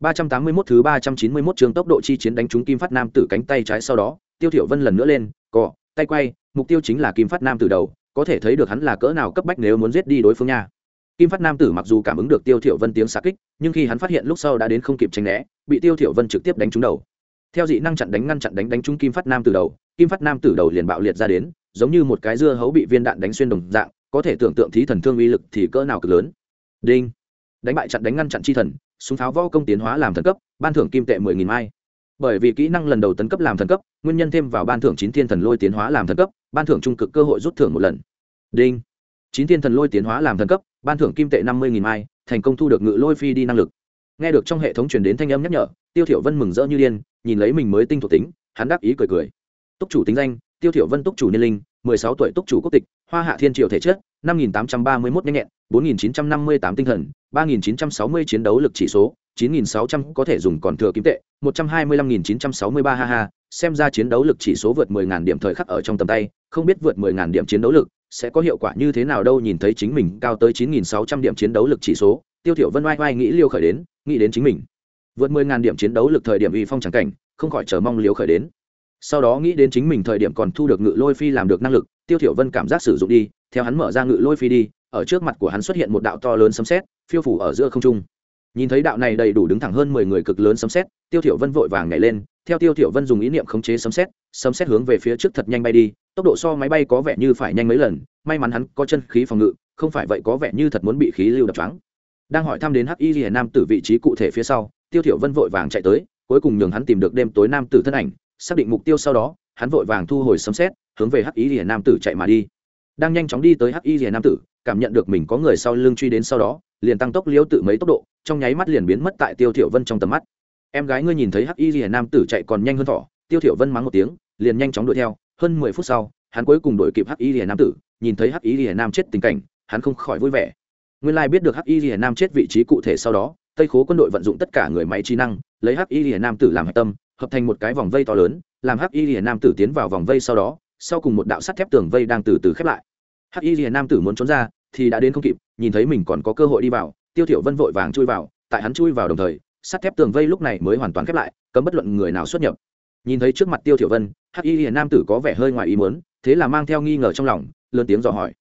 381 thứ 391 trường tốc độ chi chiến đánh trúng Kim Phát Nam tử cánh tay trái sau đó, Tiêu Thiểu Vân lần nữa lên, cọ, tay quay, mục tiêu chính là Kim Phát Nam tử đầu, có thể thấy được hắn là cỡ nào cấp bách nếu muốn giết đi đối phương nha. Kim Phát Nam tử mặc dù cảm ứng được Tiêu Thiểu Vân tiếng xạ kích, nhưng khi hắn phát hiện lúc sau đã đến không kịp tránh né, bị Tiêu Thiểu Vân trực tiếp đánh trúng đầu. Theo dị năng chặn đánh ngăn chặn đánh đánh trúng Kim Phát Nam tử đầu, Kim Phát Nam tử đầu liền bạo liệt ra đến, giống như một cái dưa hấu bị viên đạn đánh xuyên đồng dạng, có thể tưởng tượng thí thần thương uy lực thì cỡ nào cực lớn. Đinh. Đánh bại chặn đánh ngăn chặn chi thần, súng pháo võ công tiến hóa làm thần cấp, ban thưởng kim tệ mười nghìn mai. Bởi vì kỹ năng lần đầu tấn cấp làm thần cấp, nguyên nhân thêm vào ban thưởng chín thiên thần lôi tiến hóa làm thần cấp, ban thưởng trung cực cơ hội rút thưởng một lần. Đinh. Chín thiên thần lôi tiến hóa làm thần cấp, ban thưởng kim tệ năm mươi nghìn mai, thành công thu được ngự lôi phi đi năng lực. Nghe được trong hệ thống truyền đến thanh âm nhắc nhở, tiêu thiểu vân mừng rỡ như điên, nhìn lấy mình mới tinh thuộc tính, hắn đáp ý cười cười. Túc chủ tính danh, tiêu thiểu vân túc chủ niên linh, mười sáu tuổi túc chủ quốc tịch, hoa hạ thiên triều thể chất, năm nghìn tám trăm ba mươi mốt nhanh nhẹn, bốn nghìn chín trăm năm mươi tám tinh thần ba nghìn chín trăm sáu mươi chiến đấu lực chỉ số, chín nghìn sáu trăm có thể dùng còn thừa kim tệ, một trăm hai mươi lăm nghìn chín trăm sáu mươi ba, ha ha, xem ra chiến đấu lực chỉ số vượt 10000 điểm thời khắc ở trong tầm tay, không biết vượt 10000 điểm chiến đấu lực sẽ có hiệu quả như thế nào đâu, nhìn thấy chính mình cao tới chín nghìn sáu trăm điểm chiến đấu lực chỉ số, tiêu thiểu vân oai oai nghĩ liêu khởi đến, nghĩ đến chính mình. Vượt 10000 điểm chiến đấu lực thời điểm uy phong chẳng cảnh, không khỏi chờ mong liêu khởi đến. Sau đó nghĩ đến chính mình thời điểm còn thu được ngự lôi phi làm được năng lực, tiêu thiểu vân cảm giác sử dụng đi, theo hắn mở ra ngự lôi phi đi ở trước mặt của hắn xuất hiện một đạo to lớn sấm sét, phiêu phủ ở giữa không trung. Nhìn thấy đạo này đầy đủ đứng thẳng hơn mười người cực lớn sấm sét, tiêu thiểu vân vội vàng nhảy lên, theo tiêu thiểu vân dùng ý niệm khống chế sấm sét sấm sét hướng về phía trước thật nhanh bay đi, tốc độ so máy bay có vẻ như phải nhanh mấy lần, may mắn hắn có chân khí phòng ngự, không phải vậy có vẻ như thật muốn bị khí lưu đập choáng. Đang hỏi thăm đến hắc y nam tử vị trí cụ thể phía sau, tiêu thiểu vân vội vàng chạy tới, cuối cùng nhường hắn tìm được đêm tối nam tử thân ảnh, xác định mục tiêu sau đó, hắn vội vàng thu hồi sấm sét, hướng về hắc y Lìa nam tử chạy mà đi đang nhanh chóng đi tới hắc y rìa nam tử, cảm nhận được mình có người sau lưng truy đến sau đó, liền tăng tốc liêu tự mấy tốc độ, trong nháy mắt liền biến mất tại tiêu thiểu vân trong tầm mắt. Em gái ngươi nhìn thấy hắc y rìa nam tử chạy còn nhanh hơn thỏ, tiêu thiểu vân mắng một tiếng, liền nhanh chóng đuổi theo. Hơn mười phút sau, hắn cuối cùng đuổi kịp hắc y rìa nam tử, nhìn thấy hắc y rìa nam chết tình cảnh, hắn không khỏi vui vẻ. Nguyên lai biết được hắc y rìa nam chết vị trí cụ thể sau đó, tây khố quân đội vận dụng tất cả người máy trí năng, lấy hắc y rìa nam tử làm hạch tâm, hợp thành một cái vòng vây to lớn, làm hắc y rìa nam tử tiến vào vòng vây sau đó, sau cùng một đạo sắt thép tường vây đang từ từ khép lại hắc y rìa nam tử muốn trốn ra, thì đã đến không kịp, nhìn thấy mình còn có cơ hội đi vào, tiêu thiểu vân vội vàng chui vào, tại hắn chui vào đồng thời, sắt thép tường vây lúc này mới hoàn toàn khép lại, cấm bất luận người nào xuất nhập. Nhìn thấy trước mặt tiêu thiểu vân, hắc y rìa nam tử có vẻ hơi ngoài ý muốn, thế là mang theo nghi ngờ trong lòng, lớn tiếng dò hỏi.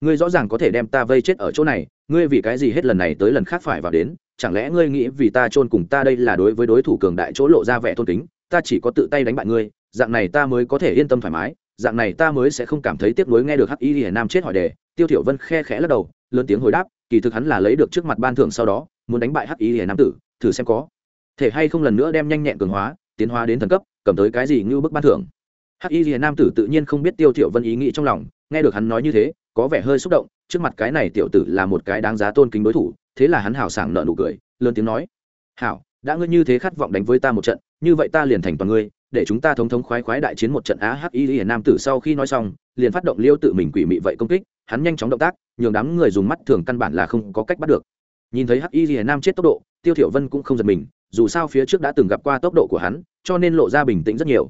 Ngươi rõ ràng có thể đem ta vây chết ở chỗ này, ngươi vì cái gì hết lần này tới lần khác phải vào đến? Chẳng lẽ ngươi nghĩ vì ta trôn cùng ta đây là đối với đối thủ cường đại chỗ lộ ra vẻ tôn kính, ta chỉ có tự tay đánh bại ngươi, dạng này ta mới có thể yên tâm thoải mái dạng này ta mới sẽ không cảm thấy tiếc nuối nghe được hắc y hiển nam chết hỏi đề. Tiêu thiểu vân khe khẽ lắc đầu, lớn tiếng hồi đáp, kỳ thực hắn là lấy được trước mặt ban thưởng sau đó, muốn đánh bại hắc y hiển nam tử, thử xem có thể hay không lần nữa đem nhanh nhẹn cường hóa, tiến hóa đến thần cấp, cầm tới cái gì như bức ban thưởng. Hắc y hiển nam tử tự nhiên không biết tiêu thiểu vân ý nghĩ trong lòng, nghe được hắn nói như thế, có vẻ hơi xúc động, trước mặt cái này tiểu tử là một cái đáng giá tôn kính đối thủ, thế là hắn hào sảng nở nụ cười, lớn tiếng nói, hảo, đã ngươi như thế khát vọng đánh với ta một trận, như vậy ta liền thành toàn ngươi để chúng ta thống thống khoái khoái đại chiến một trận á hắc y Liền nam tử sau khi nói xong, liền phát động liêu tự mình quỷ mị vậy công kích, hắn nhanh chóng động tác, nhường đám người dùng mắt thường căn bản là không có cách bắt được. Nhìn thấy hắc y Liền nam chết tốc độ, tiêu thiểu vân cũng không giật mình, dù sao phía trước đã từng gặp qua tốc độ của hắn, cho nên lộ ra bình tĩnh rất nhiều.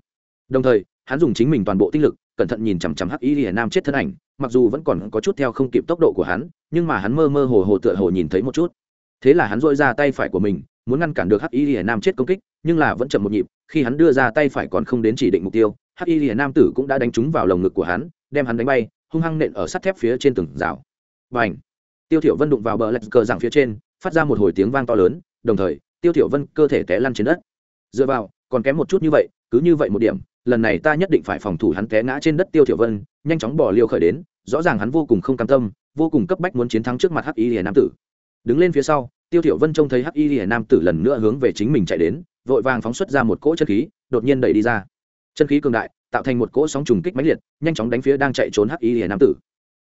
Đồng thời, hắn dùng chính mình toàn bộ tinh lực, cẩn thận nhìn chằm chằm hắc y Liền nam chết thân ảnh, mặc dù vẫn còn có chút theo không kịp tốc độ của hắn, nhưng mà hắn mơ mơ hồ hồ tựa hồ nhìn thấy một chút. Thế là hắn dội ra tay phải của mình, muốn ngăn cản được hắc y Liền nam chết công kích nhưng là vẫn chậm một nhịp, khi hắn đưa ra tay phải còn không đến chỉ định mục tiêu, hắc y Lìa nam tử cũng đã đánh trúng vào lồng ngực của hắn, đem hắn đánh bay, hung hăng nện ở sắt thép phía trên từng rào. Và ảnh tiêu thiểu vân đụng vào bờ lạch cờ dạng phía trên, phát ra một hồi tiếng vang to lớn, đồng thời, tiêu thiểu vân cơ thể té lăn trên đất. Dựa vào, còn kém một chút như vậy, cứ như vậy một điểm, lần này ta nhất định phải phòng thủ hắn té ngã trên đất tiêu thiểu vân, nhanh chóng bỏ liều khởi đến, rõ ràng hắn vô cùng không cam tâm, vô cùng cấp bách muốn chiến thắng trước mặt hắc y Lìa nam tử. Đứng lên phía sau, tiêu thiểu vân trông thấy hắc y Lìa nam tử lần nữa hướng về chính mình chạy đến vội vàng phóng xuất ra một cỗ chân khí, đột nhiên đẩy đi ra. Chân khí cường đại, tạo thành một cỗ sóng trùng kích mãnh liệt, nhanh chóng đánh phía đang chạy trốn hắc y hiền nam tử.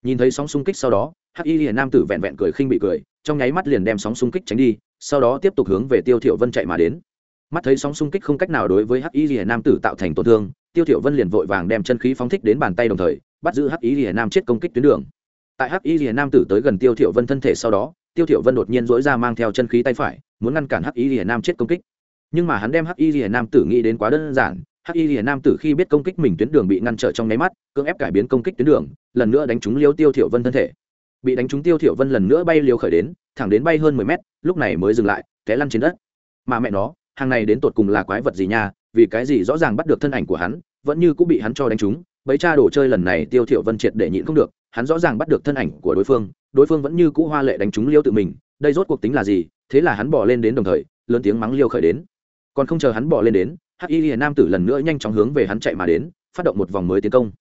Nhìn thấy sóng xung kích sau đó, hắc y hiền nam tử vẹn vẹn cười khinh bị cười, trong nháy mắt liền đem sóng xung kích tránh đi, sau đó tiếp tục hướng về tiêu thiểu vân chạy mà đến. Mắt thấy sóng xung kích không cách nào đối với hắc y hiền nam tử tạo thành tổn thương, tiêu thiểu vân liền vội vàng đem chân khí phóng thích đến bàn tay đồng thời, bắt giữ hắc y hiền nam chết công kích tuyến đường. Tại hắc y hiền nam tử tới gần tiêu thiểu vân thân thể sau đó, tiêu thiểu vân đột nhiên dỗi ra mang theo chân khí tay phải, muốn ngăn cản hắc y hiền nam chết công kích nhưng mà hắn đem hắc y hiển nam tử nghĩ đến quá đơn giản, hắc y hiển nam tử khi biết công kích mình tuyến đường bị ngăn trở trong nháy mắt, cưỡng ép cải biến công kích tuyến đường, lần nữa đánh trúng liêu tiêu thiểu vân thân thể. Bị đánh trúng tiêu thiểu vân lần nữa bay liều khởi đến, thẳng đến bay hơn 10 mét, lúc này mới dừng lại, té lăn trên đất. Mà mẹ nó, hàng này đến tột cùng là quái vật gì nha, vì cái gì rõ ràng bắt được thân ảnh của hắn, vẫn như cũng bị hắn cho đánh trúng bấy cha đồ chơi lần này tiêu thiểu vân triệt để nhịn không được, hắn rõ ràng bắt được thân ảnh của đối phương đối phương vẫn như cũ hoa lệ đánh trúng liêu tự mình, đây rốt cuộc tính là gì, thế là hắn bỏ lên đến đồng thời, lớn tiếng mắng liêu khởi đến còn không chờ hắn bỏ lên đến, hắc y hiền nam tử lần nữa nhanh chóng hướng về hắn chạy mà đến, phát động một vòng mới tiến công.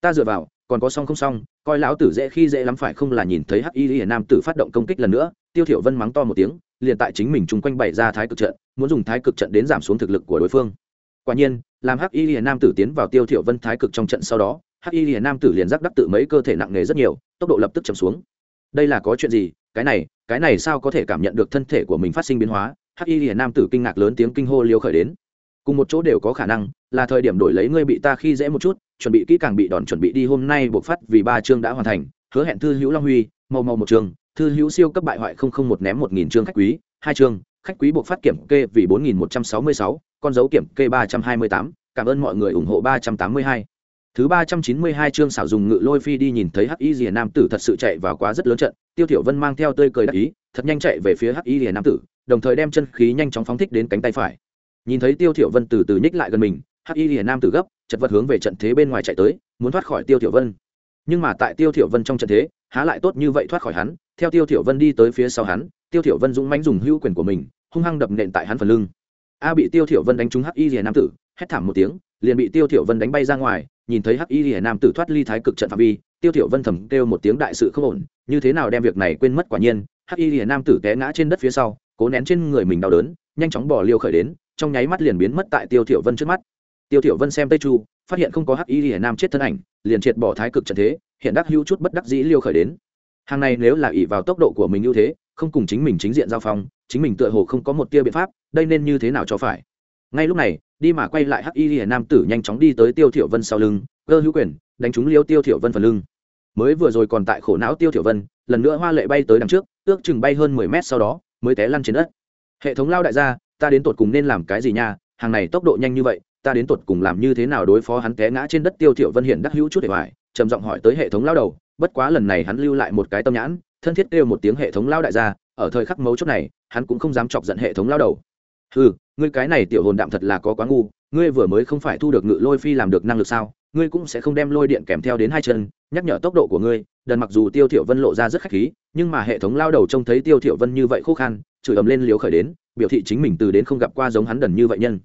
Ta dựa vào, còn có xong không xong coi lão tử dễ khi dễ lắm phải không là nhìn thấy hắc y hiền nam tử phát động công kích lần nữa, tiêu thiểu vân mắng to một tiếng, liền tại chính mình chung quanh bày ra thái cực trận, muốn dùng thái cực trận đến giảm xuống thực lực của đối phương. Quả nhiên, làm hắc y hiền nam tử tiến vào tiêu thiểu vân thái cực trong trận sau đó, hắc y hiền nam tử liền giác đắc tự mấy cơ thể nặng nề rất nhiều, tốc độ lập tức chậm xuống. Đây là có chuyện gì? Cái này cái này sao có thể cảm nhận được thân thể của mình phát sinh biến hóa? Hắc y hiển nam tử kinh ngạc lớn tiếng kinh hô liêu khởi đến. Cùng một chỗ đều có khả năng, là thời điểm đổi lấy ngươi bị ta khi dễ một chút, chuẩn bị kỹ càng bị đòn chuẩn bị đi hôm nay buộc phát vì ba chương đã hoàn thành, hứa hẹn thư hữu long huy màu màu một chương, thư hữu siêu cấp bại hoại không không một ném một nghìn chương khách quý, hai chương, khách quý buộc phát kiểm kê vì bốn nghìn một trăm sáu mươi sáu, con dấu kiểm kê ba trăm hai mươi tám, cảm ơn mọi người ủng hộ ba trăm tám mươi hai. Thứ ba trăm chín mươi hai chương xảo dùng ngự lôi phi đi nhìn thấy hắc y rìa nam tử thật sự chạy vào quá rất lớn trận, tiêu tiểu vân mang theo tươi cười đắc ý, thật nhanh chạy về phía hắc y rìa nam tử đồng thời đem chân khí nhanh chóng phóng thích đến cánh tay phải. Nhìn thấy tiêu thiểu vân từ từ nhích lại gần mình, hắc y rìa nam tử gấp, chật vật hướng về trận thế bên ngoài chạy tới, muốn thoát khỏi tiêu thiểu vân. Nhưng mà tại tiêu thiểu vân trong trận thế, há lại tốt như vậy thoát khỏi hắn, theo tiêu thiểu vân đi tới phía sau hắn, tiêu thiểu vân dũng mãnh dùng hữu quyền của mình, hung hăng đập nện tại hắn phần lưng. A bị tiêu thiểu vân đánh trúng hắc y rìa nam tử, hét thảm một tiếng, liền bị tiêu thiểu vân đánh bay ra ngoài, nhìn thấy hắc y rìa nam tử thoát ly thái cực trận phạm vi, tiêu thiểu vân thầm kêu một tiếng đại sự không ổn, như thế nào đem việc này quên mất quả nhiên, hắc y rìa nam tử té ngã trên đất phía sau cố nén trên người mình đau đớn, nhanh chóng bỏ liều khởi đến, trong nháy mắt liền biến mất tại tiêu tiểu vân trước mắt. Tiêu tiểu vân xem tây chu, phát hiện không có hắc y lìa nam chết thân ảnh, liền triệt bỏ thái cực trận thế, hiện đắc hữu chút bất đắc dĩ liều khởi đến. Hàng này nếu là ỷ vào tốc độ của mình ưu thế, không cùng chính mình chính diện giao phong, chính mình tựa hồ không có một tia biện pháp, đây nên như thế nào cho phải? Ngay lúc này, đi mà quay lại hắc y lìa nam tử nhanh chóng đi tới tiêu thiểu vân sau lưng, cơ hữu quyền, đánh trúng liêu tiêu thiểu vân phần lưng. Mới vừa rồi còn tại khổ não tiêu thiểu vân, lần nữa hoa lệ bay tới đằng trước, ước chừng bay hơn mười mét sau đó mới té lăn trên đất. Hệ thống lao đại gia, ta đến tột cùng nên làm cái gì nha? Hàng này tốc độ nhanh như vậy, ta đến tột cùng làm như thế nào đối phó hắn té ngã trên đất tiêu thiểu vân hiện đắc hữu chút để hoài, trầm giọng hỏi tới hệ thống lao đầu, bất quá lần này hắn lưu lại một cái tâm nhãn, thân thiết kêu một tiếng hệ thống lao đại gia, ở thời khắc mấu chốt này, hắn cũng không dám chọc giận hệ thống lao đầu. Ừ ngươi cái này tiểu hồn đạm thật là có quá ngu, ngươi vừa mới không phải thu được ngự lôi phi làm được năng lực sao? Ngươi cũng sẽ không đem lôi điện kèm theo đến hai chân, nhắc nhở tốc độ của ngươi đần mặc dù tiêu thiểu vân lộ ra rất khách khí, nhưng mà hệ thống lao đầu trông thấy tiêu thiểu vân như vậy khô khan, chửi ầm lên liếu khởi đến, biểu thị chính mình từ đến không gặp qua giống hắn đần như vậy nhân.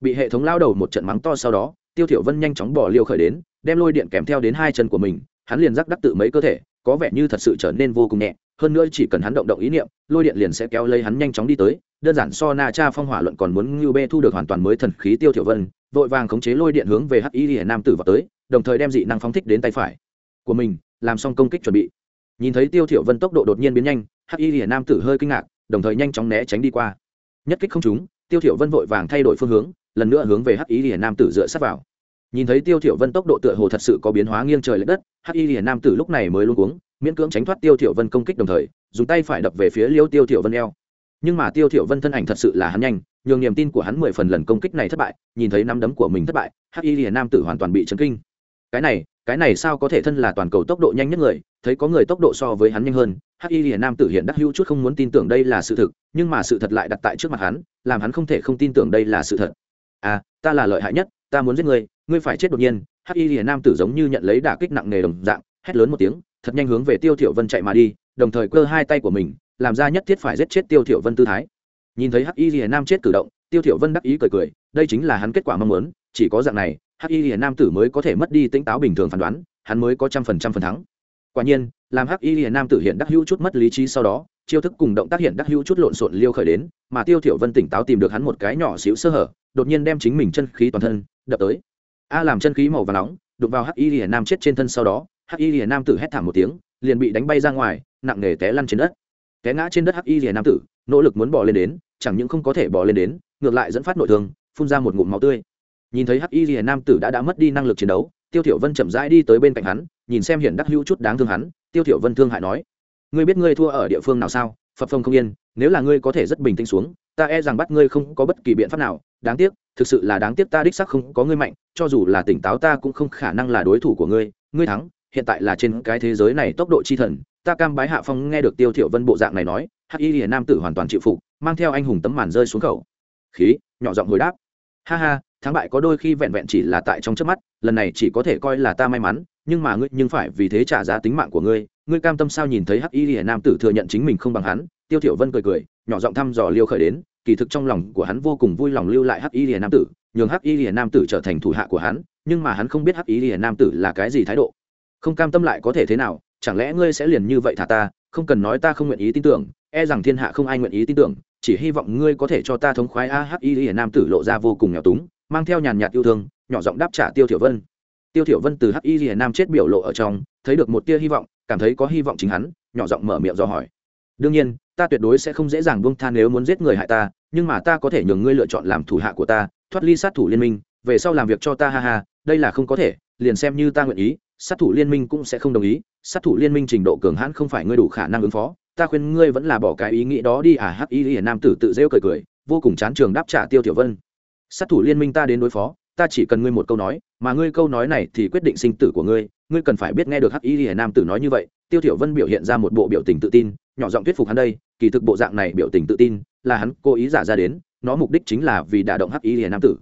Bị hệ thống lao đầu một trận mắng to sau đó, tiêu thiểu vân nhanh chóng bỏ liều khởi đến, đem lôi điện kèm theo đến hai chân của mình, hắn liền rắc đắc tự mấy cơ thể, có vẻ như thật sự trở nên vô cùng nhẹ, hơn nữa chỉ cần hắn động động ý niệm, lôi điện liền sẽ kéo lấy hắn nhanh chóng đi tới, đơn giản so na cha phong hỏa luận còn muốn ngưu bê thu được hoàn toàn mới thần khí tiêu thiểu vân, vội vàng khống chế lôi điện hướng về hắc y lìa nam tử vào tới, đồng thời đem dị năng phóng thích đến tay phải của mình làm xong công kích chuẩn bị. Nhìn thấy tiêu thiểu vân tốc độ đột nhiên biến nhanh, hắc y lìa nam tử hơi kinh ngạc, đồng thời nhanh chóng né tránh đi qua. Nhất kích không trúng, tiêu thiểu vân vội vàng thay đổi phương hướng, lần nữa hướng về hắc y lìa nam tử dựa sát vào. Nhìn thấy tiêu thiểu vân tốc độ tựa hồ thật sự có biến hóa nghiêng trời lệch đất, hắc y lìa nam tử lúc này mới luống cuống, miễn cưỡng tránh thoát tiêu thiểu vân công kích đồng thời, dùng tay phải đập về phía liêu tiêu thiểu vân eo. Nhưng mà tiêu thiểu vân thân ảnh thật sự là hắn nhanh, nhường niềm tin của hắn mười phần lần công kích này thất bại, nhìn thấy nắm đấm của mình thất bại, hắc y lìa nam tử hoàn toàn bị chấn kinh. Cái này cái này sao có thể thân là toàn cầu tốc độ nhanh nhất người, thấy có người tốc độ so với hắn nhanh hơn hắc y hiền nam tử hiện đắc hữu chút không muốn tin tưởng đây là sự thực, nhưng mà sự thật lại đặt tại trước mặt hắn, làm hắn không thể không tin tưởng đây là sự thật. À ta là lợi hại nhất, ta muốn giết ngươi ngươi phải chết đột nhiên hắc y hiền nam tử giống như nhận lấy đả kích nặng nề đồng dạng, hét lớn một tiếng, thật nhanh hướng về tiêu thiểu vân chạy mà đi, đồng thời cơ hai tay của mình, làm ra nhất thiết phải giết chết tiêu thiểu vân tư thái. Nhìn thấy hắc y hiền nam chết cử động, tiêu thiểu vân đắc ý cười cười, đây chính là hắn kết quả mong muốn, chỉ có dạng này hắc y hiền nam tử mới có thể mất đi tính táo bình thường phán đoán, hắn mới có trăm phần trăm phần thắng. Quả nhiên, làm hắc y hiền nam tử hiện đắc hữu chút mất lý trí sau đó, chiêu thức cùng động tác hiện đắc hữu chút lộn xộn liêu khởi đến, mà tiêu thiểu vân tỉnh táo tìm được hắn một cái nhỏ xíu sơ hở, đột nhiên đem chính mình chân khí toàn thân đập tới. A làm chân khí màu vàng nóng, đụng vào hắc y hiền nam chết trên thân sau đó hắc y hiền nam tử hét thảm một tiếng, liền bị đánh bay ra ngoài, nặng nề té lăn trên đất. Té ngã trên đất hắc y hiền nam tử, nỗ lực muốn bò lên đến, chẳng những không có thể bò lên đến, ngược lại dẫn phát nội thương, phun ra một ngụm máu tươi nhìn thấy hắc y liền nam tử đã đã mất đi năng lực chiến đấu, tiêu thiểu vân chậm rãi đi tới bên cạnh hắn, nhìn xem hiển đắc hữu chút đáng thương hắn. Tiêu thiểu vân thương hại nói, ngươi biết ngươi thua ở địa phương nào sao? Phập phồng không yên, nếu là ngươi có thể rất bình tĩnh xuống, ta e rằng bắt ngươi không có bất kỳ biện pháp nào. Đáng tiếc, thực sự là đáng tiếc ta đích xác không có ngươi mạnh, cho dù là tỉnh táo ta cũng không khả năng là đối thủ của ngươi. Ngươi thắng, hiện tại là trên cái thế giới này tốc độ chi thần. Ta cam bái hạ phong nghe được tiêu thiểu vân bộ dạng này nói, hắc y liền nam tử hoàn toàn chịu phục, mang theo anh hùng tấm màn rơi xuống khẩu. Khí, nhỏ giọng hồi đáp, ha ha thắng bại có đôi khi vẹn vẹn chỉ là tại trong trước mắt, lần này chỉ có thể coi là ta may mắn, nhưng mà ngươi, nhưng phải vì thế trả giá tính mạng của ngươi. Ngươi cam tâm sao nhìn thấy hắc y hiển nam tử thừa nhận chính mình không bằng hắn? Tiêu thiểu vân cười cười, nhỏ giọng thăm dò liêu khởi đến, kỳ thực trong lòng của hắn vô cùng vui lòng lưu lại hắc y hiển nam tử, nhường hắc y hiển nam tử trở thành thủ hạ của hắn, nhưng mà hắn không biết hắc y hiển nam tử là cái gì thái độ. Không cam tâm lại có thể thế nào? Chẳng lẽ ngươi sẽ liền như vậy thả ta? Không cần nói ta không nguyện ý tin tưởng e rằng thiên hạ không ai nguyện ý tin tưởng, chỉ hy vọng ngươi có thể cho ta thống khoái. A, hắc y hiển nam tử lộ ra vô cùng nghèo túng mang theo nhàn nhạt yêu thương, nhỏ giọng đáp trả tiêu thiểu vân. Tiêu thiểu vân từ h Y hiển nam chết biểu lộ ở trong, thấy được một tia hy vọng, cảm thấy có hy vọng chính hắn, nhỏ giọng mở miệng do hỏi. Đương nhiên, ta tuyệt đối sẽ không dễ dàng buông tha nếu muốn giết người hại ta, nhưng mà ta có thể nhường ngươi lựa chọn làm thủ hạ của ta, thoát ly sát thủ liên minh, về sau làm việc cho ta ha ha, đây là không có thể, liền xem như ta nguyện ý, sát thủ liên minh cũng sẽ không đồng ý, sát thủ liên minh trình độ cường hãn không phải ngươi đủ khả năng ứng phó, ta khuyên ngươi vẫn là bỏ cái ý nghĩ đó đi à? Hắc y hiển nam tử tự rêu cười cười, vô cùng chán trường đáp trả tiêu tiểu vân sát thủ liên minh ta đến đối phó, ta chỉ cần ngươi một câu nói, mà ngươi câu nói này thì quyết định sinh tử của ngươi ngươi cần phải biết nghe được hắc y hiển nam tử nói như vậy, tiêu thiểu vân biểu hiện ra một bộ biểu tình tự tin, nhỏ giọng thuyết phục hắn đây, kỳ thực bộ dạng này biểu tình tự tin là hắn cố ý giả ra đến, nó mục đích chính là vì đả động hắc y hiển nam tử.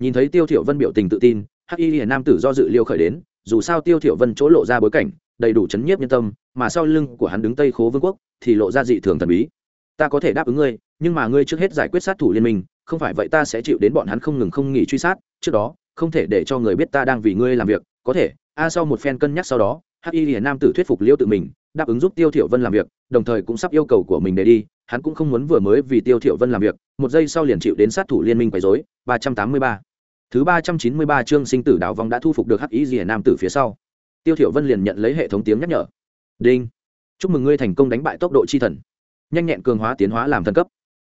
Nhìn thấy tiêu thiểu vân biểu tình tự tin, hắc y hiển nam tử do dự liêu khởi đến, dù sao tiêu thiểu vân chỗ lộ ra bối cảnh, đầy đủ chấn nhiếp nhân tâm, mà sau lưng của hắn đứng tây khố vương quốc, thì lộ ra dị thường thần bí. Ta có thể đáp ứng ngươi, nhưng mà ngươi trước hết giải quyết sát thủ liên minh không phải vậy ta sẽ chịu đến bọn hắn không ngừng không nghỉ truy sát, trước đó, không thể để cho người biết ta đang vì ngươi làm việc, có thể, a, sau một phen cân nhắc sau đó, hắc y hiền nam tử thuyết phục liêu tự mình, đáp ứng giúp tiêu thiểu vân làm việc, đồng thời cũng sắp yêu cầu của mình để đi, hắn cũng không muốn vừa mới vì tiêu thiểu vân làm việc, một giây sau liền chịu đến sát thủ liên minh quấy rối 383 thứ 393 chương sinh tử đảo vong đã thu phục được hắc y hiền nam tử phía sau. Tiêu thiểu vân liền nhận lấy hệ thống tiếng nhắc nhở. Đinh. Chúc mừng ngươi thành công đánh bại tốc độ chi thần. Nhanh nhẹn cường hóa tiến hóa làm thần cấp.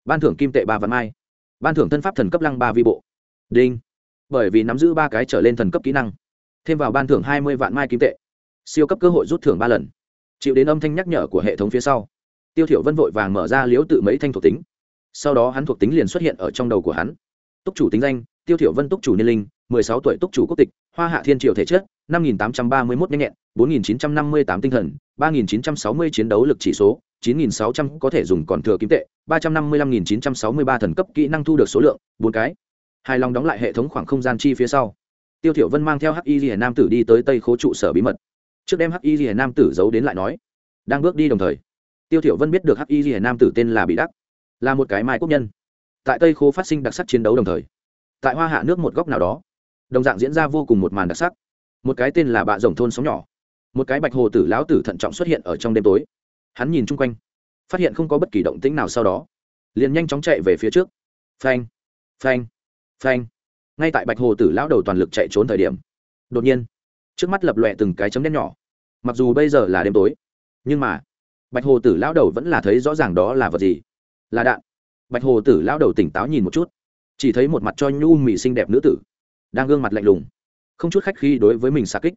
Ban thưởng kim tệ ba vạn mai ban thưởng thân pháp thần cấp lăng ba vi bộ. Đinh. Bởi vì nắm giữ ba cái trở lên thần cấp kỹ năng. Thêm vào ban thưởng hai mươi vạn mai kim tệ. Siêu cấp cơ hội rút thưởng ba lần. Chịu đến âm thanh nhắc nhở của hệ thống phía sau. Tiêu thiểu vân vội vàng mở ra liếu tự mấy thanh thuộc tính. Sau đó hắn thuộc tính liền xuất hiện ở trong đầu của hắn. Túc chủ tính danh, tiêu thiểu vân túc chủ niên linh, mười sáu tuổi túc chủ quốc tịch, hoa hạ thiên triều thể chất, năm nghìn tám trăm ba mươi mốt nhanh nhẹn, bốn nghìn chín trăm năm mươi tám tinh thần, ba nghìn chín trăm sáu mươi chiến đấu lực chỉ số chín nghìn sáu trăm có thể dùng còn thừa kim tệ, ba trăm năm mươi lăm nghìn chín trăm sáu mươi ba thần cấp kỹ năng thu được số lượng 4 cái. Hài lòng đóng lại hệ thống khoảng không gian chi phía sau. Tiêu thiểu vân mang theo hắc y Liễu nam tử đi tới tây khố trụ sở bí mật. Trước đem hắc y Liễu nam tử giấu đến lại nói, đang bước đi đồng thời. Tiêu thiểu vân biết được hắc y Liễu nam tử tên là bị đắc, là một cái mai quốc nhân. Tại tây khố phát sinh đặc sắc chiến đấu đồng thời, tại hoa hạ nước một góc nào đó, đồng dạng diễn ra vô cùng một màn đặc sắc. Một cái tên là bạ rồng thôn sóng nhỏ, một cái bạch hồ tử lão tử thận trọng xuất hiện ở trong đêm tối hắn nhìn chung quanh, phát hiện không có bất kỳ động tĩnh nào sau đó, liền nhanh chóng chạy về phía trước. Phanh phanh phanh. Ngay tại bạch hồ tử lão đầu toàn lực chạy trốn thời điểm, đột nhiên, trước mắt lập lòe từng cái chấm đen nhỏ. Mặc dù bây giờ là đêm tối, nhưng mà, bạch hồ tử lão đầu vẫn là thấy rõ ràng đó là vật gì. Là đạn. Bạch hồ tử lão đầu tỉnh táo nhìn một chút, chỉ thấy một mặt cho nhu mị xinh đẹp nữ tử, đang gương mặt lạnh lùng, không chút khách khi đối với mình xa kích.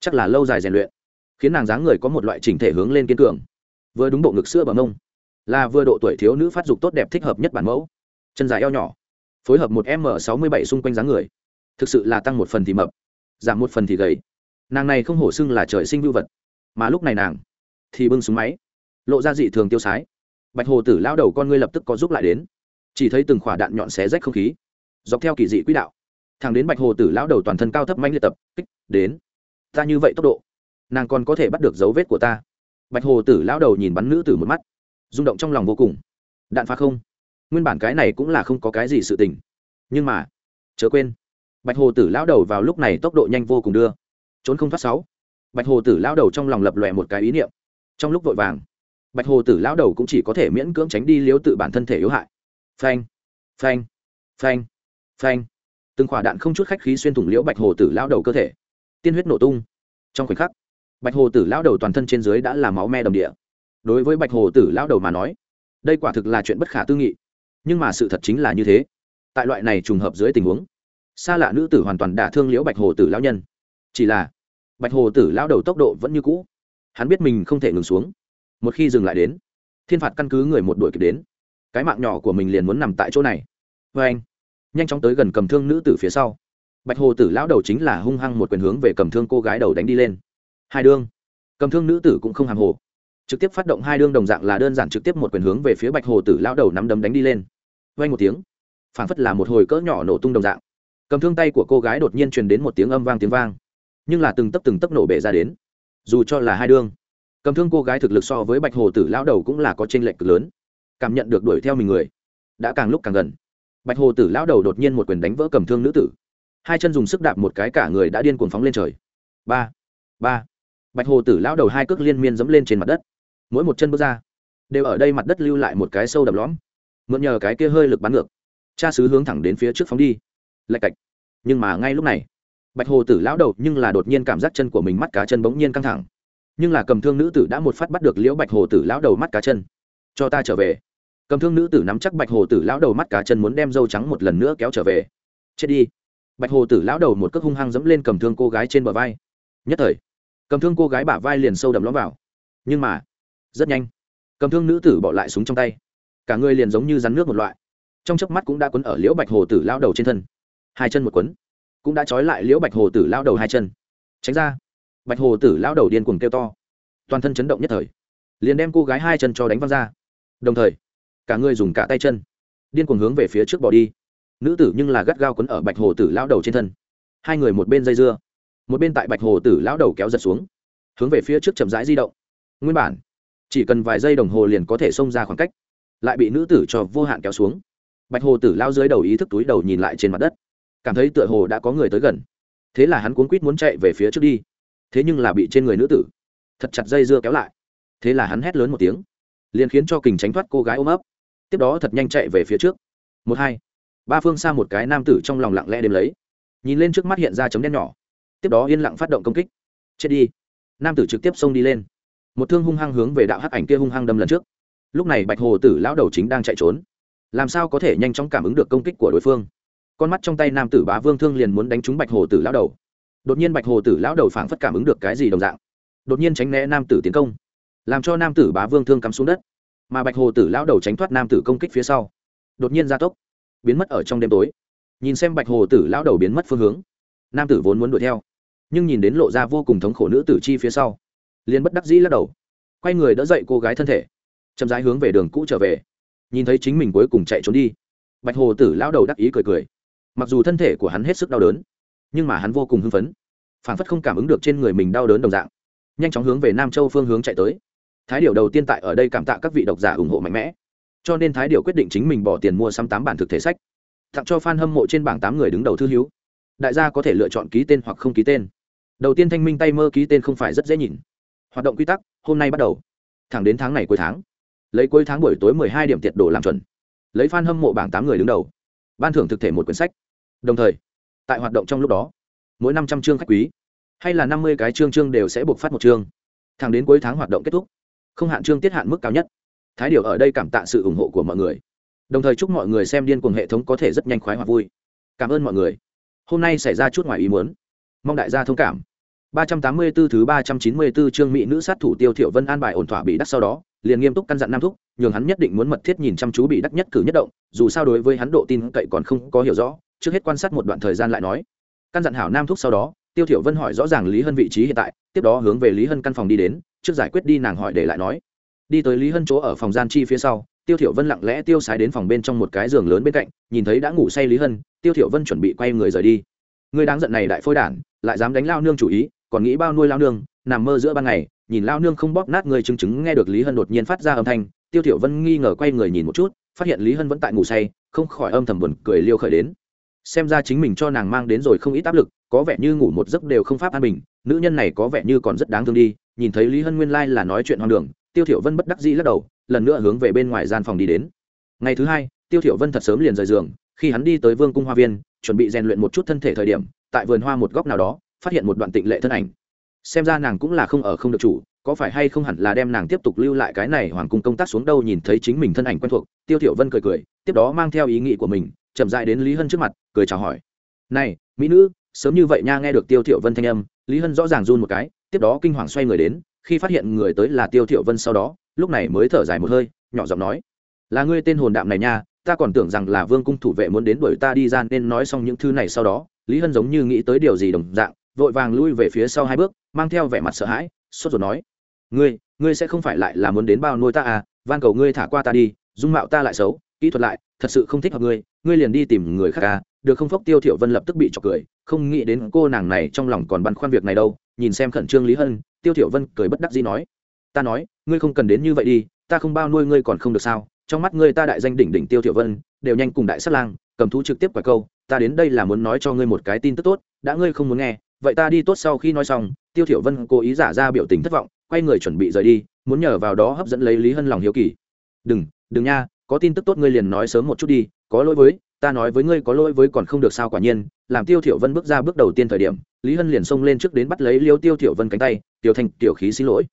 Chắc là lâu dài rèn luyện, khiến nàng dáng người có một loại chỉnh thể hướng lên kiên cường vừa đúng bộ ngực sữa bằng ông là vừa độ tuổi thiếu nữ phát dục tốt đẹp thích hợp nhất bản mẫu. Chân dài eo nhỏ, phối hợp một m sáu mươi bảy xung quanh dáng người. Thực sự là tăng một phần thì mập, giảm một phần thì gầy. Nàng này không hổ xưng là trời sinh vưu vật, mà lúc này nàng thì bưng súng máy, lộ ra dị thường tiêu sái. Bạch hồ tử lao đầu con ngươi lập tức có giúp lại đến, chỉ thấy từng khỏa đạn nhọn xé rách không khí, dọc theo kỳ dị quỹ đạo thằng đến bạch hồ tử lao đầu toàn thân cao thấp manh liệt tập, kích đến. Ta như vậy tốc độ, nàng còn có thể bắt được dấu vết của ta bạch hồ tử lão đầu nhìn bắn nữ tử một mắt, rung động trong lòng vô cùng. Đạn phá không. Nguyên bản cái này cũng là không có cái gì sự tình. Nhưng mà, chớ quên, bạch hồ tử lão đầu vào lúc này tốc độ nhanh vô cùng đưa. Trốn không thoát sáu. Bạch hồ tử lão đầu trong lòng lập lòe một cái ý niệm. Trong lúc vội vàng, bạch hồ tử lão đầu cũng chỉ có thể miễn cưỡng tránh đi liếu tự bản thân thể yếu hại. Phanh phanh phanh phanh. Từng khỏa đạn không chút khách khí xuyên thủng liễu bạch hồ tử lao đầu cơ thể. Tiên huyết nổ tung. Trong khoảnh khắc bạch hồ tử lao đầu toàn thân trên dưới đã là máu me đồng địa. Đối với bạch hồ tử lao đầu mà nói, đây quả thực là chuyện bất khả tư nghị. Nhưng mà sự thật chính là như thế. Tại loại này trùng hợp dưới tình huống, xa lạ nữ tử hoàn toàn đả thương liễu bạch hồ tử lao nhân. Chỉ là, bạch hồ tử lao đầu tốc độ vẫn như cũ. Hắn biết mình không thể ngừng xuống. Một khi dừng lại đến, thiên phạt căn cứ người một đuổi kịp đến. Cái mạng nhỏ của mình liền muốn nằm tại chỗ này. Vê anh, nhanh chóng tới gần cầm thương nữ tử phía sau. Bạch hồ tử lão đầu chính là hung hăng một quyền hướng về cầm thương cô gái đầu đánh đi lên hai đương. Cầm thương nữ tử cũng không hàng hồ. Trực tiếp phát động hai đương đồng dạng là đơn giản trực tiếp một quyền hướng về phía bạch hồ tử lão đầu nắm đấm đánh đi lên. Vay một tiếng, phảng phất là một hồi cỡ nhỏ nổ tung đồng dạng. Cầm thương tay của cô gái đột nhiên truyền đến một tiếng âm vang tiếng vang, nhưng là từng tấc từng tấc nổ bể ra đến. Dù cho là hai đương, cầm thương cô gái thực lực so với bạch hồ tử lão đầu cũng là có tranh lệch cực lớn. Cảm nhận được đuổi theo mình người, đã càng lúc càng gần. Bạch hồ tử lão đầu đột nhiên một quyền đánh vỡ cầm thương nữ tử. Hai chân dùng sức đạp một cái cả người đã điên cuồng phóng lên trời. Ba ba bạch hồ tử lão đầu hai cước liên miên dẫm lên trên mặt đất. Mỗi một chân bước ra, đều ở đây mặt đất lưu lại một cái sâu đậm lõm. Mượn nhờ cái kia hơi lực bắn ngược, cha sứ hướng thẳng đến phía trước phóng đi. Lạch cạch. Nhưng mà ngay lúc này, bạch hồ tử lão đầu nhưng là đột nhiên cảm giác chân của mình mắt cá chân bỗng nhiên căng thẳng. Nhưng là cầm thương nữ tử đã một phát bắt được liễu bạch hồ tử lão đầu mắt cá chân. Cho ta trở về. Cầm thương nữ tử nắm chắc bạch hồ tử lão đầu mắt cá chân muốn đem dâu trắng một lần nữa kéo trở về. Chết đi. Bạch hồ tử lão đầu một cước hung hăng dẫm lên cầm thương cô gái trên bờ vai. Nhất thời cầm thương cô gái bả vai liền sâu đậm lõm vào. Nhưng mà, rất nhanh, cầm thương nữ tử bỏ lại súng trong tay. Cả người liền giống như rắn nước một loại. Trong chớp mắt cũng đã quấn ở liễu bạch hồ tử lao đầu trên thân. Hai chân một quấn, cũng đã trói lại liễu bạch hồ tử lao đầu hai chân. Tránh ra, bạch hồ tử lao đầu điên cuồng kêu to. Toàn thân chấn động nhất thời, liền đem cô gái hai chân cho đánh văng ra. Đồng thời, cả người dùng cả tay chân, điên cuồng hướng về phía trước bỏ đi. Nữ tử nhưng là gắt gao quấn ở bạch hồ tử lao đầu trên thân. Hai người một bên dây dưa một bên tại bạch hồ tử lão đầu kéo giật xuống, hướng về phía trước chậm rãi di động. Nguyên bản, chỉ cần vài giây đồng hồ liền có thể xông ra khoảng cách, lại bị nữ tử cho vô hạn kéo xuống. Bạch hồ tử lao dưới đầu ý thức túi đầu nhìn lại trên mặt đất, cảm thấy tựa hồ đã có người tới gần. Thế là hắn cuốn quýt muốn chạy về phía trước đi, thế nhưng là bị trên người nữ tử thật chặt dây dưa kéo lại. Thế là hắn hét lớn một tiếng, liền khiến cho kình tránh thoát cô gái ôm ấp, tiếp đó thật nhanh chạy về phía trước. Một hai, ba phương xa một cái nam tử trong lòng lặng lẽ đêm lấy, nhìn lên trước mắt hiện ra chấm đen nhỏ tiếp đó yên lặng phát động công kích. Chết đi. Nam tử trực tiếp xông đi lên. Một thương hung hăng hướng về đạo hắc ảnh kia hung hăng đâm lần trước. Lúc này bạch hồ tử lão đầu chính đang chạy trốn. Làm sao có thể nhanh chóng cảm ứng được công kích của đối phương? Con mắt trong tay nam tử bá vương thương liền muốn đánh trúng bạch hồ tử lão đầu. Đột nhiên bạch hồ tử lão đầu phảng phất cảm ứng được cái gì đồng dạng. Đột nhiên tránh né nam tử tiến công. Làm cho nam tử bá vương thương cắm xuống đất. Mà bạch hồ tử lão đầu tránh thoát nam tử công kích phía sau. Đột nhiên gia tốc. Biến mất ở trong đêm tối. Nhìn xem bạch hồ tử lão đầu biến mất phương hướng. Nam tử vốn muốn đuổi theo nhưng nhìn đến lộ ra vô cùng thống khổ nữ tử chi phía sau, liền bất đắc dĩ lắc đầu. Quay người đỡ dậy cô gái thân thể, chậm rãi hướng về đường cũ trở về. Nhìn thấy chính mình cuối cùng chạy trốn đi, bạch hồ tử lão đầu đắc ý cười cười. Mặc dù thân thể của hắn hết sức đau đớn, nhưng mà hắn vô cùng hưng phấn phản phất không cảm ứng được trên người mình đau đớn đồng dạng. Nhanh chóng hướng về nam châu phương hướng chạy tới. Thái điệu đầu tiên tại ở đây cảm tạ các vị độc giả ủng hộ mạnh mẽ, cho nên thái điệu quyết định chính mình bỏ tiền mua xăm tám bản thực thể sách, tặng cho f a n hâm mộ trên bảng tám người đứng đầu thư hiếu đại gia có thể lựa chọn ký tên hoặc không ký tên đầu tiên thanh minh tay mơ ký tên không phải rất dễ nhìn. Hoạt động quy tắc, hôm nay bắt đầu. Thẳng đến tháng này cuối tháng. Lấy cuối tháng buổi tối mười hai điểm tiệt đồ làm chuẩn. Lấy f a n hâm mộ bảng tám người đứng đầu. Ban thưởng thực thể một quyển sách. Đồng thời, tại hoạt động trong lúc đó, mỗi năm trăm chương khách quý, hay là năm mươi cái chương chương đều sẽ buộc phát một chương. Thẳng đến cuối tháng hoạt động kết thúc, không hạn chương tiết hạn mức cao nhất. Thái điều ở đây cảm tạ sự ủng hộ của mọi người. Đồng thời chúc mọi người xem điên cuồng hệ thống có thể rất nhanh khoái hoặc vui. Cảm ơn mọi người. Hôm nay xảy ra chút ngoài ý muốn. Mong đại gia thông cảm. 384 thứ 394 chương mỹ nữ sát thủ Tiêu Thiệu Vân an bài ổn thỏa bị đắc sau đó, liền nghiêm túc căn dặn Nam Thúc, nhường hắn nhất định muốn mật thiết nhìn chăm chú bị đắc nhất cử nhất động, dù sao đối với hắn độ tin cậy còn không có hiểu rõ, trước hết quan sát một đoạn thời gian lại nói. Căn dặn hảo Nam Thúc sau đó, Tiêu Thiệu Vân hỏi rõ ràng Lý Hân vị trí hiện tại, tiếp đó hướng về Lý Hân căn phòng đi đến, trước giải quyết đi nàng hỏi để lại nói. Đi tới Lý Hân chỗ ở phòng gian chi phía sau, Tiêu Thiệu Vân lặng lẽ tiêu sái đến phòng bên trong một cái giường lớn bên cạnh, nhìn thấy đã ngủ say Lý Hân, Tiêu Thiệu Vân chuẩn bị quay người rời đi. Người đáng giận này đại phôi đản, lại dám đánh lao nương chủ ý, còn nghĩ bao nuôi lao nương, nằm mơ giữa ban ngày, nhìn lao nương không bóp nát người chứng chứng nghe được lý hân đột nhiên phát ra âm thanh, tiêu thiểu vân nghi ngờ quay người nhìn một chút, phát hiện lý hân vẫn tại ngủ say, không khỏi âm thầm buồn cười liêu khởi đến. Xem ra chính mình cho nàng mang đến rồi không ít áp lực, có vẻ như ngủ một giấc đều không pháp an bình, nữ nhân này có vẻ như còn rất đáng thương đi, nhìn thấy lý hân nguyên lai là nói chuyện hoang đường, tiêu thiểu vân bất đắc dĩ lắc đầu, lần nữa hướng về bên ngoài gian phòng đi đến. Ngày thứ hai, tiêu thiểu vân thật sớm liền rời giường, khi hắn đi tới vương cung hoa viên, chuẩn bị rèn luyện một chút thân thể thời điểm, tại vườn hoa một góc nào đó phát hiện một đoạn tịnh lệ thân ảnh. Xem ra nàng cũng là không ở không được chủ, có phải hay không hẳn là đem nàng tiếp tục lưu lại cái này hoàng cung công tác xuống đâu nhìn thấy chính mình thân ảnh quen thuộc, tiêu thiểu vân cười cười, tiếp đó mang theo ý nghĩ của mình, chậm rãi đến lý hân trước mặt, cười chào hỏi. Này, mỹ nữ, sớm như vậy nha, nghe được tiêu thiểu vân thanh âm, lý hân rõ ràng run một cái, tiếp đó kinh hoàng xoay người đến, khi phát hiện người tới là tiêu thiểu vân sau đó, lúc này mới thở dài một hơi, nhỏ giọng nói, là ngươi tên hồn đạm này nha, ta còn tưởng rằng là vương cung thủ vệ muốn đến đuổi ta đi ra nên nói xong những thứ này sau đó. Lý hân giống như nghĩ tới điều gì đồng dạng vội vàng lui về phía sau hai bước, mang theo vẻ mặt sợ hãi, sốt ruột nói, ngươi ngươi sẽ không phải lại là muốn đến bao nuôi ta à? Van cầu ngươi thả qua ta đi, dung mạo ta lại xấu, kỹ thuật lại, thật sự không thích hợp ngươi ngươi liền đi tìm người khác à? Được không phốc tiêu thiểu vân lập tức bị chọc cười, không nghĩ đến cô nàng này trong lòng còn băn khoăn việc này đâu, nhìn xem khẩn trương lý hân, tiêu thiểu vân cười bất đắc dĩ nói, ta nói, ngươi không cần đến như vậy đi, ta không bao nuôi ngươi còn không được sao? Trong mắt ngươi ta đại danh đỉnh đỉnh tiêu thiểu vân, đều nhanh cùng đại sát lang, cầm thú trực tiếp quả câu, ta đến đây là muốn nói cho ngươi một cái tin tức tốt, đã ngươi không muốn nghe vậy ta đi tốt sau khi nói xong, tiêu thiểu vân cố ý giả ra biểu tình thất vọng, quay người chuẩn bị rời đi, muốn nhờ vào đó hấp dẫn lấy lý hân lòng hiếu kỳ. Đừng đừng nha, có tin tức tốt ngươi liền nói sớm một chút đi, có lỗi với, ta nói với ngươi có lỗi với còn không được sao quả nhiên. Làm tiêu thiểu vân bước ra bước đầu tiên thời điểm, lý hân liền xông lên trước đến bắt lấy liêu tiêu thiểu vân cánh tay, tiểu thành, tiểu khí xin lỗi.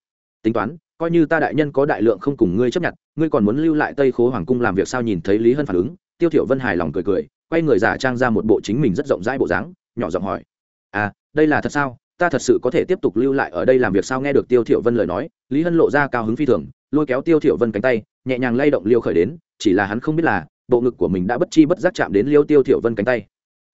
Tính toán, coi như ta đại nhân có đại lượng không cùng ngươi chấp nhận, ngươi còn muốn lưu lại tây khố hoàng cung làm việc sao nhìn thấy lý hân phản ứng? Tiêu thiểu vân hài lòng cười cười, quay người giả trang ra một bộ chính mình rất rộng rãi bộ dáng, nhỏ giọng hỏi à đây là thật sao? Ta thật sự có thể tiếp tục lưu lại ở đây làm việc sao? Nghe được tiêu thiểu vân lời nói, lý hân lộ ra cao hứng phi thường, lôi kéo tiêu thiểu vân cánh tay, nhẹ nhàng lay động liêu khởi đến, chỉ là hắn không biết là bộ ngực của mình đã bất chi bất giác chạm đến liêu tiêu thiểu vân cánh tay.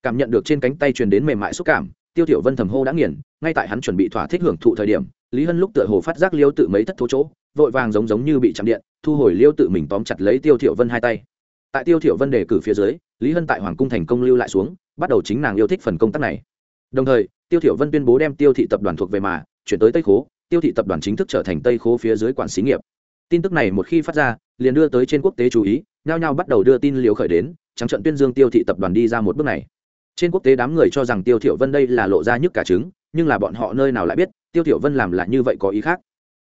Cảm nhận được trên cánh tay truyền đến mềm mại xúc cảm, tiêu thiểu vân thầm hô đã nghiền, ngay tại hắn chuẩn bị thỏa thích hưởng thụ thời điểm, lý hân lúc tựa hồ phát giác liêu tự mấy thất thố chỗ, vội vàng giống giống như bị chạm điện, thu hồi liêu tự mình tóm chặt lấy tiêu thiểu vân hai tay. Tại tiêu thiểu vân đề cử phía dưới, lý hân tại hoàng cung thành công lưu lại xuống, bắt đầu chính nàng yêu thích phần công tác này đồng thời, tiêu thiểu vân tuyên bố đem tiêu thị tập đoàn thuộc về mà, chuyển tới tây khố, tiêu thị tập đoàn chính thức trở thành tây khố phía dưới quản xí nghiệp. Tin tức này một khi phát ra, liền đưa tới trên quốc tế chú ý, nhao nhao bắt đầu đưa tin liều khởi đến, trắng trận tuyên dương tiêu thị tập đoàn đi ra một bước này. Trên quốc tế đám người cho rằng tiêu thiểu vân đây là lộ ra nhức cả trứng, nhưng là bọn họ nơi nào lại biết, tiêu thiểu vân làm là như vậy có ý khác.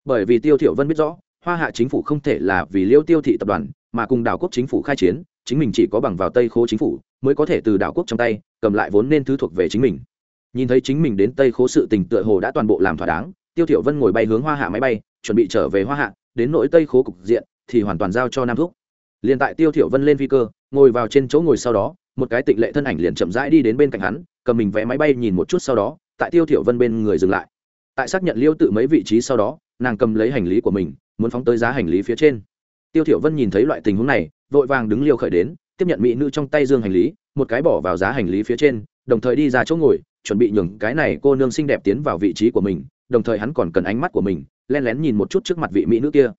Bởi vì tiêu thiểu vân biết rõ, hoa hạ chính phủ không thể là vì liêu tiêu thị tập đoàn, mà cùng đảo quốc chính phủ khai chiến, chính mình chỉ có bằng vào tây khố chính phủ, mới có thể từ đảo quốc trong tay, cầm lại vốn nên thứ thuộc về chính mình nhìn thấy chính mình đến tây khố sự tình tựa hồ đã toàn bộ làm thỏa đáng, tiêu thiểu vân ngồi bay hướng hoa hạ máy bay, chuẩn bị trở về hoa hạ, đến nội tây khố cục diện thì hoàn toàn giao cho nam thúc. Liền tại tiêu thiểu vân lên phi cơ, ngồi vào trên chỗ ngồi sau đó, một cái tịnh lệ thân ảnh liền chậm rãi đi đến bên cạnh hắn, cầm mình vẽ máy bay nhìn một chút sau đó, tại tiêu thiểu vân bên người dừng lại. Tại xác nhận liêu tự mấy vị trí sau đó, nàng cầm lấy hành lý của mình, muốn phóng tới giá hành lý phía trên. Tiêu thiểu vân nhìn thấy loại tình huống này, vội vàng đứng liêu khởi đến, tiếp nhận mỹ nữ trong tay dương hành lý, một cái bỏ vào giá hành lý phía trên, đồng thời đi ra chỗ ngồi chuẩn bị nhường cái này cô nương xinh đẹp tiến vào vị trí của mình, đồng thời hắn còn cần ánh mắt của mình, len lén nhìn một chút trước mặt vị mỹ nữ kia.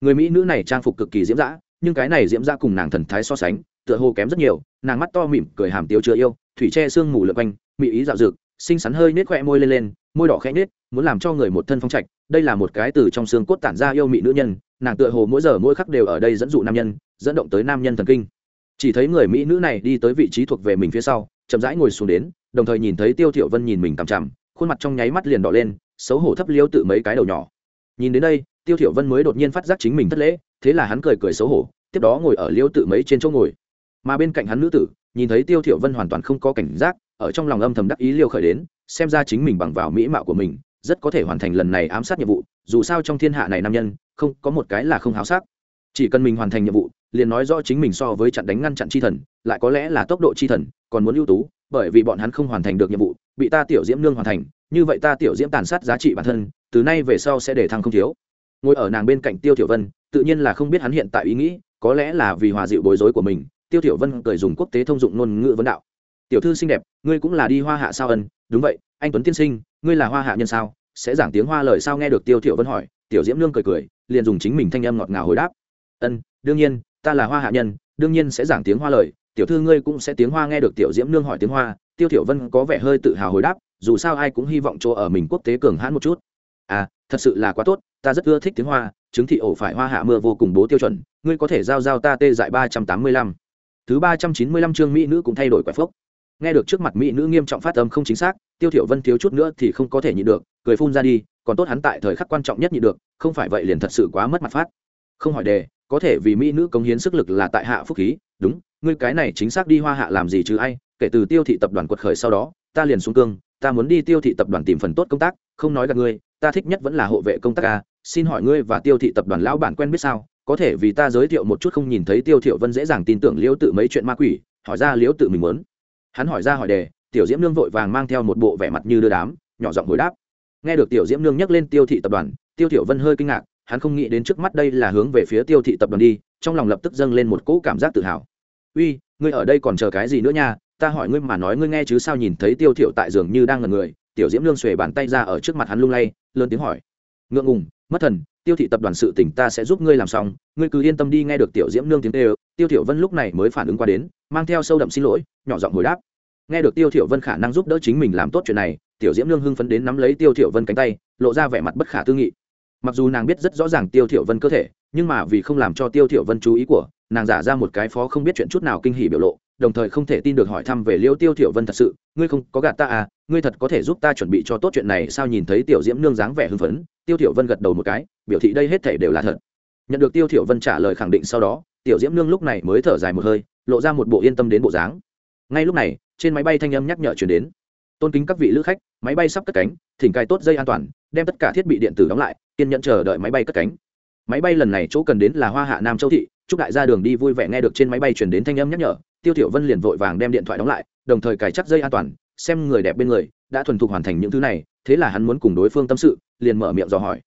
Người mỹ nữ này trang phục cực kỳ diễm dã, nhưng cái này diễm dã cùng nàng thần thái so sánh, tựa hồ kém rất nhiều, nàng mắt to mỉm cười hàm tiêu chưa yêu, thủy tre xương mù lượn quanh mỹ ý dạo dực, xinh xắn hơi nết khoe môi lên lên, môi đỏ khẽ nết, muốn làm cho người một thân phong trạch, đây là một cái từ trong xương cốt tản ra yêu mỹ nữ nhân, nàng tựa hồ mỗi giờ mỗi khắc đều ở đây dẫn dụ nam nhân, dẫn động tới nam nhân thần kinh. Chỉ thấy người mỹ nữ này đi tới vị trí thuộc về mình phía sau, chậm rãi ngồi xuống đến đồng thời nhìn thấy tiêu thiểu vân nhìn mình cằm chằm, khuôn mặt trong nháy mắt liền đỏ lên, xấu hổ thấp liêu tự mấy cái đầu nhỏ. Nhìn đến đây, tiêu thiểu vân mới đột nhiên phát giác chính mình thất lễ, thế là hắn cười cười xấu hổ, tiếp đó ngồi ở liêu tự mấy trên chỗ ngồi. Mà bên cạnh hắn nữ tử, nhìn thấy tiêu thiểu vân hoàn toàn không có cảnh giác, ở trong lòng âm thầm đắc ý liêu khởi đến, xem ra chính mình bằng vào mỹ mạo của mình, rất có thể hoàn thành lần này ám sát nhiệm vụ, dù sao trong thiên hạ này nam nhân, không, có một cái là không háo sắc. Chỉ cần mình hoàn thành nhiệm vụ, liền nói rõ chính mình so với trận đánh ngăn chặn chi thần, lại có lẽ là tốc độ chi thần, còn muốn ưu tú bởi vì bọn hắn không hoàn thành được nhiệm vụ, bị ta tiểu diễm nương hoàn thành, như vậy ta tiểu diễm tàn sát giá trị bản thân, từ nay về sau sẽ để thăng không thiếu. Ngồi ở nàng bên cạnh tiêu tiểu vân, tự nhiên là không biết hắn hiện tại ý nghĩ, có lẽ là vì hòa dịu bối rối của mình, tiêu tiểu vân cười dùng quốc tế thông dụng ngôn ngữ vấn đạo. Tiểu thư xinh đẹp, ngươi cũng là đi hoa hạ sao ân? Đúng vậy, anh tuấn tiên sinh, ngươi là hoa hạ nhân sao? Sẽ giảng tiếng hoa lời sao? Nghe được tiêu tiểu vân hỏi, tiểu diễm nương cười cười, liền dùng chính mình thanh âm ngọt ngào hồi đáp. Ân, đương nhiên, ta là hoa hạ nhân, đương nhiên sẽ giảng tiếng hoa lời tiểu thư ngươi cũng sẽ tiếng hoa nghe được tiểu diễm nương hỏi tiếng hoa, tiêu tiểu vân có vẻ hơi tự hào hồi đáp, dù sao ai cũng hy vọng chỗ ở mình quốc tế cường hãn một chút. À thật sự là quá tốt, ta rất ưa thích tiếng hoa, chứng thị ổ phải hoa hạ mưa vô cùng bố tiêu chuẩn, ngươi có thể giao giao ta tê dại ba trăm tám mươi lăm. Thứ ba trăm chín mươi lăm chương mỹ nữ cũng thay đổi quẻ phốc nghe được trước mặt mỹ nữ nghiêm trọng phát âm không chính xác, tiêu thiểu vân thiếu chút nữa thì không có thể nhịn được, cười phun ra đi, còn tốt hắn tại thời khắc quan trọng nhất nhịn được, không phải vậy liền thật sự quá mất mặt phát. Không hỏi đề, có thể vì mỹ nữ cống hiến sức lực là tại hạ phúc khí, đúng ngươi cái này chính xác đi hoa hạ làm gì chứ ai, kể từ tiêu thị tập đoàn quật khởi sau đó, ta liền xuống cương, ta muốn đi tiêu thị tập đoàn tìm phần tốt công tác, không nói gặp ngươi, ta thích nhất vẫn là hộ vệ công tác a xin hỏi ngươi và tiêu thị tập đoàn lão bản quen biết sao? Có thể vì ta giới thiệu một chút không nhìn thấy tiêu thiệu vân dễ dàng tin tưởng liễu tự mấy chuyện ma quỷ, hỏi ra liễu tự mình muốn. Hắn hỏi ra hỏi đề, tiểu diễm nương vội vàng mang theo một bộ vẻ mặt như đưa đám, nhỏ giọng hồi đáp. Nghe được tiểu diễm nương nhắc lên tiêu thị tập đoàn, tiêu thiệu vân hơi kinh ngạc, hắn không nghĩ đến trước mắt đây là hướng về phía tiêu thị tập đoàn đi, trong lòng lập tức dâng lên một cỗ cảm giác tự hào uy, ngươi ở đây còn chờ cái gì nữa nha? Ta hỏi ngươi mà nói ngươi nghe chứ sao nhìn thấy tiêu thiệu tại giường như đang ngẩn người, tiểu diễm nương xuề bàn tay ra ở trước mặt hắn lung lay, lớn tiếng hỏi. Ngượng ngùng, mất thần, tiêu thị tập đoàn sự tỉnh ta sẽ giúp ngươi làm xong, ngươi cứ yên tâm đi nghe được tiểu diễm nương tiếng tê tiêu thiểu vân lúc này mới phản ứng qua đến, mang theo sâu đậm xin lỗi, nhỏ giọng hồi đáp. Nghe được tiêu thiểu vân khả năng giúp đỡ chính mình làm tốt chuyện này, tiểu diễm nương hưng phấn đến nắm lấy tiêu thiểu vân cánh tay, lộ ra vẻ mặt bất khả tư nghị. Mặc dù nàng biết rất rõ ràng tiêu thiểu vân cơ thể, nhưng mà vì không làm cho tiêu thiểu vân chú ý của nàng giả ra một cái phó không biết chuyện chút nào kinh hỉ biểu lộ, đồng thời không thể tin được hỏi thăm về liêu tiêu thiểu vân thật sự, ngươi không có gạt ta à ngươi thật có thể giúp ta chuẩn bị cho tốt chuyện này sao nhìn thấy tiểu diễm nương dáng vẻ hưng phấn, tiêu thiểu vân gật đầu một cái, biểu thị đây hết thảy đều là thật. Nhận được tiêu thiểu vân trả lời khẳng định sau đó, tiểu diễm nương lúc này mới thở dài một hơi, lộ ra một bộ yên tâm đến bộ dáng. Ngay lúc này, trên máy bay thanh âm nhắc nhở truyền đến. Tôn kính các vị lữ khách, máy bay sắp cất cánh, thỉnh cài tốt dây an toàn, đem tất cả thiết bị điện tử đóng lại, kiên nhẫn chờ đợi máy bay cất cánh. Máy bay lần này chỗ cần đến là hoa hạ nam châu thị chúc đại gia đường đi vui vẻ nghe được trên máy bay truyền đến thanh âm nhắc nhở, tiêu tiểu vân liền vội vàng đem điện thoại đóng lại, đồng thời cài chắc dây an toàn, xem người đẹp bên người, đã thuần thục hoàn thành những thứ này, thế là hắn muốn cùng đối phương tâm sự, liền mở miệng dò hỏi.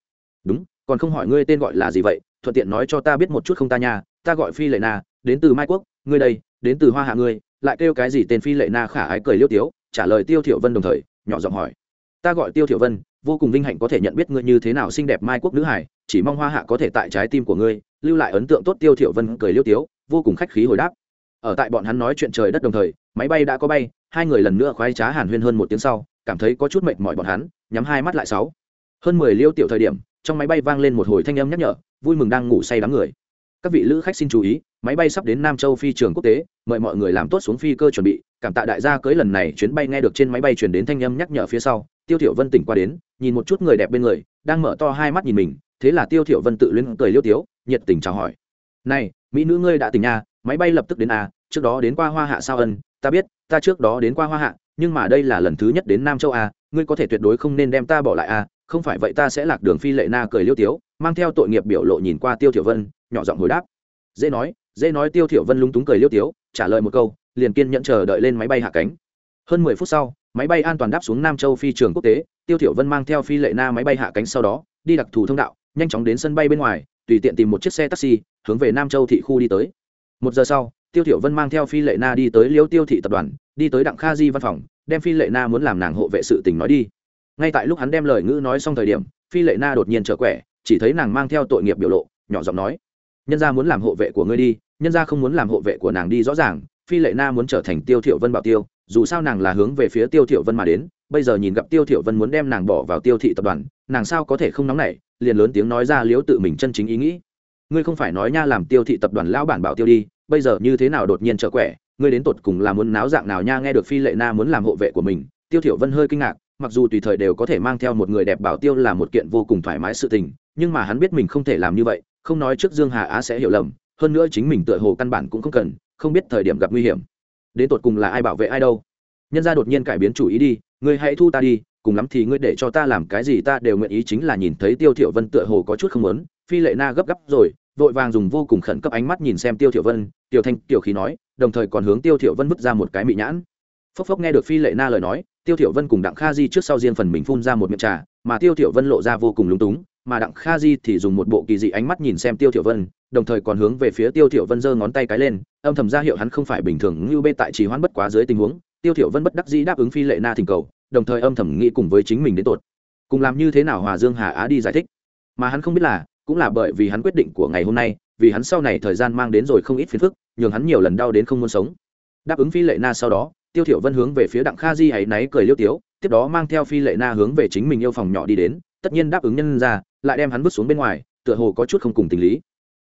Đúng, còn không hỏi ngươi tên gọi là gì vậy, thuận tiện nói cho ta biết một chút không ta nha, ta gọi phi lệ na, đến từ mai quốc, ngươi đây, đến từ hoa hạ ngươi, lại kêu cái gì tên phi lệ na khả ái cười liêu tiếu? trả lời tiêu thiểu vân đồng thời, nhỏ giọng hỏi. Ta gọi tiêu thiểu vân, vô cùng vinh hạnh có thể nhận biết ngươi như thế nào xinh đẹp mai quốc nữ hải chỉ mong hoa hạ có thể tại trái tim của ngươi, lưu lại ấn tượng tốt tiêu thiểu vân cười liêu tiếu, vô cùng khách khí hồi đáp. Ở tại bọn hắn nói chuyện trời đất đồng thời, máy bay đã có bay, hai người lần nữa khoái trá hàn huyên hơn một tiếng sau, cảm thấy có chút mệt mỏi bọn hắn, nhắm hai mắt lại sáu. Hơn mười liêu tiểu thời điểm, trong máy bay vang lên một hồi thanh âm nhắc nhở, vui mừng đang ngủ say đám người. Các vị lữ khách xin chú ý, máy bay sắp đến nam châu phi trường quốc tế, mời mọi người làm tốt xuống phi cơ chuẩn bị, cảm tạ đại gia cưới lần này chuyến bay nghe được trên máy bay chuyển đến thanh âm nhắc nhở phía sau, tiêu thiểu vân tỉnh qua đến, nhìn một chút người đẹp bên người, đang mở to hai mắt nhìn mình thế là tiêu thiểu vân tự luyến cười liêu tiếu, nhiệt tình chào hỏi. Này, mỹ nữ ngươi đã tỉnh nha, máy bay lập tức đến à trước đó đến qua hoa hạ sao ân, ta biết, ta trước đó đến qua hoa hạ, nhưng mà đây là lần thứ nhất đến nam châu à ngươi có thể tuyệt đối không nên đem ta bỏ lại à không phải vậy ta sẽ lạc đường phi lệ na cười liêu tiếu, mang theo tội nghiệp biểu lộ nhìn qua tiêu thiểu vân, nhỏ giọng hồi đáp. Dễ nói dễ nói tiêu thiểu vân lúng túng cười liêu tiếu, trả lời một câu, liền kiên nhẫn chờ đợi lên máy bay hạ cánh. Hơn mười phút sau, máy bay an toàn đáp xuống nam châu phi trường quốc tế, tiêu thiểu vân mang theo phi lệ na máy bay hạ cánh sau đó, đi đặc thù thông đạo nhanh chóng đến sân bay bên ngoài, tùy tiện tìm một chiếc xe taxi, hướng về nam châu thị khu đi tới. Một giờ sau, tiêu thiểu vân mang theo phi lệ na đi tới liêu tiêu thị tập đoàn, đi tới đặng kha di văn phòng, đem phi lệ na muốn làm nàng hộ vệ sự tình nói đi. Ngay tại lúc hắn đem lời ngữ nói xong thời điểm, phi lệ na đột nhiên trở quẻ, chỉ thấy nàng mang theo tội nghiệp biểu lộ, nhỏ giọng nói, nhân gia muốn làm hộ vệ của ngươi đi, nhân gia không muốn làm hộ vệ của nàng đi rõ ràng. Phi lệ na muốn trở thành tiêu thiểu vân bảo tiêu, dù sao nàng là hướng về phía tiêu thiểu vân mà đến, bây giờ nhìn gặp tiêu thiểu vân muốn đem nàng bỏ vào tiêu thị tập đoàn, nàng sao có thể không nóng nảy liền lớn tiếng nói ra liếu tự mình chân chính ý nghĩ. Ngươi không phải nói nha làm tiêu thị tập đoàn lão bản bảo tiêu đi, bây giờ như thế nào đột nhiên trở quẻ, ngươi đến tột cùng là muốn náo dạng nào nha, nghe được phi lệ na muốn làm hộ vệ của mình, tiêu thiểu vân hơi kinh ngạc, mặc dù tùy thời đều có thể mang theo một người đẹp bảo tiêu là một kiện vô cùng thoải mái sự tình, nhưng mà hắn biết mình không thể làm như vậy, không nói trước dương hà á sẽ hiểu lầm, hơn nữa chính mình tựa hồ căn bản cũng không cần, không biết thời điểm gặp nguy hiểm. Đến tột cùng là ai bảo vệ ai đâu? Nhân gia đột nhiên cải biến chủ ý đi, ngươi hãy thu ta đi cùng lắm thì ngươi để cho ta làm cái gì ta đều nguyện ý chính là nhìn thấy tiêu thiểu vân tựa hồ có chút không muốn. Phi lệ na gấp gáp rồi, vội vàng dùng vô cùng khẩn cấp ánh mắt nhìn xem tiêu thiểu vân. Tiểu thanh, tiểu khí nói, đồng thời còn hướng tiêu thiểu vân vứt ra một cái mị nhãn. Phốc phốc nghe được phi lệ na lời nói, tiêu thiểu vân cùng đặng kha di trước sau riêng phần mình phun ra một miệng trà, mà tiêu thiểu vân lộ ra vô cùng lúng túng, mà đặng kha di thì dùng một bộ kỳ dị ánh mắt nhìn xem tiêu thiểu vân, đồng thời còn hướng về phía tiêu thiểu vân giơ ngón tay cái lên, âm thầm ra hiệu hắn không phải bình thường như bê tại trì hoãn bất quá dưới tình huống. Tiêu thiểu vân bất đắc dĩ đáp ứng phi lệ na thỉnh cầu đồng thời âm thầm nghĩ cùng với chính mình đến tột. Cùng làm như thế nào hòa dương hà á đi giải thích. Mà hắn không biết là, cũng là bởi vì hắn quyết định của ngày hôm nay, vì hắn sau này thời gian mang đến rồi không ít phiền phức, nhường hắn nhiều lần đau đến không muốn sống. Đáp ứng phi lệ na sau đó, tiêu thiểu vân hướng về phía đặng kha di hãy náy cười liêu tiếu, tiếp đó mang theo phi lệ na hướng về chính mình yêu phòng nhỏ đi đến, tất nhiên đáp ứng nhân ra, lại đem hắn vứt xuống bên ngoài, tựa hồ có chút không cùng tình lý.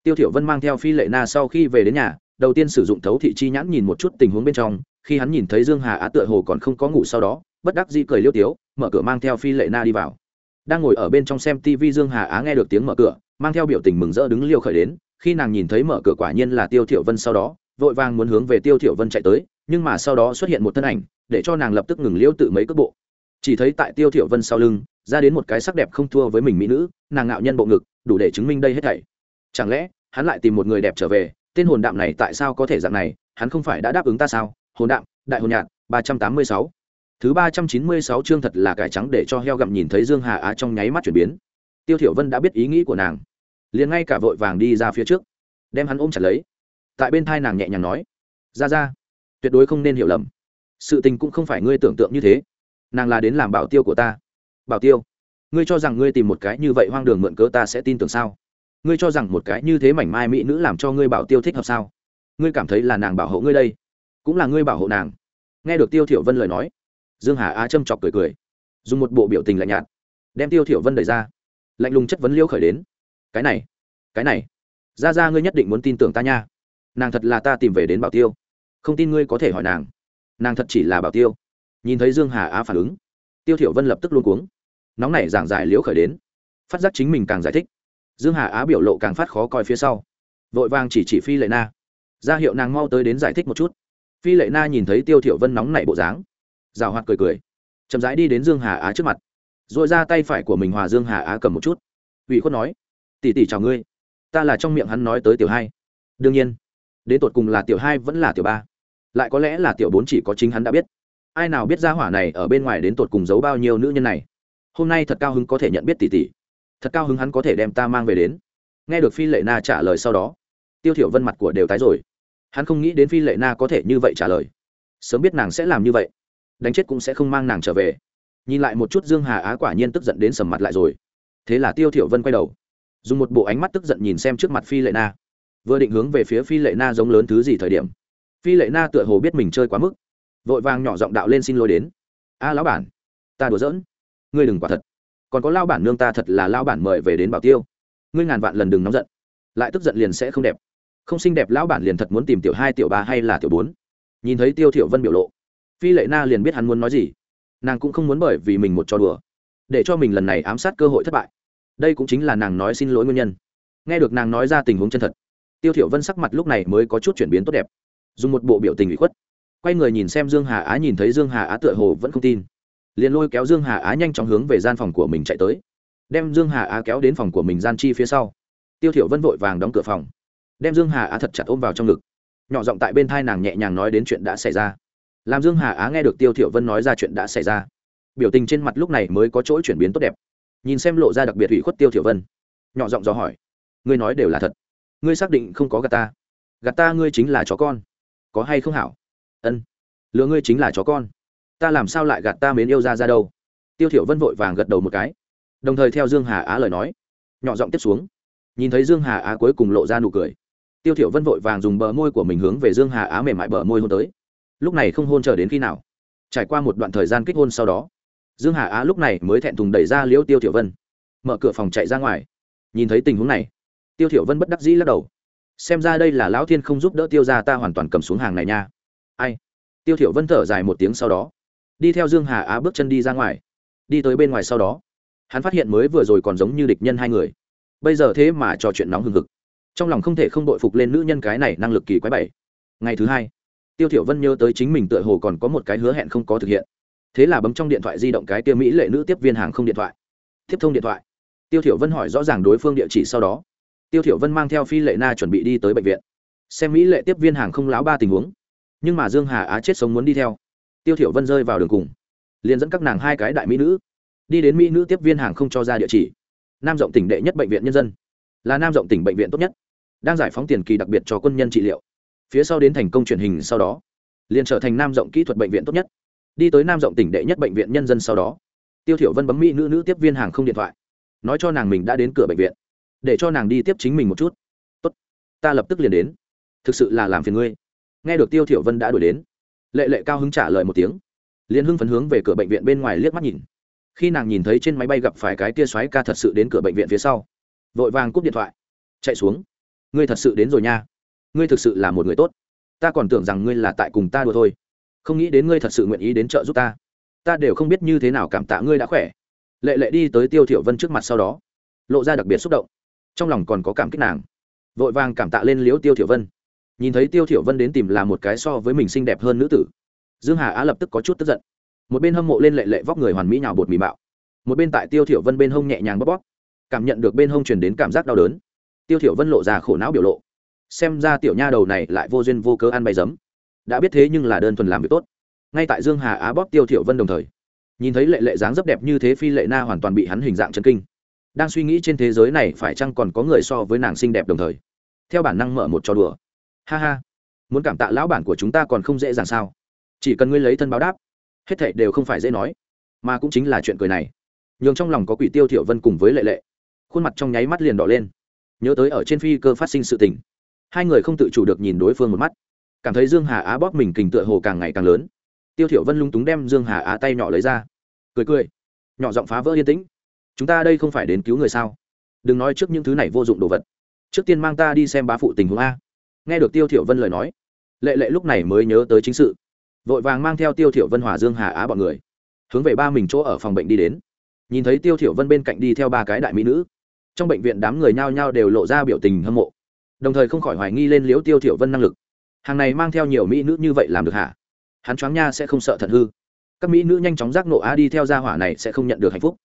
Tiêu thiểu vân mang theo phi lệ na sau khi về đến nhà, đầu tiên sử dụng thấu thị chi nhãn nhìn một chút tình huống bên trong, khi hắn nhìn thấy dương hà á tựa hồ còn không có ngủ sau đó bất đắc dĩ cười liêu tiếu mở cửa mang theo phi lệ na đi vào. Đang ngồi ở bên trong xem tv dương hà á nghe được tiếng mở cửa mang theo biểu tình mừng rỡ đứng liêu khởi đến khi nàng nhìn thấy mở cửa quả nhiên là tiêu thiểu vân sau đó vội vàng muốn hướng về tiêu thiểu vân chạy tới nhưng mà sau đó xuất hiện một thân ảnh để cho nàng lập tức ngừng liêu tự mấy cước bộ. Chỉ thấy tại tiêu thiểu vân sau lưng ra đến một cái sắc đẹp không thua với mình mỹ nữ nàng ngạo nhân bộ ngực đủ để chứng minh đây hết thảy. Chẳng lẽ hắn lại tìm một người đẹp trở về tên hồn đạm này tại sao có thể dạng này hắn không phải đã đáp ứng ta sao? Hồn đạm đại hồn nhạn, ba trăm tám mươi sáu thứ ba trăm chín mươi sáu chương thật là cải trắng để cho heo gặm nhìn thấy dương hà á trong nháy mắt chuyển biến. Tiêu thiểu vân đã biết ý nghĩ của nàng. Liền ngay cả vội vàng đi ra phía trước, đem hắn ôm chặt lấy. Tại bên thai nàng nhẹ nhàng nói, ra ra, tuyệt đối không nên hiểu lầm. Sự tình cũng không phải ngươi tưởng tượng như thế. Nàng là đến làm bảo tiêu của ta. Bảo tiêu? Ngươi cho rằng ngươi tìm một cái như vậy hoang đường mượn cớ ta sẽ tin tưởng sao? Ngươi cho rằng một cái như thế mảnh mai mỹ nữ làm cho ngươi bảo tiêu thích hợp sao? Ngươi cảm thấy là nàng bảo hộ ngươi đây, cũng là ngươi bảo hộ nàng. Nghe được tiêu thiểu vân lời nói dương hà á châm chọc cười cười. Dùng một bộ biểu tình lạnh nhạt, đem tiêu thiểu vân đẩy ra. Lạnh lùng chất vấn liêu khởi đến. Cái này cái này. Ra ra ngươi nhất định muốn tin tưởng ta nha. Nàng thật là ta tìm về đến bảo tiêu. Không tin ngươi có thể hỏi nàng. Nàng thật chỉ là bảo tiêu. Nhìn thấy dương hà á phản ứng, tiêu thiểu vân lập tức luôn cuống. Nóng nảy giảng giải liễu khởi đến. Phát giác chính mình càng giải thích, dương hà á biểu lộ càng phát khó coi phía sau. Vội vàng chỉ chỉ phi lệ na. Ra hiệu nàng mau tới đến giải thích một chút. Phi lệ na nhìn thấy tiêu thiểu vân nóng nảy bộ dáng rào hoạt cười cười. Chậm rãi đi đến dương hà á trước mặt. Rồi ra tay phải của mình hòa dương hà á cầm một chút. Ủy khuất nói, tỷ tỷ chào ngươi. Ta là trong miệng hắn nói tới tiểu hai. Đương nhiên. Đến tột cùng là tiểu hai vẫn là tiểu ba. Lại có lẽ là tiểu bốn chỉ có chính hắn đã biết. Ai nào biết ra hỏa này ở bên ngoài đến tột cùng giấu bao nhiêu nữ nhân này. Hôm nay thật cao hứng có thể nhận biết tỷ tỷ. Thật cao hứng hắn có thể đem ta mang về đến. Nghe được phi lệ na trả lời sau đó, tiêu thiểu vân mặt của đều tái rồi. Hắn không nghĩ đến phi lệ na có thể như vậy trả lời. Sớm biết nàng sẽ làm như vậy đánh chết cũng sẽ không mang nàng trở về. Nhìn lại một chút dương hà á quả nhiên tức giận đến sầm mặt lại rồi. Thế là tiêu thiểu vân quay đầu, dùng một bộ ánh mắt tức giận nhìn xem trước mặt phi lệ na. Vừa định hướng về phía phi lệ na giống lớn thứ gì thời điểm, phi lệ na tựa hồ biết mình chơi quá mức, vội vàng nhỏ giọng đạo lên xin lỗi đến. A lão bản, ta đùa giỡn. Ngươi đừng quả thật. Còn có lão bản nương ta thật là lão bản mời về đến bảo tiêu. Ngươi ngàn vạn lần đừng nóng giận. Lại tức giận liền sẽ không đẹp. Không xinh đẹp lão bản liền thật muốn tìm tiểu hai, tiểu ba hay là tiểu bốn. Nhìn thấy tiêu thiểu vân biểu lộ phi lệ na liền biết hắn muốn nói gì. Nàng cũng không muốn bởi vì mình một trò đùa, để cho mình lần này ám sát cơ hội thất bại. Đây cũng chính là nàng nói xin lỗi nguyên nhân. Nghe được nàng nói ra tình huống chân thật, tiêu thiểu vân sắc mặt lúc này mới có chút chuyển biến tốt đẹp. Dùng một bộ biểu tình ủy khuất, quay người nhìn xem dương hà á, nhìn thấy dương hà á tựa hồ vẫn không tin. Liền lôi kéo dương hà á nhanh chóng hướng về gian phòng của mình chạy tới. Đem dương hà á kéo đến phòng của mình gian chi phía sau. Tiêu thiểu vân vội vàng đóng cửa phòng. Đem dương hà á thật chặt ôm vào trong ngực. Nhỏ giọng tại bên thai nàng nhẹ nhàng nói đến chuyện đã xảy ra làm dương hà á nghe được tiêu thiểu vân nói ra chuyện đã xảy ra. Biểu tình trên mặt lúc này mới có chỗ chuyển biến tốt đẹp. Nhìn xem lộ ra đặc biệt ủy khuất tiêu thiểu vân, nhỏ giọng dò hỏi, ngươi nói đều là thật. Ngươi xác định không có gạt ta. Gạt ta ngươi chính là chó con. Có hay không hảo? Ân, lừa ngươi chính là chó con. Ta làm sao lại gạt ta mến yêu ra ra đâu? Tiêu thiểu vân vội vàng gật đầu một cái. Đồng thời theo dương hà á lời nói, nhỏ giọng tiếp xuống. Nhìn thấy dương hà á cuối cùng lộ ra nụ cười, tiêu thiểu vân vội vàng dùng bờ môi của mình hướng về dương hà á mềm mại bờ môi hôn tới lúc này không hôn chờ đến khi nào? Trải qua một đoạn thời gian kích hôn sau đó, dương hà á lúc này mới thẹn thùng đẩy ra liễu tiêu tiểu vân, mở cửa phòng chạy ra ngoài. Nhìn thấy tình huống này, tiêu tiểu vân bất đắc dĩ lắc đầu. Xem ra đây là lão thiên không giúp đỡ tiêu gia ta hoàn toàn cầm xuống hàng này nha. Ai? Tiêu tiểu vân thở dài một tiếng sau đó, đi theo dương hà á bước chân đi ra ngoài. Đi tới bên ngoài sau đó, hắn phát hiện mới vừa rồi còn giống như địch nhân hai người. Bây giờ thế mà trò chuyện nóng hừng hực. Trong lòng không thể không đội phục lên nữ nhân cái này năng lực kỳ quái bảy. Ngày thứ hai tiêu thiểu vân nhớ tới chính mình tựa hồ còn có một cái hứa hẹn không có thực hiện. Thế là bấm trong điện thoại di động cái tiêu mỹ lệ nữ tiếp viên hàng không điện thoại. Tiếp thông điện thoại. Tiêu thiểu vân hỏi rõ ràng đối phương địa chỉ sau đó. Tiêu thiểu vân mang theo phi lệ na chuẩn bị đi tới bệnh viện. Xem mỹ lệ tiếp viên hàng không láo ba tình huống. Nhưng mà dương hà á chết sống muốn đi theo. Tiêu thiểu vân rơi vào đường cùng. Liền dẫn các nàng hai cái đại mỹ nữ. Đi đến mỹ nữ tiếp viên hàng không cho ra địa chỉ. Nam rộng tỉnh đệ nhất bệnh viện nhân dân. Là nam rộng tỉnh bệnh viện tốt nhất. Đang giải phóng tiền kỳ đặc biệt cho quân nhân trị liệu phía sau đến thành công truyền hình sau đó, liền trở thành nam rộng kỹ thuật bệnh viện tốt nhất. Đi tới nam rộng tỉnh đệ nhất bệnh viện nhân dân sau đó, tiêu thiểu vân bấm mỹ nữ nữ tiếp viên hàng không điện thoại, nói cho nàng mình đã đến cửa bệnh viện, để cho nàng đi tiếp chính mình một chút. Tốt, ta lập tức liền đến. Thực sự là làm phiền ngươi. Nghe được tiêu thiểu vân đã đuổi đến, lệ lệ cao hứng trả lời một tiếng, liền hưng phấn hướng về cửa bệnh viện bên ngoài liếc mắt nhìn. Khi nàng nhìn thấy trên máy bay gặp phải cái tia xoáy ca thật sự đến cửa bệnh viện phía sau, vội vàng cúp điện thoại, chạy xuống. Ngươi thật sự đến rồi nha ngươi thực sự là một người tốt. Ta còn tưởng rằng ngươi là tại cùng ta đùa thôi. Không nghĩ đến ngươi thật sự nguyện ý đến trợ giúp ta. Ta đều không biết như thế nào cảm tạ ngươi đã khỏe. Lệ lệ đi tới tiêu thiểu vân trước mặt sau đó, lộ ra đặc biệt xúc động. Trong lòng còn có cảm kích nàng. Vội vàng cảm tạ lên liếu tiêu thiểu vân. Nhìn thấy tiêu thiểu vân đến tìm là một cái so với mình xinh đẹp hơn nữ tử, dương hà á lập tức có chút tức giận. Một bên hâm mộ lên lệ lệ vóc người hoàn mỹ nhào bột mì mạo. Một bên tại tiêu thiểu vân bên hông nhẹ nhàng bóp bóp, cảm nhận được bên hông truyền đến cảm giác đau đớn. Tiêu thiểu vân lộ ra khổ não biểu lộ xem ra tiểu nha đầu này lại vô duyên vô cớ ăn bay giấm. Đã biết thế nhưng là đơn thuần làm việc tốt. Ngay tại dương hà á bóp tiêu thiểu vân đồng thời, nhìn thấy lệ lệ dáng rất đẹp như thế phi lệ na hoàn toàn bị hắn hình dạng chân kinh. Đang suy nghĩ trên thế giới này phải chăng còn có người so với nàng xinh đẹp đồng thời, theo bản năng mở một trò đùa. Ha ha, muốn cảm tạ lão bản của chúng ta còn không dễ dàng sao? Chỉ cần ngươi lấy thân báo đáp, hết thảy đều không phải dễ nói. Mà cũng chính là chuyện cười này. Nhường trong lòng có quỷ tiêu thiểu vân cùng với lệ lệ, khuôn mặt trong nháy mắt liền đỏ lên. Nhớ tới ở trên phi cơ phát sinh sự tình hai người không tự chủ được nhìn đối phương một mắt. Cảm thấy dương hà á bóp mình kình tựa hồ càng ngày càng lớn. Tiêu thiểu vân lung túng đem dương hà á tay nhỏ lấy ra. Cười cười. Nhỏ giọng phá vỡ yên tĩnh. Chúng ta đây không phải đến cứu người sao? Đừng nói trước những thứ này vô dụng đồ vật. Trước tiên mang ta đi xem bá phụ tình huống a. Nghe được tiêu thiểu vân lời nói, lệ lệ lúc này mới nhớ tới chính sự. Vội vàng mang theo tiêu thiểu vân hòa dương hà á bọn người, hướng về ba mình chỗ ở phòng bệnh đi đến. Nhìn thấy tiêu thiểu vân bên cạnh đi theo ba cái đại mỹ nữ, trong bệnh viện đám người nhao nhao đều lộ ra biểu tình hâm mộ đồng thời không khỏi hoài nghi lên liễu tiêu thiểu vân năng lực. Hàng này mang theo nhiều mỹ nữ như vậy làm được hả? Hắn choáng nha sẽ không sợ thận hư. Các mỹ nữ nhanh chóng giác nộ a, đi theo gia hỏa này sẽ không nhận được hạnh phúc.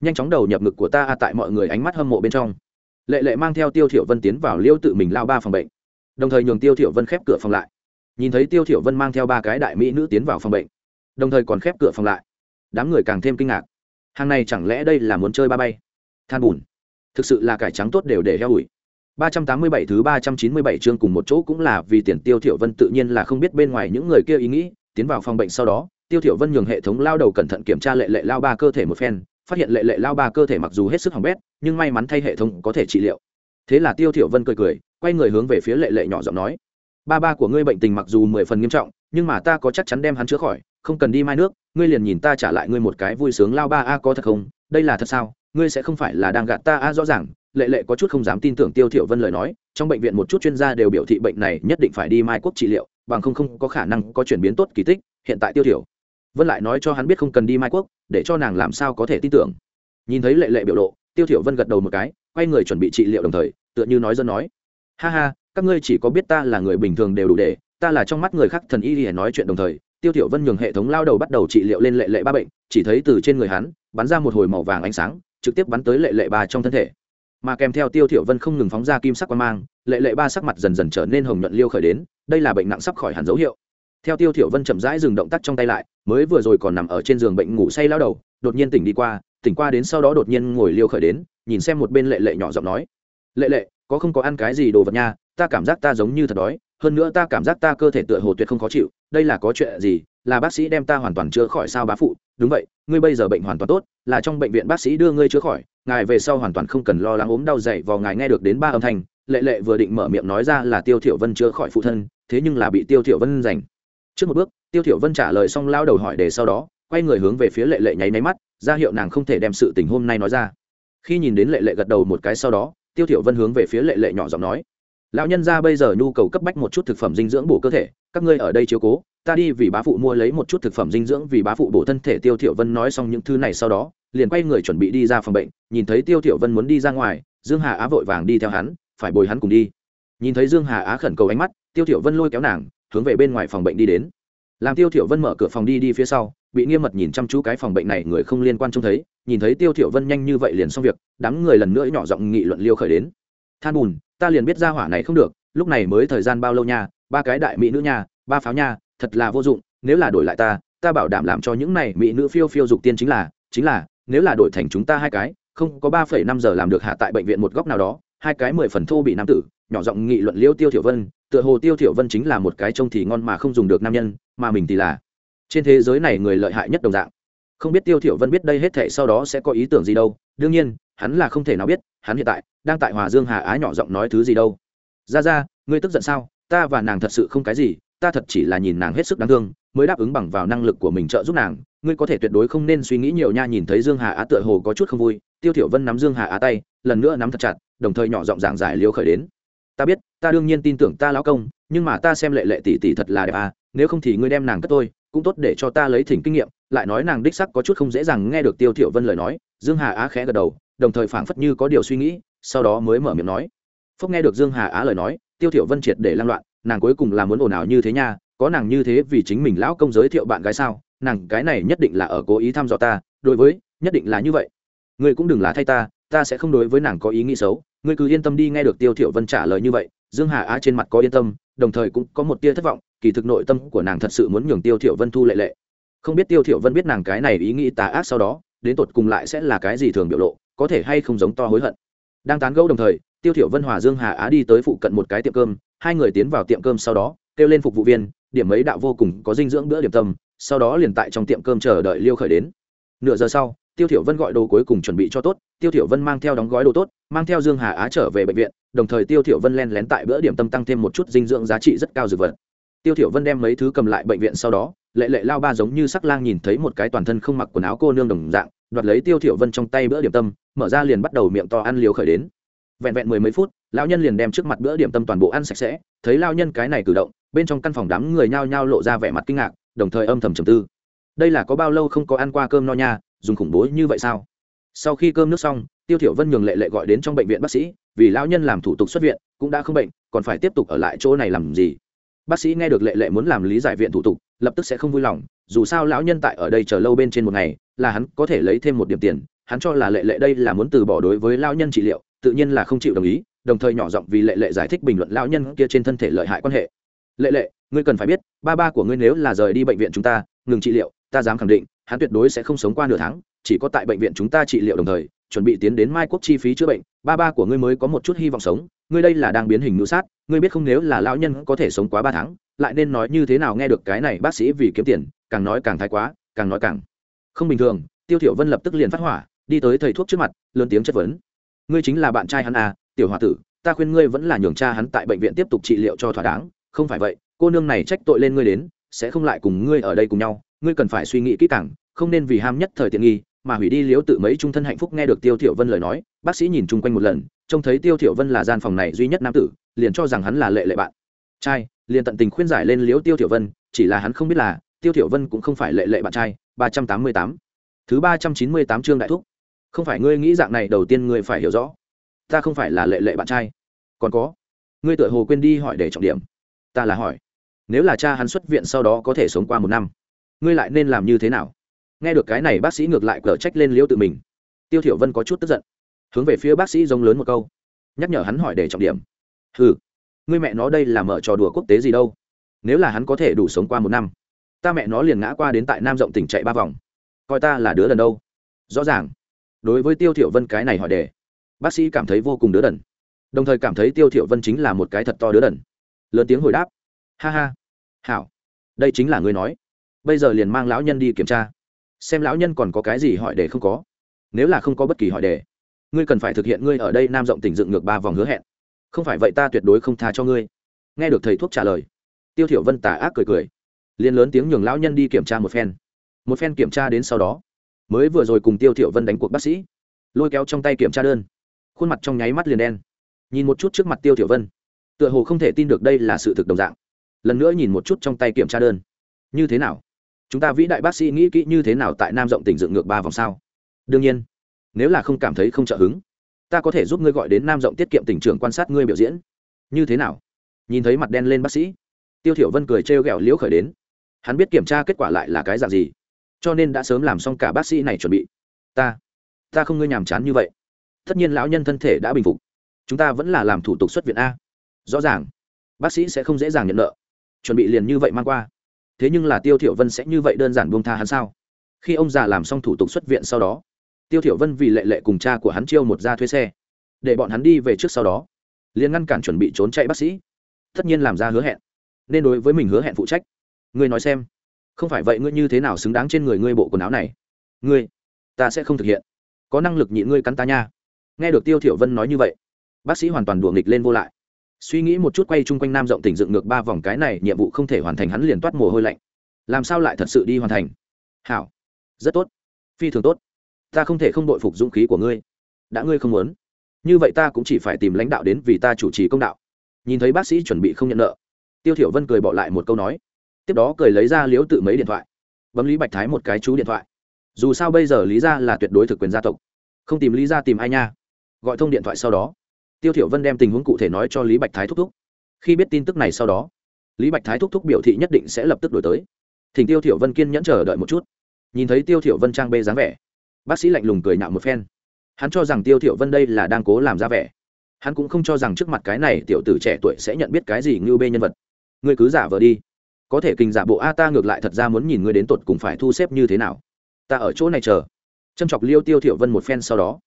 Nhanh chóng đầu nhập ngực của ta, a, tại mọi người ánh mắt hâm mộ bên trong. Lệ lệ mang theo tiêu thiểu vân tiến vào liễu tự mình lao ba phòng bệnh. Đồng thời nhường tiêu thiểu vân khép cửa phòng lại. Nhìn thấy tiêu thiểu vân mang theo ba cái đại mỹ nữ tiến vào phòng bệnh, đồng thời còn khép cửa phòng lại. Đám người càng thêm kinh ngạc. Hàng này chẳng lẽ đây là muốn chơi ba bay? Than bùn. Thực sự là cải trắng tốt đều để heo ủi. 387 thứ 397 chương cùng một chỗ cũng là vì tiền Tiêu Thiểu Vân tự nhiên là không biết bên ngoài những người kia ý nghĩ, tiến vào phòng bệnh sau đó, Tiêu Thiểu Vân nhường hệ thống lao đầu cẩn thận kiểm tra lệ lệ lao ba cơ thể một phen, phát hiện lệ lệ lao ba cơ thể mặc dù hết sức hỏng bét, nhưng may mắn thay hệ thống có thể trị liệu. Thế là Tiêu Thiểu Vân cười cười, quay người hướng về phía lệ lệ nhỏ giọng nói: "Ba ba của ngươi bệnh tình mặc dù mười phần nghiêm trọng, nhưng mà ta có chắc chắn đem hắn chữa khỏi, không cần đi mai nước, ngươi liền nhìn ta trả lại ngươi một cái vui sướng lao ba a có thật không? Đây là thật sao? Ngươi sẽ không phải là đang gạt ta a rõ ràng, lệ lệ có chút không dám tin tưởng tiêu thiểu vân lời nói, trong bệnh viện một chút chuyên gia đều biểu thị bệnh này nhất định phải đi mai quốc trị liệu, bằng không không có khả năng có chuyển biến tốt kỳ tích, hiện tại tiêu thiểu vân lại nói cho hắn biết không cần đi mai quốc, để cho nàng làm sao có thể tin tưởng. Nhìn thấy lệ lệ biểu lộ, tiêu thiểu vân gật đầu một cái, quay người chuẩn bị trị liệu đồng thời, tựa như nói dân nói, ha ha, các ngươi chỉ có biết ta là người bình thường đều đủ để, ta là trong mắt người khác thần y để nói chuyện đồng thời. Tiêu thiểu vân nhường hệ thống lao đầu bắt đầu trị liệu lên lệ lệ ba bệnh, chỉ thấy từ trên người hắn, bắn ra một hồi màu vàng ánh sáng, trực tiếp bắn tới lệ lệ ba trong thân thể mà kèm theo tiêu thiểu vân không ngừng phóng ra kim sắc quang mang, lệ lệ ba sắc mặt dần dần trở nên hồng nhuận liêu khởi đến, đây là bệnh nặng sắp khỏi hẳn dấu hiệu. Theo tiêu thiểu vân chậm rãi dừng động tác trong tay lại, mới vừa rồi còn nằm ở trên giường bệnh ngủ say lao đầu, đột nhiên tỉnh đi qua, tỉnh qua đến sau đó đột nhiên ngồi liêu khởi đến, nhìn xem một bên lệ lệ nhỏ giọng nói. Lệ lệ, có không có ăn cái gì đồ vật nha, ta cảm giác ta giống như thật đói, hơn nữa ta cảm giác ta cơ thể tựa hồ tuyệt không khó chịu, đây là có chuyện gì, là bác sĩ đem ta hoàn toàn chữa khỏi sao bá phụ? Đúng vậy, ngươi bây giờ bệnh hoàn toàn tốt, là trong bệnh viện bác sĩ đưa ngươi chữa khỏi ngài về sau hoàn toàn không cần lo lắng ốm đau dậy vào ngài nghe được đến ba âm thanh, lệ lệ vừa định mở miệng nói ra là tiêu thiểu vân chữa khỏi phụ thân, thế nhưng là bị tiêu thiểu vân giành. Trước một bước, tiêu thiểu vân trả lời xong lao đầu hỏi để sau đó, quay người hướng về phía lệ lệ nháy nháy mắt, ra hiệu nàng không thể đem sự tình hôm nay nói ra. Khi nhìn đến lệ lệ gật đầu một cái sau đó, tiêu thiểu vân hướng về phía lệ lệ nhỏ giọng nói, lão nhân gia bây giờ nhu cầu cấp bách một chút thực phẩm dinh dưỡng bổ cơ thể, các ngươi ở đây chiếu cố, ta đi vì bá phụ mua lấy một chút thực phẩm dinh dưỡng vì bá phụ bổ thân thể. Tiêu thiểu vân nói xong những thứ này sau đó liền quay người chuẩn bị đi ra phòng bệnh, nhìn thấy tiêu thiểu vân muốn đi ra ngoài, dương hà á vội vàng đi theo hắn, phải bồi hắn cùng đi. Nhìn thấy dương hà á khẩn cầu ánh mắt, tiêu thiểu vân lôi kéo nàng, hướng về bên ngoài phòng bệnh đi đến. Làm tiêu thiểu vân mở cửa phòng đi đi phía sau, bị nghiêm mật nhìn chăm chú cái phòng bệnh này người không liên quan trông thấy, nhìn thấy tiêu thiểu vân nhanh như vậy liền xong việc, đám người lần nữa nhỏ giọng nghị luận liêu khởi đến. Than bùn, ta liền biết ra hỏa này không được, lúc này mới thời gian bao lâu nha, ba cái đại mỹ nữ nha, ba pháo nha, thật là vô dụng, nếu là đổi lại ta ta bảo đảm làm cho những này mỹ nữ phiêu phiêu dục tiên chính là chính là nếu là đổi thành chúng ta hai cái, không có ba phẩy năm giờ làm được hạ tại bệnh viện một góc nào đó, hai cái mười phần thô bị nam tử, nhỏ giọng nghị luận liêu tiêu thiểu vân, tựa hồ tiêu thiểu vân chính là một cái trông thì ngon mà không dùng được nam nhân, mà mình thì là trên thế giới này người lợi hại nhất đồng dạng. Không biết tiêu thiểu vân biết đây hết thảy sau đó sẽ có ý tưởng gì đâu, đương nhiên, hắn là không thể nào biết, hắn hiện tại đang tại hòa dương hà á nhỏ giọng nói thứ gì đâu. Ra ra ngươi tức giận sao? Ta và nàng thật sự không cái gì, ta thật chỉ là nhìn nàng hết sức đáng thương mới đáp ứng bằng vào năng lực của mình trợ giúp nàng. Ngươi có thể tuyệt đối không nên suy nghĩ nhiều nha, nhìn thấy dương hà á tựa hồ có chút không vui. Tiêu thiểu vân nắm dương hà á tay, lần nữa nắm thật chặt, đồng thời nhỏ giọng giảng giải liêu khởi đến. Ta biết, ta đương nhiên tin tưởng ta lão công, nhưng mà ta xem lệ lệ tỷ tỷ thật là đẹp à nếu không thì ngươi đem nàng cất tôi cũng tốt để cho ta lấy thỉnh kinh nghiệm. Lại nói nàng đích sắc có chút không dễ dàng nghe được tiêu thiểu vân lời nói, dương hà á khẽ gật đầu, đồng thời phảng phất như có điều suy nghĩ, sau đó mới mở miệng nói. Phúc nghe được dương hà á lời nói, tiêu thiểu vân triệt để lang loạn, nàng cuối cùng là muốn ồn ào như thế nha có nàng như thế vì chính mình lão công giới thiệu bạn gái sao? Nàng cái này nhất định là ở cố ý thăm dò ta, đối với, nhất định là như vậy. Ngươi cũng đừng là thay ta ta sẽ không đối với nàng có ý nghĩ xấu. Ngươi cứ yên tâm đi, nghe được tiêu thiệu vân trả lời như vậy, dương hà á trên mặt có yên tâm, đồng thời cũng có một tia thất vọng, kỳ thực nội tâm của nàng thật sự muốn nhường tiêu thiệu vân thu lệ lệ. Không biết tiêu thiệu vân biết nàng cái này ý nghĩ tà ác sau đó, đến tột cùng lại sẽ là cái gì thường biểu lộ, có thể hay không giống to hối hận. Đang tán gẫu đồng thời, tiêu thiểu vân hòa dương hà á đi tới phụ cận một cái tiệm cơm, hai người tiến vào tiệm cơm sau đó, kêu lên phục vụ viên điểm mấy đạo vô cùng có dinh dưỡng bữa điểm tâm, sau đó liền tại trong tiệm cơm chờ đợi liêu khởi đến. Nửa giờ sau, tiêu thiểu vân gọi đồ cuối cùng chuẩn bị cho tốt, tiêu thiểu vân mang theo đóng gói đồ tốt, mang theo dương hà á trở về bệnh viện, đồng thời tiêu thiểu vân len lén tại bữa điểm tâm tăng thêm một chút dinh dưỡng giá trị rất cao dược vật. Tiêu thiểu vân đem mấy thứ cầm lại bệnh viện sau đó, lệ lệ lao ba giống như sắc lang nhìn thấy một cái toàn thân không mặc quần áo cô nương đồng dạng, đoạt lấy tiêu thiểu vân trong tay bữa điểm tâm, mở ra liền bắt đầu miệng to ăn liều khởi đến. Vẹn vẹn mười mấy phút, lão nhân liền đem trước mặt bữa điểm tâm toàn bộ ăn sạch sẽ, thấy lão nhân cái này cử động bên trong căn phòng đám người nhao nhao lộ ra vẻ mặt kinh ngạc, đồng thời âm thầm trầm tư. Đây là có bao lâu không có ăn qua cơm no nha, dùng khủng bố như vậy sao? Sau khi cơm nước xong, tiêu thiểu vân nhường lệ lệ gọi đến trong bệnh viện bác sĩ, vì lão nhân làm thủ tục xuất viện, cũng đã không bệnh, còn phải tiếp tục ở lại chỗ này làm gì? Bác sĩ nghe được lệ lệ muốn làm lý giải viện thủ tục, lập tức sẽ không vui lòng, dù sao lão nhân tại ở đây chờ lâu bên trên một ngày, là hắn có thể lấy thêm một điểm tiền, hắn cho là lệ lệ đây là muốn từ bỏ đối với lão nhân trị liệu, tự nhiên là không chịu đồng ý, đồng thời nhỏ giọng vì lệ lệ giải thích bình luận lão nhân kia trên thân thể lợi hại quan hệ lệ lệ, ngươi cần phải biết, ba ba của ngươi nếu là rời đi bệnh viện chúng ta, ngừng trị liệu, ta dám khẳng định, hắn tuyệt đối sẽ không sống qua nửa tháng, chỉ có tại bệnh viện chúng ta trị liệu đồng thời, chuẩn bị tiến đến mai quốc chi phí chữa bệnh, ba ba của ngươi mới có một chút hy vọng sống, ngươi đây là đang biến hình nữ sát, ngươi biết không nếu là lão nhân có thể sống quá ba tháng, lại nên nói như thế nào nghe được cái này bác sĩ vì kiếm tiền, càng nói càng thái quá, càng nói càng không bình thường, tiêu thiểu vân lập tức liền phát hỏa, đi tới thầy thuốc trước mặt, lớn tiếng chất vấn. Ngươi chính là bạn trai hắn à tiểu hòa tử, ta khuyên ngươi vẫn là nhường cha hắn tại bệnh viện tiếp tục trị liệu cho thỏa đáng không phải vậy, cô nương này trách tội lên ngươi đến, sẽ không lại cùng ngươi ở đây cùng nhau, ngươi cần phải suy nghĩ kỹ càng, không nên vì ham nhất thời tiện nghi, mà hủy đi liếu tự mấy trung thân hạnh phúc nghe được tiêu thiểu vân lời nói, bác sĩ nhìn chung quanh một lần, trông thấy tiêu thiểu vân là gian phòng này duy nhất nam tử, liền cho rằng hắn là lệ lệ bạn. Trai, liền tận tình khuyên giải lên liếu tiêu thiểu vân, chỉ là hắn không biết là, tiêu thiểu vân cũng không phải lệ lệ bạn trai 388 thứ 398 chương đại thúc. Không phải ngươi nghĩ dạng này đầu tiên ngươi phải hiểu rõ. Ta không phải là lệ lệ bạn trai. Còn có, ngươi tựa hồ quên đi hỏi để trọng điểm ta là hỏi. Nếu là cha hắn xuất viện sau đó có thể sống qua một năm, ngươi lại nên làm như thế nào? Nghe được cái này, bác sĩ ngược lại cờ trách lên liễu tự mình. Tiêu thiểu vân có chút tức giận, hướng về phía bác sĩ giống lớn một câu, nhắc nhở hắn hỏi để trọng điểm. Hừ, ngươi mẹ nó đây là mở trò đùa quốc tế gì đâu? Nếu là hắn có thể đủ sống qua một năm, ta mẹ nó liền ngã qua đến tại nam rộng tỉnh chạy ba vòng. Coi ta là đứa đần đâu? Rõ ràng, đối với tiêu thiểu vân cái này hỏi đề bác sĩ cảm thấy vô cùng đứa đần. Đồng thời cảm thấy tiêu thiểu vân chính là một cái thật to đứa đần lớn tiếng hồi đáp. Ha ha. Hảo. Đây chính là ngươi nói. Bây giờ liền mang lão nhân đi kiểm tra. Xem lão nhân còn có cái gì hỏi để không có. Nếu là không có bất kỳ hỏi đề, ngươi cần phải thực hiện ngươi ở đây nam rộng tỉnh dựng ngược ba vòng hứa hẹn. Không phải vậy ta tuyệt đối không tha cho ngươi. Nghe được thầy thuốc trả lời, tiêu thiểu vân tà ác cười cười, liền lớn tiếng nhường lão nhân đi kiểm tra một phen. Một phen kiểm tra đến sau đó, mới vừa rồi cùng tiêu thiểu vân đánh cuộc bác sĩ, lôi kéo trong tay kiểm tra đơn. Khuôn mặt trong nháy mắt liền đen. Nhìn một chút trước mặt tiêu thiểu vân tựa hồ không thể tin được đây là sự thực đồng dạng. Lần nữa nhìn một chút trong tay kiểm tra đơn. Như thế nào? Chúng ta vĩ đại bác sĩ nghĩ kỹ như thế nào tại nam rộng tỉnh dựng ngược ba vòng sao? Đương nhiên, nếu là không cảm thấy không trợ hứng, ta có thể giúp ngươi gọi đến nam rộng tiết kiệm tỉnh trưởng quan sát ngươi biểu diễn. Như thế nào? Nhìn thấy mặt đen lên bác sĩ, tiêu thiểu vân cười trêu ghẹo liễu khởi đến. Hắn biết kiểm tra kết quả lại là cái dạng gì, cho nên đã sớm làm xong cả bác sĩ này chuẩn bị. Ta ta không ngươi nhàm chán như vậy. Tất nhiên lão nhân thân thể đã bình phục. Chúng ta vẫn là làm thủ tục xuất viện a rõ ràng. Bác sĩ sẽ không dễ dàng nhận nợ. Chuẩn bị liền như vậy mang qua. Thế nhưng là tiêu thiểu vân sẽ như vậy đơn giản buông tha hắn sao? Khi ông già làm xong thủ tục xuất viện sau đó, tiêu thiểu vân vì lệ lệ cùng cha của hắn chiêu một gia thuê xe. Để bọn hắn đi về trước sau đó, liền ngăn cản chuẩn bị trốn chạy bác sĩ. Tất nhiên làm ra hứa hẹn. Nên đối với mình hứa hẹn phụ trách. Ngươi nói xem, không phải vậy ngươi như thế nào xứng đáng trên người ngươi bộ quần áo này? Ngươi, ta sẽ không thực hiện. Có năng lực nhịn ngươi cắn ta nha. Nghe được tiêu thiểu vân nói như vậy, bác sĩ hoàn toàn đùa nghịch lên vô lại suy nghĩ một chút quay chung quanh nam rộng tỉnh dựng ngược ba vòng cái này, nhiệm vụ không thể hoàn thành hắn liền toát mồ hôi lạnh. Làm sao lại thật sự đi hoàn thành? Hảo. Rất tốt. Phi thường tốt. Ta không thể không đội phục dũng khí của ngươi. Đã ngươi không muốn. Như vậy ta cũng chỉ phải tìm lãnh đạo đến vì ta chủ trì công đạo. Nhìn thấy bác sĩ chuẩn bị không nhận nợ, tiêu thiểu vân cười bỏ lại một câu nói. Tiếp đó cười lấy ra liếu tự mấy điện thoại. Bấm lý bạch thái một cái chú điện thoại. Dù sao bây giờ lý gia là tuyệt đối thực quyền gia tộc. Không tìm lý gia tìm ai nha. Gọi thông điện thoại sau đó tiêu thiểu vân đem tình huống cụ thể nói cho lý bạch thái thúc thúc. Khi biết tin tức này sau đó, lý bạch thái thúc thúc biểu thị nhất định sẽ lập tức đổi tới. Thỉnh tiêu thiểu vân kiên nhẫn chờ đợi một chút. Nhìn thấy tiêu thiểu vân trang bê dáng vẻ, bác sĩ lạnh lùng cười nhạo một phen. Hắn cho rằng tiêu thiểu vân đây là đang cố làm ra vẻ. Hắn cũng không cho rằng trước mặt cái này tiểu tử trẻ tuổi sẽ nhận biết cái gì như bê nhân vật. Ngươi cứ giả vờ đi. Có thể kinh giả bộ a ta ngược lại thật ra muốn nhìn ngươi đến tột cùng phải thu xếp như thế nào. Ta ở chỗ này chờ. Châm chọc liêu tiêu thiểu vân một phen sau đó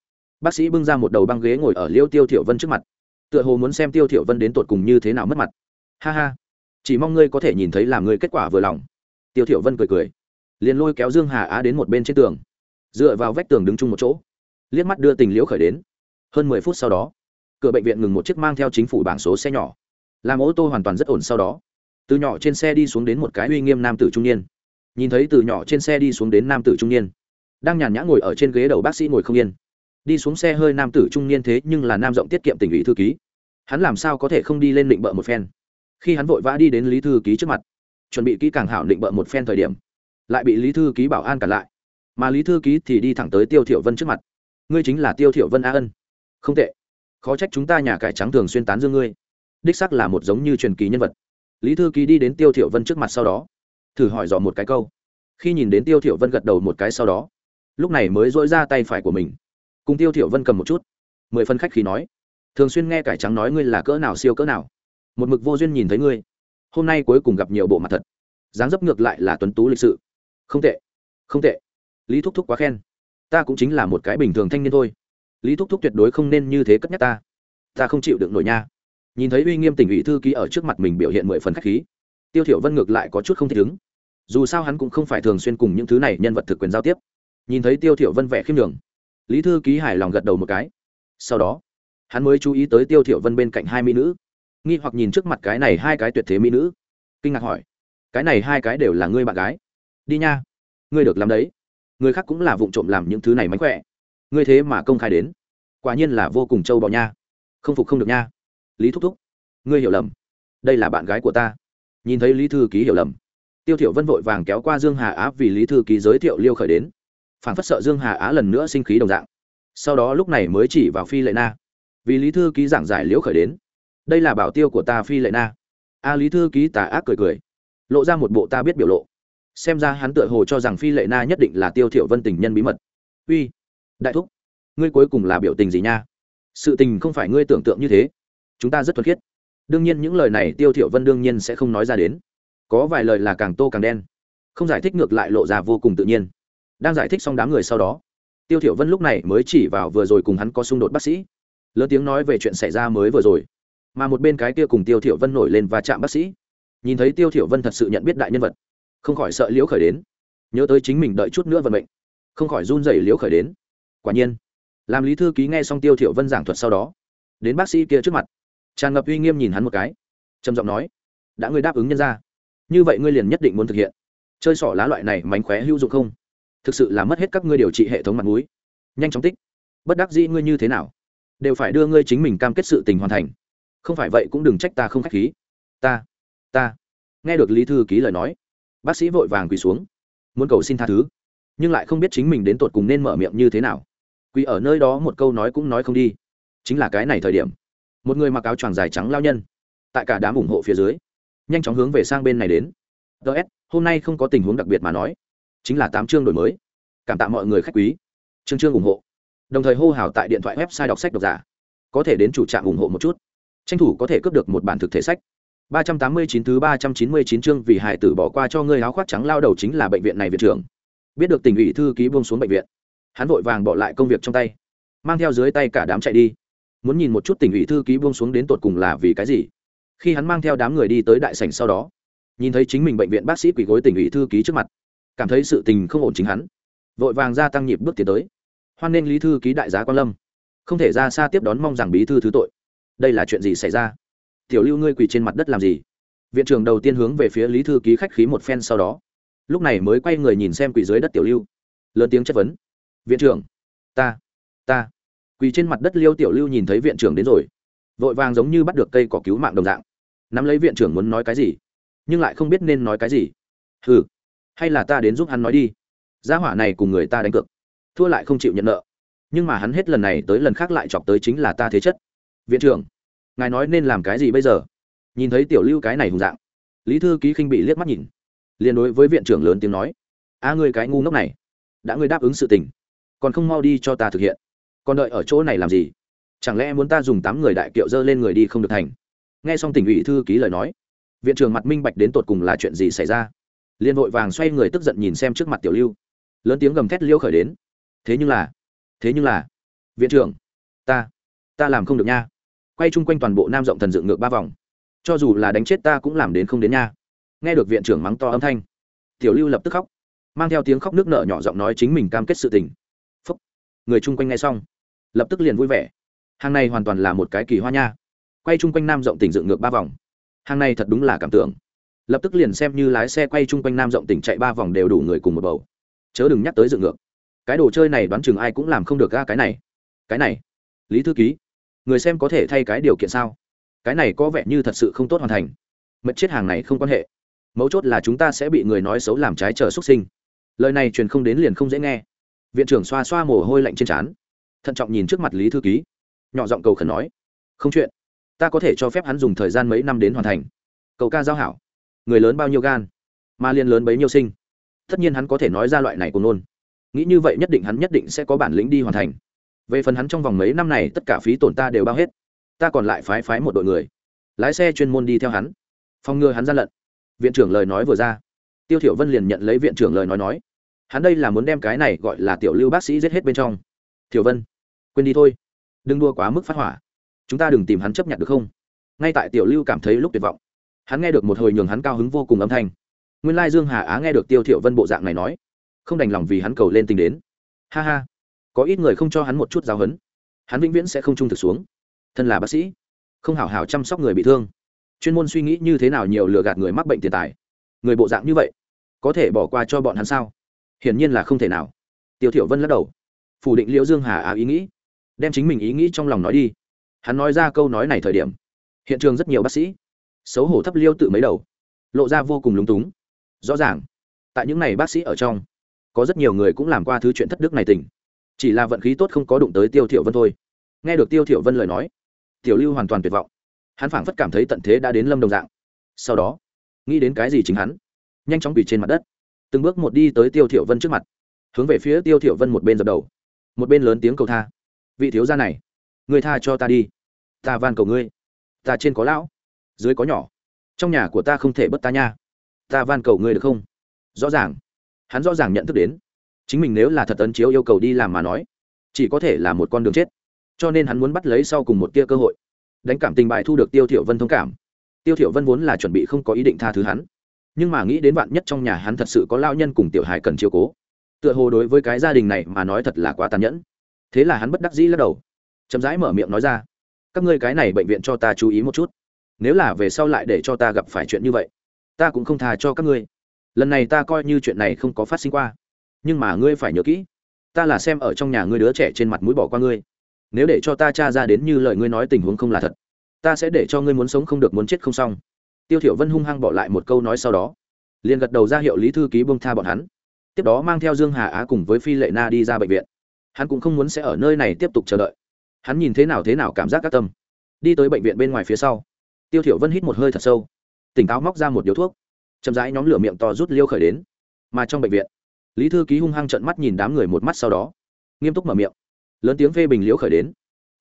bác sĩ bưng ra một đầu băng ghế ngồi ở liêu tiêu thiểu vân trước mặt. Tựa hồ muốn xem tiêu thiểu vân đến tột cùng như thế nào mất mặt. Ha ha. Chỉ mong ngươi có thể nhìn thấy làm ngươi kết quả vừa lòng. Tiêu thiểu vân cười cười. Liền lôi kéo dương hà á đến một bên trên tường. Dựa vào vách tường đứng chung một chỗ. Liếc mắt đưa tình liễu khởi đến. Hơn mười phút sau đó, cửa bệnh viện ngừng một chiếc mang theo chính phủ bảng số xe nhỏ. Làm ô tô hoàn toàn rất ổn sau đó. Từ nhỏ trên xe đi xuống đến một cái uy nghiêm nam tử trung niên. Nhìn thấy từ nhỏ trên xe đi xuống đến nam tử trung niên. Đang nhàn nhã ngồi ở trên ghế đầu bác sĩ ngồi không yên đi xuống xe hơi nam tử trung niên thế nhưng là nam rộng tiết kiệm tình ủy thư ký. Hắn làm sao có thể không đi lên định bợ một phen? Khi hắn vội vã đi đến lý thư ký trước mặt, chuẩn bị kỹ càng hảo định bợ một phen thời điểm, lại bị lý thư ký bảo an cản lại. Mà lý thư ký thì đi thẳng tới tiêu thiểu vân trước mặt. Ngươi chính là tiêu thiểu vân a ân. Không tệ. Khó trách chúng ta nhà cải trắng thường xuyên tán dương ngươi. Đích xác là một giống như truyền kỳ nhân vật. Lý thư ký đi đến tiêu thiểu vân trước mặt sau đó, thử hỏi dò một cái câu. Khi nhìn đến tiêu thiểu vân gật đầu một cái sau đó, lúc này mới dỗi ra tay phải của mình cùng tiêu thiểu vân cầm một chút. Mười phân khách khí nói. Thường xuyên nghe cải trắng nói ngươi là cỡ nào siêu cỡ nào. Một mực vô duyên nhìn thấy ngươi. Hôm nay cuối cùng gặp nhiều bộ mặt thật. Dáng dấp ngược lại là tuấn tú lịch sự. Không tệ. Không tệ. Lý thúc thúc quá khen. Ta cũng chính là một cái bình thường thanh niên thôi. Lý thúc thúc tuyệt đối không nên như thế cất nhắc ta. Ta không chịu đựng nổi nha. Nhìn thấy uy nghiêm tỉnh ủy thư ký ở trước mặt mình biểu hiện mười phần khách khí, tiêu thiểu vân ngược lại có chút không thích ứng. Dù sao hắn cũng không phải thường xuyên cùng những thứ này nhân vật thực quyền giao tiếp. Nhìn thấy tiêu thiểu vân vẻ khiêm nhường lý thư ký hài lòng gật đầu một cái. Sau đó, hắn mới chú ý tới tiêu thiểu vân bên cạnh hai mỹ nữ. Nghi hoặc nhìn trước mặt cái này hai cái tuyệt thế mỹ nữ. Kinh ngạc hỏi, cái này hai cái đều là ngươi bạn gái? Đi nha, ngươi được làm đấy. Người khác cũng là vụng trộm làm những thứ này mánh khỏe. Ngươi thế mà công khai đến. Quả nhiên là vô cùng trâu bò nha. Không phục không được nha. Lý thúc thúc, ngươi hiểu lầm. Đây là bạn gái của ta. Nhìn thấy lý thư ký hiểu lầm, tiêu thiểu vân vội vàng kéo qua dương hà á vì lý thư ký giới thiệu liêu khởi đến phản phất sợ dương hà á lần nữa sinh khí đồng dạng. Sau đó lúc này mới chỉ vào phi lệ na. Vì lý thư ký giảng giải liễu khởi đến. Đây là bảo tiêu của ta phi lệ na. A lý thư ký tà ác cười cười. Lộ ra một bộ ta biết biểu lộ. Xem ra hắn tựa hồ cho rằng phi lệ na nhất định là tiêu thiểu vân tình nhân bí mật. Uy, đại thúc, ngươi cuối cùng là biểu tình gì nha? Sự tình không phải ngươi tưởng tượng như thế. Chúng ta rất thuần khiết. Đương nhiên những lời này tiêu thiểu vân đương nhiên sẽ không nói ra đến. Có vài lời là càng tô càng đen. Không giải thích ngược lại lộ ra vô cùng tự nhiên đang giải thích xong đám người sau đó. Tiêu thiểu vân lúc này mới chỉ vào vừa rồi cùng hắn có xung đột bác sĩ. Lớn tiếng nói về chuyện xảy ra mới vừa rồi. Mà một bên cái kia cùng tiêu thiểu vân nổi lên và chạm bác sĩ. Nhìn thấy tiêu thiểu vân thật sự nhận biết đại nhân vật, không khỏi sợ liễu khởi đến. Nhớ tới chính mình đợi chút nữa vận mệnh, không khỏi run rẩy liễu khởi đến. Quả nhiên, làm lý thư ký nghe xong tiêu thiểu vân giảng thuật sau đó, đến bác sĩ kia trước mặt, tràn ngập uy nghiêm nhìn hắn một cái, trầm giọng nói, đã ngươi đáp ứng nhân ra, như vậy ngươi liền nhất định muốn thực hiện. Chơi sỏ lá loại này mánh khóe hữu dụng không? Thực sự là mất hết các ngươi điều trị hệ thống mặt mũi. Nhanh chóng tích. Bất đắc dĩ ngươi như thế nào? Đều phải đưa ngươi chính mình cam kết sự tình hoàn thành. Không phải vậy cũng đừng trách ta không k h á c h khí. Ta ta. Nghe được lý thư ký lời nói, bác sĩ vội vàng quỳ xuống, muốn cầu xin tha thứ, nhưng lại không biết chính mình đến tột cùng nên mở miệng như thế nào. Quỳ ở nơi đó một câu nói cũng nói không đi. Chính là cái này thời điểm, một người mặc áo choàng dài trắng lao nhân, tại cả đám ủng hộ phía dưới, nhanh chóng hướng về sang bên này đến. Ts hôm nay không có tình huống đặc biệt mà nói chính là tám chương đổi mới. Cảm tạ mọi người khách quý. Chương chương ủng hộ. Đồng thời hô hào tại điện thoại website đọc sách độc giả. Có thể đến chủ trạm ủng hộ một chút. Tranh thủ có thể cướp được một bản thực thể sách. ba trăm tám mươi chín thứ ba trăm chín mươi chín chương vì hải tử bỏ qua cho ngươi áo khoác trắng lao đầu chính là bệnh viện này viện trưởng. Biết được tình ủy thư ký buông xuống bệnh viện. Hắn vội vàng bỏ lại công việc trong tay. Mang theo dưới tay cả đám chạy đi. Muốn nhìn một chút tình ủy thư ký buông xuống đến tột cùng là vì cái gì. Khi hắn mang theo đám người đi tới đại sảnh sau đó, nhìn thấy chính mình bệnh viện bác sĩ quỳ gối tình ủy thư ký trước mặt cảm thấy sự tình không ổn chính hắn. Vội vàng gia tăng nhịp bước tiến tới. Hoan nên lý thư ký đại giá quan lâm. Không thể ra xa tiếp đón mong rằng bí thư thứ tội. Đây là chuyện gì xảy ra? Tiểu lưu ngươi quỳ trên mặt đất làm gì? Viện trưởng đầu tiên hướng về phía lý thư ký khách khí một phen sau đó. Lúc này mới quay người nhìn xem quỳ dưới đất tiểu lưu. Lớn tiếng chất vấn. Viện trưởng, ta ta. Quỳ trên mặt đất liêu tiểu lưu nhìn thấy viện trưởng đến rồi. Vội vàng giống như bắt được cây cỏ cứu mạng đồng dạng. Nắm lấy viện trưởng muốn nói cái gì, nhưng lại không biết nên nói cái gì. Hừ hay là ta đến giúp hắn nói đi. Gia hỏa này cùng người ta đánh cược. Thua lại không chịu nhận nợ. Nhưng mà hắn hết lần này tới lần khác lại chọc tới chính là ta thế chất. Viện trưởng, ngài nói nên làm cái gì bây giờ? Nhìn thấy tiểu lưu cái này hùng dạng, lý thư ký khinh bị liếc mắt nhìn. Liền đối với viện trưởng lớn tiếng nói, a ngươi cái ngu ngốc này, đã ngươi đáp ứng sự tình, còn không mau đi cho ta thực hiện. Còn đợi ở chỗ này làm gì? Chẳng lẽ muốn ta dùng tám người đại kiệu dơ lên người đi không được thành? Nghe xong tỉnh ủy thư ký lời nói, viện trưởng mặt minh bạch đến tột cùng là chuyện gì xảy ra liền vội vàng xoay người tức giận nhìn xem trước mặt tiểu lưu. Lớn tiếng gầm thét liêu khởi đến. Thế nhưng là, thế nhưng là, viện trưởng, ta ta làm không được nha. Quay chung quanh toàn bộ nam rộng thần dựng ngược ba vòng. Cho dù là đánh chết ta cũng làm đến không đến nha. Nghe được viện trưởng mắng to âm thanh, tiểu lưu lập tức khóc, mang theo tiếng khóc nước nợ nhỏ giọng nói chính mình cam kết sự tình. Phúc. Người chung quanh nghe xong, lập tức liền vui vẻ. Hàng này hoàn toàn là một cái kỳ hoa nha. Quay chung quanh nam rộng tỉnh dựng ngược ba vòng. Hàng này thật đúng là cảm tưởng lập tức liền xem như lái xe quay chung quanh nam rộng tỉnh chạy ba vòng đều đủ người cùng một bầu. Chớ đừng nhắc tới dựng ngược. Cái đồ chơi này đoán chừng ai cũng làm không được ga cái này. Cái này. Lý thư ký, người xem có thể thay cái điều kiện sao? Cái này có vẻ như thật sự không tốt hoàn thành. Mật chết hàng này không quan hệ. Mấu chốt là chúng ta sẽ bị người nói xấu làm trái trở xuất sinh. Lời này truyền không đến liền không dễ nghe. Viện trưởng xoa xoa mồ hôi lạnh trên trán. Thận trọng nhìn trước mặt lý thư ký. Nhỏ giọng cầu khẩn nói, không chuyện. Ta có thể cho phép hắn dùng thời gian mấy năm đến hoàn thành. Cầu ca giao hảo người lớn bao nhiêu gan, mà liên lớn bấy nhiêu sinh. Tất nhiên hắn có thể nói ra loại này của nôn nghĩ như vậy nhất định hắn nhất định sẽ có bản lĩnh đi hoàn thành. Về phần hắn trong vòng mấy năm này, tất cả phí tổn ta đều bao hết. Ta còn lại phái phái một đội người. Lái xe chuyên môn đi theo hắn. Phòng ngừa hắn gian lận. Viện trưởng lời nói vừa ra. Tiêu thiểu vân liền nhận lấy viện trưởng lời nói nói. Hắn đây là muốn đem cái này gọi là tiểu lưu bác sĩ giết hết bên trong. Thiểu vân, quên đi thôi. Đừng đua quá mức phát hỏa. Chúng ta đừng tìm hắn chấp nhận được không? Ngay tại tiểu lưu cảm thấy lúc tuyệt vọng hắn nghe được một hồi nhường hắn cao hứng vô cùng âm thanh. Nguyên lai dương hà á nghe được tiêu thiểu vân bộ dạng này nói, không đành lòng vì hắn cầu lên tình đến. Ha ha, có ít người không cho hắn một chút giáo huấn, hắn vĩnh viễn sẽ không trung thực xuống. Thân là bác sĩ, không hảo hảo chăm sóc người bị thương. Chuyên môn suy nghĩ như thế nào nhiều lừa gạt người mắc bệnh tiền tài. Người bộ dạng như vậy, có thể bỏ qua cho bọn hắn sao? Hiển nhiên là không thể nào. Tiêu thiểu vân lắc đầu. Phủ định liễu dương hà á ý nghĩ, đem chính mình ý nghĩ trong lòng nói đi. Hắn nói ra câu nói này thời điểm, hiện trường rất nhiều bác sĩ xấu hổ thấp liêu tự mấy đầu, lộ ra vô cùng lúng túng. Rõ ràng, tại những ngày bác sĩ ở trong, có rất nhiều người cũng làm qua thứ chuyện thất đức này tình. Chỉ là vận khí tốt không có đụng tới tiêu thiểu vân thôi. Nghe được tiêu thiểu vân lời nói, tiểu lưu hoàn toàn tuyệt vọng. Hắn phảng phất cảm thấy tận thế đã đến lâm đồng dạng. Sau đó, nghĩ đến cái gì chính hắn, nhanh chóng quỳ trên mặt đất, từng bước một đi tới tiêu thiểu vân trước mặt, hướng về phía tiêu thiểu vân một bên dập đầu, một bên lớn tiếng cầu tha. Vị thiếu gia này ngươi tha cho ta đi. Ta van cầu ngươi. Ta trên có lão dưới có nhỏ. Trong nhà của ta không thể bất ta nha. Ta van cầu ngươi được không? Rõ ràng. Hắn rõ ràng nhận thức đến. Chính mình nếu là thật ấn chiếu yêu cầu đi làm mà nói, chỉ có thể là một con đường chết. Cho nên hắn muốn bắt lấy sau cùng một tia cơ hội. Đánh cảm tình bài thu được tiêu thiểu vân thông cảm. Tiêu thiểu vân vốn là chuẩn bị không có ý định tha thứ hắn. Nhưng mà nghĩ đến bạn nhất trong nhà hắn thật sự có lao nhân cùng tiểu hài cần chiếu cố, tựa hồ đối với cái gia đình này mà nói thật là quá tàn nhẫn. Thế là hắn bất đắc dĩ lắc đầu, chậm rãi mở miệng nói ra, các ngươi cái này bệnh viện cho ta chú ý một chút nếu là về sau lại để cho ta gặp phải chuyện như vậy, ta cũng không thà cho các ngươi. Lần này ta coi như chuyện này không có phát sinh qua, nhưng mà ngươi phải nhớ kỹ, ta là xem ở trong nhà ngươi đứa trẻ trên mặt mũi bỏ qua ngươi. Nếu để cho ta tra ra đến như lời ngươi nói tình huống không là thật, ta sẽ để cho ngươi muốn sống không được muốn chết không xong. Tiêu thiểu vân hung hăng bỏ lại một câu nói sau đó, liền gật đầu ra hiệu lý thư ký bông tha bọn hắn. Tiếp đó mang theo dương hà á cùng với phi lệ na đi ra bệnh viện. Hắn cũng không muốn sẽ ở nơi này tiếp tục chờ đợi. Hắn nhìn thế nào thế nào cảm giác các tâm. Đi tới bệnh viện bên ngoài phía sau tiêu thiểu vân hít một hơi thật sâu. Tỉnh táo móc ra một điếu thuốc. Chậm rãi nhóm lửa miệng to rút liêu khởi đến. Mà trong bệnh viện, lý thư ký hung hăng trợn mắt nhìn đám người một mắt sau đó. Nghiêm túc mở miệng. Lớn tiếng phê bình liễu khởi đến.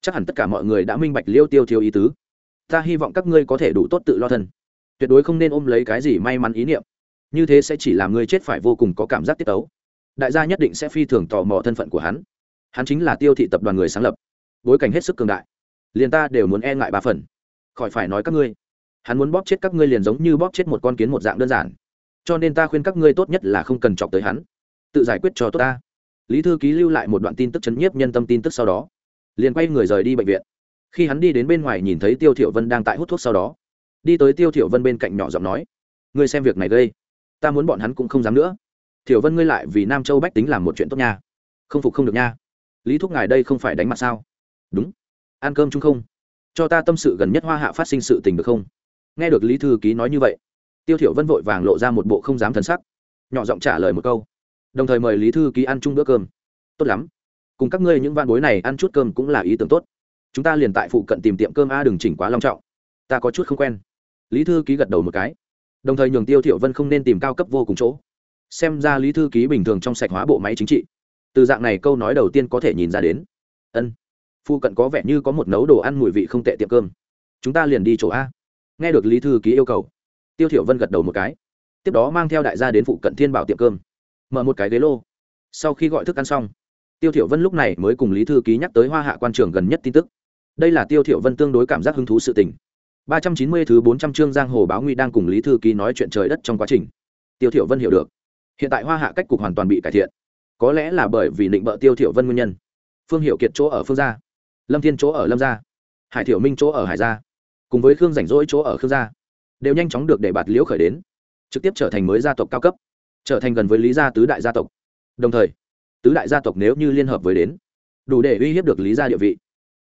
Chắc hẳn tất cả mọi người đã minh bạch liêu tiêu thiếu ý tứ. Ta hy vọng các ngươi có thể đủ tốt tự lo thân. Tuyệt đối không nên ôm lấy cái gì may mắn ý niệm. Như thế sẽ chỉ làm ngươi chết phải vô cùng có cảm giác tiết tấu. Đại gia nhất định sẽ phi thường tò mò thân phận của hắn. Hắn chính là tiêu thị tập đoàn người sáng lập. Bối cảnh hết sức cường đại. Liền ta đều muốn e ngại ba phần khỏi phải nói các ngươi. Hắn muốn bóp chết các ngươi liền giống như bóp chết một con kiến một dạng đơn giản. Cho nên ta khuyên các ngươi tốt nhất là không cần chọc tới hắn. Tự giải quyết cho tốt ta. Lý thư ký lưu lại một đoạn tin tức chấn nhiếp nhân tâm tin tức sau đó, liền quay người rời đi bệnh viện. Khi hắn đi đến bên ngoài nhìn thấy tiêu thiểu vân đang tại hút thuốc sau đó, đi tới tiêu thiểu vân bên cạnh nhỏ giọng nói, ngươi xem việc này gây, ta muốn bọn hắn cũng không dám nữa. Thiểu vân ngươi lại vì nam châu bách tính làm một chuyện tốt nha. Không phục không được nha. Lý thúc ngài đây không phải đánh mặt sao? Đúng. Ăn cơm chung không? Cho ta tâm sự gần nhất hoa hạ phát sinh sự tình được không? Nghe được lý thư ký nói như vậy, tiêu thiểu vân vội vàng lộ ra một bộ không dám thần sắc, nhỏ giọng trả lời một câu. Đồng thời mời lý thư ký ăn chung bữa cơm. Tốt lắm. Cùng các ngươi những van bối này ăn chút cơm cũng là ý tưởng tốt. Chúng ta liền tại phụ cận tìm tiệm cơm a đừng chỉnh quá long trọng. Ta có chút không quen. Lý thư ký gật đầu một cái. Đồng thời nhường tiêu thiểu vân không nên tìm cao cấp vô cùng chỗ. Xem ra lý thư ký bình thường trong sạch hóa bộ máy chính trị. Từ dạng này câu nói đầu tiên có thể nhìn ra đến. Ân phụ cận có vẻ như có một nấu đồ ăn mùi vị không tệ tiệm cơm. Chúng ta liền đi chỗ a. Nghe được lý thư ký yêu cầu, tiêu thiểu vân gật đầu một cái. Tiếp đó mang theo đại gia đến phụ cận thiên bảo tiệm cơm. Mở một cái ghế lô. Sau khi gọi thức ăn xong, tiêu thiểu vân lúc này mới cùng lý thư ký nhắc tới hoa hạ quan trường gần nhất tin tức. Đây là tiêu thiểu vân tương đối cảm giác hứng thú sự tình. 390 thứ 400 chương giang hồ báo nguy đang cùng lý thư ký nói chuyện trời đất trong quá trình. Tiêu thiểu vân hiểu được. Hiện tại hoa hạ cách cục hoàn toàn bị cải thiện. Có lẽ là bởi vì định bợ tiêu thiểu vân nguyên nhân. Phương Hiểu kiệt chỗ ở phương gia lâm thiên chỗ ở lâm gia hải thiểu minh chỗ ở hải gia cùng với khương rảnh rỗi chỗ ở khương gia đều nhanh chóng được để bạt liễu khởi đến trực tiếp trở thành mới gia tộc cao cấp trở thành gần với lý gia tứ đại gia tộc đồng thời tứ đại gia tộc nếu như liên hợp với đến đủ để uy hiếp được lý gia địa vị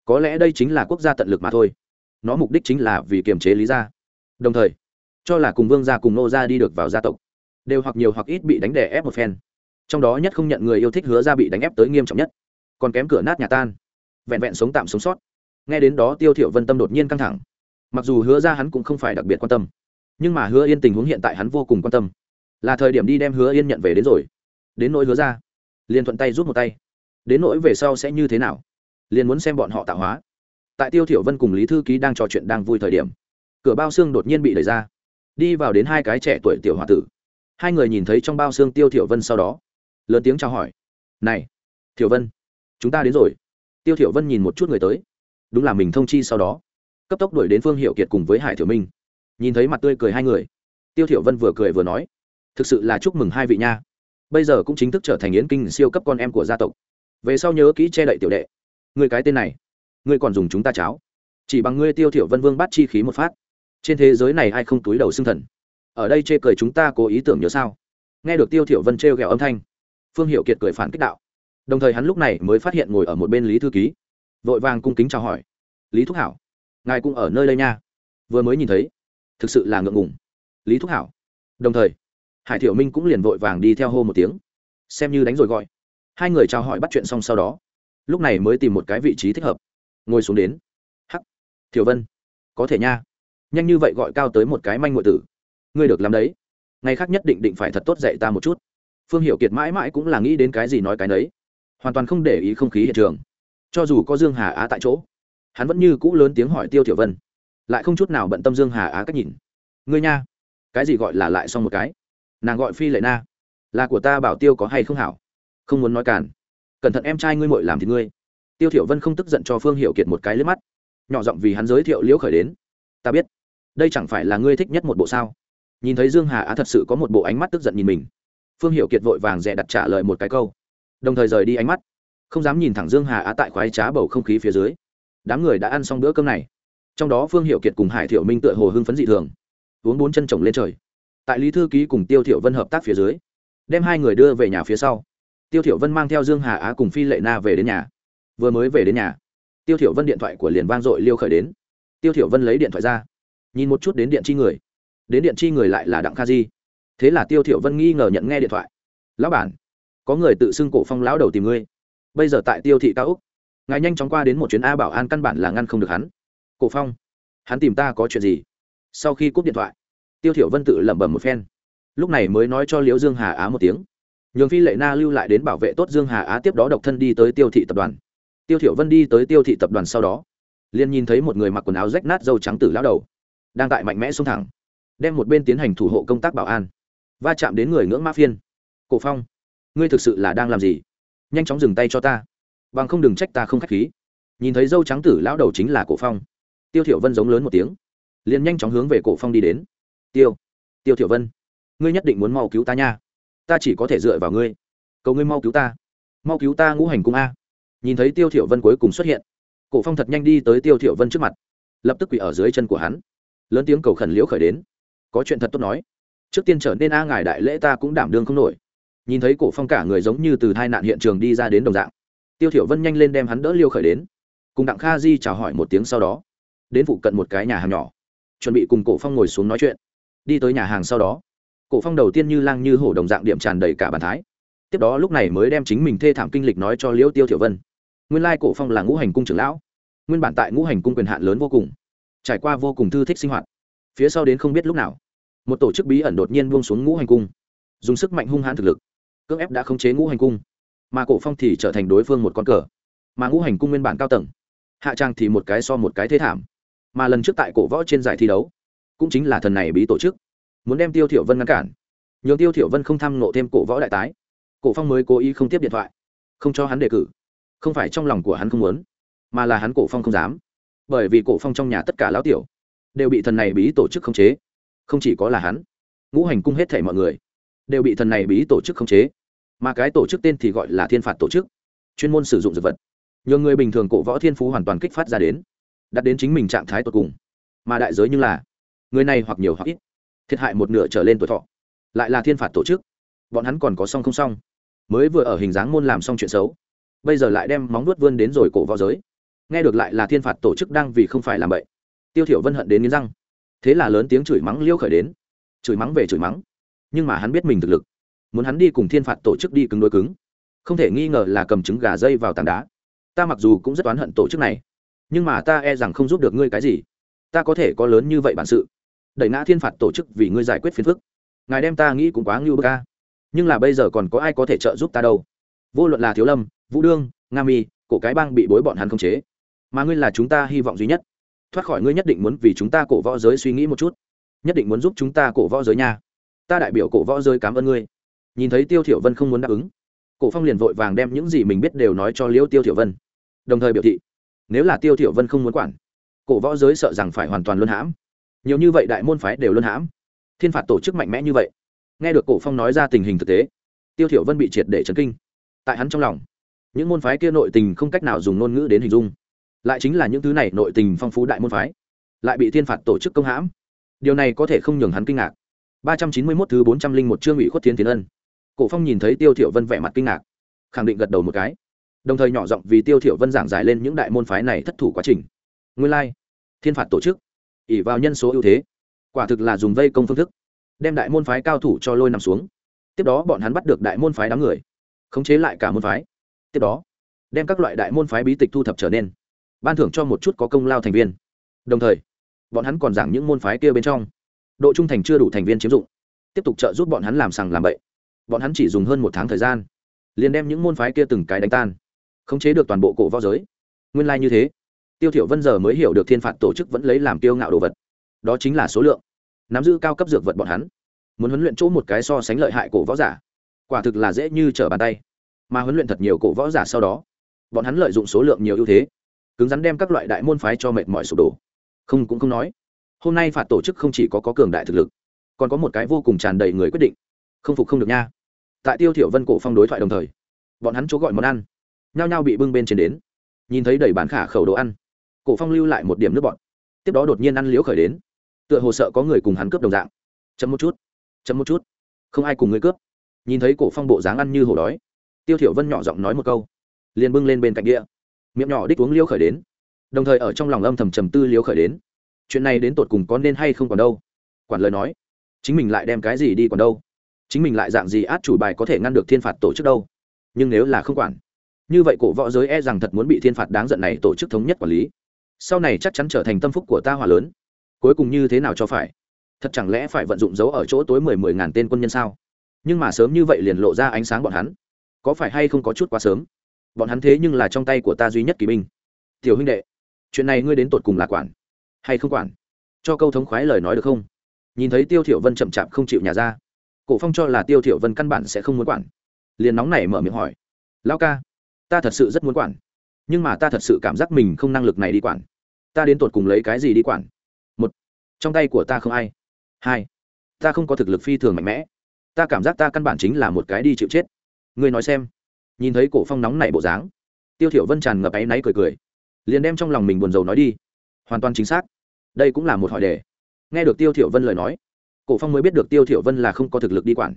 có lẽ đây chính là quốc gia tận lực mà thôi nó mục đích chính là vì kiềm chế lý gia đồng thời cho là cùng vương gia cùng nô gia đi được vào gia tộc đều hoặc nhiều hoặc ít bị đánh đè ép một phen trong đó nhất không nhận người yêu thích hứa ra bị đánh ép tới nghiêm trọng nhất còn kém cửa nát nhà tan vẹn vẹn sống tạm sống sót. Nghe đến đó tiêu thiểu vân tâm đột nhiên căng thẳng. Mặc dù hứa ra hắn cũng không phải đặc biệt quan tâm, nhưng mà hứa yên tình huống hiện tại hắn vô cùng quan tâm. Là thời điểm đi đem hứa yên nhận về đến rồi. Đến nỗi hứa ra, liền thuận tay rút một tay. Đến nỗi về sau sẽ như thế nào, liền muốn xem bọn họ tạo hóa. Tại tiêu thiểu vân cùng lý thư ký đang trò chuyện đang vui thời điểm, cửa bao xương đột nhiên bị đẩy ra. Đi vào đến hai cái trẻ tuổi tiểu hòa tử. Hai người nhìn thấy trong bao xương tiêu thiểu vân sau đó, lớn tiếng chào hỏi. Này, thiểu vân, chúng ta đến rồi tiêu thiểu vân nhìn một chút người tới. Đúng là mình thông chi sau đó. Cấp tốc đuổi đến phương hiệu kiệt cùng với hải thiểu minh. Nhìn thấy mặt tươi cười hai người, tiêu thiểu vân vừa cười vừa nói, thực sự là chúc mừng hai vị nha. Bây giờ cũng chính thức trở thành yến kinh siêu cấp con em của gia tộc. Về sau nhớ kỹ che đậy tiểu đệ. Người cái tên này ngươi còn dùng chúng ta cháo. Chỉ bằng ngươi tiêu thiểu vân vương bắt chi khí một phát. Trên thế giới này ai không túi đầu xương thần? Ở đây chê cười chúng ta cố ý tưởng nhớ sao? Nghe được tiêu thiểu vân treo gẹo âm thanh, phương hiệu kiệt cười phản kích đạo đồng thời hắn lúc này mới phát hiện ngồi ở một bên lý thư ký, vội vàng cung kính chào hỏi. Lý thúc hảo, ngài cũng ở nơi đây nha. Vừa mới nhìn thấy, thực sự là ngượng ngùng. Lý thúc hảo, đồng thời, hải Thiệu minh cũng liền vội vàng đi theo hô một tiếng, xem như đánh rồi gọi. Hai người chào hỏi bắt chuyện xong sau đó, lúc này mới tìm một cái vị trí thích hợp. Ngồi xuống đến. Hắc thiểu vân, có thể nha. Nhanh như vậy gọi cao tới một cái manh ngội tử. Ngươi được làm đấy. Ngày khác nhất định định phải thật tốt dạy ta một chút. Phương Hiểu kiệt mãi mãi cũng là nghĩ đến cái gì nói cái nấy hoàn toàn không để ý không khí hiện trường. Cho dù có dương hà á tại chỗ, hắn vẫn như cũ lớn tiếng hỏi tiêu tiểu vân, lại không chút nào bận tâm dương hà á cách nhìn. Ngươi nha, cái gì gọi là lại xong một cái? Nàng gọi phi lệ na, là của ta bảo tiêu có hay không hảo? Không muốn nói cản cẩn thận em trai ngươi mội làm thì ngươi. Tiêu thiểu vân không tức giận cho phương Hiểu kiệt một cái lướt mắt, nhỏ giọng vì hắn giới thiệu liễu khởi đến. Ta biết, đây chẳng phải là ngươi thích nhất một bộ sao? Nhìn thấy dương hà á thật sự có một bộ ánh mắt tức giận nhìn mình, phương Hiểu kiệt vội vàng dè đặt trả lời một cái câu đồng thời rời đi ánh mắt. Không dám nhìn thẳng dương hà á tại khoái trá bầu không khí phía dưới. Đám người đã ăn xong bữa cơm này. Trong đó phương hiệu kiệt cùng hải thiệu minh tựa hồ hưng phấn dị thường. Uống bốn chân trồng lên trời. Tại lý thư ký cùng tiêu thiệu vân hợp tác phía dưới, đem hai người đưa về nhà phía sau. Tiêu thiệu vân mang theo dương hà á cùng phi lệ na về đến nhà. Vừa mới về đến nhà, tiêu thiệu vân điện thoại của liền vang dội liêu khởi đến. Tiêu thiệu vân lấy điện thoại ra, nhìn một chút đến điện chi người. Đến điện chi người lại là đặng kha di. Thế là tiêu thiệu vân nghi ngờ nhận nghe điện thoại. Lão bản có người tự xưng cổ phong lão đầu tìm ngươi. Bây giờ tại tiêu thị cao úc, ngài nhanh chóng qua đến một chuyến a bảo an căn bản là ngăn không được hắn. Cổ phong, hắn tìm ta có chuyện gì? Sau khi cúp điện thoại, tiêu thiểu vân tự lẩm bẩm một phen. Lúc này mới nói cho liễu dương hà á một tiếng. Nhường phi lệ na lưu lại đến bảo vệ tốt dương hà á tiếp đó độc thân đi tới tiêu thị tập đoàn. Tiêu thiểu vân đi tới tiêu thị tập đoàn sau đó, liền nhìn thấy một người mặc quần áo rách nát dâu trắng tử lão đầu, đang tại mạnh mẽ xông thẳng, đem một bên tiến hành thủ hộ công tác bảo an. Va chạm đến người ngưỡng mã phiên. Cổ phong ngươi thực sự là đang làm gì? Nhanh chóng dừng tay cho ta. Bằng không đừng trách ta không k h á c h khí. Nhìn thấy dâu trắng tử lão đầu chính là cổ phong. Tiêu thiểu vân giống lớn một tiếng, liền nhanh chóng hướng về cổ phong đi đến. Tiêu tiêu thiểu vân, ngươi nhất định muốn mau cứu ta nha. Ta chỉ có thể dựa vào ngươi. Cầu ngươi mau cứu ta. Mau cứu ta ngũ hành cung a. Nhìn thấy tiêu thiểu vân cuối cùng xuất hiện, cổ phong thật nhanh đi tới tiêu thiểu vân trước mặt, lập tức quỳ ở dưới chân của hắn. Lớn tiếng cầu khẩn liễu khởi đến. Có chuyện thật tốt nói. Trước tiên trở nên a ngài đại lễ ta cũng đảm đương không nổi nhìn thấy cổ phong cả người giống như từ tai nạn hiện trường đi ra đến đồng dạng. Tiêu thiểu vân nhanh lên đem hắn đỡ liêu khởi đến. Cùng đặng kha di chào hỏi một tiếng sau đó, đến phụ cận một cái nhà hàng nhỏ, chuẩn bị cùng cổ phong ngồi xuống nói chuyện. Đi tới nhà hàng sau đó, cổ phong đầu tiên như lang như hổ đồng dạng điểm tràn đầy cả bàn thái. Tiếp đó lúc này mới đem chính mình thê thảm kinh lịch nói cho liêu tiêu thiểu vân. Nguyên lai cổ phong là ngũ hành cung trưởng lão, nguyên bản tại ngũ hành cung quyền hạn lớn vô cùng, trải qua vô cùng thư thích sinh hoạt. Phía sau đến không biết lúc nào, một tổ chức bí ẩn đột nhiên buông xuống ngũ hành cung, dùng sức mạnh hung hãn thực lực cưỡng ép đã khống chế ngũ hành cung, mà cổ phong thì trở thành đối phương một con cờ, mà ngũ hành cung nguyên bản cao tầng, hạ trang thì một cái so một cái thế thảm, mà lần trước tại cổ võ trên giải thi đấu, cũng chính là thần này bí tổ chức, muốn đem tiêu thiểu vân ngăn cản, nhường tiêu thiểu vân không tham nộ thêm cổ võ đại tái, cổ phong mới cố ý không tiếp điện thoại, không cho hắn đề cử, không phải trong lòng của hắn không muốn, mà là hắn cổ phong không dám, bởi vì cổ phong trong nhà tất cả lão tiểu đều bị thần này bí tổ chức khống chế, không chỉ có là hắn, ngũ hành cung hết thảy mọi người đều bị thần này bí tổ chức khống chế mà cái tổ chức tên thì gọi là thiên phạt tổ chức, chuyên môn sử dụng dược vật. Nhờ người bình thường cổ võ thiên phú hoàn toàn kích phát ra đến đặt đến chính mình trạng thái tột cùng. Mà đại giới như là, người này hoặc nhiều hoặc ít, thiệt hại một nửa trở lên tuổi thọ, lại là thiên phạt tổ chức. Bọn hắn còn có song không song. Mới vừa ở hình dáng môn làm xong chuyện xấu, bây giờ lại đem móng nuốt vươn đến rồi cổ võ giới. Nghe được lại là thiên phạt tổ chức đang vì không phải làm vậy tiêu thiểu vân hận đến nghiến răng. Thế là lớn tiếng chửi mắng liêu khởi đến. Chửi mắng về chửi mắng. Nhưng mà hắn biết mình thực lực muốn hắn đi cùng thiên phạt tổ chức đi cứng đối cứng. Không thể nghi ngờ là cầm trứng gà dây vào tảng đá. Ta mặc dù cũng rất oán hận tổ chức này, nhưng mà ta e rằng không giúp được ngươi cái gì. Ta có thể có lớn như vậy bản sự. Đẩy ngã thiên phạt tổ chức vì ngươi giải quyết phiền phức. Ngài đem ta nghĩ cũng quá ngưu bơ ca nhưng là bây giờ còn có ai có thể trợ giúp ta đâu? Vô luận là thiếu lâm, vũ đương, nga mi, cổ cái bang bị bối bọn hắn không chế. Mà ngươi là chúng ta hy vọng duy nhất. Thoát khỏi ngươi nhất định muốn vì chúng ta cổ võ giới suy nghĩ một chút. Nhất định muốn giúp chúng ta cổ võ giới nha. Ta đại biểu cổ võ giới cảm ơn ngươi nhìn thấy tiêu thiểu vân không muốn đáp ứng cổ phong liền vội vàng đem những gì mình biết đều nói cho liễu tiêu thiểu vân đồng thời biểu thị nếu là tiêu thiểu vân không muốn quản cổ võ giới sợ rằng phải hoàn toàn luân hãm nhiều như vậy đại môn phái đều luân hãm thiên phạt tổ chức mạnh mẽ như vậy nghe được cổ phong nói ra tình hình thực tế tiêu thiểu vân bị triệt để chấn kinh tại hắn trong lòng những môn phái kia nội tình không cách nào dùng ngôn ngữ đến hình dung lại chính là những thứ này nội tình phong phú đại môn phái lại bị thiên phạt tổ chức công hãm điều này có thể không nhường hắn kinh ngạc ba trăm chín mươi 391 thứ bốn trăm linh một chương ủy khuất thiên tiến ân cổ phong nhìn thấy tiêu thiểu vân vẻ mặt kinh ngạc, khẳng định gật đầu một cái. Đồng thời nhỏ giọng vì tiêu thiểu vân giảng giải lên những đại môn phái này thất thủ quá trình. Nguyên lai like. thiên phạt tổ chức ỉ vào nhân số ưu thế, quả thực là dùng vây công phương thức, đem đại môn phái cao thủ cho lôi nằm xuống. Tiếp đó bọn hắn bắt được đại môn phái đám người, khống chế lại cả môn phái. Tiếp đó, đem các loại đại môn phái bí tịch thu thập trở nên, ban thưởng cho một chút có công lao thành viên. Đồng thời, bọn hắn còn giảng những môn phái kia bên trong. Độ trung thành chưa đủ thành viên chiếm dụng, tiếp tục trợ giúp bọn hắn làm sằng làm bậy bọn hắn chỉ dùng hơn một tháng thời gian liền đem những môn phái kia từng cái đánh tan khống chế được toàn bộ cổ võ giới. Nguyên lai、like、như thế tiêu thiểu vân giờ mới hiểu được thiên phạt tổ chức vẫn lấy làm tiêu ngạo đồ vật đó chính là số lượng nắm giữ cao cấp dược vật bọn hắn muốn huấn luyện chỗ một cái so sánh lợi hại cổ võ giả quả thực là dễ như trở bàn tay. Mà huấn luyện thật nhiều cổ võ giả sau đó bọn hắn lợi dụng số lượng nhiều ưu thế cứng rắn đem các loại đại môn phái cho mệt mỏi sụp đổ. Không cũng không nói hôm nay phạt tổ chức không chỉ có, có cường đại thực lực còn có một cái vô cùng tràn đầy người quyết định. Không phục không được nha tại tiêu thiểu vân cổ phong đối thoại đồng thời, bọn hắn chỗ gọi món ăn, nhao nhao bị bưng bên trên đến. Nhìn thấy đầy bản khả khẩu đồ ăn, cổ phong lưu lại một điểm nước bọn tiếp đó đột nhiên ăn liễu khởi đến. Tựa hồ sợ có người cùng hắn cướp đồng dạng. Chấm một chút, chấm một chút. Không ai cùng người cướp. Nhìn thấy cổ phong bộ dáng ăn như hổ đói, tiêu thiểu vân nhỏ giọng nói một câu, liền bưng lên bên cạnh địa miệng nhỏ đích uống liễu khởi đến. Đồng thời ở trong lòng âm thầm trầm tư liễu khởi đến. Chuyện này đến tột cùng có nên hay không còn đâu? Quản lời nói. Chính mình lại đem cái gì đi còn đâu? Chính mình lại dạng gì át chủ bài có thể ngăn được thiên phạt tổ chức đâu? Nhưng nếu là không quản, như vậy cổ võ giới e rằng thật muốn bị thiên phạt đáng giận này tổ chức thống nhất quản lý. Sau này chắc chắn trở thành tâm phúc của ta hòa lớn. Cuối cùng như thế nào cho phải? Thật chẳng lẽ phải vận dụng dấu ở chỗ tối mười mười ngàn tên quân nhân sao? Nhưng mà sớm như vậy liền lộ ra ánh sáng bọn hắn. Có phải hay không có chút quá sớm? Bọn hắn thế nhưng là trong tay của ta duy nhất kỳ binh. Tiểu huynh đệ, chuyện này ngươi đến tột cùng là quản hay không quản? Cho câu thống khoái lời nói được không? Nhìn thấy tiêu thiểu vân chậm chạp không chịu nhà ra cổ phong cho là tiêu thiểu vân căn bản sẽ không muốn quản. Liền nóng nảy mở miệng hỏi, lão ca, ta thật sự rất muốn quản, nhưng mà ta thật sự cảm giác mình không năng lực này đi quản. Ta đến tột cùng lấy cái gì đi quản? Một, trong tay của ta không ai. Hai, ta không có thực lực phi thường mạnh mẽ. Ta cảm giác ta căn bản chính là một cái đi chịu chết. Ngươi nói xem. Nhìn thấy cổ phong nóng nảy bộ dáng, tiêu thiểu vân tràn ngập áy náy cười cười, liền đem trong lòng mình buồn rầu nói đi. Hoàn toàn chính xác. Đây cũng là một hỏi đề. Nghe được tiêu thiểu vân lời nói cổ phong mới biết được tiêu thiểu vân là không có thực lực đi quản.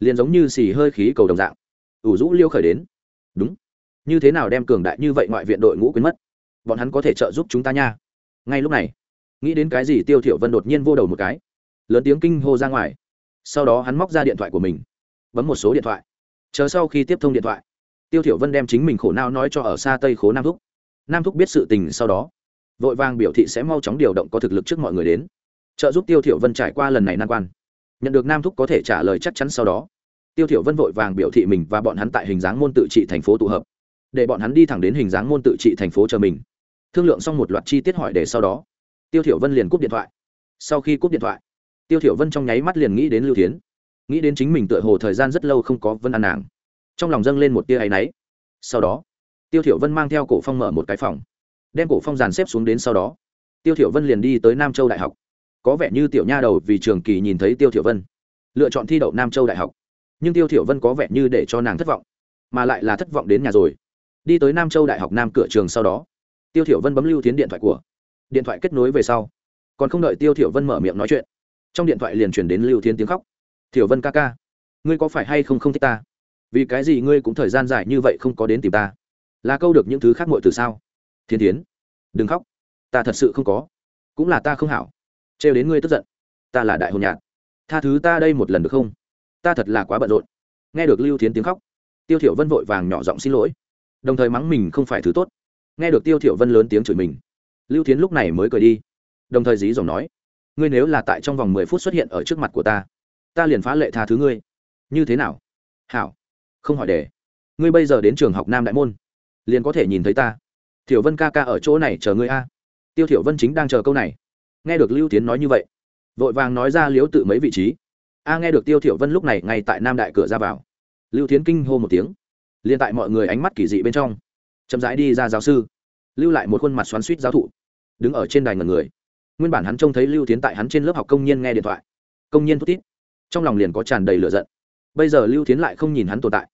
Liền giống như xì hơi khí cầu đồng dạng. Ủ rũ liêu khởi đến. Đúng. Như thế nào đem cường đại như vậy ngoại viện đội ngũ quên mất? Bọn hắn có thể trợ giúp chúng ta nha. Ngay lúc này, nghĩ đến cái gì tiêu thiểu vân đột nhiên vô đầu một cái. Lớn tiếng kinh hô ra ngoài. Sau đó hắn móc ra điện thoại của mình. Bấm một số điện thoại. Chờ sau khi tiếp thông điện thoại, tiêu thiểu vân đem chính mình khổ não nói cho ở xa tây khố nam thúc. Nam thúc biết sự tình sau đó, vội vàng biểu thị sẽ mau chóng điều động có thực lực trước mọi người đến trợ giúp tiêu thiểu vân trải qua lần này nan quan. Nhận được nam thúc có thể trả lời chắc chắn sau đó, tiêu thiểu vân vội vàng biểu thị mình và bọn hắn tại hình dáng môn tự trị thành phố tụ hợp. Để bọn hắn đi thẳng đến hình dáng môn tự trị thành phố chờ mình. Thương lượng xong một loạt chi tiết hỏi để sau đó, tiêu thiểu vân liền cúp điện thoại. Sau khi cúp điện thoại, tiêu thiểu vân trong nháy mắt liền nghĩ đến lưu thiến. Nghĩ đến chính mình tựa hồ thời gian rất lâu không có vân ăn nàng. Trong lòng dâng lên một tia áy náy. Sau đó, tiêu thiểu vân mang theo cổ phong mở một cái phòng, đem cổ phong dàn xếp xuống đến sau đó, tiêu thiểu vân liền đi tới nam châu đại học có vẻ như tiểu nha đầu vì trường kỳ nhìn thấy tiêu thiểu vân, lựa chọn thi đậu nam châu đại học. Nhưng tiêu thiểu vân có vẻ như để cho nàng thất vọng, mà lại là thất vọng đến nhà rồi. Đi tới nam châu đại học nam cửa trường sau đó, tiêu thiểu vân bấm lưu tiến điện thoại của, điện thoại kết nối về sau, còn không đợi tiêu thiểu vân mở miệng nói chuyện, trong điện thoại liền truyền đến lưu tiến tiếng khóc. Thiểu vân ca ca, ngươi có phải hay không không thích ta? Vì cái gì ngươi cũng thời gian dài như vậy không có đến tìm ta? Là câu được những thứ khác muội từ sao? Thiên tiến đừng khóc, ta thật sự không có, cũng là ta không hảo trêu đến ngươi tức giận. Ta là đại hồn nhạt tha thứ ta đây một lần được không? Ta thật là quá bận rộn. Nghe được lưu thiến tiếng khóc, tiêu thiểu vân vội vàng nhỏ giọng xin lỗi. Đồng thời mắng mình không phải thứ tốt. Nghe được tiêu thiểu vân lớn tiếng chửi mình, lưu thiến lúc này mới cười đi. Đồng thời dí dòng nói, ngươi nếu là tại trong vòng mười phút xuất hiện ở trước mặt của ta ta liền phá lệ tha thứ ngươi. Như thế nào? Hảo. Không hỏi để. ngươi bây giờ đến trường học nam đại môn, liền có thể nhìn thấy ta. Thiểu vân ca ca ở chỗ này chờ ngươi a. Tiêu thiểu vân chính đang chờ câu này nghe được lưu tiến nói như vậy, vội vàng nói ra liếu tự mấy vị trí. A nghe được tiêu thiểu vân lúc này ngay tại nam đại cửa ra vào. Lưu tiến kinh hô một tiếng, liền tại mọi người ánh mắt kỳ dị bên trong, chậm rãi đi ra giáo sư. Lưu lại một khuôn mặt xoắn xuýt giáo thụ, đứng ở trên đài ngần người. Nguyên bản hắn trông thấy lưu tiến tại hắn trên lớp học công nhân nghe điện thoại, công nhân thút tít trong lòng liền có tràn đầy lửa giận. Bây giờ lưu tiến lại không nhìn hắn tồn tại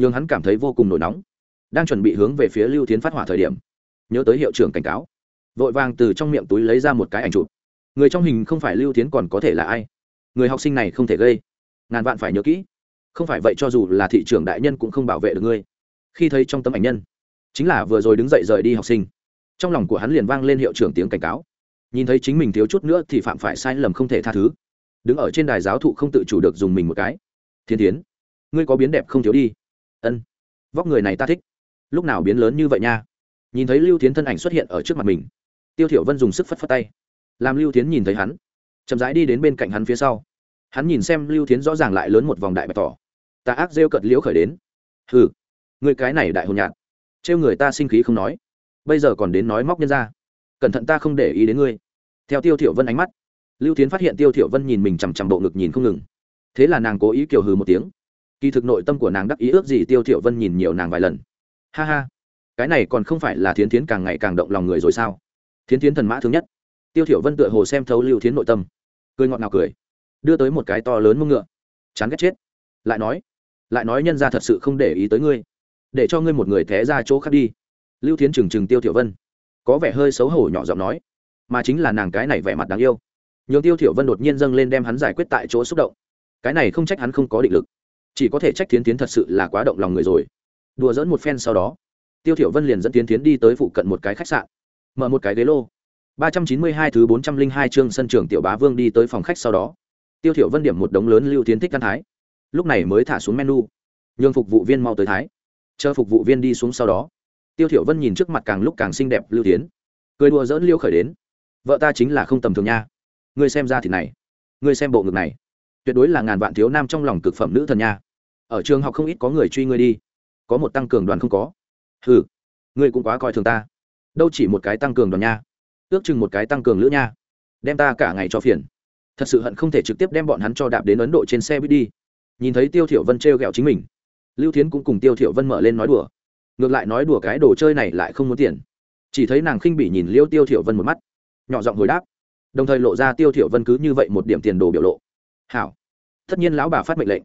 nhưng hắn cảm thấy vô cùng nổi nóng, đang chuẩn bị hướng về phía lưu tiến phát hỏa thời điểm, nhớ tới hiệu trưởng cảnh cáo vội vàng từ trong miệng túi lấy ra một cái ảnh chụp. Người trong hình không phải lưu tiến còn có thể là ai? Người học sinh này không thể gây. Ngàn vạn phải nhớ kỹ. Không phải vậy cho dù là thị trưởng đại nhân cũng không bảo vệ được ngươi. Khi thấy trong tấm ảnh nhân, chính là vừa rồi đứng dậy rời đi học sinh. Trong lòng của hắn liền vang lên hiệu trưởng tiếng cảnh cáo. Nhìn thấy chính mình thiếu chút nữa thì phạm phải sai lầm không thể tha thứ. Đứng ở trên đài giáo thụ không tự chủ được dùng mình một cái. Thiên tiến ngươi có biến đẹp không thiếu đi? Ân, vóc người này ta thích. Lúc nào biến lớn như vậy nha? Nhìn thấy lưu tiến thân ảnh xuất hiện ở trước mặt mình tiêu thiểu vân dùng sức phất phất tay. Làm lưu tiến nhìn thấy hắn. Chậm rãi đi đến bên cạnh hắn phía sau. Hắn nhìn xem lưu tiến rõ ràng lại lớn một vòng đại bạch tỏ. Ta ác rêu cật liễu khởi đến. Hừ, người cái này đại hồn nhạt trêu người ta sinh khí không nói. Bây giờ còn đến nói móc nhân ra. Cẩn thận ta không để ý đến ngươi. Theo tiêu thiểu vân ánh mắt, lưu tiến phát hiện tiêu thiểu vân nhìn mình chằm chằm bộ ngực nhìn không ngừng. Thế là nàng cố ý kiều hừ một tiếng. Kỳ thực nội tâm của nàng đắc ý ước gì tiêu thiểu vân nhìn nhiều nàng vài lần. Ha ha, cái này còn không phải là thiến thiến càng ngày càng động lòng người rồi sao? Thiến thiến thần mã thứ nhất. Tiêu thiểu vân tựa hồ xem thấu lưu thiến nội tâm. Cười ngọt ngào cười. Đưa tới một cái to lớn mông ngựa. Chán ghét chết. Lại nói lại nói nhân gia thật sự không để ý tới ngươi. Để cho ngươi một người té ra chỗ khác đi. Lưu thiến trừng trừng tiêu thiểu vân. Có vẻ hơi xấu hổ nhỏ giọng nói. Mà chính là nàng cái này vẻ mặt đáng yêu. Nhường tiêu thiểu vân đột nhiên dâng lên đem hắn giải quyết tại chỗ xúc động. Cái này không trách hắn không có định lực. Chỉ có thể trách thiến tiến thật sự là quá động lòng người rồi. Đùa dẫn một phen sau đó, tiêu thiểu vân liền dẫn tiến tiến đi tới phụ cận một cái khách sạn mở một cái ghế lô. ba trăm chín mươi hai thứ bốn trăm linh hai chương sân trường tiểu bá vương đi tới phòng khách sau đó, tiêu thiểu vân điểm một đống lớn lưu tiến thích căn thái. Lúc này mới thả xuống menu, nhường phục vụ viên mau tới thái. Chờ phục vụ viên đi xuống sau đó, tiêu thiểu vân nhìn trước mặt càng lúc càng xinh đẹp lưu tiến cười đùa dỡn liêu khởi đến, vợ ta chính là không tầm thường nha. Ngươi xem ra thì này, ngươi xem bộ ngực này, tuyệt đối là ngàn vạn thiếu nam trong lòng cực phẩm nữ thần nha. Ở trường học không ít có người truy ngươi đi, có một tăng cường đoàn không có. Hừ, ngươi cũng quá coi thường ta đâu chỉ một cái tăng cường đoàn nha, ước chừng một cái tăng cường lữ nha, đem ta cả ngày cho phiền. Thật sự hận không thể trực tiếp đem bọn hắn cho đạp đến ấn độ trên xe buýt đi. Nhìn thấy tiêu thiểu vân treo gẹo chính mình, lưu thiến cũng cùng tiêu thiểu vân mở lên nói đùa. Ngược lại nói đùa cái đồ chơi này lại không muốn tiền. Chỉ thấy nàng khinh bỉ nhìn liêu tiêu thiểu vân một mắt, nhỏ giọng hồi đáp. Đồng thời lộ ra tiêu thiểu vân cứ như vậy một điểm tiền đồ biểu lộ. Hảo, tất nhiên lão bà phát mệnh lệnh.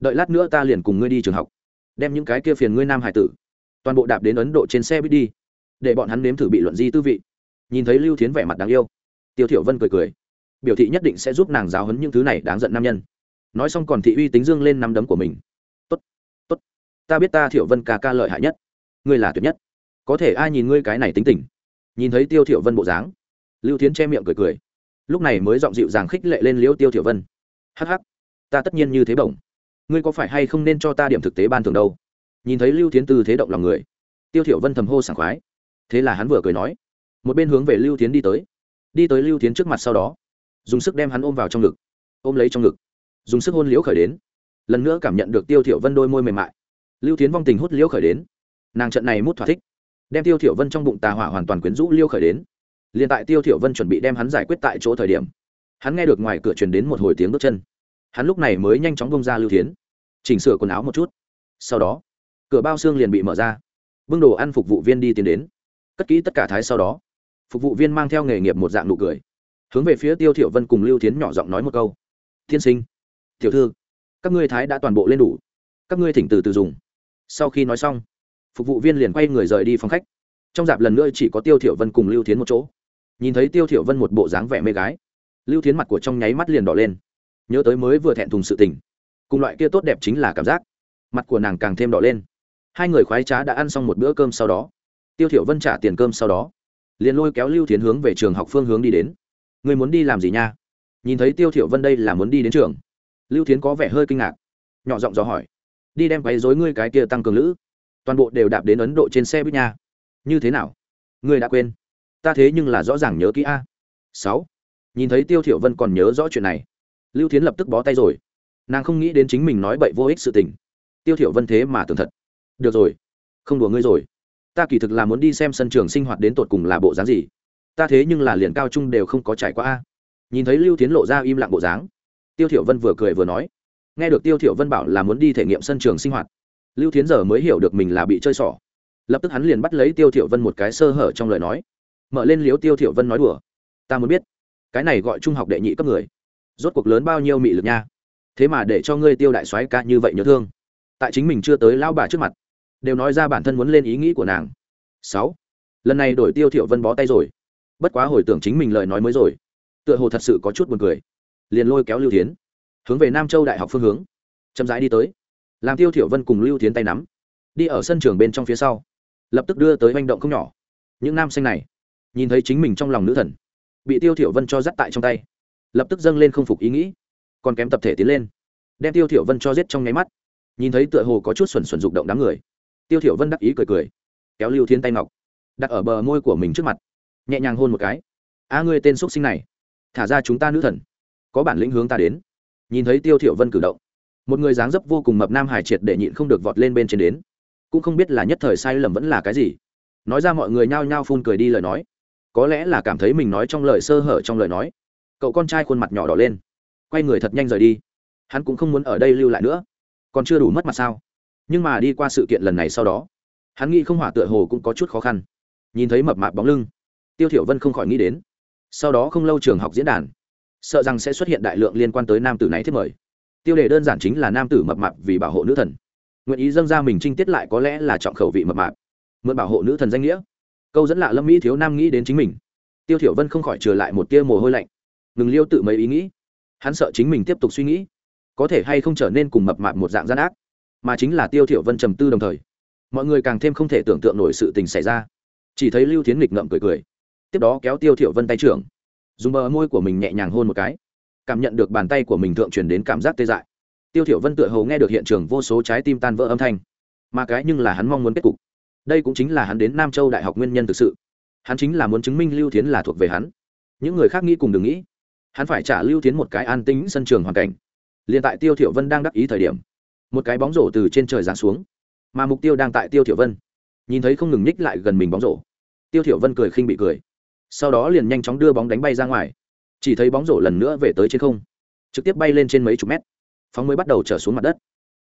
Đợi lát nữa ta liền cùng ngươi đi trường học, đem những cái kia phiền ngươi nam hải tử toàn bộ đạp đến ấn độ trên xe buýt đi để bọn hắn nếm thử bị luận di tư vị. Nhìn thấy lưu thiến vẻ mặt đáng yêu, tiêu thiểu vân cười cười. Biểu thị nhất định sẽ giúp nàng giáo huấn những thứ này đáng giận nam nhân. Nói xong còn thị uy tính dương lên nắm đấm của mình. Tốt tốt. Ta biết ta thiểu vân ca ca lợi hại nhất. Ngươi là tuyệt nhất. Có thể ai nhìn ngươi cái này tính tình? Nhìn thấy tiêu thiểu vân bộ dáng, lưu thiến che miệng cười cười. Lúc này mới giọng dịu dàng khích lệ lên liễu tiêu thiểu vân. Hắc hắc, ta tất nhiên như thế bổng. Ngươi có phải hay không nên cho ta điểm thực tế ban thường đâu? Nhìn thấy lưu thiến từ thế động lòng người, tiêu thiểu vân thầm hô sảng khoái thế là hắn vừa cười nói, một bên hướng về lưu thiến đi tới. Đi tới lưu thiến trước mặt sau đó, dùng sức đem hắn ôm vào trong ngực, ôm lấy trong ngực, dùng sức hôn liễu khởi đến. Lần nữa cảm nhận được tiêu thiểu vân đôi môi mềm mại. Lưu thiến vong tình hút liễu khởi đến. Nàng trận này mút thỏa thích, đem tiêu thiểu vân trong bụng tà hỏa hoàn toàn quyến rũ liễu khởi đến. Liền tại tiêu thiểu vân chuẩn bị đem hắn giải quyết tại chỗ thời điểm, hắn nghe được ngoài cửa truyền đến một hồi tiếng bước chân. Hắn lúc này mới nhanh chóng bông ra lưu thiến, chỉnh sửa quần áo một chút. Sau đó, cửa bao xương liền bị mở ra. Bưng đồ ăn phục vụ viên đi tiến đến cất kỹ tất cả thái sau đó. Phục vụ viên mang theo nghề nghiệp một dạng nụ cười. Hướng về phía tiêu thiểu vân cùng lưu thiến nhỏ giọng nói một câu. Thiên sinh, tiểu thư, các ngươi thái đã toàn bộ lên đủ. Các ngươi thỉnh từ từ dùng. Sau khi nói xong, phục vụ viên liền quay người rời đi phòng khách. Trong dạp lần nữa chỉ có tiêu thiểu vân cùng lưu thiến một chỗ. Nhìn thấy tiêu thiểu vân một bộ dáng vẻ mê gái, lưu thiến mặt của trong nháy mắt liền đỏ lên. Nhớ tới mới vừa thẹn thùng sự tình, cùng loại kia tốt đẹp chính là cảm giác. Mặt của nàng càng thêm đỏ lên. Hai người khoái trá đã ăn xong một bữa cơm sau đó tiêu thiểu vân trả tiền cơm sau đó, liền lôi kéo lưu thiến hướng về trường học phương hướng đi đến. Người muốn đi làm gì nha? Nhìn thấy tiêu thiểu vân đây là muốn đi đến trường, lưu thiến có vẻ hơi kinh ngạc, nhỏ giọng dò hỏi, đi đem quấy rối ngươi cái kia tăng cường lữ, toàn bộ đều đạp đến ấn độ trên xe buýt nha. Như thế nào? Ngươi đã quên. Ta thế nhưng là rõ ràng nhớ kỹ a. Sáu. Nhìn thấy tiêu thiểu vân còn nhớ rõ chuyện này, lưu thiến lập tức bó tay rồi. Nàng không nghĩ đến chính mình nói bậy vô ích sự tình. Tiêu thiểu vân thế mà tưởng thật. Được rồi, không đùa ngươi rồi ta kỳ thực là muốn đi xem sân trường sinh hoạt đến tột cùng là bộ dáng gì. Ta thế nhưng là liền cao trung đều không có trải qua a. Nhìn thấy lưu tiến lộ ra im lặng bộ dáng, tiêu thiểu vân vừa cười vừa nói, nghe được tiêu thiểu vân bảo là muốn đi thể nghiệm sân trường sinh hoạt, lưu tiến giờ mới hiểu được mình là bị chơi xỏ lập tức hắn liền bắt lấy tiêu thiểu vân một cái sơ hở trong lời nói, mở lên liếu tiêu thiểu vân nói đùa, ta muốn biết, cái này gọi trung học đệ nhị cấp người, rốt cuộc lớn bao nhiêu mị lực nha? Thế mà để cho ngươi tiêu đại soái ca như vậy nhớ thương. Tại chính mình chưa tới lao bà trước mặt đều nói ra bản thân muốn lên ý nghĩ của nàng. Sáu, lần này đổi tiêu thiểu vân bó tay rồi. Bất quá hồi tưởng chính mình lời nói mới rồi, tựa hồ thật sự có chút buồn cười. Liền lôi kéo lưu thiến, hướng về nam châu đại học phương hướng, chậm rãi đi tới, làm tiêu thiểu vân cùng lưu thiến tay nắm, đi ở sân trường bên trong phía sau, lập tức đưa tới hành động không nhỏ. Những nam sinh này, nhìn thấy chính mình trong lòng nữ thần, bị tiêu thiểu vân cho dắt tại trong tay, lập tức dâng lên không phục ý nghĩ, còn kém tập thể tiến lên, đem tiêu thiểu vân cho giết trong nháy mắt, nhìn thấy tựa hồ có chút xuẩn xuẩn dục động đám người tiêu thiểu vân đắc ý cười cười, kéo lưu thiên tay ngọc, đặt ở bờ môi của mình trước mặt, nhẹ nhàng hôn một cái. A ngươi tên xuất sinh này, thả ra chúng ta nữ thần, có bản lĩnh hướng ta đến. Nhìn thấy tiêu thiểu vân cử động, một người dáng dấp vô cùng mập nam hải triệt để nhịn không được vọt lên bên trên đến. Cũng không biết là nhất thời sai lầm vẫn là cái gì. Nói ra mọi người nhao nhao phun cười đi lời nói. Có lẽ là cảm thấy mình nói trong lời sơ hở trong lời nói. Cậu con trai khuôn mặt nhỏ đỏ lên, quay người thật nhanh rời đi. Hắn cũng không muốn ở đây lưu lại nữa. Còn chưa đủ mất mặt sao? Nhưng mà đi qua sự kiện lần này sau đó, hắn nghĩ không hỏa tựa hồ cũng có chút khó khăn. Nhìn thấy mập mạp bóng lưng, tiêu thiểu vân không khỏi nghĩ đến, sau đó không lâu trường học diễn đàn, sợ rằng sẽ xuất hiện đại lượng liên quan tới nam tử này thiết mời. Tiêu đề đơn giản chính là nam tử mập mạp vì bảo hộ nữ thần. Nguyện ý dâng ra mình trinh tiết lại có lẽ là trọng khẩu vị mập mạp. Mượn bảo hộ nữ thần danh nghĩa. Câu dẫn lạ lâm mỹ thiếu nam nghĩ đến chính mình. Tiêu thiểu vân không khỏi trừ lại một tia mồ hôi lạnh. Ngừng liêu tự mấy ý nghĩ. Hắn sợ chính mình tiếp tục suy nghĩ, có thể hay không trở nên cùng mập mạp một dạng gian ác mà chính là tiêu thiểu vân trầm tư đồng thời. Mọi người càng thêm không thể tưởng tượng nổi sự tình xảy ra. Chỉ thấy lưu thiến nghịch ngậm cười cười. Tiếp đó kéo tiêu thiểu vân tay trưởng. Dùng bờ môi của mình nhẹ nhàng hôn một cái. Cảm nhận được bàn tay của mình thượng truyền đến cảm giác tê dại. Tiêu thiểu vân tựa hồ nghe được hiện trường vô số trái tim tan vỡ âm thanh. Mà cái nhưng là hắn mong muốn kết cục. Đây cũng chính là hắn đến nam châu đại học nguyên nhân thực sự. Hắn chính là muốn chứng minh lưu thiến là thuộc về hắn. Những người khác nghĩ cùng đừng nghĩ. Hắn phải trả lưu thiến một cái an tĩnh sân trường hoàn cảnh. Liền tại tiêu thiểu vân đang đắc ý thời điểm một cái bóng rổ từ trên trời giáng xuống. Mà mục tiêu đang tại tiêu thiểu vân. Nhìn thấy không ngừng nhích lại gần mình bóng rổ, tiêu thiểu vân cười khinh bị cười. Sau đó liền nhanh chóng đưa bóng đánh bay ra ngoài. Chỉ thấy bóng rổ lần nữa về tới trên không, trực tiếp bay lên trên mấy chục mét. Phóng mới bắt đầu trở xuống mặt đất.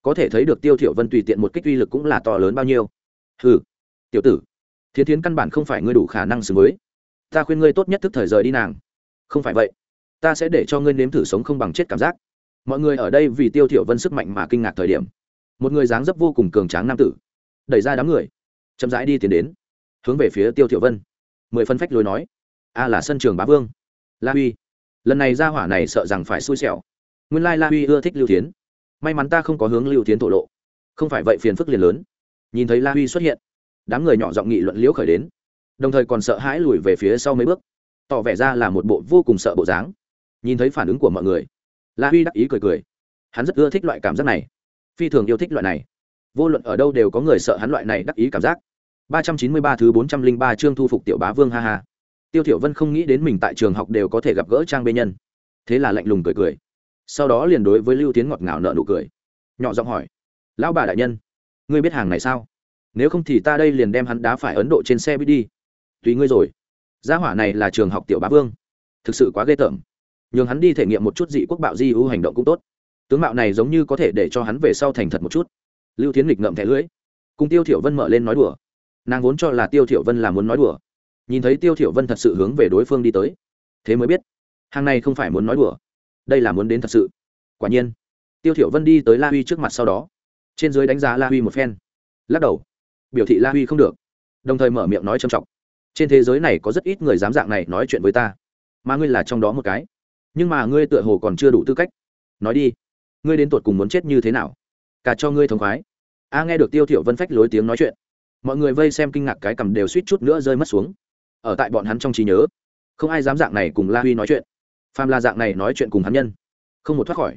Có thể thấy được tiêu thiểu vân tùy tiện một kích uy lực cũng là to lớn bao nhiêu. Hừ, tiểu tử, thiến thiến căn bản không phải ngươi đủ khả năng xử mới ta khuyên ngươi tốt nhất thức thời rời đi nàng. Không phải vậy, ta sẽ để cho ngươi nếm thử sống không bằng chết cảm giác mọi người ở đây vì tiêu thiểu vân sức mạnh mà kinh ngạc thời điểm. Một người dáng dấp vô cùng cường tráng nam tử, đẩy ra đám người, chậm rãi đi tiến đến, hướng về phía tiêu thiểu vân. Mười phân phách lối nói, a là sân trường bá vương, la huy. Lần này ra hỏa này sợ rằng phải xui xẻo. Nguyên lai la huy ưa thích lưu tiến may mắn ta không có hướng lưu tiến thổ lộ. Không phải vậy phiền phức liền lớn. Nhìn thấy la huy xuất hiện, đám người nhỏ giọng nghị luận liễu khởi đến, đồng thời còn sợ hãi lùi về phía sau mấy bước, tỏ vẻ ra là một bộ vô cùng sợ bộ dáng. Nhìn thấy phản ứng của mọi người la huy đắc ý cười cười. Hắn rất ưa thích loại cảm giác này. Phi thường yêu thích loại này. Vô luận ở đâu đều có người sợ hắn loại này đắc ý cảm giác. ba trăm chín mươi ba thứ bốn trăm linh ba chương thu phục tiểu bá vương, ha ha. Tiêu thiểu vân không nghĩ đến mình tại trường học đều có thể gặp gỡ trang bê nhân. Thế là lạnh lùng cười cười. Sau đó liền đối với lưu tiến ngọt ngào nở nụ cười. Nhỏ giọng hỏi, lão bà đại nhân, ngươi biết hàng này sao? Nếu không thì ta đây liền đem hắn đá phải ấn độ trên xe buýt đi. Tùy ngươi rồi. Gia hỏa này là trường học tiểu bá vương. Thực sự quá ghê tởm nhường hắn đi thể nghiệm một chút dị quốc bạo di ưu hành động cũng tốt. Tướng mạo này giống như có thể để cho hắn về sau thành thật một chút. Lưu tiến nghịch ngậm thẻ lưỡi. Cùng tiêu thiểu vân mở lên nói đùa. Nàng vốn cho là tiêu thiểu vân là muốn nói đùa. Nhìn thấy tiêu thiểu vân thật sự hướng về đối phương đi tới, thế mới biết, hàng này không phải muốn nói đùa. Đây là muốn đến thật sự. Quả nhiên, tiêu thiểu vân đi tới la huy trước mặt sau đó, trên dưới đánh giá la huy một phen. Lắc đầu, biểu thị la huy không được. Đồng thời mở miệng nói trầm trọng. Trên thế giới này có rất ít người dám dạng này nói chuyện với ta, mà ngươi là trong đó một cái nhưng mà ngươi tựa hồ còn chưa đủ tư cách. Nói đi, ngươi đến tột cùng muốn chết như thế nào? Cả cho ngươi thống khoái. A, nghe được tiêu thiểu vân phách lối tiếng nói chuyện, mọi người vây xem kinh ngạc cái cầm đều suýt chút nữa rơi mất xuống. Ở tại bọn hắn trong trí nhớ, không ai dám dạng này cùng la huy nói chuyện. Phàm là dạng này nói chuyện cùng hắn nhân, không một thoát khỏi,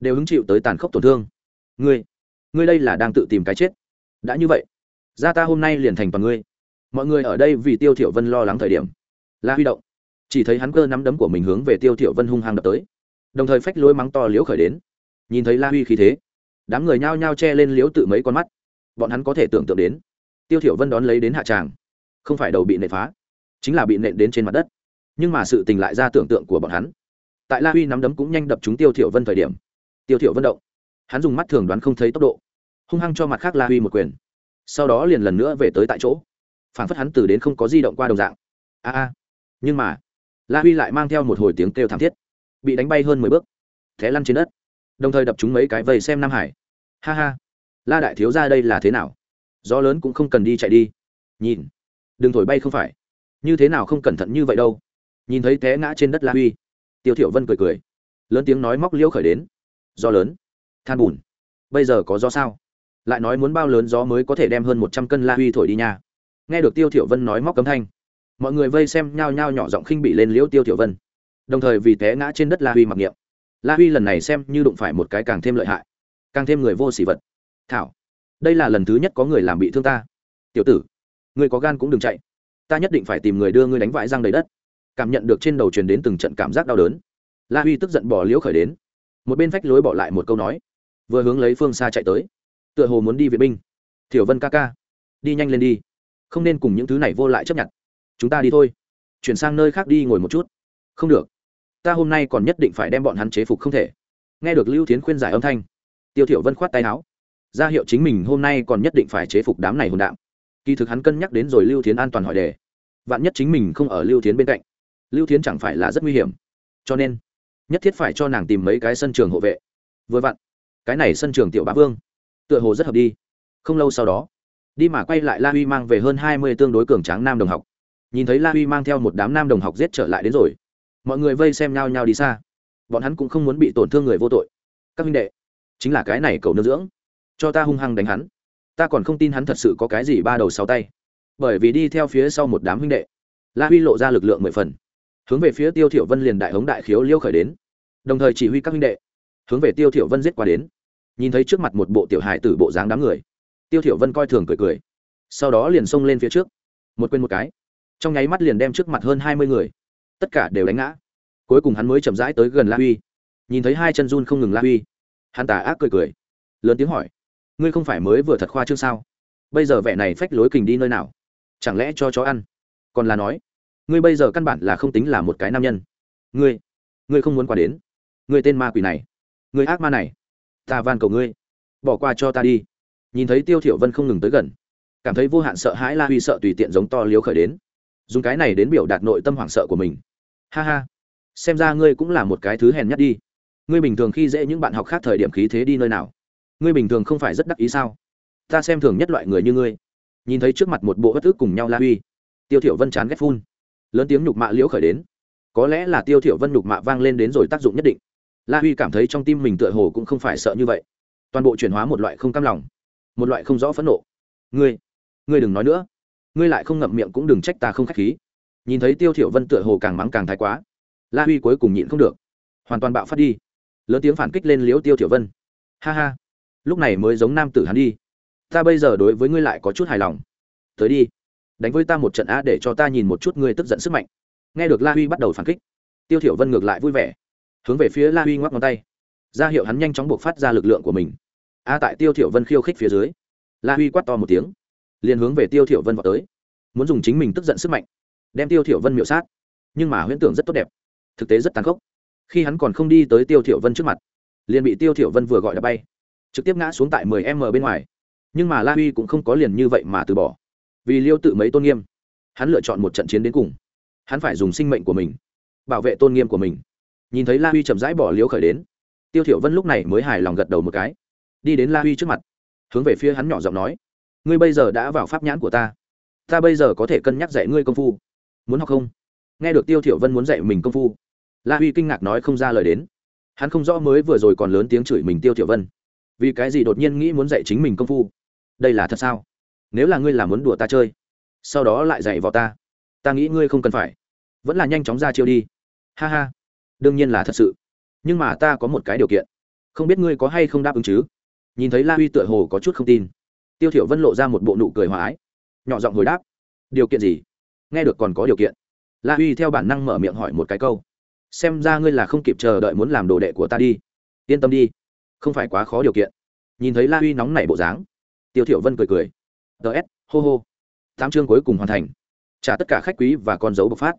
đều hứng chịu tới tàn khốc tổn thương. Ngươi ngươi đây là đang tự tìm cái chết. Đã như vậy gia ta hôm nay liền thành toàn ngươi. Mọi người ở đây vì tiêu thiểu vân lo lắng thời điểm, la huy động chỉ thấy hắn cơ nắm đấm của mình hướng về tiêu thiểu vân hung hăng đập tới. Đồng thời phách lối mắng to liễu khởi đến. Nhìn thấy la huy khí thế, đám người nhao nhao che lên liễu tự mấy con mắt. Bọn hắn có thể tưởng tượng đến, tiêu thiểu vân đón lấy đến hạ tràng, không phải đầu bị nện phá, chính là bị nện đến trên mặt đất. Nhưng mà sự tình lại ra tưởng tượng của bọn hắn. Tại la huy nắm đấm cũng nhanh đập trúng tiêu thiểu vân thời điểm, tiêu thiểu vân động. Hắn dùng mắt thường đoán không thấy tốc độ, hung hăng cho mặt khác la huy một quyền. Sau đó liền lần nữa về tới tại chỗ. Phản phất hắn từ đến không có di động qua đồng dạng. A a. Nhưng mà la huy lại mang theo một hồi tiếng kêu thảm thiết. Bị đánh bay hơn mười bước. Té lăn trên đất. Đồng thời đập chúng mấy cái vây xem nam hải. Ha ha. La đại thiếu ra đây là thế nào? Gió lớn cũng không cần đi chạy đi. Nhìn. Đừng thổi bay không phải. Như thế nào không cẩn thận như vậy đâu. Nhìn thấy té ngã trên đất la huy. Tiêu thiểu vân cười cười. Lớn tiếng nói móc liêu khởi đến. Gió lớn. Than bùn. Bây giờ có gió sao? Lại nói muốn bao lớn gió mới có thể đem hơn một trăm cân la huy thổi đi nha. Nghe được tiêu thiểu vân nói móc cấm thanh mọi người vây xem nhao nhao nhỏ giọng khinh bị lên liễu tiêu tiểu vân. Đồng thời vì té ngã trên đất la huy mặc niệm. La huy lần này xem như đụng phải một cái càng thêm lợi hại, càng thêm người vô sỉ vật. Thảo, đây là lần thứ nhất có người làm bị thương ta. Tiểu tử, ngươi có gan cũng đừng chạy. Ta nhất định phải tìm người đưa ngươi đánh vãi răng đầy đất. Cảm nhận được trên đầu truyền đến từng trận cảm giác đau đớn. La huy tức giận bỏ liễu khởi đến. Một bên vách lối bỏ lại một câu nói. Vừa hướng lấy phương xa chạy tới. Tựa hồ muốn đi vệ binh. Thiểu vân ca ca, đi nhanh lên đi. Không nên cùng những thứ này vô lại chấp nhận chúng ta đi thôi. Chuyển sang nơi khác đi ngồi một chút. Không được. Ta hôm nay còn nhất định phải đem bọn hắn chế phục không thể. Nghe được lưu tiến khuyên giải âm thanh, tiêu thiểu vân khoát tay áo. Ra hiệu chính mình hôm nay còn nhất định phải chế phục đám này hồn đạm kỳ thực hắn cân nhắc đến rồi lưu tiến an toàn hỏi đề. Vạn nhất chính mình không ở lưu tiến bên cạnh, lưu tiến chẳng phải là rất nguy hiểm. Cho nên, nhất thiết phải cho nàng tìm mấy cái sân trường hộ vệ. Vừa vặn, cái này sân trường tiểu bá vương, tựa hồ rất hợp đi. Không lâu sau đó, đi mà quay lại la huy mang về hơn hai mươi tương đối cường tráng nam đồng học nhìn thấy la huy mang theo một đám nam đồng học giết trở lại đến rồi. Mọi người vây xem nhau nhau đi xa. Bọn hắn cũng không muốn bị tổn thương người vô tội. Các minh đệ, chính là cái này cậu nương dưỡng. Cho ta hung hăng đánh hắn. Ta còn không tin hắn thật sự có cái gì ba đầu sáu tay. Bởi vì đi theo phía sau một đám huynh đệ, la huy lộ ra lực lượng mười phần. Hướng về phía tiêu thiểu vân liền đại hống đại khiếu liêu khởi đến. Đồng thời chỉ huy các huynh đệ, hướng về tiêu thiểu vân giết qua đến. Nhìn thấy trước mặt một bộ tiểu hài tử bộ dáng đám người, tiêu thiểu vân coi thường cười cười. Sau đó liền xông lên phía trước. Một quên một cái trong nháy mắt liền đem trước mặt hơn hai mươi người, tất cả đều đánh ngã. Cuối cùng hắn mới chậm rãi tới gần la huy. Nhìn thấy hai chân run không ngừng la huy, hắn tà ác cười cười, lớn tiếng hỏi, ngươi không phải mới vừa thật khoa trương sao? Bây giờ vẻ này phách lối kình đi nơi nào? Chẳng lẽ cho chó ăn? Còn là nói, ngươi bây giờ căn bản là không tính là một cái nam nhân. Ngươi ngươi không muốn qua đến. Ngươi tên ma quỷ này, ngươi ác ma này, ta van cầu ngươi, bỏ qua cho ta đi. Nhìn thấy tiêu thiểu vân không ngừng tới gần, cảm thấy vô hạn sợ hãi la huy sợ tùy tiện giống to liếu khởi đến dùng cái này đến biểu đạt nội tâm hoảng sợ của mình. Ha ha, xem ra ngươi cũng là một cái thứ hèn nhát đi. Ngươi bình thường khi dễ những bạn học khác thời điểm khí thế đi nơi nào? Ngươi bình thường không phải rất đắc ý sao? Ta xem thường nhất loại người như ngươi. Nhìn thấy trước mặt một bộ bất ức cùng nhau la huy tiêu thiểu vân chán ghét phun. Lớn tiếng nhục mạ liễu khởi đến. Có lẽ là tiêu thiểu vân nhục mạ vang lên đến rồi tác dụng nhất định. La huy cảm thấy trong tim mình tựa hồ cũng không phải sợ như vậy. Toàn bộ chuyển hóa một loại không cam lòng, một loại không rõ phẫn nộ. Ngươi ngươi đừng nói nữa ngươi lại không ngậm miệng cũng đừng trách ta không khách khí. Nhìn thấy tiêu thiểu vân tựa hồ càng mắng càng thái quá, la huy cuối cùng nhịn không được, hoàn toàn bạo phát đi. Lớn tiếng phản kích lên liễu tiêu thiểu vân. Ha ha, lúc này mới giống nam tử hắn đi. Ta bây giờ đối với ngươi lại có chút hài lòng. Tới đi, đánh với ta một trận á để cho ta nhìn một chút ngươi tức giận sức mạnh. Nghe được la huy bắt đầu phản kích, tiêu thiểu vân ngược lại vui vẻ, hướng về phía la huy ngoắc ngón tay. Ra hiệu hắn nhanh chóng buộc phát ra lực lượng của mình. A tại tiêu thiểu vân khiêu khích phía dưới, la huy quát to một tiếng liền hướng về tiêu thiểu vân vào tới. Muốn dùng chính mình tức giận sức mạnh, đem tiêu thiểu vân miểu sát. Nhưng mà huyễn tưởng rất tốt đẹp, thực tế rất tàn khốc. Khi hắn còn không đi tới tiêu thiểu vân trước mặt, liền bị tiêu thiểu vân vừa gọi đã bay, trực tiếp ngã xuống tại 10 m bên ngoài. Nhưng mà la huy cũng không có liền như vậy mà từ bỏ, vì liêu tự mấy tôn nghiêm, hắn lựa chọn một trận chiến đến cùng. Hắn phải dùng sinh mệnh của mình, bảo vệ tôn nghiêm của mình. Nhìn thấy la huy chậm rãi bỏ liêu khởi đến, tiêu thiểu vân lúc này mới hài lòng gật đầu một cái. Đi đến la huy trước mặt, hướng về phía hắn nhỏ giọng nói ngươi bây giờ đã vào pháp nhãn của ta. Ta bây giờ có thể cân nhắc dạy ngươi công phu. Muốn học không? Nghe được tiêu thiểu vân muốn dạy mình công phu, la huy kinh ngạc nói không ra lời đến. Hắn không rõ mới vừa rồi còn lớn tiếng chửi mình tiêu thiểu vân. Vì cái gì đột nhiên nghĩ muốn dạy chính mình công phu? Đây là thật sao? Nếu là ngươi là muốn đùa ta chơi, sau đó lại dạy vào ta ta nghĩ ngươi không cần phải. Vẫn là nhanh chóng ra chiêu đi. Ha ha. Đương nhiên là thật sự. Nhưng mà ta có một cái điều kiện. Không biết ngươi có hay không đáp ứng chứ? Nhìn thấy la huy tựa hồ có chút không tin tiêu thiểu vân lộ ra một bộ nụ cười hòa ái. Nhỏ giọng hồi đáp, điều kiện gì? Nghe được còn có điều kiện. La huy theo bản năng mở miệng hỏi một cái câu, xem ra ngươi là không kịp chờ đợi muốn làm đồ đệ của ta đi. Yên tâm đi, không phải quá khó điều kiện. Nhìn thấy la huy nóng nảy bộ dáng, tiêu thiểu vân cười cười ts hô hô. Tám chương cuối cùng hoàn thành. Trả tất cả khách quý và con dấu bộc phát.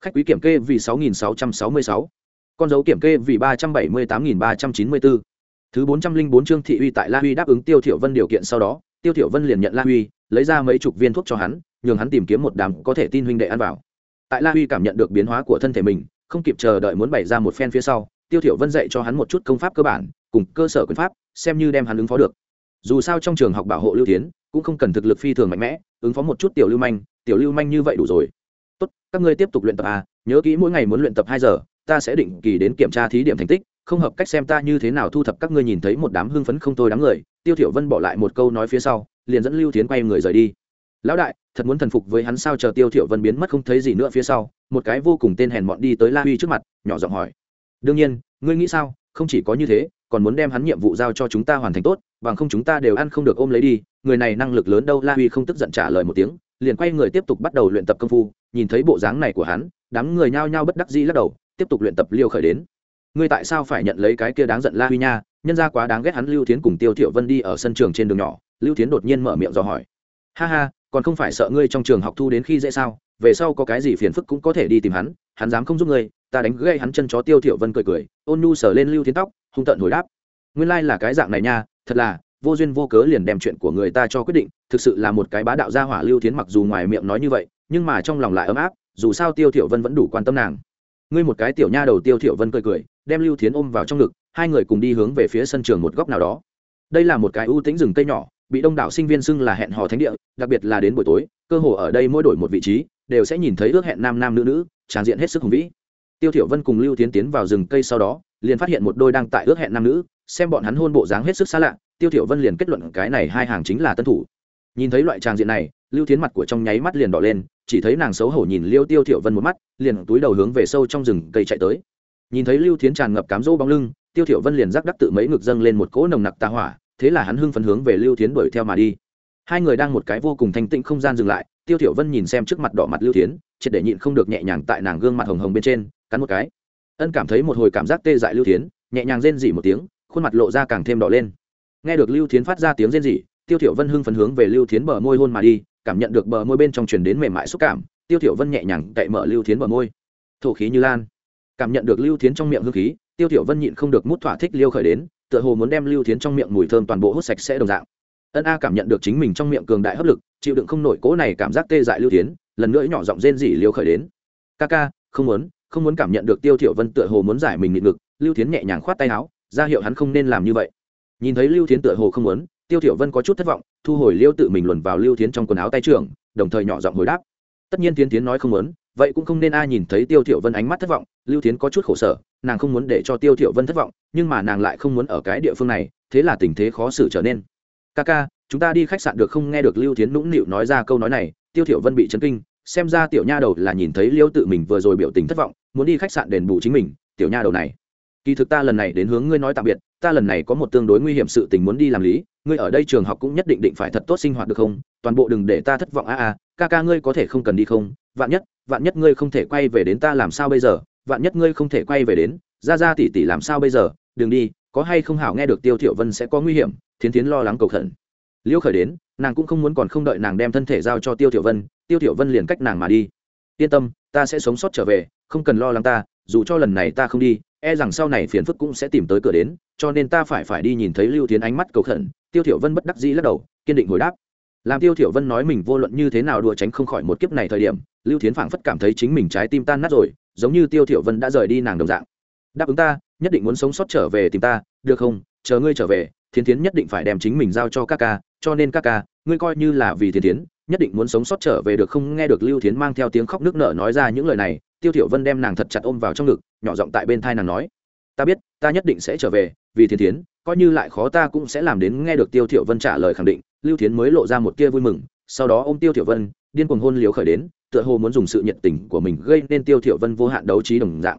Khách quý kiểm kê vì sáu nghìn sáu trăm sáu mươi sáu. Con dấu kiểm kê vì ba trăm bảy mươi tám nghìn ba trăm chín mươi bốn thứ bốn trăm linh bốn chương thị uy tại la huy đáp ứng tiêu thiểu vân điều kiện sau đó tiêu thiểu vân liền nhận la huy, lấy ra mấy chục viên thuốc cho hắn, nhường hắn tìm kiếm một đám có thể tin huynh đệ ăn vào. Tại la huy cảm nhận được biến hóa của thân thể mình, không kịp chờ đợi muốn bày ra một phen phía sau, tiêu thiểu vân dạy cho hắn một chút công pháp cơ bản, cùng cơ sở quyền pháp, xem như đem hắn ứng phó được. Dù sao trong trường học bảo hộ lưu tiến cũng không cần thực lực phi thường mạnh mẽ, ứng phó một chút tiểu lưu manh, tiểu lưu manh như vậy đủ rồi. Tốt, các ngươi tiếp tục luyện tập à nhớ kỹ mỗi ngày muốn luyện tập hai giờ ta sẽ định kỳ đến kiểm tra thí điểm thành tích, không hợp cách xem ta như thế nào thu thập các ngươi nhìn thấy một đám hưng phấn không tôi đám người. Tiêu thiểu vân bỏ lại một câu nói phía sau, liền dẫn lưu tiến quay người rời đi. Lão đại, thật muốn thần phục với hắn sao? Chờ tiêu thiểu vân biến mất không thấy gì nữa phía sau, một cái vô cùng tên hèn mọn đi tới la huy trước mặt, nhỏ giọng hỏi. Đương nhiên, ngươi nghĩ sao? Không chỉ có như thế, còn muốn đem hắn nhiệm vụ giao cho chúng ta hoàn thành tốt, bằng không chúng ta đều ăn không được ôm lấy đi. Người này năng lực lớn đâu? La huy không tức giận trả lời một tiếng, liền quay người tiếp tục bắt đầu luyện tập công phu. Nhìn thấy bộ dáng này của hắn, đám người nhao nhao bất đắc dĩ lắc đầu tiếp tục luyện tập liêu khởi đến. Ngươi tại sao phải nhận lấy cái kia đáng giận la huy nha? Nhân ra quá đáng ghét hắn lưu thiến cùng tiêu thiệu vân đi ở sân trường trên đường nhỏ. Lưu thiến đột nhiên mở miệng dò hỏi. Ha ha, còn không phải sợ ngươi trong trường học thu đến khi dễ sao? Về sau có cái gì phiền phức cũng có thể đi tìm hắn hắn dám không giúp ngươi, ta đánh gây hắn chân chó tiêu thiệu vân cười cười, ôn nhu sờ lên lưu thiến tóc, hung tận hồi đáp. Nguyên lai là cái dạng này nha, thật là, vô duyên vô cớ liền đem chuyện của người ta cho quyết định, thực sự là một cái bá đạo gia hỏa lưu thiến mặc dù ngoài miệng nói như vậy, nhưng mà trong lòng lại ấm áp, dù sao tiêu thiệu vân vẫn đủ quan tâm nàng ngươi một cái tiểu nha đầu tiêu thiệu vân cười cười, đem lưu thiến ôm vào trong ngực, hai người cùng đi hướng về phía sân trường một góc nào đó. Đây là một cái ưu tĩnh rừng cây nhỏ, bị đông đảo sinh viên xưng là hẹn hò thánh địa, đặc biệt là đến buổi tối, cơ hồ ở đây mỗi đổi một vị trí, đều sẽ nhìn thấy ước hẹn nam nam nữ nữ, tràn diện hết sức hùng vĩ. Tiêu thiểu vân cùng lưu thiến tiến vào rừng cây sau đó, liền phát hiện một đôi đang tại ước hẹn nam nữ, xem bọn hắn hôn bộ dáng hết sức xa lạ, tiêu thiểu vân liền kết luận cái này hai hàng chính là tân thủ. Nhìn thấy loại tràng diện này, lưu thiến mặt của trong nháy mắt liền đỏ lên chỉ thấy nàng xấu hổ nhìn liêu tiêu thiểu vân một mắt liền túi đầu hướng về sâu trong rừng cây chạy tới. Nhìn thấy lưu Thiến tràn ngập cám dỗ bóng lưng tiêu thiểu vân liền rắc đắc tự mấy ngực dâng lên một cỗ nồng nặc tà hỏa thế là hắn hưng phấn hướng về lưu Thiến đuổi theo mà đi. Hai người đang một cái vô cùng thanh tĩnh không gian dừng lại tiêu thiểu vân nhìn xem trước mặt đỏ mặt lưu Thiến, triệt để nhịn không được nhẹ nhàng tại nàng gương mặt hồng hồng bên trên cắn một cái. Ân cảm thấy một hồi cảm giác tê dại lưu Thiến nhẹ nhàng rên rỉ một tiếng khuôn mặt lộ ra càng thêm đỏ lên. Nghe được lưu Thiến phát ra tiếng rên rỉ tiêu thiểu vân hưng phấn hướng về lưu Thiến bờ môi hôn mà đi cảm nhận được bờ môi bên trong truyền đến mềm mại xúc cảm tiêu thiểu vân nhẹ nhàng cậy mở lưu thiến bờ môi. Thổ khí như lan. Cảm nhận được lưu thiến trong miệng hương khí tiêu thiểu vân nhịn không được mút thỏa thích liêu khởi đến tựa hồ muốn đem lưu thiến trong miệng mùi thơm toàn bộ hút sạch sẽ đồng dạng. Ân a cảm nhận được chính mình trong miệng cường đại hấp lực chịu đựng không nổi cố này cảm giác tê dại lưu thiến, lần nữa nhỏ giọng rên rỉ liêu khởi đến. Ca ca không muốn không muốn cảm nhận được tiêu thiểu vân tựa hồ muốn giải mình nghịch ngực. Lưu thiến nhẹ nhàng khoát tay áo ra hiệu hắn không nên làm như vậy. Nhìn thấy lưu thiến tựa hồ không muốn tiêu thiểu vân có chút thất vọng, thu hồi liêu tự mình luồn vào lưu Thiến trong quần áo tay trưởng, đồng thời nhỏ giọng hồi đáp. Tất nhiên tiến tiến nói không muốn, vậy cũng không nên ai nhìn thấy tiêu thiểu vân ánh mắt thất vọng, lưu Thiến có chút khổ sở, nàng không muốn để cho tiêu thiểu vân thất vọng, nhưng mà nàng lại không muốn ở cái địa phương này, thế là tình thế khó xử trở nên. Ca ca, chúng ta đi khách sạn được không? Nghe được lưu Thiến nũng nịu nói ra câu nói này, tiêu thiểu vân bị chấn kinh, xem ra tiểu nha đầu là nhìn thấy liêu tự mình vừa rồi biểu tình thất vọng, muốn đi khách sạn đền bù chính mình, tiểu nha đầu này kỳ thực ta lần này đến hướng ngươi nói tạm biệt, ta lần này có một tương đối nguy hiểm sự tình muốn đi làm lý, ngươi ở đây trường học cũng nhất định định phải thật tốt sinh hoạt được không? Toàn bộ đừng để ta thất vọng, a a, ca ca ngươi có thể không cần đi không? Vạn nhất vạn nhất ngươi không thể quay về đến ta làm sao bây giờ? Vạn nhất ngươi không thể quay về đến, ra ra tỷ tỷ làm sao bây giờ? Đừng đi, có hay không hảo nghe được tiêu thiểu vân sẽ có nguy hiểm, thiến thiến lo lắng cầu khẩn. Liễu khởi đến, nàng cũng không muốn còn không đợi nàng đem thân thể giao cho tiêu thiểu vân, tiêu thiểu vân liền cách nàng mà đi. Yên tâm, ta sẽ sống sót trở về, không cần lo lắng ta dù cho lần này ta không đi e rằng sau này phiền phức cũng sẽ tìm tới cửa đến, cho nên ta phải phải đi nhìn thấy lưu tiến ánh mắt cầu khẩn, tiêu thiểu vân bất đắc dĩ lắc đầu, kiên định hồi đáp. Làm tiêu thiểu vân nói mình vô luận như thế nào đùa tránh không khỏi một kiếp này thời điểm, lưu thiến phảng phất cảm thấy chính mình trái tim tan nát rồi, giống như tiêu thiểu vân đã rời đi nàng đồng dạng. Đáp ứng ta, nhất định muốn sống sót trở về tìm ta, được không? Chờ ngươi trở về, thiến thiến nhất định phải đem chính mình giao cho các ca, cho nên các ca, ngươi coi như là vì thiến thiến, nhất định muốn sống sót trở về được không? Nghe được lưu thiến mang theo tiếng khóc nước nở nói ra những lời này tiêu thiểu vân đem nàng thật chặt ôm vào trong ngực, nhỏ giọng tại bên thai nàng nói, ta biết, ta nhất định sẽ trở về, vì Thiên thiến, coi như lại khó ta cũng sẽ làm đến nghe được tiêu thiểu vân trả lời khẳng định. Lưu thiến mới lộ ra một tia vui mừng, sau đó ôm tiêu thiểu vân, điên cuồng hôn liếu khởi đến, tựa hồ muốn dùng sự nhiệt tình của mình gây nên tiêu thiểu vân vô hạn đấu trí đồng dạng.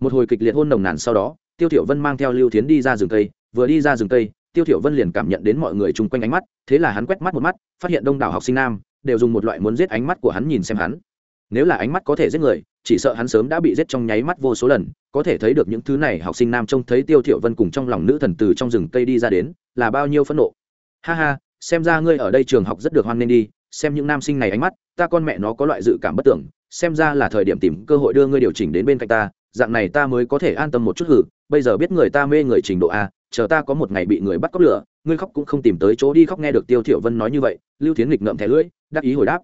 Một hồi kịch liệt hôn nồng nàn sau đó, tiêu thiểu vân mang theo lưu thiến đi ra rừng cây, vừa đi ra rừng cây, tiêu thiểu vân liền cảm nhận đến mọi người chung quanh ánh mắt, thế là hắn quét mắt một mắt, phát hiện đông đảo học sinh nam, đều dùng một loại muốn giết ánh mắt của hắn nhìn xem hắn. Nếu là ánh mắt có thể giết người chỉ sợ hắn sớm đã bị giết trong nháy mắt vô số lần, có thể thấy được những thứ này học sinh nam trông thấy tiêu thiệu vân cùng trong lòng nữ thần từ trong rừng cây đi ra đến, là bao nhiêu phẫn nộ. Ha ha, xem ra ngươi ở đây trường học rất được hoan nghênh đi, xem những nam sinh này ánh mắt, ta con mẹ nó có loại dự cảm bất tưởng, xem ra là thời điểm tìm cơ hội đưa ngươi điều chỉnh đến bên cạnh ta, dạng này ta mới có thể an tâm một chút hử, bây giờ biết người ta mê người trình độ a, chờ ta có một ngày bị người bắt cóc lửa, ngươi khóc cũng không tìm tới chỗ đi khóc nghe được tiêu thiểu vân nói như vậy, lưu thiến nghịch ngậm thẻ lưỡi đáp ý hồi đáp.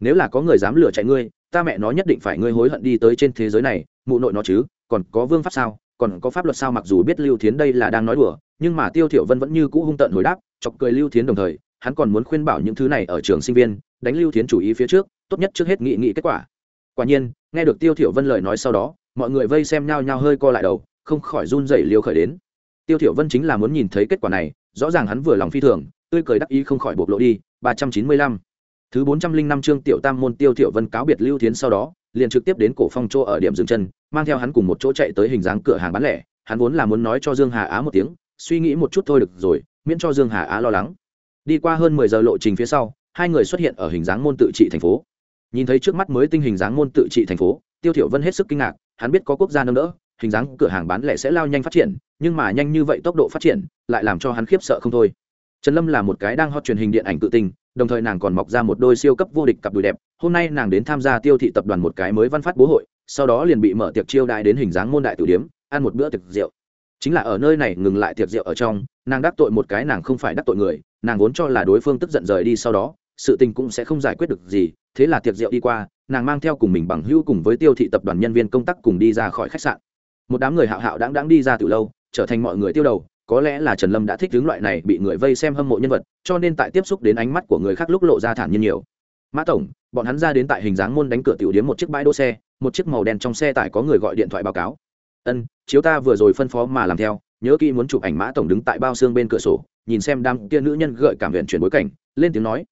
Nếu là có người dám lừa chạy ngươi ta mẹ nó nhất định phải ngươi hối hận đi tới trên thế giới này, mụ nội nó chứ, còn có vương pháp sao, còn có pháp luật sao mặc dù biết lưu thiến đây là đang nói đùa, nhưng mà tiêu thiểu vân vẫn như cũ hung tận hồi đáp, chọc cười lưu thiến đồng thời, hắn còn muốn khuyên bảo những thứ này ở trường sinh viên, đánh lưu thiến chủ ý phía trước, tốt nhất trước hết nghị nghị kết quả. Quả nhiên, nghe được tiêu thiểu vân lời nói sau đó, mọi người vây xem nhau nhau hơi co lại đầu, không khỏi run rẩy liêu khởi đến. Tiêu thiểu vân chính là muốn nhìn thấy kết quả này, rõ ràng hắn vừa lòng phi thường, tươi cười đắc ý không khỏi bộc lộ đi 395 thứ 405 chương tiểu tam môn tiêu thiểu vân cáo biệt lưu thiến sau đó, liền trực tiếp đến cổ phong chỗ ở điểm dừng chân, mang theo hắn cùng một chỗ chạy tới hình dáng cửa hàng bán lẻ. Hắn vốn là muốn nói cho dương hà á một tiếng, suy nghĩ một chút thôi được rồi, miễn cho dương hà á lo lắng. Đi qua hơn mười giờ lộ trình phía sau, hai người xuất hiện ở hình dáng môn tự trị thành phố. Nhìn thấy trước mắt mới tinh hình dáng môn tự trị thành phố, tiêu thiểu vân hết sức kinh ngạc, hắn biết có quốc gia nâng đỡ, hình dáng cửa hàng bán lẻ sẽ lao nhanh phát triển, nhưng mà nhanh như vậy tốc độ phát triển, lại làm cho hắn khiếp sợ không thôi. Trần lâm là một cái đang hot truyền hình điện ảnh tự tình đồng thời nàng còn mọc ra một đôi siêu cấp vô địch cặp đùi đẹp. Hôm nay nàng đến tham gia tiêu thị tập đoàn một cái mới văn phát bố hội, sau đó liền bị mở tiệc chiêu đại đến hình dáng môn đại tử điếm, ăn một bữa tiệc rượu. Chính là ở nơi này ngừng lại tiệc rượu ở trong, nàng đắc tội một cái nàng không phải đắc tội người, nàng vốn cho là đối phương tức giận rời đi sau đó, sự tình cũng sẽ không giải quyết được gì, thế là tiệc rượu đi qua, nàng mang theo cùng mình bằng hữu cùng với tiêu thị tập đoàn nhân viên công tác cùng đi ra khỏi khách sạn. Một đám người hạo hạo đáng đáng đi ra từ lâu, trở thành mọi người tiêu đầu có lẽ là trần lâm đã thích hướng loại này bị người vây xem hâm mộ nhân vật, cho nên tại tiếp xúc đến ánh mắt của người khác lúc lộ ra thản nhiên nhiều. Mã tổng, bọn hắn ra đến tại hình dáng môn đánh cửa tiểu điếm một chiếc bãi đỗ xe, một chiếc màu đen trong xe tải có người gọi điện thoại báo cáo. Ân, chiếu ta vừa rồi phân phó mà làm theo, nhớ kỹ muốn chụp ảnh mã tổng đứng tại bao xương bên cửa sổ, nhìn xem đám kia nữ nhân gợi cảm viện chuyển bối cảnh, lên tiếng nói,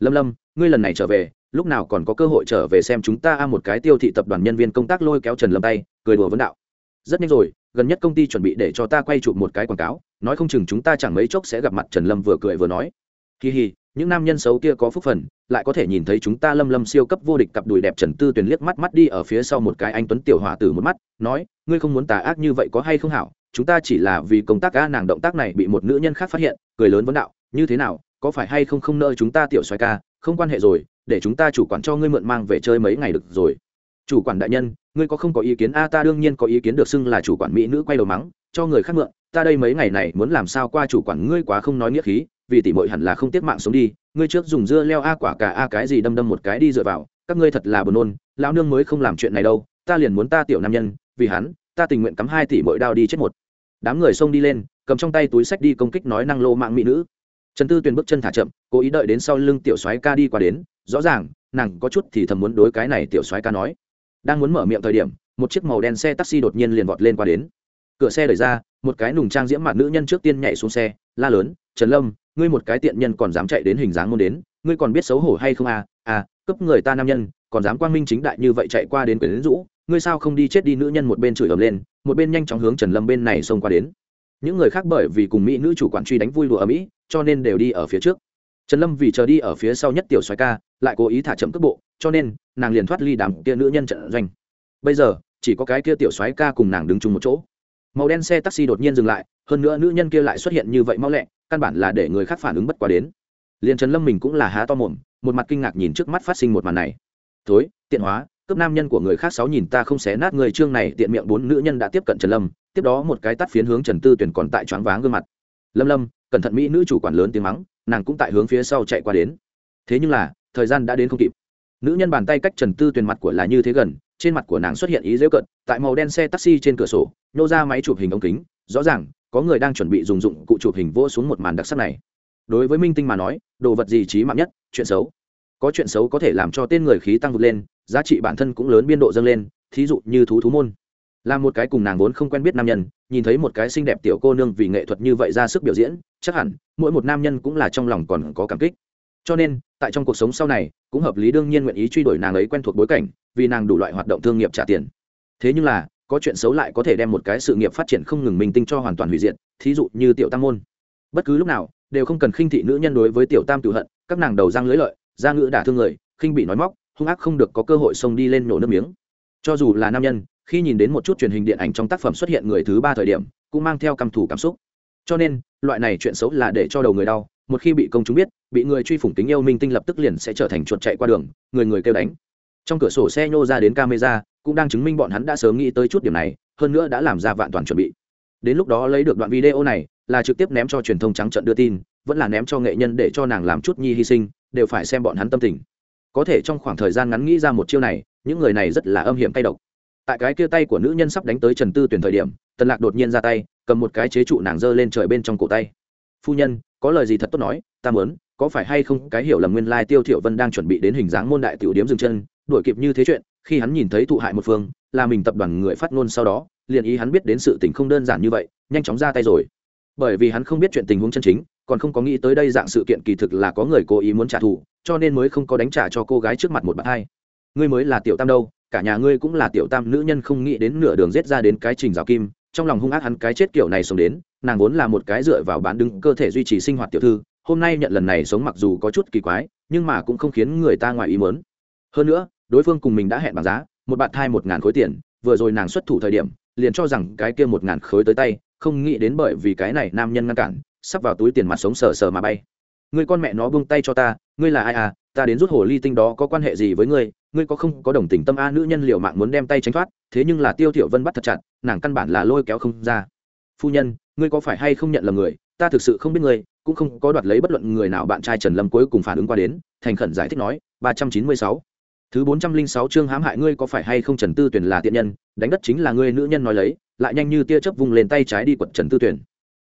lâm lâm, ngươi lần này trở về, lúc nào còn có cơ hội trở về xem chúng ta a một cái tiêu thị tập đoàn nhân viên công tác lôi kéo trần lâm tay, cười đùa vấn đạo rất nhanh rồi, gần nhất công ty chuẩn bị để cho ta quay chụp một cái quảng cáo, nói không chừng chúng ta chẳng mấy chốc sẽ gặp mặt trần lâm vừa cười vừa nói. Kỳ hì những nam nhân xấu kia có phúc phần, lại có thể nhìn thấy chúng ta lâm lâm siêu cấp vô địch cặp đùi đẹp trần tư tuyền liếc mắt mắt đi ở phía sau một cái anh tuấn tiểu hòa tử một mắt, nói, ngươi không muốn tà ác như vậy có hay không hảo? Chúng ta chỉ là vì công tác ca nàng động tác này bị một nữ nhân khác phát hiện, cười lớn vấn đạo, như thế nào, có phải hay không không nợ chúng ta tiểu xoay ca? Không quan hệ rồi, để chúng ta chủ quản cho ngươi mượn mang về chơi mấy ngày được rồi. Chủ quản đại nhân ngươi có không có ý kiến? A, ta đương nhiên có ý kiến được xưng là chủ quản mỹ nữ quay đầu mắng, cho người khác mượn, ta đây mấy ngày này muốn làm sao qua chủ quản ngươi quá không nói nghĩa khí, vì tỉ mội hẳn là không tiếp mạng sống đi, ngươi trước dùng dưa leo a quả cả a cái gì đâm đâm một cái đi dựa vào, các ngươi thật là buồn nôn, lão nương mới không làm chuyện này đâu, ta liền muốn ta tiểu nam nhân, vì hắn, ta tình nguyện cắm hai tỷ mỗi đao đi chết một. Đám người xông đi lên, cầm trong tay túi sách đi công kích nói năng lô mạng mỹ nữ. Trần tư tuyền bước chân thả chậm, cố ý đợi đến sau lưng tiểu soái ca đi qua đến, rõ ràng, nàng có chút thì thầm muốn đối cái này tiểu soái ca nói đang muốn mở miệng thời điểm, một chiếc màu đen xe taxi đột nhiên liền vọt lên qua đến. Cửa xe đẩy ra, một cái nùng trang diễm mặt nữ nhân trước tiên nhảy xuống xe, la lớn, trần lâm, ngươi một cái tiện nhân còn dám chạy đến hình dáng muốn đến, ngươi còn biết xấu hổ hay không à? À cấp người ta nam nhân, còn dám quang minh chính đại như vậy chạy qua đến quyển rũ, ngươi sao không đi chết đi nữ nhân một bên chửi ầm lên, một bên nhanh chóng hướng trần lâm bên này xông qua đến. Những người khác bởi vì cùng mỹ nữ chủ quản truy đánh vui đùa ở mỹ, cho nên đều đi ở phía trước. Trần lâm vì chờ đi ở phía sau nhất tiểu xoài ca, lại cố ý thả chậm cước bộ cho nên nàng liền thoát ly đám kia nữ nhân trận doanh. Bây giờ, chỉ có cái kia tiểu soái ca cùng nàng đứng chung một chỗ. Màu đen xe taxi đột nhiên dừng lại, hơn nữa nữ nhân kia lại xuất hiện như vậy mau lẹ, căn bản là để người khác phản ứng bất quá đến. Liền trần lâm mình cũng là há to mồm, một mặt kinh ngạc nhìn trước mắt phát sinh một màn này. Thối, tiện hóa, cướp nam nhân của người khác sáu nhìn ta không xé nát người trương này, tiện miệng bốn nữ nhân đã tiếp cận trần lâm, tiếp đó một cái tắt phiến hướng trần tư tuyển còn tại choáng váng gương mặt. Lâm lâm, cẩn thận mỹ nữ chủ quản lớn tiếng mắng, nàng cũng tại hướng phía sau chạy qua đến. Thế nhưng là, thời gian đã đến không kịp nữ nhân bàn tay cách trần tư tuyền mặt của là như thế gần, trên mặt của nàng xuất hiện ý dễu cận tại màu đen xe taxi trên cửa sổ, nhô ra máy chụp hình ống kính, rõ ràng, có người đang chuẩn bị dùng dụng cụ chụp hình vô xuống một màn đặc sắc này. Đối với minh tinh mà nói, đồ vật gì trí mạng nhất, chuyện xấu. Có chuyện xấu có thể làm cho tên người khí tăng vượt lên, giá trị bản thân cũng lớn biên độ dâng lên, thí dụ như thú thú môn. Là một cái cùng nàng vốn không quen biết nam nhân, nhìn thấy một cái xinh đẹp tiểu cô nương vì nghệ thuật như vậy ra sức biểu diễn, chắc hẳn, mỗi một nam nhân cũng là trong lòng còn có cảm kích cho nên, tại trong cuộc sống sau này, cũng hợp lý đương nhiên nguyện ý truy đuổi nàng ấy quen thuộc bối cảnh, vì nàng đủ loại hoạt động thương nghiệp trả tiền. Thế nhưng là, có chuyện xấu lại có thể đem một cái sự nghiệp phát triển không ngừng mình tinh cho hoàn toàn hủy diệt, thí dụ như tiểu tam môn. Bất cứ lúc nào, đều không cần khinh thị nữ nhân đối với tiểu tam cựu hận, các nàng đầu răng lưới lợi, da ngữ đả thương người, khinh bị nói móc, hung ác không được có cơ hội xông đi lên nổ nước miếng. Cho dù là nam nhân, khi nhìn đến một chút truyền hình điện ảnh trong tác phẩm xuất hiện người thứ ba thời điểm, cũng mang theo căm thù cảm xúc. Cho nên, loại này chuyện xấu là để cho đầu người đau một khi bị công chúng biết, bị người truy phủng tính yêu minh tinh lập tức liền sẽ trở thành chuột chạy qua đường, người người kêu đánh. Trong cửa sổ xe nhô ra đến camera, cũng đang chứng minh bọn hắn đã sớm nghĩ tới chút điểm này, hơn nữa đã làm ra vạn toàn chuẩn bị. Đến lúc đó lấy được đoạn video này, là trực tiếp ném cho truyền thông trắng trận đưa tin, vẫn là ném cho nghệ nhân để cho nàng làm chút nhi hy sinh, đều phải xem bọn hắn tâm tình. Có thể trong khoảng thời gian ngắn nghĩ ra một chiêu này, những người này rất là âm hiểm cay độc. Tại cái kia tay của nữ nhân sắp đánh tới trần tư tuyển thời điểm, tần lạc đột nhiên ra tay, cầm một cái chế trụ nàng giơ lên trời bên trong cổ tay. Phu nhân có lời gì thật tốt nói, ta muốn, có phải hay không cái hiểu lầm nguyên lai tiêu thiểu vân đang chuẩn bị đến hình dáng môn đại tiểu điếm dừng chân, đuổi kịp như thế chuyện, khi hắn nhìn thấy thụ hại một phương, là mình tập đoàn người phát ngôn sau đó, liền ý hắn biết đến sự tình không đơn giản như vậy, nhanh chóng ra tay rồi. Bởi vì hắn không biết chuyện tình huống chân chính, còn không có nghĩ tới đây dạng sự kiện kỳ thực là có người cố ý muốn trả thù, cho nên mới không có đánh trả cho cô gái trước mặt một bạn hai. Ngươi mới là tiểu tam đâu, cả nhà ngươi cũng là tiểu tam, nữ nhân không nghĩ đến nửa đường giết ra đến cái trình rào kim, trong lòng hung ác hắn cái chết kiểu này sống đến nàng vốn là một cái dựa vào bán đứng cơ thể duy trì sinh hoạt tiểu thư, hôm nay nhận lần này sống mặc dù có chút kỳ quái, nhưng mà cũng không khiến người ta ngoài ý mớn hơn nữa, đối phương cùng mình đã hẹn bằng giá, một bạn thai một ngàn khối tiền, vừa rồi nàng xuất thủ thời điểm, liền cho rằng cái kia một ngàn khối tới tay, không nghĩ đến bởi vì cái này nam nhân ngăn cản, sắp vào túi tiền mặt sống sờ sờ mà bay. Người con mẹ nó buông tay cho ta, ngươi là ai à? Ta đến rút hồ ly tinh đó có quan hệ gì với ngươi? Ngươi có không có đồng tình tâm a nữ nhân liệu mạng muốn đem tay tránh thoát, thế nhưng là tiêu thiểu vân bắt thật chặt, nàng căn bản là lôi kéo không ra. Phu nhân ngươi có phải hay không nhận là người? Ta thực sự không biết ngươi, cũng không có đoạt lấy bất luận người nào bạn trai trần lâm cuối cùng phản ứng qua đến, thành khẩn giải thích nói, ba trăm chín mươi sáu. Thứ bốn trăm linh sáu chương hãm hại ngươi có phải hay không trần tư tuyển là tiện nhân? Đánh đất chính là ngươi nữ nhân nói lấy, lại nhanh như tia chớp vung lên tay trái đi quật trần tư tuyển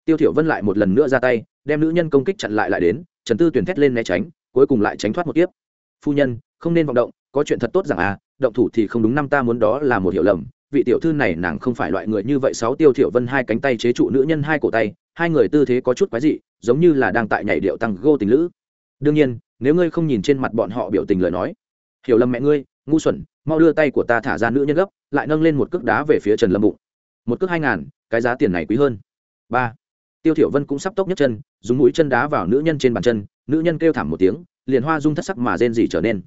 tiêu thiểu vân lại một lần nữa ra tay, đem nữ nhân công kích chặn lại lại đến, trần tư tuyển thét lên né tránh, cuối cùng lại tránh thoát một tiếp phu nhân, không nên vọng động, có chuyện thật tốt rằng à động thủ thì không đúng năm ta muốn đó là một hiểu lầm vị tiểu thư này nàng không phải loại người như vậy, sáu tiêu thiểu vân hai cánh tay chế trụ nữ nhân hai cổ tay, hai người tư thế có chút quái dị, giống như là đang tại nhảy điệu tăng gô tình lữ. Đương nhiên, nếu ngươi không nhìn trên mặt bọn họ biểu tình lời nói, hiểu lầm mẹ ngươi, ngu xuẩn, mau đưa tay của ta thả ra nữ nhân gấp, lại nâng lên một cước đá về phía trần lâm bụng. Một cước hai ngàn, cái giá tiền này quý hơn. Ba, tiêu thiểu vân cũng sắp tốc nhất chân, dùng mũi chân đá vào nữ nhân trên bàn chân, nữ nhân kêu thảm một tiếng, liền hoa dung thất sắc mà rên rỉ trở nên.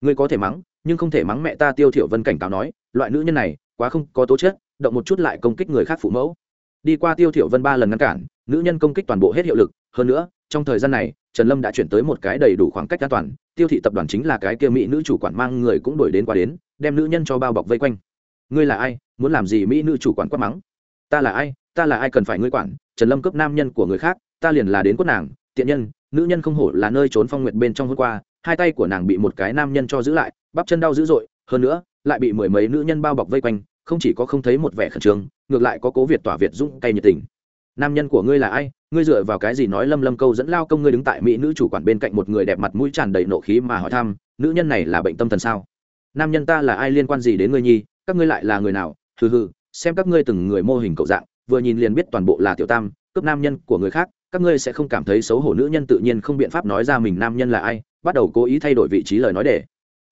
Ngươi có thể mắng, nhưng không thể mắng mẹ ta, tiêu thiểu vân cảnh cáo nói, loại nữ nhân này quá không có tố chất, động một chút lại công kích người khác phụ mẫu. Đi qua tiêu thiểu vân ba lần ngăn cản, nữ nhân công kích toàn bộ hết hiệu lực. Hơn nữa, trong thời gian này, trần lâm đã chuyển tới một cái đầy đủ khoảng cách an toàn. Tiêu thị tập đoàn chính là cái kia mỹ nữ chủ quản mang người cũng đổi đến qua đến, đem nữ nhân cho bao bọc vây quanh. Ngươi là ai? Muốn làm gì mỹ nữ chủ quản quát mắng? Ta là ai? Ta là ai cần phải ngươi quản? Trần lâm cướp nam nhân của người khác, ta liền là đến quất nàng. Tiện nhân, nữ nhân không hổ là nơi trốn phong nguyệt bên trong hôm qua, hai tay của nàng bị một cái nam nhân cho giữ lại, bắp chân đau dữ dội. Hơn nữa lại bị mười mấy nữ nhân bao bọc vây quanh, không chỉ có không thấy một vẻ khẩn trương, ngược lại có cố việt tỏa việt dũng cay nhiệt tình. Nam nhân của ngươi là ai? Ngươi dựa vào cái gì nói lâm lâm câu dẫn lao công ngươi đứng tại mỹ nữ chủ quản bên cạnh một người đẹp mặt mũi tràn đầy nộ khí mà hỏi thăm, nữ nhân này là bệnh tâm thần sao? Nam nhân ta là ai liên quan gì đến ngươi nhi? Các ngươi lại là người nào? Hừ hừ, xem các ngươi từng người mô hình cậu dạng, vừa nhìn liền biết toàn bộ là tiểu tam, cướp nam nhân của người khác, các ngươi sẽ không cảm thấy xấu hổ nữ nhân tự nhiên không biện pháp nói ra mình nam nhân là ai, bắt đầu cố ý thay đổi vị trí lời nói để.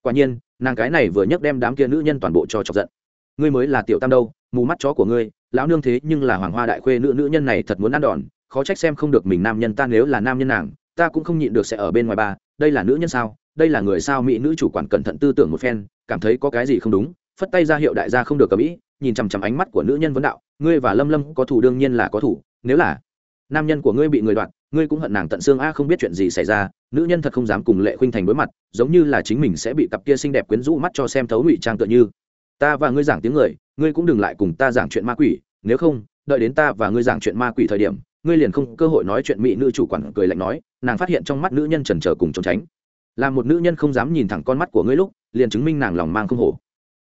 Quả nhiên nàng cái này vừa nhấc đem đám kia nữ nhân toàn bộ cho chọc giận. Ngươi mới là tiểu tam đâu, mù mắt chó của ngươi, lão nương thế nhưng là hoàng hoa đại khuê nữ nữ nhân này thật muốn ăn đòn, khó trách xem không được mình nam nhân ta nếu là nam nhân nàng, ta cũng không nhịn được sẽ ở bên ngoài ba, đây là nữ nhân sao, đây là người sao mỹ nữ chủ quản cẩn thận tư tưởng một phen, cảm thấy có cái gì không đúng, phất tay ra hiệu đại gia không được cầm ý, nhìn chằm chằm ánh mắt của nữ nhân vấn đạo, ngươi và lâm lâm có thủ đương nhiên là có thủ, nếu là nam nhân của ngươi bị người đoạn ngươi cũng hận nàng tận xương a, không biết chuyện gì xảy ra, nữ nhân thật không dám cùng lệ khuynh thành đối mặt, giống như là chính mình sẽ bị cặp kia xinh đẹp quyến rũ mắt cho xem thấu ngụy trang tựa như. Ta và ngươi giảng tiếng người, ngươi cũng đừng lại cùng ta giảng chuyện ma quỷ, nếu không, đợi đến ta và ngươi giảng chuyện ma quỷ thời điểm, ngươi liền không cơ hội nói chuyện mỹ nữ chủ quản cười lạnh nói, nàng phát hiện trong mắt nữ nhân trần trờ cùng trốn tránh. Là một nữ nhân không dám nhìn thẳng con mắt của ngươi lúc, liền chứng minh nàng lòng mang không hổ.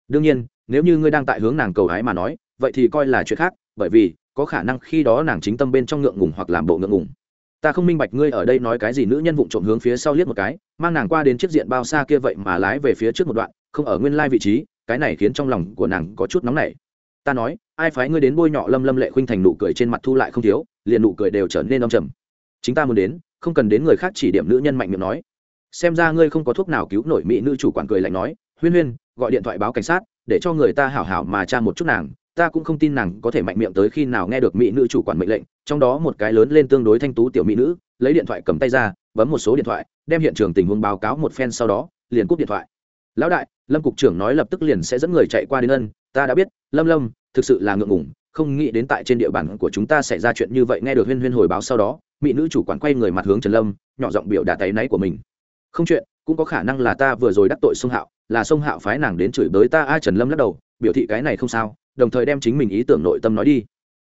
Đương nhiên, nếu như ngươi đang tại hướng nàng cầu hái mà nói, vậy thì coi là chuyện khác, bởi vì có khả năng khi đó nàng chính tâm bên trong ngượng ngùng hoặc làm bộ ngượng ngùng. Ta không minh bạch ngươi ở đây nói cái gì, nữ nhân vụng trộm hướng phía sau liếc một cái, mang nàng qua đến chiếc diện bao xa kia vậy mà lái về phía trước một đoạn, không ở nguyên lai vị trí, cái này khiến trong lòng của nàng có chút nóng nảy. Ta nói, ai phái ngươi đến bôi nhọ lâm lâm lệ khuynh thành nụ cười trên mặt thu lại không thiếu, liền nụ cười đều trở nên đông trầm. Chính ta muốn đến, không cần đến người khác chỉ điểm nữ nhân mạnh miệng nói. Xem ra ngươi không có thuốc nào cứu nổi mỹ nữ chủ quản cười lạnh nói, huyên huyên, gọi điện thoại báo cảnh sát, để cho người ta hảo hảo mà tra một chút nàng ta cũng không tin nàng có thể mạnh miệng tới khi nào nghe được mỹ nữ chủ quản mệnh lệnh, trong đó một cái lớn lên tương đối thanh tú tiểu mỹ nữ, lấy điện thoại cầm tay ra, bấm một số điện thoại, đem hiện trường tình huống báo cáo một phen sau đó, liền cúp điện thoại. Lão đại, lâm cục trưởng nói lập tức liền sẽ dẫn người chạy qua đến ân, ta đã biết, lâm lâm, thực sự là ngượng ngủng không nghĩ đến tại trên địa bàn của chúng ta xảy ra chuyện như vậy, nghe được huyên huyên hồi báo sau đó, mỹ nữ chủ quản quay người mặt hướng trần lâm, nhỏ giọng biểu đạt tay náy của mình. Không chuyện, cũng có khả năng là ta vừa rồi đắc tội sông hạo, là sông hạo phái nàng đến chửi bới ta ai trần lâm lắc đầu, biểu thị cái này không sao đồng thời đem chính mình ý tưởng nội tâm nói đi.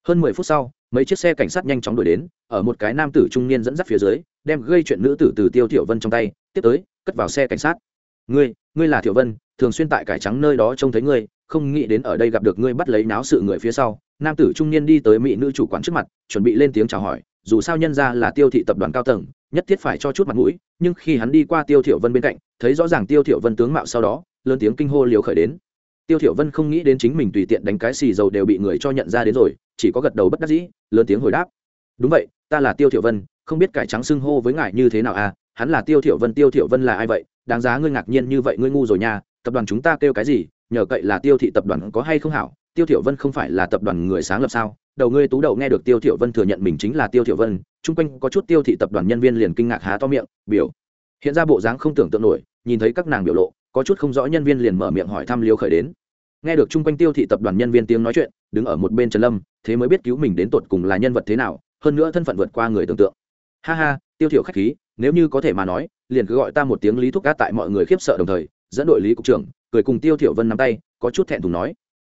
Hơn mười phút sau, mấy chiếc xe cảnh sát nhanh chóng đuổi đến, ở một cái nam tử trung niên dẫn dắt phía dưới, đem gây chuyện nữ tử từ tiêu thiểu vân trong tay, tiếp tới, cất vào xe cảnh sát. Ngươi ngươi là thiểu vân, thường xuyên tại cải trắng nơi đó trông thấy ngươi, không nghĩ đến ở đây gặp được ngươi bắt lấy náo sự người phía sau. Nam tử trung niên đi tới mỹ nữ chủ quản trước mặt, chuẩn bị lên tiếng chào hỏi, dù sao nhân ra là tiêu thị tập đoàn cao tầng, nhất thiết phải cho chút mặt mũi, nhưng khi hắn đi qua tiêu thiểu vân bên cạnh, thấy rõ ràng tiêu thiểu vân tướng mạo sau đó, lớn tiếng kinh hô liều khởi đến tiêu thiểu vân không nghĩ đến chính mình tùy tiện đánh cái xì dầu đều bị người cho nhận ra đến rồi, chỉ có gật đầu bất đắc dĩ, lớn tiếng hồi đáp. Đúng vậy, ta là tiêu thiểu vân, không biết cải trắng xưng hô với ngài như thế nào à hắn là tiêu thiểu vân, tiêu thiểu vân là ai vậy? Đáng giá ngươi ngạc nhiên như vậy, ngươi ngu rồi nha, tập đoàn chúng ta kêu cái gì, nhờ cậy là tiêu thị tập đoàn có hay không hảo, tiêu thiểu vân không phải là tập đoàn người sáng lập sao? Đầu ngươi tú đầu nghe được tiêu thiểu vân thừa nhận mình chính là tiêu thiểu vân, chung quanh có chút tiêu thị tập đoàn nhân viên liền kinh ngạc há to miệng, biểu. Hiện ra bộ dáng không tưởng tượng nổi, nhìn thấy các nàng biểu lộ có chút không rõ nhân viên liền mở miệng hỏi thăm liêu khởi đến. Nghe được chung quanh tiêu thị tập đoàn nhân viên tiếng nói chuyện, đứng ở một bên trần lâm, thế mới biết cứu mình đến tột cùng là nhân vật thế nào, hơn nữa thân phận vượt qua người tưởng tượng. Ha ha, tiêu thiểu khách khí, nếu như có thể mà nói, liền cứ gọi ta một tiếng lý thúc gác tại mọi người khiếp sợ đồng thời, dẫn đội lý cục trưởng, cười cùng tiêu thiểu vân nắm tay, có chút thẹn thùng nói.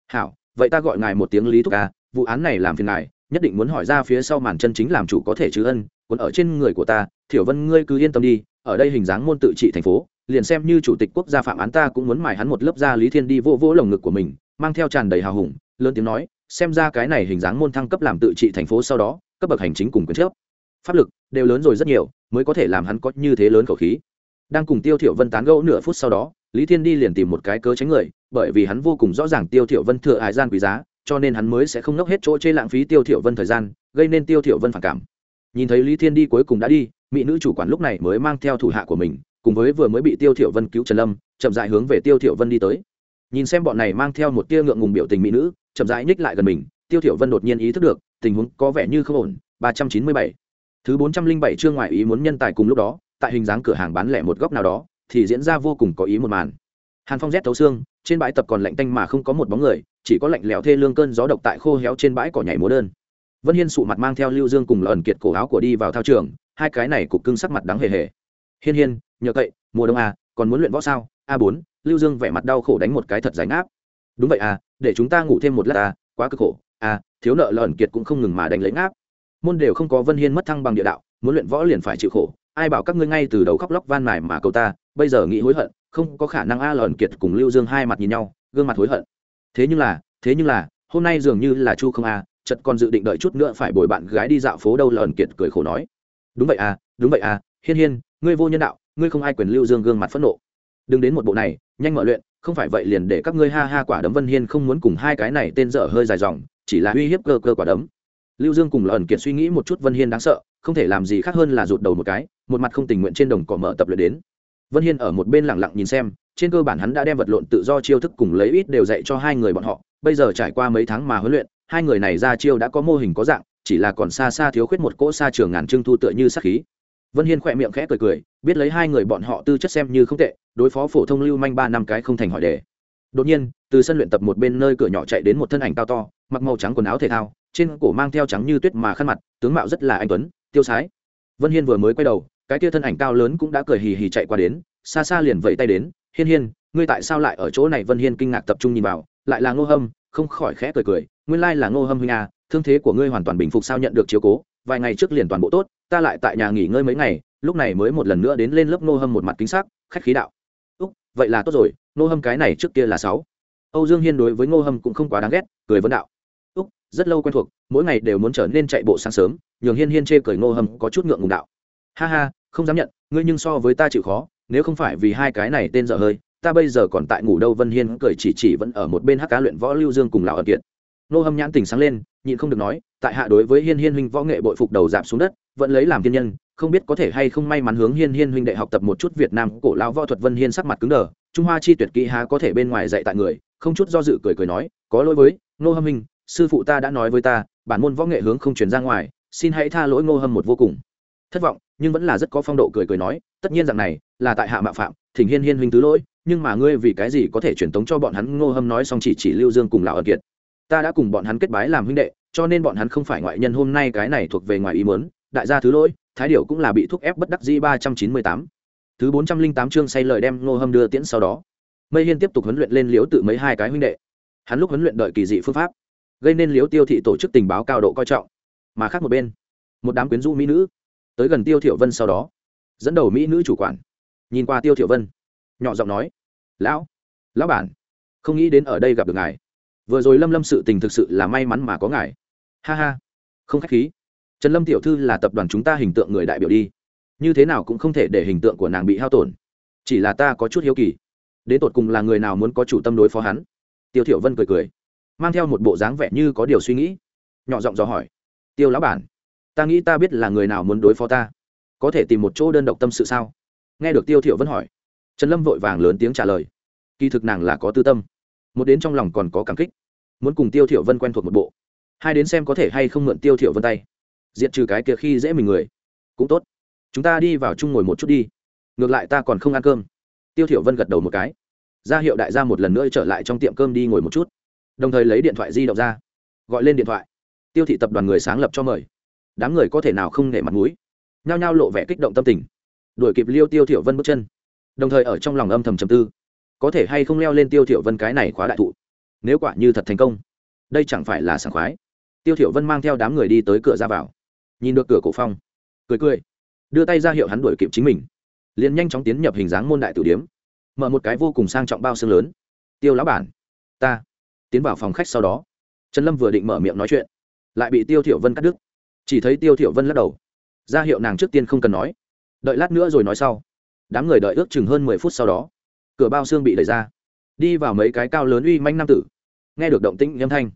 Hảo, vậy ta gọi ngài một tiếng lý thúc ca vụ án này làm phiền ngài, nhất định muốn hỏi ra phía sau màn chân chính làm chủ có thể chứ ân, còn ở trên người của ta, thiểu vân ngươi cứ yên tâm đi, ở đây hình dáng môn tự trị thành phố liền xem như chủ tịch quốc gia phạm án ta cũng muốn mài hắn một lớp da lý thiên đi vô vỗ lồng ngực của mình, mang theo tràn đầy hào hùng, lớn tiếng nói, xem ra cái này hình dáng môn thăng cấp làm tự trị thành phố sau đó, cấp bậc hành chính cùng quyền trước pháp lực đều lớn rồi rất nhiều, mới có thể làm hắn có như thế lớn khẩu khí. Đang cùng tiêu thiểu vân tán gẫu nửa phút sau đó, lý thiên đi liền tìm một cái cớ tránh người, bởi vì hắn vô cùng rõ ràng tiêu thiểu vân thừa hải gian quý giá, cho nên hắn mới sẽ không nốc hết chỗ chê lãng phí tiêu thiểu vân thời gian, gây nên tiêu thiểu vân phản cảm. Nhìn thấy lý thiên đi cuối cùng đã đi, mỹ nữ chủ quản lúc này mới mang theo thủ hạ của mình cùng với vừa mới bị tiêu thiểu vân cứu trần lâm, chậm rãi hướng về tiêu thiểu vân đi tới. Nhìn xem bọn này mang theo một tia ngượng ngùng biểu tình mỹ nữ, chậm rãi nhích lại gần mình, tiêu thiểu vân đột nhiên ý thức được, tình huống có vẻ như không ổn. 397 thứ 407 chương ngoại ý muốn nhân tài cùng lúc đó, tại hình dáng cửa hàng bán lẻ một góc nào đó, thì diễn ra vô cùng có ý một màn. Hàn phong rét thấu xương, trên bãi tập còn lạnh tanh mà không có một bóng người, chỉ có lạnh lẽo thê lương cơn gió độc tại khô héo trên bãi cỏ nhảy múa đơn. Vân hiên sụ mặt mang theo lưu dương cùng lần kiệt cổ áo của đi vào thao trường, hai cái này cục cưng sắc mặt đắng hề hề hiên hiên, nhờ cậy, mùa đông à còn muốn luyện võ sao? A bốn, lưu dương vẻ mặt đau khổ đánh một cái thật giải ngáp. Đúng vậy à để chúng ta ngủ thêm một lát à quá cực khổ. À thiếu nợ lợn kiệt cũng không ngừng mà đánh lấy ngáp. Môn đều không có vân hiên mất thăng bằng địa đạo, muốn luyện võ liền phải chịu khổ. Ai bảo các ngươi ngay từ đầu khóc lóc van mài mà cầu ta, bây giờ nghĩ hối hận, không có khả năng a lợn kiệt cùng lưu dương hai mặt nhìn nhau, gương mặt hối hận. Thế nhưng là, thế nhưng là, hôm nay dường như là chu không a chật còn dự định đợi chút nữa phải bồi bạn gái đi dạo phố đâu lợn kiệt cười khổ nói. Đúng vậy à đúng vậy à hiên hiên ngươi vô nhân đạo, ngươi không ai quyền lưu dương gương mặt phẫn nộ. Đừng đến một bộ này, nhanh mở luyện, không phải vậy liền để các ngươi ha ha quả đấm vân hiên không muốn cùng hai cái này tên dở hơi dài dòng, chỉ là uy hiếp cơ cơ quả đấm. Lưu dương cùng lần kiệt suy nghĩ một chút vân hiên đáng sợ, không thể làm gì khác hơn là rụt đầu một cái, một mặt không tình nguyện trên đồng cỏ mở tập luyện đến. Vân hiên ở một bên lẳng lặng nhìn xem, trên cơ bản hắn đã đem vật lộn tự do chiêu thức cùng lấy ít đều dạy cho hai người bọn họ, bây giờ trải qua mấy tháng mà huấn luyện, hai người này ra chiêu đã có mô hình có dạng, chỉ là còn xa xa thiếu khuyết một cỗ xa trường ngàn trưng thu tựa như sắc khí vân hiên khỏe miệng khẽ cười cười, biết lấy hai người bọn họ tư chất xem như không tệ, đối phó phổ thông lưu manh ba năm cái không thành hỏi đề. Đột nhiên, từ sân luyện tập một bên nơi cửa nhỏ chạy đến một thân ảnh cao to, mặc màu trắng quần áo thể thao, trên cổ mang theo trắng như tuyết mà khăn mặt, tướng mạo rất là anh tuấn, tiêu sái. Vân hiên vừa mới quay đầu, cái tia thân ảnh cao lớn cũng đã cười hì hì chạy qua đến, xa xa liền vẫy tay đến, hiên hiên, ngươi tại sao lại ở chỗ này? Vân hiên kinh ngạc tập trung nhìn vào, lại là ngô hâm, không khỏi khẽ cười cười, nguyên lai là ngô hâm huynh à thương thế của ngươi hoàn toàn bình phục sao nhận được chiếu cố, vài ngày trước liền toàn bộ tốt ta lại tại nhà nghỉ ngơi mấy ngày, lúc này mới một lần nữa đến lên lớp ngô hâm một mặt kính sắc, khách khí đạo. Úc, vậy là tốt rồi, ngô hâm cái này trước kia là sáu. Âu dương hiên đối với ngô hâm cũng không quá đáng ghét, cười vấn đạo. Úc, rất lâu quen thuộc, mỗi ngày đều muốn trở nên chạy bộ sáng sớm, nhường hiên hiên chê cười ngô hâm có chút ngượng ngùng đạo. Ha ha, không dám nhận, ngươi nhưng so với ta chịu khó, nếu không phải vì hai cái này tên dở hơi, ta bây giờ còn tại ngủ đâu vân hiên cười chỉ chỉ vẫn ở một bên hắc cá luyện võ lưu dương cùng lão ẩn kiện nô hâm nhãn tình sáng lên, nhịn không được nói, tại hạ đối với hiên hiên huynh võ nghệ bội phục đầu giảm xuống đất vẫn lấy làm thiên nhân, không biết có thể hay không may mắn hướng hiên hiên huynh đệ học tập một chút việt nam cổ lao võ thuật vân hiên sắc mặt cứng đờ, trung hoa chi tuyệt kỹ há có thể bên ngoài dạy tại người, không chút do dự cười cười nói, có lỗi với Ngô hâm huynh, sư phụ ta đã nói với ta, bản môn võ nghệ hướng không chuyển ra ngoài, xin hãy tha lỗi ngô hâm một vô cùng. Thất vọng, nhưng vẫn là rất có phong độ cười cười nói, tất nhiên rằng này, là tại hạ mạo phạm, thỉnh hiên hiên huynh tứ lỗi, nhưng mà ngươi vì cái gì có thể truyền tống cho bọn hắn ngô hâm nói xong chỉ chỉ lưu dương cùng lão ân kiệt? Ta đã cùng bọn hắn kết bái làm huynh đệ, cho nên bọn hắn không phải ngoại nhân hôm nay cái này thuộc về ngoài ý muốn đại gia thứ lỗi, thái điệu cũng là bị thúc ép bất đắc di ba trăm chín mươi tám. Thứ bốn trăm linh tám chương say lời đem ngô hâm đưa tiễn sau đó. Mây hiên tiếp tục huấn luyện lên liếu tự mấy hai cái huynh đệ. Hắn lúc huấn luyện đợi kỳ dị phương pháp, gây nên liếu tiêu thị tổ chức tình báo cao độ coi trọng. Mà khác một bên, một đám quyến rũ mỹ nữ, tới gần tiêu thiểu vân sau đó, dẫn đầu mỹ nữ chủ quản. Nhìn qua tiêu thiểu vân, nhỏ giọng nói, lão lão bản, không nghĩ đến ở đây gặp được ngài. Vừa rồi lâm lâm sự tình thực sự là may mắn mà có ngài. Ha ha, không khách khí trần lâm tiểu thư là tập đoàn chúng ta hình tượng người đại biểu đi. Như thế nào cũng không thể để hình tượng của nàng bị hao tổn. Chỉ là ta có chút hiếu kỳ. Đến tột cùng là người nào muốn có chủ tâm đối phó hắn? Tiêu thiểu vân cười cười, mang theo một bộ dáng vẻ như có điều suy nghĩ, nhỏ giọng dò hỏi. Tiêu lão bản, ta nghĩ ta biết là người nào muốn đối phó ta. Có thể tìm một chỗ đơn độc tâm sự sao? Nghe được tiêu thiểu vân hỏi, trần lâm vội vàng lớn tiếng trả lời. Kỳ thực nàng là có tư tâm. Một đến trong lòng còn có cảm kích. Muốn cùng tiêu thiểu vân quen thuộc một bộ. Hai đến xem có thể hay không mượn tiêu thiểu vân tay diệt trừ cái kia khi dễ mình người. Cũng tốt. Chúng ta đi vào chung ngồi một chút đi. Ngược lại ta còn không ăn cơm. Tiêu thiểu vân gật đầu một cái. Ra hiệu đại gia một lần nữa trở lại trong tiệm cơm đi ngồi một chút. Đồng thời lấy điện thoại di động ra. Gọi lên điện thoại. Tiêu thị tập đoàn người sáng lập cho mời. Đám người có thể nào không nể mặt mũi. Nhao nhao lộ vẻ kích động tâm tình. Đuổi kịp liêu tiêu thiểu vân bước chân. Đồng thời ở trong lòng âm thầm trầm tư. Có thể hay không leo lên tiêu thiểu vân cái này khóa đại thụ? Nếu quả như thật thành công, đây chẳng phải là sảng khoái. Tiêu thiểu vân mang theo đám người đi tới cửa ra vào nhìn được cửa cổ phong, cười cười, đưa tay ra hiệu hắn đuổi kịp chính mình, liền nhanh chóng tiến nhập hình dáng môn đại tử điếm, mở một cái vô cùng sang trọng bao xương lớn. Tiêu lão bản, ta tiến vào phòng khách sau đó. Trần lâm vừa định mở miệng nói chuyện, lại bị tiêu thiểu vân cắt đứt. Chỉ thấy tiêu thiểu vân lắc đầu, ra hiệu nàng trước tiên không cần nói, đợi lát nữa rồi nói sau. Đám người đợi ước chừng hơn mười phút sau đó, cửa bao xương bị đẩy ra, đi vào mấy cái cao lớn uy manh nam tử, nghe được động tĩnh âm thanh,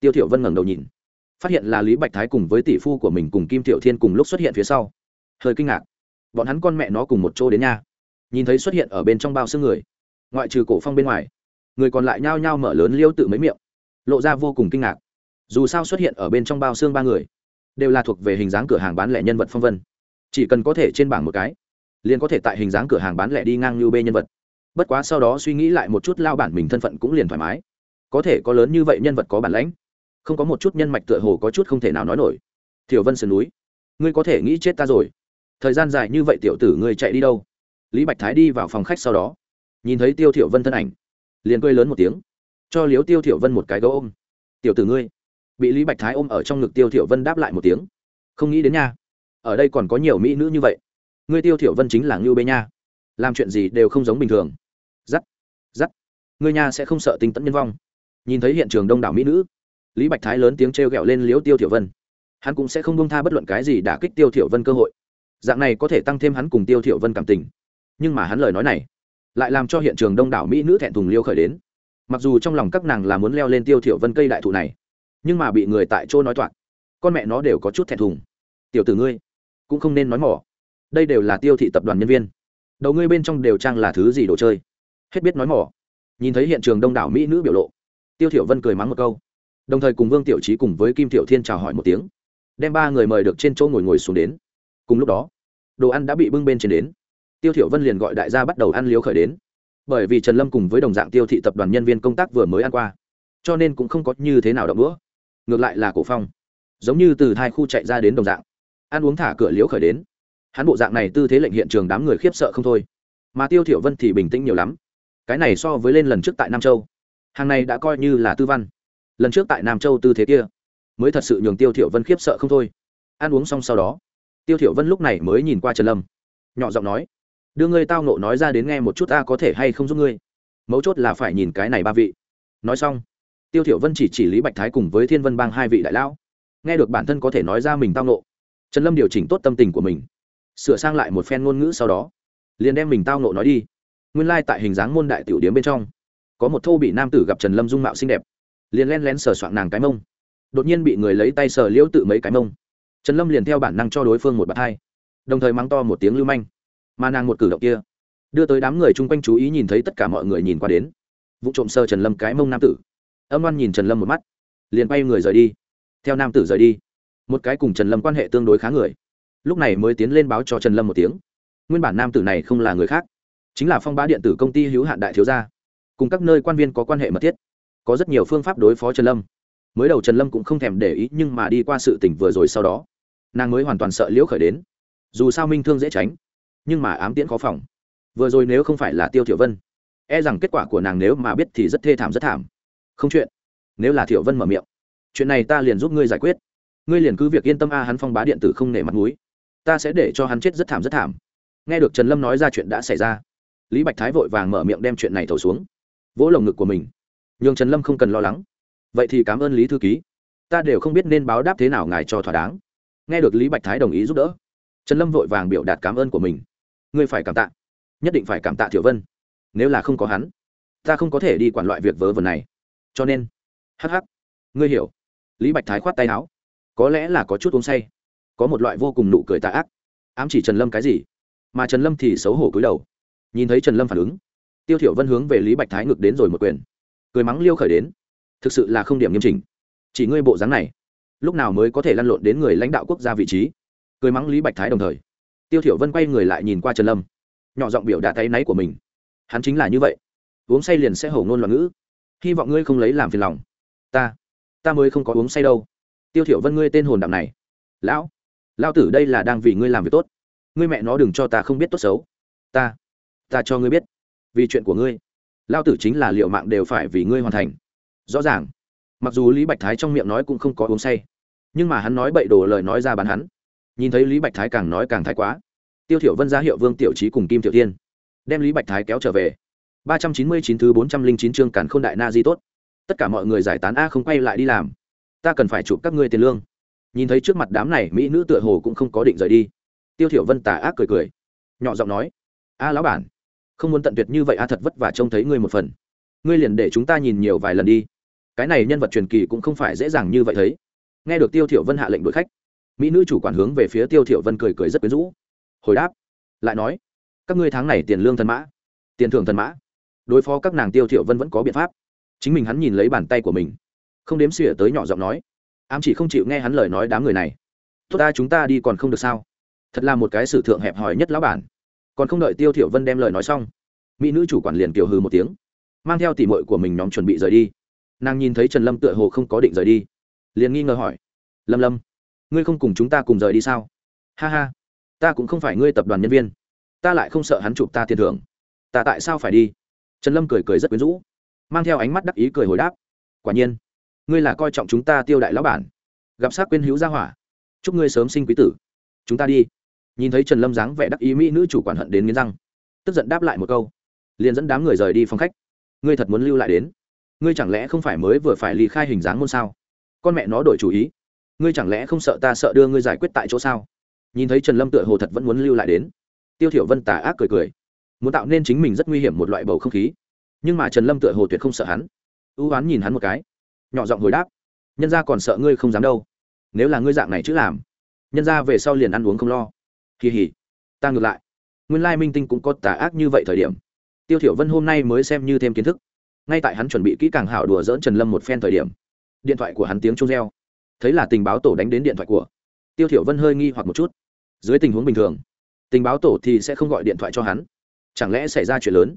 tiêu thiểu vân ngẩng đầu nhìn phát hiện là lý bạch thái cùng với tỷ phu của mình cùng kim tiểu thiên cùng lúc xuất hiện phía sau. Hơi kinh ngạc. Bọn hắn con mẹ nó cùng một chỗ đến nhà. Nhìn thấy xuất hiện ở bên trong bao xương người. Ngoại trừ cổ phong bên ngoài, người còn lại nhao nhao mở lớn liêu tự mấy miệng. Lộ ra vô cùng kinh ngạc. Dù sao xuất hiện ở bên trong bao xương ba người, đều là thuộc về hình dáng cửa hàng bán lẻ nhân vật phong vân. Chỉ cần có thể trên bảng một cái, liền có thể tại hình dáng cửa hàng bán lẻ đi ngang như bê nhân vật. Bất quá sau đó suy nghĩ lại một chút, lao bản mình thân phận cũng liền thoải mái. Có thể có lớn như vậy nhân vật có bản lãnh không có một chút nhân mạch tựa hồ có chút không thể nào nói nổi. Thiểu vân sườn núi, ngươi có thể nghĩ chết ta rồi. Thời gian dài như vậy tiểu tử ngươi chạy đi đâu? Lý bạch thái đi vào phòng khách sau đó, nhìn thấy tiêu thiểu vân thân ảnh, liền cười lớn một tiếng, cho liếu tiêu thiểu vân một cái gấu ôm. Tiểu tử ngươi, bị lý bạch thái ôm ở trong ngực tiêu thiểu vân đáp lại một tiếng, không nghĩ đến nha, ở đây còn có nhiều mỹ nữ như vậy. Ngươi tiêu thiểu vân chính là ngưu bê nha, làm chuyện gì đều không giống bình thường. Dắt dắt ngươi nha sẽ không sợ tinh tẫn nhân vong. Nhìn thấy hiện trường đông đảo mỹ nữ lý bạch thái lớn tiếng trêu ghẹo lên liếu tiêu thiểu vân. Hắn cũng sẽ không buông tha bất luận cái gì đả kích tiêu thiểu vân cơ hội. Dạng này có thể tăng thêm hắn cùng tiêu thiểu vân cảm tình. Nhưng mà hắn lời nói này lại làm cho hiện trường đông đảo mỹ nữ thẹn thùng liêu khởi đến. Mặc dù trong lòng các nàng là muốn leo lên tiêu thiểu vân cây đại thụ này, nhưng mà bị người tại chỗ nói toạc, con mẹ nó đều có chút thẹn thùng. Tiểu tử ngươi, cũng không nên nói mỏ. Đây đều là tiêu thị tập đoàn nhân viên. Đầu ngươi bên trong đều trang là thứ gì đồ chơi? Hết biết nói mỏ. Nhìn thấy hiện trường đông đảo mỹ nữ biểu lộ, tiêu thiểu vân cười mắng một câu đồng thời cùng vương tiểu trí cùng với kim tiểu thiên chào hỏi một tiếng, đem ba người mời được trên chỗ ngồi ngồi xuống đến. Cùng lúc đó, đồ ăn đã bị bưng bên trên đến. Tiêu thiểu vân liền gọi đại gia bắt đầu ăn liếu khởi đến. Bởi vì trần lâm cùng với đồng dạng tiêu thị tập đoàn nhân viên công tác vừa mới ăn qua, cho nên cũng không có như thế nào đậm đũa. Ngược lại là cổ phong, giống như từ hai khu chạy ra đến đồng dạng, ăn uống thả cửa liếu khởi đến. Hắn bộ dạng này tư thế lệnh hiện trường đám người khiếp sợ không thôi. Mà tiêu thiểu vân thì bình tĩnh nhiều lắm. Cái này so với lên lần trước tại nam châu, hàng này đã coi như là tư văn lần trước tại nam châu tư thế kia, mới thật sự nhường tiêu thiểu vân khiếp sợ không thôi. Ăn uống xong sau đó, tiêu thiểu vân lúc này mới nhìn qua trần lâm, nhỏ giọng nói, đưa ngươi tao nộ nói ra đến nghe một chút ta có thể hay không giúp ngươi. Mấu chốt là phải nhìn cái này ba vị. Nói xong, tiêu thiểu vân chỉ chỉ lý bạch thái cùng với thiên vân bang hai vị đại lão, nghe được bản thân có thể nói ra mình tao nộ trần lâm điều chỉnh tốt tâm tình của mình, sửa sang lại một phen ngôn ngữ sau đó, liền đem mình tao nộ nói đi. Nguyên lai tại hình dáng môn đại tiểu điếm bên trong, có một thô bị nam tử gặp trần lâm dung mạo xinh đẹp liền len lén sờ soạng nàng cái mông. Đột nhiên bị người lấy tay sờ liễu tự mấy cái mông. Trần lâm liền theo bản năng cho đối phương một bạt hai, đồng thời mắng to một tiếng lưu manh. Mà nàng một cử động kia, đưa tới đám người chung quanh chú ý nhìn thấy tất cả mọi người nhìn qua đến. Vụ trộm sơ trần lâm cái mông nam tử. Âm oan nhìn trần lâm một mắt, liền bay người rời đi. Theo nam tử rời đi, một cái cùng trần lâm quan hệ tương đối khá người. Lúc này mới tiến lên báo cho trần lâm một tiếng. Nguyên bản nam tử này không là người khác, chính là phong bá điện tử công ty hữu hạn đại thiếu gia. Cùng các nơi quan viên có quan hệ mật thiết có rất nhiều phương pháp đối phó trần lâm. Mới đầu trần lâm cũng không thèm để ý, nhưng mà đi qua sự tỉnh vừa rồi sau đó, nàng mới hoàn toàn sợ liễu khởi đến. Dù sao minh thương dễ tránh, nhưng mà ám tiễn khó phòng. Vừa rồi nếu không phải là tiêu thiểu vân e rằng kết quả của nàng nếu mà biết thì rất thê thảm, rất thảm. Không chuyện. Nếu là thiểu vân mở miệng, chuyện này ta liền giúp ngươi giải quyết. Ngươi liền cứ việc yên tâm a, hắn phong bá điện tử không nể mặt mũi. Ta sẽ để cho hắn chết rất thảm rất thảm. Nghe được trần lâm nói ra chuyện đã xảy ra, lý bạch thái vội vàng mở miệng đem chuyện này thầu xuống. Vỗ lồng ngực của mình nhường trần lâm không cần lo lắng. Vậy thì cảm ơn lý thư ký. Ta đều không biết nên báo đáp thế nào ngài cho thỏa đáng. Nghe được lý bạch thái đồng ý giúp đỡ, trần lâm vội vàng biểu đạt cảm ơn của mình. Ngươi phải cảm tạ. Nhất định phải cảm tạ thiểu vân. Nếu là không có hắn, ta không có thể đi quản loại việc vớ vẩn này. Cho nên hh ngươi hiểu. Lý bạch thái khoát tay áo. Có lẽ là có chút uống say. Có một loại vô cùng nụ cười tạ ác. Ám chỉ trần lâm cái gì? Mà trần lâm thì xấu hổ cúi đầu. Nhìn thấy trần lâm phản ứng, tiêu thiểu vân hướng về lý bạch thái ngực đến rồi một quyền cười mắng liêu khởi đến. Thực sự là không điểm nghiêm chỉnh. Chỉ ngươi bộ dáng này, lúc nào mới có thể lăn lộn đến người lãnh đạo quốc gia vị trí? Cười mắng lý bạch thái đồng thời, tiêu thiểu vân quay người lại nhìn qua trần lâm. Nhỏ giọng biểu đạt tay náy của mình. Hắn chính là như vậy. Uống say liền sẽ hổ ngôn loạn ngữ. Hy vọng ngươi không lấy làm phiền lòng. Ta ta mới không có uống say đâu. Tiêu thiểu vân ngươi tên hồn đạm này. Lão lão tử đây là đang vì ngươi làm việc tốt. Ngươi mẹ nó đừng cho ta không biết tốt xấu. Ta ta cho ngươi biết. Vì chuyện của ngươi. Lao tử chính là liệu mạng đều phải vì ngươi hoàn thành. Rõ ràng. Mặc dù lý bạch thái trong miệng nói cũng không có uống say, nhưng mà hắn nói bậy đồ lời nói ra bán hắn. Nhìn thấy lý bạch thái càng nói càng thái quá. Tiêu thiểu vân ra hiệu vương tiểu trí cùng kim tiểu thiên, đem lý bạch thái kéo trở về. Ba trăm chín mươi chín thứ bốn trăm linh chín chương cản khôn đại na di tốt. Tất cả mọi người giải tán, a, không quay lại đi làm. Ta cần phải chụp các ngươi tiền lương. Nhìn thấy trước mặt đám này, mỹ nữ tựa hồ cũng không có định rời đi. Tiêu thiểu vân tà ác cười cười, nhỏ giọng nói, a, lão bản không muốn tận tuyệt như vậy a, thật vất vả trông thấy ngươi một phần. Ngươi liền để chúng ta nhìn nhiều vài lần đi. Cái này nhân vật truyền kỳ cũng không phải dễ dàng như vậy thấy. Nghe được tiêu thiểu vân hạ lệnh đuổi khách, mỹ nữ chủ quản hướng về phía tiêu thiểu vân cười cười rất quyến rũ. Hồi đáp, lại nói, các ngươi tháng này tiền lương thần mã, tiền thưởng thần mã. Đối phó các nàng tiêu thiểu vân vẫn có biện pháp. Chính mình hắn nhìn lấy bàn tay của mình, không đếm xỉa tới nhỏ giọng nói, ám chỉ không chịu nghe hắn lời nói đám người này. Tốt ta, chúng ta đi còn không được sao? Thật là một cái sử thượng hẹp hòi nhất lão bản còn không đợi tiêu thiểu vân đem lời nói xong, mỹ nữ chủ quản liền kiều hừ một tiếng, mang theo tỉ muội của mình nhóm chuẩn bị rời đi. Nàng nhìn thấy trần lâm tựa hồ không có định rời đi, liền nghi ngờ hỏi, lâm lâm, ngươi không cùng chúng ta cùng rời đi sao? Ha ha, ta cũng không phải ngươi tập đoàn nhân viên, ta lại không sợ hắn chụp ta tiền thưởng. Ta tại sao phải đi? Trần lâm cười cười rất quyến rũ, mang theo ánh mắt đắc ý cười hồi đáp, quả nhiên, ngươi là coi trọng chúng ta tiêu đại lão bản, gặp sát quyên hữu gia hỏa. Chúc ngươi sớm sinh quý tử. Chúng ta đi nhìn thấy trần lâm dáng vẻ đắc ý mỹ nữ chủ quản hận đến nghiến răng, tức giận đáp lại một câu, liền dẫn đám người rời đi phòng khách. Ngươi thật muốn lưu lại đến? Ngươi chẳng lẽ không phải mới vừa phải ly khai hình dáng môn sao? Con mẹ nó đổi chủ ý. Ngươi chẳng lẽ không sợ ta sợ đưa ngươi giải quyết tại chỗ sao? Nhìn thấy trần lâm tựa hồ thật vẫn muốn lưu lại đến, tiêu thiểu vân tà ác cười cười, muốn tạo nên chính mình rất nguy hiểm một loại bầu không khí, nhưng mà trần lâm tựa hồ tuyệt không sợ hắn. Ưu oán nhìn hắn một cái, nhỏ giọng hồi đáp, nhân gia còn sợ ngươi không dám đâu. Nếu là ngươi dạng này chứ làm, nhân gia về sau liền ăn uống không lo kỳ hỉ ta ngược lại. Nguyên lai minh tinh cũng có tà ác như vậy thời điểm. Tiêu thiểu vân hôm nay mới xem như thêm kiến thức. Ngay tại hắn chuẩn bị kỹ càng hảo đùa dỡn trần lâm một phen thời điểm, điện thoại của hắn tiếng chuông reo. Thấy là tình báo tổ đánh đến điện thoại của. Tiêu thiểu vân hơi nghi hoặc một chút. Dưới tình huống bình thường, tình báo tổ thì sẽ không gọi điện thoại cho hắn. Chẳng lẽ xảy ra chuyện lớn?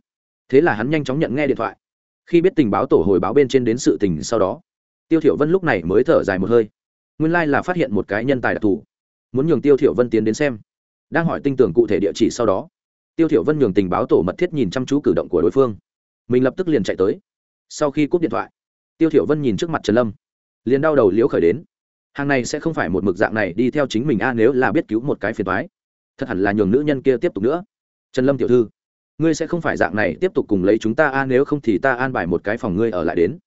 Thế là hắn nhanh chóng nhận nghe điện thoại. Khi biết tình báo tổ hồi báo bên trên đến sự tình sau đó, tiêu thiểu vân lúc này mới thở dài một hơi. Nguyên lai like là phát hiện một cái nhân tài đặc thù. Muốn nhường tiêu thiểu vân tiến đến xem đang hỏi tinh tưởng cụ thể địa chỉ sau đó. Tiêu thiểu vân nhường tình báo tổ mật thiết nhìn chăm chú cử động của đối phương. Mình lập tức liền chạy tới. Sau khi cúp điện thoại, tiêu thiểu vân nhìn trước mặt trần lâm, liền đau đầu liễu khởi đến. Hàng này sẽ không phải một mực dạng này đi theo chính mình a, nếu là biết cứu một cái phiền toái, thật hẳn là nhường nữ nhân kia tiếp tục nữa. Trần lâm tiểu thư, ngươi sẽ không phải dạng này tiếp tục cùng lấy chúng ta a, nếu không thì ta an bài một cái phòng ngươi ở lại đến.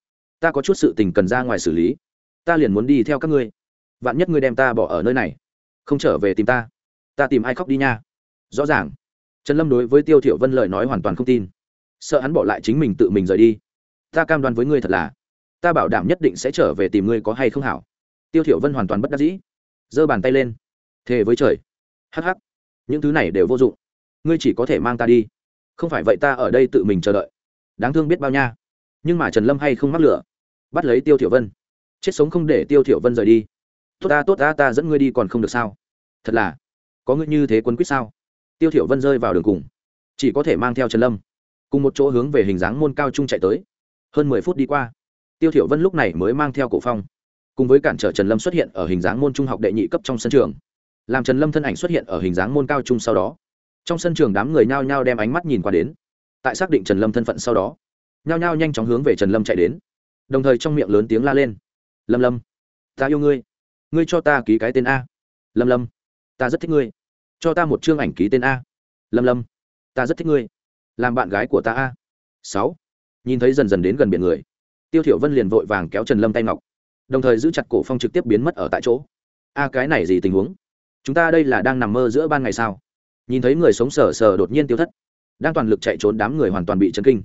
Ta có chút sự tình cần ra ngoài xử lý. Ta liền muốn đi theo các ngươi. Vạn nhất ngươi đem ta bỏ ở nơi này, không trở về tìm ta ta tìm ai khóc đi nha. Rõ ràng. Trần lâm đối với tiêu thiểu vân lời nói hoàn toàn không tin. Sợ hắn bỏ lại chính mình tự mình rời đi. Ta cam đoan với ngươi thật là, ta bảo đảm nhất định sẽ trở về tìm ngươi có hay không hảo. Tiêu thiểu vân hoàn toàn bất đắc dĩ. Giơ bàn tay lên. Thề với trời. Hắc hắc. Những thứ này đều vô dụng. Ngươi chỉ có thể mang ta đi. Không phải vậy ta ở đây tự mình chờ đợi. Đáng thương biết bao nha. Nhưng mà trần lâm hay không mắc lửa. Bắt lấy tiêu thiểu vân. Chết sống không để tiêu thiểu vân rời đi. Tốt ta tốt ta ta dẫn ngươi đi còn không được sao? Thật là có ngươi như thế quân quyết sao? Tiêu thiểu vân rơi vào đường cùng, chỉ có thể mang theo trần lâm, cùng một chỗ hướng về hình dáng môn cao trung chạy tới. Hơn mười phút đi qua, tiêu thiểu vân lúc này mới mang theo cổ phong, cùng với cản trở trần lâm xuất hiện ở hình dáng môn trung học đệ nhị cấp trong sân trường. Làm trần lâm thân ảnh xuất hiện ở hình dáng môn cao trung sau đó, trong sân trường đám người nhao nhao đem ánh mắt nhìn qua đến, tại xác định trần lâm thân phận sau đó, nhao nhao nhanh chóng hướng về trần lâm chạy đến. Đồng thời trong miệng lớn tiếng la lên, lâm lâm, ta yêu ngươi ngươi cho ta ký cái tên a. Lâm lâm ta rất thích ngươi. Cho ta một chương ảnh ký tên a. Lâm lâm, ta rất thích ngươi. Làm bạn gái của ta a. Sáu. Nhìn thấy dần dần đến gần biển người, tiêu thiểu vân liền vội vàng kéo trần lâm tay ngọc, đồng thời giữ chặt cổ phong trực tiếp biến mất ở tại chỗ. A, cái này gì tình huống? Chúng ta đây là đang nằm mơ giữa ban ngày sao? Nhìn thấy người sống sờ sờ đột nhiên tiêu thất, đang toàn lực chạy trốn đám người hoàn toàn bị chấn kinh.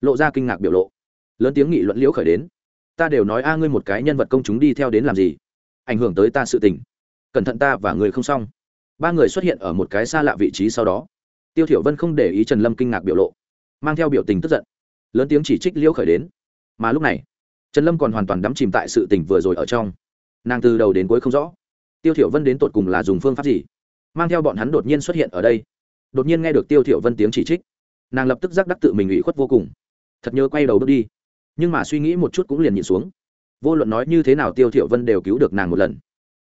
Lộ ra kinh ngạc biểu lộ. Lớn tiếng nghị luận liễu khởi đến. Ta đều nói a, ngươi một cái nhân vật công chúng đi theo đến làm gì? Ảnh hưởng tới ta sự tình cẩn thận ta và người không xong. Ba người xuất hiện ở một cái xa lạ vị trí sau đó. Tiêu thiểu vân không để ý trần lâm kinh ngạc biểu lộ, mang theo biểu tình tức giận. Lớn tiếng chỉ trích liễu khởi đến. Mà lúc này, trần lâm còn hoàn toàn đắm chìm tại sự tình vừa rồi ở trong. Nàng từ đầu đến cuối không rõ, tiêu thiểu vân đến tột cùng là dùng phương pháp gì. Mang theo bọn hắn đột nhiên xuất hiện ở đây. Đột nhiên nghe được tiêu thiểu vân tiếng chỉ trích, nàng lập tức giác đắc tự mình ủy khuất vô cùng. Thật nhớ quay đầu bước đi. Nhưng mà suy nghĩ một chút cũng liền nhịn xuống. Vô luận nói như thế nào tiêu thiểu vân đều cứu được nàng một lần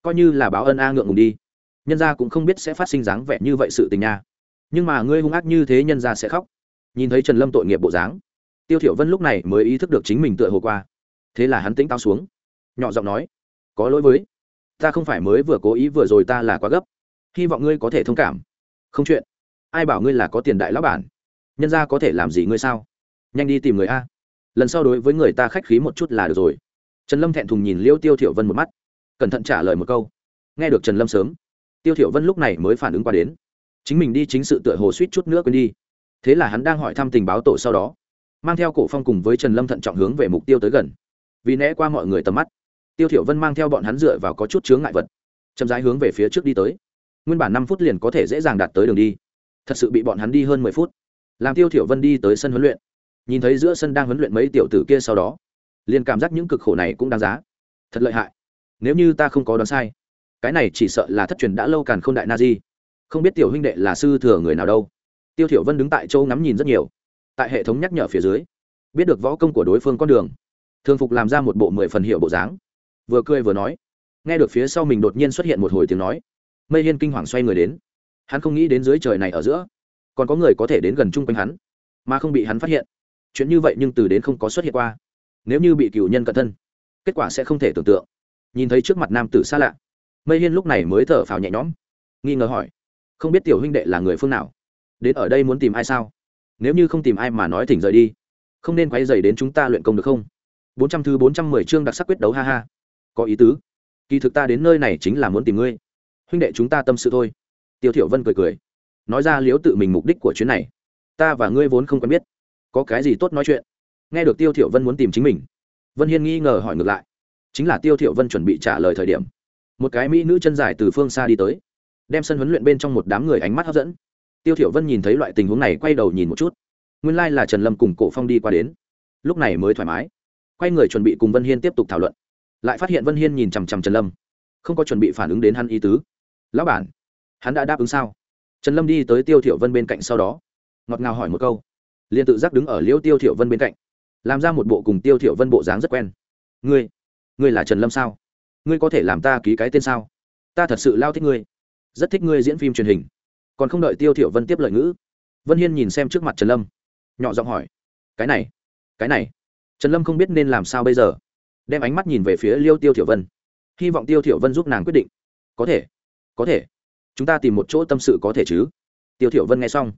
coi như là báo ân a ngượng ngùng đi. Nhân gia cũng không biết sẽ phát sinh dáng vẻ như vậy sự tình nha. Nhưng mà ngươi hung ác như thế nhân gia sẽ khóc. Nhìn thấy trần lâm tội nghiệp bộ dáng, tiêu thiểu vân lúc này mới ý thức được chính mình tựa hồ qua. Thế là hắn tĩnh tao xuống, nhỏ giọng nói, có lỗi với, ta không phải mới vừa cố ý vừa rồi ta là quá gấp. Hy vọng ngươi có thể thông cảm. Không chuyện. Ai bảo ngươi là có tiền đại lão bản? Nhân gia có thể làm gì ngươi sao? Nhanh đi tìm người a. Lần sau đối với người ta khách khí một chút là được rồi. Trần lâm thẹn thùng nhìn liêu tiêu thiểu vân một mắt cẩn thận trả lời một câu. Nghe được trần lâm sớm, tiêu thiểu vân lúc này mới phản ứng qua đến. Chính mình đi chính sự tựa hồ suýt chút nữa quên đi. Thế là hắn đang hỏi thăm tình báo tổ sau đó, mang theo cổ phong cùng với trần lâm thận trọng hướng về mục tiêu tới gần. Vì né qua mọi người tầm mắt, tiêu thiểu vân mang theo bọn hắn dựa vào có chút chướng ngại vật, chậm rãi hướng về phía trước đi tới. Nguyên bản năm phút liền có thể dễ dàng đạt tới đường đi. Thật sự bị bọn hắn đi hơn mười phút. Làm tiêu thiểu vân đi tới sân huấn luyện, nhìn thấy giữa sân đang huấn luyện mấy tiểu tử kia sau đó, liền cảm giác những cực khổ này cũng đáng giá. Thật lợi hại nếu như ta không có đoán sai, cái này chỉ sợ là thất truyền đã lâu càn khôn đại na di. Không biết tiểu huynh đệ là sư thừa người nào đâu. Tiêu thiểu vân đứng tại châu ngắm nhìn rất nhiều. Tại hệ thống nhắc nhở phía dưới, biết được võ công của đối phương con đường, thường phục làm ra một bộ mười phần hiệu bộ dáng. Vừa cười vừa nói, nghe được phía sau mình đột nhiên xuất hiện một hồi tiếng nói, mây hiên kinh hoàng xoay người đến. Hắn không nghĩ đến dưới trời này ở giữa, còn có người có thể đến gần chung quanh hắn, mà không bị hắn phát hiện. Chuyện như vậy nhưng từ đến không có xuất hiện qua. Nếu như bị cựu nhân cận thân, kết quả sẽ không thể tưởng tượng nhìn thấy trước mặt nam tử xa lạ. Mây hiên lúc này mới thở phào nhẹ nhõm. Nghi ngờ hỏi, không biết tiểu huynh đệ là người phương nào? Đến ở đây muốn tìm ai sao? Nếu như không tìm ai mà nói thỉnh rời đi, không nên quay dày đến chúng ta luyện công được không? Bốn trăm thứ bốn trăm mười chương đặc sắc quyết đấu ha ha. Có ý tứ. Kỳ thực ta đến nơi này chính là muốn tìm ngươi. Huynh đệ chúng ta tâm sự thôi. Tiêu thiểu vân cười cười, nói ra liếu tự mình mục đích của chuyến này. Ta và ngươi vốn không quen biết. Có cái gì tốt nói chuyện? Nghe được tiêu thiểu vân muốn tìm chính mình, vân hiên nghi ngờ hỏi ngược lại chính là tiêu thiểu vân chuẩn bị trả lời thời điểm. Một cái mỹ nữ chân dài từ phương xa đi tới, đem sân huấn luyện bên trong một đám người ánh mắt hấp dẫn. Tiêu thiểu vân nhìn thấy loại tình huống này, quay đầu nhìn một chút. Nguyên lai like là trần lâm cùng cổ phong đi qua đến. Lúc này mới thoải mái. Quay người chuẩn bị cùng vân hiên tiếp tục thảo luận. Lại phát hiện vân hiên nhìn chằm chằm trần lâm. Không có chuẩn bị phản ứng đến hắn ý tứ. Lão bản, hắn đã đáp ứng sao? Trần lâm đi tới tiêu thiểu vân bên cạnh sau đó, ngọt ngào hỏi một câu. Liền tự giác đứng ở liễu tiêu thiểu vân bên cạnh, làm ra một bộ cùng tiêu thiểu vân bộ dáng rất quen. Ngươi ngươi là trần lâm sao? Ngươi có thể làm ta ký cái tên sao? Ta thật sự lao thích ngươi. Rất thích ngươi diễn phim truyền hình. Còn không đợi tiêu thiểu vân tiếp lời ngữ, vân hiên nhìn xem trước mặt trần lâm, nhỏ giọng hỏi, cái này cái này, trần lâm không biết nên làm sao bây giờ? Đem ánh mắt nhìn về phía liêu tiêu thiểu vân, hy vọng tiêu thiểu vân giúp nàng quyết định. Có thể có thể. Chúng ta tìm một chỗ tâm sự có thể chứ. Tiêu thiểu vân nghe xong,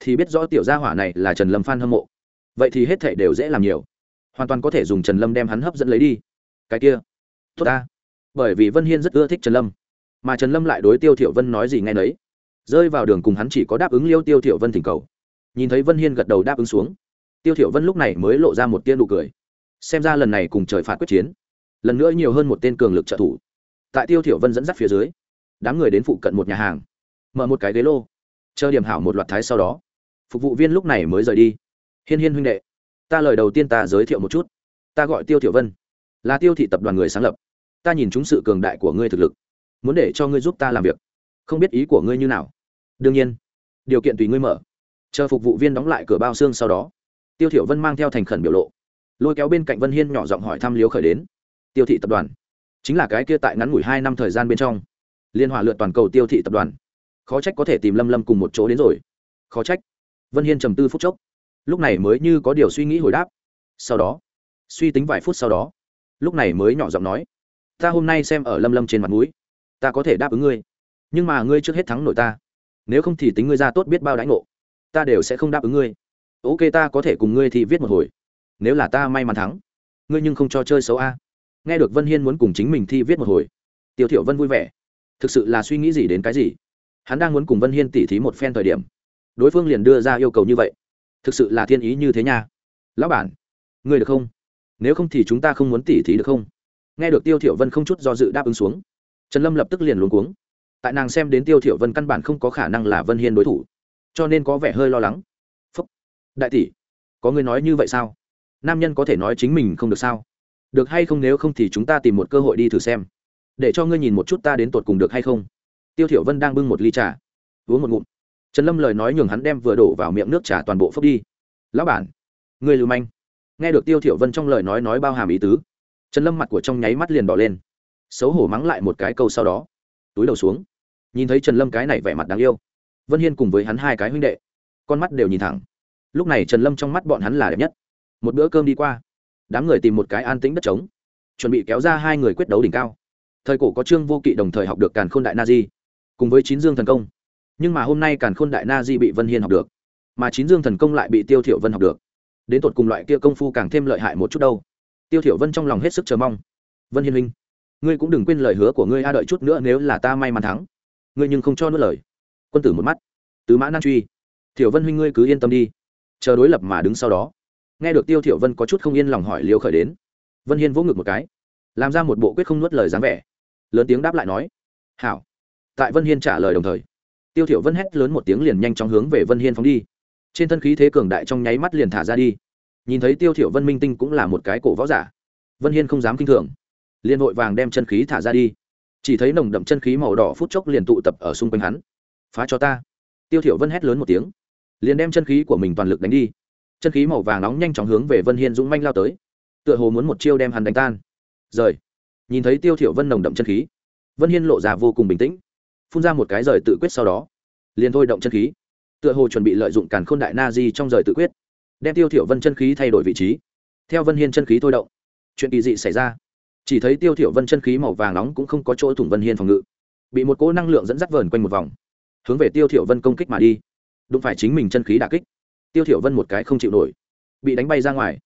thì biết rõ tiểu gia hỏa này là trần lâm phan hâm mộ. Vậy thì hết thảy đều dễ làm nhiều. Hoàn toàn có thể dùng trần lâm đem hắn hấp dẫn lấy đi cái kia. Tốt ta. Bởi vì vân hiên rất ưa thích trần lâm, mà trần lâm lại đối tiêu thiểu vân nói gì ngay nấy. Rơi vào đường cùng hắn chỉ có đáp ứng liêu tiêu thiểu vân thỉnh cầu. Nhìn thấy vân hiên gật đầu đáp ứng xuống, tiêu thiểu vân lúc này mới lộ ra một tia nụ cười. Xem ra lần này cùng trời phạt quyết chiến, lần nữa nhiều hơn một tên cường lực trợ thủ. Tại tiêu thiểu vân dẫn dắt phía dưới, đám người đến phụ cận một nhà hàng, mở một cái ghế lô, chờ điểm hảo một loạt thái sau đó. Phục vụ viên lúc này mới rời đi. Hiên hiên huynh đệ, ta lời đầu tiên ta giới thiệu một chút. Ta gọi tiêu thiểu vân là tiêu thị tập đoàn người sáng lập. Ta nhìn chúng sự cường đại của ngươi thực lực, muốn để cho ngươi giúp ta làm việc. Không biết ý của ngươi như nào. Đương nhiên, điều kiện tùy ngươi mở. Chờ phục vụ viên đóng lại cửa bao xương sau đó, tiêu thiểu vân mang theo thành khẩn biểu lộ. Lôi kéo bên cạnh vân hiên nhỏ giọng hỏi thăm liếu khởi đến. Tiêu thị tập đoàn, chính là cái kia tại ngắn ngủi hai năm thời gian bên trong, liên hỏa lượt toàn cầu tiêu thị tập đoàn. Khó trách có thể tìm lâm lâm cùng một chỗ đến rồi. Khó trách. Vân hiên trầm tư phút chốc. Lúc này mới như có điều suy nghĩ hồi đáp. Sau đó, suy tính vài phút sau đó lúc này mới nhỏ giọng nói, ta hôm nay xem ở lâm lâm trên mặt mũi, ta có thể đáp ứng ngươi, nhưng mà ngươi trước hết thắng nổi ta. Nếu không thì tính ngươi ra tốt biết bao đãi ngộ, ta đều sẽ không đáp ứng ngươi. Ok, ta có thể cùng ngươi thì viết một hồi. Nếu là ta may mắn thắng, ngươi nhưng không cho chơi xấu a. Nghe được vân hiên muốn cùng chính mình thi viết một hồi, tiêu thiểu vân vui vẻ. Thực sự là suy nghĩ gì đến cái gì? Hắn đang muốn cùng vân hiên tỉ thí một phen thời điểm, đối phương liền đưa ra yêu cầu như vậy. Thực sự là thiên ý như thế nha. Lão bản, ngươi được không? Nếu không thì chúng ta không muốn tỉ thí được không? Nghe được tiêu thiểu vân không chút do dự đáp ứng xuống, trần lâm lập tức liền luống cuống. Tại nàng xem đến tiêu thiểu vân căn bản không có khả năng là vân hiên đối thủ, cho nên có vẻ hơi lo lắng. Phúc, đại tỷ, có người nói như vậy sao? Nam nhân có thể nói chính mình không được sao? Được hay không nếu không thì chúng ta tìm một cơ hội đi thử xem. Để cho ngươi nhìn một chút ta đến tột cùng được hay không. Tiêu thiểu vân đang bưng một ly trà, uống một ngụm. Trần lâm lời nói nhường hắn đem vừa đổ vào miệng nước trà toàn bộ phốc đi. Lão bản, ngươi lưu manh nghe được tiêu thiểu vân trong lời nói nói bao hàm ý tứ, trần lâm mặt của trong nháy mắt liền đỏ lên, xấu hổ mắng lại một cái câu sau đó, túi đầu xuống, nhìn thấy trần lâm cái này vẻ mặt đáng yêu, vân hiên cùng với hắn hai cái huynh đệ, con mắt đều nhìn thẳng. Lúc này trần lâm trong mắt bọn hắn là đẹp nhất. Một bữa cơm đi qua, đám người tìm một cái an tĩnh đất trống, chuẩn bị kéo ra hai người quyết đấu đỉnh cao. Thời cổ có trương vô kỵ đồng thời học được càn khôn đại na di, cùng với chín dương thần công. Nhưng mà hôm nay càn khôn đại na di bị vân hiên học được, mà chín dương thần công lại bị tiêu thiểu vân học được đến tột cùng loại kia công phu càng thêm lợi hại một chút đâu. Tiêu thiểu vân trong lòng hết sức chờ mong. Vân hiên huynh, ngươi cũng đừng quên lời hứa của ngươi a, đợi chút nữa nếu là ta may mắn thắng, ngươi nhưng không cho nuốt lời. Quân tử một mắt. Tứ mã nan truy. Thiểu vân huynh ngươi cứ yên tâm đi. Chờ đối lập mà đứng sau đó. Nghe được tiêu thiểu vân có chút không yên lòng hỏi liêu khởi đến, vân hiên vỗ ngực một cái, làm ra một bộ quyết không nuốt lời dáng vẻ. Lớn tiếng đáp lại nói, hảo. Tại vân hiên trả lời đồng thời, tiêu thiểu vân hét lớn một tiếng liền nhanh chóng hướng về vân hiên phóng đi trên thân khí thế cường đại trong nháy mắt liền thả ra đi. Nhìn thấy tiêu thiểu vân minh tinh cũng là một cái cổ võ giả. Vân hiên không dám kinh thường. Liền vội vàng đem chân khí thả ra đi. Chỉ thấy nồng đậm chân khí màu đỏ phút chốc liền tụ tập ở xung quanh hắn. Phá cho ta! Tiêu thiểu vân hét lớn một tiếng. Liền đem chân khí của mình toàn lực đánh đi. Chân khí màu vàng nóng nhanh chóng hướng về vân hiên dũng manh lao tới. Tựa hồ muốn một chiêu đem hắn đánh tan. Rời. Nhìn thấy tiêu thiểu vân nồng đậm chân khí, vân hiên lộ ra vô cùng bình tĩnh. Phun ra một cái rời tự quyết sau đó, liền thôi động chân khí tựa hồ chuẩn bị lợi dụng càn khôn đại na di trong rời tự quyết, đem tiêu thiểu vân chân khí thay đổi vị trí. Theo vân hiên chân khí thôi động, chuyện kỳ dị xảy ra. Chỉ thấy tiêu thiểu vân chân khí màu vàng nóng cũng không có chỗ thủng vân hiên phòng ngự, bị một cỗ năng lượng dẫn dắt vờn quanh một vòng, hướng về tiêu thiểu vân công kích mà đi. Đụng phải chính mình chân khí đả kích, tiêu thiểu vân một cái không chịu nổi, bị đánh bay ra ngoài.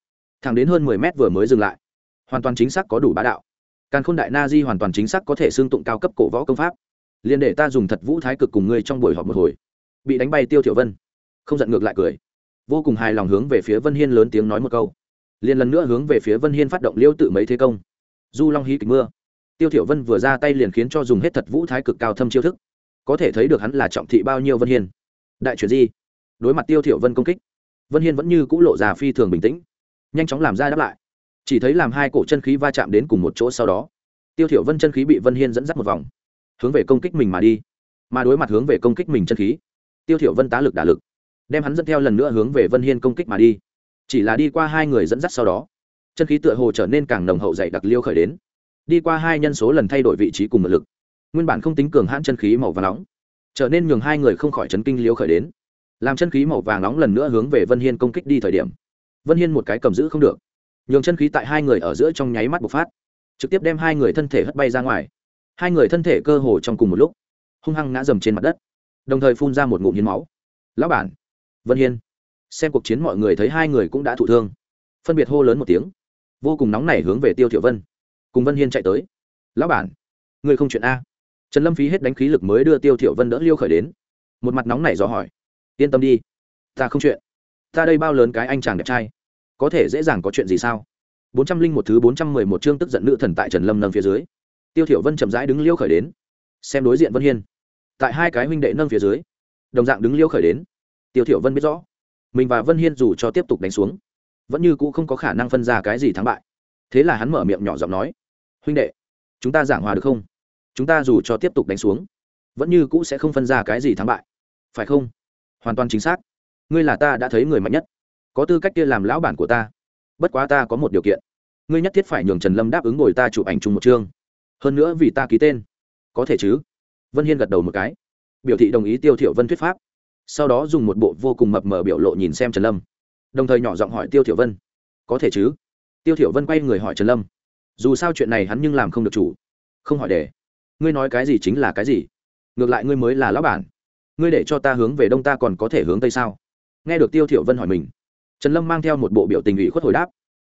Thẳng đến hơn 10 mét vừa mới dừng lại, hoàn toàn chính xác có đủ bá đạo. Càn khôn đại na di hoàn toàn chính xác có thể xương tụng cao cấp cổ võ công pháp. Liền để ta dùng thật vũ thái cực cùng ngươi trong buổi họp một hồi bị đánh bay tiêu thiểu vân. Không giận ngược lại cười. Vô cùng hài lòng hướng về phía vân hiên lớn tiếng nói một câu. Liền lần nữa hướng về phía vân hiên phát động liêu tự mấy thế công. Du long hí kịch mưa. Tiêu thiểu vân vừa ra tay liền khiến cho dùng hết thật vũ thái cực cao thâm chiêu thức. Có thể thấy được hắn là trọng thị bao nhiêu vân hiên. Đại chuyển di đối mặt tiêu thiểu vân công kích, vân hiên vẫn như cũ lộ ra phi thường bình tĩnh, nhanh chóng làm ra đáp lại. Chỉ thấy làm hai cổ chân khí va chạm đến cùng một chỗ sau đó, tiêu thiểu vân chân khí bị vân hiên dẫn dắt một vòng, hướng về công kích mình mà đi. Mà đối mặt hướng về công kích mình chân khí tiêu thiểu vân tá lực đả lực, đem hắn dẫn theo lần nữa hướng về vân hiên công kích mà đi. Chỉ là đi qua hai người dẫn dắt sau đó, chân khí tựa hồ trở nên càng nồng hậu dày đặc liêu khởi đến. Đi qua hai nhân số lần thay đổi vị trí cùng một lực, nguyên bản không tính cường hãn chân khí màu vàng nóng, trở nên nhường hai người không khỏi chấn kinh liêu khởi đến. Làm chân khí màu vàng nóng lần nữa hướng về vân hiên công kích đi thời điểm, vân hiên một cái cầm giữ không được, nhường chân khí tại hai người ở giữa trong nháy mắt bộc phát, trực tiếp đem hai người thân thể hất bay ra ngoài. Hai người thân thể cơ hồ trong cùng một lúc, hung hăng ngã dầm trên mặt đất đồng thời phun ra một ngụm hiến máu. Lão bản, vân hiên, xem cuộc chiến mọi người thấy hai người cũng đã thụ thương. Phân biệt hô lớn một tiếng. Vô cùng nóng nảy hướng về tiêu thiểu vân. Cùng vân hiên chạy tới. Lão bản, người không chuyện a. Trần lâm phí hết đánh khí lực mới đưa tiêu thiểu vân đỡ liêu khởi đến. Một mặt nóng nảy dò hỏi. Yên tâm đi, ta không chuyện. Ta đây bao lớn cái anh chàng đẹp trai. Có thể dễ dàng có chuyện gì sao? Bốn trăm linh một thứ bốn trăm mười một chương tức giận nữ thần tại trần lâm nâng phía dưới. Tiêu thiểu vân chậm rãi đứng liêu khởi đến. Xem đối diện vân hiên tại hai cái huynh đệ nâng phía dưới, đồng dạng đứng liêu khởi đến. Tiêu thiểu vân biết rõ, mình và vân hiên dù cho tiếp tục đánh xuống, vẫn như cũ không có khả năng phân ra cái gì thắng bại. Thế là hắn mở miệng nhỏ giọng nói, huynh đệ, chúng ta giảng hòa được không? Chúng ta dù cho tiếp tục đánh xuống, vẫn như cũ sẽ không phân ra cái gì thắng bại. Phải không? Hoàn toàn chính xác. Ngươi là ta đã thấy người mạnh nhất. Có tư cách kia làm lão bản của ta. Bất quá ta có một điều kiện. Ngươi nhất thiết phải nhường trần lâm đáp ứng ngồi ta chụp ảnh chung một chương. Hơn nữa vì ta ký tên. Có thể chứ? Vân hiên gật đầu một cái. Biểu thị đồng ý tiêu thiểu vân thuyết pháp. Sau đó dùng một bộ vô cùng mập mờ biểu lộ nhìn xem trần lâm. Đồng thời nhỏ giọng hỏi tiêu thiểu vân, có thể chứ? Tiêu thiểu vân quay người hỏi trần lâm, dù sao chuyện này hắn nhưng làm không được chủ. Không hỏi để. Ngươi nói cái gì chính là cái gì? Ngược lại ngươi mới là lão bản. Ngươi để cho ta hướng về đông ta còn có thể hướng tây sao? Nghe được tiêu thiểu vân hỏi mình, trần lâm mang theo một bộ biểu tình ủy khuất hồi đáp,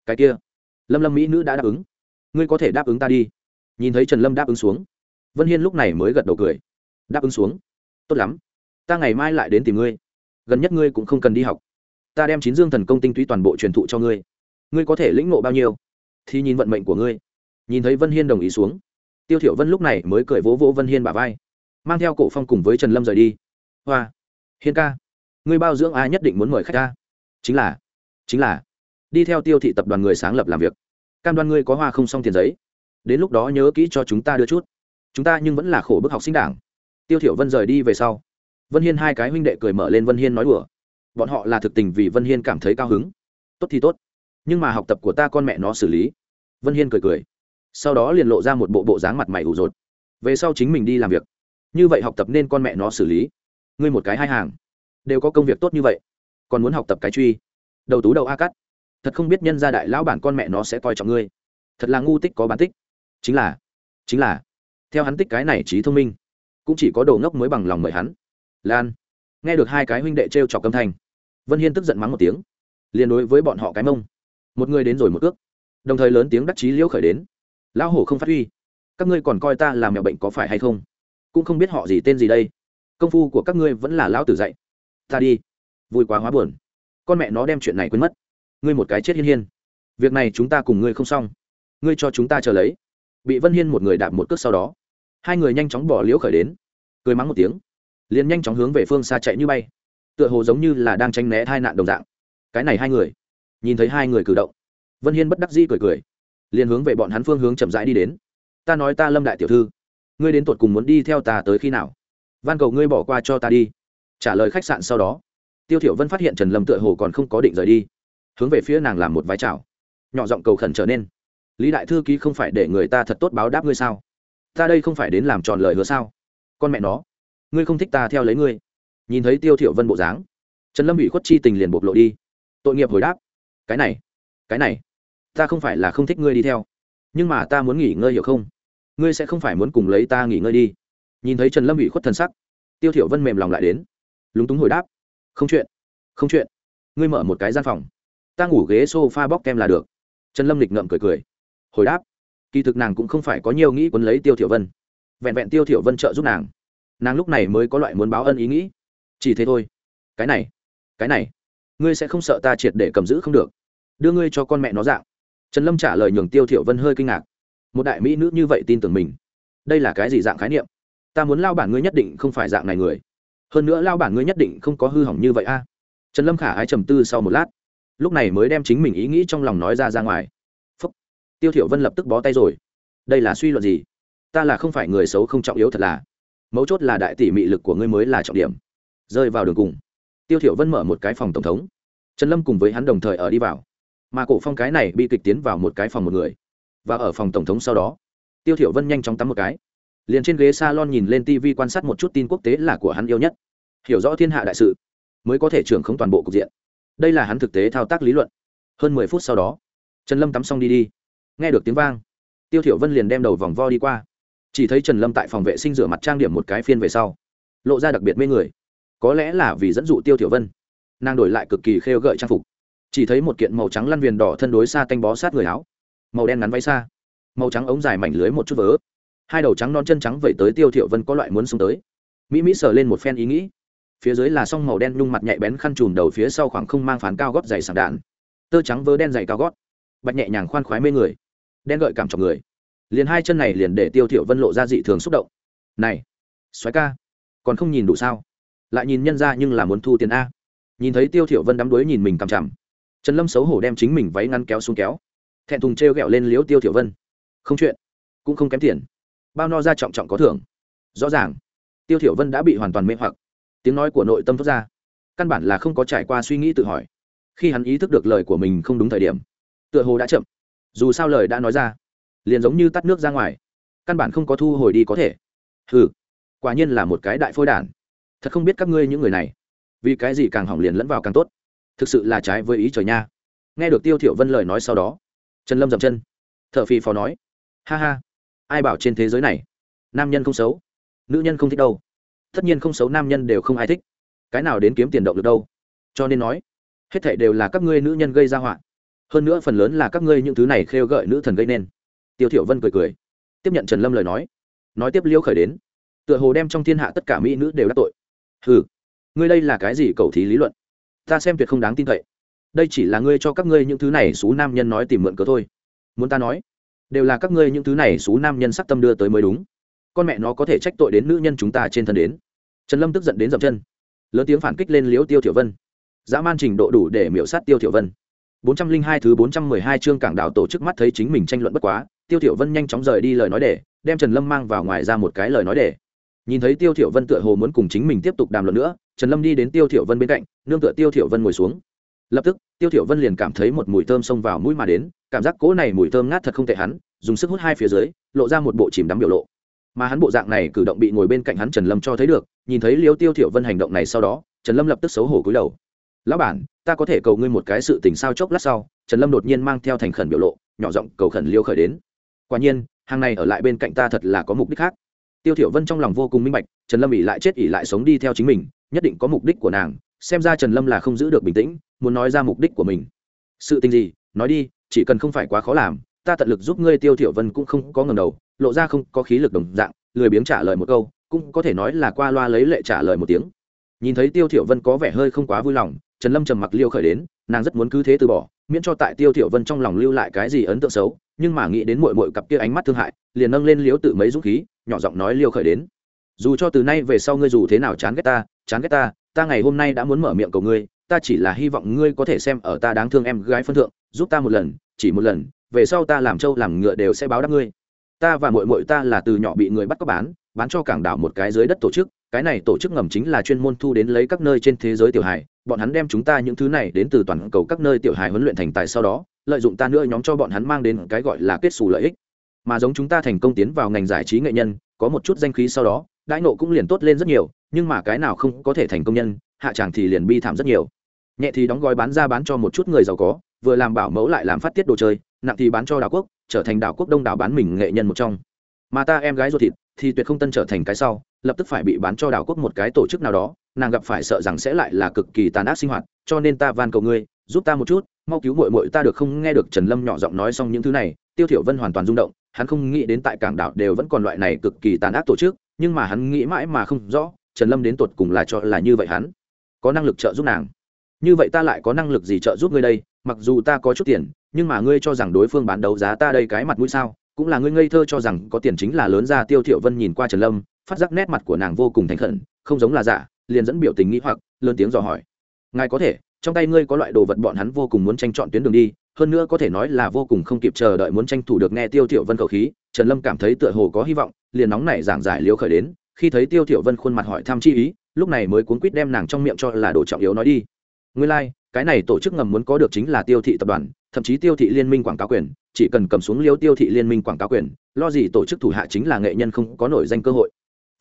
cái kia, lâm lâm mỹ nữ đã đáp ứng. Ngươi có thể đáp ứng ta đi. Nhìn thấy trần lâm đáp ứng xuống vân hiên lúc này mới gật đầu cười. Đáp ứng xuống. Tốt lắm. Ta ngày mai lại đến tìm ngươi. Gần nhất ngươi cũng không cần đi học. Ta đem chín dương thần công tinh túy toàn bộ truyền thụ cho ngươi. Ngươi có thể lĩnh ngộ bao nhiêu? Thì nhìn vận mệnh của ngươi. Nhìn thấy vân hiên đồng ý xuống. Tiêu thiểu vân lúc này mới cười vỗ vỗ vân hiên bả vai. Mang theo cổ phong cùng với trần lâm rời đi. Hoa. Hiên ca. Ngươi bao dưỡng ai nhất định muốn mời khách ta. Chính là. Chính là. Đi theo tiêu thị tập đoàn người sáng lập làm việc. Cam đoan ngươi có hoa không xong tiền giấy. Đến lúc đó nhớ kỹ cho chúng ta đưa chút chúng ta nhưng vẫn là khổ bức học sinh đảng. Tiêu thiểu vân rời đi về sau, vân hiên hai cái huynh đệ cười mở lên vân hiên nói đùa. Bọn họ là thực tình vì vân hiên cảm thấy cao hứng. Tốt thì tốt, nhưng mà học tập của ta con mẹ nó xử lý. Vân hiên cười cười, sau đó liền lộ ra một bộ bộ dáng mặt mày ủ rột. Về sau chính mình đi làm việc. Như vậy học tập nên con mẹ nó xử lý. Ngươi một cái hai hàng, đều có công việc tốt như vậy, còn muốn học tập cái truy. Đầu tú đầu a cắt. Thật không biết nhân gia đại lão bản con mẹ nó sẽ coi trọng ngươi. Thật là ngu tích có bán tích. Chính là chính là theo hắn tích cái này trí thông minh, cũng chỉ có đồ ngốc mới bằng lòng mời hắn. Lan, nghe được hai cái huynh đệ t r e o trọc âm thanh, vân hiên tức giận mắng một tiếng, liền đối với bọn họ cái mông. Một người đến rồi một ước. Đồng thời lớn tiếng đắc chí liễu khởi đến. Lão hổ không phát huy. Các ngươi còn coi ta làm mẹo bệnh có phải hay không? Cũng không biết họ gì tên gì đây. Công phu của các ngươi vẫn là lão tử dạy. Ta đi. Vui quá hóa buồn. Con mẹ nó đem chuyện này quên mất. Ngươi một cái chết hiên hiên. Việc này chúng ta cùng ngươi không xong. Ngươi cho chúng ta chờ lấy bị vân hiên một người đạp một cước sau đó hai người nhanh chóng bỏ liễu khởi đến cười mắng một tiếng liền nhanh chóng hướng về phương xa chạy như bay tựa hồ giống như là đang tranh né tai nạn đồng dạng cái này hai người nhìn thấy hai người cử động vân hiên bất đắc dĩ cười cười liền hướng về bọn hắn phương hướng chậm rãi đi đến ta nói ta lâm đại tiểu thư ngươi đến tột cùng muốn đi theo ta tới khi nào van cầu ngươi bỏ qua cho ta đi trả lời khách sạn sau đó tiêu thiểu vân phát hiện trần lâm tựa hồ còn không có định rời đi hướng về phía nàng làm một vái chào nhỏ giọng cầu khẩn trở nên lý đại thư ký không phải để người ta thật tốt báo đáp ngươi sao? Ta đây không phải đến làm tròn lời hứa sao? Con mẹ nó, ngươi không thích ta theo lấy ngươi. Nhìn thấy tiêu thiểu vân bộ dáng, trần lâm bị khuất chi tình liền bộc lộ đi. Tội nghiệp hồi đáp, cái này cái này, ta không phải là không thích ngươi đi theo, nhưng mà ta muốn nghỉ ngơi hiểu không? Ngươi sẽ không phải muốn cùng lấy ta nghỉ ngơi đi. Nhìn thấy trần lâm bị khuất thần sắc, tiêu thiểu vân mềm lòng lại đến, lúng túng hồi đáp, không chuyện không chuyện, ngươi mở một cái gian phòng, ta ngủ ghế sofa bóc kem là được. Trần lâm lịch ngậm cười cười hồi đáp, kỳ thực nàng cũng không phải có nhiều nghĩ quấn lấy tiêu thiểu vân. Vẹn vẹn tiêu thiểu vân trợ giúp nàng nàng lúc này mới có loại muốn báo ân ý nghĩ. Chỉ thế thôi. Cái này cái này, ngươi sẽ không sợ ta triệt để cầm giữ không được. Đưa ngươi cho con mẹ nó dạng. Trần lâm trả lời nhường tiêu thiểu vân hơi kinh ngạc. Một đại mỹ nữ như vậy tin tưởng mình. Đây là cái gì dạng khái niệm? Ta muốn lao bản ngươi nhất định không phải dạng này người. Hơn nữa lao bản ngươi nhất định không có hư hỏng như vậy a. Trần lâm khả ái trầm tư sau một lát. Lúc này mới đem chính mình ý nghĩ trong lòng nói ra ra ngoài tiêu thiểu vân lập tức bó tay rồi. Đây là suy luận gì? Ta là không phải người xấu không trọng yếu thật là. Mấu chốt là đại tỷ mị lực của ngươi mới là trọng điểm. Rơi vào đường cùng. Tiêu thiểu vân mở một cái phòng tổng thống. Trần lâm cùng với hắn đồng thời ở đi vào. Mà cổ phong cái này bị kịch tiến vào một cái phòng một người. Và ở phòng tổng thống sau đó, tiêu thiểu vân nhanh chóng tắm một cái. Liền trên ghế salon nhìn lên tv quan sát một chút tin quốc tế là của hắn yêu nhất. Hiểu rõ thiên hạ đại sự, mới có thể trưởng không toàn bộ cục diện. Đây là hắn thực tế thao tác lý luận. Hơn mười phút sau đó, trần lâm tắm xong đi đi nghe được tiếng vang, tiêu thiểu vân liền đem đầu vòng vo đi qua. Chỉ thấy trần lâm tại phòng vệ sinh rửa mặt trang điểm một cái phiên về sau, lộ ra đặc biệt mê người. Có lẽ là vì dẫn dụ tiêu thiểu vân, nàng đổi lại cực kỳ khêu gợi trang phục. Chỉ thấy một kiện màu trắng lăn viền đỏ thân đối xa tanh bó sát người áo, màu đen ngắn váy xa, màu trắng ống dài mảnh lưới một chút vớ. Hai đầu trắng non chân trắng vẩy tới tiêu thiểu vân có loại muốn xuống tới. Mỹ mỹ sờ lên một phen ý nghĩ. Phía dưới là song màu đen nhung mặt nhạy bén khăn trùm đầu phía sau khoảng không mang phán cao gót dày sảng đạn. Tơ trắng vớ đen dày cao gót. Bạch nhẹ nhàng khoan khoái mê người đen gợi cảm trọng người. Liền hai chân này liền để tiêu thiểu vân lộ ra dị thường xúc động. Này xoáy ca, còn không nhìn đủ sao? Lại nhìn nhân ra nhưng là muốn thu tiền a. Nhìn thấy tiêu thiểu vân đắm đuối nhìn mình cằm chằm. Trần lâm xấu hổ đem chính mình váy ngăn kéo xuống kéo. Thẹn thùng treo gẹo lên liếu tiêu thiểu vân. Không chuyện, cũng không kém tiền. Bao no ra trọng trọng có thưởng. Rõ ràng, tiêu thiểu vân đã bị hoàn toàn mê hoặc. Tiếng nói của nội tâm thoát ra. Căn bản là không có trải qua suy nghĩ tự hỏi. Khi hắn ý thức được lời của mình không đúng thời điểm, tựa hồ đã chậm dù sao lời đã nói ra, liền giống như tắt nước ra ngoài, căn bản không có thu hồi đi có thể. Hừ, quả nhiên là một cái đại phôi đản. Thật không biết các ngươi những người này, vì cái gì càng hỏng liền lẫn vào càng tốt. Thực sự là trái với ý trời nha. Nghe được tiêu thiểu vân lời nói sau đó, trần lâm dậm chân thợ phi phò nói, ha ha, ai bảo trên thế giới này, nam nhân không xấu, nữ nhân không thích đâu. Tất nhiên không xấu nam nhân đều không ai thích. Cái nào đến kiếm tiền động được đâu. Cho nên nói, hết thảy đều là các ngươi nữ nhân gây ra họa hơn nữa phần lớn là các ngươi những thứ này khêu gợi nữ thần gây nên. Tiêu thiểu vân cười cười. Tiếp nhận trần lâm lời nói. Nói tiếp liêu khởi đến. Tựa hồ đem trong thiên hạ tất cả mỹ nữ đều đắc tội. Hừ, ngươi đây là cái gì cầu thí lý luận? Ta xem tuyệt không đáng tin cậy. Đây chỉ là ngươi cho các ngươi những thứ này xú nam nhân nói tìm mượn cớ thôi. Muốn ta nói, đều là các ngươi những thứ này xú nam nhân sắc tâm đưa tới mới đúng. Con mẹ nó có thể trách tội đến nữ nhân chúng ta trên thân đến. Trần lâm tức giận đến dậm chân. Lớn tiếng phản kích lên liễu tiêu thiểu vân. Dã man trình độ đủ để miễu sát tiêu thiểu vân. 402 thứ 412 chương cảng đảo tổ chức mắt thấy chính mình tranh luận bất quá, tiêu thiểu vân nhanh chóng rời đi lời nói để, đem trần lâm mang vào ngoài ra một cái lời nói để. Nhìn thấy tiêu thiểu vân tựa hồ muốn cùng chính mình tiếp tục đàm luận nữa, trần lâm đi đến tiêu thiểu vân bên cạnh, nương tựa tiêu thiểu vân ngồi xuống. Lập tức, tiêu thiểu vân liền cảm thấy một mùi thơm xông vào mũi mà đến, cảm giác cỗ này mùi thơm ngát thật không tệ hắn, dùng sức hút hai phía dưới, lộ ra một bộ chìm đắm biểu lộ. Mà hắn bộ dạng này cử động bị ngồi bên cạnh hắn trần lâm cho thấy được, nhìn thấy liêu tiêu thiểu vân hành động này sau đó, trần lâm lập tức xấu hổ cúi đầu lão bản, ta có thể cầu ngươi một cái sự tình sao chốc lát sau. Trần lâm đột nhiên mang theo thành khẩn biểu lộ, nhỏ giọng cầu khẩn liêu khởi đến. Quả nhiên, hàng này ở lại bên cạnh ta thật là có mục đích khác. Tiêu thiểu vân trong lòng vô cùng minh bạch, trần lâm ỉ lại chết ỉ lại sống đi theo chính mình, nhất định có mục đích của nàng, xem ra trần lâm là không giữ được bình tĩnh, muốn nói ra mục đích của mình. Sự tình gì? Nói đi, chỉ cần không phải quá khó làm, ta tận lực giúp ngươi. Tiêu thiểu vân cũng không có ngẩng đầu, lộ ra không có khí lực đồng dạng, lười biếng trả lời một câu, cũng có thể nói là qua loa lấy lệ trả lời một tiếng. Nhìn thấy tiêu thiểu vân có vẻ hơi không quá vui lòng trần lâm trầm mặc liêu khởi đến, nàng rất muốn cứ thế từ bỏ, miễn cho tại tiêu thiểu vân trong lòng lưu lại cái gì ấn tượng xấu, nhưng mà nghĩ đến muội muội cặp kia ánh mắt thương hại, liền nâng lên liếu tự mấy dũng khí, nhỏ giọng nói liêu khởi đến. Dù cho từ nay về sau ngươi dù thế nào chán ghét ta, chán ghét ta ta ngày hôm nay đã muốn mở miệng cầu ngươi, ta chỉ là hy vọng ngươi có thể xem ở ta đáng thương em gái phân thượng, giúp ta một lần, chỉ một lần, về sau ta làm trâu làm ngựa đều sẽ báo đáp ngươi. Ta và muội muội ta là từ nhỏ bị người bắt cóc bán bán cho cảng đảo một cái dưới đất tổ chức, cái này tổ chức ngầm chính là chuyên môn thu đến lấy các nơi trên thế giới tiểu hài, bọn hắn đem chúng ta những thứ này đến từ toàn cầu các nơi tiểu hài huấn luyện thành tài sau đó, lợi dụng ta nữa nhóm cho bọn hắn mang đến cái gọi là kết xù lợi ích. Mà giống chúng ta thành công tiến vào ngành giải trí nghệ nhân, có một chút danh khí sau đó, đãi nộ cũng liền tốt lên rất nhiều, nhưng mà cái nào không có thể thành công nhân, hạ tràng thì liền bi thảm rất nhiều. Nhẹ thì đóng gói bán ra bán cho một chút người giàu có, vừa làm bảo mẫu lại làm phát tiết đồ chơi, nặng thì bán cho đảo quốc, trở thành đảo quốc đông đảo bán mình nghệ nhân một trong. Mà ta em gái ruột thịt thì tuyệt không tân trở thành cái sau, lập tức phải bị bán cho đảo quốc một cái tổ chức nào đó, nàng gặp phải sợ rằng sẽ lại là cực kỳ tàn ác sinh hoạt, cho nên ta van cầu ngươi, giúp ta một chút, mau cứu mội mội ta được không? Nghe được trần lâm nhỏ giọng nói xong những thứ này, tiêu thiểu vân hoàn toàn rung động, hắn không nghĩ đến tại cảng đảo đều vẫn còn loại này cực kỳ tàn ác tổ chức, nhưng mà hắn nghĩ mãi mà không rõ, trần lâm đến tột cùng là cho là như vậy hắn có năng lực trợ giúp nàng. Như vậy ta lại có năng lực gì trợ giúp ngươi đây? Mặc dù ta có chút tiền, nhưng mà ngươi cho rằng đối phương bán đấu giá ta đây cái mặt mũi sao? Cũng là ngươi ngây thơ cho rằng có tiền chính là lớn ra tiêu thiểu vân nhìn qua trần lâm phát giác nét mặt của nàng vô cùng thành khẩn không giống là giả liền dẫn biểu tình nghĩ hoặc lớn tiếng dò hỏi. Ngài có thể trong tay ngươi có loại đồ vật bọn hắn vô cùng muốn tranh chọn tuyến đường đi hơn nữa có thể nói là vô cùng không kịp chờ đợi muốn tranh thủ được nghe tiêu thiểu vân khẩu khí trần lâm cảm thấy tựa hồ có hy vọng liền nóng nảy giảng giải liếu khởi đến khi thấy tiêu thiểu vân khuôn mặt hỏi thăm chi ý lúc này mới cuốn quýt đem nàng trong miệng cho là đồ trọng yếu nói đi. Nguyên lai like, cái này tổ chức ngầm muốn có được chính là tiêu thị tập đoàn thậm chí tiêu thị liên minh quảng cáo quyền chỉ cần cầm xuống liêu tiêu thị liên minh quảng cáo quyền lo gì tổ chức thủ hạ chính là nghệ nhân không có nổi danh cơ hội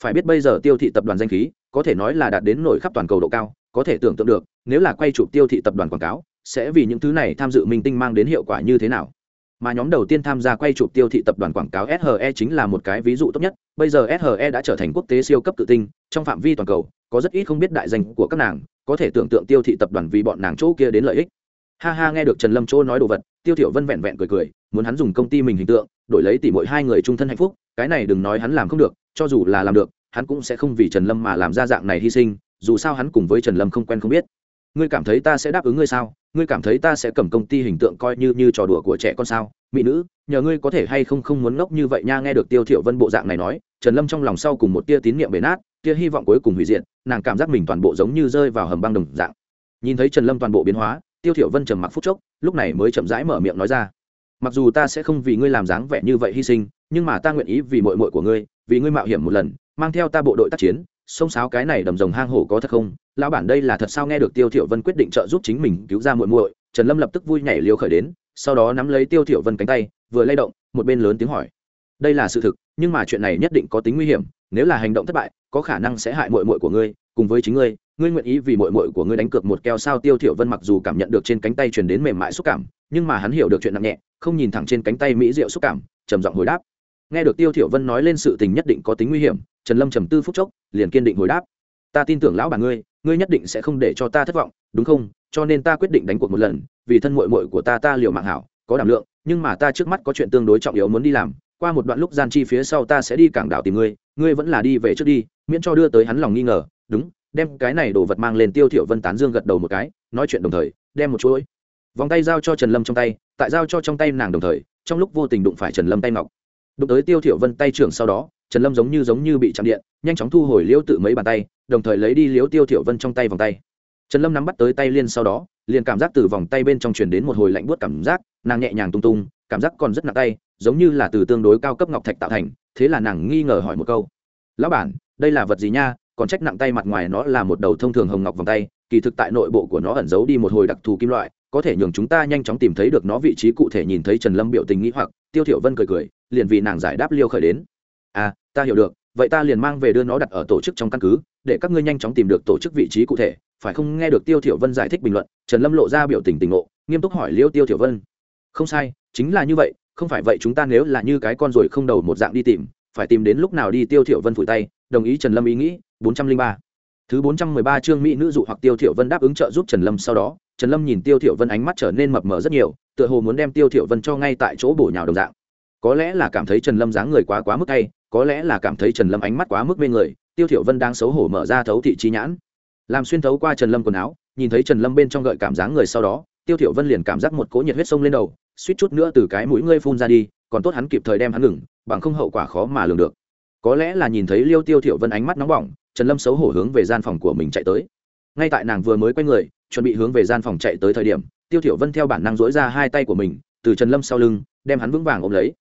phải biết bây giờ tiêu thị tập đoàn danh khí có thể nói là đạt đến nổi khắp toàn cầu độ cao có thể tưởng tượng được nếu là quay chụp tiêu thị tập đoàn quảng cáo sẽ vì những thứ này tham dự minh tinh mang đến hiệu quả như thế nào mà nhóm đầu tiên tham gia quay chụp tiêu thị tập đoàn quảng cáo SHE chính là một cái ví dụ tốt nhất. Bây giờ SHE đã trở thành quốc tế siêu cấp tự tinh, trong phạm vi toàn cầu, có rất ít không biết đại danh của các nàng, có thể tưởng tượng tiêu thị tập đoàn vì bọn nàng chỗ kia đến lợi ích. Ha ha nghe được Trần Lâm chỗ nói đồ vật, Tiêu tiểu Vân vẹn vẹn cười cười, muốn hắn dùng công ty mình hình tượng đổi lấy tỷ mỗi hai người trung thân hạnh phúc cái này đừng nói hắn làm không được cho dù là làm được hắn cũng sẽ không vì trần lâm mà làm ra dạng này hy sinh dù sao hắn cùng với trần lâm không quen không biết. Ngươi cảm thấy ta sẽ đáp ứng ngươi sao? Ngươi cảm thấy ta sẽ cầm công ty hình tượng coi như như trò đùa của trẻ con sao? Mỹ nữ nhờ ngươi có thể hay không không muốn ngốc như vậy nha nghe được tiêu thiểu vân bộ dạng này nói trần lâm trong lòng sau cùng một tia tín niệm bể nát tia hy vọng cuối cùng hủy diệt nàng cảm giác mình toàn bộ giống như rơi vào hầm băng đồng dạng. Nhìn thấy trần lâm toàn bộ biến hóa tiêu thiểu vân trầm mặc phút chốc, lúc này mới chậm rãi mở miệng nói ra. Mặc dù ta sẽ không vì ngươi làm dáng vẻ như vậy hy sinh, nhưng mà ta nguyện ý vì muội muội của ngươi, vì ngươi mạo hiểm một lần, mang theo ta bộ đội tác chiến xông sáo cái này đầm rồng hang hổ có thật không? Lão bản đây là thật sao? Nghe được tiêu thiểu vân quyết định trợ giúp chính mình cứu ra muội muội, trần lâm lập tức vui nhảy liều khởi đến, sau đó nắm lấy tiêu thiểu vân cánh tay, vừa lay động, một bên lớn tiếng hỏi. Đây là sự thực, nhưng mà chuyện này nhất định có tính nguy hiểm, nếu là hành động thất bại, có khả năng sẽ hại muội muội của ngươi cùng với chính ngươi ngươi nguyện ý vì muội muội của ngươi đánh cược một keo sao? Tiêu thiểu vân mặc dù cảm nhận được trên cánh tay truyền đến mềm mại xúc cảm, nhưng mà hắn hiểu được chuyện nặng nhẹ, không nhìn thẳng trên cánh tay mỹ diệu xúc cảm, trầm giọng hồi đáp. Nghe được tiêu thiểu vân nói lên sự tình nhất định có tính nguy hiểm, trần lâm trầm tư phút chốc, liền kiên định hồi đáp. Ta tin tưởng lão bà ngươi ngươi nhất định sẽ không để cho ta thất vọng, đúng không? Cho nên ta quyết định đánh cuộc một lần, vì thân muội muội của ta ta liều mạng hảo, có đảm lượng, nhưng mà ta trước mắt có chuyện tương đối trọng yếu muốn đi làm, qua một đoạn lúc gian chi phía sau ta sẽ đi cảng đảo tìm ngươi ngươi vẫn là đi về trước đi, miễn cho đưa tới hắn lòng nghi ngờ đúng, đem cái này đồ vật mang lên tiêu thiểu vân tán dương gật đầu một cái, nói chuyện đồng thời, đem một chuỗi. Vòng tay giao cho trần lâm trong tay, tại giao cho trong tay nàng đồng thời, trong lúc vô tình đụng phải trần lâm tay ngọc. Đụng tới tiêu thiểu vân tay trưởng sau đó, trần lâm giống như giống như bị chạm điện, nhanh chóng thu hồi liễu tự mấy bàn tay, đồng thời lấy đi liễu tiêu thiểu vân trong tay vòng tay. Trần lâm nắm bắt tới tay liên sau đó, liền cảm giác từ vòng tay bên trong truyền đến một hồi lạnh buốt cảm giác, nàng nhẹ nhàng tung tung, cảm giác còn rất nặng tay, giống như là từ tương đối cao cấp ngọc thạch tạo thành, thế là nàng nghi ngờ hỏi một câu. Lão bản, đây là vật gì nha? Còn trách nặng tay mặt ngoài nó là một đầu thông thường hồng ngọc vòng tay, kỳ thực tại nội bộ của nó ẩn giấu đi một hồi đặc thù kim loại, có thể nhường chúng ta nhanh chóng tìm thấy được nó vị trí cụ thể nhìn thấy trần lâm biểu tình nghĩ hoặc, tiêu thiểu vân cười cười, liền vì nàng giải đáp liêu khởi đến. À ta hiểu được, vậy ta liền mang về đưa nó đặt ở tổ chức trong căn cứ, để các ngươi nhanh chóng tìm được tổ chức vị trí cụ thể, phải không? Nghe được tiêu thiểu vân giải thích bình luận, trần lâm lộ ra biểu tình tình ngộ, nghiêm túc hỏi liêu tiêu thiểu vân. Không sai, chính là như vậy, không phải vậy chúng ta nếu là như cái con rồi không đầu một dạng đi tìm, phải tìm đến lúc nào đi tiêu thiểu vân phủi tay đồng ý trần lâm ý nghĩ 403 thứ 413 chương mỹ nữ dụ hoặc tiêu thiểu vân đáp ứng trợ giúp trần lâm sau đó, trần lâm nhìn tiêu thiểu vân ánh mắt trở nên mập mờ rất nhiều, tựa hồ muốn đem tiêu thiểu vân cho ngay tại chỗ bổ nhào đồng dạng. Có lẽ là cảm thấy trần lâm dáng người quá quá mức hay có lẽ là cảm thấy trần lâm ánh mắt quá mức mê người, tiêu thiểu vân đang xấu hổ mở ra thấu thị trí nhãn. Làm xuyên thấu qua trần lâm quần áo, nhìn thấy trần lâm bên trong gợi cảm dáng người sau đó, tiêu thiểu vân liền cảm giác một cỗ nhiệt huyết sông lên đầu, suýt chút nữa từ cái mũi ngươi phun ra đi, còn tốt hắn kịp thời đem hắn ngừng, bằng không hậu quả khó mà lường được có lẽ là nhìn thấy liêu tiêu thiểu vân ánh mắt nóng bỏng, trần lâm xấu hổ hướng về gian phòng của mình chạy tới. Ngay tại nàng vừa mới quay người, chuẩn bị hướng về gian phòng chạy tới thời điểm, tiêu thiểu vân theo bản năng duỗi ra hai tay của mình, từ trần lâm sau lưng, đem hắn vững vàng ôm lấy.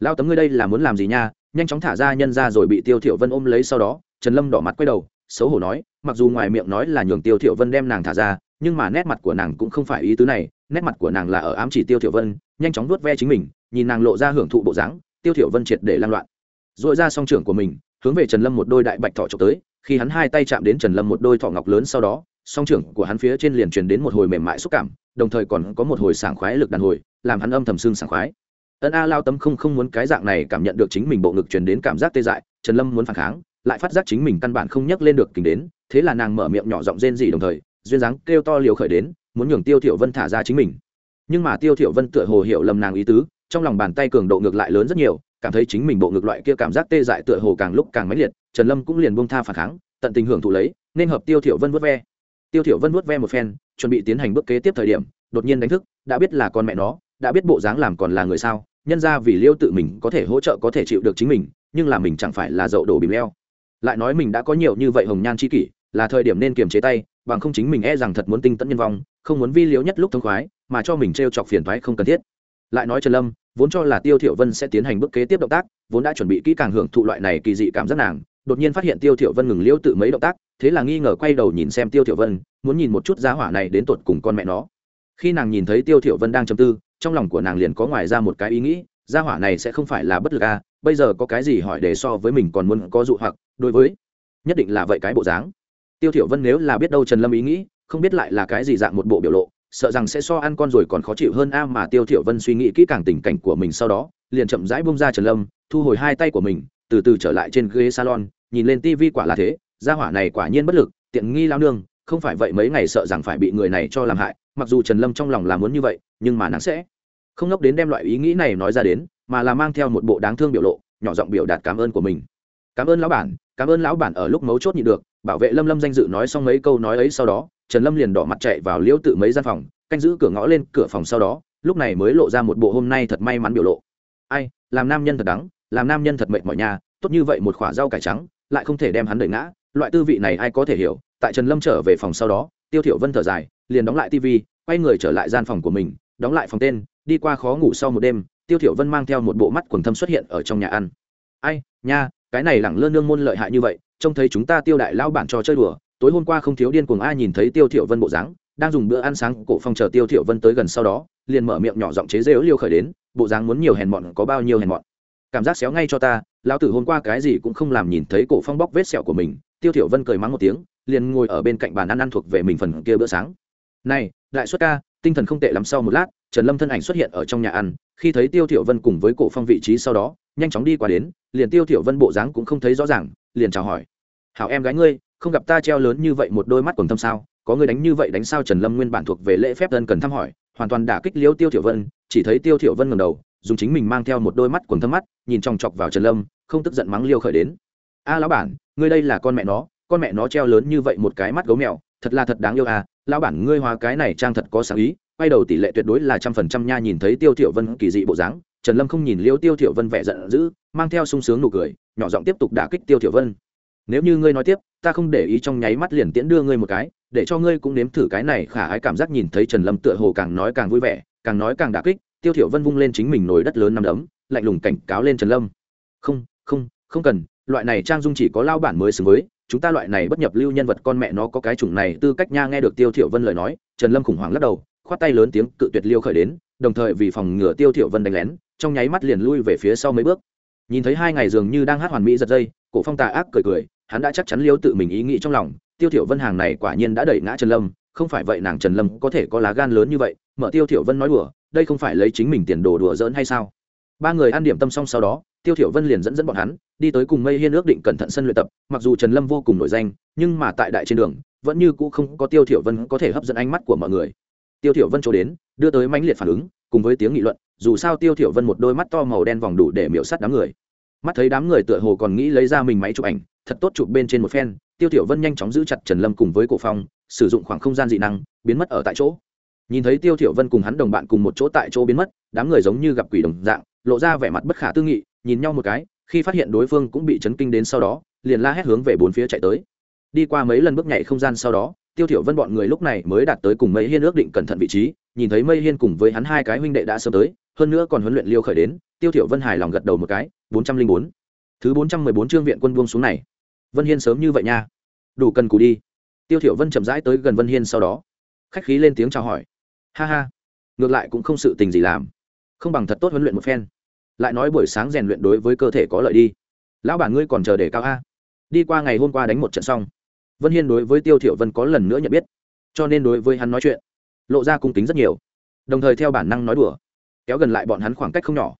Lao tấm ngươi đây là muốn làm gì nha? Nhanh chóng thả ra nhân ra rồi bị tiêu thiểu vân ôm lấy sau đó, trần lâm đỏ mặt quay đầu, xấu hổ nói, mặc dù ngoài miệng nói là nhường tiêu thiểu vân đem nàng thả ra, nhưng mà nét mặt của nàng cũng không phải ý tứ này, nét mặt của nàng là ở ám chỉ tiêu thiểu vân, nhanh chóng vuốt ve chính mình, nhìn nàng lộ ra hưởng thụ bộ dáng, tiêu thiểu vân triệt để lan loạn dội ra song trưởng của mình, hướng về trần lâm một đôi đại bạch thọ trộm tới, khi hắn hai tay chạm đến trần lâm một đôi thọ ngọc lớn sau đó, song trưởng của hắn phía trên liền truyền đến một hồi mềm mại xúc cảm, đồng thời còn có một hồi sảng khoái lực đàn hồi, làm hắn âm thầm xương sảng khoái. Ân a lao tâm không không muốn cái dạng này cảm nhận được chính mình bộ ngực truyền đến cảm giác tê dại, trần lâm muốn phản kháng, lại phát giác chính mình căn bản không nhắc lên được kính đến, thế là nàng mở miệng nhỏ giọng rên rỉ đồng thời, duyên dáng kêu to liều khởi đến, muốn nhường tiêu thiểu vân thả ra chính mình. Nhưng mà tiêu thiểu vân tựa hồ hiểu lầm nàng ý tứ, trong lòng bàn tay cường độ ngược lại lớn rất nhiều cảm thấy chính mình bộ ngực loại kia cảm giác tê dại tựa hồ càng lúc càng mãnh liệt, trần lâm cũng liền buông tha phản kháng, tận tình hưởng thụ lấy, nên hợp tiêu thiểu vân vớt ve. Tiêu thiểu vân vớt ve một phen, chuẩn bị tiến hành bước kế tiếp thời điểm, đột nhiên đánh thức, đã biết là con mẹ nó, đã biết bộ dáng làm còn là người sao, nhân ra vì liêu tự mình có thể hỗ trợ có thể chịu được chính mình, nhưng là mình chẳng phải là dậu đổ bìm leo. Lại nói mình đã có nhiều như vậy hồng nhan chi kỷ, là thời điểm nên kiềm chế tay, bằng không chính mình e rằng thật muốn tinh tận nhân vong, không muốn vi liếu nhất lúc thông khoái, mà cho mình t chọc phiền thoái không cần thiết. Lại nói trần lâm vốn cho là tiêu thiểu vân sẽ tiến hành bước kế tiếp động tác, vốn đã chuẩn bị kỹ càng hưởng thụ loại này kỳ dị cảm giác nàng, đột nhiên phát hiện tiêu thiểu vân ngừng liêu tự mấy động tác, thế là nghi ngờ quay đầu nhìn xem tiêu thiểu vân, muốn nhìn một chút giá hỏa này đến tột cùng con mẹ nó. Khi nàng nhìn thấy tiêu thiểu vân đang trầm tư, trong lòng của nàng liền có ngoài ra một cái ý nghĩ gia hỏa này sẽ không phải là bất lực à bây giờ có cái gì hỏi để so với mình còn muốn có dụ hoặc, đối với, nhất định là vậy cái bộ dáng. Tiêu thiểu vân nếu là biết đâu trần lâm ý nghĩ, không biết lại là cái gì dạng một bộ biểu lộ sợ rằng sẽ so ăn con rồi còn khó chịu hơn a mà tiêu thiểu vân suy nghĩ kỹ càng tình cảnh của mình sau đó, liền chậm rãi buông ra trần lâm, thu hồi hai tay của mình, từ từ trở lại trên ghế salon, nhìn lên tivi quả là thế, gia hỏa này quả nhiên bất lực, tiện nghi lao nương, không phải vậy mấy ngày sợ rằng phải bị người này cho làm hại, mặc dù trần lâm trong lòng là muốn như vậy, nhưng mà nàng sẽ không ngốc đến đem loại ý nghĩ này nói ra đến, mà là mang theo một bộ đáng thương biểu lộ, nhỏ giọng biểu đạt cảm ơn của mình. Cảm ơn lão bản, cảm ơn lão bản ở lúc mấu chốt nhị được, bảo vệ lâm lâm danh dự nói xong mấy câu nói ấy sau đó trần lâm liền đỏ mặt chạy vào liễu tự mấy gian phòng, canh giữ cửa ngõ lên cửa phòng sau đó, lúc này mới lộ ra một bộ hôm nay thật may mắn biểu lộ. Ai, làm nam nhân thật đắng, làm nam nhân thật mệt mỏi nhà, tốt như vậy một khoả rau cải trắng, lại không thể đem hắn đẩy ngã. Loại tư vị này ai có thể hiểu? Tại trần lâm trở về phòng sau đó, tiêu thiểu vân thở dài, liền đóng lại tv quay người trở lại gian phòng của mình, đóng lại phòng tên, đi qua khó ngủ sau một đêm, tiêu thiểu vân mang theo một bộ mắt quần thâm xuất hiện ở trong nhà ăn. Ai, nha, cái này lẳng lơ nương môn lợi hại như vậy, trông thấy chúng ta tiêu đại lao bản cho chơi đùa tối hôm qua không thiếu điên cuồng ai nhìn thấy tiêu thiểu vân bộ dáng, đang dùng bữa ăn sáng cổ phong chờ tiêu thiểu vân tới gần sau đó, liền mở miệng nhỏ giọng chế giễu liêu khởi đến, bộ dáng muốn nhiều hèn mọn có bao nhiêu hèn mọn. Cảm giác xéo ngay cho ta, lão tử hôm qua cái gì cũng không làm nhìn thấy cổ phong bóc vết sẹo của mình, tiêu thiểu vân cười mắng một tiếng, liền ngồi ở bên cạnh bàn ăn ăn thuộc về mình phần kia bữa sáng. Này, đại xuất ca, tinh thần không tệ lắm sau một lát, trần lâm thân ảnh xuất hiện ở trong nhà ăn, khi thấy tiêu thiểu vân cùng với cổ phong vị trí sau đó, nhanh chóng đi qua đến, liền tiêu thiểu vân bộ dáng cũng không thấy rõ ràng, liền chào hỏi. Hảo em gái ngươi không gặp ta treo lớn như vậy một đôi mắt quần thâm sao? Có người đánh như vậy đánh sao? Trần lâm nguyên bản thuộc về lễ phép thân cần thăm hỏi, hoàn toàn đả kích liêu tiêu thiểu vân, chỉ thấy tiêu thiểu vân ngẩng đầu, dùng chính mình mang theo một đôi mắt quần thâm mắt, nhìn chòng chọc vào trần lâm, không tức giận mắng liêu khởi đến. A lão bản, ngươi đây là con mẹ nó, con mẹ nó treo lớn như vậy một cái mắt gấu mèo, thật là thật đáng yêu à? Lão bản, ngươi hóa cái này trang thật có sáng ý, quay đầu tỷ lệ tuyệt đối là trăm phần trăm nha. Nhìn thấy tiêu thiểu vân kỳ dị bộ dáng, trần lâm không nhìn liêu tiêu thiểu vân vẻ giận dữ, mang theo sung sướng nụ cười, nhỏ giọng tiếp tục đả kích tiêu thiểu vân nếu như ngươi nói tiếp, ta không để ý trong nháy mắt liền tiễn đưa ngươi một cái, để cho ngươi cũng nếm thử cái này khả ái cảm giác nhìn thấy trần lâm tựa hồ càng nói càng vui vẻ, càng nói càng đả kích, tiêu thiểu vân vung lên chính mình nồi đất lớn năm đấm, lạnh lùng cảnh cáo lên trần lâm. Không không không cần, loại này trang dung chỉ có lao bản mới xứng với, chúng ta loại này bất nhập lưu nhân vật con mẹ nó có cái chủng này, tư cách nha nghe được tiêu thiểu vân lời nói, trần lâm khủng hoảng lắc đầu, khoát tay lớn tiếng cự tuyệt liêu khởi đến, đồng thời vì phòng ngừa tiêu thiểu vân đánh lén, trong nháy mắt liền lui về phía sau mấy bước. Nhìn thấy hai ngày dường như đang hát hoàn mỹ giật dây, cổ phong tà ác cười cười hắn đã chắc chắn liêu tự mình ý nghĩ trong lòng, tiêu thiểu vân hàng này quả nhiên đã đẩy ngã trần lâm, không phải vậy nàng trần lâm có thể có lá gan lớn như vậy, mở tiêu thiểu vân nói đùa, đây không phải lấy chính mình tiền đồ đùa giỡn hay sao? Ba người ăn điểm tâm xong sau đó, tiêu thiểu vân liền dẫn dẫn bọn hắn, đi tới cùng mây hiên ước định cẩn thận sân luyện tập, mặc dù trần lâm vô cùng nổi danh, nhưng mà tại đại trên đường, vẫn như cũ không có tiêu thiểu vân có thể hấp dẫn ánh mắt của mọi người. Tiêu thiểu vân chỗ đến, đưa tới mãnh liệt phản ứng, cùng với tiếng nghị luận, dù sao tiêu thiểu vân một đôi mắt to màu đen vòng đủ để miểu sát đám người. Mắt thấy đám người tựa hồ còn nghĩ lấy ra mình máy chụp ảnh thật tốt chụp bên trên một phen, tiêu tiểu vân nhanh chóng giữ chặt trần lâm cùng với cổ phong, sử dụng khoảng không gian dị năng, biến mất ở tại chỗ. Nhìn thấy tiêu tiểu vân cùng hắn đồng bạn cùng một chỗ tại chỗ biến mất, đám người giống như gặp quỷ đồng dạng, lộ ra vẻ mặt bất khả tư nghị, nhìn nhau một cái, khi phát hiện đối phương cũng bị chấn kinh đến sau đó, liền la hét hướng về bốn phía chạy tới. Đi qua mấy lần bước nhảy không gian sau đó, tiêu tiểu vân bọn người lúc này mới đạt tới cùng mây hiên ước định cẩn thận vị trí, nhìn thấy mây hiên cùng với hắn hai cái huynh đệ đã sớm tới, hơn nữa còn huấn luyện liêu khởi đến, tiêu tiểu vân hài lòng gật đầu một cái, bốn trăm linh bốn. Thứ bốn trăm mười bốn chương viện quân buông xuống này vân hiên sớm như vậy nha. Đủ cần cù đi. Tiêu thiểu vân chậm rãi tới gần vân hiên sau đó. Khách khí lên tiếng chào hỏi. Ha ha. Ngược lại cũng không sự tình gì làm. Không bằng thật tốt huấn luyện một phen. Lại nói buổi sáng rèn luyện đối với cơ thể có lợi đi. Lão bản ngươi còn chờ để cao a? Đi qua ngày hôm qua đánh một trận xong. Vân hiên đối với tiêu thiểu vân có lần nữa nhận biết. Cho nên đối với hắn nói chuyện, lộ ra cung kính rất nhiều. Đồng thời theo bản năng nói đùa. Kéo gần lại bọn hắn khoảng cách không nhỏ.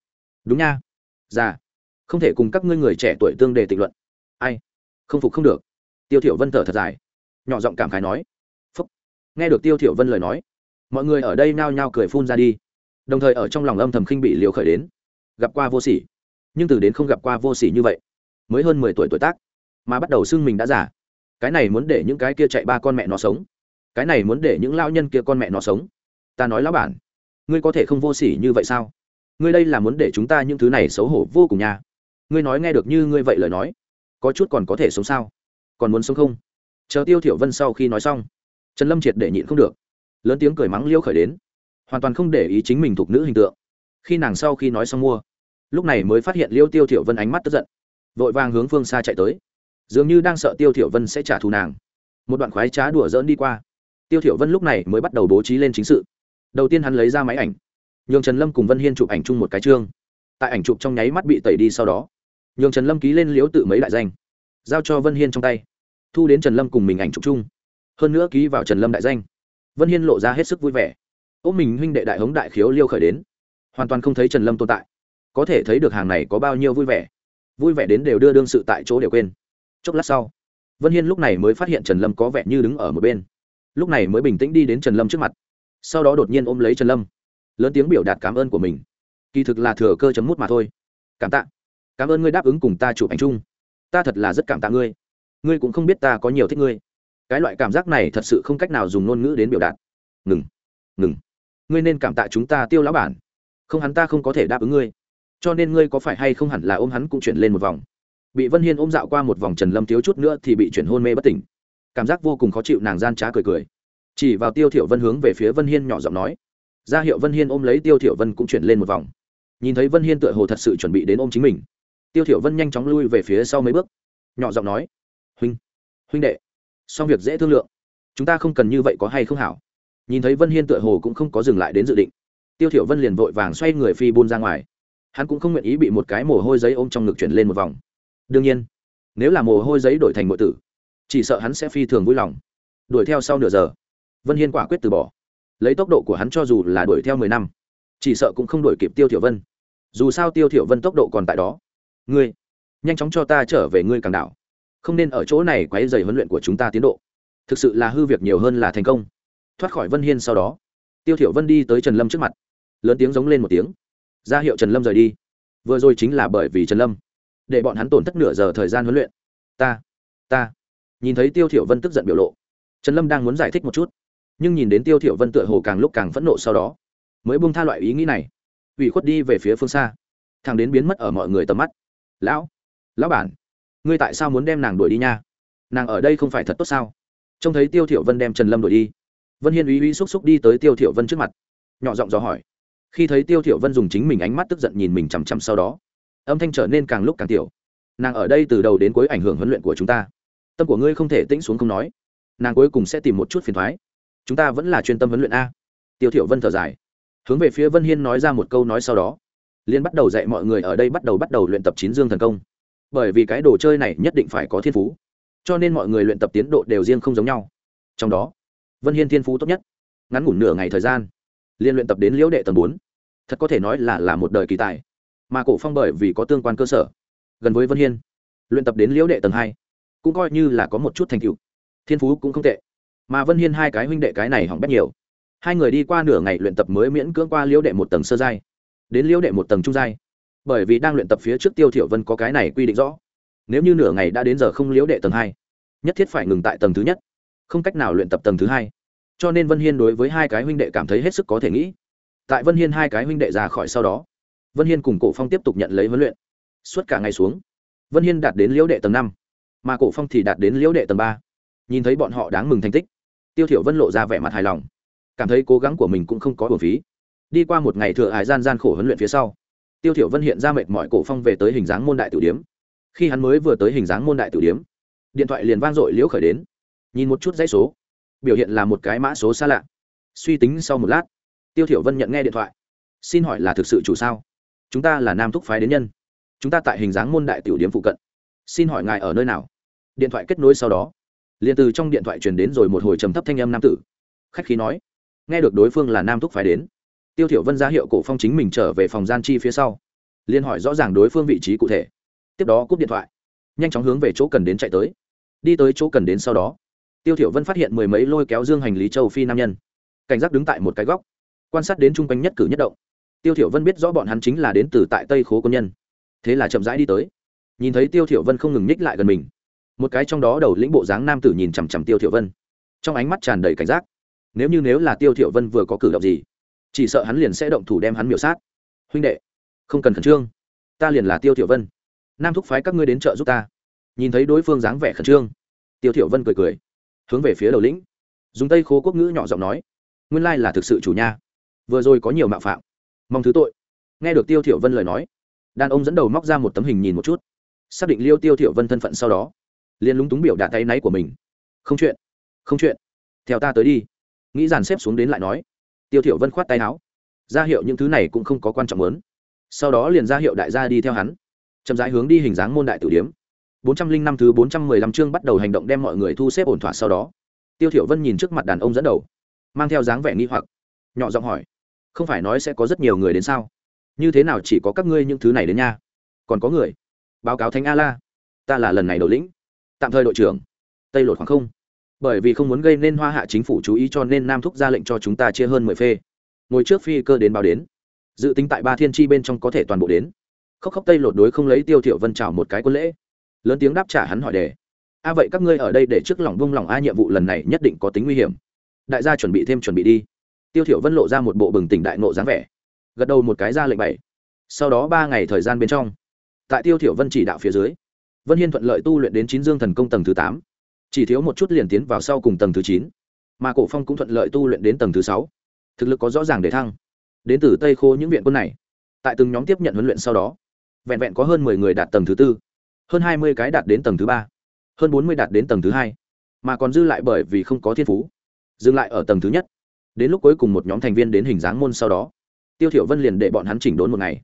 Đúng nha. Già không thể cùng các ngươi người trẻ tuổi tương đề tịnh luận. Ai? Không phục không được. Tiêu thiểu vân thở thật dài. Nhỏ giọng cảm khái nói. Phúc. Nghe được tiêu thiểu vân lời nói, mọi người ở đây nao nhao cười phun ra đi. Đồng thời ở trong lòng âm thầm khinh bị liều khởi đến. Gặp qua vô sỉ. Nhưng từ đến không gặp qua vô sỉ như vậy, mới hơn mười tuổi tuổi tác, mà bắt đầu xưng mình đã giả cái này muốn để những cái kia chạy ba con mẹ nó sống. Cái này muốn để những lão nhân kia con mẹ nó sống. Ta nói lão bản, ngươi có thể không vô sỉ như vậy sao? Ngươi đây là muốn để chúng ta những thứ này xấu hổ vô cùng nha. Ngươi nói nghe được như ngươi vậy lời nói có chút còn có thể sống sao? Còn muốn sống không? Chờ tiêu thiểu vân sau khi nói xong, trần lâm triệt để nhịn không được, lớn tiếng cười mắng liêu khởi đến, hoàn toàn không để ý chính mình thuộc nữ hình tượng. Khi nàng sau khi nói xong mua, lúc này mới phát hiện liêu tiêu thiểu vân ánh mắt tức giận, vội vàng hướng phương xa chạy tới. Dường như đang sợ tiêu thiểu vân sẽ trả thù nàng. Một đoạn khoái trá đùa dỡn đi qua. Tiêu thiểu vân lúc này mới bắt đầu bố trí lên chính sự. Đầu tiên hắn lấy ra máy ảnh, nhường trần lâm cùng vân hiên chụp ảnh chung một cái chương. Tại ảnh chụp trong nháy mắt bị tẩy đi sau đó nhường trần lâm ký lên liếu tự mấy đại danh, giao cho vân hiên trong tay, thu đến trần lâm cùng mình ảnh chụp chung. Hơn nữa ký vào trần lâm đại danh. Vân hiên lộ ra hết sức vui vẻ. Ôm mình huynh đệ đại hống đại khiếu liêu khởi đến. Hoàn toàn không thấy trần lâm tồn tại. Có thể thấy được hàng này có bao nhiêu vui vẻ. Vui vẻ đến đều đưa đương sự tại chỗ đều quên. Chốc lát sau, vân hiên lúc này mới phát hiện trần lâm có vẻ như đứng ở một bên. Lúc này mới bình tĩnh đi đến trần lâm trước mặt. Sau đó đột nhiên ôm lấy trần lâm. Lớn tiếng biểu đạt cảm ơn của mình. Kỳ thực là thừa cơ chấm mút mà thôi. Cảm tạ cảm ơn ngươi đáp ứng cùng ta chụp ảnh chung. Ta thật là rất cảm tạ ngươi. Ngươi cũng không biết ta có nhiều thích ngươi. Cái loại cảm giác này thật sự không cách nào dùng ngôn ngữ đến biểu đạt. Ngừng ngừng. Ngươi nên cảm tạ chúng ta tiêu lão bản. Không hắn ta không có thể đáp ứng ngươi. Cho nên ngươi có phải hay không hẳn là ôm hắn cũng chuyển lên một vòng. Bị vân hiên ôm dạo qua một vòng trần lâm thiếu chút nữa thì bị chuyển hôn mê bất tỉnh. Cảm giác vô cùng khó chịu nàng gian trá cười cười. Chỉ vào tiêu thiểu vân hướng về phía vân hiên nhỏ giọng nói. Ra hiệu vân hiên ôm lấy tiêu thiểu vân cũng chuyển lên một vòng. Nhìn thấy vân hiên tựa hồ thật sự chuẩn bị đến ôm chính mình tiêu thiểu vân nhanh chóng lui về phía sau mấy bước, nhỏ giọng nói, huynh huynh đệ, xong việc dễ thương lượng. Chúng ta không cần như vậy có hay không hảo? Nhìn thấy vân hiên tựa hồ cũng không có dừng lại đến dự định, tiêu thiểu vân liền vội vàng xoay người phi buôn ra ngoài. Hắn cũng không nguyện ý bị một cái mồ hôi giấy ôm trong ngực chuyển lên một vòng. Đương nhiên, nếu là mồ hôi giấy đổi thành nội tử, chỉ sợ hắn sẽ phi thường vui lòng. Đuổi theo sau nửa giờ, vân hiên quả quyết từ bỏ. Lấy tốc độ của hắn cho dù là đuổi theo mười năm, chỉ sợ cũng không đuổi kịp tiêu thiểu vân. Dù sao tiêu thiểu vân tốc độ còn tại đó ngươi, nhanh chóng cho ta trở về ngươi càng đảo. Không nên ở chỗ này quấy rầy huấn luyện của chúng ta tiến độ. Thực sự là hư việc nhiều hơn là thành công. Thoát khỏi vân hiên sau đó, tiêu thiểu vân đi tới trần lâm trước mặt. Lớn tiếng giống lên một tiếng. Ra hiệu trần lâm rời đi. Vừa rồi chính là bởi vì trần lâm, để bọn hắn tổn thất nửa giờ thời gian huấn luyện. Ta ta. Nhìn thấy tiêu thiểu vân tức giận biểu lộ, trần lâm đang muốn giải thích một chút, nhưng nhìn đến tiêu thiểu vân tựa hồ càng lúc càng phẫn nộ sau đó, mới buông tha loại ý nghĩ này. Ủy khuất đi về phía phương xa thằng đến biến mất ở mọi người tầm mắt lão lão bản, ngươi tại sao muốn đem nàng đuổi đi nha? Nàng ở đây không phải thật tốt sao? Trông thấy tiêu thiểu vân đem trần lâm đuổi đi, vân hiên uy uy xúc xúc đi tới tiêu thiểu vân trước mặt, nhỏ giọng dò hỏi. Khi thấy tiêu thiểu vân dùng chính mình ánh mắt tức giận nhìn mình chằm chằm sau đó, âm thanh trở nên càng lúc càng tiểu. Nàng ở đây từ đầu đến cuối ảnh hưởng huấn luyện của chúng ta. Tâm của ngươi không thể tĩnh xuống không nói. Nàng cuối cùng sẽ tìm một chút phiền thoái. Chúng ta vẫn là chuyên tâm huấn luyện a. Tiêu thiểu vân thở dài. Hướng về phía vân hiên nói ra một câu nói sau đó liên bắt đầu dạy mọi người ở đây bắt đầu bắt đầu luyện tập chín dương thần công. Bởi vì cái đồ chơi này nhất định phải có thiên phú, cho nên mọi người luyện tập tiến độ đều riêng không giống nhau. Trong đó, vân hiên thiên phú tốt nhất, ngắn ngủn nửa ngày thời gian liên luyện tập đến liễu đệ tầng bốn. Thật có thể nói là là một đời kỳ tài. Mà cổ phong bởi vì có tương quan cơ sở, gần với vân hiên, luyện tập đến liễu đệ tầng hai, cũng coi như là có một chút thành tựu. Thiên phú cũng không tệ. Mà vân hiên hai cái huynh đệ cái này hỏng bét nhiều. Hai người đi qua nửa ngày luyện tập mới miễn cưỡng qua liễu đệ một tầng sơ giai đến liễu đệ một tầng trung giai. Bởi vì đang luyện tập phía trước tiêu thiểu vân có cái này quy định rõ. Nếu như nửa ngày đã đến giờ không liễu đệ tầng hai, nhất thiết phải ngừng tại tầng thứ nhất, không cách nào luyện tập tầng thứ hai. Cho nên vân hiên đối với hai cái huynh đệ cảm thấy hết sức có thể nghĩ. Tại vân hiên hai cái huynh đệ ra khỏi sau đó, vân hiên cùng cổ phong tiếp tục nhận lấy huấn luyện. Suốt cả ngày xuống, vân hiên đạt đến liễu đệ tầng năm, mà cổ phong thì đạt đến liễu đệ tầng ba. Nhìn thấy bọn họ đáng mừng thành tích, tiêu thiểu vân lộ ra vẻ mặt hài lòng, cảm thấy cố gắng của mình cũng không có uổng phí đi qua một ngày thừa hải gian gian khổ huấn luyện phía sau, tiêu thiểu vân hiện ra mệt mỏi cổ phong về tới hình dáng môn đại tử điếm. Khi hắn mới vừa tới hình dáng môn đại tử điếm, điện thoại liền vang dội liễu khởi đến. Nhìn một chút dãy số, biểu hiện là một cái mã số xa lạ. Suy tính sau một lát, tiêu thiểu vân nhận nghe điện thoại. Xin hỏi là thực sự chủ sao? Chúng ta là nam thúc phái đến nhân. Chúng ta tại hình dáng môn đại tiểu điếm phụ cận. Xin hỏi ngài ở nơi nào? Điện thoại kết nối sau đó, liền từ trong điện thoại truyền đến rồi một hồi trầm thấp thanh âm nam tử. Khách khí nói, nghe được đối phương là nam thúc phái đến tiêu thiểu vân ra hiệu cổ phong chính mình trở về phòng gian chi phía sau liên hỏi rõ ràng đối phương vị trí cụ thể. Tiếp đó cúp điện thoại, nhanh chóng hướng về chỗ cần đến chạy tới. Đi tới chỗ cần đến sau đó, tiêu thiểu vân phát hiện mười mấy lôi kéo dương hành lý châu phi nam nhân, cảnh giác đứng tại một cái góc, quan sát đến trung quanh nhất cử nhất động. Tiêu thiểu vân biết rõ bọn hắn chính là đến từ tại tây khố quân nhân, thế là chậm rãi đi tới. Nhìn thấy tiêu thiểu vân không ngừng nhích lại gần mình, một cái trong đó đầu lĩnh bộ dáng nam tử nhìn chằm chằm tiêu thiểu vân, trong ánh mắt tràn đầy cảnh giác. Nếu như nếu là tiêu thiểu vân vừa có cử động gì chỉ sợ hắn liền sẽ động thủ đem hắn miểu sát. Huynh đệ không cần khẩn trương. Ta liền là tiêu tiểu vân. Nam thúc phái các ngươi đến trợ giúp ta. Nhìn thấy đối phương dáng vẻ khẩn trương tiêu tiểu vân cười cười hướng về phía đầu lĩnh. Dùng tây khố quốc ngữ nhỏ giọng nói nguyên lai là thực sự chủ nhà, vừa rồi có nhiều mạo phạm. Mong thứ tội. Nghe được tiêu tiểu vân lời nói đàn ông dẫn đầu móc ra một tấm hình nhìn một chút xác định liêu tiêu tiểu vân thân phận sau đó liền lúng túng biểu đạt tay náy của mình. Không chuyện không chuyện. Theo ta tới đi. Nghĩ dàn xếp xuống đến lại nói tiêu thiểu vân khoát tay áo. Ra hiệu những thứ này cũng không có quan trọng lớn. Sau đó liền ra hiệu đại gia đi theo hắn. Chậm rãi hướng đi hình dáng môn đại tử điếm. 405 thứ 415 chương bắt đầu hành động đem mọi người thu xếp ổn thỏa sau đó. Tiêu thiểu vân nhìn trước mặt đàn ông dẫn đầu, mang theo dáng vẻ nghi hoặc, nhỏ giọng hỏi, không phải nói sẽ có rất nhiều người đến sao? Như thế nào chỉ có các ngươi những thứ này đến nha? Còn có người? Báo cáo thánh a la ta là lần này đầu lĩnh. Tạm thời đội trưởng. Tây lột khoảng không bởi vì không muốn gây nên hoa hạ chính phủ chú ý cho nên nam thúc ra lệnh cho chúng ta chia hơn mười phê. Ngồi trước phi cơ đến báo đến. Dự tính tại ba thiên tri bên trong có thể toàn bộ đến. Khóc khóc tây lột đối không lấy tiêu thiểu vân chào một cái quân lễ. Lớn tiếng đáp trả hắn hỏi đề. A vậy các ngươi ở đây để trước lòng vung lòng a nhiệm vụ lần này nhất định có tính nguy hiểm. Đại gia chuẩn bị thêm chuẩn bị đi. Tiêu thiểu vân lộ ra một bộ bừng tỉnh đại nộ dáng vẻ. Gật đầu một cái ra lệnh bảy. Sau đó ba ngày thời gian bên trong, tại tiêu thiểu vân chỉ đạo phía dưới, vân hiên thuận lợi tu luyện đến chín dương thần công tầng thứ tám chỉ thiếu một chút liền tiến vào sau cùng tầng thứ chín. Mà cổ phong cũng thuận lợi tu luyện đến tầng thứ sáu. Thực lực có rõ ràng để thăng. Đến từ tây khô những viện quân này, tại từng nhóm tiếp nhận huấn luyện sau đó, vẹn vẹn có hơn mười người đạt tầng thứ tư, hơn hai mươi cái đạt đến tầng thứ ba, hơn bốn mươi đạt đến tầng thứ hai, mà còn dư lại bởi vì không có thiên phú, dừng lại ở tầng thứ nhất. Đến lúc cuối cùng một nhóm thành viên đến hình dáng môn sau đó, tiêu thiểu vân liền để bọn hắn chỉnh đốn một ngày.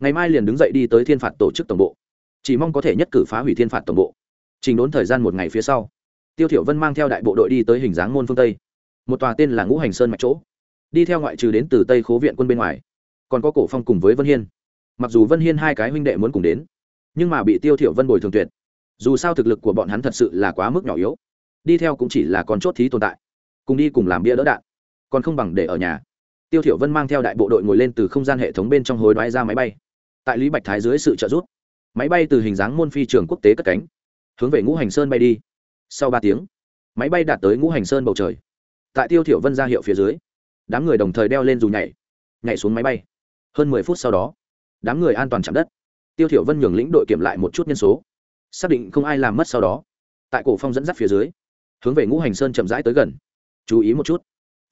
Ngày mai liền đứng dậy đi tới thiên phạt tổ chức tổng bộ. Chỉ mong có thể nhất cử phá hủy thiên phạt tổng bộ. Chỉnh đốn thời gian một ngày phía sau tiêu thiểu vân mang theo đại bộ đội đi tới hình dáng môn phương tây. Một tòa tên là ngũ hành sơn mạch chỗ. Đi theo ngoại trừ đến từ tây khố viện quân bên ngoài, còn có cổ phong cùng với vân hiên. Mặc dù vân hiên hai cái huynh đệ muốn cùng đến, nhưng mà bị tiêu thiểu vân bồi thường tuyệt. Dù sao thực lực của bọn hắn thật sự là quá mức nhỏ yếu. Đi theo cũng chỉ là con chốt thí tồn tại, cùng đi cùng làm bia đỡ đạn, còn không bằng để ở nhà. Tiêu thiểu vân mang theo đại bộ đội ngồi lên từ không gian hệ thống bên trong hối đoái ra máy bay. Tại lý bạch thái dưới sự trợ giúp, máy bay từ hình dáng môn phi trường quốc tế cất cánh, hướng về ngũ hành sơn bay đi sau ba tiếng, máy bay đạt tới ngũ hành sơn bầu trời. Tại tiêu thiểu vân ra hiệu phía dưới, đám người đồng thời đeo lên dù nhảy nhảy xuống máy bay. Hơn mười phút sau đó, đám người an toàn chạm đất. Tiêu thiểu vân nhường lĩnh đội kiểm lại một chút nhân số, xác định không ai làm mất sau đó. Tại cổ phong dẫn dắt phía dưới, hướng về ngũ hành sơn chậm rãi tới gần. Chú ý một chút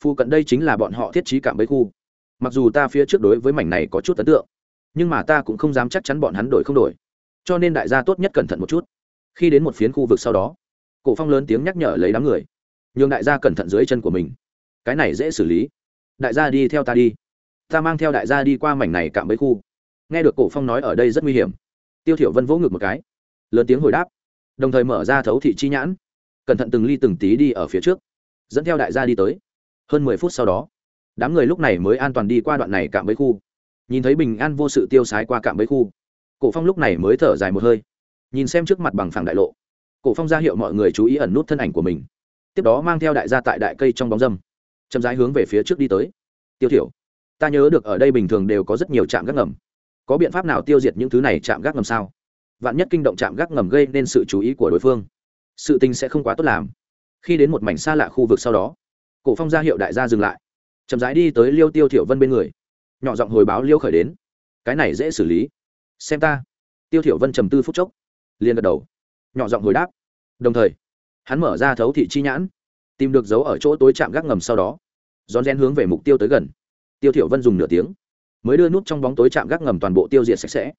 phụ cận đây chính là bọn họ thiết trí cảm bấy khu. Mặc dù ta phía trước đối với mảnh này có chút ấn tượng, nhưng mà ta cũng không dám chắc chắn bọn hắn đổi không đổi. Cho nên đại gia tốt nhất cẩn thận một chút. Khi đến một phiến khu vực sau đó cổ phong lớn tiếng nhắc nhở lấy đám người. Nhường đại gia cẩn thận dưới chân của mình. Cái này dễ xử lý. Đại gia đi theo ta đi. Ta mang theo đại gia đi qua mảnh này cạm bẫy khu. Nghe được cổ phong nói ở đây rất nguy hiểm. Tiêu thiểu vân vỗ ngực một cái. Lớn tiếng hồi đáp. Đồng thời mở ra thấu thị chi nhãn. Cẩn thận từng ly từng tí đi ở phía trước. Dẫn theo đại gia đi tới. Hơn mười phút sau đó, đám người lúc này mới an toàn đi qua đoạn này cạm bẫy khu. Nhìn thấy bình an vô sự tiêu sái qua cạm bẫy khu, cổ phong lúc này mới thở dài một hơi. Nhìn xem trước mặt bằng phẳng đại lộ cổ phong ra hiệu mọi người chú ý ẩn nút thân ảnh của mình. Tiếp đó mang theo đại gia tại đại cây trong bóng dâm, chậm rãi hướng về phía trước đi tới. Tiêu thiểu, ta nhớ được ở đây bình thường đều có rất nhiều trạm gác ngầm. Có biện pháp nào tiêu diệt những thứ này trạm gác ngầm sao? Vạn nhất kinh động trạm gác ngầm gây nên sự chú ý của đối phương, sự tình sẽ không quá tốt làm. Khi đến một mảnh xa lạ khu vực sau đó, cổ phong ra hiệu đại gia dừng lại, chậm rãi đi tới liêu tiêu thiểu vân bên người. Nhỏ giọng hồi báo liêu khởi đến, cái này dễ xử lý. Xem ta. Tiêu thiểu vân trầm tư phút chốc, liền gật đầu nhỏ giọng hồi đáp. Đồng thời, hắn mở ra thấu thị chi nhãn, tìm được dấu ở chỗ tối chạm gác ngầm sau đó. Rón rén hướng về mục tiêu tới gần. Tiêu thiểu vân dùng nửa tiếng, mới đưa nút trong bóng tối chạm gác ngầm toàn bộ tiêu diệt sạch sẽ.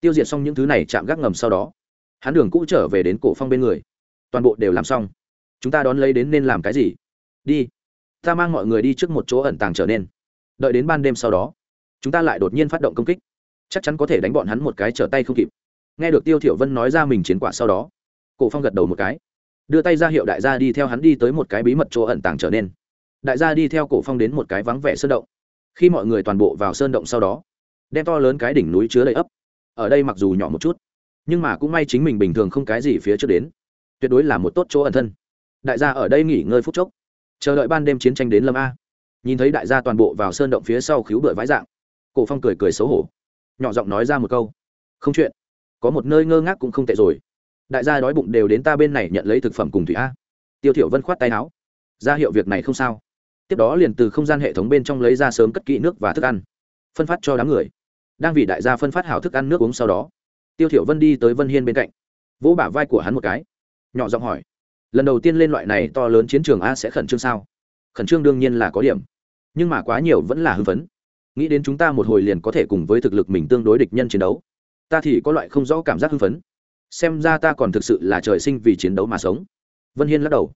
Tiêu diệt xong những thứ này chạm gác ngầm sau đó, hắn đường cũ trở về đến cổ phong bên người. Toàn bộ đều làm xong. Chúng ta đón lấy đến nên làm cái gì? Đi. Ta mang mọi người đi trước một chỗ ẩn tàng trở nên. Đợi đến ban đêm sau đó, chúng ta lại đột nhiên phát động công kích. Chắc chắn có thể đánh bọn hắn một cái trở tay không kịp. Nghe được tiêu thiểu vân nói ra mình chiến quả sau đó cổ phong gật đầu một cái. Đưa tay ra hiệu đại gia đi theo hắn đi tới một cái bí mật chỗ ẩn tàng trở nên. Đại gia đi theo cổ phong đến một cái vắng vẻ sơn động. Khi mọi người toàn bộ vào sơn động sau đó, đem to lớn cái đỉnh núi chứa đầy ấp. Ở đây mặc dù nhỏ một chút, nhưng mà cũng may chính mình bình thường không cái gì phía trước đến. Tuyệt đối là một tốt chỗ ẩn thân. Đại gia ở đây nghỉ ngơi phút chốc. Chờ đợi ban đêm chiến tranh đến lâm a. Nhìn thấy đại gia toàn bộ vào sơn động phía sau khiếu bưởi vãi dạng, cổ phong cười cười xấu hổ. Nhỏ giọng nói ra một câu. Không chuyện. Có một nơi ngơ ngác cũng không tệ rồi đại gia đói bụng đều đến ta bên này nhận lấy thực phẩm cùng thủy a. Tiêu thiểu vân khoát tay áo. Ra hiệu việc này không sao. Tiếp đó liền từ không gian hệ thống bên trong lấy ra sớm cất kỹ nước và thức ăn. Phân phát cho đám người. Đang vì đại gia phân phát hảo thức ăn nước uống sau đó, tiêu thiểu vân đi tới vân hiên bên cạnh. Vỗ bả vai của hắn một cái. Nhỏ giọng hỏi, lần đầu tiên lên loại này to lớn chiến trường a sẽ khẩn trương sao? Khẩn trương đương nhiên là có điểm, nhưng mà quá nhiều vẫn là hưng phấn. Nghĩ đến chúng ta một hồi liền có thể cùng với thực lực mình tương đối địch nhân chiến đấu, ta thì có loại không rõ cảm giác hưng phấn xem ra ta còn thực sự là trời sinh vì chiến đấu mà sống. Vân hiên lắc đầu,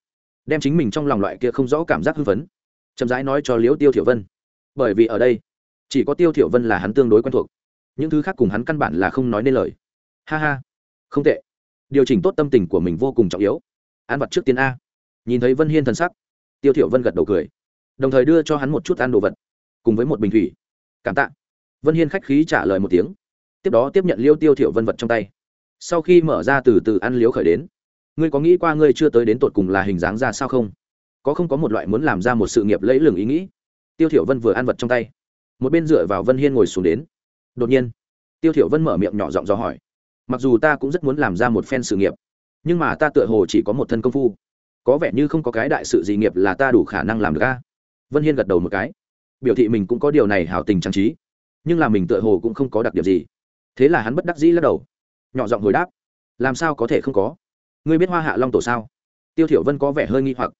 đem chính mình trong lòng loại kia không rõ cảm giác hưng phấn. Chậm rãi nói cho liễu tiêu thiểu vân. Bởi vì ở đây, chỉ có tiêu thiểu vân là hắn tương đối quen thuộc. Những thứ khác cùng hắn căn bản là không nói nên lời. Ha ha, không tệ. Điều chỉnh tốt tâm tình của mình vô cùng trọng yếu. Ăn vật trước tiên a. Nhìn thấy vân hiên thần sắc, tiêu thiểu vân gật đầu cười. Đồng thời đưa cho hắn một chút ăn đồ vật, cùng với một bình thủy. Cảm tạ. Vân hiên khách khí trả lời một tiếng. Tiếp đó tiếp nhận liêu tiêu thiểu vân vật trong tay sau khi mở ra từ từ ăn liếu khởi đến. Ngươi có nghĩ qua ngươi chưa tới đến tột cùng là hình dáng ra sao không? Có không có một loại muốn làm ra một sự nghiệp lẫy lừng ý nghĩ? Tiêu thiểu vân vừa ăn vật trong tay. Một bên dựa vào vân hiên ngồi xuống đến. Đột nhiên, tiêu thiểu vân mở miệng nhỏ giọng do hỏi. Mặc dù ta cũng rất muốn làm ra một phen sự nghiệp, nhưng mà ta tựa hồ chỉ có một thân công phu. Có vẻ như không có cái đại sự gì nghiệp là ta đủ khả năng làm được a. Vân hiên gật đầu một cái. Biểu thị mình cũng có điều này hảo tình trang trí, nhưng là mình tựa hồ cũng không có đặc điểm gì. Thế là hắn bất đắc dĩ lắc đầu nhỏ giọng hồi đáp, làm sao có thể không có? Ngươi biết hoa hạ long tổ sao? Tiêu thiểu vân có vẻ hơi nghi hoặc.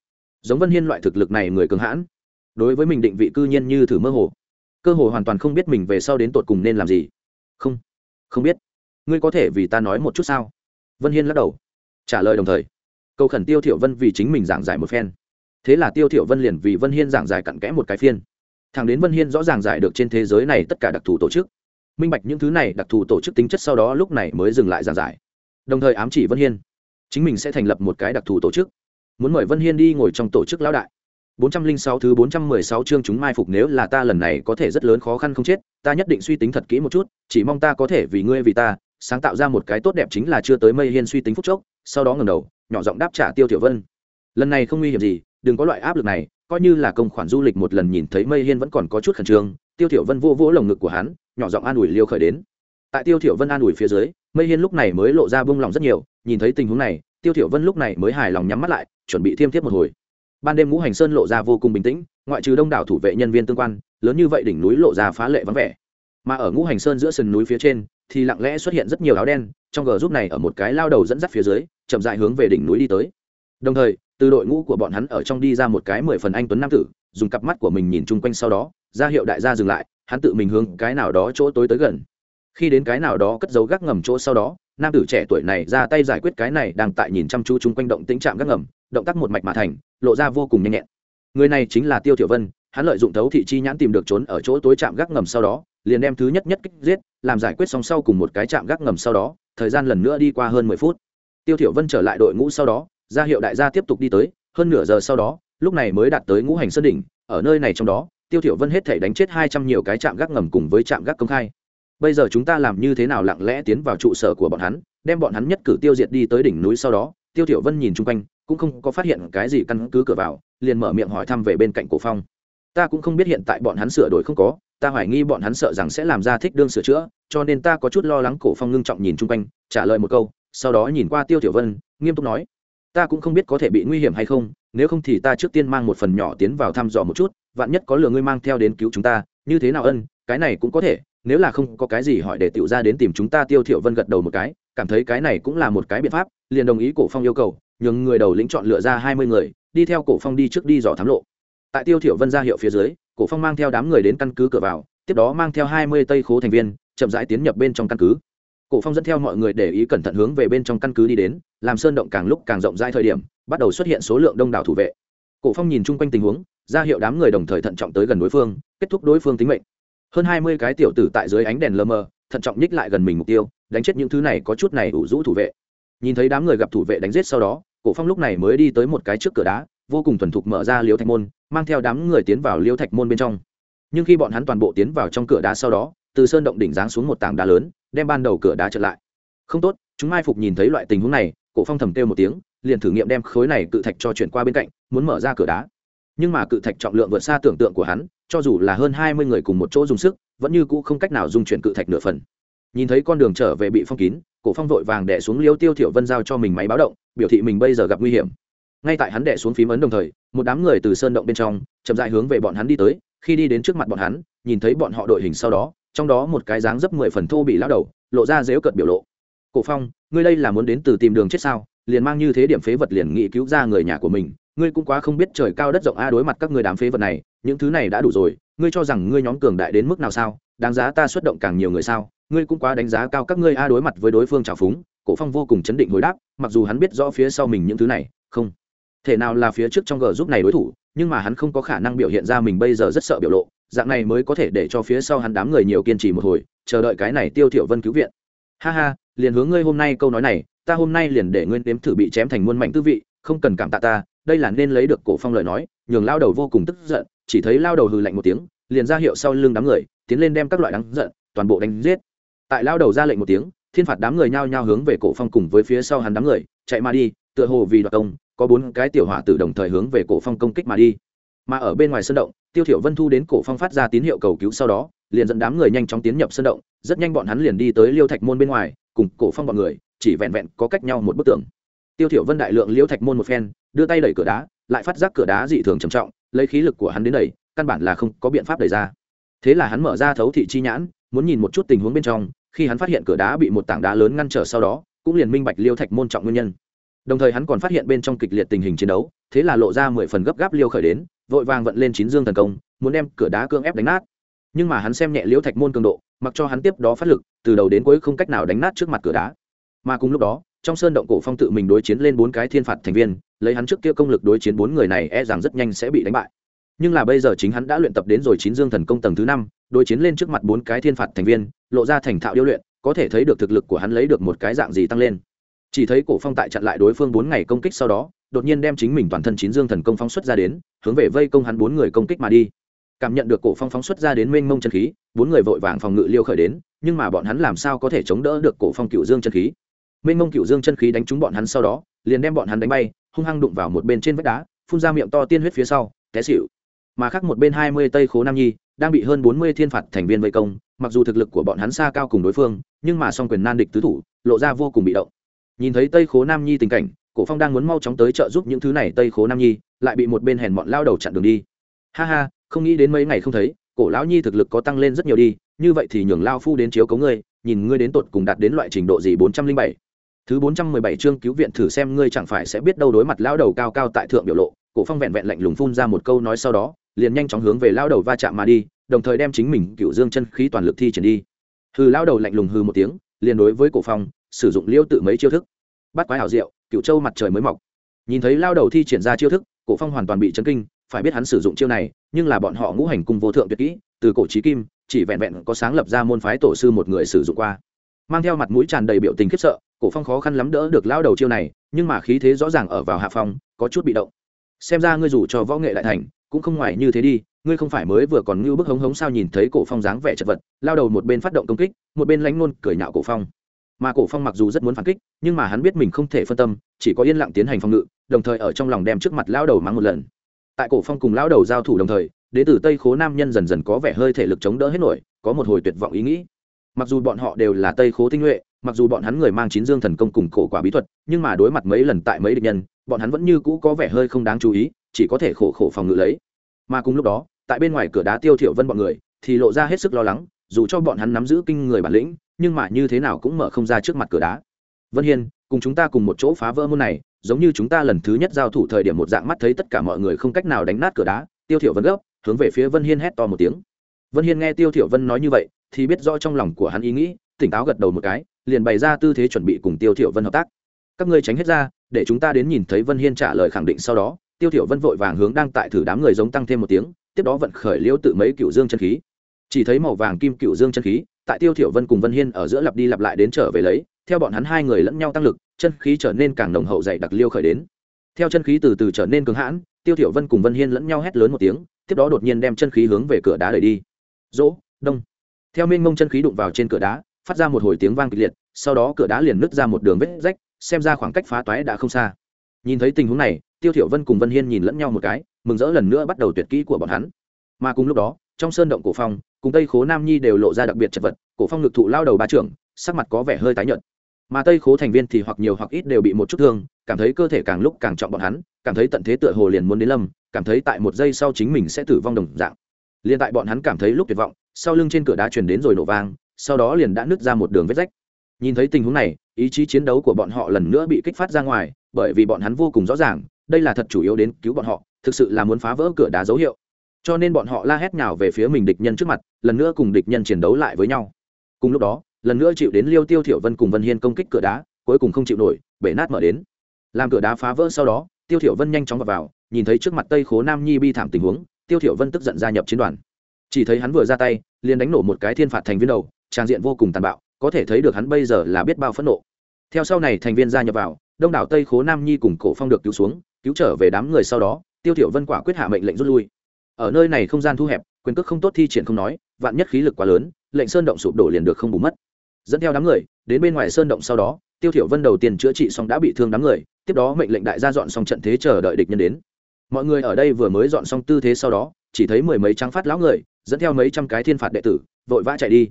Giống vân hiên loại thực lực này người cường hãn, đối với mình định vị cư nhiên như thử mơ hồ. Cơ hồ hoàn toàn không biết mình về sau đến tột cùng nên làm gì. Không không biết. Ngươi có thể vì ta nói một chút sao? Vân hiên lắc đầu. Trả lời đồng thời, cầu khẩn tiêu thiểu vân vì chính mình giảng giải một phen. Thế là tiêu thiểu vân liền vì vân hiên giảng giải cặn kẽ một cái phiên. Thằng đến vân hiên rõ ràng giải được trên thế giới này tất cả đặc thù tổ chức minh bạch những thứ này đặc thù tổ chức tính chất sau đó lúc này mới dừng lại giảng giải. Đồng thời ám chỉ vân hiên. Chính mình sẽ thành lập một cái đặc thù tổ chức. Muốn mời vân hiên đi ngồi trong tổ chức lão đại. 406 thứ 416 chương chúng mai phục nếu là ta lần này có thể rất lớn khó khăn không chết, ta nhất định suy tính thật kỹ một chút, chỉ mong ta có thể vì ngươi vì ta, sáng tạo ra một cái tốt đẹp chính là chưa tới mây hiên suy tính phút chốc, sau đó ngẩng đầu, nhỏ giọng đáp trả Tiêu Tiểu Vân. Lần này không nguy hiểm gì, đừng có loại áp lực này, coi như là công khoản du lịch một lần nhìn thấy mây hiên vẫn còn có chút khẩn trương, Tiêu Tiểu Vân vô vỗ lồng ngực của hắn, nhỏ giọng an ủi Liêu khởi đến. Tại Tiêu thiểu Vân an ủi phía dưới, mây hiên lúc này mới lộ ra buông lòng rất nhiều, nhìn thấy tình huống này, Tiêu thiểu Vân lúc này mới hài lòng nhắm mắt lại, chuẩn bị thiêm thiếp một hồi. Ban đêm ngũ hành sơn lộ ra vô cùng bình tĩnh ngoại trừ đông đảo thủ vệ nhân viên tương quan lớn như vậy đỉnh núi lộ ra phá lệ vắng vẻ. Mà ở ngũ hành sơn giữa sườn núi phía trên thì lặng lẽ xuất hiện rất nhiều áo đen trong gờ giúp này ở một cái lao đầu dẫn dắt phía dưới chậm dại hướng về đỉnh núi đi tới. Đồng thời từ đội ngũ của bọn hắn ở trong đi ra một cái mười phần anh tuấn nam tử dùng cặp mắt của mình nhìn chung quanh sau đó ra hiệu đại gia dừng lại hắn tự mình hướng cái nào đó chỗ tối tới gần. Khi đến cái nào đó cất dấu gác ngầm chỗ sau đó, nam tử trẻ tuổi này ra tay giải quyết cái này đang tại nhìn chăm chú chung quanh động tĩnh chạm gác ngầm, động tác một mạch mà thành, lộ ra vô cùng nhanh nhẹn. Người này chính là tiêu thiểu vân, hắn lợi dụng thấu thị chi nhãn tìm được trốn ở chỗ tối chạm gác ngầm sau đó, liền đem thứ nhất nhất kích giết, làm giải quyết xong sau cùng một cái chạm gác ngầm sau đó, thời gian lần nữa đi qua hơn mười phút. Tiêu thiểu vân trở lại đội ngũ sau đó, ra hiệu đại gia tiếp tục đi tới, hơn nửa giờ sau đó, lúc này mới đạt tới ngũ hành sơn đỉnh, ở nơi này trong đó tiêu thiểu vân hết thể đánh chết hai trăm nhiều cái chạm gác ngầm cùng với chạm gác công khai. Bây giờ chúng ta làm như thế nào lặng lẽ tiến vào trụ sở của bọn hắn, đem bọn hắn nhất cử tiêu diệt đi tới đỉnh núi sau đó, tiêu thiểu vân nhìn chung quanh, cũng không có phát hiện cái gì căn cứ cửa vào, liền mở miệng hỏi thăm về bên cạnh cổ phong. Ta cũng không biết hiện tại bọn hắn sửa đổi không có, ta hoài nghi bọn hắn sợ rằng sẽ làm ra thích đương sửa chữa, cho nên ta có chút lo lắng cổ phong ngưng trọng nhìn chung quanh, trả lời một câu, sau đó nhìn qua tiêu tiểu vân, nghiêm túc nói ta cũng không biết có thể bị nguy hiểm hay không, nếu không thì ta trước tiên mang một phần nhỏ tiến vào thăm dò một chút, vạn nhất có lừa ngươi mang theo đến cứu chúng ta, như thế nào ân, cái này cũng có thể, nếu là không có cái gì hỏi để tiểu ra đến tìm chúng ta tiêu thiểu vân gật đầu một cái, cảm thấy cái này cũng là một cái biện pháp, liền đồng ý cổ phong yêu cầu, nhường người đầu lĩnh chọn lựa ra hai mươi người, đi theo cổ phong đi trước đi dò thám lộ. Tại tiêu thiểu vân ra hiệu phía dưới, cổ phong mang theo đám người đến căn cứ cửa vào, tiếp đó mang theo hai mươi tây khố thành viên, chậm rãi tiến nhập bên trong căn cứ cổ phong dẫn theo mọi người để ý cẩn thận hướng về bên trong căn cứ đi đến, làm sơn động càng lúc càng rộng rãi thời điểm, bắt đầu xuất hiện số lượng đông đảo thủ vệ. Cổ phong nhìn chung quanh tình huống, ra hiệu đám người đồng thời thận trọng tới gần đối phương, kết thúc đối phương tính mệnh. Hơn hai mươi cái tiểu tử tại dưới ánh đèn lờ mờ, thận trọng nhích lại gần mình mục tiêu, đánh chết những thứ này có chút này ủ rũ thủ vệ. Nhìn thấy đám người gặp thủ vệ đánh giết sau đó, cổ phong lúc này mới đi tới một cái trước cửa đá, vô cùng thuần thục mở ra liêu thạch môn, mang theo đám người tiến vào liêu thạch môn bên trong. Nhưng khi bọn hắn toàn bộ tiến vào trong cửa đá sau đó từ sơn động đỉnh giáng xuống một tảng đá lớn, đem ban đầu cửa đá trở lại. Không tốt, chúng mai phục nhìn thấy loại tình huống này, cổ phong thầm kêu một tiếng, liền thử nghiệm đem khối này cự thạch cho chuyển qua bên cạnh, muốn mở ra cửa đá. Nhưng mà cự thạch trọng lượng vượt xa tưởng tượng của hắn, cho dù là hơn hai mươi người cùng một chỗ dùng sức, vẫn như cũ không cách nào dùng chuyển cự thạch nửa phần. Nhìn thấy con đường trở về bị phong kín, cổ phong vội vàng đè xuống liêu tiêu thiểu vân giao cho mình máy báo động, biểu thị mình bây giờ gặp nguy hiểm. Ngay tại hắn đè xuống phím ấn đồng thời, một đám người từ sơn động bên trong, chậm rãi hướng về bọn hắn đi tới, khi đi đến trước mặt bọn hắn, nhìn thấy bọn họ đội hình sau đó trong đó một cái dáng dấp mười phần thô bị lão đầu, lộ ra dếu cợt biểu lộ. Cổ phong, ngươi đây là muốn đến từ tìm đường chết sao? Liền mang như thế điểm phế vật liền nghị cứu ra người nhà của mình, ngươi cũng quá không biết trời cao đất rộng a đối mặt các ngươi đám phế vật này, những thứ này đã đủ rồi, ngươi cho rằng ngươi nhóm cường đại đến mức nào sao? Đáng giá ta xuất động càng nhiều người sao? Ngươi cũng quá đánh giá cao các ngươi a đối mặt với đối phương trào phúng. Cổ phong vô cùng chấn định hồi đáp, mặc dù hắn biết rõ phía sau mình những thứ này, không thể nào là phía trước trong g giúp này đối thủ, nhưng mà hắn không có khả năng biểu hiện ra mình bây giờ rất sợ biểu lộ dạng này mới có thể để cho phía sau hắn đám người nhiều kiên trì một hồi, chờ đợi cái này tiêu thiểu vân cứu viện. Ha ha, liền hướng ngươi hôm nay câu nói này, ta hôm nay liền để ngươi nếm thử bị chém thành muôn mảnh tư vị, không cần cảm tạ ta, đây là nên lấy được cổ phong lời nói, nhường lao đầu vô cùng tức giận, chỉ thấy lao đầu hừ lạnh một tiếng, liền ra hiệu sau lưng đám người, tiến lên đem các loại đáng giận, toàn bộ đánh giết. Tại lao đầu ra lệnh một tiếng, thiên phạt đám người nhao nhao hướng về cổ phong cùng với phía sau hắn đám người, chạy mà đi, tựa hồ vì đoạt công, có bốn cái tiểu hỏa tử đồng thời hướng về cổ phong công kích mà đi. Mà ở bên ngoài sân động tiêu thiểu vân thu đến cổ phong phát ra tín hiệu cầu cứu sau đó, liền dẫn đám người nhanh chóng tiến nhập sân động, rất nhanh bọn hắn liền đi tới liêu thạch môn bên ngoài, cùng cổ phong bọn người, chỉ vẹn vẹn có cách nhau một bức tường. Tiêu thiểu vân đại lượng liêu thạch môn một phen, đưa tay đẩy cửa đá, lại phát giác cửa đá dị thường trầm trọng, lấy khí lực của hắn đến đẩy, căn bản là không có biện pháp đẩy ra. Thế là hắn mở ra thấu thị chi nhãn, muốn nhìn một chút tình huống bên trong, khi hắn phát hiện cửa đá bị một tảng đá lớn ngăn trở sau đó, cũng liền minh bạch liêu thạch môn trọng nguyên nhân. Đồng thời hắn còn phát hiện bên trong kịch liệt tình hình chiến đấu, thế là lộ ra mười phần gấp gáp liêu khởi đến vội vàng vận lên chín dương thần công, muốn đem cửa đá cương ép đánh nát. Nhưng mà hắn xem nhẹ liễu thạch môn cường độ, mặc cho hắn tiếp đó phát lực, từ đầu đến cuối không cách nào đánh nát trước mặt cửa đá. Mà cùng lúc đó, trong sơn động cổ phong tự mình đối chiến lên bốn cái thiên phạt thành viên, lấy hắn trước kia công lực đối chiến bốn người này e rằng rất nhanh sẽ bị đánh bại. Nhưng là bây giờ chính hắn đã luyện tập đến rồi chín dương thần công tầng thứ năm, đối chiến lên trước mặt bốn cái thiên phạt thành viên, lộ ra thành thạo điêu luyện, có thể thấy được thực lực của hắn lấy được một cái dạng gì tăng lên. Chỉ thấy cổ phong tại chặn lại đối phương bốn ngày công kích sau đó đột nhiên đem chính mình toàn thân chín dương thần công phóng xuất ra đến, hướng về vây công hắn bốn người công kích mà đi. Cảm nhận được cổ phong phóng xuất ra đến mênh mông chân khí, bốn người vội vàng phòng ngự liêu khởi đến, nhưng mà bọn hắn làm sao có thể chống đỡ được cổ phong cựu dương chân khí? Mênh mông cựu dương chân khí đánh trúng bọn hắn sau đó, liền đem bọn hắn đánh bay, hung hăng đụng vào một bên trên vách đá, phun ra miệng to tiên huyết phía sau, té xỉu. Mà khác một bên hai mươi tây khố nam nhi, đang bị hơn bốn mươi thiên phạt thành viên vây công, mặc dù thực lực của bọn hắn xa cao cùng đối phương, nhưng mà song quyền nan địch tứ thủ, lộ ra vô cùng bị động. Nhìn thấy tây khố nam nhi tình cảnh cổ phong đang muốn mau chóng tới trợ giúp những thứ này tây khố nam nhi, lại bị một bên hèn mọn lao đầu chặn đường đi. Ha ha, không nghĩ đến mấy ngày không thấy, cổ lão nhi thực lực có tăng lên rất nhiều đi, như vậy thì nhường lao phu đến chiếu cấu ngươi, nhìn ngươi đến tột cùng đạt đến loại trình độ gì bốn trăm linh bảy. Thứ bốn trăm mười bảy chương cứu viện thử xem ngươi chẳng phải sẽ biết đâu đối mặt lao đầu cao cao tại thượng biểu lộ, cổ phong vẹn vẹn lạnh lùng phun ra một câu nói sau đó, liền nhanh chóng hướng về lao đầu va chạm mà đi, đồng thời đem chính mình cựu dương chân khí toàn lực thi triển đi. Hư lao đầu lạnh lùng hư một tiếng, liền đối với cổ phong, sử dụng liêu tự mấy chiêu thức. Bắt quái hảo diệu cựu châu mặt trời mới mọc. Nhìn thấy lao đầu thi triển ra chiêu thức, cổ phong hoàn toàn bị chấn kinh, phải biết hắn sử dụng chiêu này, nhưng là bọn họ ngũ hành cung vô thượng tuyệt kỹ, từ cổ trí kim, chỉ vẹn vẹn có sáng lập ra môn phái tổ sư một người sử dụng qua. Mang theo mặt mũi tràn đầy biểu tình khiếp sợ, cổ phong khó khăn lắm đỡ được lao đầu chiêu này, nhưng mà khí thế rõ ràng ở vào hạ phong, có chút bị động. Xem ra ngươi dù cho võ nghệ đại thành, cũng không ngoài như thế đi, ngươi không phải mới vừa còn ngưu bức hống hống sao nhìn thấy cổ phong dáng vẻ chật vật, lao đầu một bên phát động công kích, một bên lánh nôn cười nhạo cổ phong. Mà cổ phong mặc dù rất muốn phản kích, nhưng mà hắn biết mình không thể phân tâm chỉ có yên lặng tiến hành phòng ngự, đồng thời ở trong lòng đem trước mặt lao đầu mắng một lần. Tại cổ phong cùng lao đầu giao thủ đồng thời, đế tử tây khố nam nhân dần dần có vẻ hơi thể lực chống đỡ hết nổi, có một hồi tuyệt vọng ý nghĩ. Mặc dù bọn họ đều là tây khố tinh nhuệ, mặc dù bọn hắn người mang chín dương thần công cùng cổ quả bí thuật, nhưng mà đối mặt mấy lần tại mấy địch nhân, bọn hắn vẫn như cũ có vẻ hơi không đáng chú ý, chỉ có thể khổ khổ phòng ngự lấy. Mà cùng lúc đó, tại bên ngoài cửa đá tiêu thiểu vân bọn người, thì lộ ra hết sức lo lắng, dù cho bọn hắn nắm giữ kinh người bản lĩnh, nhưng mà như thế nào cũng mở không ra trước mặt cửa đá. Vân hiên cùng chúng ta cùng một chỗ phá vỡ môn này, giống như chúng ta lần thứ nhất giao thủ thời điểm một dạng mắt thấy tất cả mọi người không cách nào đánh nát cửa đá, tiêu thiểu vân gấp, hướng về phía vân hiên hét to một tiếng. Vân hiên nghe tiêu thiểu vân nói như vậy, thì biết rõ trong lòng của hắn ý nghĩ, tỉnh táo gật đầu một cái, liền bày ra tư thế chuẩn bị cùng tiêu thiểu vân hợp tác. Các ngươi tránh hết ra, để chúng ta đến nhìn thấy vân hiên trả lời khẳng định sau đó, tiêu thiểu vân vội vàng hướng đang tại thử đám người giống tăng thêm một tiếng, tiếp đó vận khởi liêu tự mấy cựu dương chân khí. Chỉ thấy màu vàng kim cựu dương chân khí, tại tiêu thiểu vân cùng vân hiên ở giữa lặp đi lặp lại đến trở về lấy, theo bọn hắn hai người lẫn nhau tăng lực chân khí trở nên càng nồng hậu dày đặc liêu khởi đến. Theo chân khí từ từ trở nên cứng hãn, tiêu thiểu vân cùng vân hiên lẫn nhau hét lớn một tiếng, tiếp đó đột nhiên đem chân khí hướng về cửa đá đẩy đi. Dỗ đông. Theo mênh mông chân khí đụng vào trên cửa đá, phát ra một hồi tiếng vang kịch liệt, sau đó cửa đá liền nứt ra một đường vết rách, xem ra khoảng cách phá toái đã không xa. Nhìn thấy tình huống này, tiêu thiểu vân cùng vân hiên nhìn lẫn nhau một cái, mừng rỡ lần nữa bắt đầu tuyệt kỹ của bọn hắn. Mà cùng lúc đó, trong sơn động cổ phong, cùng tây khố nam nhi đều lộ ra đặc biệt chật vật, cổ phong ngực thụ lao đầu ba trưởng, sắc mặt có vẻ hơi tái nhợt mà tây khố thành viên thì hoặc nhiều hoặc ít đều bị một chút thương, cảm thấy cơ thể càng lúc càng trọng bọn hắn, cảm thấy tận thế tựa hồ liền muốn đến lâm, cảm thấy tại một giây sau chính mình sẽ tử vong đồng dạng. Liền tại bọn hắn cảm thấy lúc tuyệt vọng, sau lưng trên cửa đá truyền đến rồi nổ vang, sau đó liền đã nứt ra một đường vết rách. Nhìn thấy tình huống này, ý chí chiến đấu của bọn họ lần nữa bị kích phát ra ngoài, bởi vì bọn hắn vô cùng rõ ràng, đây là thật chủ yếu đến cứu bọn họ, thực sự là muốn phá vỡ cửa đá dấu hiệu. Cho nên bọn họ la hét nhào về phía mình địch nhân trước mặt, lần nữa cùng địch nhân chiến đấu lại với nhau. Cùng lúc đó lần nữa chịu đến liêu tiêu thiểu vân cùng vân hiên công kích cửa đá cuối cùng không chịu nổi bể nát mở đến. Làm cửa đá phá vỡ sau đó tiêu thiểu vân nhanh chóng vào, vào nhìn thấy trước mặt tây khố nam nhi bi thảm tình huống tiêu thiểu vân tức giận gia nhập chiến đoàn. Chỉ thấy hắn vừa ra tay liền đánh nổ một cái thiên phạt thành viên đầu trang diện vô cùng tàn bạo có thể thấy được hắn bây giờ là biết bao phẫn nộ. Theo sau này thành viên gia nhập vào đông đảo tây khố nam nhi cùng cổ phong được cứu xuống cứu trở về đám người sau đó tiêu thiểu vân quả quyết hạ mệnh lệnh rút lui. Ở nơi này không gian thu hẹp quyền cước không tốt thi triển không nói vạn nhất khí lực quá lớn lệnh sơn động sụp đổ liền được không bù mất dẫn theo đám người, đến bên ngoài sơn động sau đó, tiêu thiểu vân đầu tiên chữa trị xong đã bị thương đám người, tiếp đó mệnh lệnh đại gia dọn xong trận thế chờ đợi địch nhân đến. Mọi người ở đây vừa mới dọn xong tư thế sau đó, chỉ thấy mười mấy trắng phát lão người, dẫn theo mấy trăm cái thiên phạt đệ tử, vội vã chạy đi.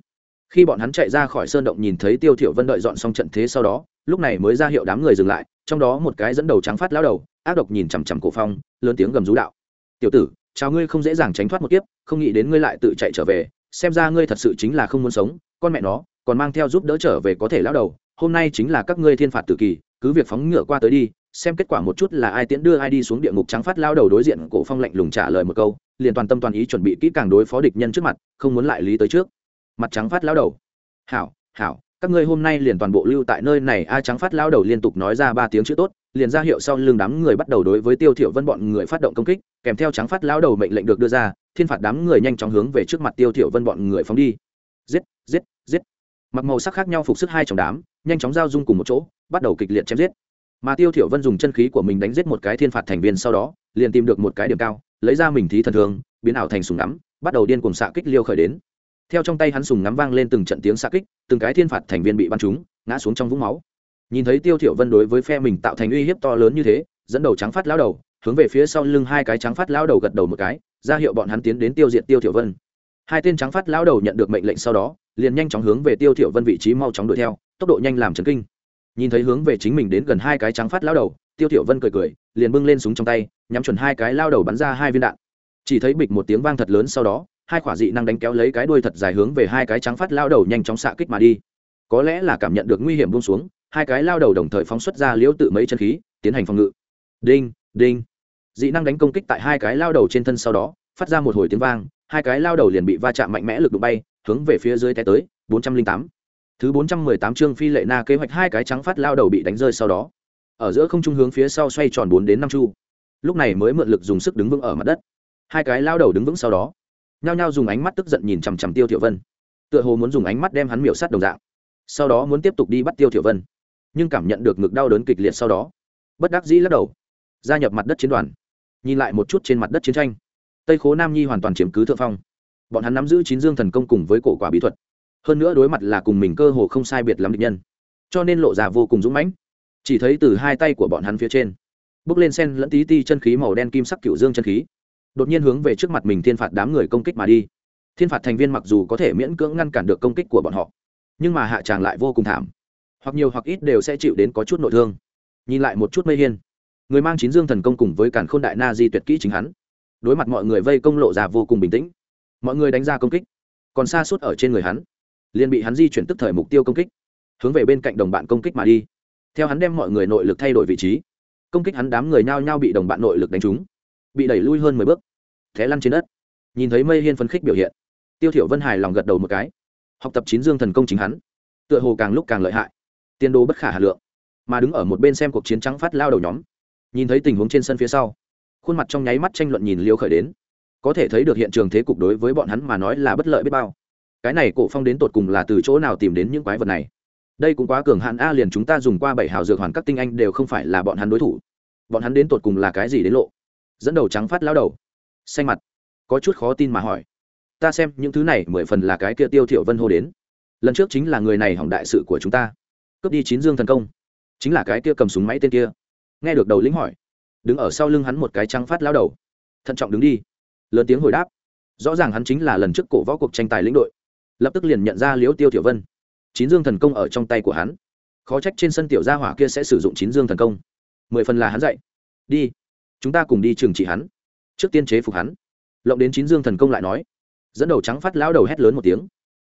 Khi bọn hắn chạy ra khỏi sơn động nhìn thấy tiêu thiểu vân đợi dọn xong trận thế sau đó, lúc này mới ra hiệu đám người dừng lại, trong đó một cái dẫn đầu trắng phát lão đầu, ác độc nhìn chằm chằm cổ phong, lớn tiếng gầm rú đạo. Tiểu tử, chào ngươi không dễ dàng tránh thoát một kiếp, không nghĩ đến ngươi lại tự chạy trở về, xem ra ngươi thật sự chính là không muốn sống, con mẹ nó còn mang theo giúp đỡ trở về có thể lão đầu, hôm nay chính là các ngươi thiên phạt tử kỳ, cứ việc phóng ngựa qua tới đi, xem kết quả một chút là ai tiễn đưa ai đi xuống địa ngục trắng phát lao đầu đối diện cổ phong lạnh lùng trả lời một câu, liền toàn tâm toàn ý chuẩn bị kỹ càng đối phó địch nhân trước mặt, không muốn lại lý tới trước. Mặt trắng phát lao đầu. Hảo hảo, các ngươi hôm nay liền toàn bộ lưu tại nơi này, a trắng phát lao đầu liên tục nói ra ba tiếng chữ tốt, liền ra hiệu sau lưng đám người bắt đầu đối với tiêu thiểu vân bọn người phát động công kích, kèm theo trắng phát lao đầu mệnh lệnh được đưa ra, thiên phạt đám người nhanh chóng hướng về trước mặt tiêu thiểu vân bọn người phóng đi. Giết giết giết mặc màu sắc khác nhau phục sức hai trong đám, nhanh chóng giao dung cùng một chỗ, bắt đầu kịch liệt chém giết. Mà tiêu thiểu vân dùng chân khí của mình đánh giết một cái thiên phạt thành viên sau đó, liền tìm được một cái điểm cao, lấy ra mình thí thần thương, biến ảo thành súng ngắm, bắt đầu điên cuồng xạ kích liêu khởi đến. Theo trong tay hắn súng ngắm vang lên từng trận tiếng xạ kích, từng cái thiên phạt thành viên bị bắn trúng, ngã xuống trong vũng máu. Nhìn thấy tiêu thiểu vân đối với phe mình tạo thành uy hiếp to lớn như thế, dẫn đầu trắng phát lão đầu, hướng về phía sau lưng hai cái trắng phát lão đầu gật đầu một cái, ra hiệu bọn hắn tiến đến tiêu diệt tiêu thiểu vân. Hai tên trắng phát lão đầu nhận được mệnh lệnh sau đó liền nhanh chóng hướng về tiêu thiểu vân vị trí mau chóng đuổi theo, tốc độ nhanh làm chấn kinh. Nhìn thấy hướng về chính mình đến gần hai cái trắng phát lão đầu, tiêu thiểu vân cười cười, liền bưng lên súng trong tay, nhắm chuẩn hai cái lao đầu bắn ra hai viên đạn. Chỉ thấy bịch một tiếng vang thật lớn sau đó, hai quả dị năng đánh kéo lấy cái đuôi thật dài hướng về hai cái trắng phát lao đầu nhanh chóng xạ kích mà đi. Có lẽ là cảm nhận được nguy hiểm buông xuống, hai cái lao đầu đồng thời phóng xuất ra liễu tự mấy chân khí, tiến hành phòng ngự. Đinh đinh. Dị năng đánh công kích tại hai cái lao đầu trên thân sau đó, phát ra một hồi tiếng vang, hai cái lao đầu liền bị va chạm mạnh mẽ lực đụng bay hướng về phía dưới té tới, bốn trăm linh tám. Thứ bốn trăm mười tám chương phi lệ na kế hoạch hai cái trắng phát lao đầu bị đánh rơi sau đó. Ở giữa không trung hướng phía sau xoay tròn bốn đến năm chu. Lúc này mới mượn lực dùng sức đứng vững ở mặt đất. Hai cái lao đầu đứng vững sau đó, nhao nhao dùng ánh mắt tức giận nhìn chằm chằm tiêu thiểu vân. Tựa hồ muốn dùng ánh mắt đem hắn miểu sát đồng dạng. Sau đó muốn tiếp tục đi bắt tiêu thiểu vân, nhưng cảm nhận được ngực đau đớn kịch liệt sau đó, bất đắc dĩ lắc đầu, gia nhập mặt đất chiến đoàn, nhìn lại một chút trên mặt đất chiến tranh. Tây khố nam nhi hoàn toàn chiếm cứ thượng phong bọn hắn nắm giữ chín dương thần công cùng với cổ quả bí thuật. Hơn nữa đối mặt là cùng mình cơ hồ không sai biệt lắm địch nhân, cho nên lộ ra vô cùng dũng mãnh. Chỉ thấy từ hai tay của bọn hắn phía trên, bước lên sen lẫn tí ti chân khí màu đen kim sắc cựu dương chân khí, đột nhiên hướng về trước mặt mình thiên phạt đám người công kích mà đi. Thiên phạt thành viên mặc dù có thể miễn cưỡng ngăn cản được công kích của bọn họ, nhưng mà hạ tràng lại vô cùng thảm, hoặc nhiều hoặc ít đều sẽ chịu đến có chút nội thương. Nhìn lại một chút mây hiên, người mang chín dương thần công cùng với cản k h ô n đại na di tuyệt kỹ chính hắn, đối mặt mọi người vây công lộ ra vô cùng bình tĩnh mọi người đánh ra công kích. Còn xa suốt ở trên người hắn, liền bị hắn di chuyển tức thời mục tiêu công kích, hướng về bên cạnh đồng bạn công kích mà đi. Theo hắn đem mọi người nội lực thay đổi vị trí, công kích hắn đám người nhao nhao bị đồng bạn nội lực đánh trúng, bị đẩy lui hơn mười bước thế lăn trên đất. Nhìn thấy mây hiên phấn khích biểu hiện, tiêu thiểu vân hài lòng gật đầu một cái. Học tập chín dương thần công chính hắn, tựa hồ càng lúc càng lợi hại, tiên đồ bất khả hà lượng, mà đứng ở một bên xem cuộc chiến trắng phát lao đầu nhóm. Nhìn thấy tình huống trên sân phía sau, khuôn mặt trong nháy mắt tranh luận nhìn liêu khởi đến có thể thấy được hiện trường thế cục đối với bọn hắn mà nói là bất lợi biết bao. Cái này cổ phong đến tột cùng là từ chỗ nào tìm đến những quái vật này? Đây cũng quá cường hạn a, liền chúng ta dùng qua bảy hào dược hoàn các tinh anh đều không phải là bọn hắn đối thủ. Bọn hắn đến tột cùng là cái gì đến lộ? Dẫn đầu trắng phát lao đầu. Xanh mặt. Có chút khó tin mà hỏi. Ta xem những thứ này mười phần là cái kia tiêu thiểu vân hô đến. Lần trước chính là người này hỏng đại sự của chúng ta. Cướp đi chín dương thần công. Chính là cái kia cầm súng máy tên kia. Nghe được đầu lĩnh hỏi. Đứng ở sau lưng hắn một cái trắng phát lao đầu. Thận trọng đứng đi lớn tiếng hồi đáp. Rõ ràng hắn chính là lần trước cổ võ cuộc tranh tài lĩnh đội. Lập tức liền nhận ra liễu tiêu tiểu vân. Chín dương thần công ở trong tay của hắn. Khó trách trên sân tiểu gia hỏa kia sẽ sử dụng chín dương thần công. Mười phần là hắn dạy. Đi, chúng ta cùng đi trừng trị hắn. Trước tiên chế phục hắn. Lộng đến chín dương thần công lại nói. Dẫn đầu trắng phát lão đầu hét lớn một tiếng.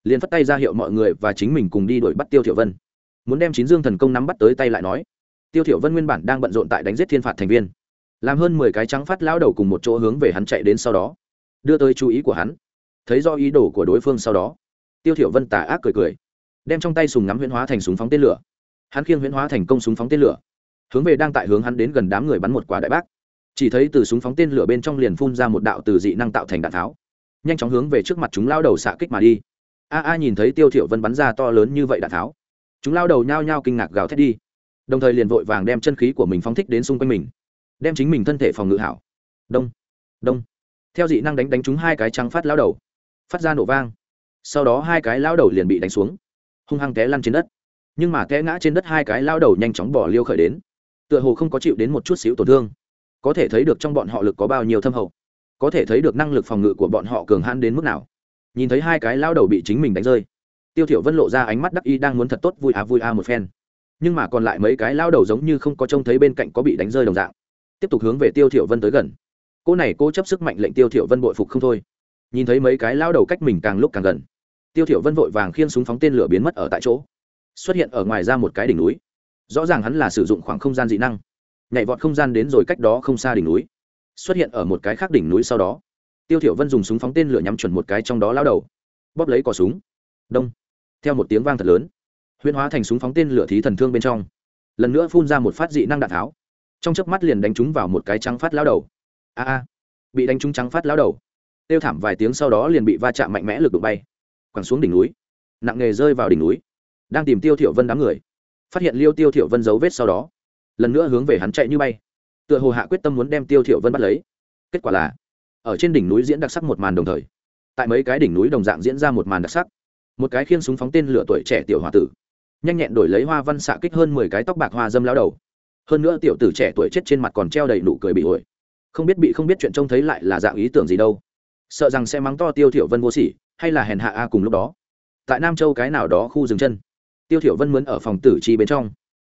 Liền phất tay ra hiệu mọi người và chính mình cùng đi đuổi bắt tiêu thiểu vân. Muốn đem chín dương thần công nắm bắt tới tay lại nói. Tiêu thiểu vân nguyên bản đang bận rộn tại đánh giết thiên phạt thành viên làm hơn mười cái trắng phát lão đầu cùng một chỗ hướng về hắn chạy đến sau đó, đưa tới chú ý của hắn. Thấy do ý đồ của đối phương sau đó, tiêu thiểu vân tà ác cười cười, đem trong tay súng ngắm huyễn hóa thành súng phóng tên lửa. Hắn khiêng huyễn hóa thành công súng phóng tên lửa, hướng về đang tại hướng hắn đến gần đám người bắn một quả đại bác. Chỉ thấy từ súng phóng tên lửa bên trong liền phun ra một đạo từ dị năng tạo thành đạn tháo, nhanh chóng hướng về trước mặt chúng lao đầu xạ kích mà đi. A a nhìn thấy tiêu thiểu vân bắn ra to lớn như vậy đạn tháo, chúng lao đầu nhao nhao kinh ngạc gào thét đi, đồng thời liền vội vàng đem chân khí của mình phóng thích đến xung quanh mình đem chính mình thân thể phòng ngự hảo. Đông đông. Theo dị năng đánh đánh chúng hai cái trắng phát lao đầu. Phát ra nổ vang. Sau đó hai cái lao đầu liền bị đánh xuống. Hung hăng té lăn trên đất. Nhưng mà té ngã trên đất hai cái lao đầu nhanh chóng bỏ liêu khởi đến. Tựa hồ không có chịu đến một chút xíu tổn thương. Có thể thấy được trong bọn họ lực có bao nhiêu thâm hậu. Có thể thấy được năng lực phòng ngự của bọn họ cường hãn đến mức nào. Nhìn thấy hai cái lao đầu bị chính mình đánh rơi, tiêu thiểu vân lộ ra ánh mắt đắc ý đang muốn thật tốt vui à vui à một phen. Nhưng mà còn lại mấy cái lao đầu giống như không có trông thấy bên cạnh có bị đánh rơi đồng dạng tiếp tục hướng về tiêu thiểu vân tới gần. Cô này cô chấp sức mạnh lệnh tiêu thiểu vân bội phục không thôi. Nhìn thấy mấy cái lao đầu cách mình càng lúc càng gần, tiêu thiểu vân vội vàng khiên súng phóng tên lửa biến mất ở tại chỗ. Xuất hiện ở ngoài ra một cái đỉnh núi. Rõ ràng hắn là sử dụng khoảng không gian dị năng. Nhảy vọt không gian đến rồi cách đó không xa đỉnh núi. Xuất hiện ở một cái khác đỉnh núi sau đó, tiêu thiểu vân dùng súng phóng tên lửa nhắm chuẩn một cái trong đó lao đầu. Bóp lấy cò súng. Đông. Theo một tiếng vang thật lớn, huyễn hóa thành súng phóng tên lửa thí thần thương bên trong. Lần nữa phun ra một phát dị năng đạn tháo trong chớp mắt liền đánh trúng vào một cái trắng phát lao đầu. A a, bị đánh trúng trắng phát lao đầu. Tiêu thảm vài tiếng sau đó liền bị va chạm mạnh mẽ lực đụng bay. Quẳng xuống đỉnh núi. Nặng nghề rơi vào đỉnh núi. Đang tìm tiêu thiểu vân đám người. Phát hiện liêu tiêu thiểu vân dấu vết sau đó, lần nữa hướng về hắn chạy như bay. Tựa hồ hạ quyết tâm muốn đem tiêu thiểu vân bắt lấy. Kết quả là, ở trên đỉnh núi diễn đặc sắc một màn đồng thời, tại mấy cái đỉnh núi đồng dạng diễn ra một màn đặc sắc. Một cái khiên súng phóng tên lửa tuổi trẻ tiểu hòa tử, nhanh nhẹn đổi lấy hoa văn xạ kích hơn mười cái tóc bạc hoa dâm lao đầu hơn nữa tiểu tử trẻ tuổi chết trên mặt còn treo đầy nụ cười bị ổi. Không biết bị không biết chuyện trông thấy lại là dạng ý tưởng gì đâu. Sợ rằng sẽ mắng to tiêu thiểu vân vô sỉ, hay là hèn hạ a cùng lúc đó. Tại nam châu cái nào đó khu dừng chân. Tiêu thiểu vân muốn ở phòng tử chi bên trong.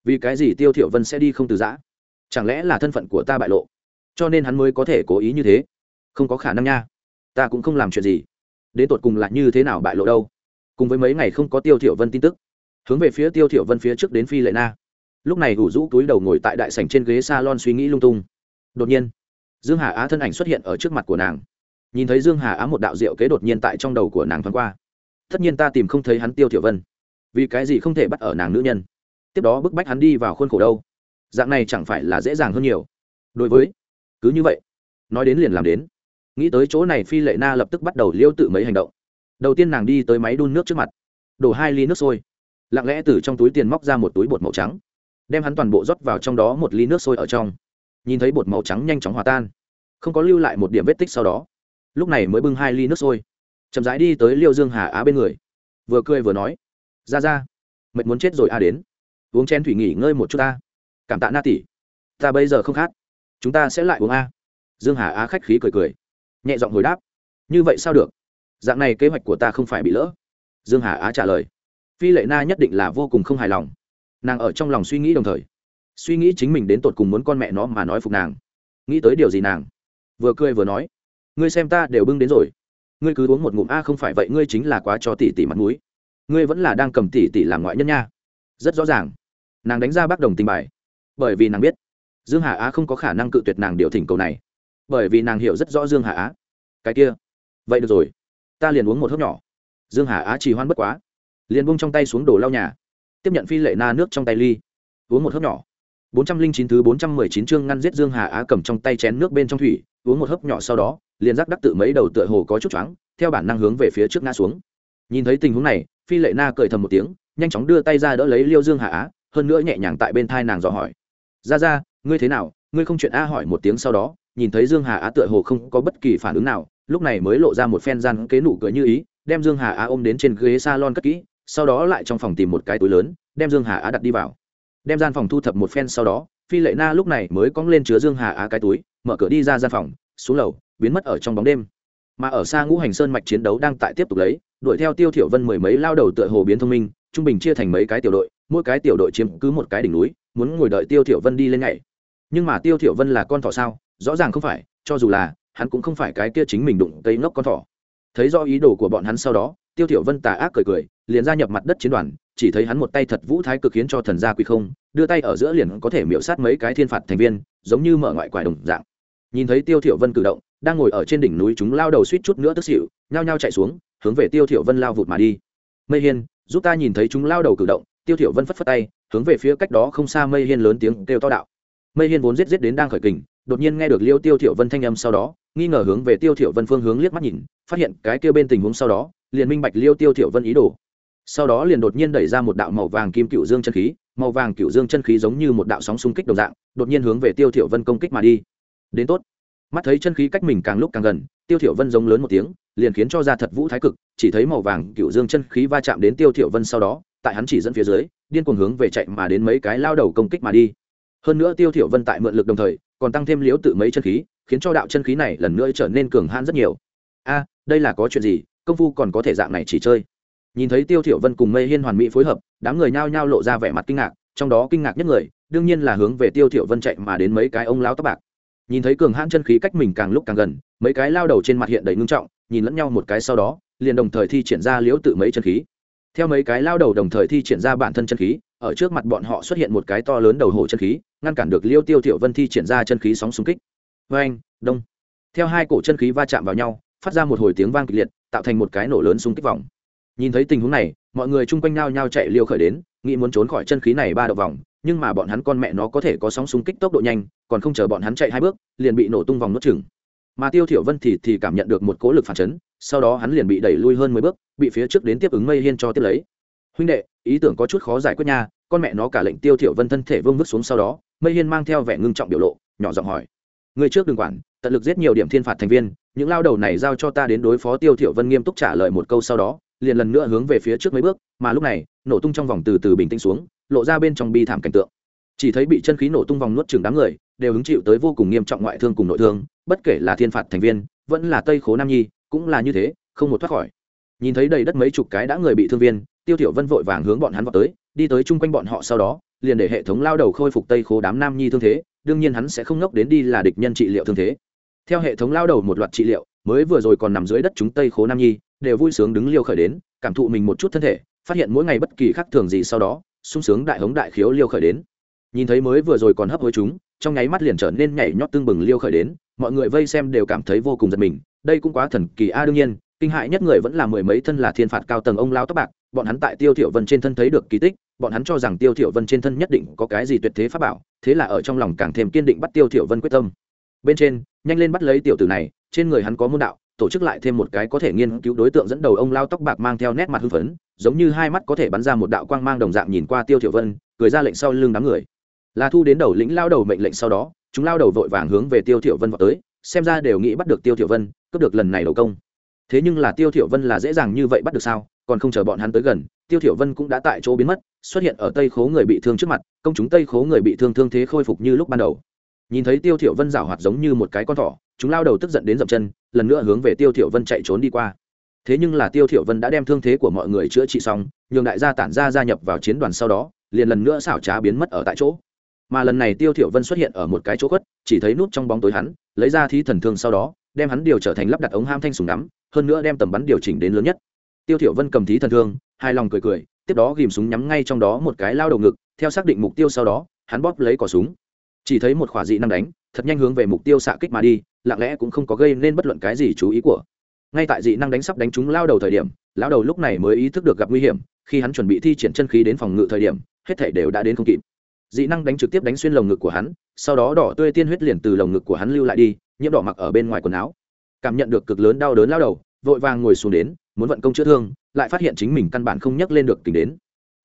Vì cái gì tiêu thiểu vân sẽ đi không từ giã? Chẳng lẽ là thân phận của ta bại lộ? Cho nên hắn mới có thể cố ý như thế. Không có khả năng nha. Ta cũng không làm chuyện gì. Đến tột cùng là như thế nào bại lộ đâu? Cùng với mấy ngày không có tiêu thiểu vân tin tức. Hướng về phía tiêu thiểu vân phía trước đến phi lệ na lúc này ủ rũ túi đầu ngồi tại đại sảnh trên ghế salon suy nghĩ lung tung. Đột nhiên, dương hà á thân ảnh xuất hiện ở trước mặt của nàng. Nhìn thấy dương hà á một đạo diệu kế đột nhiên tại trong đầu của nàng thoáng qua. Tất nhiên ta tìm không thấy hắn tiêu thiểu vân. Vì cái gì không thể bắt ở nàng nữ nhân? Tiếp đó bức bách hắn đi vào khuôn khổ đâu? Dạng này chẳng phải là dễ dàng hơn nhiều. Đối với, cứ như vậy, nói đến liền làm đến. Nghĩ tới chỗ này phi lệ na lập tức bắt đầu liêu tự mấy hành động. Đầu tiên nàng đi tới máy đun nước trước mặt. Đổ hai ly nước sôi. Lặng lẽ từ trong túi tiền móc ra một túi bột màu trắng đem hắn toàn bộ rót vào trong đó một ly nước sôi ở trong. Nhìn thấy bột màu trắng nhanh chóng hòa tan, không có lưu lại một điểm vết tích sau đó, lúc này mới bưng hai ly nước sôi, chậm rãi đi tới liêu dương hà á bên người. Vừa cười vừa nói, ra ra, mệt muốn chết rồi a đến. Uống chén thủy nghỉ ngơi một chút ta. Cảm tạ na tỷ. Ta bây giờ không khát. Chúng ta sẽ lại uống a. Dương hà á khách khí cười cười, nhẹ giọng hồi đáp, như vậy sao được? Dạng này kế hoạch của ta không phải bị lỡ. Dương hà á trả lời, phi lệ na nhất định là vô cùng không hài lòng nàng ở trong lòng suy nghĩ đồng thời, suy nghĩ chính mình đến tột cùng muốn con mẹ nó mà nói phục nàng. Nghĩ tới điều gì nàng? Vừa cười vừa nói, ngươi xem ta đều bưng đến rồi. Ngươi cứ uống một ngụm a, không phải vậy ngươi chính là quá cho tỷ tỷ mặt mũi. Ngươi vẫn là đang cầm tỷ tỷ làm ngoại nhân nha. Rất rõ ràng, nàng đánh ra bác đồng tình bài. Bởi vì nàng biết, dương hà á không có khả năng cự tuyệt nàng điều thỉnh cầu này. Bởi vì nàng hiểu rất rõ dương hà á. Cái kia, vậy được rồi. Ta liền uống một hớp nhỏ. Dương hà á chỉ hoan bất quá, liền bung trong tay xuống đổ lau nhà tiếp nhận phi lệ na nước trong tay ly. Uống một hớp nhỏ. bốn trăm linh chín thứ bốn trăm mười chín chương ngăn giết dương hà á cầm trong tay chén nước bên trong thủy, uống một hớp nhỏ sau đó, liền giác đắc tự mấy đầu tựa hồ có chút choáng, theo bản năng hướng về phía trước ngã xuống. Nhìn thấy tình huống này, phi lệ na cười thầm một tiếng, nhanh chóng đưa tay ra đỡ lấy liêu dương hà á, hơn nữa nhẹ nhàng tại bên thai nàng dò hỏi. Ra ra ngươi thế nào? Ngươi không chuyện a hỏi một tiếng sau đó, nhìn thấy dương hà á tựa hồ không có bất kỳ phản ứng nào, lúc này mới lộ ra một phen gian kế nụ cười như ý, đem dương hà á ôm đến trên ghế s a lon cất kỹ sau đó lại trong phòng tìm một cái túi lớn, đem dương hà á đặt đi vào. Đem gian phòng thu thập một phen sau đó, phi lệ na lúc này mới cong lên chứa dương hà á cái túi, mở cửa đi ra gian phòng, xuống lầu, biến mất ở trong bóng đêm. Mà ở xa ngũ hành sơn mạch chiến đấu đang tại tiếp tục lấy, đuổi theo tiêu thiểu vân mười mấy lao đầu tựa hồ biến thông minh, trung bình chia thành mấy cái tiểu đội, mỗi cái tiểu đội chiếm cứ một cái đỉnh núi, muốn ngồi đợi tiêu thiểu vân đi lên ngày nhưng mà tiêu thiểu vân là con thỏ sao? Rõ ràng không phải, cho dù là, hắn cũng không phải cái kia chính mình đụng cây ngốc con thỏ. Thấy rõ ý đồ của bọn hắn sau đó, tiêu thiểu vân tà ác cười cười liền gia nhập mặt đất chiến đoàn, chỉ thấy hắn một tay thật vũ thái cực khiến cho thần gia quy không, đưa tay ở giữa liền có thể miễu sát mấy cái thiên phạt thành viên, giống như mở ngoại quải đồng dạng. Nhìn thấy tiêu thiểu vân cử động, đang ngồi ở trên đỉnh núi chúng lao đầu suýt chút nữa tức xỉu, nhao nhao chạy xuống, hướng về tiêu thiểu vân lao vụt mà đi. Mây hiên, giúp ta nhìn thấy chúng lao đầu cử động, tiêu thiểu vân phất phất tay, hướng về phía cách đó không xa mây hiên lớn tiếng kêu to đạo. Mây hiên vốn giết giết đến đang khởi kình, đột nhiên nghe được liêu tiêu thiểu vân thanh âm sau đó, nghi ngờ hướng về tiêu thiểu vân phương hướng liếc mắt nhìn, phát hiện cái kia bên tình huống sau đó, liền minh bạch liêu tiêu thiểu vân ý đồ sau đó liền đột nhiên đẩy ra một đạo màu vàng kim cựu dương chân khí, màu vàng cựu dương chân khí giống như một đạo sóng xung kích đồng dạng, đột nhiên hướng về tiêu thiểu vân công kích mà đi. Đến tốt. Mắt thấy chân khí cách mình càng lúc càng gần, tiêu thiểu vân giống lớn một tiếng, liền khiến cho ra thật vũ thái cực, chỉ thấy màu vàng cựu dương chân khí va chạm đến tiêu thiểu vân sau đó, tại hắn chỉ dẫn phía dưới, điên cuồng hướng về chạy mà đến mấy cái lao đầu công kích mà đi. Hơn nữa tiêu thiểu vân tại mượn lực đồng thời, còn tăng thêm liếu tự mấy chân khí, khiến cho đạo chân khí này lần nữa trở nên cường hãn rất nhiều. A, đây là có chuyện gì? Công phu còn có thể dạng này chỉ chơi nhìn thấy tiêu thiểu vân cùng mây hiên hoàn mỹ phối hợp, đám người nhao nhao lộ ra vẻ mặt kinh ngạc, trong đó kinh ngạc nhất người, đương nhiên là hướng về tiêu thiểu vân chạy mà đến mấy cái ông lão tóc bạc. Nhìn thấy cường hãn chân khí cách mình càng lúc càng gần, mấy cái lao đầu trên mặt hiện đầy ngưng trọng, nhìn lẫn nhau một cái sau đó, liền đồng thời thi triển ra liễu tự mấy chân khí. Theo mấy cái lao đầu đồng thời thi triển ra bản thân chân khí, ở trước mặt bọn họ xuất hiện một cái to lớn đầu hổ chân khí, ngăn cản được liêu tiêu thiểu vân thi triển ra chân khí sóng xung kích. Với anh đông. Theo hai cổ chân khí va chạm vào nhau, phát ra một hồi tiếng vang kịch liệt, tạo thành một cái nổ lớn xung kích vòng nhìn thấy tình huống này, mọi người chung quanh nao nhau chạy liêu khởi đến, nghĩ muốn trốn khỏi chân khí này ba độ vòng, nhưng mà bọn hắn con mẹ nó có thể có sóng xung kích tốc độ nhanh, còn không chờ bọn hắn chạy hai bước, liền bị nổ tung vòng nuốt chửng. Mà tiêu thiểu vân thì thì cảm nhận được một cỗ lực phản chấn, sau đó hắn liền bị đẩy lui hơn mười bước, bị phía trước đến tiếp ứng mây hiên cho tiếp lấy. Huynh đệ, ý tưởng có chút khó giải quyết nha, con mẹ nó cả lệnh tiêu thiểu vân thân thể vương vứt xuống sau đó. Mây hiên mang theo vẻ ngưng trọng biểu lộ, nhỏ giọng hỏi. Người trước đừng quản, tận lực giết nhiều điểm thiên phạt thành viên, những lao đầu này giao cho ta đến đối phó tiêu thiểu vân nghiêm túc trả lời một câu sau đó liền lần nữa hướng về phía trước mấy bước, mà lúc này, nổ tung trong vòng từ từ bình tĩnh xuống, lộ ra bên trong bi thảm cảnh tượng. Chỉ thấy bị chân khí nổ tung vòng nuốt chửng đám người, đều hứng chịu tới vô cùng nghiêm trọng ngoại thương cùng nội thương, bất kể là thiên phạt thành viên, vẫn là tây khố nam nhi, cũng là như thế, không một thoát khỏi. Nhìn thấy đầy đất mấy chục cái đã người bị thương viên, tiêu thiểu vân vội vàng hướng bọn hắn vào tới, đi tới chung quanh bọn họ sau đó, liền để hệ thống lao đầu khôi phục tây khố đám nam nhi thương thế, đương nhiên hắn sẽ không ngốc đến đi là địch nhân trị liệu thương thế. Theo hệ thống lao đầu một loạt trị liệu, mới vừa rồi còn nằm dưới đất chúng tây khố nam nhi đều vui sướng đứng liêu khởi đến, cảm thụ mình một chút thân thể, phát hiện mỗi ngày bất kỳ khác thường gì sau đó, sung sướng đại hống đại khiếu liêu khởi đến. Nhìn thấy mới vừa rồi còn hấp hối chúng, trong nháy mắt liền trở nên nhảy nhót tương bừng liêu khởi đến, mọi người vây xem đều cảm thấy vô cùng giật mình, đây cũng quá thần kỳ a à, đương nhiên, kinh hại nhất người vẫn là mười mấy thân là thiên phạt cao tầng ông lao tóc bạc, bọn hắn tại tiêu thiểu vân trên thân thấy được kỳ tích, bọn hắn cho rằng tiêu thiểu vân trên thân nhất định có cái gì tuyệt thế pháp bảo, thế là ở trong lòng càng thêm kiên định bắt tiêu thiểu vân quyết tâm. Bên trên, nhanh lên bắt lấy tiểu tử này, trên người hắn có môn đạo tổ chức lại thêm một cái có thể nghiên cứu đối tượng dẫn đầu ông lao tóc bạc mang theo nét mặt hưng phấn, giống như hai mắt có thể bắn ra một đạo quang mang đồng dạng nhìn qua tiêu thiểu vân, cười ra lệnh sau lưng đám người. Là thu đến đầu lĩnh lao đầu mệnh lệnh sau đó, chúng lao đầu vội vàng hướng về tiêu thiểu vân vào tới, xem ra đều nghĩ bắt được tiêu thiểu vân, cướp được lần này đầu công. Thế nhưng là tiêu thiểu vân là dễ dàng như vậy bắt được sao, còn không chờ bọn hắn tới gần, tiêu thiểu vân cũng đã tại chỗ biến mất, xuất hiện ở tây khố người bị thương trước mặt, công chúng tây khố người bị thương thương thế khôi phục như lúc ban đầu. Nhìn thấy tiêu thiểu vân rảo hoạt giống như một cái con thỏ chúng lao đầu tức giận đến dậm chân lần nữa hướng về tiêu thiểu vân chạy trốn đi qua. Thế nhưng là tiêu thiểu vân đã đem thương thế của mọi người chữa trị xong nhường đại gia tản ra gia nhập vào chiến đoàn sau đó liền lần nữa xảo trá biến mất ở tại chỗ. Mà lần này tiêu thiểu vân xuất hiện ở một cái chỗ quất, chỉ thấy nút trong bóng tối hắn lấy ra thí thần thương sau đó đem hắn điều trở thành lắp đặt ống ham thanh súng nắm, hơn nữa đem tầm bắn điều chỉnh đến lớn nhất. Tiêu thiểu vân cầm thí thần thương hai lòng cười cười tiếp đó ghim súng nhắm ngay trong đó một cái lao đầu ngực theo xác định mục tiêu sau đó hắn bóp lấy cò súng. Chỉ thấy một khỏa dị năng đánh thật nhanh hướng về mục tiêu xạ kích mà đi lặng lẽ cũng không có gây nên bất luận cái gì chú ý của. Ngay tại dị năng đánh sắp đánh chúng lao đầu thời điểm, lao đầu lúc này mới ý thức được gặp nguy hiểm, khi hắn chuẩn bị thi triển chân khí đến phòng ngự thời điểm, hết thể đều đã đến không kịp. Dị năng đánh trực tiếp đánh xuyên lồng ngực của hắn, sau đó đỏ tươi tiên huyết liền từ lồng ngực của hắn lưu lại đi, nhiễm đỏ mặc ở bên ngoài quần áo. Cảm nhận được cực lớn đau đớn lao đầu, vội vàng ngồi xuống đến, muốn vận công chữa thương, lại phát hiện chính mình căn bản không nhấc lên được tình đến.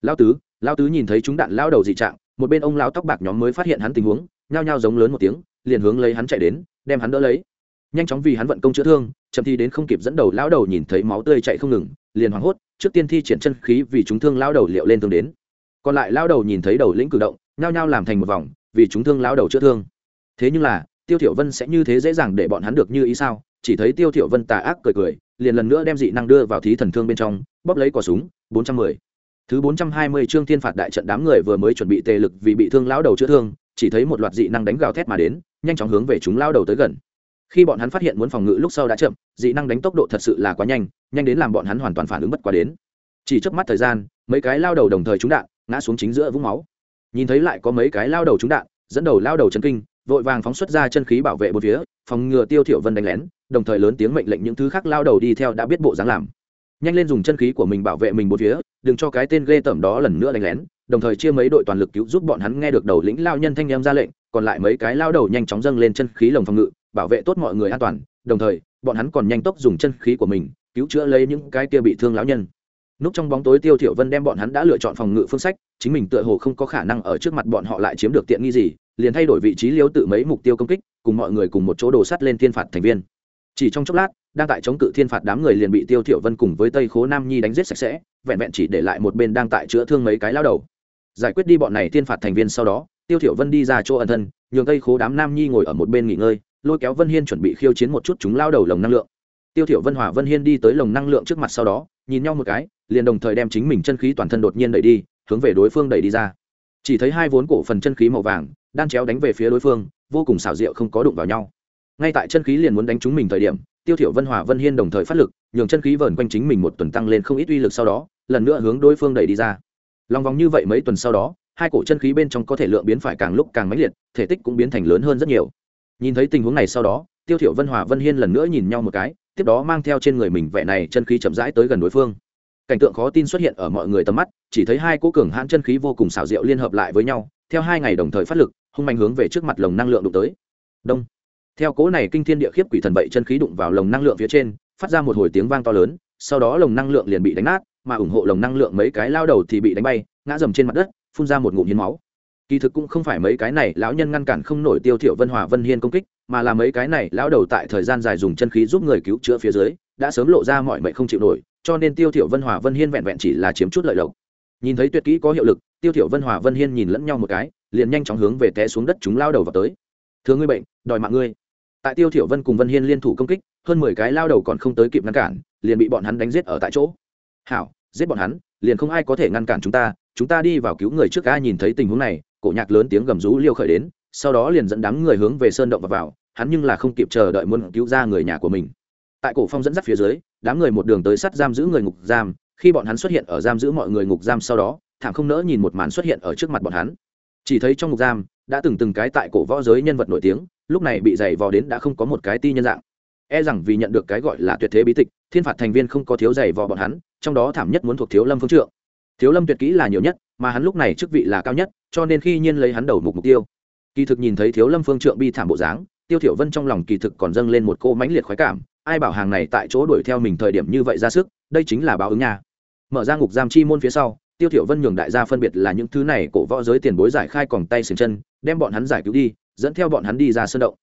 Lao tứ lao tứ nhìn thấy chúng đạn lao đầu dị trạng, một bên ông lao tóc bạc nhóm mới phát hiện hắn tình huống, nhao nhao giống lớn một tiếng liền hướng lấy hắn chạy đến, đem hắn đỡ lấy. Nhanh chóng vì hắn vận công chữa thương, chậm thi đến không kịp dẫn đầu lao đầu nhìn thấy máu tươi chạy không ngừng, liền hoảng hốt, trước tiên thi triển chân khí vì chúng thương lao đầu liệu lên thương đến. Còn lại lao đầu nhìn thấy đầu lĩnh cử động, nhao nhao làm thành một vòng, vì chúng thương lao đầu chữa thương. Thế nhưng là, tiêu thiểu vân sẽ như thế dễ dàng để bọn hắn được như ý sao? Chỉ thấy tiêu thiểu vân tà ác cười cười, liền lần nữa đem dị năng đưa vào thí thần thương bên trong, bóp lấy cò súng 410. thứ 420 chương thiên phạt đại trận đám người vừa mới chuẩn bị tề lực vì bị thương lão đầu chữa thương chỉ thấy một loạt dị năng đánh gào thét mà đến, nhanh chóng hướng về chúng lao đầu tới gần. Khi bọn hắn phát hiện muốn phòng ngự lúc sau đã chậm, dị năng đánh tốc độ thật sự là quá nhanh nhanh đến làm bọn hắn hoàn toàn phản ứng bất quá đến. Chỉ trước mắt thời gian, mấy cái lao đầu đồng thời trúng đạn, ngã xuống chính giữa vũng máu. Nhìn thấy lại có mấy cái lao đầu trúng đạn, dẫn đầu lao đầu chân kinh, vội vàng phóng xuất ra chân khí bảo vệ một phía, phòng ngừa tiêu thiểu vân đánh lén, đồng thời lớn tiếng mệnh lệnh những thứ khác lao đầu đi theo đã biết bộ dáng làm. Nhanh lên dùng chân khí của mình bảo vệ mình một phía, đừng cho cái tên ghê tởm đó lần nữa đánh lén đồng thời chia mấy đội toàn lực cứu giúp bọn hắn nghe được đầu lĩnh lao nhân thanh em ra lệnh, còn lại mấy cái lao đầu nhanh chóng dâng lên chân khí lồng phòng ngự, bảo vệ tốt mọi người an toàn, đồng thời, bọn hắn còn nhanh tốc dùng chân khí của mình cứu chữa lấy những cái kia bị thương lão nhân. Núp trong bóng tối tiêu thiểu vân đem bọn hắn đã lựa chọn phòng ngự phương sách, chính mình tựa hồ không có khả năng ở trước mặt bọn họ lại chiếm được tiện nghi gì, liền thay đổi vị trí liếu tự mấy mục tiêu công kích, cùng mọi người cùng một chỗ đổ sắt lên thiên phạt thành viên. Chỉ trong chốc lát, đang tại chống cự thiên phạt đám người liền bị tiêu thiểu vân cùng với tây khố nam nhi đánh giết sạch sẽ, vẹn vẹn chỉ để lại một bên đang tại chữa thương mấy cái lao đầu giải quyết đi bọn này thiên phạt thành viên sau đó, tiêu thiểu vân đi ra chỗ ẩn thân, nhường tây khố đám nam nhi ngồi ở một bên nghỉ ngơi, lôi kéo vân hiên chuẩn bị khiêu chiến một chút chúng lao đầu lồng năng lượng. Tiêu thiểu vân hòa vân hiên đi tới lồng năng lượng trước mặt sau đó, nhìn nhau một cái, liền đồng thời đem chính mình chân khí toàn thân đột nhiên đẩy đi, hướng về đối phương đẩy đi ra. Chỉ thấy hai vốn cổ phần chân khí màu vàng, đan chéo đánh về phía đối phương, vô cùng xảo diệu không có đụng vào nhau. Ngay tại chân khí liền muốn đánh trúng mình thời điểm, tiêu thiểu vân hòa vân hiên đồng thời phát lực, nhường chân khí vẩn quanh chính mình một tuần tăng lên không ít uy lực sau đó, lần nữa hướng đối phương đẩy đi ra lòng vòng như vậy mấy tuần sau đó, hai cổ chân khí bên trong có thể lượng biến phải càng lúc càng mãnh liệt, thể tích cũng biến thành lớn hơn rất nhiều. Nhìn thấy tình huống này sau đó, tiêu thiểu vân, hòa vân hiên lần nữa nhìn nhau một cái, tiếp đó mang theo trên người mình vẻ này chân khí chậm rãi tới gần đối phương. Cảnh tượng khó tin xuất hiện ở mọi người tầm mắt, chỉ thấy hai cỗ cường hãn chân khí vô cùng xảo diệu liên hợp lại với nhau, theo hai ngày đồng thời phát lực, hung mạnh hướng về trước mặt lồng năng lượng đụng tới. Đông. Theo cỗ này kinh thiên địa khiếp quỷ thần vậy chân khí đụng vào lồng năng lượng phía trên, phát ra một hồi tiếng vang to lớn, sau đó lồng năng lượng liền bị đánh nát mà ủng hộ lồng năng lượng mấy cái lao đầu thì bị đánh bay, ngã dầm trên mặt đất, phun ra một ngụm hiến máu. Kỳ thực cũng không phải mấy cái này lão nhân ngăn cản không nổi tiêu thiểu vân hòa vân hiên công kích, mà là mấy cái này lão đầu tại thời gian dài dùng chân khí giúp người cứu chữa phía dưới, đã sớm lộ ra mọi mệnh không chịu nổi, cho nên tiêu thiểu vân hòa vân hiên vẹn vẹn chỉ là chiếm chút lợi lộc. Nhìn thấy tuyệt kỹ có hiệu lực, tiêu thiểu vân hòa vân hiên nhìn lẫn nhau một cái, liền nhanh chóng hướng về té xuống đất chúng lao đầu vào tới. Thưa ngươi bệnh, đòi mạng ngươi. Tại tiêu thiểu vân cùng vân hiên liên thủ công kích, hơn mười cái lao đầu còn không tới kịp ngăn cản, liền bị bọn hắn đánh giết ở tại chỗ. Hảo giết bọn hắn, liền không ai có thể ngăn cản chúng ta chúng ta đi vào cứu người trước ga nhìn thấy tình huống này, cổ nhạc lớn tiếng gầm rú liêu khởi đến, sau đó liền dẫn đám người hướng về sơn động và vào, hắn nhưng là không kịp chờ đợi muốn cứu ra người nhà của mình. Tại cổ phong dẫn dắt phía dưới, đám người một đường tới sắt giam giữ người ngục giam, khi bọn hắn xuất hiện ở giam giữ mọi người ngục giam sau đó, thảm không nỡ nhìn một màn xuất hiện ở trước mặt bọn hắn. Chỉ thấy trong ngục giam, đã từng từng cái tại cổ võ giới nhân vật nổi tiếng, lúc này bị giày vò đến đã không có một cái ti nhân dạng. E rằng vì nhận được cái gọi là tuyệt thế bí tịch, thiên phạt thành viên không có thiếu giày vò bọn hắn trong đó thảm nhất muốn thuộc thiếu lâm phương trượng. Thiếu lâm tuyệt kỹ là nhiều nhất, mà hắn lúc này chức vị là cao nhất, cho nên khi nhiên lấy hắn đầu mục mục tiêu, kỳ thực nhìn thấy thiếu lâm phương trượng bi thảm bộ dáng, tiêu thiểu vân trong lòng kỳ thực còn dâng lên một cô mãnh liệt khoái cảm, ai bảo hàng này tại chỗ đuổi theo mình thời điểm như vậy ra sức, đây chính là báo ứng nha. Mở ra ngục giam chi môn phía sau, tiêu thiểu vân nhường đại gia phân biệt là những thứ này cổ võ giới tiền bối giải khai còng tay xiềng chân, đem bọn hắn giải cứu đi, dẫn theo bọn hắn đi ra sân động.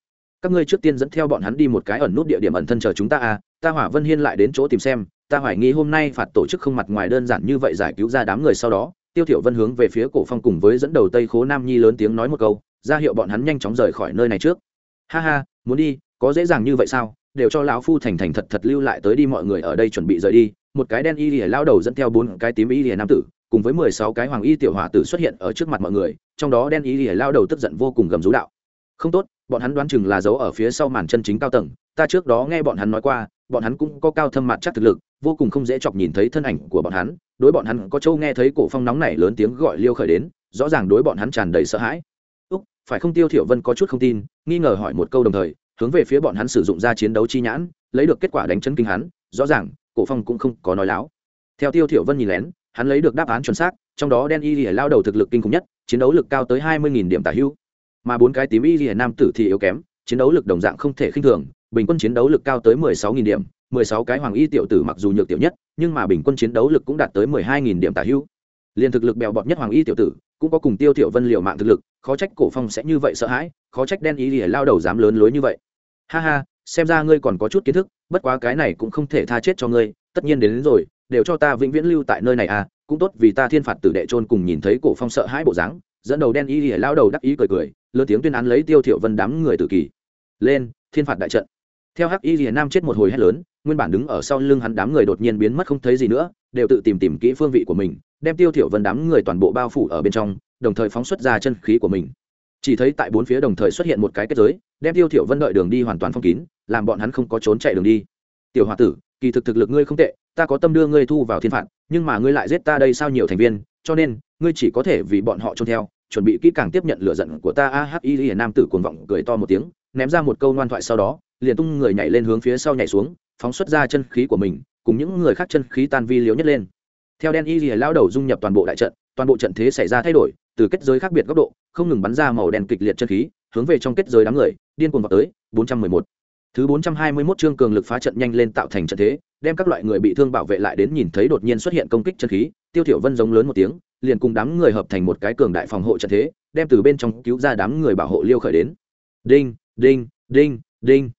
Các ngươi trước tiên dẫn theo bọn hắn đi một cái ẩn nút địa điểm ẩn thân chờ chúng ta à ta hỏa vân hiên lại đến chỗ tìm xem ta hoài nghi hôm nay phạt tổ chức không mặt ngoài đơn giản như vậy giải cứu ra đám người sau đó, tiêu thiểu vân hướng về phía cổ phong cùng với dẫn đầu tây khố nam nhi lớn tiếng nói một câu, ra hiệu bọn hắn nhanh chóng rời khỏi nơi này trước. Ha ha, muốn đi, có dễ dàng như vậy sao? Đều cho lão phu thành thành thật thật lưu lại tới đi mọi người ở đây chuẩn bị rời đi. Một cái đen y lìa lao đầu dẫn theo bốn cái tím y lìa nam tử, cùng với mười sáu cái hoàng y tiểu hòa tử xuất hiện ở trước mặt mọi người, trong đó đen y lìa lao đầu tức giận vô cùng gầm rú đạo. Không tốt, bọn hắn đoán chừng là giấu ở phía sau màn chân chính cao tầng, ta trước đó nghe bọn hắn nói qua, bọn hắn cũng có cao thâm mặt chắc thực lực vô cùng không dễ chọc nhìn thấy thân ảnh của bọn hắn, đối bọn hắn có châu nghe thấy cổ phong nóng này lớn tiếng gọi liêu khởi đến, rõ ràng đối bọn hắn tràn đầy sợ hãi. Úc, phải không tiêu thiểu vân có chút không tin? nghi ngờ hỏi một câu đồng thời, hướng về phía bọn hắn sử dụng ra chiến đấu chi nhãn, lấy được kết quả đánh chân kinh hắn, rõ ràng, cổ phong cũng không có nói láo. Theo tiêu thiểu vân nhìn lén, hắn lấy được đáp án chuẩn xác, trong đó đen y lìa lao đầu thực lực kinh khủng nhất, chiến đấu lực cao tới hai mươi điểm tả hưu. mà bốn cái tím y lìa nam tử thì yếu kém, chiến đấu lực đồng dạng không thể khinh thường bình quân chiến đấu lực cao tới mười sáu điểm mười sáu cái hoàng y tiểu tử mặc dù nhược tiểu nhất nhưng mà bình quân chiến đấu lực cũng đạt tới mười hai điểm tả hữu. Liên thực lực bèo bọt nhất hoàng y tiểu tử cũng có cùng tiêu tiểu vân liều mạng thực lực khó trách cổ phong sẽ như vậy sợ hãi khó trách đen ý liễu lao đầu dám lớn lối như vậy. Ha ha xem ra ngươi còn có chút kiến thức bất quá cái này cũng không thể tha chết cho ngươi tất nhiên đến, đến rồi đều cho ta vĩnh viễn lưu tại nơi này à cũng tốt vì ta thiên phạt tử đệ trôn cùng nhìn thấy cổ phong sợ hãi bộ dáng dẫn đầu đen ý liễu lao đầu đắc ý cười cười lớn tiếng tuyên án lấy tiêu Tiểu vân đám người tử kỳ. Lên thiên phạt đại trận theo hắc y rìa nam chết một hồi hét lớn, nguyên bản đứng ở sau lưng hắn đám người đột nhiên biến mất không thấy gì nữa, đều tự tìm tìm kỹ phương vị của mình, đem tiêu thiểu vân đám người toàn bộ bao phủ ở bên trong, đồng thời phóng xuất ra chân khí của mình. Chỉ thấy tại bốn phía đồng thời xuất hiện một cái kết giới, đem tiêu thiểu vân đợi đường đi hoàn toàn phong kín, làm bọn hắn không có trốn chạy đường đi. Tiểu hòa tử, kỳ thực thực lực ngươi không tệ, ta có tâm đưa ngươi thu vào thiên phạt, nhưng mà ngươi lại giết ta đây sao nhiều thành viên, cho nên, ngươi chỉ có thể vì bọn họ trốn theo, chuẩn bị kỹ càng tiếp nhận lửa giận của ta. A h i nam tử cuồng vọng cười to một tiếng ném ra một câu ngoan thoại sau đó, liền tung người nhảy lên hướng phía sau nhảy xuống, phóng xuất ra chân khí của mình, cùng những người khác chân khí tan vi liếu nhất lên. Theo đen y lìa lao đầu dung nhập toàn bộ đại trận, toàn bộ trận thế xảy ra thay đổi, từ kết giới khác biệt góc độ, không ngừng bắn ra màu đen kịch liệt chân khí, hướng về trong kết giới đám người, điên cuồng vào tới 411. thứ 421 chương cường lực phá trận nhanh lên tạo thành trận thế, đem các loại người bị thương bảo vệ lại đến nhìn thấy đột nhiên xuất hiện công kích chân khí, tiêu thiểu vân giống lớn một tiếng, liền cùng đám người hợp thành một cái cường đại phòng hộ trận thế, đem từ bên trong cứu ra đám người bảo hộ liêu khởi đến. Đinh! Đinh đinh đinh.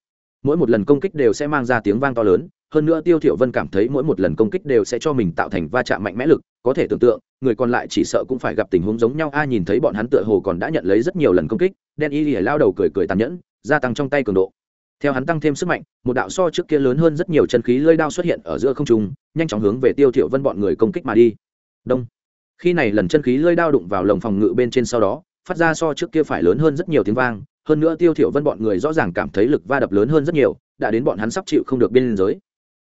Mỗi một lần công kích đều sẽ mang ra tiếng vang to lớn, hơn nữa tiêu thiểu vân cảm thấy mỗi một lần công kích đều sẽ cho mình tạo thành va chạm mạnh mẽ lực, có thể tưởng tượng, người còn lại chỉ sợ cũng phải gặp tình huống giống nhau. A, nhìn thấy bọn hắn tựa hồ còn đã nhận lấy rất nhiều lần công kích, đen y lìa lao đầu cười cười tàn nhẫn, gia tăng trong tay cường độ. Theo hắn tăng thêm sức mạnh, một đạo so trước kia lớn hơn rất nhiều chân khí lơi đao xuất hiện ở giữa không trung, nhanh chóng hướng về tiêu thiểu vân bọn người công kích mà đi. Đông. Khi này lần chân khí lơi đao đụng vào lồng phòng ngự bên trên sau đó, phát ra so trước kia phải lớn hơn rất nhiều tiếng vang hơn nữa tiêu thiểu vân bọn người rõ ràng cảm thấy lực va đập lớn hơn rất nhiều, đã đến bọn hắn sắp chịu không được biên giới.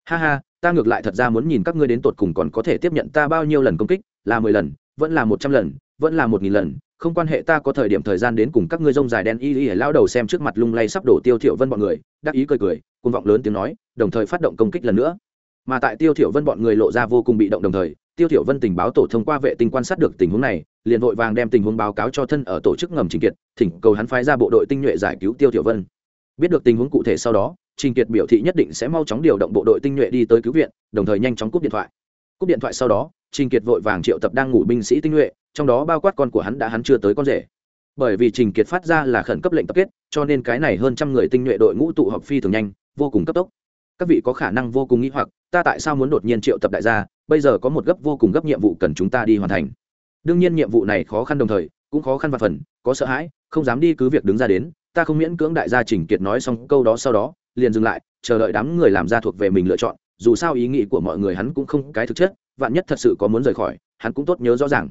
Ha ha, ta ngược lại thật ra muốn nhìn các ngươi đến tột cùng còn có thể tiếp nhận ta bao nhiêu lần công kích, là mười lần, vẫn là một trăm lần, vẫn là một nghìn lần, không quan hệ ta có thời điểm thời gian đến cùng các ngươi rông dài đen y y lao đầu xem trước mặt lung lay sắp đổ tiêu thiểu vân bọn người, đắc ý cười cười, cuồng vọng lớn tiếng nói, đồng thời phát động công kích lần nữa. Mà tại tiêu thiểu vân bọn người lộ ra vô cùng bị động đồng thời, tiêu thiểu vân tình báo tổ thông qua vệ tinh quan sát được tình huống này liền vội vàng đem tình huống báo cáo cho thân ở tổ chức ngầm trình kiệt, thỉnh cầu hắn phái ra bộ đội tinh nhuệ giải cứu tiêu Tiểu vân. Biết được tình huống cụ thể sau đó, trình kiệt biểu thị nhất định sẽ mau chóng điều động bộ đội tinh nhuệ đi tới cứu viện, đồng thời nhanh chóng cúp điện thoại. Cúp điện thoại sau đó, trình kiệt vội vàng triệu tập đang ngủ binh sĩ tinh nhuệ, trong đó bao quát con của hắn đã hắn chưa tới con rể. Bởi vì trình kiệt phát ra là khẩn cấp lệnh tập kết, cho nên cái này hơn trăm người tinh nhuệ đội ngũ tụ họp phi thường nhanh, vô cùng cấp tốc. Các vị có khả năng vô cùng nghĩ hoặc, ta tại sao muốn đột nhiên triệu tập đại gia, bây giờ có một gấp vô cùng gấp nhiệm vụ cần chúng ta đi hoàn thành đương nhiên nhiệm vụ này khó khăn đồng thời, cũng khó khăn và phần, có sợ hãi, không dám đi cứ việc đứng ra đến, ta không miễn cưỡng đại gia trình kiệt nói xong câu đó sau đó, liền dừng lại, chờ đợi đám người làm ra thuộc về mình lựa chọn, dù sao ý nghĩ của mọi người hắn cũng không cái thực chất, vạn nhất thật sự có muốn rời khỏi, hắn cũng tốt nhớ rõ ràng.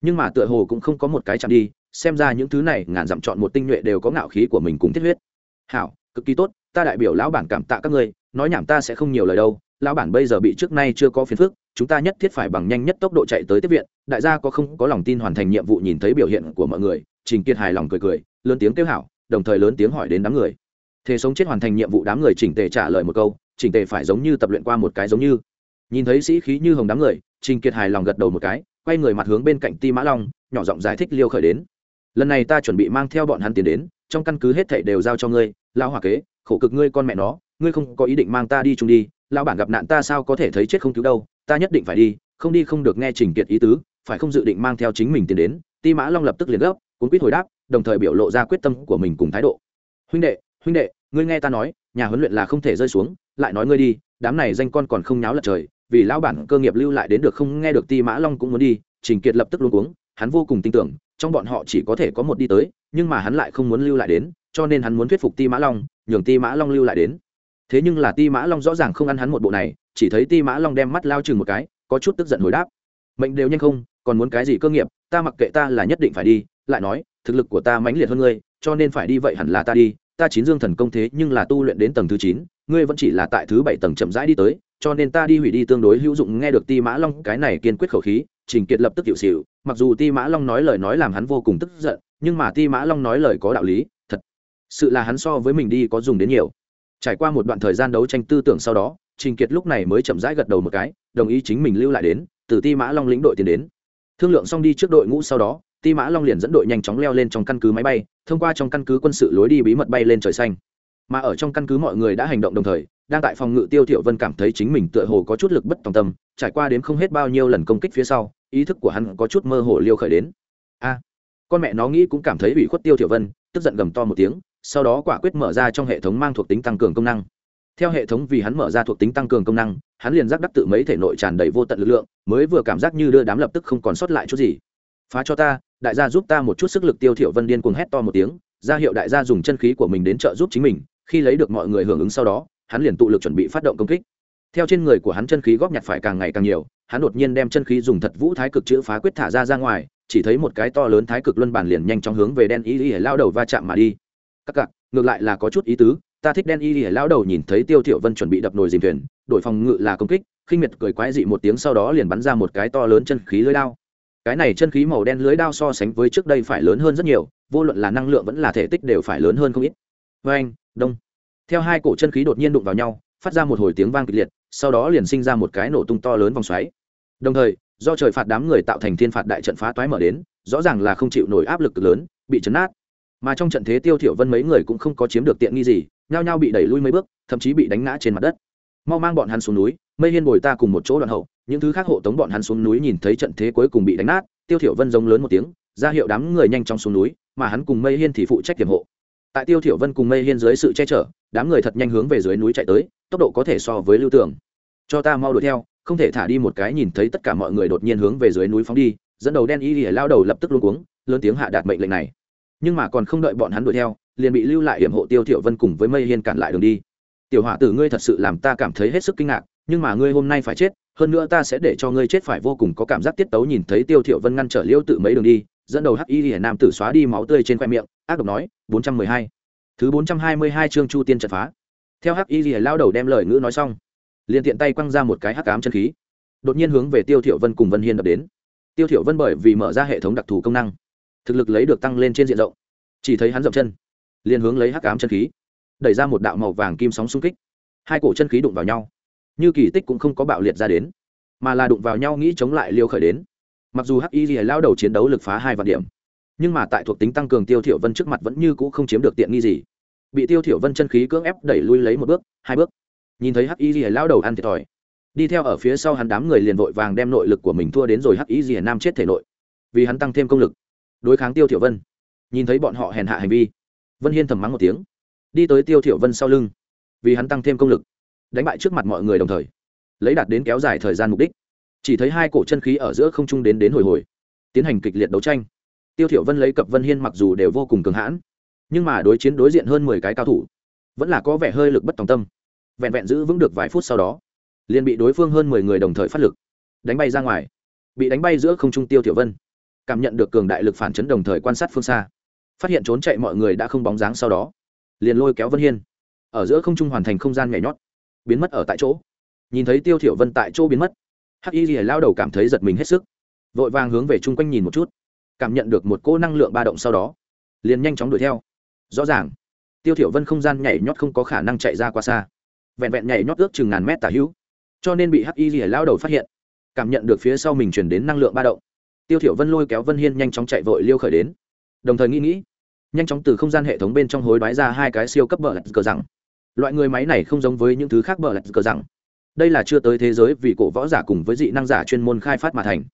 Nhưng mà tựa hồ cũng không có một cái chạm đi, xem ra những thứ này ngàn dặm chọn một tinh nhuệ đều có ngạo khí của mình cùng thiết huyết. Hảo, cực kỳ tốt, ta đại biểu lão bản cảm tạ các ngươi, nói nhảm ta sẽ không nhiều lời đâu, lão bản bây giờ bị trước nay chưa có phiền phức chúng ta nhất thiết phải bằng nhanh nhất tốc độ chạy tới tiếp viện. Đại gia có không có lòng tin hoàn thành nhiệm vụ nhìn thấy biểu hiện của mọi người, trình kiệt hài lòng cười cười, lớn tiếng kêu hảo, đồng thời lớn tiếng hỏi đến đám người. Thế sống chết hoàn thành nhiệm vụ đám người chỉnh tề trả lời một câu chỉnh tề phải giống như tập luyện qua một cái giống như. Nhìn thấy sĩ khí như hồng đám người, trình kiệt hài lòng gật đầu một cái, quay người mặt hướng bên cạnh ti mã long, nhỏ giọng giải thích liêu khởi đến. Lần này ta chuẩn bị mang theo bọn hắn tiến đến, trong căn cứ hết thảy đều giao cho ngươi lao hòa kế, khổ cực ngươi con mẹ nó, ngươi không có ý định mang ta đi chung đi lao bản gặp nạn ta sao có thể thấy chết không cứu đâu ta nhất định phải đi, không đi không được nghe trình kiệt ý tứ, phải không dự định mang theo chính mình tiến đến? Ti mã long lập tức liền gấp, cuốn quýt hồi đáp, đồng thời biểu lộ ra quyết tâm của mình cùng thái độ. Huynh đệ huynh đệ, ngươi nghe ta nói, nhà huấn luyện là không thể rơi xuống, lại nói ngươi đi, đám này danh con còn không nháo lật trời, vì lão bản cơ nghiệp lưu lại đến được không nghe được ti mã long cũng muốn đi. Trình kiệt lập tức luôn cuống, hắn vô cùng tin tưởng, trong bọn họ chỉ có thể có một đi tới, nhưng mà hắn lại không muốn lưu lại đến, cho nên hắn muốn thuyết phục ti mã long, nhường ti mã long lưu lại đến. Thế nhưng là ti mã long rõ ràng không ăn hắn một bộ này chỉ thấy ti mã long đem mắt lao chừng một cái, có chút tức giận hồi đáp. Mệnh đều nhanh không, còn muốn cái gì cơ nghiệp, ta mặc kệ ta là nhất định phải đi, lại nói, thực lực của ta mãnh liệt hơn ngươi, cho nên phải đi vậy hẳn là ta đi, ta chín dương thần công thế nhưng là tu luyện đến tầng thứ chín, ngươi vẫn chỉ là tại thứ bảy tầng chậm rãi đi tới, cho nên ta đi hủy đi tương đối hữu dụng, nghe được ti mã long cái này kiên quyết khẩu khí, trình kiệt lập tức hiệu xịu mặc dù ti mã long nói lời nói làm hắn vô cùng tức giận, nhưng mà ti mã long nói lời có đạo lý, thật, sự là hắn so với mình đi có dùng đến nhiều. Trải qua một đoạn thời gian đấu tranh tư tưởng sau đó trình kiệt lúc này mới chậm rãi gật đầu một cái, đồng ý chính mình lưu lại đến, từ ti mã long lĩnh đội tiến đến. Thương lượng xong đi trước đội ngũ sau đó, ti mã long liền dẫn đội nhanh chóng leo lên trong căn cứ máy bay, thông qua trong căn cứ quân sự lối đi bí mật bay lên trời xanh. Mà ở trong căn cứ mọi người đã hành động đồng thời, đang tại phòng ngự tiêu thiệu vân cảm thấy chính mình tựa hồ có chút lực bất tòng tâm, trải qua đến không hết bao nhiêu lần công kích phía sau, ý thức của hắn có chút mơ hồ liêu khởi đến. A! Con mẹ nó nghĩ cũng cảm thấy ủy khuất tiêu thiệu vân, tức giận gầm to một tiếng, sau đó quả quyết mở ra trong hệ thống mang thuộc tính tăng cường công năng theo hệ thống vì hắn mở ra thuộc tính tăng cường công năng, hắn liền giác đắc tự mấy thể nội tràn đầy vô tận lực lượng, mới vừa cảm giác như đưa đám lập tức không còn sót lại chút gì. Phá cho ta, đại gia giúp ta một chút sức lực tiêu thiểu. Vân điên cuồng hét to một tiếng, ra hiệu đại gia dùng chân khí của mình đến trợ giúp chính mình, khi lấy được mọi người hưởng ứng sau đó, hắn liền tụ lực chuẩn bị phát động công kích. Theo trên người của hắn chân khí góp nhặt phải càng ngày càng nhiều, hắn đột nhiên đem chân khí dùng thật vũ thái cực chữ phá quyết thả ra ra ngoài, chỉ thấy một cái to lớn thái cực luân bản liền nhanh chóng hướng về đen y y lao đầu va chạm mà đi. Các cặc ngược lại là có chút ý tứ ta thích đen y lìa lão đầu nhìn thấy tiêu thiểu vân chuẩn bị đập nồi dìm thuyền, đổi phòng ngự là công kích, khinh miệt cười quái dị một tiếng sau đó liền bắn ra một cái to lớn chân khí lưới đao. Cái này chân khí màu đen lưới đao so sánh với trước đây phải lớn hơn rất nhiều, vô luận là năng lượng vẫn là thể tích đều phải lớn hơn không ít. Với anh, đông. Theo hai cổ chân khí đột nhiên đụng vào nhau, phát ra một hồi tiếng vang kịch liệt, sau đó liền sinh ra một cái nổ tung to lớn vòng xoáy. Đồng thời, do trời phạt đám người tạo thành thiên phạt đại trận phá toái mở đến, rõ ràng là không chịu nổi áp lực lớn, bị chấn nát mà trong trận thế tiêu thiểu vân mấy người cũng không có chiếm được tiện nghi gì nhao nhao bị đẩy lui mấy bước, thậm chí bị đánh ngã trên mặt đất. Mau mang bọn hắn xuống núi, mây hiên bồi ta cùng một chỗ đoạn hậu. Những thứ khác hộ tống bọn hắn xuống núi nhìn thấy trận thế cuối cùng bị đánh nát, tiêu thiểu vân giống lớn một tiếng, ra hiệu đám người nhanh chóng xuống núi, mà hắn cùng mây hiên thì phụ trách tiềm hộ. Tại tiêu thiểu vân cùng mây hiên dưới sự che chở, đám người thật nhanh hướng về dưới núi chạy tới, tốc độ có thể so với lưu tưởng. Cho ta mau đuổi theo, không thể thả đi một cái nhìn thấy tất cả mọi người đột nhiên hướng về dưới núi phóng đi, dẫn đầu đen y lìa lao đầu lập tức luống cuống, lớn tiếng hạ đạt mệnh lệnh này. Nhưng mà còn không đợi bọn hắn đuổi theo liền bị lưu lại hiểm hộ tiêu thiểu vân cùng với mây hiên cản lại đường đi. Tiểu hỏa tử, ngươi thật sự làm ta cảm thấy hết sức kinh ngạc, nhưng mà ngươi hôm nay phải chết, hơn nữa ta sẽ để cho ngươi chết phải vô cùng có cảm giác tiết tấu nhìn thấy tiêu thiểu vân ngăn trở liêu tự mấy đường đi, dẫn đầu hắc y hiển nam tử xóa đi máu tươi trên khoe miệng, ác độc nói 412 thứ 422 chương chu tiên trận phá. Theo hắc y hiển lao đầu đem lời ngữ nói xong, liền tiện tay quăng ra một cái hắc ám chân khí. Đột nhiên hướng về tiêu thiểu vân cùng vân hiên đập đến. Tiêu thiểu vân bởi vì mở ra hệ thống đặc thù công năng, thực lực lấy được tăng lên trên diện rộng. Chỉ thấy hắn dậm chân liền hướng lấy hắc ám chân khí, đẩy ra một đạo màu vàng kim sóng xung kích. Hai cổ chân khí đụng vào nhau, như kỳ tích cũng không có bạo liệt ra đến, mà là đụng vào nhau nghĩ chống lại liêu khởi đến. Mặc dù hắc y lìa lao đầu chiến đấu lực phá hai vạn điểm, nhưng mà tại thuộc tính tăng cường tiêu thiểu vân trước mặt vẫn như cũ không chiếm được tiện nghi gì. Bị tiêu thiểu vân chân khí cưỡng ép đẩy lui lấy một bước, hai bước. Nhìn thấy hắc y lìa lao đầu ăn thiệt thòi, đi theo ở phía sau hắn đám người liền vội vàng đem nội lực của mình thua đến rồi hắc y lìa nam chết thể nội, vì hắn tăng thêm công lực, đối kháng tiêu thiểu vân. Nhìn thấy bọn họ hèn hạ hành vi vân hiên thầm mắng một tiếng. Đi tới tiêu thiểu vân sau lưng. Vì hắn tăng thêm công lực. Đánh bại trước mặt mọi người đồng thời. Lấy đạt đến kéo dài thời gian mục đích. Chỉ thấy hai cổ chân khí ở giữa không trung đến đến hồi hồi. Tiến hành kịch liệt đấu tranh. Tiêu thiểu vân lấy cập vân hiên mặc dù đều vô cùng cường hãn, nhưng mà đối chiến đối diện hơn mười cái cao thủ, vẫn là có vẻ hơi lực bất tòng tâm. Vẹn vẹn giữ vững được vài phút sau đó, liền bị đối phương hơn mười người đồng thời phát lực, đánh bay ra ngoài, bị đánh bay giữa không trung tiêu thiểu vân. Cảm nhận được cường đại lực phản chấn đồng thời quan sát phương xa phát hiện trốn chạy mọi người đã không bóng dáng sau đó. Liền lôi kéo vân hiên. Ở giữa không trung hoàn thành không gian nhảy nhót. Biến mất ở tại chỗ. Nhìn thấy tiêu thiểu vân tại chỗ biến mất, hắc y lìa lao đầu cảm thấy giật mình hết sức. Vội vàng hướng về chung quanh nhìn một chút. Cảm nhận được một cỗ năng lượng ba động sau đó, liền nhanh chóng đuổi theo. Rõ ràng, tiêu thiểu vân không gian nhảy nhót không có khả năng chạy ra quá xa. Vẹn vẹn nhảy nhót ước chừng ngàn mét tả hữu. Cho nên bị hắc y lìa lao đầu phát hiện, cảm nhận được phía sau mình truyền đến năng lượng ba động. Tiêu thiểu vân lôi kéo vân hiên nhanh chóng chạy vội liêu khởi đến. Đồng thời nghĩ nghĩ nhanh chóng từ không gian hệ thống bên trong hối đoái ra hai cái siêu cấp bờ lạch cờ rằng loại người máy này không giống với những thứ khác bờ lạch cờ rằng đây là chưa tới thế giới vì cổ võ giả cùng với dị năng giả chuyên môn khai phát mà thành.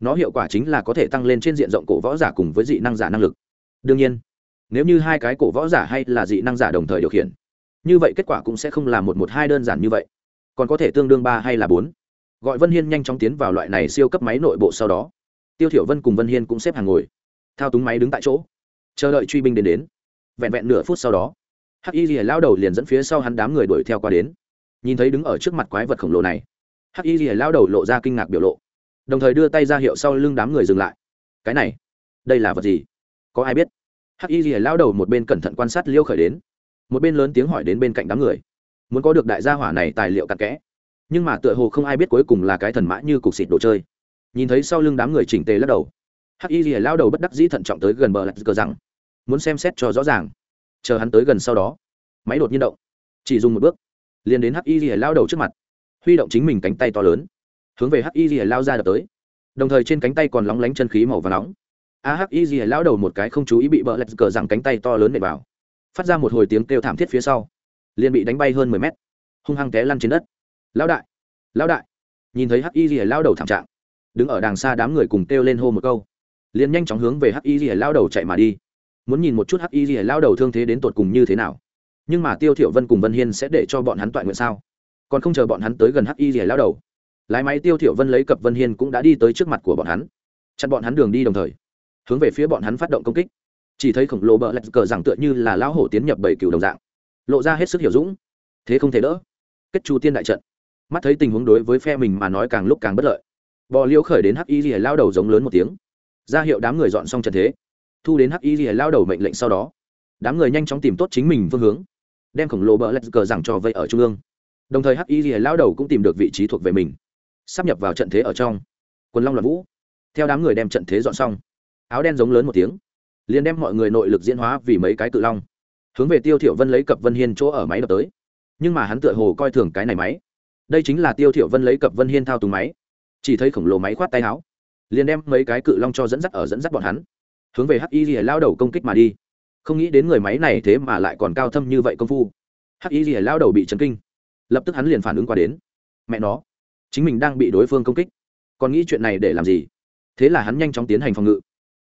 Nó hiệu quả chính là có thể tăng lên trên diện rộng cổ võ giả cùng với dị năng giả năng lực. Đương nhiên, nếu như hai cái cổ võ giả hay là dị năng giả đồng thời điều khiển, như vậy kết quả cũng sẽ không là một một hai đơn giản như vậy. Còn có thể tương đương ba hay là bốn. Gọi vân hiên nhanh chóng tiến vào loại này siêu cấp máy nội bộ sau đó. Tiêu thiểu vân cùng vân hiên cũng xếp hàng ngồi. Thao túng máy đứng tại chỗ chờ đợi truy binh đến đến. Vẹn vẹn nửa phút sau đó, hắc y rìa lao đầu liền dẫn phía sau hắn đám người đuổi theo qua đến. Nhìn thấy đứng ở trước mặt quái vật khổng lồ này, hắc y rìa lao đầu lộ ra kinh ngạc biểu lộ, đồng thời đưa tay ra hiệu sau lưng đám người dừng lại. Cái này, đây là vật gì? Có ai biết? Hắc y rìa lao đầu một bên cẩn thận quan sát liêu khởi đến, một bên lớn tiếng hỏi đến bên cạnh đám người. Muốn có được đại gia hỏa này tài liệu cặn kẽ, nhưng mà tựa hồ không ai biết cuối cùng là cái thần mã như cục xịt đồ chơi. Nhìn thấy sau lưng đám người chỉnh tề lắc đầu hắc y rìa lao đầu bất đắc dĩ thận trọng tới gần bờ lạch cờ rằng, muốn xem xét cho rõ ràng. Chờ hắn tới gần sau đó, máy đột nhiên động. Chỉ dùng một bước, liền đến hắc y rìa lao đầu trước mặt, huy động chính mình cánh tay to lớn, hướng về hắc y rìa lao ra đập tới. Đồng thời trên cánh tay còn lóng lánh chân khí màu và nóng. A hắc y rìa lao đầu một cái không chú ý bị bờ lạch cờ rằng cánh tay to lớn nệ vào, phát ra một hồi tiếng kêu thảm thiết phía sau, liền bị đánh bay hơn mười mét, hung hăng té lăn trên đất. Lão đại lão đại, nhìn thấy hắc y rìa lao đầu thảm trạng, đứng ở đàng xa đám người cùng kêu lên hô một câu liền nhanh chóng hướng về hắc y lìa lao đầu chạy mà đi. Muốn nhìn một chút hắc y lìa lao đầu thương thế đến tột cùng như thế nào. Nhưng mà tiêu thiểu vân cùng vân hiên sẽ để cho bọn hắn toại nguyện sao? Còn không chờ bọn hắn tới gần hắc y lìa lao đầu, lái máy tiêu thiểu vân lấy cặp vân hiên cũng đã đi tới trước mặt của bọn hắn. Chặn bọn hắn đường đi đồng thời, hướng về phía bọn hắn phát động công kích. Chỉ thấy khổng lồ bờ lạch cờ rằng tựa như là lão hổ tiến nhập bảy cửu đồng dạng, lộ ra hết sức hiểu dũng. Thế không thể đỡ. Kết chu tiên đại trận. Mắt thấy tình huống đối với phe mình mà nói càng lúc càng bất lợi. Bò liễu khởi đến hắc y lìa lao đầu giống lớn một tiếng ra hiệu đám người dọn xong trận thế. Thu đến hắc y lìa lao đầu mệnh lệnh sau đó. Đám người nhanh chóng tìm tốt chính mình phương hướng, đem khổng lồ bờ lạch cờ rằng cho vây ở trung ương. Đồng thời hắc y lìa lao đầu cũng tìm được vị trí thuộc về mình, sắp nhập vào trận thế ở trong. Quần long l vũ. Theo đám người đem trận thế dọn xong, áo đen giống lớn một tiếng, liền đem mọi người nội lực diễn hóa vì mấy cái cự long, hướng về tiêu thiểu vân lấy cặp vân hiên chỗ ở máy đập tới. Nhưng mà hắn tựa hồ coi thường cái này máy. Đây chính là tiêu thiểu vân lấy cặp vân hiên thao túng máy. Chỉ thấy khổng lồ máy khoát tay áo liền đem mấy cái cự long cho dẫn dắt ở dẫn dắt bọn hắn, hướng về hắc y rìa lao đầu công kích mà đi. Không nghĩ đến người máy này thế mà lại còn cao thâm như vậy công phu. Hắc y rìa lao đầu bị chấn kinh, lập tức hắn liền phản ứng qua đến. Mẹ nó, chính mình đang bị đối phương công kích, còn nghĩ chuyện này để làm gì? Thế là hắn nhanh chóng tiến hành phòng ngự,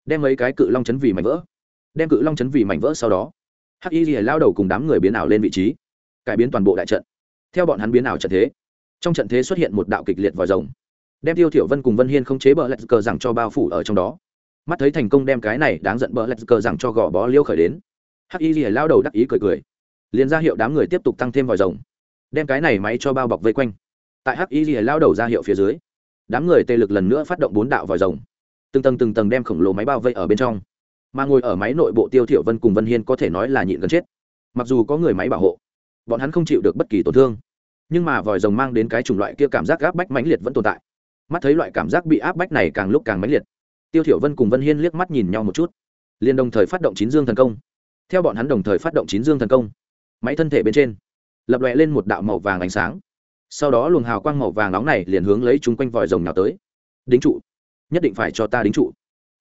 đem mấy cái cự long chấn vì mảnh vỡ, đem cự long chấn vì mảnh vỡ sau đó, hắc y rìa lao đầu cùng đám người biến ảo lên vị trí, cải biến toàn bộ đại trận. Theo bọn hắn biến ảo trận thế, trong trận thế xuất hiện một đạo kịch liệt vòi rồng đem tiêu thiểu vân cùng vân hiên không chế bờ lạch cờ rằng cho bao phủ ở trong đó. Mắt thấy thành công đem cái này đáng giận bờ lạch cờ rằng cho gò bó liêu khởi đến, hắc y lìa lao đầu đắc ý cười cười, liền ra hiệu đám người tiếp tục tăng thêm vòi rồng, đem cái này máy cho bao bọc vây quanh. Tại hắc y lìa lao đầu ra hiệu phía dưới, đám người tê lực lần nữa phát động bốn đạo vòi rồng, từng tầng từng tầng đem khổng lồ máy bao vây ở bên trong. Mà ngồi ở máy nội bộ tiêu thiểu vân cùng vân hiên có thể nói là nhịn gần chết. Mặc dù có người máy bảo hộ, bọn hắn không chịu được bất kỳ tổn thương, nhưng mà vòi rồng mang đến cái chủng loại kia cảm giác gáp bách mãnh liệt vẫn tồn tại mắt thấy loại cảm giác bị áp bách này càng lúc càng mãnh liệt. Tiêu thiểu vân cùng vân hiên liếc mắt nhìn nhau một chút. Liền đồng thời phát động chín dương thần công. Theo bọn hắn đồng thời phát động chín dương thần công. Máy thân thể bên trên, lập lòe lên một đạo màu vàng ánh sáng. Sau đó luồng hào quang màu vàng nóng này liền hướng lấy chúng quanh vòi rồng nào tới. Đính trụ, nhất định phải cho ta đính trụ.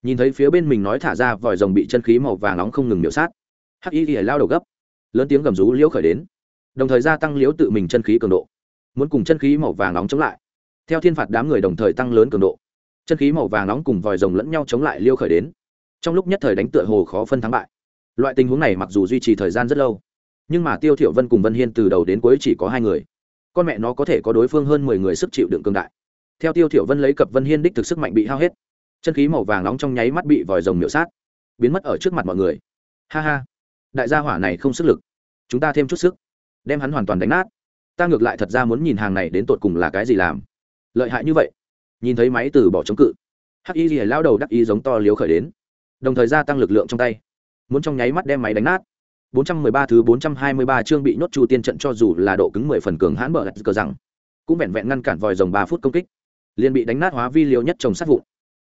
Nhìn thấy phía bên mình nói thả ra vòi rồng bị chân khí màu vàng nóng không ngừng miểu sát. Hắc y ỉa lao đầu gấp, lớn tiếng gầm rú liễu khởi đến. Đồng thời gia tăng liễu tự mình chân khí cường độ. Muốn cùng chân khí màu vàng nóng chống lại theo thiên phạt đám người đồng thời tăng lớn cường độ. Chân khí màu vàng nóng cùng vòi rồng lẫn nhau chống lại liêu khởi đến. Trong lúc nhất thời đánh tựa hồ khó phân thắng bại. Loại tình huống này mặc dù duy trì thời gian rất lâu, nhưng mà tiêu thiểu vân cùng vân hiên từ đầu đến cuối chỉ có hai người. Con mẹ nó có thể có đối phương hơn mười người sức chịu đựng cường đại. Theo tiêu thiểu vân lấy cập vân hiên đích thực sức mạnh bị hao hết, chân khí màu vàng nóng trong nháy mắt bị vòi rồng miểu sát, biến mất ở trước mặt mọi người. Ha ha, đại gia hỏa này không sức lực. Chúng ta thêm chút sức, đem hắn hoàn toàn đánh nát. Ta ngược lại thật ra muốn nhìn hàng này đến tột cùng là cái gì làm lợi hại như vậy. Nhìn thấy máy từ bỏ chống cự, hắc y gì lao đầu đắc y giống to liếu khởi đến, đồng thời gia tăng lực lượng trong tay. Muốn trong nháy mắt đem máy đánh nát. 413 thứ 423 chương bị nhốt chu tiên trận cho dù là độ cứng 10 phần cường hãn bờ cờ rằng, cũng vẹn vẹn ngăn cản vòi rồng 3 phút công kích, liền bị đánh nát hóa vi liều nhất trồng sát vụn.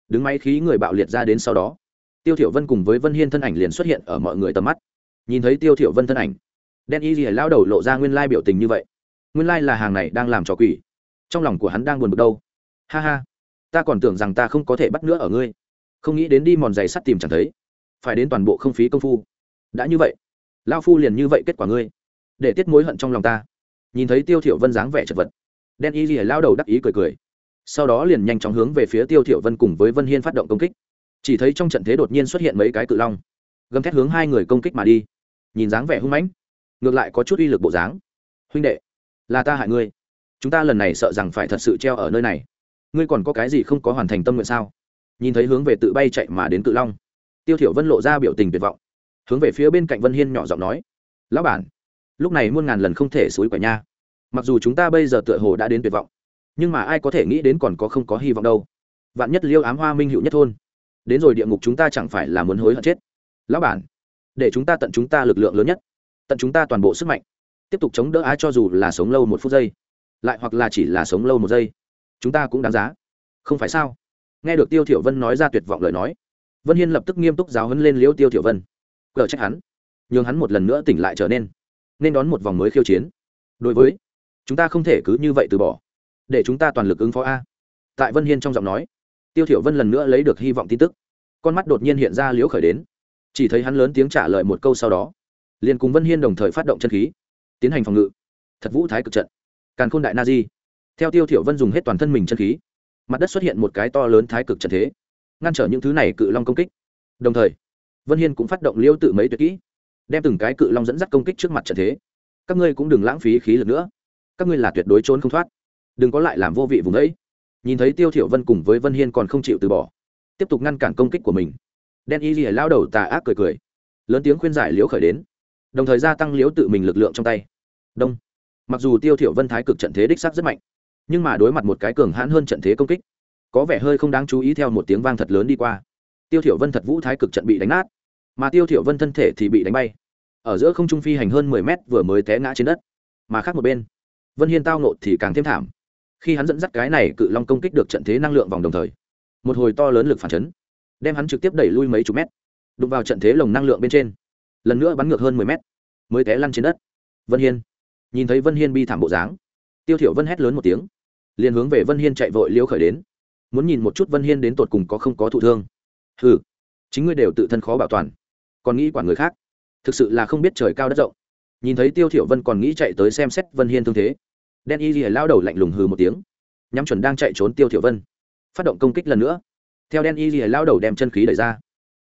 Đứng máy khí người bạo liệt ra đến sau đó, tiêu thiểu vân cùng với vân hiên thân ảnh liền xuất hiện ở mọi người tầm mắt. Nhìn thấy tiêu thiểu vân thân ảnh, đen y gì lao đầu lộ ra nguyên lai biểu tình như vậy. Nguyên lai là hàng này đang làm trò quỷ trong lòng của hắn đang buồn bực đâu. Ha ha, ta còn tưởng rằng ta không có thể bắt nữa ở ngươi. Không nghĩ đến đi mòn giày sắt tìm chẳng thấy. Phải đến toàn bộ không phí công phu. Đã như vậy lao phu liền như vậy kết quả ngươi. Để tiết mối hận trong lòng ta. Nhìn thấy tiêu thiểu vân dáng vẻ chật vật, đen y lìa lao đầu đắc ý cười cười. Sau đó liền nhanh chóng hướng về phía tiêu thiểu vân cùng với vân hiên phát động công kích. Chỉ thấy trong trận thế đột nhiên xuất hiện mấy cái cự long, gầm thét hướng hai người công kích mà đi. Nhìn dáng vẻ hung mãnh, ngược lại có chút uy lực bộ dáng. Huynh đệ, là ta hại ngươi chúng ta lần này sợ rằng phải thật sự treo ở nơi này. Ngươi còn có cái gì không có hoàn thành tâm nguyện sao? Nhìn thấy hướng về tự bay chạy mà đến cự long, tiêu thiểu vân lộ ra biểu tình tuyệt vọng. Hướng về phía bên cạnh vân hiên nhỏ giọng nói, lão bản, lúc này muôn ngàn lần không thể suối quả nha. Mặc dù chúng ta bây giờ tựa hồ đã đến tuyệt vọng, nhưng mà ai có thể nghĩ đến còn có không có hy vọng đâu. Vạn nhất liêu ám hoa minh hữu nhất thôn, đến rồi địa ngục chúng ta chẳng phải là muốn hối hận chết. Lão bản, để chúng ta tận chúng ta lực lượng lớn nhất, tận chúng ta toàn bộ sức mạnh, tiếp tục chống đỡ ai cho dù là sống lâu một phút giây lại hoặc là chỉ là sống lâu một giây. Chúng ta cũng đáng giá. Không phải sao? Nghe được tiêu thiểu vân nói ra tuyệt vọng lời nói, vân hiên lập tức nghiêm túc giáo huấn lên liễu tiêu thiểu vân. Cờ trách hắn. Nhường hắn một lần nữa tỉnh lại trở nên. Nên đón một vòng mới khiêu chiến. Đối với, chúng ta không thể cứ như vậy từ bỏ. Để chúng ta toàn lực ứng phó a. Tại vân hiên trong giọng nói, tiêu thiểu vân lần nữa lấy được hy vọng tin tức. Con mắt đột nhiên hiện ra liễu khởi đến. Chỉ thấy hắn lớn tiếng trả lời một câu sau đó, liền cùng vân hiên đồng thời phát động chân khí, tiến hành phòng ngự. Thật vũ thái cực trận càn khôn đại na di. Theo tiêu thiểu vân dùng hết toàn thân mình chân khí, mặt đất xuất hiện một cái to lớn thái cực trận thế, ngăn trở những thứ này cự long công kích. Đồng thời, vân hiên cũng phát động liêu tự mấy tuyệt kỹ, đem từng cái cự long dẫn dắt công kích trước mặt trận thế. Các ngươi cũng đừng lãng phí khí lực nữa. Các ngươi là tuyệt đối trốn không thoát. Đừng có lại làm vô vị vùng ấy. Nhìn thấy tiêu thiểu vân cùng với vân hiên còn không chịu từ bỏ, tiếp tục ngăn cản công kích của mình. Đen y lìa lao đầu tà ác cười cười, lớn tiếng khuyên giải liễu khởi đến, đồng thời gia tăng liễu tự mình lực lượng trong tay. Đông mặc dù tiêu thiểu vân thái cực trận thế đích xác rất mạnh, nhưng mà đối mặt một cái cường hãn hơn trận thế công kích, có vẻ hơi không đáng chú ý theo một tiếng vang thật lớn đi qua. Tiêu thiểu vân thật vũ thái cực trận bị đánh nát, mà tiêu thiểu vân thân thể thì bị đánh bay. Ở giữa không trung phi hành hơn 10 mét vừa mới té ngã trên đất, mà khác một bên, vân hiên tao nộ thì càng thêm thảm, khi hắn dẫn dắt cái này cự long công kích được trận thế năng lượng vòng đồng thời, một hồi to lớn lực phản chấn, đem hắn trực tiếp đẩy lui mấy chục mét, đụng vào trận thế lồng năng lượng bên trên, lần nữa bắn ngược hơn 10 mét, mới té lăn trên đất. Vân hiên nhìn thấy vân hiên bi thảm bộ dáng tiêu thiểu vân hét lớn một tiếng liền hướng về vân hiên chạy vội liêu khởi đến muốn nhìn một chút vân hiên đến tột cùng có không có thụ thương hừ chính ngươi đều tự thân khó bảo toàn còn nghĩ quản người khác thực sự là không biết trời cao đất rộng nhìn thấy tiêu thiểu vân còn nghĩ chạy tới xem xét vân hiên thương thế đen y lìa lao đầu lạnh lùng hừ một tiếng nhắm chuẩn đang chạy trốn tiêu thiểu vân phát động công kích lần nữa theo đen y lìa lao đầu đem chân khí đẩy ra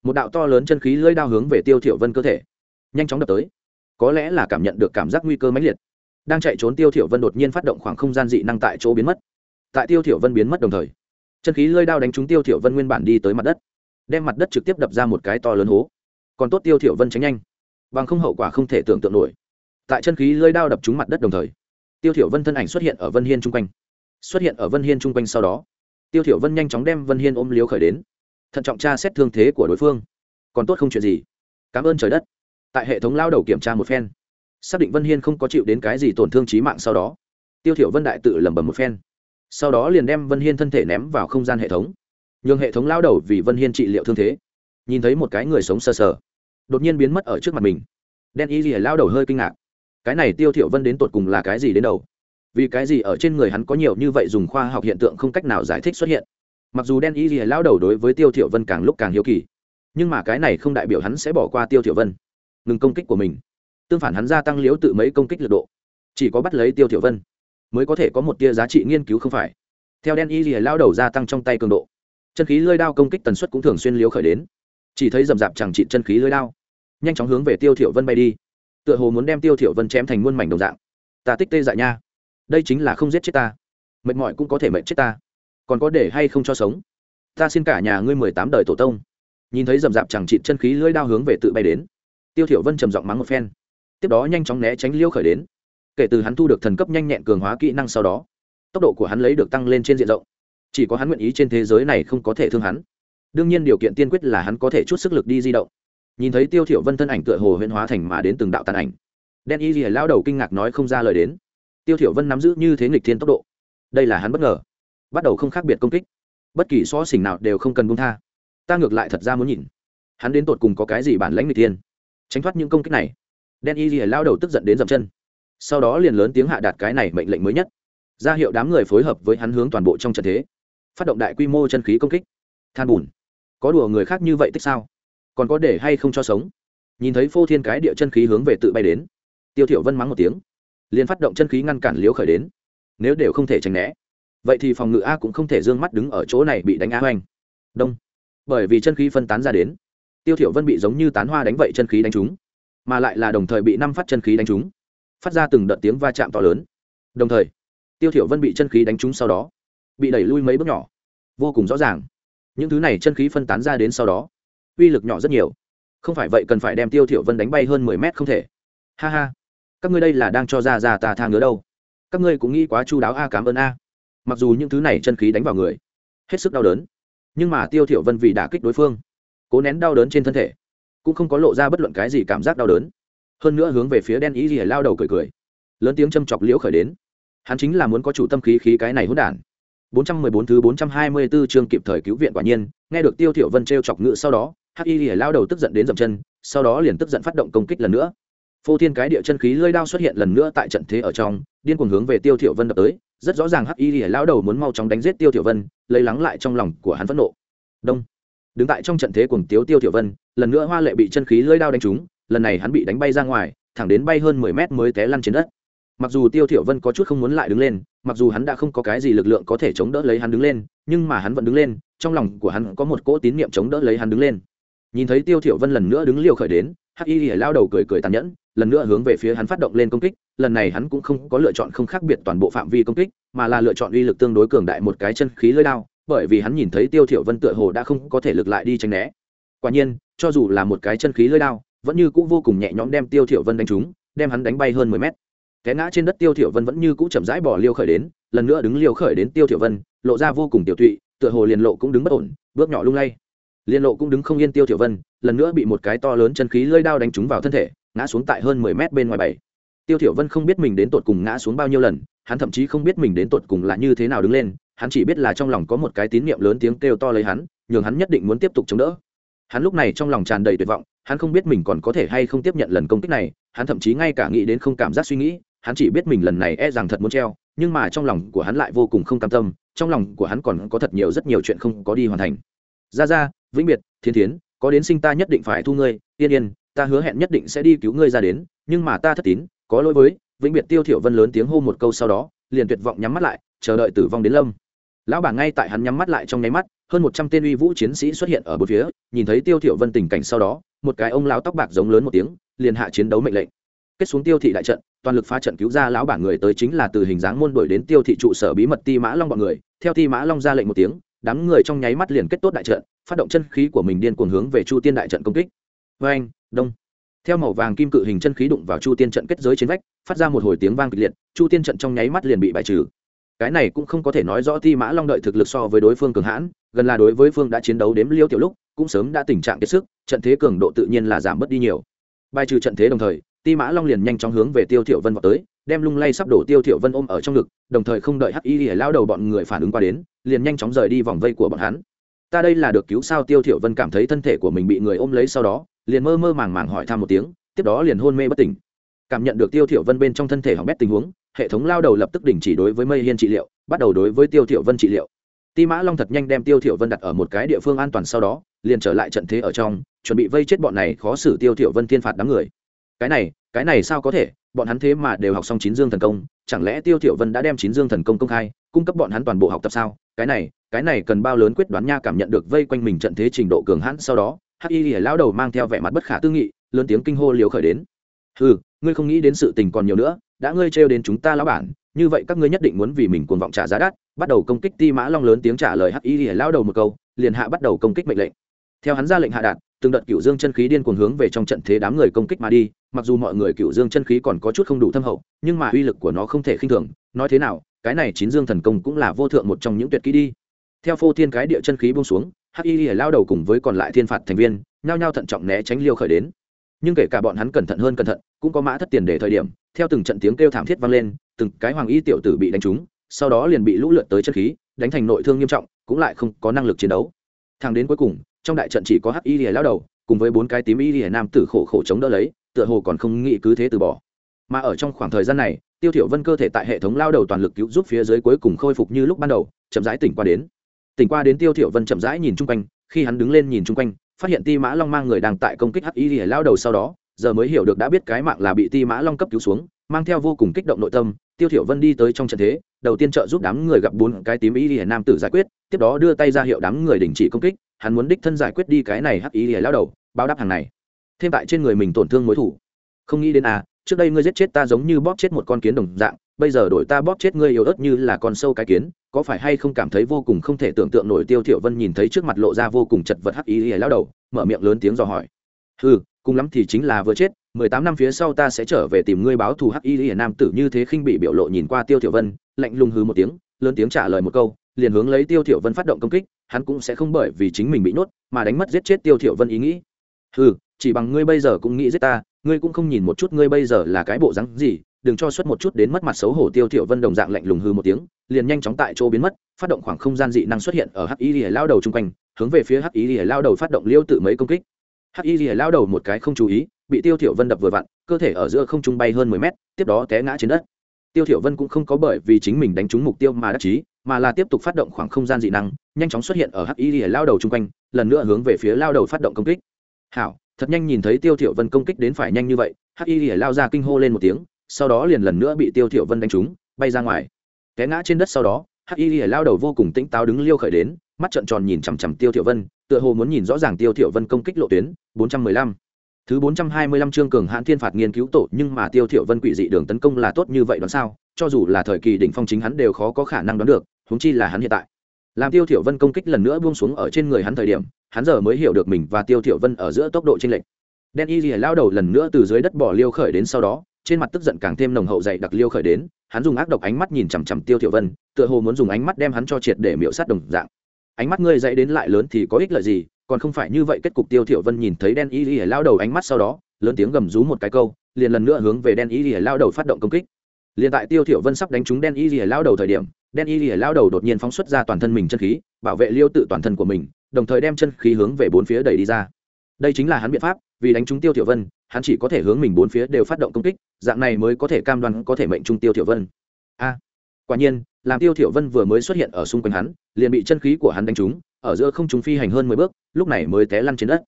một đạo to lớn chân khí lưỡi đao hướng về tiêu thiểu vân cơ thể nhanh chóng đập tới có lẽ là cảm nhận được cảm giác nguy cơ mãnh liệt đang chạy trốn tiêu thiểu vân đột nhiên phát động khoảng không gian dị năng tại chỗ biến mất. Tại tiêu thiểu vân biến mất đồng thời, chân khí lơi đao đánh trúng tiêu thiểu vân nguyên bản đi tới mặt đất, đem mặt đất trực tiếp đập ra một cái to lớn hố. Còn tốt tiêu thiểu vân tránh nhanh, bằng không hậu quả không thể tưởng tượng nổi. Tại chân khí lơi đao đập trúng mặt đất đồng thời, tiêu thiểu vân thân ảnh xuất hiện ở vân hiên trung quanh. Xuất hiện ở vân hiên trung quanh sau đó, tiêu thiểu vân nhanh chóng đem vân hiên ôm liếu khởi đến, thận trọng tra xét thương thế của đối phương. Còn tốt không chuyện gì. Cảm ơn trời đất. Tại hệ thống lao đầu kiểm tra một phen xác định vân hiên không có chịu đến cái gì tổn thương trí mạng sau đó. Tiêu thiểu vân đại tự lẩm bẩm một phen. Sau đó liền đem vân hiên thân thể ném vào không gian hệ thống. Nhường hệ thống lao đầu vì vân hiên trị liệu thương thế. Nhìn thấy một cái người sống sờ sờ. Đột nhiên biến mất ở trước mặt mình. Đen y gì lao đầu hơi kinh ngạc. Cái này tiêu thiểu vân đến tột cùng là cái gì đến đầu? Vì cái gì ở trên người hắn có nhiều như vậy dùng khoa học hiện tượng không cách nào giải thích xuất hiện? Mặc dù đen y gì lao đầu đối với tiêu thiểu vân càng lúc càng hiếu kỳ, nhưng mà cái này không đại biểu hắn sẽ bỏ qua tiêu thiểu vân. Ngừng công kích của mình tương phản hắn gia tăng liễu tự mấy công kích lực độ. Chỉ có bắt lấy tiêu thiểu vân, mới có thể có một tia giá trị nghiên cứu không phải. Theo đen y lìa lao đầu gia tăng trong tay cường độ, chân khí lưỡi đao công kích tần suất cũng thường xuyên liếu khởi đến. Chỉ thấy rầm rạp chẳng trị chân khí lưỡi đao, nhanh chóng hướng về tiêu thiểu vân bay đi. Tựa hồ muốn đem tiêu thiểu vân chém thành muôn mảnh đồng dạng. Ta tích tê dại nha. Đây chính là không giết chết ta. Mệt mỏi cũng có thể mệt chết ta. Còn có để hay không cho sống? Ta xin cả nhà ngươi mười tám đời tổ tông. Nhìn thấy rầm rạp chẳng trị chân khí lưỡi đao hướng về tự bay đến, tiêu thiểu vân trầm giọng mắng một phen tiếp đó nhanh chóng né tránh liêu khởi đến. Kể từ hắn thu được thần cấp nhanh nhẹn cường hóa kỹ năng sau đó, tốc độ của hắn lấy được tăng lên trên diện rộng. Chỉ có hắn nguyện ý trên thế giới này không có thể thương hắn. Đương nhiên điều kiện tiên quyết là hắn có thể chút sức lực đi di động. Nhìn thấy tiêu thiểu vân thân ảnh tựa hồ huyễn hóa thành mà đến từng đạo tàn ảnh. Đen y lìa lao đầu kinh ngạc nói không ra lời đến. Tiêu thiểu vân nắm giữ như thế nghịch thiên tốc độ. Đây là hắn bất ngờ. Bắt đầu không khác biệt công kích. Bất kỳ xó xỉnh nào đều không cần buông tha. Ta ngược lại thật ra muốn nhìn. Hắn đến tột cùng có cái gì bản lãnh nghịch thiên? Tránh thoát những công kích này đen y lìa lao đầu tức giận đến dậm chân. Sau đó liền lớn tiếng hạ đạt cái này mệnh lệnh mới nhất. Ra hiệu đám người phối hợp với hắn hướng toàn bộ trong trận thế, phát động đại quy mô chân khí công kích. Than bùn. Có đùa người khác như vậy tích sao? Còn có để hay không cho sống? Nhìn thấy phô thiên cái địa chân khí hướng về tự bay đến, tiêu thiểu vân mắng một tiếng. Liền phát động chân khí ngăn cản liếu khởi đến. Nếu đều không thể tránh né, vậy thì phòng ngự a cũng không thể dương mắt đứng ở chỗ này bị đánh á hoành. Đông. Bởi vì chân khí phân tán ra đến, tiêu thiểu vân bị giống như tán hoa đánh vậy chân khí đánh trúng mà lại là đồng thời bị năm phát chân khí đánh trúng. Phát ra từng đợt tiếng va chạm to lớn. Đồng thời, tiêu thiểu vân bị chân khí đánh trúng sau đó, bị đẩy lui mấy bước nhỏ. Vô cùng rõ ràng. Những thứ này chân khí phân tán ra đến sau đó, uy lực nhỏ rất nhiều. Không phải vậy cần phải đem tiêu thiểu vân đánh bay hơn mười mét không thể. Ha ha. Các ngươi đây là đang cho ra ra ta tha ngứa đâu. Các ngươi cũng nghĩ quá chu đáo a, cảm ơn a. Mặc dù những thứ này chân khí đánh vào người, hết sức đau đớn. Nhưng mà tiêu thiểu vân vì đả kích đối phương, cố nén đau đớn trên thân thể cũng không có lộ ra bất luận cái gì cảm giác đau đớn hơn nữa hướng về phía đen ý gì lao đầu cười cười lớn tiếng châm chọc liễu khởi đến hắn chính là muốn có chủ tâm khí khí cái này hỗn đản 414 thứ 424 chương kịp thời cứu viện quả nhiên, nghe được Tiêu Thiểu Vân treo chọc ngựa sau đó, Hắc Y lìa lao đầu tức giận đến dậm chân, sau đó liền tức giận phát động công kích lần nữa. Phô Thiên cái địa chân khí lưỡi đao xuất hiện lần nữa tại trận thế ở trong, điên cuồng hướng về Tiêu Thiểu Vân đập tới, rất rõ ràng Hắc Y lìa lao đầu muốn mau chóng đánh giết Tiêu Thiểu Vân, lấy lắng lại trong lòng của hắn phẫn nộ. Đông. Đứng tại trong trận thế cuồng tiếu Tiêu Tiểu Vân, lần nữa Hoa Lệ bị chân khí lưỡi đao đánh trúng, lần này hắn bị đánh bay ra ngoài, thẳng đến bay hơn 10 mét mới té lăn trên đất. Mặc dù tiêu Tiểu vân có chút không muốn lại đứng lên mặc dù hắn đã không có cái gì lực lượng có thể chống đỡ lấy hắn đứng lên nhưng mà hắn vẫn đứng lên trong lòng của hắn có một cỗ tín niệm chống đỡ lấy hắn đứng lên. Nhìn thấy tiêu Tiểu vân lần nữa đứng liều khởi đến hắc y lao đầu cười cười tàn nhẫn lần nữa hướng về phía hắn phát động lên công kích lần này hắn cũng không có lựa chọn không khác biệt toàn bộ phạm vi công kích mà là lựa chọn uy lực tương đối cường đại một cái chân khí lưỡi đao bởi vì hắn nhìn thấy tiêu thiểu vân tựa hồ đã không có thể lực lại đi tránh né. Quả nhiên, cho dù là một cái chân khí lưỡi đao, vẫn như cũ vô cùng nhẹ nhõm đem tiêu thiểu vân đánh trúng, đem hắn đánh bay hơn 10 mét. Té ngã trên đất tiêu thiểu vân vẫn như cũ chậm rãi bỏ liêu khởi đến, lần nữa đứng liêu khởi đến tiêu thiểu vân, lộ ra vô cùng tiểu tụy, tựa hồ liền lộ cũng đứng bất ổn, bước nhỏ lung lay. Liên lộ cũng đứng không yên tiêu thiểu vân, lần nữa bị một cái to lớn chân khí lưỡi đao đánh trúng vào thân thể, ngã xuống tại hơn 10 mét bên ngoài bảy. Tiêu thiểu vân không biết mình đến tột cùng ngã xuống bao nhiêu lần, hắn thậm chí không biết mình đến tột cùng là như thế nào đứng lên hắn chỉ biết là trong lòng có một cái tín niệm lớn tiếng kêu to lấy hắn, nhường hắn nhất định muốn tiếp tục chống đỡ. Hắn lúc này trong lòng tràn đầy tuyệt vọng, hắn không biết mình còn có thể hay không tiếp nhận lần công kích này, hắn thậm chí ngay cả nghĩ đến không cảm giác suy nghĩ, hắn chỉ biết mình lần này e rằng thật muốn treo, nhưng mà trong lòng của hắn lại vô cùng không cam tâm, trong lòng của hắn còn có thật nhiều rất nhiều chuyện không có đi hoàn thành. Ra ra vĩnh biệt, thiên thiến, có đến sinh ta nhất định phải thu ngươi, yên yên, ta hứa hẹn nhất định sẽ đi cứu ngươi ra đến, nhưng mà ta thất tín, có lỗi với vĩnh biệt tiêu thiểu vân lớn tiếng hô một câu sau đó, liền tuyệt vọng nhắm mắt lại, chờ đợi tử vong đến lâm lão bà ngay tại hắn nhắm mắt lại trong nháy mắt, hơn một trăm tên uy vũ chiến sĩ xuất hiện ở bốn phía, nhìn thấy tiêu thiểu vân tình cảnh sau đó, một cái ông lão tóc bạc giống lớn một tiếng, liền hạ chiến đấu mệnh lệnh. Kết xuống tiêu thị đại trận, toàn lực phá trận cứu ra lão bản người tới chính là từ hình dáng môn đổi đến tiêu thị trụ sở bí mật ti mã long bọn người. Theo ti mã long ra lệnh một tiếng, đám người trong nháy mắt liền kết tốt đại trận, phát động chân khí của mình điên cuồng hướng về chu tiên đại trận công kích. Vê anh đông. Theo màu vàng kim cự hình chân khí đụng vào chu tiên trận kết giới trên vách, phát ra một hồi tiếng vang kịch liệt, chu tiên trận trong nháy mắt liền bị bại trừ cái này cũng không có thể nói rõ ti mã long đợi thực lực so với đối phương cường hãn, gần là đối với phương đã chiến đấu đếm liêu tiểu lúc, cũng sớm đã tình trạng kiệt sức, trận thế cường độ tự nhiên là giảm bớt đi nhiều. Bài trừ trận thế đồng thời, ti mã long liền nhanh chóng hướng về tiêu thiểu vân vào tới, đem lung lay sắp đổ tiêu thiểu vân ôm ở trong ngực, đồng thời không đợi hắc y lìa lao đầu bọn người phản ứng qua đến, liền nhanh chóng rời đi vòng vây của bọn hắn. Ta đây là được cứu sao? Tiêu thiểu vân cảm thấy thân thể của mình bị người ôm lấy sau đó, liền mơ mơ màng màng hỏi thăm một tiếng, tiếp đó liền hôn mê bất tỉnh. Cảm nhận được tiêu thiểu vân bên trong thân thể hỏng bét tình huống hệ thống lao đầu lập tức đình chỉ đối với mây hiên trị liệu, bắt đầu đối với tiêu thiểu vân trị liệu. Ti mã long thật nhanh đem tiêu thiểu vân đặt ở một cái địa phương an toàn sau đó, liền trở lại trận thế ở trong, chuẩn bị vây chết bọn này khó xử tiêu thiểu vân thiên phạt đám người. Cái này cái này sao có thể, bọn hắn thế mà đều học xong chín dương thần công, chẳng lẽ tiêu thiểu vân đã đem chín dương thần công công khai, cung cấp bọn hắn toàn bộ học tập sao? Cái này cái này cần bao lớn quyết đoán nha cảm nhận được vây quanh mình trận thế trình độ cường hãn sau đó, hắc y lìa lao đầu mang theo vẻ mặt bất khả tư nghị, lớn tiếng kinh hô liều khởi đến. Hừ, ngươi không nghĩ đến sự tình còn nhiều nữa đã ngươi trêu đến chúng ta lão bản, như vậy các ngươi nhất định muốn vì mình cuồng vọng trả giá đắt, bắt đầu công kích ti mã long lớn tiếng trả lời hắc y lìa lao đầu một câu, liền hạ bắt đầu công kích mệnh lệnh. Theo hắn ra lệnh hạ đạt, từng đợt cựu dương chân khí điên cuồng hướng về trong trận thế đám người công kích mà đi, mặc dù mọi người cựu dương chân khí còn có chút không đủ thâm hậu, nhưng mà uy lực của nó không thể khinh thường, nói thế nào, cái này chín dương thần công cũng là vô thượng một trong những tuyệt kỹ đi. Theo phô thiên cái địa chân khí bông xuống, hắc y lìa lao đầu cùng với còn lại thiên phạt thành viên, nhao nhao thận trọng né tránh liêu khởi đến. Nhưng kể cả bọn hắn cẩn thận hơn cẩn thận, cũng có mã thất tiền để thời điểm theo từng trận tiếng kêu thảm thiết vang lên, từng cái hoàng y tiểu tử bị đánh trúng, sau đó liền bị lũ lượt tới chân khí, đánh thành nội thương nghiêm trọng, cũng lại không có năng lực chiến đấu. Thang đến cuối cùng, trong đại trận chỉ có hắc y lìa lao đầu, cùng với bốn cái tím y lìa nam tử khổ khổ chống đỡ lấy, tựa hồ còn không nghĩ cứ thế từ bỏ. Mà ở trong khoảng thời gian này, tiêu thiểu vân cơ thể tại hệ thống lao đầu toàn lực cứu giúp phía dưới cuối cùng khôi phục như lúc ban đầu, chậm rãi tỉnh qua đến. Tỉnh qua đến tiêu thiểu vân chậm rãi nhìn chung quanh, khi hắn đứng lên nhìn chung quanh, phát hiện ti mã long mang người đang tại công kích hắc y lìa lao đầu sau đó giờ mới hiểu được đã biết cái mạng là bị ti mã long cấp cứu xuống, mang theo vô cùng kích động nội tâm, tiêu thiểu vân đi tới trong trận thế, đầu tiên trợ giúp đám người gặp bốn cái tím y lìa nam tử giải quyết, tiếp đó đưa tay ra hiệu đám người đình chỉ công kích, hắn muốn đích thân giải quyết đi cái này hắc y lìa lao đầu, báo đáp hàng này. Thêm tại trên người mình tổn thương mối thủ. Không nghĩ đến à trước đây ngươi giết chết ta giống như bóp chết một con kiến đồng dạng, bây giờ đổi ta bóp chết ngươi yếu ớt như là con sâu cái kiến, có phải hay không cảm thấy vô cùng không thể tưởng tượng nổi tiêu thiểu vân nhìn thấy trước mặt lộ ra vô cùng chật vật hắc y lìa lao đầu, mở miệng lớn tiếng dò hỏi. Hừ cùng lắm thì chính là vừa chết, mười tám năm phía sau ta sẽ trở về tìm ngươi báo thù hắc y lìa nam tử như thế khinh bị biểu lộ nhìn qua tiêu thiểu vân, lạnh lùng hừ một tiếng, lớn tiếng trả lời một câu, liền hướng lấy tiêu thiểu vân phát động công kích, hắn cũng sẽ không bởi vì chính mình bị nhốt mà đánh mất giết chết tiêu thiểu vân ý nghĩ. Hừ, chỉ bằng ngươi bây giờ cũng nghĩ giết ta, ngươi cũng không nhìn một chút ngươi bây giờ là cái bộ dáng gì, đừng cho xuất một chút đến mất mặt xấu hổ tiêu thiểu vân đồng dạng lạnh lùng hừ một tiếng, liền nhanh chóng tại chỗ biến mất, phát động khoảng không gian dị năng xuất hiện ở hắc y lìa lao đầu trung quanh, hướng về phía hắc y lìa lao đầu phát động liêu tự mấy công kích hắc y lìa lao đầu một cái không chú ý, bị tiêu thiểu vân đập vừa vặn, cơ thể ở giữa không trung bay hơn mười mét, tiếp đó té ngã trên đất. Tiêu thiểu vân cũng không có bởi vì chính mình đánh trúng mục tiêu mà đắc chí, mà là tiếp tục phát động khoảng không gian dị năng, nhanh chóng xuất hiện ở hắc y lìa lao đầu trung quanh, lần nữa hướng về phía lao đầu phát động công kích. Hảo, thật nhanh nhìn thấy tiêu thiểu vân công kích đến phải nhanh như vậy hắc y lìa lao ra kinh hô lên một tiếng, sau đó liền lần nữa bị tiêu thiểu vân đánh trúng, bay ra ngoài. Té ngã trên đất sau đó hắc y lìa lao đầu vô cùng tĩnh táo đứng liêu khởi đến, mắt trợn tròn nhìn chằm chằm tiêu thiểu vân tựa hồ muốn nhìn rõ ràng tiêu thiểu vân công kích lộ tuyến 415 thứ 425 chương cường hãn thiên phạt nghiên cứu tổ, nhưng mà tiêu thiểu vân quỷ dị đường tấn công là tốt như vậy đoán sao? Cho dù là thời kỳ đỉnh phong chính hắn đều khó có khả năng đoán được, huống chi là hắn hiện tại. Làm tiêu thiểu vân công kích lần nữa buông xuống ở trên người hắn thời điểm, hắn giờ mới hiểu được mình và tiêu thiểu vân ở giữa tốc độ chênh lệch. Đen y lìa lao đầu lần nữa từ dưới đất bỏ liêu khởi đến sau đó, trên mặt tức giận càng thêm nồng hậu dày đặc liêu khởi đến, hắn dùng ác độc ánh mắt nhìn chằm chằm tiêu thiểu vân, tựa hồ muốn dùng ánh mắt đem hắn cho triệt để miểu sát đồng dạng ánh mắt ngươi dậy đến lại lớn thì có ích lợi gì, còn không phải như vậy kết cục tiêu thiểu vân nhìn thấy đen y lìa lao đầu ánh mắt sau đó, lớn tiếng gầm rú một cái câu, liền lần nữa hướng về đen y lìa lao đầu phát động công kích. Liền tại tiêu thiểu vân sắp đánh trúng đen y lìa lao đầu thời điểm, đen y lìa lao đầu đột nhiên phóng xuất ra toàn thân mình chân khí, bảo vệ liêu tự toàn thân của mình, đồng thời đem chân khí hướng về bốn phía đẩy đi ra. Đây chính là hắn biện pháp, vì đánh trúng tiêu thiểu vân, hắn chỉ có thể hướng mình bốn phía đều phát động công kích, dạng này mới có thể cam đoan có thể mệnh trung tiêu thiểu vân. A, quả nhiên làm tiêu thiểu vân vừa mới xuất hiện ở xung quanh hắn, liền bị chân khí của hắn đánh trúng, ở giữa không trung phi hành hơn mười bước, lúc này mới té lăn trên đất.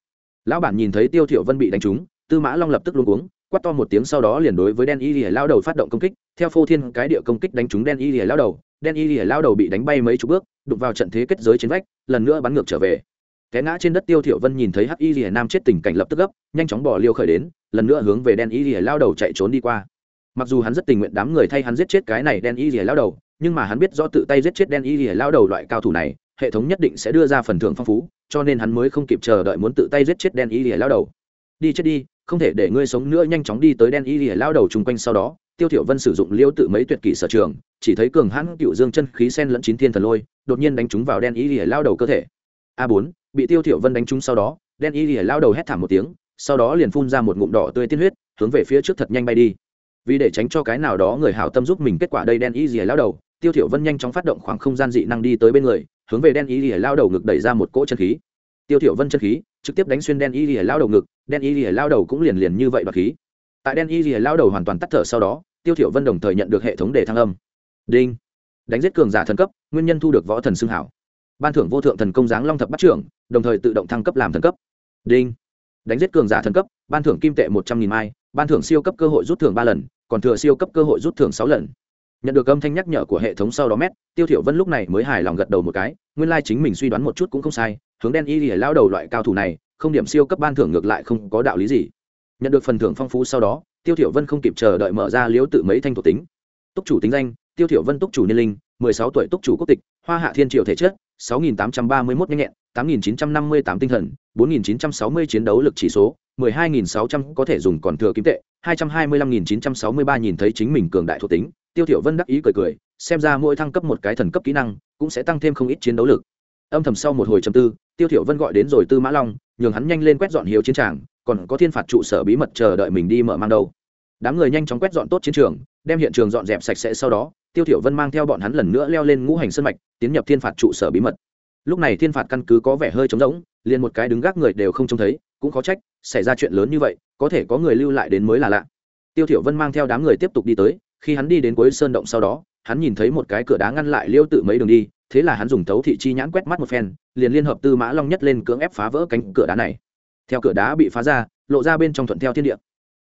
Lão bản nhìn thấy tiêu thiểu vân bị đánh trúng, tư mã long lập tức luống cuống, quát to một tiếng sau đó liền đối với đen y lìa lao đầu phát động công kích. Theo phô thiên cái địa công kích đánh trúng đen y lìa lao đầu, đen y lìa lao đầu bị đánh bay mấy chục bước, đụng vào trận thế kết giới trên vách, lần nữa bắn ngược trở về. Té ngã trên đất tiêu thiểu vân nhìn thấy hắc y lìa nam chết tình cảnh lập tức gấp, nhanh chóng bỏ liêu khởi đến, lần nữa hướng về đen y lìa lao đầu chạy trốn đi qua. Mặc dù hắn rất tình nguyện đám người thay hắn giết chết cái này đen y lìa lao đầu nhưng mà hắn biết rõ tự tay giết chết đen y lìa lao đầu loại cao thủ này, hệ thống nhất định sẽ đưa ra phần thưởng phong phú, cho nên hắn mới không kịp chờ đợi muốn tự tay giết chết đen y lìa lao đầu. Đi chết đi, không thể để ngươi sống nữa, nhanh chóng đi tới đen y lìa lao đầu chung quanh sau đó, tiêu thiểu vân sử dụng liêu tự mấy tuyệt kỹ sở trường, chỉ thấy cường hãn cựu dương chân khí sen lẫn chín thiên thần lôi, đột nhiên đánh trúng vào đen y lìa lao đầu cơ thể. A 4 bị tiêu thiểu vân đánh trúng sau đó đen y lìa lao đầu hét thảm một tiếng, sau đó liền phun ra một ngụm đỏ tươi tiên huyết, hướng về phía trước thật nhanh bay đi. Vì để tránh cho cái nào đó người hảo tâm giúp mình, kết quả đây đen y lìa lao đầu tiêu thiểu vân nhanh chóng phát động khoảng không gian dị năng đi tới bên người, hướng về đen y lìa lao đầu ngực đẩy ra một cỗ chân khí. Tiêu thiểu vân chân khí, trực tiếp đánh xuyên đen y lìa lao đầu ngực, đen y lìa lao đầu cũng liền liền như vậy đoạt khí. Tại đen y lìa lao đầu hoàn toàn tắt thở sau đó, tiêu thiểu vân đồng thời nhận được hệ thống đề thăng âm. Đinh. Đánh giết cường giả thần cấp, nguyên nhân thu được võ thần xưng hảo. Ban thưởng vô thượng thần công giáng long thập bắt trưởng, đồng thời tự động thăng cấp làm thần cấp. Đinh. Đánh giết cường giả thần cấp, ban thưởng kim tệ một trăm nghìn mai, ban thưởng siêu cấp cơ hội rút thưởng ba lần, còn thừa siêu cấp cơ hội rút thưởng sáu lần nhận được âm thanh nhắc nhở của hệ thống sau đó mét, tiêu thiểu vân lúc này mới hài lòng gật đầu một cái, nguyên lai chính mình suy đoán một chút cũng không sai, hướng đen y lìa lao đầu loại cao thủ này, không điểm siêu cấp ban thưởng ngược lại không có đạo lý gì. Nhận được phần thưởng phong phú sau đó, tiêu thiểu vân không kịp chờ đợi mở ra liếu tự mấy thanh thuộc tính. Túc chủ tính danh, tiêu thiểu vân túc chủ niên linh 16 tuổi túc chủ quốc tịch, hoa hạ thiên triều thể chất 6.831 nhanh nhẹn 8.958 tinh thần 4.960 chiến đấu lực chỉ số 12.600 có thể dùng còn thừa kim tệ 225.963 nhìn thấy chính mình cường đại thuộc tính tiêu thiểu vân đắc ý cười cười, xem ra mỗi thăng cấp một cái thần cấp kỹ năng, cũng sẽ tăng thêm không ít chiến đấu lực. Âm thầm sau một hồi trầm tư, tiêu thiểu vân gọi đến rồi tư mã long, nhường hắn nhanh lên quét dọn hiếu chiến trường còn có thiên phạt trụ sở bí mật chờ đợi mình đi mở mang đâu. Đám người nhanh chóng quét dọn tốt chiến trường, đem hiện trường dọn dẹp sạch sẽ sau đó, tiêu thiểu vân mang theo bọn hắn lần nữa leo lên ngũ hành sơn mạch, tiến nhập thiên phạt trụ sở bí mật. Lúc này thiên phạt căn cứ có vẻ hơi trống rỗng, liền một cái đứng gác người đều không trông thấy, cũng khó trách, xảy ra chuyện lớn như vậy, có thể có người lưu lại đến mới là lạ. Tiêu thiểu vân mang theo đám người tiếp tục đi tới khi hắn đi đến cuối sơn động sau đó, hắn nhìn thấy một cái cửa đá ngăn lại liêu tự mấy đường đi, thế là hắn dùng tấu thị chi nhãn quét mắt một phen, liền liên hợp tư mã long nhất lên cưỡng ép phá vỡ cánh cửa đá này. Theo cửa đá bị phá ra, lộ ra bên trong thuận theo thiên địa.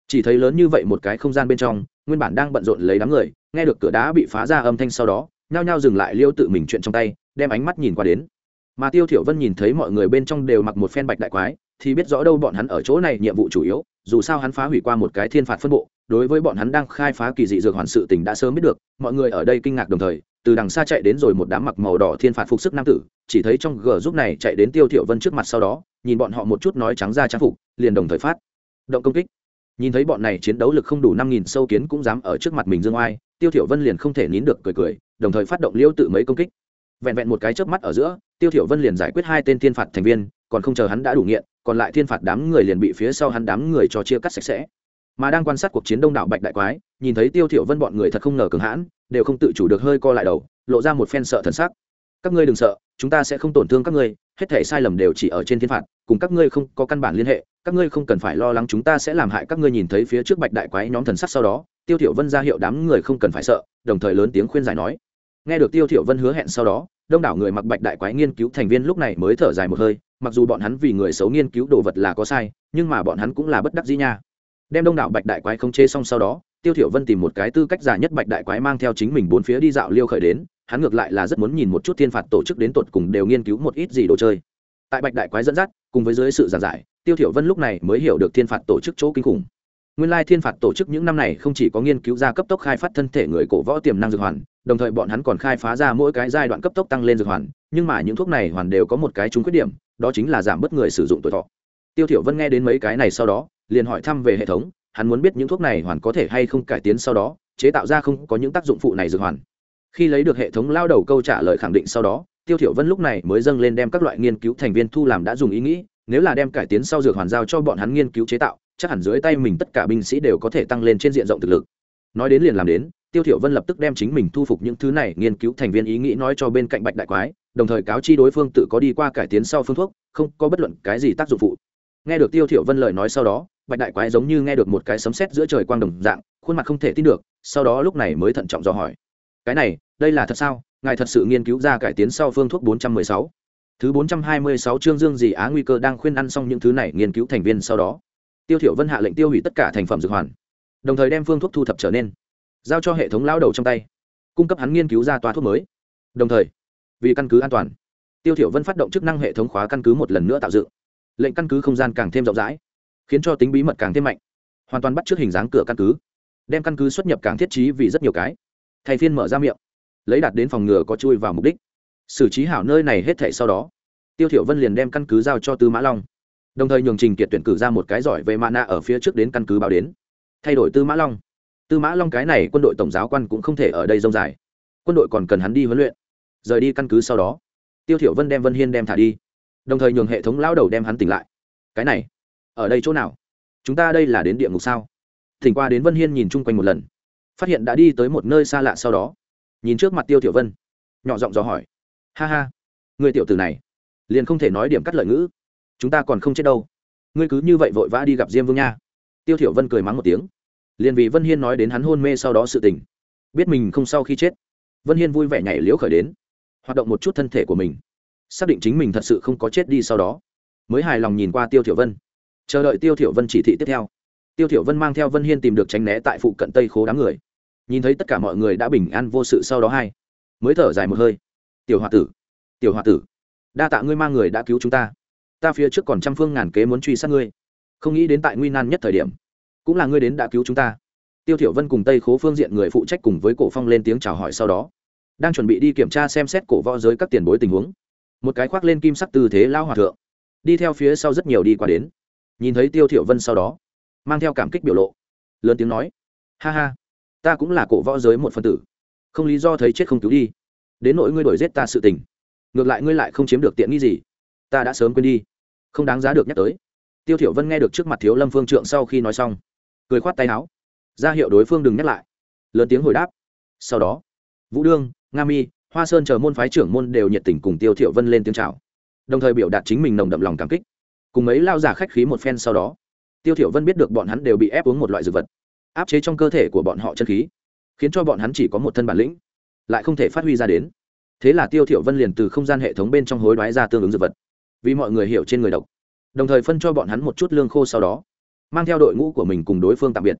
Chỉ thấy lớn như vậy một cái không gian bên trong, nguyên bản đang bận rộn lấy đám người, nghe được cửa đá bị phá ra âm thanh sau đó, nhao nhao dừng lại liêu tự mình chuyện trong tay, đem ánh mắt nhìn qua đến. Mà tiêu thiểu vân nhìn thấy mọi người bên trong đều mặc một phen bạch đại quái, thì biết rõ đâu bọn hắn ở chỗ này nhiệm vụ chủ yếu dù sao hắn phá hủy qua một cái thiên phạt phân bộ, đối với bọn hắn đang khai phá kỳ dị dược hoàn sự tình đã sớm biết được, mọi người ở đây kinh ngạc đồng thời, từ đằng xa chạy đến rồi một đám mặc màu đỏ thiên phạt phục sức nam tử, chỉ thấy trong gờ giúp này chạy đến tiêu thiểu vân trước mặt sau đó, nhìn bọn họ một chút nói trắng ra trang phục, liền đồng thời phát. Động công kích. Nhìn thấy bọn này chiến đấu lực không đủ năm nghìn sâu kiến cũng dám ở trước mặt mình dương oai, tiêu thiểu vân liền không thể nín được cười cười, đồng thời phát động liêu tự mấy công kích. Vẹn vẹn một cái chớp mắt ở giữa, tiêu thiểu vân liền giải quyết hai tên thiên phạt thành viên, còn không chờ hắn đã đủ nghiện còn lại thiên phạt đám người liền bị phía sau hắn đám người cho chia cắt sạch sẽ. Mà đang quan sát cuộc chiến đông đảo bạch đại quái, nhìn thấy tiêu thiểu vân bọn người thật không ngờ cường hãn, đều không tự chủ được hơi co lại đầu, lộ ra một phen sợ thần sắc. Các ngươi đừng sợ, chúng ta sẽ không tổn thương các ngươi, hết thảy sai lầm đều chỉ ở trên thiên phạt, cùng các ngươi không có căn bản liên hệ, các ngươi không cần phải lo lắng chúng ta sẽ làm hại các ngươi nhìn thấy phía trước bạch đại quái nhóm thần sắc sau đó, tiêu thiểu vân ra hiệu đám người không cần phải sợ, đồng thời lớn tiếng khuyên giải nói nghe được tiêu thiểu vân hứa hẹn sau đó, đông đảo người mặc bạch đại quái nghiên cứu thành viên lúc này mới thở dài một hơi, mặc dù bọn hắn vì người xấu nghiên cứu đồ vật là có sai, nhưng mà bọn hắn cũng là bất đắc dĩ nha. Đem đông đảo bạch đại quái không chế xong sau đó, tiêu thiểu vân tìm một cái tư cách giả nhất bạch đại quái mang theo chính mình bốn phía đi dạo liêu khởi đến, hắn ngược lại là rất muốn nhìn một chút thiên phạt tổ chức đến tột cùng đều nghiên cứu một ít gì đồ chơi. Tại bạch đại quái dẫn dắt, cùng với dưới sự giảng giải, tiêu thiểu vân lúc này mới hiểu được thiên phạt tổ chức chỗ kinh khủng nguyên lai thiên phạt tổ chức những năm này không chỉ có nghiên cứu ra cấp tốc khai phát thân thể người cổ võ tiềm năng dược hoàn, đồng thời bọn hắn còn khai phá ra mỗi cái giai đoạn cấp tốc tăng lên dược hoàn, nhưng mà những thuốc này hoàn đều có một cái trúng khuyết điểm, đó chính là giảm bớt người sử dụng tuổi thọ. Tiêu thiểu vân nghe đến mấy cái này sau đó, liền hỏi thăm về hệ thống, hắn muốn biết những thuốc này hoàn có thể hay không cải tiến sau đó, chế tạo ra không có những tác dụng phụ này dược hoàn. Khi lấy được hệ thống lao đầu câu trả lời khẳng định sau đó, tiêu thiểu vân lúc này mới dâng lên đem các loại nghiên cứu thành viên thu làm đã dùng ý nghĩ, nếu là đem cải tiến sau dược hoàn giao cho bọn hắn nghiên cứu chế tạo chắc hẳn dưới tay mình tất cả binh sĩ đều có thể tăng lên trên diện rộng thực lực. Nói đến liền làm đến, tiêu thiểu vân lập tức đem chính mình thu phục những thứ này nghiên cứu thành viên ý nghĩ nói cho bên cạnh bạch đại quái, đồng thời cáo chi đối phương tự có đi qua cải tiến sau phương thuốc, không có bất luận cái gì tác dụng phụ. Nghe được tiêu thiểu vân lời nói sau đó, bạch đại quái giống như nghe được một cái sấm sét giữa trời quang đồng dạng, khuôn mặt không thể tin được, sau đó lúc này mới thận trọng dò hỏi. Cái này, đây là thật sao? Ngài thật sự nghiên cứu ra cải tiến sau phương thuốc 416. thứ 426 chương dương gì á nguy cơ đang khuyên ăn xong những thứ này nghiên cứu thành viên sau đó tiêu thiểu vân hạ lệnh tiêu hủy tất cả thành phẩm dược hoàn, đồng thời đem phương thuốc thu thập trở nên, giao cho hệ thống lao đầu trong tay, cung cấp hắn nghiên cứu ra toa thuốc mới. Đồng thời, vì căn cứ an toàn, tiêu thiểu vân phát động chức năng hệ thống khóa căn cứ một lần nữa tạo dựng. Lệnh căn cứ không gian càng thêm rộng rãi, khiến cho tính bí mật càng thêm mạnh, hoàn toàn bắt trước hình dáng cửa căn cứ, đem căn cứ xuất nhập càng thiết trí vì rất nhiều cái. Thay phiên mở ra miệng, lấy đạt đến phòng ngừa có chui vào mục đích. Xử trí hảo nơi này hết thảy sau đó, tiêu thiểu vân liền đem căn cứ giao cho tư mã long đồng thời nhường trình kiệt tuyển cử ra một cái giỏi về mã nạ ở phía trước đến căn cứ báo đến. Thay đổi tư mã long. Tư mã long cái này quân đội tổng giáo quan cũng không thể ở đây rông dài. Quân đội còn cần hắn đi huấn luyện. Rời đi căn cứ sau đó, tiêu thiểu vân đem vân hiên đem thả đi. Đồng thời nhường hệ thống lao đầu đem hắn tỉnh lại. Cái này, ở đây chỗ nào? Chúng ta đây là đến địa ngục sao? Thỉnh qua đến vân hiên nhìn chung quanh một lần. Phát hiện đã đi tới một nơi xa lạ sau đó, nhìn trước mặt tiêu thiểu vân, nhỏ giọng dò hỏi. Ha ha, người tiểu tử này, liền không thể nói điểm cắt lợi ngữ chúng ta còn không chết đâu. Ngươi cứ như vậy vội vã đi gặp diêm vương nha. Tiêu thiểu vân cười mắng một tiếng. Liền vì vân hiên nói đến hắn hôn mê sau đó sự tình. Biết mình không sau khi chết, vân hiên vui vẻ nhảy liễu khởi đến, hoạt động một chút thân thể của mình, xác định chính mình thật sự không có chết đi sau đó. Mới hài lòng nhìn qua tiêu thiểu vân. Chờ đợi tiêu thiểu vân chỉ thị tiếp theo, tiêu thiểu vân mang theo vân hiên tìm được tránh né tại phụ cận tây khố đám người. Nhìn thấy tất cả mọi người đã bình an vô sự sau đó hai, mới thở dài một hơi. Tiểu hòa tử, tiểu hòa tử, đa tạ ngươi mang người đã cứu chúng ta ta phía trước còn trăm phương ngàn kế muốn truy sát ngươi. Không nghĩ đến tại nguy nan nhất thời điểm, cũng là ngươi đến đã cứu chúng ta. Tiêu thiểu vân cùng tây khố phương diện người phụ trách cùng với cổ phong lên tiếng chào hỏi sau đó, đang chuẩn bị đi kiểm tra xem xét cổ võ giới các tiền bối tình huống. Một cái khoác lên kim sắc tư thế lao hòa thượng, đi theo phía sau rất nhiều đi qua đến. Nhìn thấy tiêu thiểu vân sau đó, mang theo cảm kích biểu lộ, lớn tiếng nói, ha ha, ta cũng là cổ võ giới một phân tử, không lý do thấy chết không cứu đi. Đến nỗi ngươi đổi giết ta sự tình, ngược lại ngươi lại không chiếm được tiện nghi gì ta đã sớm quên đi. Không đáng giá được nhắc tới. Tiêu thiểu vân nghe được trước mặt thiếu lâm phương trượng sau khi nói xong, cười khoát tay áo. Ra hiệu đối phương đừng nhắc lại. Lớn tiếng hồi đáp. Sau đó, vũ đương, nga mi, hoa sơn chờ môn phái trưởng môn đều nhiệt tình cùng tiêu thiểu vân lên tiếng chào, đồng thời biểu đạt chính mình nồng đậm lòng cảm kích. Cùng mấy lao giả khách khí một phen sau đó, tiêu thiểu vân biết được bọn hắn đều bị ép uống một loại dược vật, áp chế trong cơ thể của bọn họ chân khí, khiến cho bọn hắn chỉ có một thân bản lĩnh, lại không thể phát huy ra đến. Thế là tiêu thiểu vân liền từ không gian hệ thống bên trong hối đoái ra tương ứng dược vật vì mọi người hiểu trên người độc. Đồng thời phân cho bọn hắn một chút lương khô sau đó, mang theo đội ngũ của mình cùng đối phương tạm biệt.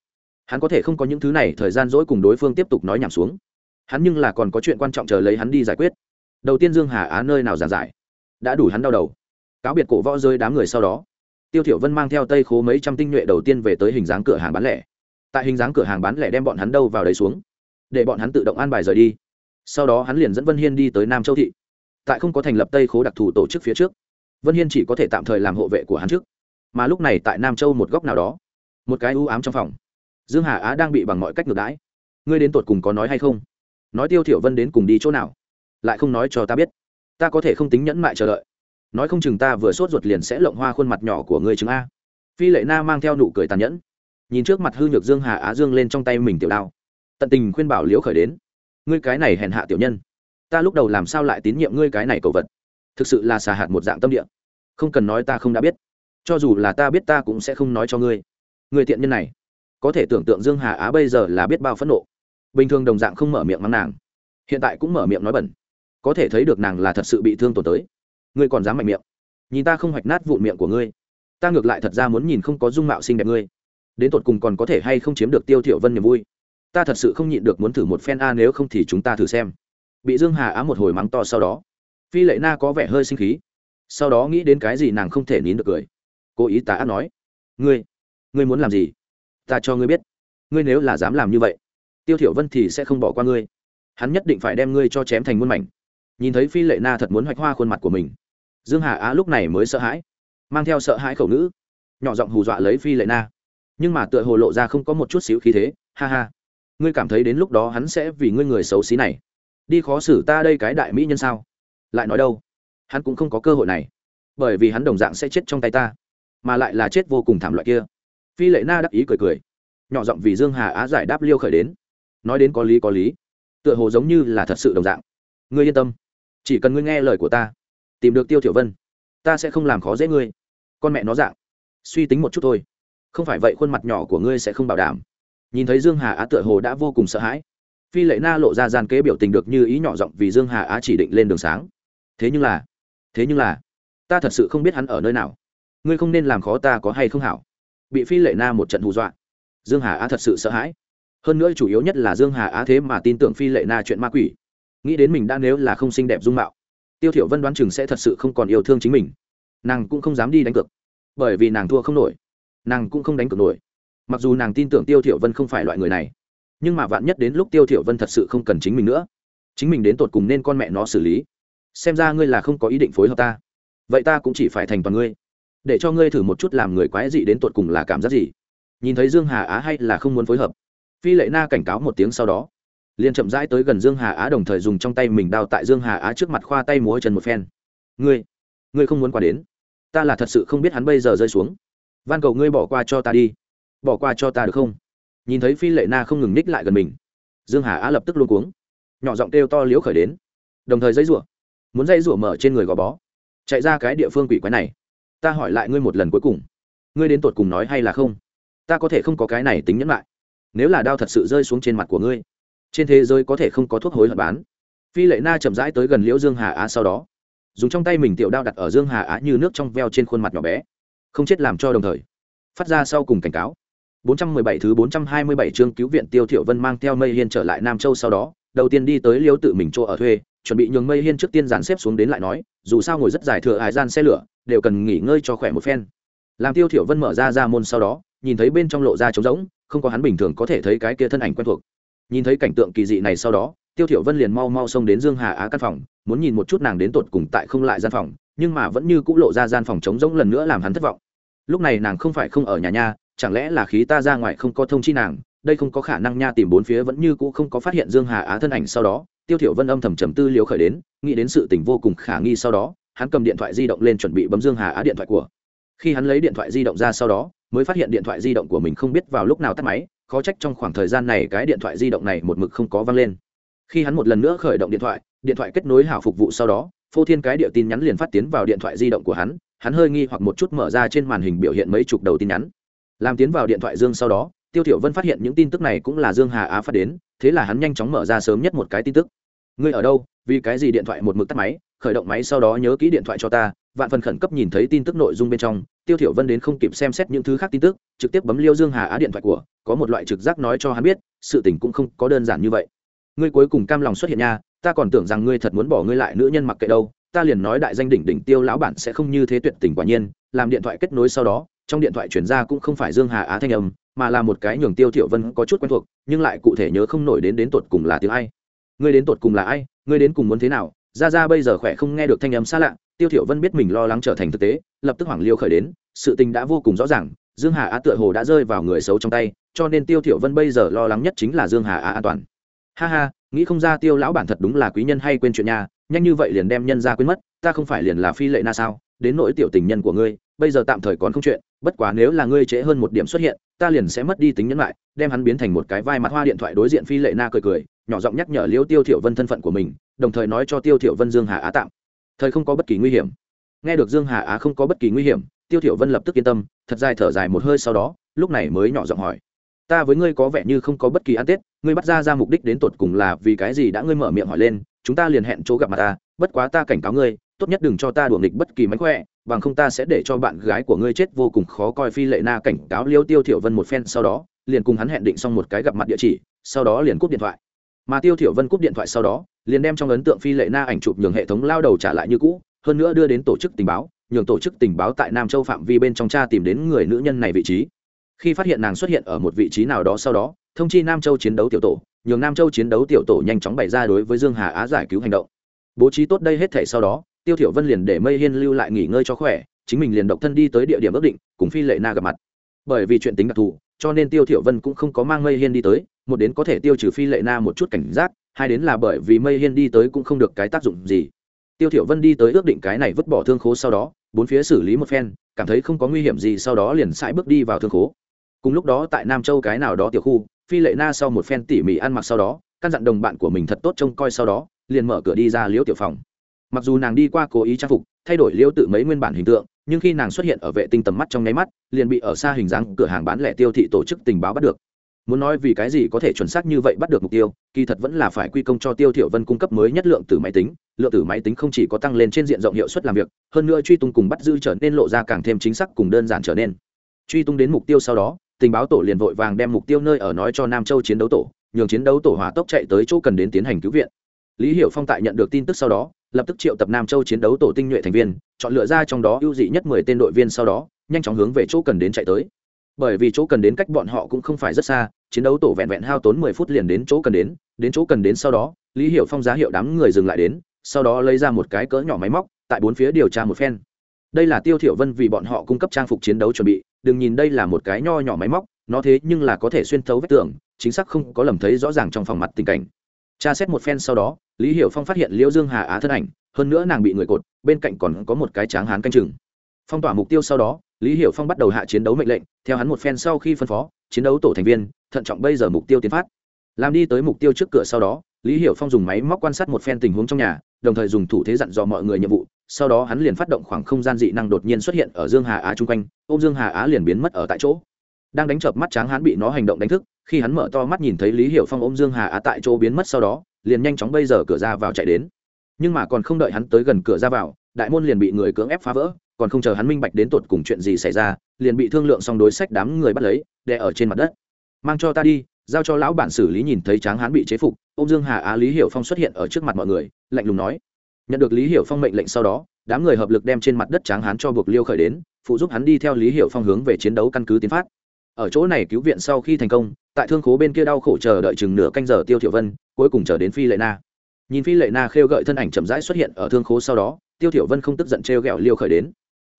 Hắn có thể không có những thứ này, thời gian dỗi cùng đối phương tiếp tục nói nhảm xuống. Hắn nhưng là còn có chuyện quan trọng chờ lấy hắn đi giải quyết. Đầu tiên dương hà á nơi nào giàn giải, đã đủ hắn đau đầu. Cáo biệt cổ võ rơi đám người sau đó, tiêu thiểu vân mang theo tây khố mấy trăm tinh nhuệ đầu tiên về tới hình dáng cửa hàng bán lẻ. Tại hình dáng cửa hàng bán lẻ đem bọn hắn đâu vào đấy xuống, để bọn hắn tự động an bài rời đi. Sau đó hắn liền dẫn vân hiên đi tới nam châu thị. Tại không có thành lập tây khố đặc thù tổ chức phía trước vân hiên chỉ có thể tạm thời làm hộ vệ của hắn trước, mà lúc này tại nam châu một góc nào đó, một cái u ám trong phòng, dương hà á đang bị bằng mọi cách ngược đãi. Ngươi đến tột cùng có nói hay không? Nói tiêu thiểu vân đến cùng đi chỗ nào? Lại không nói cho ta biết. Ta có thể không tính nhẫn mại chờ đợi. Nói không chừng ta vừa sốt ruột liền sẽ lộng hoa khuôn mặt nhỏ của ngươi chứng a. Phi lệ na mang theo nụ cười tàn nhẫn, nhìn trước mặt hư nhược dương hà á dương lên trong tay mình tiểu đao. Tận tình khuyên bảo liễu khởi đến. Ngươi cái này hèn hạ tiểu nhân. Ta lúc đầu làm sao lại tín nhiệm ngươi cái này cầu vật? Thực sự là xà hạt một dạng tâm địa. Không cần nói ta không đã biết. Cho dù là ta biết ta cũng sẽ không nói cho ngươi. Người tiện nhân này, có thể tưởng tượng dương hà á bây giờ là biết bao phẫn nộ. Bình thường đồng dạng không mở miệng mắng nàng. Hiện tại cũng mở miệng nói bẩn. Có thể thấy được nàng là thật sự bị thương tổn tới. Ngươi còn dám mạnh miệng. Nhìn ta không hoạch nát vụn miệng của ngươi. Ta ngược lại thật ra muốn nhìn không có dung mạo xinh đẹp ngươi. Đến tột cùng còn có thể hay không chiếm được tiêu thiểu vân niềm vui? Ta thật sự không nhịn được muốn thử một phen a, nếu không thì chúng ta thử xem. Bị dương hà á một hồi mắng to sau đó phi lệ na có vẻ hơi sinh khí. Sau đó nghĩ đến cái gì nàng không thể nín được cười. Cố ý tá ác nói. Ngươi ngươi muốn làm gì? Ta cho ngươi biết. Ngươi nếu là dám làm như vậy tiêu thiểu vân thì sẽ không bỏ qua ngươi. Hắn nhất định phải đem ngươi cho chém thành muôn mảnh. Nhìn thấy phi lệ na thật muốn hoạch hoa khuôn mặt của mình dương hà á lúc này mới sợ hãi mang theo sợ hãi khẩu nữ, nhỏ giọng hù dọa lấy phi lệ na. Nhưng mà tựa hồ lộ ra không có một chút xíu khí thế ha ha. Ngươi cảm thấy đến lúc đó hắn sẽ vì ngươi người xấu xí này. Đi khó xử ta đây cái đại mỹ nhân sao? Lại nói đâu? Hắn cũng không có cơ hội này, bởi vì hắn đồng dạng sẽ chết trong tay ta, mà lại là chết vô cùng thảm loại kia. Phi lệ na đắc ý cười cười, nhỏ giọng vì dương hà á giải đáp liêu khởi đến, nói đến có lý có lý, tựa hồ giống như là thật sự đồng dạng. Ngươi yên tâm, chỉ cần ngươi nghe lời của ta, tìm được tiêu thiểu vân, ta sẽ không làm khó dễ ngươi. Con mẹ nó dạng, suy tính một chút thôi, không phải vậy khuôn mặt nhỏ của ngươi sẽ không bảo đảm. Nhìn thấy dương hà á tựa hồ đã vô cùng sợ hãi, phi lệ na lộ ra gian kế biểu tình được như ý nhỏ giọng vì dương hà á chỉ định lên đường sáng thế nhưng là, thế nhưng là, ta thật sự không biết hắn ở nơi nào. Ngươi không nên làm khó ta có hay không hảo. Bị phi lệ na một trận hù dọa. Dương hà á thật sự sợ hãi. Hơn nữa chủ yếu nhất là dương hà á thế mà tin tưởng phi lệ na chuyện ma quỷ. Nghĩ đến mình đã nếu là không xinh đẹp dung mạo, tiêu thiểu vân đoán chừng sẽ thật sự không còn yêu thương chính mình. Nàng cũng không dám đi đánh cược, bởi vì nàng thua không nổi. Nàng cũng không đánh cược nổi. Mặc dù nàng tin tưởng tiêu thiểu vân không phải loại người này, nhưng mà vạn nhất đến lúc tiêu thiểu vân thật sự không cần chính mình nữa, chính mình đến tột cùng nên con mẹ nó xử lý xem ra ngươi là không có ý định phối hợp ta. Vậy ta cũng chỉ phải thành toàn ngươi. Để cho ngươi thử một chút làm người quái dị đến tột cùng là cảm giác gì. Nhìn thấy dương hà á hay là không muốn phối hợp. Phi lệ na cảnh cáo một tiếng sau đó. Liền chậm rãi tới gần dương hà á đồng thời dùng trong tay mình đao tại dương hà á trước mặt khoa tay múa chân một phen. Ngươi ngươi không muốn qua đến. Ta là thật sự không biết hắn bây giờ rơi xuống. Van cầu ngươi bỏ qua cho ta đi. Bỏ qua cho ta được không? Nhìn thấy phi lệ na không ngừng ních lại gần mình, dương hà á lập tức luôn cuống. Nhỏ giọng kêu to liếu khởi đến. Đồng thời dây rủa muốn dây rủa mở trên người gò bó. Chạy ra cái địa phương quỷ quái này. Ta hỏi lại ngươi một lần cuối cùng. Ngươi đến tột cùng nói hay là không? Ta có thể không có cái này tính nhẫn lại. Nếu là đao thật sự rơi xuống trên mặt của ngươi trên thế giới có thể không có thuốc hối hận bán. Phi lệ na chậm rãi tới gần liễu dương hà á sau đó dùng trong tay mình tiểu đao đặt ở dương hà á như nước trong veo trên khuôn mặt nhỏ bé không chết làm cho đồng thời phát ra sau cùng cảnh cáo. 417 thứ 427 chương cứu viện Tiêu Thiệu Vân mang theo Mây Hiên trở lại Nam Châu sau đó, đầu tiên đi tới Liêu tự mình chỗ ở thuê, chuẩn bị nhường Mây Hiên trước tiên dàn xếp xuống đến lại nói, dù sao ngồi rất dài thừa hải gian xe lửa, đều cần nghỉ ngơi cho khỏe một phen. Làm Tiêu thiểu Vân mở ra ra môn sau đó, nhìn thấy bên trong lộ ra trống rỗng, không có hắn bình thường có thể thấy cái kia thân ảnh quen thuộc. Nhìn thấy cảnh tượng kỳ dị này sau đó, Tiêu thiểu Vân liền mau mau xông đến Dương Hà Á căn phòng, muốn nhìn một chút nàng đến tột cùng tại không lại gian phòng, nhưng mà vẫn như cũ lộ ra gian phòng trống rỗng lần nữa làm hắn thất vọng. Lúc này nàng không phải không ở nhà nha, chẳng lẽ là khí ta ra ngoài không có thông chi nàng đây không có khả năng nha tìm bốn phía vẫn như cũ không có phát hiện dương hà á thân ảnh sau đó, tiêu thiểu vân âm thầm trầm tư liếu khởi đến, nghĩ đến sự tình vô cùng khả nghi sau đó, hắn cầm điện thoại di động lên chuẩn bị bấm dương hà á điện thoại của. Khi hắn lấy điện thoại di động ra sau đó, mới phát hiện điện thoại di động của mình không biết vào lúc nào tắt máy, khó trách trong khoảng thời gian này cái điện thoại di động này một mực không có vang lên. Khi hắn một lần nữa khởi động điện thoại điện thoại kết nối hảo phục vụ sau đó, phô thiên cái địa tin nhắn liền phát tiến vào điện thoại di động của hắn hắn hơi nghi hoặc một chút mở ra trên màn hình biểu hiện mấy chục đầu tin nhắn. Làm tiến vào điện thoại dương sau đó tiêu thiểu vân phát hiện những tin tức này cũng là dương hà á phát đến, thế là hắn nhanh chóng mở ra sớm nhất một cái tin tức. Ngươi ở đâu? Vì cái gì điện thoại một mực tắt máy? Khởi động máy sau đó nhớ kỹ điện thoại cho ta. Vạn phần khẩn cấp nhìn thấy tin tức nội dung bên trong, tiêu thiểu vân đến không kịp xem xét những thứ khác tin tức, trực tiếp bấm liêu dương hà á điện thoại của, có một loại trực giác nói cho hắn biết, sự tình cũng không có đơn giản như vậy. Ngươi cuối cùng cam lòng xuất hiện nha, ta còn tưởng rằng ngươi thật muốn bỏ ngươi lại nữ nhân mặc kệ đâu, ta liền nói đại danh đỉnh đỉnh tiêu lão bản sẽ không như thế tuyệt tình quả nhiên, làm điện thoại kết nối sau đó, trong điện thoại chuyển ra cũng không phải dương hà á thanh âm mà là một cái nhường tiêu thiểu vân có chút quen thuộc, nhưng lại cụ thể nhớ không nổi đến đến tột cùng là tiếng ai. Ngươi đến tột cùng là ai? Ngươi đến cùng muốn thế nào? Ra ra bây giờ khỏe không nghe được thanh âm xa lạ, tiêu thiểu vân biết mình lo lắng trở thành thực tế, lập tức hoảng liêu khởi đến, sự tình đã vô cùng rõ ràng, dương hà á tựa hồ đã rơi vào người xấu trong tay, cho nên tiêu thiểu vân bây giờ lo lắng nhất chính là dương hà á an toàn. Ha ha, nghĩ không ra tiêu lão bản thật đúng là quý nhân hay quên chuyện nhà, nhanh như vậy liền đem nhân ra quên mất, ta không phải liền là phi lệ na sao, đến nỗi tiểu tình nhân của ngươi bây giờ tạm thời còn không chuyện, bất quá nếu là ngươi trễ hơn một điểm xuất hiện, ta liền sẽ mất đi tính nhẫn lại, đem hắn biến thành một cái vai mặt hoa điện thoại đối diện phi lệ na cười cười, nhỏ giọng nhắc nhở liêu tiêu thiểu vân thân phận của mình, đồng thời nói cho tiêu thiểu vân dương hà á tạm. Thời không có bất kỳ nguy hiểm. Nghe được dương hà á không có bất kỳ nguy hiểm, tiêu thiểu vân lập tức yên tâm, thật dài thở dài một hơi sau đó, lúc này mới nhỏ giọng hỏi. Ta với ngươi có vẻ như không có bất kỳ ăn tết, ngươi bắt ra ra mục đích đến tột cùng là vì cái gì đã ngươi mở miệng hỏi lên, chúng ta liền hẹn chỗ gặp mặt ta, bất quá ta cảnh cáo ngươi tốt nhất đừng cho ta đuổi nghịch bất kỳ mánh khỏe, bằng không ta sẽ để cho bạn gái của ngươi chết vô cùng khó coi. Phi lệ na cảnh cáo liêu tiêu thiểu vân một phen sau đó, liền cùng hắn hẹn định xong một cái gặp mặt địa chỉ, sau đó liền cúp điện thoại. Mà tiêu thiểu vân cúp điện thoại sau đó, liền đem trong ấn tượng phi lệ na ảnh chụp nhường hệ thống lao đầu trả lại như cũ, hơn nữa đưa đến tổ chức tình báo, nhường tổ chức tình báo tại nam châu phạm vi bên trong cha tìm đến người nữ nhân này vị trí. Khi phát hiện nàng xuất hiện ở một vị trí nào đó sau đó, thông chi nam châu chiến đấu tiểu tổ, nhường nam châu chiến đấu tiểu tổ nhanh chóng bày ra đối với dương hà á giải cứu hành động. Bố trí tốt đây hết thể sau đó tiêu thiểu vân liền để mây hiên lưu lại nghỉ ngơi cho khỏe, chính mình liền độc thân đi tới địa điểm ước định, cùng phi lệ na gặp mặt. Bởi vì chuyện tính đặc thù, cho nên tiêu thiểu vân cũng không có mang mây hiên đi tới, một đến có thể tiêu trừ phi lệ na một chút cảnh giác, hai đến là bởi vì mây hiên đi tới cũng không được cái tác dụng gì. Tiêu thiểu vân đi tới ước định cái này vứt bỏ thương khố sau đó, bốn phía xử lý một phen, cảm thấy không có nguy hiểm gì sau đó liền sải bước đi vào thương khố. Cùng lúc đó tại nam châu cái nào đó tiểu khu, phi lệ na sau một phen tỉ mỉ ăn mặc sau đó, căn dặn đồng bạn của mình thật tốt trông coi sau đó, liền mở cửa đi ra liễu tiểu phòng mặc dù nàng đi qua cố ý trang phục, thay đổi liêu tự mấy nguyên bản hình tượng, nhưng khi nàng xuất hiện ở vệ tinh tầm mắt trong nháy mắt, liền bị ở xa hình dáng cửa hàng bán lẻ tiêu thị tổ chức tình báo bắt được. Muốn nói vì cái gì có thể chuẩn xác như vậy bắt được mục tiêu, kỳ thật vẫn là phải quy công cho tiêu thiểu vân cung cấp mới nhất lượng tử máy tính, lượng tử máy tính không chỉ có tăng lên trên diện rộng hiệu suất làm việc, hơn nữa truy tung cùng bắt giữ trở nên lộ ra càng thêm chính xác cùng đơn giản trở nên. Truy tung đến mục tiêu sau đó, tình báo tổ liền vội vàng đem mục tiêu nơi ở nói cho nam châu chiến đấu tổ, nhường chiến đấu tổ hỏa tốc chạy tới chỗ cần đến tiến hành cứu viện. Lý hiểu phong tại nhận được tin tức sau đó lập tức triệu tập nam châu chiến đấu tổ tinh nhuệ thành viên, chọn lựa ra trong đó ưu dị nhất mười tên đội viên sau đó, nhanh chóng hướng về chỗ cần đến chạy tới. Bởi vì chỗ cần đến cách bọn họ cũng không phải rất xa, chiến đấu tổ vẹn vẹn hao tốn mười phút liền đến chỗ cần đến đến chỗ cần đến sau đó, lý hiểu phong giá hiệu đám người dừng lại đến, sau đó lấy ra một cái cỡ nhỏ máy móc, tại bốn phía điều tra một phen. Đây là tiêu thiểu vân vì bọn họ cung cấp trang phục chiến đấu chuẩn bị, đừng nhìn đây là một cái nho nhỏ máy móc, nó thế nhưng là có thể xuyên thấu vết tường, chính xác không có lầm thấy rõ ràng trong phòng mặt tình cảnh tra xét một phen sau đó, lý hiểu phong phát hiện liễu dương hà á thân ảnh, hơn nữa nàng bị người cột, bên cạnh còn có một cái tráng hán canh chừng. Phong tỏa mục tiêu sau đó, lý hiểu phong bắt đầu hạ chiến đấu mệnh lệnh, theo hắn một phen sau khi phân phó, chiến đấu tổ thành viên, thận trọng bây giờ mục tiêu tiến phát. Làm đi tới mục tiêu trước cửa sau đó, lý hiểu phong dùng máy móc quan sát một phen tình huống trong nhà, đồng thời dùng thủ thế dặn dò mọi người nhiệm vụ, sau đó hắn liền phát động khoảng không gian dị năng đột nhiên xuất hiện ở dương hà á chung quanh ô dương hà á liền biến mất ở tại chỗ đang đánh chợp mắt tráng hán bị nó hành động đánh thức, khi hắn mở to mắt nhìn thấy lý hiểu phong ôm dương hà á tại chỗ biến mất sau đó, liền nhanh chóng bây giờ cửa ra vào chạy đến. Nhưng mà còn không đợi hắn tới gần cửa ra vào, đại môn liền bị người cưỡng ép phá vỡ, còn không chờ hắn minh bạch đến tột cùng chuyện gì xảy ra, liền bị thương lượng xong đối sách đám người bắt lấy, đè ở trên mặt đất. Mang cho ta đi, giao cho lão bản xử lý nhìn thấy tráng hán bị chế phục. Ô dương hà á lý hiểu phong xuất hiện ở trước mặt mọi người, lạnh lùng nói. Nhận được lý hiểu phong mệnh lệnh sau đó, đám người hợp lực đem trên mặt đất tráng hán cho buộc liêu khởi đến, phụ giúp hắn đi theo lý hiểu phong hướng về chiến đấu căn cứ tiến phát ở chỗ này cứu viện sau khi thành công, tại thương khố bên kia đau khổ chờ đợi chừng nửa canh giờ tiêu thiểu vân, cuối cùng chờ đến phi lệ na. Nhìn phi lệ na khêu gợi thân ảnh chậm rãi xuất hiện ở thương khố sau đó, tiêu thiểu vân không tức giận treo gẹo liêu khởi đến.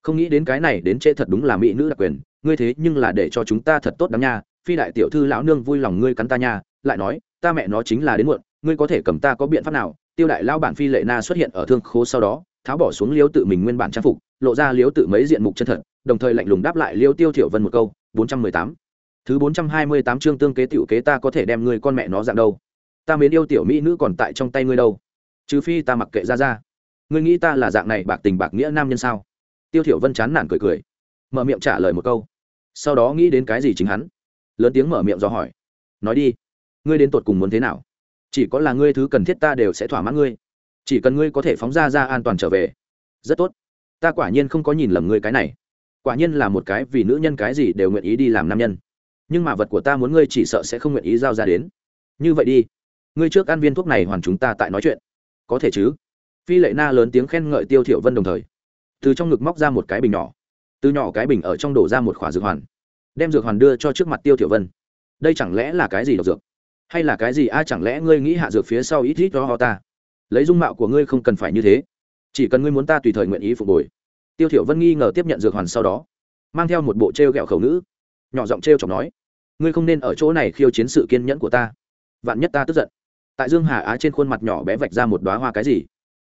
Không nghĩ đến cái này đến trễ thật đúng là mỹ nữ đặc quyền, ngươi thế nhưng là để cho chúng ta thật tốt đắm nha, phi đại tiểu thư lão nương vui lòng ngươi cắn ta nha, lại nói, ta mẹ nó chính là đến muộn, ngươi có thể cầm ta có biện pháp nào? Tiêu đại lao bản phi lệ na xuất hiện ở thương khố sau đó, tháo bỏ xuống liếu tự mình nguyên bản trang phục, lộ ra liếu tự mấy diện mục chân thật, đồng thời lạnh lùng đáp lại liêu tiêu thiểu vân một câu 418 thứ 428 chương tương kế tiểu kế ta có thể đem ngươi con mẹ nó dạng đâu. Ta mến yêu tiểu mỹ nữ còn tại trong tay ngươi đâu. Trừ phi ta mặc kệ ra ra. Ngươi nghĩ ta là dạng này bạc tình bạc nghĩa nam nhân sao? Tiêu thiểu vân chán nản cười cười. Mở miệng trả lời một câu. Sau đó nghĩ đến cái gì chính hắn? Lớn tiếng mở miệng do hỏi. Nói đi. Ngươi đến tuột cùng muốn thế nào? Chỉ có là ngươi thứ cần thiết ta đều sẽ thỏa mãn ngươi. Chỉ cần ngươi có thể phóng ra ra an toàn trở về. Rất tốt. Ta quả nhiên không có nhìn lầm ngươi cái này quả nhiên là một cái vì nữ nhân cái gì đều nguyện ý đi làm nam nhân. Nhưng mà vật của ta muốn ngươi chỉ sợ sẽ không nguyện ý giao ra đến. Như vậy đi. Ngươi trước ăn viên thuốc này hoàn chúng ta tại nói chuyện. Có thể chứ? Phi lệ na lớn tiếng khen ngợi tiêu thiểu vân đồng thời, từ trong ngực móc ra một cái bình nhỏ. Từ nhỏ cái bình ở trong đổ ra một khỏa dược hoàn, đem dược hoàn đưa cho trước mặt tiêu thiểu vân. Đây chẳng lẽ là cái gì độc dược? Hay là cái gì? A, chẳng lẽ ngươi nghĩ hạ dược phía sau ít ít cho họ ta? Lấy dung mạo của ngươi không cần phải như thế. Chỉ cần ngươi muốn ta tùy thời nguyện ý phục hồi tiêu thiểu vân nghi ngờ tiếp nhận dược hoàn sau đó, mang theo một bộ treo gẹo khẩu nữ nhỏ giọng treo chọc nói, ngươi không nên ở chỗ này khiêu chiến sự kiên nhẫn của ta. Vạn nhất ta tức giận. Tại dương hà á trên khuôn mặt nhỏ bé vạch ra một đóa hoa cái gì,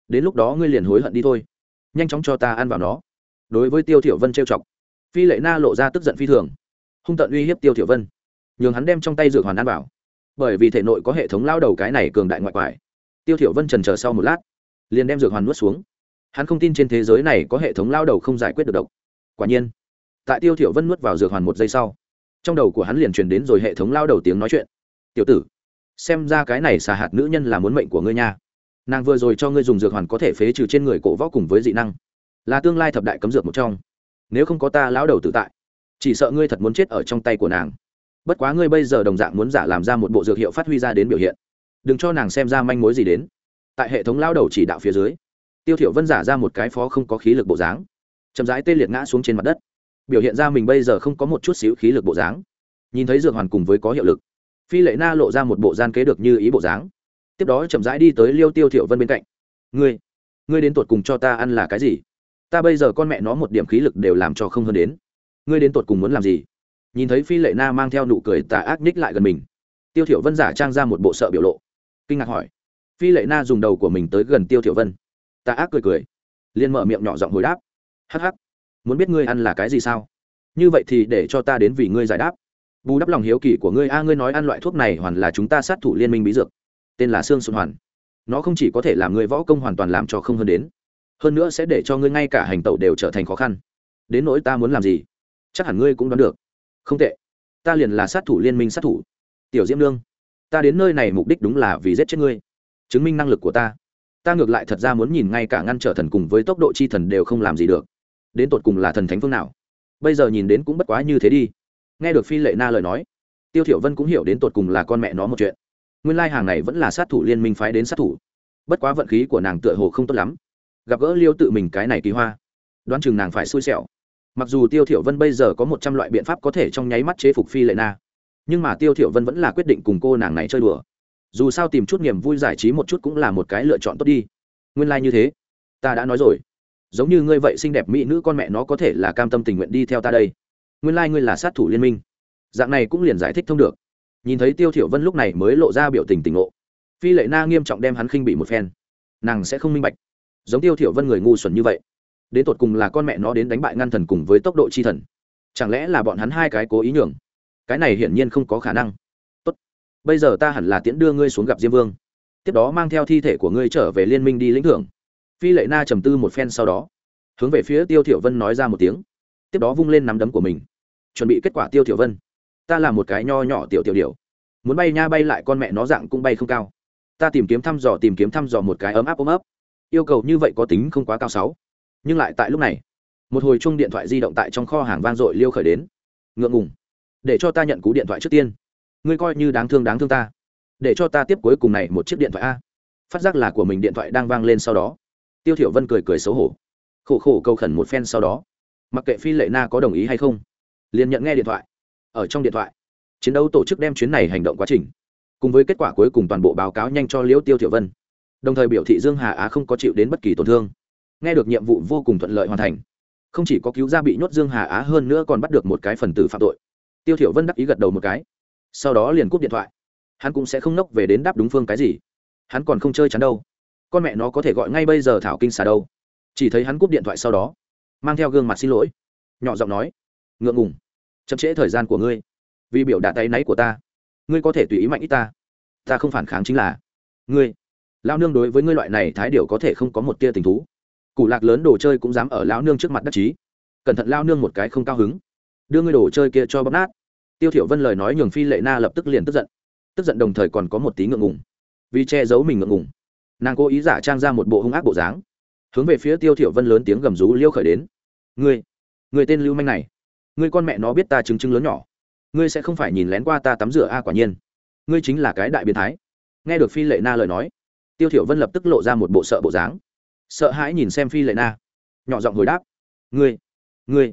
đến lúc đó ngươi liền hối hận đi thôi. Nhanh chóng cho ta ăn vào nó. Đối với tiêu thiểu vân treo chọc, phi lệ na lộ ra tức giận phi thường, hung tận uy hiếp tiêu thiểu vân, nhường hắn đem trong tay dược hoàn ăn vào. Bởi vì thể nội có hệ thống lao đầu cái này cường đại ngoại quải, tiêu thiểu vân trần chờ sau một lát, liền đem dược hoàn nuốt xuống hắn không tin trên thế giới này có hệ thống lao đầu không giải quyết được độc. Quả nhiên, tại tiêu thiểu vân nuốt vào dược hoàn một giây sau, trong đầu của hắn liền truyền đến rồi hệ thống lao đầu tiếng nói chuyện. Tiểu tử, xem ra cái này xà hạt nữ nhân là muốn mệnh của ngươi nha. Nàng vừa rồi cho ngươi dùng dược hoàn có thể phế trừ trên người cổ võ cùng với dị năng, là tương lai thập đại cấm dược một trong. Nếu không có ta lão đầu tự tại, chỉ sợ ngươi thật muốn chết ở trong tay của nàng. Bất quá ngươi bây giờ đồng dạng muốn giả làm ra một bộ dược hiệu phát huy ra đến biểu hiện. Đừng cho nàng xem ra manh mối gì đến. Tại hệ thống lao đầu chỉ đạo phía dưới tiêu thiểu vân giả ra một cái phó không có khí lực bộ dáng. Chậm rãi tê liệt ngã xuống trên mặt đất. Biểu hiện ra mình bây giờ không có một chút xíu khí lực bộ dáng. Nhìn thấy dược hoàn cùng với có hiệu lực, phi lệ na lộ ra một bộ gian kế được như ý bộ dáng. Tiếp đó chậm rãi đi tới liêu tiêu thiểu vân bên cạnh. Ngươi ngươi đến tuột cùng cho ta ăn là cái gì? Ta bây giờ con mẹ nó một điểm khí lực đều làm cho không hơn đến. Ngươi đến tuột cùng muốn làm gì? Nhìn thấy phi lệ na mang theo nụ cười tà ác ních lại gần mình, tiêu thiểu vân giả trang ra một bộ sợ biểu lộ. Kinh ngạc hỏi. Phi lệ na dùng đầu của mình tới gần tiêu thiểu vân tà ác cười cười. Liền mở miệng nhỏ giọng hồi đáp. Hắc hắc. Muốn biết ngươi ăn là cái gì sao? Như vậy thì để cho ta đến vì ngươi giải đáp. Bù đắp lòng hiếu kỳ của ngươi. A, ngươi nói ăn loại thuốc này hoàn là chúng ta sát thủ liên minh bí dược. Tên là xương xuân hoàn. Nó không chỉ có thể làm ngươi võ công hoàn toàn làm cho không hơn đến, hơn nữa sẽ để cho ngươi ngay cả hành tẩu đều trở thành khó khăn. Đến nỗi ta muốn làm gì? Chắc hẳn ngươi cũng đoán được. Không tệ. Ta liền là sát thủ liên minh sát thủ. Tiểu diễm lương ta đến nơi này mục đích đúng là vì giết chết ngươi. Chứng minh năng lực của ta ta ngược lại thật ra muốn nhìn ngay cả ngăn trở thần cùng với tốc độ chi thần đều không làm gì được. Đến tột cùng là thần thánh phương nào? Bây giờ nhìn đến cũng bất quá như thế đi. Nghe được phi lệ na lời nói, tiêu thiểu vân cũng hiểu đến tột cùng là con mẹ nó một chuyện. Nguyên lai hàng này vẫn là sát thủ liên minh phái đến sát thủ. Bất quá vận khí của nàng tựa hồ không tốt lắm. Gặp gỡ liêu tự mình cái này kỳ hoa, đoán chừng nàng phải xui xẻo. Mặc dù tiêu thiểu vân bây giờ có một trăm loại biện pháp có thể trong nháy mắt chế phục phi lệ na, nhưng mà tiêu thiểu vân vẫn là quyết định cùng cô nàng này chơi đùa dù sao tìm chút niềm vui giải trí một chút cũng là một cái lựa chọn tốt đi. Nguyên lai like như thế. Ta đã nói rồi. Giống như ngươi vậy xinh đẹp mỹ nữ con mẹ nó có thể là cam tâm tình nguyện đi theo ta đây. Nguyên lai、like、ngươi là sát thủ liên minh. Dạng này cũng liền giải thích thông được. Nhìn thấy tiêu thiểu vân lúc này mới lộ ra biểu tình tỉnh ngộ. Phi lệ na nghiêm trọng đem hắn khinh bị một phen. Nàng sẽ không minh bạch. Giống tiêu thiểu vân người ngu xuẩn như vậy. Đến tột cùng là con mẹ nó đến đánh bại ngăn thần cùng với tốc độ chi thần. Chẳng lẽ là bọn hắn hai cái cố ý nhường? Cái này hiển nhiên không có khả năng bây giờ ta hẳn là tiễn đưa ngươi xuống gặp diêm vương. Tiếp đó mang theo thi thể của ngươi trở về liên minh đi lĩnh thưởng. Phi lệ na trầm tư một phen sau đó, hướng về phía tiêu thiểu vân nói ra một tiếng. Tiếp đó vung lên nắm đấm của mình. Chuẩn bị kết quả, tiêu thiểu vân. Ta là một cái nho nhỏ tiểu tiểu điểu. Muốn bay nha bay lại con mẹ nó dạng cũng bay không cao. Ta tìm kiếm thăm dò, tìm kiếm thăm dò một cái ấm áp ấm ấp. Yêu cầu như vậy có tính không quá cao sáu. Nhưng lại tại lúc này, một hồi chung điện thoại di động tại trong kho hàng vang dội liêu khởi đến. Ngượng ngùng. Để cho ta nhận cú điện thoại trước tiên ngươi coi như đáng thương đáng thương ta. Để cho ta tiếp cuối cùng này một chiếc điện thoại a. Phát giác là của mình điện thoại đang vang lên sau đó. Tiêu thiểu vân cười cười xấu hổ. Khổ khổ cầu khẩn một phen sau đó. Mặc kệ phi lệ na có đồng ý hay không, liền nhận nghe điện thoại. Ở trong điện thoại, chiến đấu tổ chức đem chuyến này hành động quá trình, cùng với kết quả cuối cùng toàn bộ báo cáo nhanh cho liễu tiêu thiểu vân. Đồng thời biểu thị dương hà á không có chịu đến bất kỳ tổn thương. Nghe được nhiệm vụ vô cùng thuận lợi hoàn thành, không chỉ có cứu ra bị nhốt dương hà á hơn nữa còn bắt được một cái phần tử phạm tội. Tiêu thiểu vân đắc ý gật đầu một cái sau đó liền cúp điện thoại. Hắn cũng sẽ không nốc về đến đáp đúng phương cái gì. Hắn còn không chơi chắn đâu. Con mẹ nó có thể gọi ngay bây giờ thảo kinh xà đâu. Chỉ thấy hắn cúp điện thoại sau đó, mang theo gương mặt xin lỗi. Nhỏ giọng nói, ngượng ngùng, chậm trễ thời gian của ngươi. Vì biểu đạt tay náy của ta, ngươi có thể tùy ý mạnh ít ta. Ta không phản kháng chính là, ngươi lao nương đối với ngươi loại này thái điều có thể không có một tia tình thú. Cụ lạc lớn đồ chơi cũng dám ở lao nương trước mặt đắc chí. Cẩn thận lao nương một cái không cao hứng. Đưa ngươi đồ chơi kia cho bóp nát tiêu thiểu vân lời nói nhường phi lệ na lập tức liền tức giận. Tức giận đồng thời còn có một tí ngượng ngùng. Vì che giấu mình ngượng ngùng, nàng cố ý giả trang ra một bộ hung ác bộ dáng. Hướng về phía tiêu thiểu vân lớn tiếng gầm rú liêu khởi đến. Ngươi ngươi tên lưu manh này, ngươi con mẹ nó biết ta chứng chứng lớn nhỏ. Ngươi sẽ không phải nhìn lén qua ta tắm rửa a, quả nhiên. Ngươi chính là cái đại biến thái. Nghe được phi lệ na lời nói, tiêu thiểu vân lập tức lộ ra một bộ sợ bộ dáng. Sợ hãi nhìn xem phi lệ na, nhỏ giọng hồi đáp. Ngươi ngươi,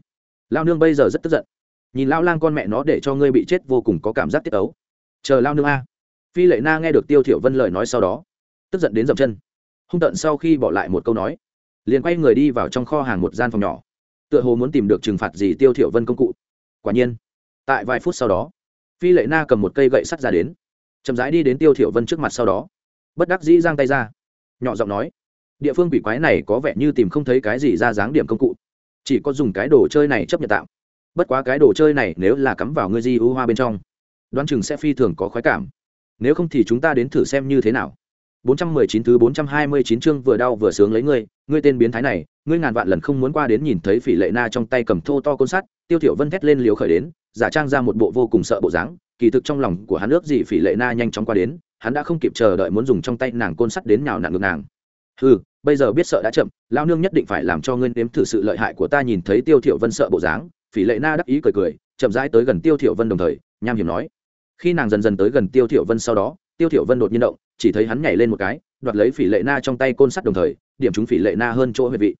lao nương bây giờ rất tức giận nhìn lao lang con mẹ nó để cho ngươi bị chết vô cùng có cảm giác tiết ấu. Chờ lao nương a. Phi lệ na nghe được tiêu thiểu vân lời nói sau đó, tức giận đến dậm chân. Hung tận sau khi bỏ lại một câu nói, liền quay người đi vào trong kho hàng một gian phòng nhỏ. Tựa hồ muốn tìm được trừng phạt gì tiêu thiểu vân công cụ. Quả nhiên, tại vài phút sau đó, phi lệ na cầm một cây gậy sắt ra đến, chậm rãi đi đến tiêu thiểu vân trước mặt sau đó, bất đắc dĩ giang tay ra, nhỏ giọng nói, địa phương quỷ quái này có vẻ như tìm không thấy cái gì ra dáng điểm công cụ, chỉ có dùng cái đồ chơi này chấp nhận tạm bất quá cái đồ chơi này nếu là cắm vào ngươi di ưu hoa bên trong đoán chừng sẽ phi thường có khoái cảm nếu không thì chúng ta đến thử xem như thế nào 419 thứ 429 chương vừa đau vừa sướng lấy ngươi, ngươi tên biến thái này, ngươi ngàn vạn lần không muốn qua đến nhìn thấy Phỉ Lệ Na trong tay cầm thô to côn sắt, Tiêu Thiểu Vân thét lên liều khởi đến, giả trang ra một bộ vô cùng sợ bộ dáng, kỳ thực trong lòng của hắn ước gì Phỉ Lệ Na nhanh chóng qua đến, hắn đã không kịp chờ đợi muốn dùng trong tay nàng côn sắt đến nhào nặn ngược nàng. Hừ, bây giờ biết sợ đã chậm, lão nương nhất định phải làm cho ngươi nếm thử sự lợi hại của ta nhìn thấy Tiêu Thiểu Vân sợ bộ dáng, Phỉ Lệ Na đắc ý cười cười, chậm rãi tới gần Tiêu Thiểu Vân đồng thời, nham hiểm nói. Khi nàng dần dần tới gần Tiêu Thiểu Vân sau đó, Tiêu Thiểu Vân đột nhiên động, chỉ thấy hắn nhảy lên một cái, đoạt lấy phỉ lệ na trong tay côn sắt đồng thời điểm chúng phỉ lệ na hơn chỗ huyệt vị.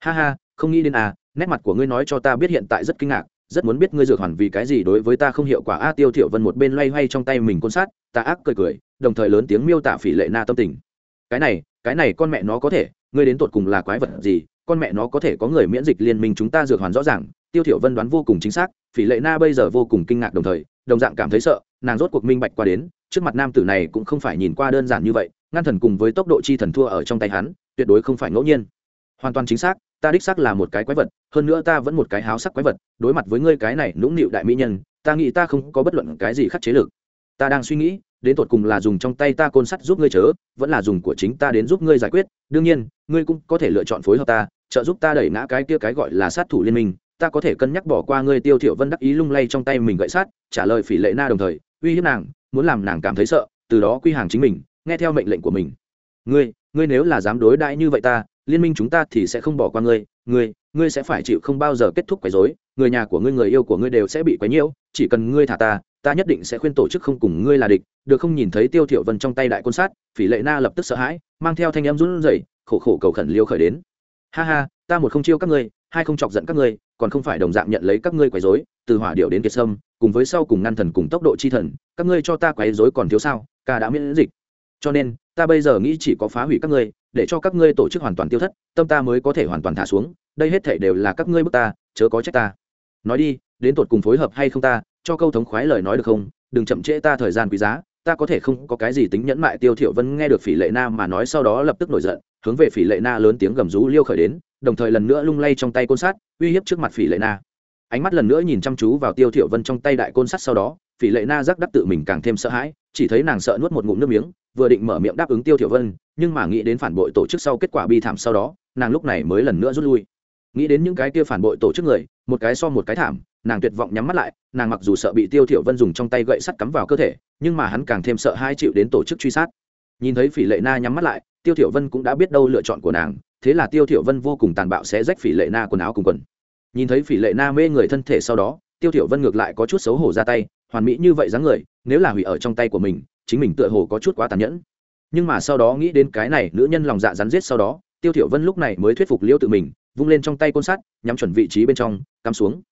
Ha ha không nghĩ đến à nét mặt của ngươi nói cho ta biết hiện tại rất kinh ngạc rất muốn biết ngươi dược hoàn vì cái gì đối với ta không hiệu quả. A tiêu thiểu vân một bên loay hoay trong tay mình côn sắt ta ác cười cười đồng thời lớn tiếng miêu tả phỉ lệ na tâm tình. Cái này cái này con mẹ nó có thể ngươi đến tột cùng là quái vật gì con mẹ nó có thể có người miễn dịch liên minh chúng ta dược hoàn rõ ràng tiêu thiểu vân đoán vô cùng chính xác, phỉ lệ na bây giờ vô cùng kinh ngạc đồng thời, đồng dạng cảm thấy sợ, nàng rốt cuộc minh bạch qua đến, trước mặt nam tử này cũng không phải nhìn qua đơn giản như vậy, ngăn thần cùng với tốc độ chi thần thua ở trong tay hắn, tuyệt đối không phải ngẫu nhiên. Hoàn toàn chính xác, ta đích xác là một cái quái vật, hơn nữa ta vẫn một cái háo sắc quái vật, đối mặt với ngươi cái này nũng nịu đại mỹ nhân, ta nghĩ ta không có bất luận cái gì khắc chế lực. Ta đang suy nghĩ, đến tột cùng là dùng trong tay ta côn sắt giúp ngươi chớ, vẫn là dùng của chính ta đến giúp ngươi giải quyết, đương nhiên, ngươi cũng có thể lựa chọn phối hợp ta, trợ giúp ta đẩy ngã cái kia cái gọi là sát thủ liên minh ta có thể cân nhắc bỏ qua ngươi tiêu thiểu vân đắc ý lung lay trong tay mình gậy sát, trả lời phỉ lệ na đồng thời, uy hiếp nàng, muốn làm nàng cảm thấy sợ, từ đó quy hàng chính mình, nghe theo mệnh lệnh của mình. Ngươi ngươi nếu là dám đối đãi như vậy ta, liên minh chúng ta thì sẽ không bỏ qua ngươi ngươi ngươi sẽ phải chịu không bao giờ kết thúc quấy rối, người nhà của ngươi, người yêu của ngươi đều sẽ bị quấy nhiễu, chỉ cần ngươi thả ta ta nhất định sẽ khuyên tổ chức không cùng ngươi là địch, được không nhìn thấy tiêu thiểu vân trong tay đại côn sát, phỉ lệ na lập tức sợ hãi, mang theo thanh em run rẩy, khổ khổ cầu khẩn liêu khởi đến. Ha ha, ta một không chiêu các ngươi hai không chọc giận các ngươi, còn không phải đồng dạng nhận lấy các ngươi quấy rối, từ hỏa điệu đến kiệt sâm, cùng với sau cùng ngăn thần cùng tốc độ chi thần, các ngươi cho ta quấy rối còn thiếu sao, ca đã miễn dịch. Cho nên, ta bây giờ nghĩ chỉ có phá hủy các ngươi, để cho các ngươi tổ chức hoàn toàn tiêu thất, tâm ta mới có thể hoàn toàn thả xuống, đây hết thể đều là các ngươi bức ta, chớ có trách ta. Nói đi, đến tột cùng phối hợp hay không ta, cho câu thống khoái lời nói được không, đừng chậm trễ ta thời gian quý giá ta có thể không có cái gì tính nhẫn mại tiêu thiểu vân nghe được phỉ lệ na mà nói sau đó lập tức nổi giận, hướng về phỉ lệ na lớn tiếng gầm rú liêu khởi đến, đồng thời lần nữa lung lay trong tay côn sắt, uy hiếp trước mặt phỉ lệ na. Ánh mắt lần nữa nhìn chăm chú vào tiêu thiểu vân trong tay đại côn sắt sau đó, phỉ lệ na giác đắc tự mình càng thêm sợ hãi, chỉ thấy nàng sợ nuốt một ngụm nước miếng, vừa định mở miệng đáp ứng tiêu thiểu vân, nhưng mà nghĩ đến phản bội tổ chức sau kết quả bi thảm sau đó, nàng lúc này mới lần nữa rút lui. Nghĩ đến những cái kia phản bội tổ chức người, một cái so một cái thảm nàng tuyệt vọng nhắm mắt lại, nàng mặc dù sợ bị tiêu thiểu vân dùng trong tay gậy sắt cắm vào cơ thể, nhưng mà hắn càng thêm sợ hai chịu đến tổ chức truy sát. Nhìn thấy phỉ lệ na nhắm mắt lại, tiêu thiểu vân cũng đã biết đâu lựa chọn của nàng, thế là tiêu thiểu vân vô cùng tàn bạo sẽ rách phỉ lệ na quần áo cùng quần. Nhìn thấy phỉ lệ na mê người thân thể sau đó, tiêu thiểu vân ngược lại có chút xấu hổ ra tay, hoàn mỹ như vậy dáng người, nếu là hủy ở trong tay của mình, chính mình tựa hồ có chút quá tàn nhẫn. Nhưng mà sau đó nghĩ đến cái này, nữ nhân lòng dạ rắn giết sau đó, tiêu thiểu vân lúc này mới thuyết phục liêu tự mình, vung lên trong tay côn sắt, nhắm chuẩn vị trí bên trong, cắm xuống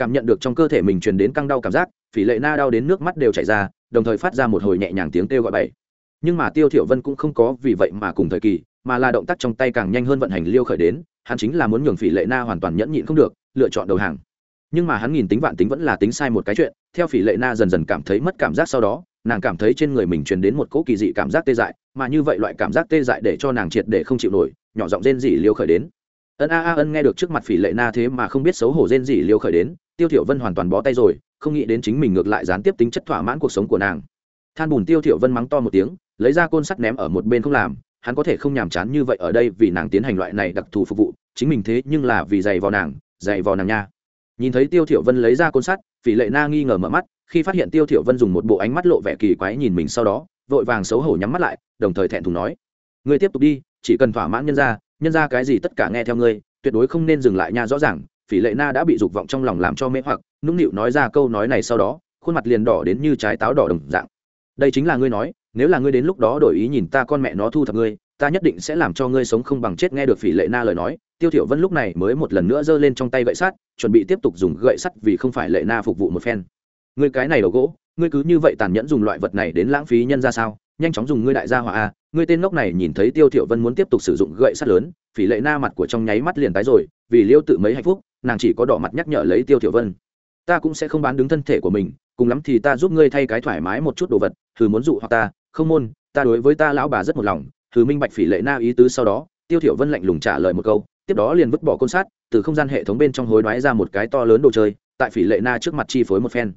cảm nhận được trong cơ thể mình truyền đến căng đau cảm giác, phỉ lệ na đau đến nước mắt đều chảy ra, đồng thời phát ra một hồi nhẹ nhàng tiếng kêu gọi bảy nhưng mà tiêu thiểu vân cũng không có vì vậy mà cùng thời kỳ, mà là động tác trong tay càng nhanh hơn vận hành liêu khởi đến, hắn chính là muốn nhường phỉ lệ na hoàn toàn nhẫn nhịn không được, lựa chọn đầu hàng. Nhưng mà hắn nghìn tính vạn tính vẫn là tính sai một cái chuyện, theo phỉ lệ na dần dần cảm thấy mất cảm giác sau đó, nàng cảm thấy trên người mình truyền đến một cỗ kỳ dị cảm giác tê dại, mà như vậy loại cảm giác tê dại để cho nàng triệt để không chịu nổi, nhỏ giọng rên rỉ liêu khởi đến. Ân a a ân nghe được trước mặt phỉ lệ na thế mà không biết xấu hổ rên rỉ liêu khởi đến tiêu thiểu vân hoàn toàn bó tay rồi, không nghĩ đến chính mình ngược lại gián tiếp tính chất thỏa mãn cuộc sống của nàng. Than bùn tiêu thiểu vân mắng to một tiếng, lấy ra côn sắt ném ở một bên không làm, hắn có thể không nhàm chán như vậy ở đây vì nàng tiến hành loại này đặc thù phục vụ, chính mình thế nhưng là vì giày vào nàng giày vào nàng nha. Nhìn thấy tiêu thiểu vân lấy ra côn sắt, phỉ lệ na nghi ngờ mở mắt, khi phát hiện tiêu thiểu vân dùng một bộ ánh mắt lộ vẻ kỳ quái nhìn mình sau đó, vội vàng xấu hổ nhắm mắt lại, đồng thời thẹn thùng nói, ngươi tiếp tục đi, chỉ cần thỏa mãn nhân gia nhân gia cái gì tất cả nghe theo ngươi, tuyệt đối không nên dừng lại nha, rõ ràng phỉ lệ na đã bị dục vọng trong lòng làm cho mê hoặc, nũng nịu nói ra câu nói này sau đó, khuôn mặt liền đỏ đến như trái táo đỏ đồng dạng. Đây chính là ngươi nói, nếu là ngươi đến lúc đó đổi ý nhìn ta con mẹ nó thu thập ngươi, ta nhất định sẽ làm cho ngươi sống không bằng chết nghe được phỉ lệ na lời nói. Tiêu thiểu vân lúc này mới một lần nữa giơ lên trong tay gậy sắt, chuẩn bị tiếp tục dùng gậy sắt vì không phải lệ na phục vụ một phen. Ngươi cái này đầu gỗ, ngươi cứ như vậy tàn nhẫn dùng loại vật này đến lãng phí nhân ra sao? Nhanh chóng dùng ngươi đại gia hỏa a, ngươi tên ngốc này nhìn thấy tiêu thiểu vân muốn tiếp tục sử dụng gậy sắt lớn, phỉ lệ na mặt của trong nháy mắt liền tái rồi, vì liêu tự mấy hạnh phúc nàng chỉ có đỏ mặt nhắc nhở lấy tiêu tiểu vân. Ta cũng sẽ không bán đứng thân thể của mình cùng lắm thì ta giúp ngươi thay cái thoải mái một chút đồ vật thử muốn dụ hoặc ta không môn ta đối với ta lão bà rất một lòng thử minh bạch phỉ lệ na ý tứ sau đó tiêu tiểu vân lạnh lùng trả lời một câu tiếp đó liền vứt bỏ côn sát, từ không gian hệ thống bên trong hối đoái ra một cái to lớn đồ chơi tại phỉ lệ na trước mặt chi phối một phen.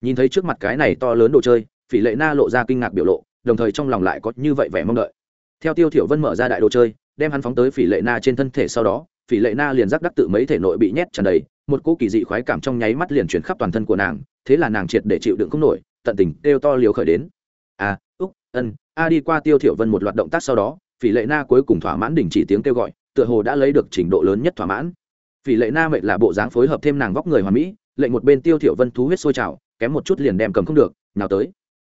Nhìn thấy trước mặt cái này to lớn đồ chơi phỉ lệ na lộ ra kinh ngạc biểu lộ đồng thời trong lòng lại có như vậy vẻ mong đợi. Theo tiêu thiểu vân mở ra đại đồ chơi đem hắn phóng tới phỉ lệ na trên thân thể sau đó phỉ lệ na liền giác đắc tự mấy thể nội bị nhét tràn đầy một cỗ kỳ dị khoái cảm trong nháy mắt liền chuyển khắp toàn thân của nàng thế là nàng triệt để chịu đựng không nổi tận tình kêu to liều khởi đến. A à, úc ân a đi qua tiêu thiểu vân một loạt động tác sau đó phỉ lệ na cuối cùng thỏa mãn đình chỉ tiếng kêu gọi tựa hồ đã lấy được trình độ lớn nhất thỏa mãn. Phỉ lệ na mệt là bộ dáng phối hợp thêm nàng vóc người hoàn mỹ lệnh một bên tiêu thiểu vân thú huyết sôi trào kém một chút liền đem cầm không được nào tới.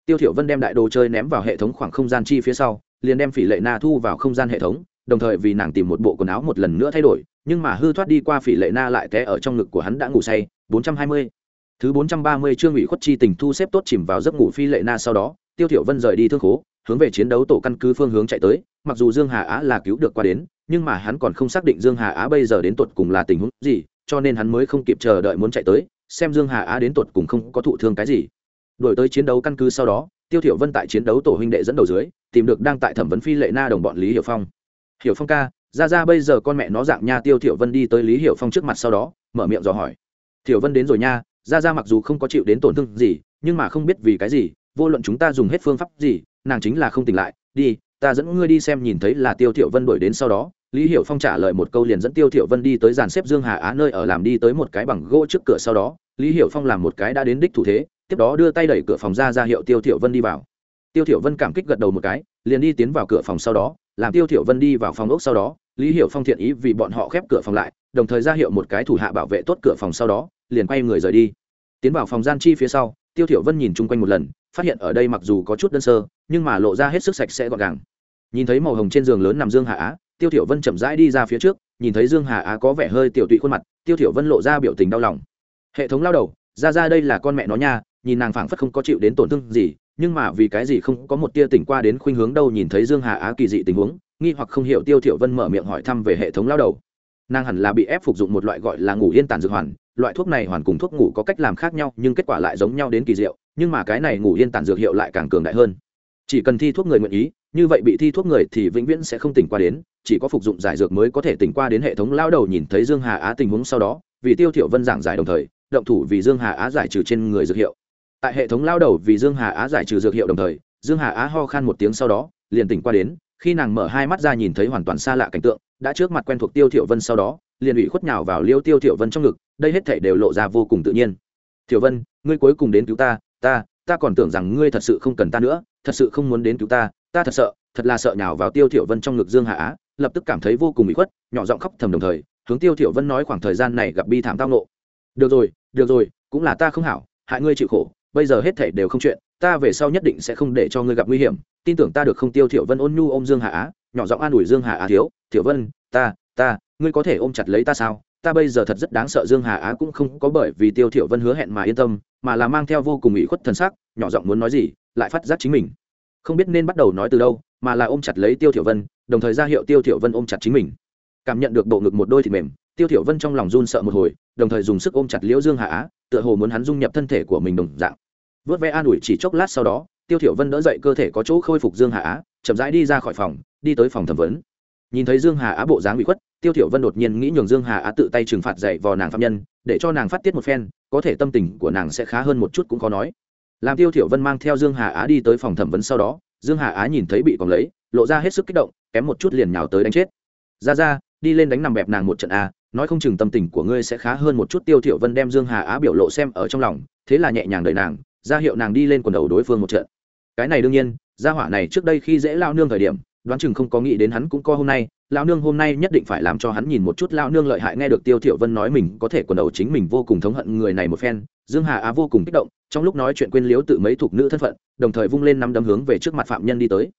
Tiêu thiểu vân đem đại đồ chơi ném vào hệ thống khoảng không gian chi phía sau liền đem phỉ lệ na thu vào không gian hệ thống đồng thời vì nàng tìm một bộ quần áo một lần nữa thay đổi, nhưng mà hư thoát đi qua phỉ lệ na lại té ở trong ngực của hắn đã ngủ say 420. thứ 430 chương ủy khuất chi tình thu xếp tốt chìm vào giấc ngủ phi lệ na sau đó, tiêu thiểu vân rời đi thương khố, hướng về chiến đấu tổ căn cứ phương hướng chạy tới, mặc dù dương hà á là cứu được qua đến, nhưng mà hắn còn không xác định dương hà á bây giờ đến tột cùng là tình huống gì, cho nên hắn mới không kịp chờ đợi muốn chạy tới, xem dương hà á đến tột cùng không có thụ thương cái gì đổi tới chiến đấu căn cứ sau đó, tiêu thiểu vân tại chiến đấu tổ huynh đệ dẫn đầu dưới, tìm được đang tại thẩm vấn phi lệ na đồng bọn lý hiểu phong hiểu phong ca, ra ra bây giờ con mẹ nó dạng nha tiêu thiểu vân đi tới lý hiểu phong trước mặt sau đó, mở miệng dò hỏi. Thiểu vân đến rồi nha, ra ra mặc dù không có chịu đến tổn thương gì, nhưng mà không biết vì cái gì, vô luận chúng ta dùng hết phương pháp gì, nàng chính là không tỉnh lại. Đi, ta dẫn ngươi đi xem nhìn thấy là tiêu thiểu vân đuổi đến sau đó. Lý hiểu phong trả lời một câu liền dẫn tiêu thiểu vân đi tới dàn xếp dương hà á nơi ở làm đi tới một cái bằng gỗ trước cửa sau đó. Lý hiểu phong làm một cái đã đến đích thủ thế, tiếp đó đưa tay đẩy cửa phòng ra ra hiệu tiêu thiểu vân đi vào. Tiêu thiểu vân cảm kích gật đầu một cái, liền đi tiến vào cửa phòng sau đó làm tiêu thiểu vân đi vào phòng ốc sau đó, lý hiểu phong thiện ý vì bọn họ khép cửa phòng lại, đồng thời ra hiệu một cái thủ hạ bảo vệ tốt cửa phòng sau đó, liền quay người rời đi. Tiến vào phòng gian chi phía sau, tiêu thiểu vân nhìn chung quanh một lần, phát hiện ở đây mặc dù có chút đơn sơ, nhưng mà lộ ra hết sức sạch sẽ gọn gàng. Nhìn thấy màu hồng trên giường lớn nằm dương hà á, tiêu thiểu vân chậm rãi đi ra phía trước, nhìn thấy dương hà á có vẻ hơi tiểu tụy khuôn mặt, tiêu thiểu vân lộ ra biểu tình đau lòng. Hệ thống lao đầu, ra ra đây là con mẹ nó nha, nhìn nàng phảng phất không có chịu đến tổn thương gì nhưng mà vì cái gì không có một tia tỉnh qua đến khuynh hướng đâu nhìn thấy dương hà á kỳ dị tình huống, nghi hoặc không hiểu tiêu thiểu vân mở miệng hỏi thăm về hệ thống lao đầu. Nàng hẳn là bị ép phục dụng một loại gọi là ngủ yên tản dược hoàn, loại thuốc này hoàn cùng thuốc ngủ có cách làm khác nhau, nhưng kết quả lại giống nhau đến kỳ diệu, nhưng mà cái này ngủ yên tản dược hiệu lại càng cường đại hơn. Chỉ cần thi thuốc người nguyện ý, như vậy bị thi thuốc người thì vĩnh viễn sẽ không tỉnh qua đến, chỉ có phục dụng giải dược mới có thể tỉnh qua đến hệ thống lao đầu nhìn thấy dương hà á tình huống sau đó, vì tiêu thiểu vân giảng giải đồng thời, động thủ vì dương hà á giải trừ trên người dược hiệu tại hệ thống lao đầu vì dương hà á giải trừ dược hiệu đồng thời, dương hà á ho khan một tiếng sau đó, liền tỉnh qua đến, khi nàng mở hai mắt ra nhìn thấy hoàn toàn xa lạ cảnh tượng, đã trước mặt quen thuộc tiêu Thiệu vân sau đó, liền ủy khuất nhào vào liêu tiêu Thiệu vân trong ngực, đây hết thảy đều lộ ra vô cùng tự nhiên. Thiệu vân, ngươi cuối cùng đến cứu ta ta ta còn tưởng rằng ngươi thật sự không cần ta nữa, thật sự không muốn đến cứu ta ta thật sợ, thật là sợ nhào vào tiêu Thiệu vân trong ngực dương Hà á, lập tức cảm thấy vô cùng ủy khuất, nhỏ giọng khóc thầm đồng thời, hướng tiêu Thiệu vân nói khoảng thời gian này gặp bi thảm tao nộ. Được rồi được rồi, cũng là ta không hảo, hại ngươi chịu khổ bây giờ hết thảy đều không chuyện, ta về sau nhất định sẽ không để cho ngươi gặp nguy hiểm, tin tưởng ta được không tiêu thiểu vân ôn nhu ôm dương hạ á, nhỏ giọng an ủi dương hạ á thiếu, thiểu vân, ta ta, ngươi có thể ôm chặt lấy ta sao? Ta bây giờ thật rất đáng sợ. Dương hà á cũng không có bởi vì tiêu thiểu vân hứa hẹn mà yên tâm, mà là mang theo vô cùng ủy khuất thần sắc, nhỏ giọng muốn nói gì, lại phát giác chính mình. Không biết nên bắt đầu nói từ đâu, mà là ôm chặt lấy tiêu thiểu vân, đồng thời ra hiệu tiêu thiểu vân ôm chặt chính mình. Cảm nhận được bộ ngực một đôi thịt mềm, tiêu thiểu vân trong lòng run sợ một hồi, đồng thời dùng sức ôm chặt liễu dương hà á, tựa hồ muốn hắn dung nhập thân thể của mình đồng dạng vớt ve an ủi chỉ chốc lát sau đó, tiêu thiểu vân đỡ dậy cơ thể có chỗ khôi phục dương hà á, chậm rãi đi ra khỏi phòng, đi tới phòng thẩm vấn. Nhìn thấy dương hà á bộ dáng bị khuất, tiêu thiểu vân đột nhiên nghĩ nhường dương hà á tự tay trừng phạt dạy vào nàng phạm nhân, để cho nàng phát tiết một phen, có thể tâm tình của nàng sẽ khá hơn một chút cũng có nói. Làm tiêu thiểu vân mang theo dương hà á đi tới phòng thẩm vấn sau đó, dương hà á nhìn thấy bị còn lấy, lộ ra hết sức kích động, kém một chút liền nhào tới đánh chết. Ra ra, đi lên đánh nằm bẹp nàng một trận a nói không chừng tâm tình của ngươi sẽ khá hơn một chút. Tiêu thiểu vân đem dương hà á biểu lộ xem ở trong lòng, thế là nhẹ nhàng đợi nàng ra hiệu nàng đi lên quần đầu đối phương một trận. Cái này đương nhiên, gia hỏa này trước đây khi dễ lao nương thời điểm, đoán chừng không có nghĩ đến hắn cũng có hôm nay. Lao nương hôm nay nhất định phải làm cho hắn nhìn một chút lao nương lợi hại nghe được tiêu thiểu vân nói mình có thể quần đầu chính mình vô cùng thống hận người này một phen. Dương hà á vô cùng kích động, trong lúc nói chuyện quên liếu tự mấy thuộc nữ thân phận, đồng thời vung lên năm đấm hướng về trước mặt phạm nhân đi tới.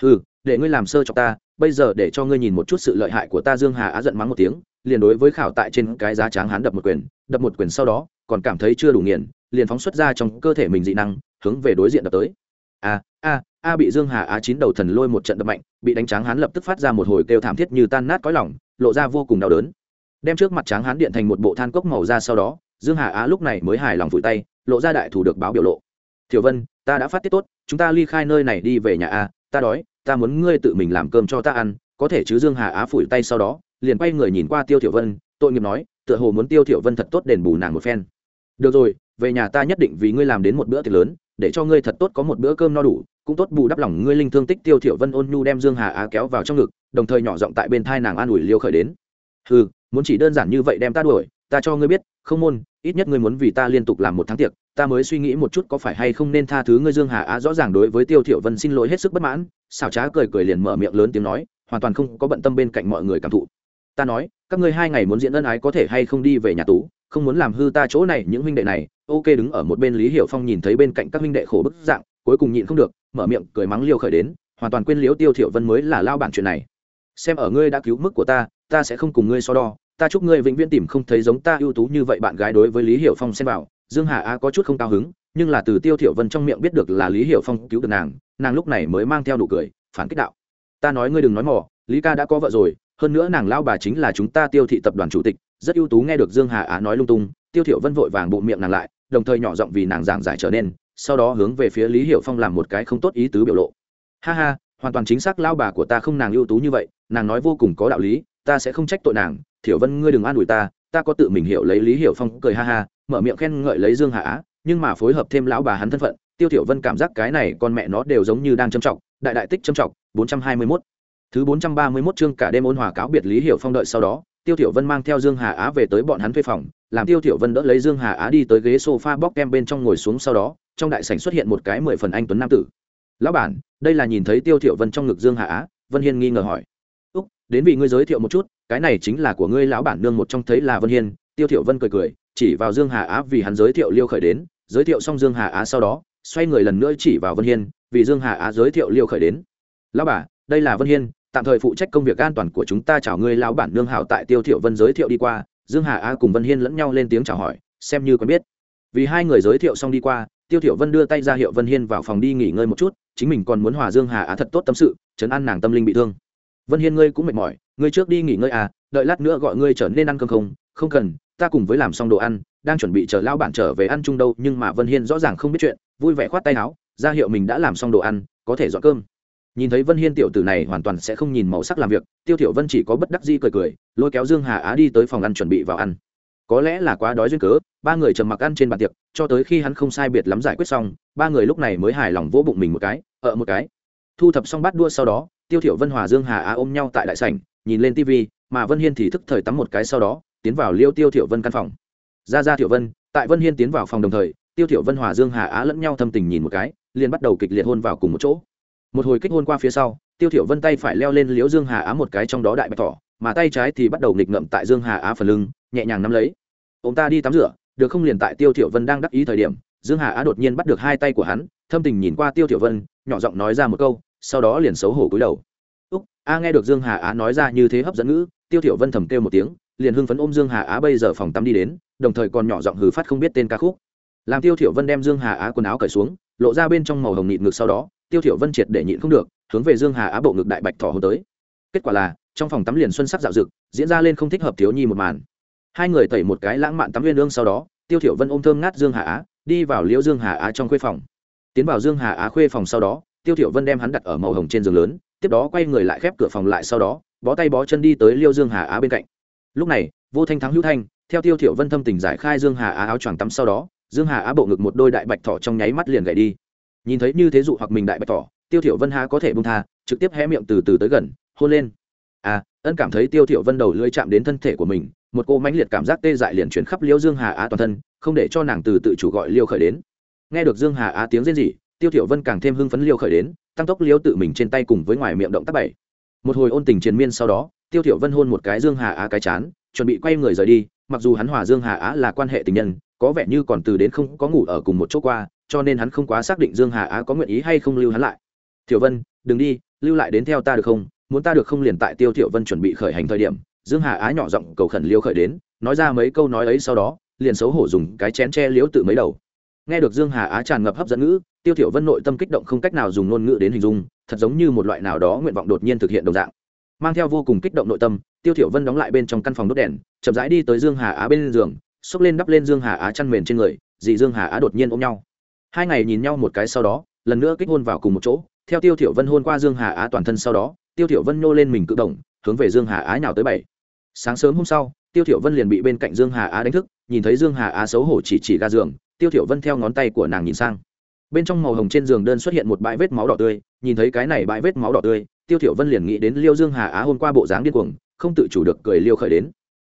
Hừ, để ngươi làm sơ cho ta, bây giờ để cho ngươi nhìn một chút sự lợi hại của ta. Dương hà á giận mắng một tiếng, liền đối với khảo tại trên cái giá tráng hắn đập một quyền, đập một quyền sau đó, còn cảm thấy chưa đủ nghiền liền phóng xuất ra trong cơ thể mình dị năng, hướng về đối diện đập tới. A a a bị dương hà á chín đầu thần lôi một trận đập mạnh, bị đánh tráng hắn lập tức phát ra một hồi kêu thảm thiết như tan nát cõi lỏng lộ ra vô cùng đau đớn. Đem trước mặt tráng hắn điện thành một bộ than cốc màu ra sau đó, dương hà á lúc này mới hài lòng vùi tay, lộ ra đại thủ được báo biểu lộ. Thiểu vân, ta đã phát tiết tốt, chúng ta ly khai nơi này đi về nhà a, ta đói, ta muốn ngươi tự mình làm cơm cho ta ăn, có thể chứ? Dương hà á phủi tay sau đó, liền quay người nhìn qua tiêu thiểu vân, tội nghiệp nói, tựa hồ muốn tiêu thiểu vân thật tốt đền bù nàng một phen. Được rồi về nhà ta nhất định vì ngươi làm đến một bữa tiệc lớn, để cho ngươi thật tốt có một bữa cơm no đủ, cũng tốt bù đắp lòng ngươi linh thương tích tiêu thiểu vân ôn nhu đem dương hà á kéo vào trong ngực, đồng thời nhỏ giọng tại bên thai nàng an ủi liêu khởi đến. Hừ, muốn chỉ đơn giản như vậy đem ta đuổi, ta cho ngươi biết, không môn, ít nhất ngươi muốn vì ta liên tục làm một tháng tiệc, ta mới suy nghĩ một chút có phải hay không nên tha thứ ngươi dương hà á rõ ràng đối với tiêu thiểu vân xin lỗi hết sức bất mãn. Xảo trá cười cười liền mở miệng lớn tiếng nói, hoàn toàn không có bận tâm bên cạnh mọi người cảm thụ ta nói, các ngươi hai ngày muốn diễn ân ái có thể hay không đi về nhà tú không muốn làm hư ta chỗ này những huynh đệ này, ok đứng ở một bên lý hiểu phong nhìn thấy bên cạnh các huynh đệ khổ bức dạng, cuối cùng nhịn không được, mở miệng cười mắng liêu khởi đến, hoàn toàn quên liếu tiêu thiểu vân mới là lao bản chuyện này. Xem ở ngươi đã cứu mức của ta ta sẽ không cùng ngươi so đo, ta chúc ngươi vĩnh viễn tìm không thấy giống ta ưu tú như vậy bạn gái đối với lý hiểu phong xem vào. Dương hà a có chút không cao hứng, nhưng là từ tiêu thiểu vân trong miệng biết được là lý hiểu phong cứu được nàng nàng lúc này mới mang theo nụ cười, phản kích đạo. Ta nói ngươi đừng nói mỏ lý ca đã có vợ rồi hơn nữa nàng lao bà chính là chúng ta tiêu thị tập đoàn chủ tịch, rất ưu tú nghe được dương hà á nói lung tung, tiêu thiểu vân vội vàng bụng miệng nàng lại, đồng thời nhỏ giọng vì nàng giảng giải trở nên, sau đó hướng về phía lý hiểu phong làm một cái không tốt ý tứ biểu lộ. Ha ha, hoàn toàn chính xác lao bà của ta không nàng ưu tú như vậy, nàng nói vô cùng có đạo lý, ta sẽ không trách tội nàng thiểu vân ngươi đừng an ủi ta ta có tự mình hiểu lấy lý hiểu phong cười ha ha, mở miệng khen ngợi lấy dương hà á, nhưng mà phối hợp thêm lão bà hắn thân phận, tiêu thiểu vân cảm giác cái này con mẹ nó đều giống như đang châm trọng, đại đại tích châm trọng 421 thứ 431 chương cả đêm ôn hòa cáo biệt lý hiểu phong đợi sau đó, tiêu tiểu vân mang theo dương hà á về tới bọn hắn thuê phòng, làm tiêu tiểu vân đỡ lấy dương hà á đi tới ghế sofa bọc kem bên trong ngồi xuống sau đó, trong đại sảnh xuất hiện một cái mười phần anh tuấn nam tử. Lão bản, đây là nhìn thấy tiêu tiểu vân trong ngực dương hà á? Vân hiên nghi ngờ hỏi. Úc, đến vị ngươi giới thiệu một chút, cái này chính là của ngươi lão bản nương một trong thấy là vân hiên. Tiêu tiểu vân cười cười, chỉ vào dương hà á vì hắn giới thiệu liêu khởi đến, giới thiệu xong dương hà á sau đó, xoay người lần nữa chỉ vào vân hiên, vì dương hà á giới thiệu liêu khởi đến. Lão bà, đây là vân hiên tạm thời phụ trách công việc an toàn của chúng ta chào ngươi lão bản nương hảo tại tiêu thiệu vân giới thiệu đi qua. Dương hà á cùng vân hiên lẫn nhau lên tiếng chào hỏi, xem như quen biết. Vì hai người giới thiệu xong đi qua, tiêu Thiệu vân đưa tay ra hiệu vân hiên vào phòng đi nghỉ ngơi một chút, chính mình còn muốn hòa dương hà á thật tốt tâm sự chấn an nàng tâm linh bị thương. Vân hiên ngươi cũng mệt mỏi, ngươi trước đi nghỉ ngơi à đợi lát nữa gọi ngươi trở nên ăn cơm không? Không cần, ta cùng với làm xong đồ ăn, đang chuẩn bị chờ lao bản trở về ăn chung đâu, nhưng mà vân hiên rõ ràng không biết chuyện, vui vẻ khoát tay áo, ra hiệu mình đã làm xong đồ ăn, có thể dọn cơm nhìn thấy vân hiên tiểu tử này hoàn toàn sẽ không nhìn màu sắc làm việc, tiêu thiểu vân chỉ có bất đắc dĩ cười cười, lôi kéo dương hà á đi tới phòng ăn chuẩn bị vào ăn. Có lẽ là quá đói duyên cớ, ba người trầm mặc ăn trên bàn tiệc, cho tới khi hắn không sai biệt lắm giải quyết xong, ba người lúc này mới hài lòng vỗ bụng mình một cái ở một cái. Thu thập xong bát đua sau đó, tiêu thiểu vân hòa dương hà á ôm nhau tại đại sảnh, nhìn lên tivi mà vân hiên thì thức thời tắm một cái sau đó, tiến vào liêu tiêu thiểu vân căn phòng. Ra ra thiểu vân. Tại vân hiên tiến vào phòng đồng thời, tiêu thiểu vân hòa dương hà á lẫn nhau thâm tình nhìn một cái, liền bắt đầu kịch liệt hôn vào cùng một chỗ một hồi kích hôn qua phía sau, tiêu thiểu vân tay phải leo lên liễu dương hà á một cái trong đó đại bạch thỏ, mà tay trái thì bắt đầu nghịch ngậm tại dương hà á phần lưng, nhẹ nhàng nắm lấy. Ông ta đi tắm rửa, được không? liền tại tiêu thiểu vân đang đắc ý thời điểm, dương hà á đột nhiên bắt được hai tay của hắn, thâm tình nhìn qua tiêu thiểu vân, nhỏ giọng nói ra một câu, sau đó liền xấu hổ cúi đầu. Úc, a nghe được dương hà á nói ra như thế hấp dẫn ngữ, tiêu thiểu vân thầm kêu một tiếng, liền hưng phấn ôm dương hà á bây giờ phòng tắm đi đến, đồng thời còn nhỏ giọng hừ phát không biết tên ca khúc. Làm tiêu thiểu vân đem dương hà á quần áo cởi xuống, lộ ra bên trong màu hồng nhịn ngực sau đó tiêu thiểu vân triệt để nhịn không được, hướng về dương hà á bộ ngực đại bạch thỏ hôn tới. Kết quả là, trong phòng tắm liền xuân sắc dạo dực diễn ra lên không thích hợp thiếu nhi một màn. Hai người tẩy một cái lãng mạn tắm viên lương sau đó, tiêu thiểu vân ôm thơm ngát dương hà á, đi vào liễu dương hà á trong khuê phòng. Tiến vào dương hà á khuê phòng sau đó, tiêu thiểu vân đem hắn đặt ở màu hồng trên giường lớn, tiếp đó quay người lại khép cửa phòng lại sau đó, bó tay bó chân đi tới liêu dương hà á bên cạnh. Lúc này, vô thanh thắng hữu thanh, theo tiêu thiểu vân thâm tình giải khai dương hà á áo choàng tắm sau đó, dương hà á bộ ngực một đôi đại bạch thỏ trong nháy mắt liền gãy đi nhìn thấy như thế dụ hoặc mình đại bạch tỏ tiêu thiểu vân há có thể buông tha, trực tiếp hé miệng từ từ tới gần, hôn lên. À ân cảm thấy tiêu thiểu vân đầu lưỡi chạm đến thân thể của mình, một cô mãnh liệt cảm giác tê dại liền chuyển khắp liêu dương hà á toàn thân, không để cho nàng từ tự chủ gọi liêu khởi đến. Nghe được dương hà á tiếng rên rỉ, tiêu thiểu vân càng thêm hưng phấn liêu khởi đến, tăng tốc liêu tự mình trên tay cùng với ngoài miệng động tác bảy. Một hồi ôn tình triền miên sau đó, tiêu thiểu vân hôn một cái dương hà á cái chán, chuẩn bị quay người rời đi, mặc dù hắn hòa dương hà á là quan hệ tình nhân, có vẻ như còn từ đến không có ngủ ở cùng một chỗ qua cho nên hắn không quá xác định dương hà á có nguyện ý hay không lưu hắn lại. Thiểu vân, đừng đi, lưu lại đến theo ta được không? Muốn ta được không liền tại tiêu thiểu vân chuẩn bị khởi hành thời điểm. Dương hà á nhỏ giọng cầu khẩn liêu khởi đến, nói ra mấy câu nói ấy sau đó, liền xấu hổ dùng cái chén che liếu tự mấy đầu. Nghe được dương hà á tràn ngập hấp dẫn ngữ, tiêu thiểu vân nội tâm kích động không cách nào dùng ngôn ngữ đến hình dung, thật giống như một loại nào đó nguyện vọng đột nhiên thực hiện đồng dạng. Mang theo vô cùng kích động nội tâm, tiêu thiểu vân đóng lại bên trong căn phòng đốt đèn, chậm rãi đi tới dương hà á bên giường, xốc lên đắp lên dương hà á chăn mền trên người, dì dương hà á đột nhiên ôm nhau hai ngày nhìn nhau một cái sau đó, lần nữa kích hôn vào cùng một chỗ, theo tiêu thiểu vân hôn qua dương hà á toàn thân sau đó, tiêu thiểu vân nô lên mình cự động, hướng về dương hà á nhào tới bảy. Sáng sớm hôm sau, tiêu thiểu vân liền bị bên cạnh dương hà á đánh thức, nhìn thấy dương hà á xấu hổ chỉ chỉ ga giường, tiêu thiểu vân theo ngón tay của nàng nhìn sang. Bên trong màu hồng trên giường đơn xuất hiện một bãi vết máu đỏ tươi, nhìn thấy cái này bãi vết máu đỏ tươi, tiêu thiểu vân liền nghĩ đến liêu dương hà á hôm qua bộ dáng điên cuồng, không tự chủ được cười liêu khởi đến.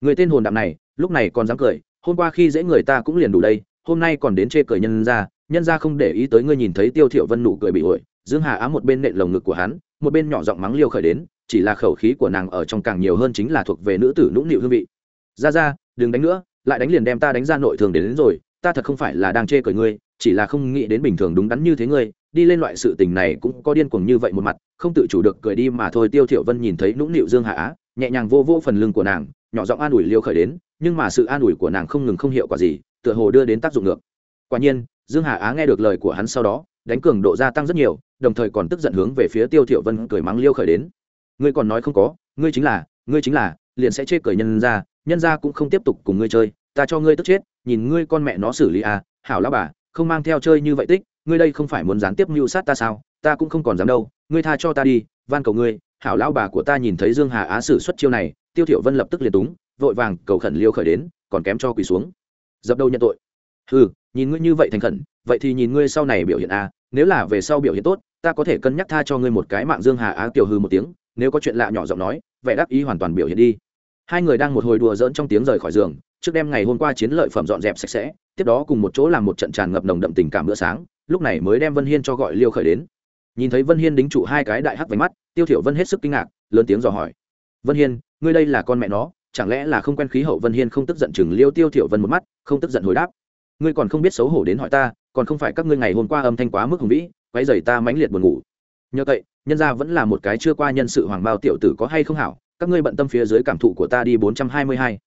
Người tên hồn đạm này, lúc này còn dám cười, hôm qua khi dễ người ta cũng liền đủ đây, hôm nay còn đến chê cười nhân ra nhân ra không để ý tới ngươi nhìn thấy tiêu thiểu vân nụ cười bị ổi dương hà á một bên nện lồng ngực của hắn một bên nhỏ giọng mắng liêu khởi đến chỉ là khẩu khí của nàng ở trong càng nhiều hơn chính là thuộc về nữ tử nũng nịu hương vị. Ra ra đừng đánh nữa lại đánh liền đem ta đánh ra nội thường đến, đến rồi ta thật không phải là đang chê cười ngươi chỉ là không nghĩ đến bình thường đúng đắn như thế ngươi đi lên loại sự tình này cũng có điên cuồng như vậy một mặt không tự chủ được cười đi mà thôi. Tiêu thiểu vân nhìn thấy nũng nịu dương hà á nhẹ nhàng vô vô phần lưng của nàng nhỏ giọng an ủi liêu khởi đến nhưng mà sự an ủi của nàng không ngừng không hiệu quả gì tựa hồ đưa đến tác dụng ngược. Quả nhiên dương Hà á nghe được lời của hắn sau đó, đánh cường độ gia tăng rất nhiều, đồng thời còn tức giận hướng về phía tiêu Thiệu vân cười mắng liêu khởi đến. Ngươi còn nói không có, ngươi chính là, ngươi chính là, liền sẽ chê cười nhân ra nhân ra cũng không tiếp tục cùng ngươi chơi, ta cho ngươi tức chết, nhìn ngươi con mẹ nó xử lý à hảo lão bà, không mang theo chơi như vậy tích, ngươi đây không phải muốn gián tiếp mưu sát ta sao, ta cũng không còn dám đâu, ngươi tha cho ta đi, van cầu ngươi, hảo lão bà của ta nhìn thấy dương hà á sử xuất chiêu này, tiêu Thiệu vân lập tức liền túng, vội vàng cầu khẩn liêu khởi đến, còn kém cho quỳ xuống. Dập đầu nhận tội. Hừ nhìn ngươi như vậy thành khẩn, vậy thì nhìn ngươi sau này biểu hiện à nếu là về sau biểu hiện tốt, ta có thể cân nhắc tha cho ngươi một cái mạng dương hà á tiểu hư một tiếng, nếu có chuyện lạ nhỏ giọng nói, vẻ đáp ý hoàn toàn biểu hiện đi. Hai người đang một hồi đùa dỡn trong tiếng rời khỏi giường, trước đêm ngày hôm qua chiến lợi phẩm dọn dẹp sạch sẽ, tiếp đó cùng một chỗ làm một trận tràn ngập nồng đậm tình cảm bữa sáng, lúc này mới đem vân hiên cho gọi liêu khởi đến. Nhìn thấy vân hiên đính trụ hai cái đại hắc váy mắt, tiêu thiểu vân hết sức kinh ngạc, lớn tiếng dò hỏi. Vân hiên, ngươi đây là con mẹ nó, chẳng lẽ là không quen khí hậu? Vân hiên không tức giận chừng liêu tiêu thiểu vân một mắt, không tức giận hồi đáp ngươi còn không biết xấu hổ đến hỏi ta, còn không phải các ngươi ngày hôm qua âm thanh quá mức hùng vĩ, quấy dày ta mãnh liệt buồn ngủ. Nhờ vậy, nhân gia vẫn là một cái chưa qua nhân sự hoàng bao tiểu tử có hay không hảo, các ngươi bận tâm phía dưới cảm thụ của ta đi 422.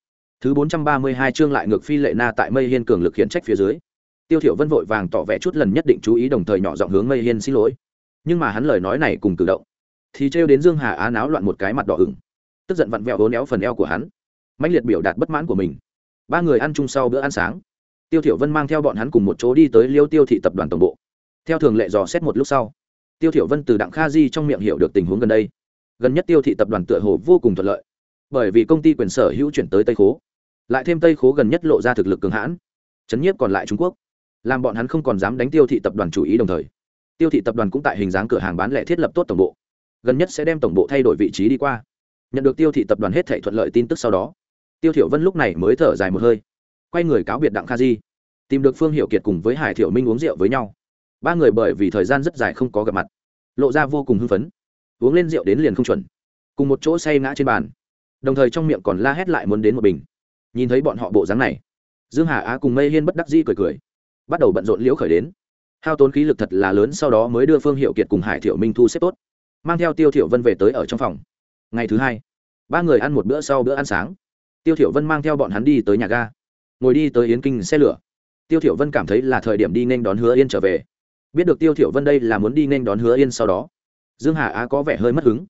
Thứ 432 chương lại ngược phi lệ na tại mây hiên cường lực khiển trách phía dưới. tiêu thiểu vân vội vàng tỏ vẻ chút lần nhất định chú ý đồng thời nhỏ giọng hướng mây hiên xin lỗi. Nhưng mà hắn lời nói này cùng cử động, thì trêu đến dương hà á náo loạn một cái mặt đỏ ửng. Tức giận vặn vẹo vốn éo phần eo của hắn, mãnh liệt biểu đạt bất mãn của mình. Ba người ăn chung sau bữa ăn sáng tiêu thiểu vân mang theo bọn hắn cùng một chỗ đi tới liêu tiêu thị tập đoàn tổng bộ. Theo thường lệ dò xét một lúc sau, tiêu thiểu vân từ đặng kha di trong miệng hiểu được tình huống gần đây. Gần nhất tiêu thị tập đoàn tựa hồ vô cùng thuận lợi, bởi vì công ty quyền sở hữu chuyển tới tây khố, lại thêm tây khố gần nhất lộ ra thực lực cường hãn chấn nhiếp còn lại trung quốc, làm bọn hắn không còn dám đánh tiêu thị tập đoàn chủ ý đồng thời. Tiêu thị tập đoàn cũng tại hình dáng cửa hàng bán lẻ thiết lập tốt tổng bộ, gần nhất sẽ đem tổng bộ thay đổi vị trí đi qua. Nhận được tiêu thị tập đoàn hết thảy thuận lợi tin tức sau đó, tiêu thiểu vân lúc này mới thở dài một hơi quay người cáo biệt đặng kha di, tìm được phương hiệu kiệt cùng với hải thiểu minh uống rượu với nhau. Ba người bởi vì thời gian rất dài không có gặp mặt, lộ ra vô cùng hưng phấn. Uống lên rượu đến liền không chuẩn, cùng một chỗ say ngã trên bàn. Đồng thời trong miệng còn la hét lại muốn đến một bình. Nhìn thấy bọn họ bộ dáng này, dương hà á cùng mây hiên bất đắc dĩ cười cười, bắt đầu bận rộn liễu khởi đến. Hao tốn khí lực thật là lớn sau đó mới đưa phương hiệu kiệt cùng hải thiệu minh thu xếp tốt, mang theo tiêu thiệu vân về tới ở trong phòng. Ngày thứ hai, ba người ăn một bữa sau bữa ăn sáng. Tiêu thiệu vân mang theo bọn hắn đi tới nhà ga ngồi đi tới yến kinh xe lửa. Tiêu thiệu vân cảm thấy là thời điểm đi nên đón hứa yên trở về. Biết được tiêu thiệu vân đây là muốn đi nên đón hứa yên sau đó, dương hà á có vẻ hơi mất hứng.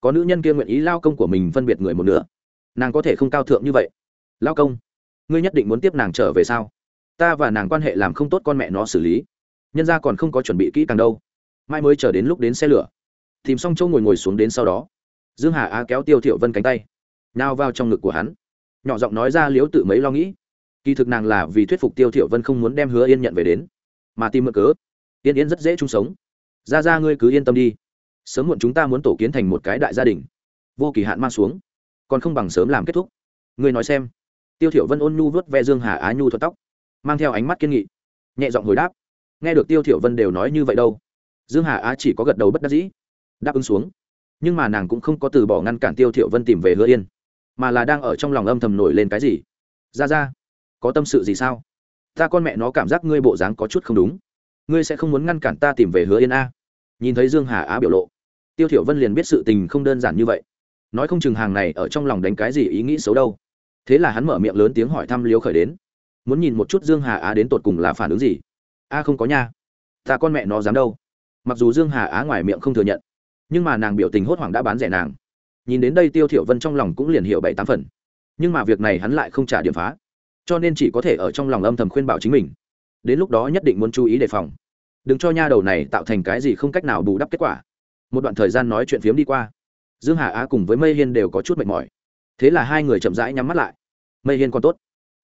Có nữ nhân kia nguyện ý lao công của mình phân biệt người một nửa. Nàng có thể không cao thượng như vậy. Lao công, ngươi nhất định muốn tiếp nàng trở về sao? Ta và nàng quan hệ làm không tốt con mẹ nó xử lý. Nhân ra còn không có chuẩn bị kỹ càng đâu. Mai mới chờ đến lúc đến xe lửa. Tìm xong châu ngồi ngồi xuống đến sau đó, dương hà á kéo tiêu thiệu vân cánh tay nào vào trong ngực của hắn. Nhỏ giọng nói ra liếu tự mấy lo nghĩ kỳ thực nàng là vì thuyết phục tiêu thiệu vân không muốn đem hứa yên nhận về đến. Mà tìm mượn cớ, yên yên rất dễ chung sống. Ra ra ngươi cứ yên tâm đi. Sớm muộn chúng ta muốn tổ kiến thành một cái đại gia đình. Vô kỳ hạn mang xuống. Còn không bằng sớm làm kết thúc. Ngươi nói xem. Tiêu thiểu vân ôn nhu vớt ve dương hà á nhu thuận tóc, mang theo ánh mắt kiên nghị, nhẹ giọng hồi đáp. Nghe được tiêu thiểu vân đều nói như vậy đâu, dương hà á chỉ có gật đầu bất đắc dĩ, đáp ứng xuống. Nhưng mà nàng cũng không có từ bỏ ngăn cản tiêu thiểu vân tìm về hứa yên, mà là đang ở trong lòng âm thầm nổi lên cái gì. Ra ra có tâm sự gì sao? Ta con mẹ nó cảm giác ngươi bộ dáng có chút không đúng. Ngươi sẽ không muốn ngăn cản ta tìm về hứa yên a. Nhìn thấy dương hà á biểu lộ, tiêu thiểu vân liền biết sự tình không đơn giản như vậy. Nói không chừng hàng này ở trong lòng đánh cái gì ý nghĩ xấu đâu. Thế là hắn mở miệng lớn tiếng hỏi thăm liếu khởi đến. Muốn nhìn một chút dương hà á đến tột cùng là phản ứng gì? A, không có nha. Ta con mẹ nó dám đâu. Mặc dù dương hà á ngoài miệng không thừa nhận, nhưng mà nàng biểu tình hốt hoảng đã bán rẻ nàng. Nhìn đến đây tiêu thiểu vân trong lòng cũng liền hiểu bảy tám phần. Nhưng mà việc này hắn lại không trả điểm phá cho nên chỉ có thể ở trong lòng âm thầm khuyên bảo chính mình. Đến lúc đó nhất định muốn chú ý đề phòng. Đừng cho nha đầu này tạo thành cái gì không cách nào bù đắp kết quả. Một đoạn thời gian nói chuyện phiếm đi qua. Dương hà á cùng với mây hiên đều có chút mệt mỏi. Thế là hai người chậm rãi nhắm mắt lại. Mây hiên còn tốt.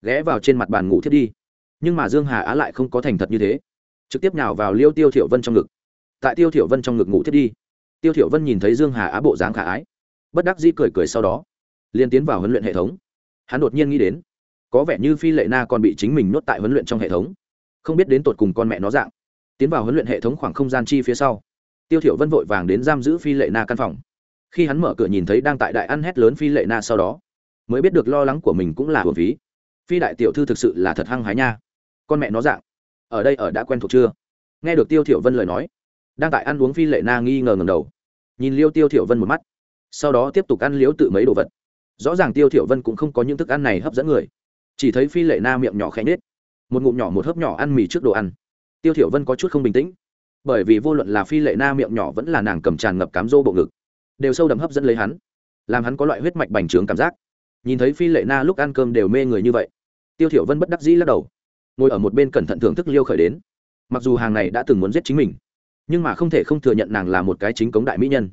Ghé vào trên mặt bàn ngủ thiết đi. Nhưng mà dương hà á lại không có thành thật như thế. Trực tiếp nhào vào liêu tiêu thiểu vân trong ngực. Tại tiêu thiểu vân trong ngực ngủ thiết đi. Tiêu thiểu vân nhìn thấy dương hà á bộ dáng khả ái. Bất đắc dĩ cười cười sau đó. Liền tiến vào huấn luyện hệ thống. Hắn đột nhiên nghĩ đến có vẻ như phi lệ na còn bị chính mình nuốt tại huấn luyện trong hệ thống. Không biết đến tột cùng con mẹ nó dạng. Tiến vào huấn luyện hệ thống khoảng không gian chi phía sau, tiêu thiểu vân vội vàng đến giam giữ phi lệ na căn phòng. Khi hắn mở cửa nhìn thấy đang tại đại ăn hét lớn phi lệ na sau đó, mới biết được lo lắng của mình cũng là hưởng phí. Phi đại tiểu thư thực sự là thật hăng hái nha. Con mẹ nó dạng. Ở đây ở đã quen thuộc chưa? Nghe được tiêu thiểu vân lời nói, đang tại ăn uống phi lệ na nghi ngờ ngẩng đầu. Nhìn liêu tiêu thiểu vân một mắt, sau đó tiếp tục ăn liếu tự mấy đồ vật. Rõ ràng tiêu thiểu vân cũng không có những thức ăn này hấp dẫn người chỉ thấy phi lệ na miệng nhỏ khẽ nết một ngụm nhỏ một hớp nhỏ ăn mì trước đồ ăn. Tiêu thiểu vân có chút không bình tĩnh, bởi vì vô luận là phi lệ na miệng nhỏ vẫn là nàng cầm tràn ngập cám dô bộ ngực, đều sâu đậm hấp dẫn lấy hắn, làm hắn có loại huyết mạch bành trướng cảm giác. Nhìn thấy phi lệ na lúc ăn cơm đều mê người như vậy, tiêu thiểu vân bất đắc dĩ lắc đầu, ngồi ở một bên cẩn thận thưởng thức liêu khởi đến. Mặc dù hàng này đã từng muốn giết chính mình, nhưng mà không thể không thừa nhận nàng là một cái chính cống đại mỹ nhân.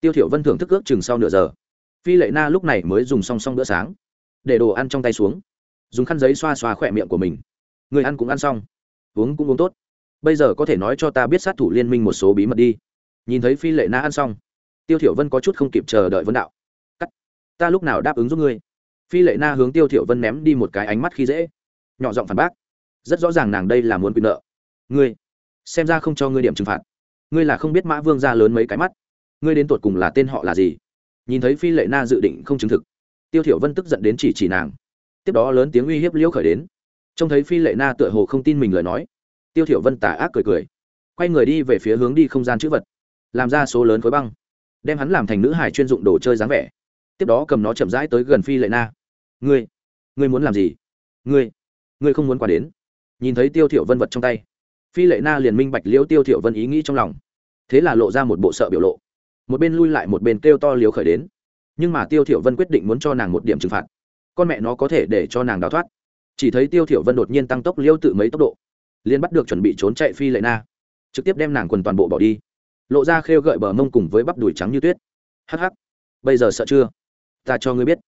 Tiêu thiểu vân thưởng thức ước chừng sau nửa giờ, phi lệ na lúc này mới dùng song song bữa sáng, để đồ ăn trong tay xuống dùng khăn giấy xoa xoa khỏe miệng của mình. Người ăn cũng ăn xong. Uống cũng uống tốt. Bây giờ có thể nói cho ta biết sát thủ liên minh một số bí mật đi. Nhìn thấy phi lệ na ăn xong, tiêu thiểu vân có chút không kịp chờ đợi vấn đạo. Cắt. Ta lúc nào đáp ứng giúp ngươi? Phi lệ na hướng tiêu thiểu vân ném đi một cái ánh mắt khi dễ. Nhỏ giọng phản bác. Rất rõ ràng nàng đây là muốn quyền nợ. Ngươi, xem ra không cho ngươi điểm trừng phạt. Ngươi là không biết mã vương gia lớn mấy cái mắt. Ngươi đến tột cùng là tên họ là gì? Nhìn thấy phi lệ na dự định không chứng thực, tiêu thiểu vân tức giận đến chỉ chỉ nàng tiếp đó lớn tiếng uy hiếp liễu khởi đến. Trông thấy phi lệ na tựa hồ không tin mình lời nói, tiêu thiểu vân tà ác cười cười, quay người đi về phía hướng đi không gian chữ vật, làm ra số lớn khối băng, đem hắn làm thành nữ hải chuyên dụng đồ chơi dáng vẻ. Tiếp đó cầm nó chậm rãi tới gần phi lệ na. Ngươi ngươi muốn làm gì? Ngươi ngươi không muốn qua đến? Nhìn thấy tiêu thiểu vân vật trong tay, phi lệ na liền minh bạch liễu tiêu thiểu vân ý nghĩ trong lòng. Thế là lộ ra một bộ sợ biểu lộ, một bên lui lại một bên kêu to liếu khởi đến. Nhưng mà tiêu thiểu vân quyết định muốn cho nàng một điểm trừng phạt con mẹ nó có thể để cho nàng đào thoát. Chỉ thấy tiêu thiểu vân đột nhiên tăng tốc liêu tự mấy tốc độ, liền bắt được chuẩn bị trốn chạy phi lệ na, trực tiếp đem nàng quần toàn bộ bỏ đi, lộ ra khêu gợi bờ mông cùng với bắp đùi trắng như tuyết. Hắc hắc, bây giờ sợ chưa? Ta cho ngươi biết,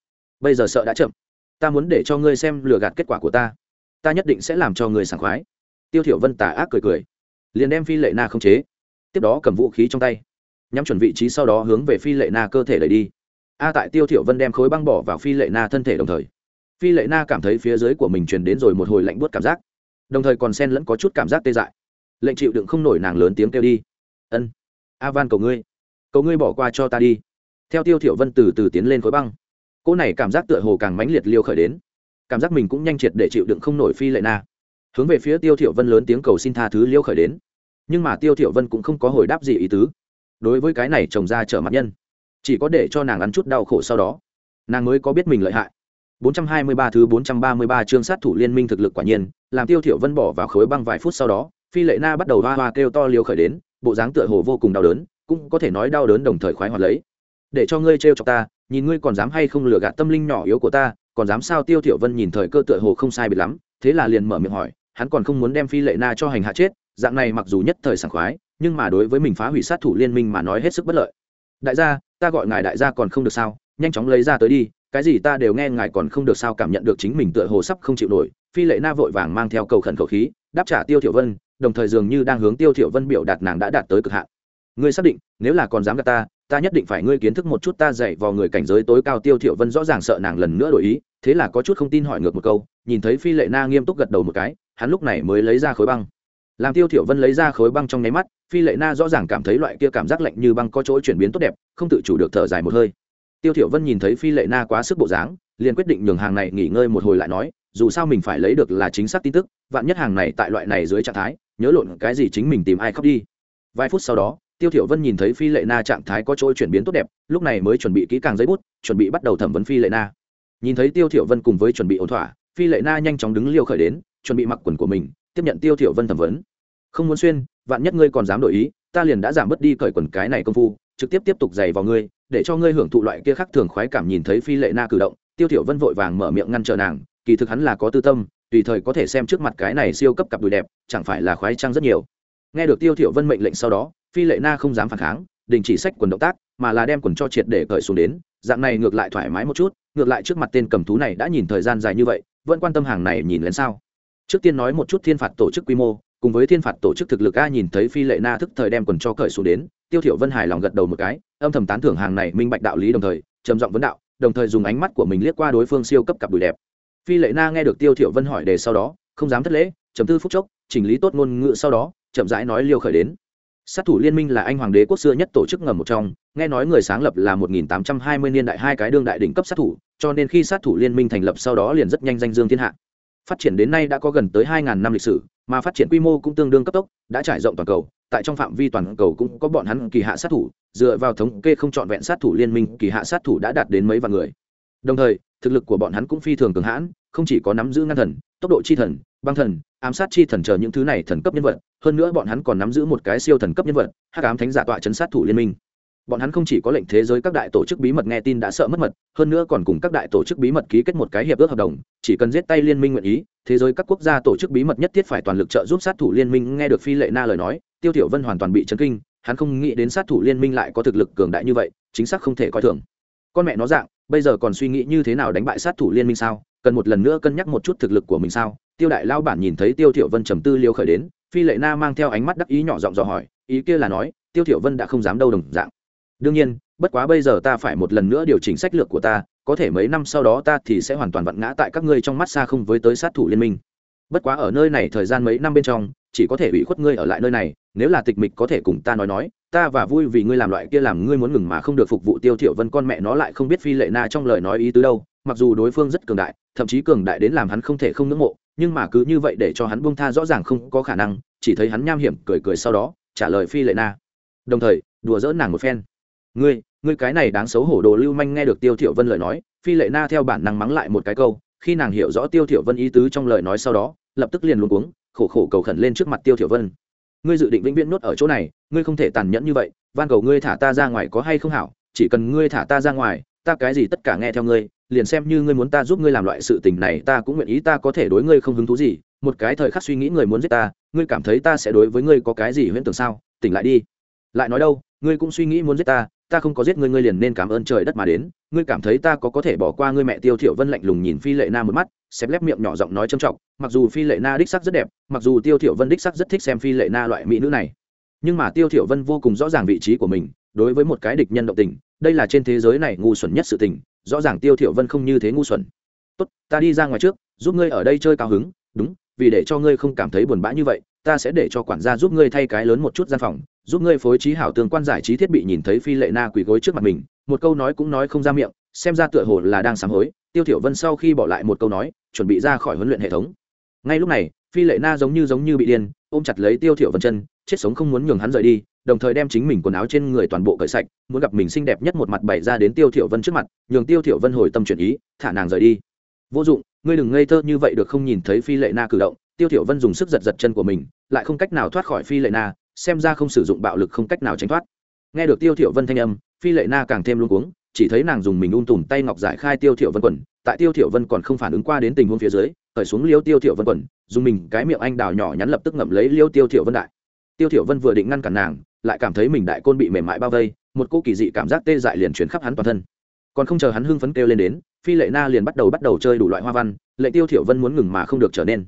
bây giờ sợ đã chậm, ta muốn để cho ngươi xem lừa gạt kết quả của ta ta nhất định sẽ làm cho ngươi sảng khoái. Tiêu thiểu vân tà ác cười cười, liền đem phi lệ na không chế, tiếp đó cầm vũ khí trong tay, nhắm chuẩn vị trí sau đó hướng về phi lệ na cơ thể đẩy đi a tại tiêu thiểu vân đem khối băng bỏ vào phi lệ na thân thể đồng thời. Phi lệ na cảm thấy phía dưới của mình truyền đến rồi một hồi lạnh buốt cảm giác. Đồng thời còn xen lẫn có chút cảm giác tê dại. Lệnh chịu đựng không nổi nàng lớn tiếng kêu đi. Ân, a van cầu ngươi cầu ngươi bỏ qua cho ta đi. Theo tiêu thiểu vân từ từ tiến lên khối băng. Cô này cảm giác tựa hồ càng mãnh liệt liêu khởi đến. Cảm giác mình cũng nhanh triệt để chịu đựng không nổi phi lệ na. Hướng về phía tiêu thiểu vân lớn tiếng cầu xin tha thứ liêu khởi đến. Nhưng mà tiêu thiểu vân cũng không có hồi đáp gì ý tứ. Đối với cái này trồng ra trở mặt nhân chỉ có để cho nàng ăn chút đau khổ sau đó. Nàng mới có biết mình lợi hại. 423 thứ 433 chương sát thủ liên minh thực lực quả nhiên, làm tiêu thiểu vân bỏ vào khối băng vài phút sau đó, phi lệ na bắt đầu hoa hoa kêu to liều khởi đến, bộ dáng tựa hồ vô cùng đau đớn, cũng có thể nói đau đớn đồng thời khoái hoạt lấy. Để cho ngươi trêu chọc ta, nhìn ngươi còn dám hay không lừa gạt tâm linh nhỏ yếu của ta, còn dám sao? Tiêu thiểu vân nhìn thời cơ tựa hồ không sai biệt lắm, thế là liền mở miệng hỏi, hắn còn không muốn đem phi lệ na cho hành hạ chết, dạng này mặc dù nhất thời sảng khoái, nhưng mà đối với mình phá hủy sát thủ liên minh mà nói hết sức bất lợi. Đại gia ta gọi ngài đại gia còn không được sao, nhanh chóng lấy ra tới đi, cái gì ta đều nghe ngài còn không được sao cảm nhận được chính mình tựa hồ sắp không chịu nổi, phi lệ na vội vàng mang theo cầu khẩn khẩu khí, đáp trả tiêu thiểu vân, đồng thời dường như đang hướng tiêu thiểu vân biểu đạt nàng đã đạt tới cực hạn. Ngươi xác định, nếu là còn dám gạt ta ta nhất định phải ngươi kiến thức một chút ta dạy vào người cảnh giới tối cao tiêu thiểu vân rõ ràng sợ nàng lần nữa đổi ý, thế là có chút không tin hỏi ngược một câu, nhìn thấy phi lệ na nghiêm túc gật đầu một cái, hắn lúc này mới lấy ra khối băng làm tiêu thiểu vân lấy ra khối băng trong nháy mắt, phi lệ na rõ ràng cảm thấy loại kia cảm giác lạnh như băng có chỗ chuyển biến tốt đẹp, không tự chủ được thở dài một hơi. Tiêu thiểu vân nhìn thấy phi lệ na quá sức bộ dáng, liền quyết định nhường hàng này nghỉ ngơi một hồi lại nói, dù sao mình phải lấy được là chính xác tin tức, vạn nhất hàng này tại loại này dưới trạng thái, nhớ lộn cái gì chính mình tìm ai khóc đi. Vài phút sau đó, tiêu thiểu vân nhìn thấy phi lệ na trạng thái có chỗ chuyển biến tốt đẹp, lúc này mới chuẩn bị kỹ càng giấy bút, chuẩn bị bắt đầu thẩm vấn phi lệ na. Nhìn thấy tiêu thiểu vân cùng với chuẩn bị ổn thỏa, phi lệ na nhanh chóng đứng liêu khởi đến, chuẩn bị mặc quần của mình tiếp nhận tiêu thiểu vân thẩm vấn. Không muốn xuyên, vạn nhất ngươi còn dám đổi ý, ta liền đã giảm bớt đi cởi quần cái này công phu, trực tiếp tiếp tục giày vào ngươi, để cho ngươi hưởng thụ loại kia khác thường khoái cảm nhìn thấy phi lệ na cử động. Tiêu thiểu vân vội vàng mở miệng ngăn trở nàng, kỳ thực hắn là có tư tâm, tùy thời có thể xem trước mặt cái này siêu cấp cặp đùi đẹp, chẳng phải là khoái trang rất nhiều. Nghe được tiêu thiểu vân mệnh lệnh sau đó, phi lệ na không dám phản kháng, đình chỉ sách quần động tác, mà là đem quần cho triệt để cởi xuống đến, dạng này ngược lại thoải mái một chút, ngược lại trước mặt tên cầm thú này đã nhìn thời gian dài như vậy, vẫn quan tâm hàng này nhìn lên sao trước tiên nói một chút thiên phạt tổ chức quy mô, cùng với thiên phạt tổ chức thực lực a nhìn thấy phi lệ na thức thời đem quần cho cởi xuống đến, tiêu thiểu vân hài lòng gật đầu một cái, âm thầm tán thưởng hàng này minh bạch đạo lý đồng thời, trầm giọng vấn đạo, đồng thời dùng ánh mắt của mình liếc qua đối phương siêu cấp cặp đùi đẹp. Phi lệ na nghe được tiêu thiểu vân hỏi đề sau đó, không dám thất lễ, trầm tư phút chốc, chỉnh lý tốt ngôn ngữ sau đó, chậm rãi nói liêu khởi đến. Sát thủ liên minh là anh hoàng đế quốc xưa nhất tổ chức ngầm một trong, nghe nói người sáng lập là 1820 niên đại hai cái đương đại đỉnh cấp sát thủ, cho nên khi sát thủ liên minh thành lập sau đó liền rất nhanh danh dương thiên hạ phát triển đến nay đã có gần tới 2.000 năm lịch sử, mà phát triển quy mô cũng tương đương cấp tốc, đã trải rộng toàn cầu. Tại trong phạm vi toàn cầu cũng có bọn hắn kỳ hạ sát thủ, dựa vào thống kê không trọn vẹn sát thủ liên minh, kỳ hạ sát thủ đã đạt đến mấy vạn người. Đồng thời, thực lực của bọn hắn cũng phi thường cường hãn, không chỉ có nắm giữ ngăn thần, tốc độ chi thần, băng thần, ám sát chi thần chờ những thứ này thần cấp nhân vật, hơn nữa bọn hắn còn nắm giữ một cái siêu thần cấp nhân vật, hắc ám thánh giả tọa chấn sát thủ liên minh bọn hắn không chỉ có lệnh thế giới các đại tổ chức bí mật nghe tin đã sợ mất mật, hơn nữa còn cùng các đại tổ chức bí mật ký kết một cái hiệp ước hợp đồng, chỉ cần giết tay liên minh nguyện ý, thế giới các quốc gia tổ chức bí mật nhất thiết phải toàn lực trợ giúp sát thủ liên minh nghe được phi lệ na lời nói, tiêu tiểu vân hoàn toàn bị chấn kinh, hắn không nghĩ đến sát thủ liên minh lại có thực lực cường đại như vậy, chính xác không thể coi thường. Con mẹ nó dạng, bây giờ còn suy nghĩ như thế nào đánh bại sát thủ liên minh sao? Cần một lần nữa cân nhắc một chút thực lực của mình sao? Tiêu đại lao bản nhìn thấy tiêu tiểu vân trầm tư liêu khởi đến, phi lệ na mang theo ánh mắt đắc ý nhỏ giọng dò hỏi, ý kia là nói, tiêu tiểu vân đã không dám đâu đồng dạng đương nhiên, bất quá bây giờ ta phải một lần nữa điều chỉnh sách lược của ta, có thể mấy năm sau đó ta thì sẽ hoàn toàn vặn ngã tại các ngươi trong mắt xa không với tới sát thủ liên minh. Bất quá ở nơi này thời gian mấy năm bên trong, chỉ có thể ủy khuất ngươi ở lại nơi này, nếu là tịch mịch có thể cùng ta nói nói, ta và vui vì ngươi làm loại kia làm ngươi muốn ngừng mà không được phục vụ tiêu thiểu vân con mẹ nó lại không biết phi lệ na trong lời nói ý tứ đâu, mặc dù đối phương rất cường đại, thậm chí cường đại đến làm hắn không thể không ngưỡng mộ, nhưng mà cứ như vậy để cho hắn buông tha rõ ràng không có khả năng, chỉ thấy hắn nham hiểm cười cười sau đó, trả lời phi lệ na. Đồng thời, đùa dỡ nàng một phen ngươi ngươi cái này đáng xấu hổ đồ lưu manh nghe được tiêu thiểu vân lời nói, phi lệ na theo bản năng mắng lại một cái câu, khi nàng hiểu rõ tiêu thiểu vân ý tứ trong lời nói sau đó, lập tức liền luống cuống, khổ khổ cầu khẩn lên trước mặt tiêu thiểu vân. Ngươi dự định vĩnh viễn nuốt ở chỗ này, ngươi không thể tàn nhẫn như vậy, van cầu ngươi thả ta ra ngoài có hay không hảo, chỉ cần ngươi thả ta ra ngoài, ta cái gì tất cả nghe theo ngươi, liền xem như ngươi muốn ta giúp ngươi làm loại sự tình này, ta cũng nguyện ý, ta có thể đối ngươi không hứng thú gì, một cái thời khắc suy nghĩ người muốn giết ta, ngươi cảm thấy ta sẽ đối với ngươi có cái gì huyễn tưởng sao? Tỉnh lại đi. Lại nói đâu, ngươi cũng suy nghĩ muốn giết ta ta không có giết ngươi ngươi liền nên cảm ơn trời đất mà đến. Ngươi cảm thấy ta có có thể bỏ qua ngươi mẹ tiêu thiểu vân lạnh lùng nhìn phi lệ na một mắt xếp lép miệng nhỏ giọng nói trầm trọng, mặc dù phi lệ na đích sắc rất đẹp, mặc dù tiêu thiểu vân đích sắc rất thích xem phi lệ na loại mỹ nữ này. Nhưng mà tiêu thiểu vân vô cùng rõ ràng vị trí của mình, đối với một cái địch nhân động tình, đây là trên thế giới này ngu xuẩn nhất sự tình, rõ ràng tiêu thiểu vân không như thế ngu xuẩn. Tốt, ta đi ra ngoài trước, giúp ngươi ở đây chơi cao hứng. Đúng, vì để cho ngươi không cảm thấy buồn bã như vậy, ta sẽ để cho quản gia giúp ngươi thay cái lớn một chút gian phòng giúp ngươi phối trí hảo tương quan giải trí thiết bị nhìn thấy phi lệ na quỳ gối trước mặt mình, một câu nói cũng nói không ra miệng, xem ra tựa hồ là đang sám hối. Tiêu thiểu vân sau khi bỏ lại một câu nói, chuẩn bị ra khỏi huấn luyện hệ thống. Ngay lúc này, phi lệ na giống như giống như bị điên, ôm chặt lấy tiêu thiểu vân chân, chết sống không muốn nhường hắn rời đi, đồng thời đem chính mình quần áo trên người toàn bộ cởi sạch, muốn gặp mình xinh đẹp nhất một mặt bày ra đến tiêu thiểu vân trước mặt, nhường tiêu thiểu vân hồi tâm chuyển ý, thả nàng rời đi. Vô dụng, ngươi đừng ngây thơ như vậy được không nhìn thấy phi lệ na cử động. Tiêu thiểu vân dùng sức giật giật chân của mình, lại không cách nào thoát khỏi phi lệ na xem ra không sử dụng bạo lực không cách nào tránh thoát. Nghe được tiêu thiểu vân thanh âm, phi lệ na càng thêm luống cuống, chỉ thấy nàng dùng mình un tùm tay ngọc giải khai tiêu thiểu vân quần. Tại tiêu thiểu vân còn không phản ứng qua đến tình huống phía dưới, cởi xuống liêu tiêu thiểu vân quần, dùng mình cái miệng anh đào nhỏ nhắn lập tức ngậm lấy liêu tiêu thiểu vân đại. Tiêu thiểu vân vừa định ngăn cản nàng, lại cảm thấy mình đại côn bị mềm mại bao vây, một cô kỳ dị cảm giác tê dại liền truyền khắp hắn toàn thân. Còn không chờ hắn hưng phấn kêu lên đến, phi lệ na liền bắt đầu bắt đầu chơi đủ loại hoa văn lệ tiêu thiểu vân muốn ngừng mà không được trở nên.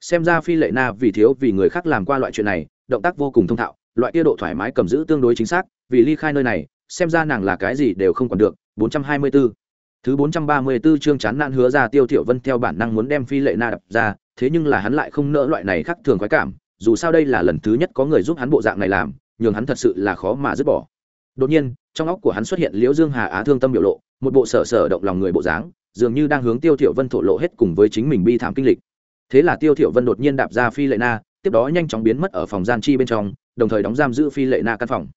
Xem ra phi lệ na vì thiếu vì người khác làm qua loại chuyện này động tác vô cùng thông thạo, loại kia độ thoải mái cầm giữ tương đối chính xác, vì ly khai nơi này, xem ra nàng là cái gì đều không còn được 424 thứ 434 chương chán nạn hứa ra tiêu thiểu vân theo bản năng muốn đem phi lệ na đập ra, thế nhưng là hắn lại không nỡ loại này khác thường khoái cảm, dù sao đây là lần thứ nhất có người giúp hắn bộ dạng này làm, nhường hắn thật sự là khó mà dứt bỏ. Đột nhiên, trong óc của hắn xuất hiện liễu dương hà á thương tâm biểu lộ, một bộ sở sở động lòng người bộ dáng, dường như đang hướng tiêu thiểu vân thổ lộ hết cùng với chính mình bi thảm kinh lịch. Thế là tiêu thiểu vân đột nhiên đạp ra phi lệ na tiếp đó nhanh chóng biến mất ở phòng gian chi bên trong, đồng thời đóng giam giữ phi lệ na căn phòng.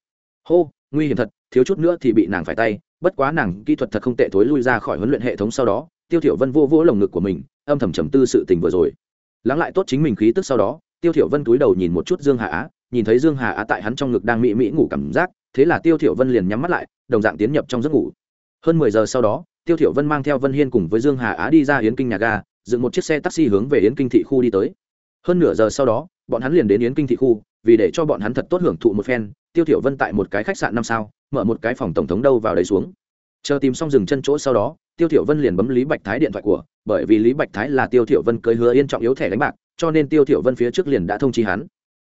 Hô, nguy hiểm thật, thiếu chút nữa thì bị nàng phải tay, bất quá nàng kỹ thuật thật không tệ thối lui ra khỏi huấn luyện hệ thống sau đó, tiêu thiểu vân vô vỗ lồng ngực của mình, âm thầm trầm tư sự tình vừa rồi. Lắng lại tốt chính mình khí tức sau đó, tiêu thiểu vân cúi đầu nhìn một chút dương hà á, nhìn thấy dương hà á tại hắn trong ngực đang mị mị ngủ cảm giác, thế là tiêu thiểu vân liền nhắm mắt lại, đồng dạng tiến nhập trong giấc ngủ. Hơn mười giờ sau đó, tiêu thiểu vân mang theo vân hiên cùng với dương hà á đi ra yến kinh nhà ga, dựng một chiếc xe taxi hướng về yến kinh thị khu đi tới. Hơn nửa giờ sau đó bọn hắn liền đến yến kinh thị khu, vì để cho bọn hắn thật tốt hưởng thụ một phen, tiêu thiểu vân tại một cái khách sạn năm sao, mở một cái phòng tổng thống đâu vào đấy xuống. Chờ tìm xong dừng chân chỗ sau đó, tiêu thiểu vân liền bấm lý bạch thái điện thoại của, bởi vì lý bạch thái là tiêu thiểu vân cưới hứa yên trọng yếu thẻ đánh bạc, cho nên tiêu thiểu vân phía trước liền đã thông chi hắn.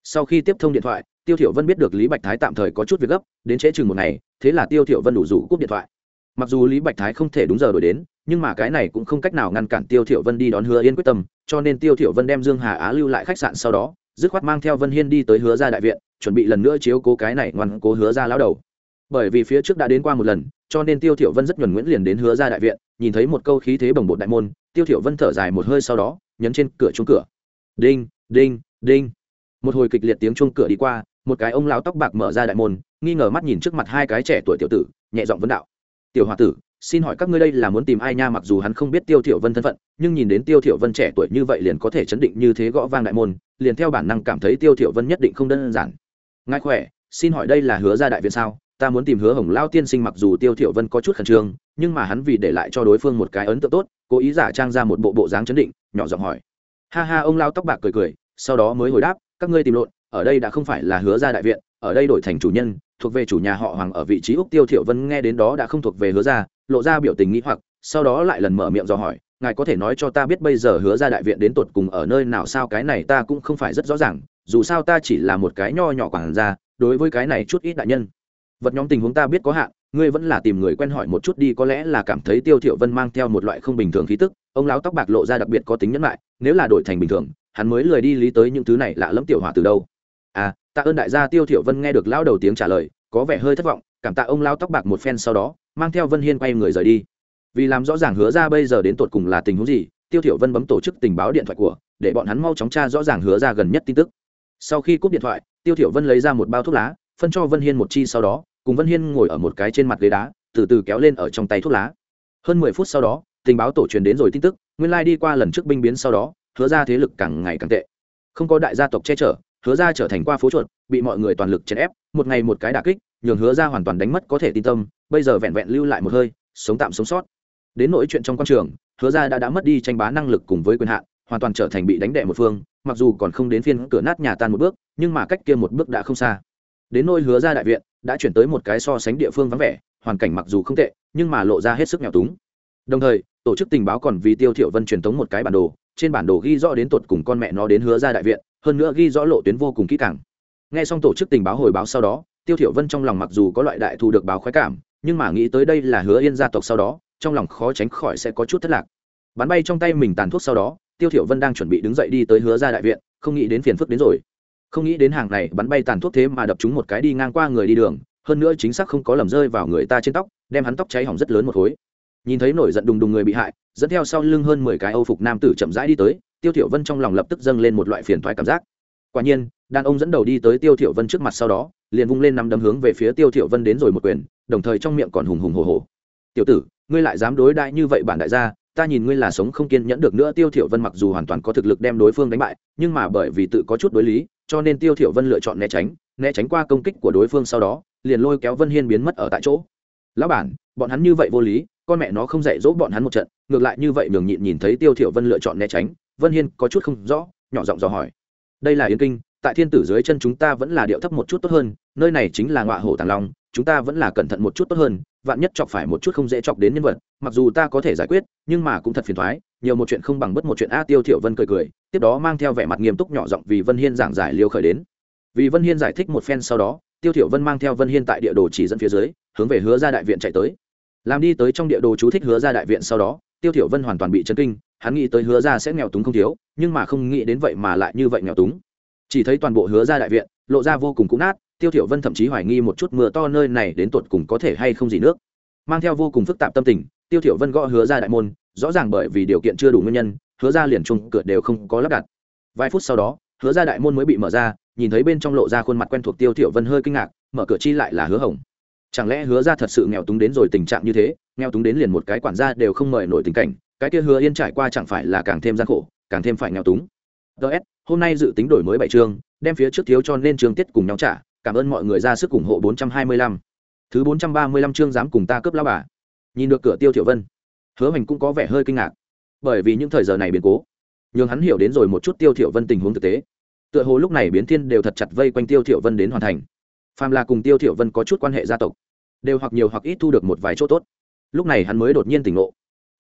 Sau khi tiếp thông điện thoại, tiêu thiểu vân biết được lý bạch thái tạm thời có chút việc gấp, đến trễ chừng một ngày, thế là tiêu thiểu vân đủ rủ cúp điện thoại. Mặc dù lý bạch thái không thể đúng giờ đổi đến, nhưng mà cái này cũng không cách nào ngăn cản tiêu thiểu vân đi đón hứa yên quyết tâm, cho nên tiêu thiểu vân đem dương hà á lưu lại khách sạn sau đó dứt khoát mang theo vân hiên đi tới hứa gia đại viện, chuẩn bị lần nữa chiếu cố cái này ngoan cố hứa gia lão đầu. Bởi vì phía trước đã đến qua một lần, cho nên tiêu thiểu vân rất nhuần nguyễn liền đến hứa gia đại viện, nhìn thấy một câu khí thế bồng bột đại môn, tiêu thiểu vân thở dài một hơi sau đó, nhấn trên cửa chuông cửa. Đinh đinh đinh. Một hồi kịch liệt tiếng chuông cửa đi qua, một cái ông lão tóc bạc mở ra đại môn, nghi ngờ mắt nhìn trước mặt hai cái trẻ tuổi tiểu tử, nhẹ giọng vấn đạo. Tiểu hòa tử, xin hỏi các ngươi đây là muốn tìm ai nha? Mặc dù hắn không biết tiêu thiểu vân thân phận, nhưng nhìn đến tiêu thiểu vân trẻ tuổi như vậy liền có thể chấn định như thế gõ vang đại môn liền theo bản năng cảm thấy tiêu thiểu vân nhất định không đơn giản. Ngài khỏe, xin hỏi đây là hứa gia đại viện sao? Ta muốn tìm hứa hồng lao tiên sinh mặc dù tiêu thiểu vân có chút khẩn trương, nhưng mà hắn vì để lại cho đối phương một cái ấn tượng tốt, cố ý giả trang ra một bộ bộ dáng chấn định, nhỏ giọng hỏi. Ha ha, ông lao tóc bạc cười cười, sau đó mới hồi đáp, các ngươi tìm lộn, ở đây đã không phải là hứa gia đại viện, ở đây đổi thành chủ nhân, thuộc về chủ nhà họ hoàng ở vị trí úc tiêu thiểu vân nghe đến đó đã không thuộc về hứa gia, lộ ra biểu tình nghĩ hoặc, sau đó lại lần mở miệng dò hỏi ngài có thể nói cho ta biết bây giờ hứa ra đại viện đến tột cùng ở nơi nào sao? Cái này ta cũng không phải rất rõ ràng, dù sao ta chỉ là một cái nho nhỏ quản gia, đối với cái này chút ít đại nhân. Vật nhóm tình huống ta biết có hạn, ngươi vẫn là tìm người quen hỏi một chút đi, có lẽ là cảm thấy tiêu thiểu vân mang theo một loại không bình thường khí tức, ông lão tóc bạc lộ ra đặc biệt có tính nhẫn lại nếu là đổi thành bình thường, hắn mới lười đi lý tới những thứ này lạ lẫm tiểu hỏa từ đâu. À tạ ơn đại gia, tiêu thiểu vân nghe được lão đầu tiếng trả lời, có vẻ hơi thất vọng, cảm tạ ông lão tóc bạc một phen sau đó, mang theo vân hiên quay người rời đi vì làm rõ ràng hứa ra bây giờ đến tột cùng là tình huống gì, tiêu thiểu vân bấm tổ chức tình báo điện thoại của, để bọn hắn mau chóng tra rõ ràng hứa ra gần nhất tin tức. Sau khi cúp điện thoại, tiêu thiểu vân lấy ra một bao thuốc lá, phân cho vân hiên một chi sau đó, cùng vân hiên ngồi ở một cái trên mặt ghế đá, từ từ kéo lên ở trong tay thuốc lá. Hơn mười phút sau đó, tình báo tổ truyền đến rồi tin tức, nguyên lai đi qua lần trước binh biến sau đó, hứa ra thế lực càng ngày càng tệ. Không có đại gia tộc che chở, hứa ra trở thành qua phố chuột, bị mọi người toàn lực chèn ép, một ngày một cái đả kích, nhường hứa ra hoàn toàn đánh mất có thể tin tâm, bây giờ vẹn vẹn lưu lại một hơi, sống tạm sống sót đến nỗi chuyện trong quan trường, hứa ra đã đã mất đi tranh bá năng lực cùng với quyền hạn, hoàn toàn trở thành bị đánh đẻ một phương, mặc dù còn không đến phiên cửa nát nhà tan một bước, nhưng mà cách kia một bước đã không xa. Đến nỗi hứa ra đại viện, đã chuyển tới một cái so sánh địa phương vắng vẻ, hoàn cảnh mặc dù không tệ, nhưng mà lộ ra hết sức nghèo túng. Đồng thời, tổ chức tình báo còn vì tiêu thiểu vân truyền tống một cái bản đồ, trên bản đồ ghi rõ đến tột cùng con mẹ nó đến hứa ra đại viện, hơn nữa ghi rõ lộ tuyến vô cùng kỹ càng. Nghe xong tổ chức tình báo hồi báo sau đó, tiêu thiểu vân trong lòng mặc dù có loại đại thù được báo khoái cảm, nhưng mà nghĩ tới đây là hứa yên gia tộc sau đó trong lòng khó tránh khỏi sẽ có chút thất lạc. Bắn bay trong tay mình tàn thuốc sau đó, tiêu thiểu vân đang chuẩn bị đứng dậy đi tới hứa ra đại viện, không nghĩ đến phiền phức đến rồi. Không nghĩ đến hàng này bắn bay tàn thuốc thế mà đập trúng một cái đi ngang qua người đi đường, hơn nữa chính xác không có lầm rơi vào người ta trên tóc, đem hắn tóc cháy hỏng rất lớn một khối. Nhìn thấy nổi giận đùng đùng người bị hại, dẫn theo sau lưng hơn mười cái âu phục nam tử chậm rãi đi tới, tiêu thiểu vân trong lòng lập tức dâng lên một loại phiền toái cảm giác. Quả nhiên, đàn ông dẫn đầu đi tới tiêu thiểu vân trước mặt sau đó, liền vung lên năm đấm hướng về phía tiêu thiểu vân đến rồi một quyền, đồng thời trong miệng còn hùng hùng hổ hổ. Tiểu tử ngươi lại dám đối đãi như vậy bản đại gia, ta nhìn ngươi là sống không kiên nhẫn được nữa. Tiêu thiểu vân mặc dù hoàn toàn có thực lực đem đối phương đánh bại, nhưng mà bởi vì tự có chút đối lý, cho nên tiêu thiểu vân lựa chọn né tránh né tránh qua công kích của đối phương sau đó, liền lôi kéo vân hiên biến mất ở tại chỗ. Lão bản, bọn hắn như vậy vô lý, con mẹ nó không dạy dỗ bọn hắn một trận, ngược lại như vậy đường nhịn nhìn thấy tiêu thiểu vân lựa chọn né tránh, vân hiên có chút không rõ, nhỏ giọng dò hỏi. Đây là yến kinh, tại thiên tử dưới chân chúng ta vẫn là điệu thấp một chút tốt hơn, nơi này chính là ngọa hổ tàng long, chúng ta vẫn là cẩn thận một chút tốt hơn vạn nhất chọc phải một chút không dễ chọc đến nhân vật, mặc dù ta có thể giải quyết, nhưng mà cũng thật phiền thoái, nhiều một chuyện không bằng bất một chuyện a tiêu thiểu vân cười cười, tiếp đó mang theo vẻ mặt nghiêm túc nhỏ giọng vì vân hiên giảng giải liêu khởi đến. Vì vân hiên giải thích một phen sau đó, tiêu thiểu vân mang theo vân hiên tại địa đồ chỉ dẫn phía dưới, hướng về hứa gia đại viện chạy tới. Làm đi tới trong địa đồ chú thích hứa gia đại viện sau đó, tiêu thiểu vân hoàn toàn bị chấn kinh, hắn nghĩ tới hứa gia sẽ nghèo túng không thiếu, nhưng mà không nghĩ đến vậy mà lại như vậy nghèo túng. Chỉ thấy toàn bộ hứa gia đại viện, lộ ra vô cùng cũ nát tiêu thiểu vân thậm chí hoài nghi một chút mưa to nơi này đến tột cùng có thể hay không gì nước. Mang theo vô cùng phức tạp tâm tình, tiêu thiểu vân gõ hứa ra đại môn, rõ ràng bởi vì điều kiện chưa đủ nguyên nhân, hứa ra liền chung cửa đều không có lắp đặt. Vài phút sau đó, hứa ra đại môn mới bị mở ra, nhìn thấy bên trong lộ ra khuôn mặt quen thuộc tiêu thiểu vân hơi kinh ngạc, mở cửa chi lại là hứa hồng. Chẳng lẽ hứa ra thật sự nghèo túng đến rồi tình trạng như thế, nghèo túng đến liền một cái quản gia đều không mời nổi tình cảnh, cái kia hứa yên trải qua chẳng phải là càng thêm gian khổ, càng thêm phải nghèo túng. Ts hôm nay dự tính đổi mới bảy chương, đem phía trước thiếu cho nên trường tiết cùng nhau trả cảm ơn mọi người ra sức ủng hộ 425. thứ 435 chương dám cùng ta cướp lão bà. Nhìn được cửa tiêu thiểu vân, hứa mình cũng có vẻ hơi kinh ngạc, bởi vì những thời giờ này biến cố nhưng hắn hiểu đến rồi một chút tiêu thiểu vân tình huống thực tế. Tựa hồ lúc này biến thiên đều thật chặt vây quanh tiêu thiểu vân đến hoàn thành. Phàm là cùng tiêu thiểu vân có chút quan hệ gia tộc, đều hoặc nhiều hoặc ít thu được một vài chỗ tốt. Lúc này hắn mới đột nhiên tỉnh ngộ.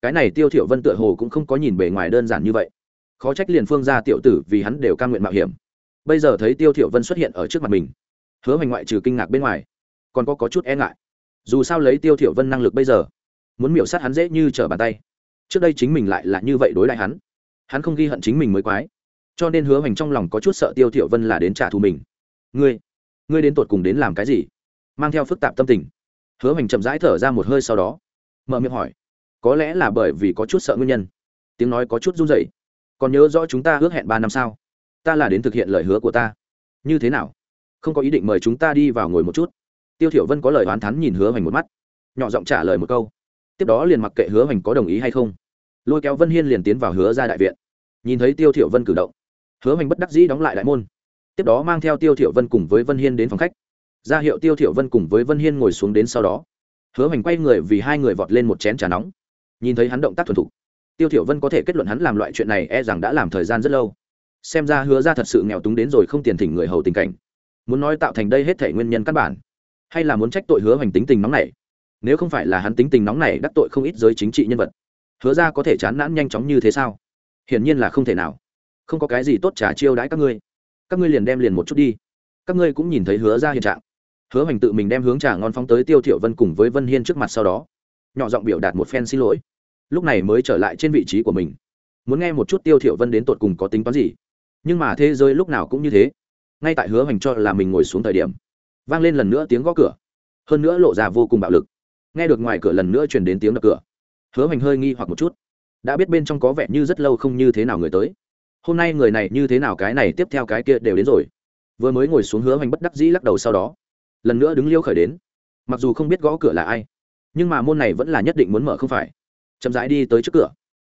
Cái này tiêu thiểu vân tựa hồ cũng không có nhìn bề ngoài đơn giản như vậy. Khó trách liền phương gia tiểu tử vì hắn đều cam nguyện mạo hiểm. Bây giờ thấy tiêu thiểu vân xuất hiện ở trước mặt mình hứa hoành ngoại trừ kinh ngạc bên ngoài, còn có có chút e ngại. Dù sao lấy tiêu thiểu vân năng lực bây giờ, muốn miểu sát hắn dễ như trở bàn tay. Trước đây chính mình lại là như vậy đối lại hắn. Hắn không ghi hận chính mình mới quái. Cho nên hứa hoành trong lòng có chút sợ tiêu thiểu vân là đến trả thù mình. Ngươi ngươi đến tột cùng đến làm cái gì? Mang theo phức tạp tâm tình. Hứa hoành chậm rãi thở ra một hơi sau đó, mở miệng hỏi. Có lẽ là bởi vì có chút sợ nguyên nhân. Tiếng nói có chút run rẩy. Còn nhớ rõ chúng ta ước hẹn ba năm sao? Ta là đến thực hiện lời hứa của ta. Như thế nào? Không có ý định mời chúng ta đi vào ngồi một chút. Tiêu thiểu vân có lời oán thắn nhìn hứa hoành một mắt, nhỏ giọng trả lời một câu. Tiếp đó liền mặc kệ hứa hoành có đồng ý hay không. Lôi kéo vân hiên liền tiến vào hứa ra đại viện. Nhìn thấy tiêu thiểu vân cử động, hứa hoành bất đắc dĩ đóng lại đại môn. Tiếp đó mang theo tiêu thiểu vân cùng với vân hiên đến phòng khách. Ra hiệu tiêu thiểu vân cùng với vân hiên ngồi xuống đến sau đó, hứa hoành quay người vì hai người vọt lên một chén trà nóng. Nhìn thấy hắn động tác thuần thục, tiêu thiểu vân có thể kết luận hắn làm loại chuyện này e rằng đã làm thời gian rất lâu. Xem ra hứa ra thật sự nghèo túng đến rồi không tiền thỉnh người hầu tình cảnh muốn nói tạo thành đây hết thể nguyên nhân căn bản, hay là muốn trách tội hứa hoành tính tình nóng này nếu không phải là hắn tính tình nóng này đắc tội không ít giới chính trị nhân vật, hứa ra có thể chán nản nhanh chóng như thế sao? Hiển nhiên là không thể nào. Không có cái gì tốt trả chiêu đãi các ngươi. Các ngươi liền đem liền một chút đi. Các ngươi cũng nhìn thấy hứa ra hiện trạng. Hứa hoành tự mình đem hướng trà ngon phóng tới tiêu thiểu vân cùng với vân hiên trước mặt sau đó, nhỏ giọng biểu đạt một phen xin lỗi. Lúc này mới trở lại trên vị trí của mình. Muốn nghe một chút tiêu thiểu vân đến tột cùng có tính toán gì. Nhưng mà thế giới lúc nào cũng như thế ngay tại hứa hoành cho là mình ngồi xuống thời điểm, vang lên lần nữa tiếng gõ cửa, hơn nữa lộ ra vô cùng bạo lực. Nghe được ngoài cửa lần nữa truyền đến tiếng đập cửa, hứa hoành hơi nghi hoặc một chút, đã biết bên trong có vẻ như rất lâu không như thế nào người tới. Hôm nay người này như thế nào cái này tiếp theo cái kia đều đến rồi. Vừa mới ngồi xuống hứa hoành bất đắc dĩ lắc đầu sau đó, lần nữa đứng liêu khởi đến. Mặc dù không biết gõ cửa là ai, nhưng mà môn này vẫn là nhất định muốn mở không phải. Chậm rãi đi tới trước cửa.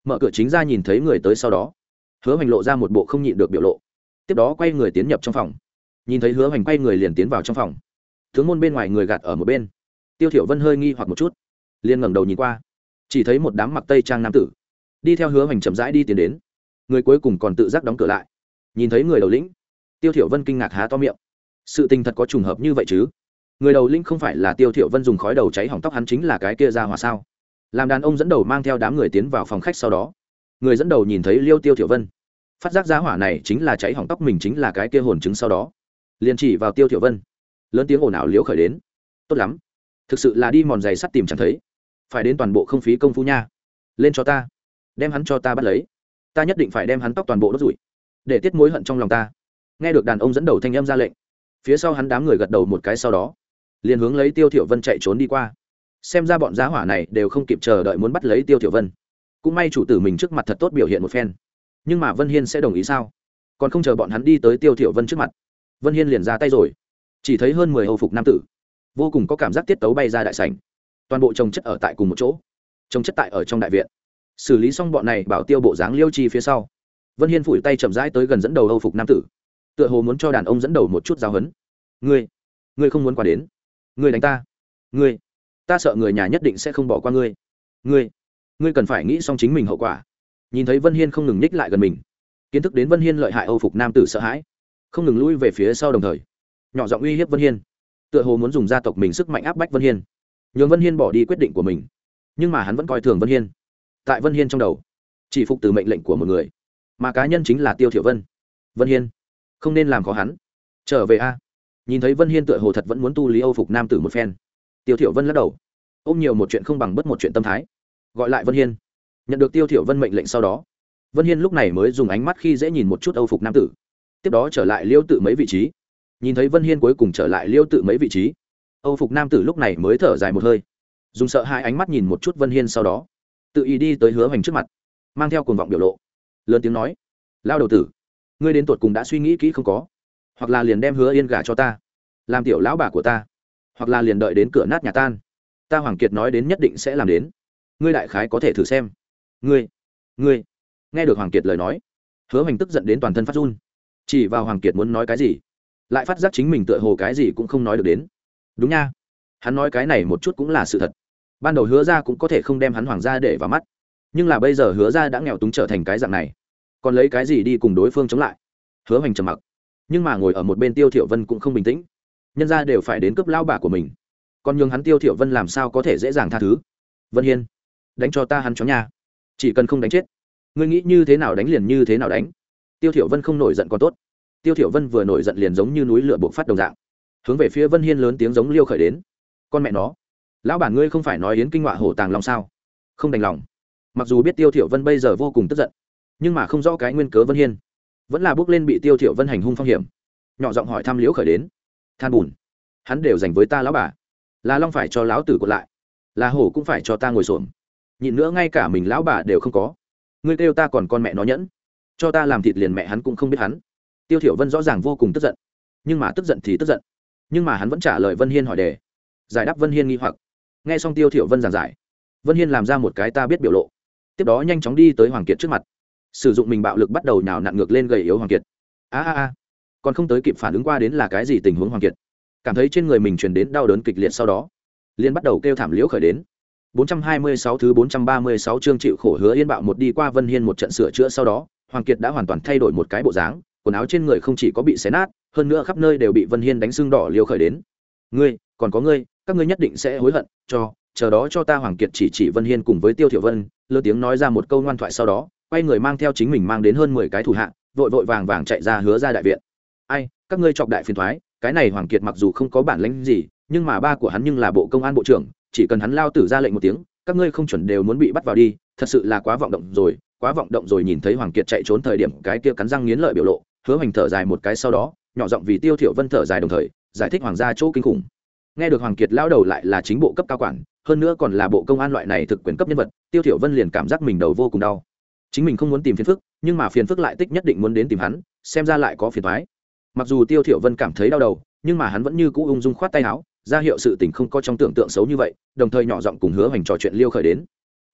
Mở cửa chính ra nhìn thấy người tới sau đó, hứa hoành lộ ra một bộ không nhịn được biểu lộ tiếp đó quay người tiến nhập trong phòng. Nhìn thấy hứa hoành quay người liền tiến vào trong phòng. Tướng môn bên ngoài người gạt ở một bên. Tiêu thiểu vân hơi nghi hoặc một chút, liền ngẩng đầu nhìn qua. Chỉ thấy một đám mặc tây trang nam tử. Đi theo hứa hoành chậm rãi đi tiến đến. Người cuối cùng còn tự giác đóng cửa lại. Nhìn thấy người đầu lĩnh, tiêu thiểu vân kinh ngạc há to miệng. Sự tình thật có trùng hợp như vậy chứ? Người đầu lĩnh không phải là tiêu thiểu vân dùng khói đầu cháy hỏng tóc hắn chính là cái kia ra hòa sao? Làm đàn ông dẫn đầu mang theo đám người tiến vào phòng khách sau đó. Người dẫn đầu nhìn thấy liêu tiêu thiểu vân phát giác giá hỏa này chính là cháy hỏng tóc mình chính là cái kia hồn chứng sau đó. Liền chỉ vào tiêu thiểu vân. Lớn tiếng ồn ào liễu khởi đến. Tốt lắm. Thực sự là đi mòn giày sắt tìm chẳng thấy. Phải đến toàn bộ không phí công phu nha. Lên cho ta. Đem hắn cho ta bắt lấy. Ta nhất định phải đem hắn tóc toàn bộ đốt rủi để tiết mối hận trong lòng ta. Nghe được đàn ông dẫn đầu thanh âm ra lệnh, phía sau hắn đám người gật đầu một cái sau đó, liền hướng lấy tiêu thiểu vân chạy trốn đi qua. Xem ra bọn giá hỏa này đều không kịp chờ đợi muốn bắt lấy tiêu thiểu vân. Cũng may chủ tử mình trước mặt thật tốt biểu hiện một phen nhưng mà vân hiên sẽ đồng ý sao? Còn không chờ bọn hắn đi tới tiêu thiểu vân trước mặt, vân hiên liền ra tay rồi. Chỉ thấy hơn mười hầu phục nam tử, vô cùng có cảm giác tiết tấu bay ra đại sảnh. Toàn bộ trồng chất ở tại cùng một chỗ, trồng chất tại ở trong đại viện. Xử lý xong bọn này bảo tiêu bộ dáng liêu chi phía sau, vân hiên phủi tay chậm rãi tới gần dẫn đầu hầu phục nam tử. Tựa hồ muốn cho đàn ông dẫn đầu một chút giáo hấn ngươi ngươi không muốn qua đến. Ngươi đánh ta. Ngươi, ta sợ người nhà nhất định sẽ không bỏ qua ngươi. Ngươi ngươi cần phải nghĩ xong chính mình hậu quả nhìn thấy vân hiên không ngừng nhích lại gần mình kiến thức đến vân hiên lợi hại âu phục nam tử sợ hãi không ngừng lui về phía sau đồng thời nhỏ giọng uy hiếp vân hiên tựa hồ muốn dùng gia tộc mình sức mạnh áp bách vân hiên nhường vân hiên bỏ đi quyết định của mình nhưng mà hắn vẫn coi thường vân hiên tại vân hiên trong đầu chỉ phục từ mệnh lệnh của một người mà cá nhân chính là tiêu thiểu vân vân hiên không nên làm khó hắn trở về a nhìn thấy vân hiên tựa hồ thật vẫn muốn tu lý âu phục nam tử một phen tiêu thiểu vân lắc đầu ôm nhiều một chuyện không bằng bất một chuyện tâm thái gọi lại vân hiên nhận được tiêu thiểu vân mệnh lệnh sau đó, vân hiên lúc này mới dùng ánh mắt khi dễ nhìn một chút âu phục nam tử. Tiếp đó trở lại liêu tự mấy vị trí. Nhìn thấy vân hiên cuối cùng trở lại liêu tự mấy vị trí, âu phục nam tử lúc này mới thở dài một hơi, dùng sợ hai ánh mắt nhìn một chút vân hiên sau đó, tự ý đi tới hứa hoành trước mặt, mang theo cuồng vọng biểu lộ, lớn tiếng nói lao đầu tử, ngươi đến tuột cùng đã suy nghĩ kỹ không có, hoặc là liền đem hứa yên gả cho ta, làm tiểu lão bà của ta, hoặc là liền đợi đến cửa nát nhà tan, ta hoàng kiệt nói đến nhất định sẽ làm đến, ngươi đại khái có thể thử xem ngươi ngươi. Nghe được hoàng kiệt lời nói, hứa hoành tức giận đến toàn thân phát run. Chỉ vào hoàng kiệt muốn nói cái gì, lại phát giác chính mình tựa hồ cái gì cũng không nói được đến. Đúng nha, hắn nói cái này một chút cũng là sự thật. Ban đầu hứa ra cũng có thể không đem hắn hoàng gia để vào mắt, nhưng là bây giờ hứa ra đã nghèo túng trở thành cái dạng này. Còn lấy cái gì đi cùng đối phương chống lại? Hứa hoành trầm mặc, nhưng mà ngồi ở một bên tiêu thiểu vân cũng không bình tĩnh. Nhân ra đều phải đến cướp lao bà của mình. Còn nhường hắn tiêu thiểu vân làm sao có thể dễ dàng tha thứ? Vân hiên, đánh cho ta hắn chó nhà chỉ cần không đánh chết, ngươi nghĩ như thế nào đánh liền như thế nào đánh. Tiêu thiểu vân không nổi giận còn tốt. Tiêu thiểu vân vừa nổi giận liền giống như núi lửa bộc phát đồng dạng, hướng về phía vân hiên lớn tiếng giống liêu khởi đến. Con mẹ nó, lão bản ngươi không phải nói yến kinh ngọa hổ tàng lòng sao? Không đành lòng. Mặc dù biết tiêu thiểu vân bây giờ vô cùng tức giận, nhưng mà không rõ cái nguyên cớ vân hiên. Vẫn là bước lên bị tiêu thiểu vân hành hung phong hiểm. Nhỏ giọng hỏi thăm liễu khởi đến. Than bùn, hắn đều dành với ta lão bà. Là long phải cho lão tử còn lại, là hổ cũng phải cho ta ngồi xổm nhịn nữa ngay cả mình lão bà đều không có. Ngươi kêu ta còn con mẹ nó nhẫn. Cho ta làm thịt liền mẹ hắn cũng không biết hắn. Tiêu thiểu vân rõ ràng vô cùng tức giận. Nhưng mà tức giận thì tức giận. Nhưng mà hắn vẫn trả lời vân hiên hỏi đề. Giải đáp vân hiên nghi hoặc. Nghe xong tiêu thiểu vân giảng giải, vân hiên làm ra một cái ta biết biểu lộ. Tiếp đó nhanh chóng đi tới hoàng kiệt trước mặt. Sử dụng mình bạo lực bắt đầu nhào nặn ngược lên gầy yếu hoàng kiệt. A a a. Còn không tới kịp phản ứng qua đến là cái gì tình huống hoàng kiệt. Cảm thấy trên người mình truyền đến đau đớn kịch liệt sau đó liên bắt đầu kêu thảm liễu khởi đến. 426 thứ 436 chương chịu khổ hứa yên bạo một đi qua Vân Hiên một trận sửa chữa sau đó, Hoàng Kiệt đã hoàn toàn thay đổi một cái bộ dáng, quần áo trên người không chỉ có bị xé nát, hơn nữa khắp nơi đều bị Vân Hiên đánh sưng đỏ liều khởi đến. Ngươi, còn có ngươi, các ngươi nhất định sẽ hối hận, cho, chờ đó cho ta Hoàng Kiệt chỉ chỉ Vân Hiên cùng với Tiêu Thiểu Vân, lơ tiếng nói ra một câu ngoan thoại sau đó, quay người mang theo chính mình mang đến hơn 10 cái thủ hạ, vội vội vàng vàng chạy ra hứa ra đại viện. Ai, các ngươi chọc đại phiền toái, cái này Hoàng Kiệt mặc dù không có bản lĩnh gì, nhưng mà ba của hắn nhưng là bộ công an bộ trưởng, chỉ cần hắn lao tử ra lệnh một tiếng, các ngươi không chuẩn đều muốn bị bắt vào đi thật sự là quá vọng động rồi quá vọng động rồi nhìn thấy hoàng kiệt chạy trốn thời điểm cái kia cắn răng nghiến lợi biểu lộ hứa hoành thở dài một cái sau đó nhỏ giọng vì tiêu thiểu vân thở dài đồng thời giải thích hoàng gia chỗ kinh khủng. Nghe được hoàng kiệt lao đầu lại là chính bộ cấp cao quản hơn nữa còn là bộ công an loại này thực quyền cấp nhân vật tiêu thiểu vân liền cảm giác mình đầu vô cùng đau. Chính mình không muốn tìm phiền phức nhưng mà phiền phức lại tích nhất định muốn đến tìm hắn xem ra lại có phiền toái. Mặc dù tiêu thiểu vân cảm thấy đau đầu nhưng mà hắn vẫn như cũ ung dung khoát tay áo ra hiệu sự tình không có trong tưởng tượng xấu như vậy, đồng thời nhỏ giọng cùng hứa hoành trò chuyện liêu khởi đến.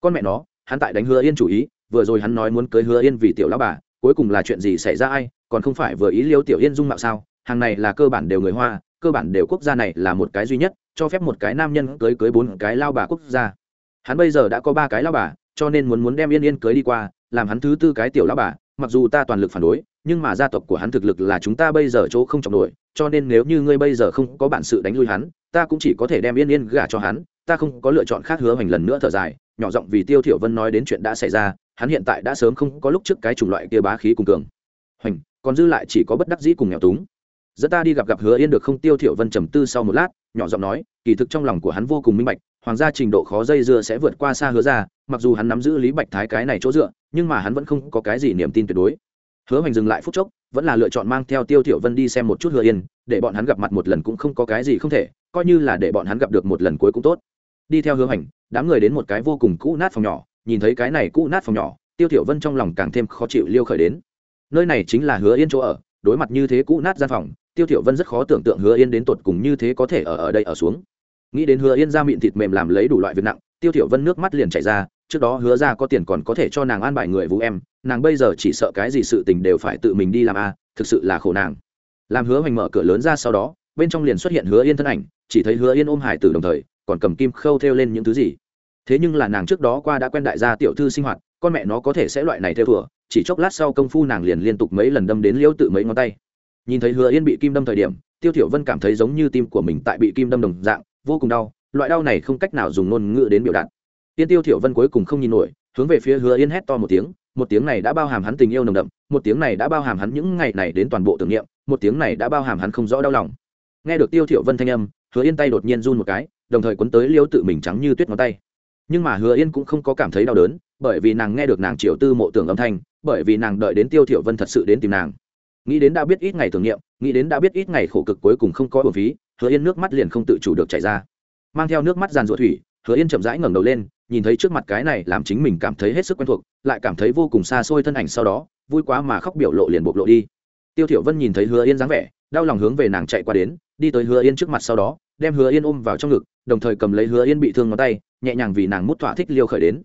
Con mẹ nó, hắn tại đánh hứa yên chủ ý, vừa rồi hắn nói muốn cưới hứa yên vì tiểu lão bà, cuối cùng là chuyện gì xảy ra ai, còn không phải vừa ý liêu tiểu yên dung mạo sao, hàng này là cơ bản đều người hoa, cơ bản đều quốc gia này là một cái duy nhất, cho phép một cái nam nhân cưới cưới bốn cái lao bà quốc gia. Hắn bây giờ đã có ba cái lao bà, cho nên muốn muốn đem yên yên cưới đi qua, làm hắn thứ tư cái tiểu lao bà, mặc dù ta toàn lực phản đối, nhưng mà gia tộc của hắn thực lực là chúng ta bây giờ chỗ không trọng nổi, cho nên nếu như ngươi bây giờ không có bản sự đánh lui hắn ta cũng chỉ có thể đem yên yên gả cho hắn, ta không có lựa chọn khác hứa hoành lần nữa thở dài, nhỏ giọng vì tiêu thiểu vân nói đến chuyện đã xảy ra, hắn hiện tại đã sớm không có lúc trước cái chủng loại kia bá khí cùng cường. Hoành, còn dư lại chỉ có bất đắc dĩ cùng nghèo túng. Dẫn ta đi gặp gặp hứa yên được không? Tiêu thiểu vân trầm tư sau một lát, nhỏ giọng nói, kỳ thực trong lòng của hắn vô cùng minh bạch, hoàng gia trình độ khó dây dưa sẽ vượt qua xa hứa ra, mặc dù hắn nắm giữ lý bạch thái cái này chỗ dựa, nhưng mà hắn vẫn không có cái gì niềm tin tuyệt đối hứa hoành dừng lại phút chốc, vẫn là lựa chọn mang theo tiêu thiểu vân đi xem một chút hứa yên, để bọn hắn gặp mặt một lần cũng không có cái gì không thể, coi như là để bọn hắn gặp được một lần cuối cũng tốt. Đi theo hứa hoành, đám người đến một cái vô cùng cũ nát phòng nhỏ, nhìn thấy cái này cũ nát phòng nhỏ, tiêu thiểu vân trong lòng càng thêm khó chịu liêu khởi đến. Nơi này chính là hứa yên chỗ ở, đối mặt như thế cũ nát gian phòng, tiêu thiểu vân rất khó tưởng tượng hứa yên đến tột cùng như thế có thể ở ở đây ở xuống. Nghĩ đến hứa yên ra miệng thịt mềm làm lấy đủ loại việc nặng, tiêu thiểu vân nước mắt liền chảy ra trước đó hứa ra có tiền còn có thể cho nàng an bài người vũ em nàng bây giờ chỉ sợ cái gì sự tình đều phải tự mình đi làm a à, thực sự là khổ nàng. Làm hứa hoành mở cửa lớn ra sau đó bên trong liền xuất hiện hứa yên thân ảnh chỉ thấy hứa yên ôm hải tử đồng thời còn cầm kim khâu thêu lên những thứ gì. Thế nhưng là nàng trước đó qua đã quen đại gia tiểu thư sinh hoạt con mẹ nó có thể sẽ loại này theo thùa chỉ chốc lát sau công phu nàng liền liên tục mấy lần đâm đến liễu tự mấy ngón tay. Nhìn thấy hứa yên bị kim đâm thời điểm tiêu thiểu vân cảm thấy giống như tim của mình tại bị kim đâm đồng dạng vô cùng đau loại đau này không cách nào dùng ngôn ngữ đến biểu đạt tiên tiêu thiểu vân cuối cùng không nhìn nổi, hướng về phía hứa yên hét to một tiếng một tiếng này đã bao hàm hắn tình yêu nồng đậm, một tiếng này đã bao hàm hắn những ngày này đến toàn bộ tưởng niệm, một tiếng này đã bao hàm hắn không rõ đau lòng. Nghe được tiêu thiểu vân thanh âm, hứa yên tay đột nhiên run một cái, đồng thời cuốn tới liêu tự mình trắng như tuyết ngón tay. Nhưng mà hứa yên cũng không có cảm thấy đau đớn, bởi vì nàng nghe được nàng triệu tư mộ tưởng âm thanh, bởi vì nàng đợi đến tiêu thiểu vân thật sự đến tìm nàng. Nghĩ đến đã biết ít ngày tưởng niệm, nghĩ đến đã biết ít ngày khổ cực cuối cùng không có bổn phí, hứa yên nước mắt liền không tự chủ được chảy ra. Mang theo nước mắt giàn ruột thủy hứa yên chậm rãi ngẩng đầu lên, nhìn thấy trước mặt cái này làm chính mình cảm thấy hết sức quen thuộc, lại cảm thấy vô cùng xa xôi thân ảnh sau đó, vui quá mà khóc biểu lộ liền bộc lộ đi. Tiêu thiểu vân nhìn thấy hứa yên dáng vẻ, đau lòng hướng về nàng chạy qua đến, đi tới hứa yên trước mặt sau đó, đem hứa yên ôm vào trong ngực, đồng thời cầm lấy hứa yên bị thương ngón tay, nhẹ nhàng vì nàng mút thỏa thích liêu khởi đến.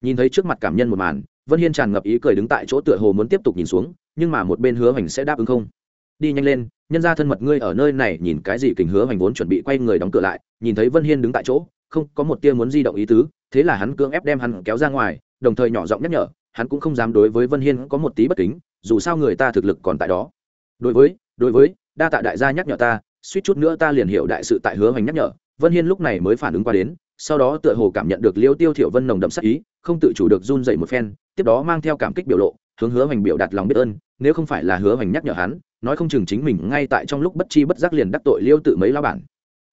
Nhìn thấy trước mặt cảm nhân một màn, vân hiên tràn ngập ý cười đứng tại chỗ tựa hồ muốn tiếp tục nhìn xuống, nhưng mà một bên hứa hoành sẽ đáp ứng không. Đi nhanh lên, nhân ra thân mật ngươi ở nơi này, nhìn cái gì kình hứa hoành vốn chuẩn bị quay người đóng cửa lại, nhìn thấy vân hiên đứng tại chỗ không có một tia muốn di động ý tứ, thế là hắn cưỡng ép đem hắn kéo ra ngoài, đồng thời nhỏ giọng nhắc nhở, hắn cũng không dám đối với vân hiên có một tí bất kính, dù sao người ta thực lực còn tại đó. Đối với đối với, đa tạ đại gia nhắc nhở ta, suýt chút nữa ta liền hiểu đại sự tại hứa hoành nhắc nhở. Vân hiên lúc này mới phản ứng qua đến, sau đó tựa hồ cảm nhận được liêu tiêu thiểu vân nồng đậm sắc ý, không tự chủ được run dậy một phen, tiếp đó mang theo cảm kích biểu lộ, hướng hứa hoành biểu đạt lòng biết ơn, nếu không phải là hứa hoành nhắc nhở hắn, nói không chừng chính mình ngay tại trong lúc bất chi bất giác liền đắc tội liêu tự mấy lao bản.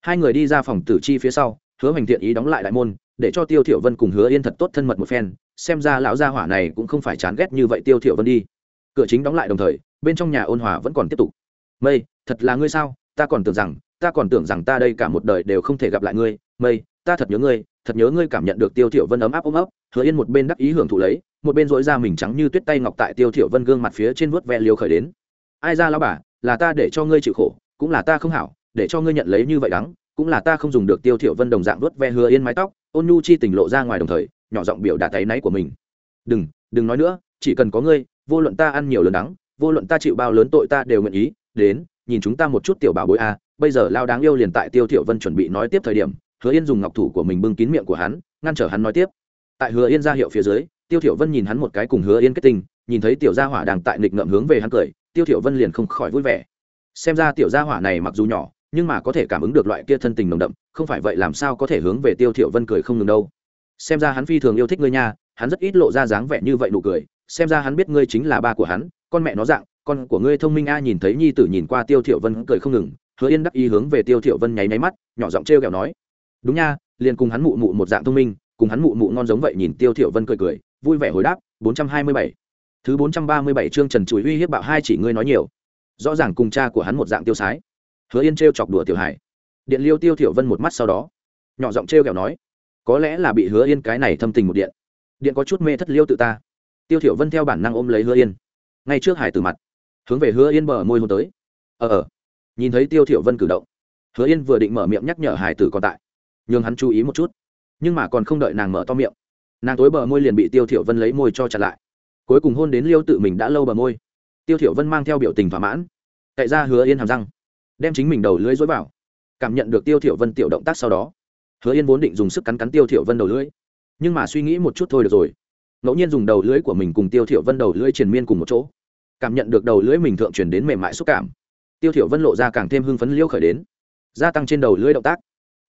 Hai người đi ra phòng tử chi phía sau hứa hoành thiện ý đóng lại đại môn, để cho tiêu thiểu vân cùng hứa yên thật tốt thân mật một phen, xem ra lão gia hỏa này cũng không phải chán ghét như vậy tiêu thiểu vân đi. Cửa chính đóng lại đồng thời, bên trong nhà ôn hòa vẫn còn tiếp tục. Mây, thật là ngươi sao? Ta còn tưởng rằng, ta còn tưởng rằng ta đây cả một đời đều không thể gặp lại ngươi. Mây, ta thật nhớ ngươi, thật nhớ ngươi cảm nhận được tiêu thiểu vân ấm áp ôm ấp. Hứa yên một bên đắc ý hưởng thụ lấy, một bên dỗi ra mình trắng như tuyết tay ngọc tại tiêu thiểu vân gương mặt phía trên vuốt ve liều khởi đến. Ai ra lão bà, là ta để cho ngươi chịu khổ, cũng là ta không hảo, để cho ngươi nhận lấy như vậy đắng cũng là ta không dùng được tiêu thiểu vân đồng dạng vuốt ve hứa yên mái tóc, ôn nhu chi tình lộ ra ngoài đồng thời, nhỏ giọng biểu đạt tay náy của mình. Đừng đừng nói nữa, chỉ cần có ngươi, vô luận ta ăn nhiều lớn đắng, vô luận ta chịu bao lớn tội ta đều nguyện ý, đến, nhìn chúng ta một chút tiểu bảo bối a, bây giờ lao đáng yêu liền tại tiêu thiểu vân chuẩn bị nói tiếp thời điểm, hứa yên dùng ngọc thủ của mình bưng kín miệng của hắn, ngăn trở hắn nói tiếp. Tại hứa yên ra hiệu phía dưới, tiêu thiểu vân nhìn hắn một cái cùng hứa yên kết tình, nhìn thấy tiểu gia hỏa đang tại nghịch ngợm hướng về hắn cười, tiêu thiểu vân liền không khỏi vui vẻ. Xem ra tiểu gia hỏa này mặc dù nhỏ nhưng mà có thể cảm ứng được loại kia thân tình nồng đậm, không phải vậy làm sao có thể hướng về tiêu thiểu vân cười không ngừng đâu. Xem ra hắn phi thường yêu thích ngươi nha, hắn rất ít lộ ra dáng vẻ như vậy nụ cười, xem ra hắn biết ngươi chính là ba của hắn, con mẹ nó dạng, con của ngươi thông minh a, nhìn thấy nhi tử nhìn qua tiêu thiểu vân cười không ngừng, hứa yên đắc ý hướng về tiêu thiểu vân nháy nháy mắt, nhỏ giọng treo kẹo nói. Đúng nha, liền cùng hắn mụ mụ một dạng thông minh, cùng hắn mụ mụ ngon giống vậy nhìn tiêu thiểu vân cười cười, vui vẻ hồi đáp 427 thứ 437 chương trần chuối uy hiếp bạo hai chỉ ngươi nói nhiều. Rõ ràng cùng cha của hắn một dạng tiêu sái hứa yên trêu chọc đùa tiểu hải. Điện liêu tiêu thiểu vân một mắt sau đó, nhỏ giọng trêu kẹo nói, có lẽ là bị hứa yên cái này thâm tình một điện. Điện có chút mê thất liêu tự ta. Tiêu thiểu vân theo bản năng ôm lấy hứa yên. Ngay trước hải từ mặt, hướng về hứa yên bờ môi hôn tới. Ờ ờ. Nhìn thấy tiêu thiểu vân cử động, hứa yên vừa định mở miệng nhắc nhở hải tử còn tại nhưng hắn chú ý một chút, nhưng mà còn không đợi nàng mở to miệng, nàng tối bờ môi liền bị tiêu thiểu vân lấy môi cho chặt lại. Cuối cùng hôn đến liêu tự mình đã lâu bờ môi. Tiêu thiểu vân mang theo biểu tình thỏa mãn tại ra hứa yên hàm răng đem chính mình đầu lưỡi dối vào. Cảm nhận được tiêu thiểu vân tiểu động tác sau đó, hứa yên vốn định dùng sức cắn cắn tiêu thiểu vân đầu lưỡi, nhưng mà suy nghĩ một chút thôi được rồi. Ngẫu nhiên dùng đầu lưỡi của mình cùng tiêu thiểu vân đầu lưỡi triền miên cùng một chỗ, cảm nhận được đầu lưỡi mình thượng truyền đến mềm mại xúc cảm, tiêu thiểu vân lộ ra càng thêm hưng phấn liêu khởi đến, gia tăng trên đầu lưỡi động tác.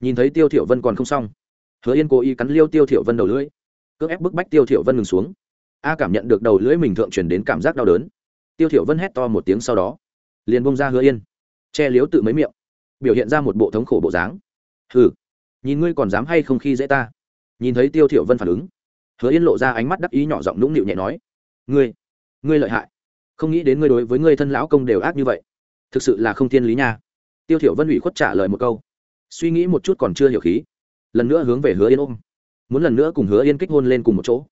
Nhìn thấy tiêu thiểu vân còn không xong, hứa yên cố ý cắn liêu tiêu thiểu vân đầu lưỡi, cưỡng ép bức bách tiêu thiểu vân ngừng xuống. A cảm nhận được đầu lưỡi mình thượng truyền đến cảm giác đau đớn, tiêu thiểu vân hét to một tiếng sau đó, liền buông ra hứa yên che liếu tự mấy miệng, biểu hiện ra một bộ thống khổ bộ dáng. Hừ, nhìn ngươi còn dám hay không khi dễ ta? Nhìn thấy tiêu thiểu vân phản ứng, hứa yên lộ ra ánh mắt đắc ý nhỏ giọng nũng nịu nhẹ nói, ngươi ngươi lợi hại. Không nghĩ đến ngươi đối với ngươi thân lão công đều ác như vậy. Thực sự là không thiên lý nha. Tiêu thiểu vân ủy khuất trả lời một câu. Suy nghĩ một chút còn chưa hiểu khí, lần nữa hướng về hứa yên ôm. Muốn lần nữa cùng hứa yên kích hôn lên cùng một chỗ.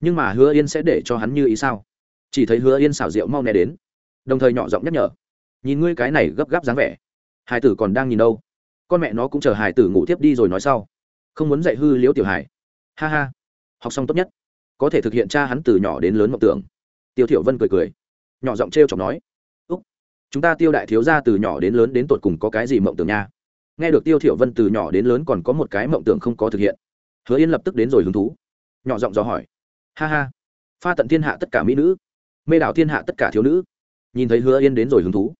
Nhưng mà hứa yên sẽ để cho hắn như ý sao? Chỉ thấy hứa yên xảo diệu mau né đến, đồng thời nhỏ giọng nhắc nhở nhìn ngươi cái này gấp gáp dáng vẻ. Hải tử còn đang nhìn đâu? Con mẹ nó cũng chờ hải tử ngủ tiếp đi rồi nói sau. Không muốn dạy hư liễu tiểu hải. Ha ha. Học xong tốt nhất. Có thể thực hiện cha hắn từ nhỏ đến lớn mộng tưởng. Tiêu thiểu vân cười cười. Nhỏ giọng treo chọc nói. Úc, chúng ta tiêu đại thiếu gia từ nhỏ đến lớn đến tột cùng có cái gì mộng tưởng nha? Nghe được tiêu thiểu vân từ nhỏ đến lớn còn có một cái mộng tưởng không có thực hiện. Hứa yên lập tức đến rồi hứng thú. Nhỏ giọng dò hỏi. Ha ha. Pha tận thiên hạ tất cả mỹ nữ. Mê đảo thiên hạ tất cả thiếu nữ. Nhìn thấy hứa yên đến rồi hứng thú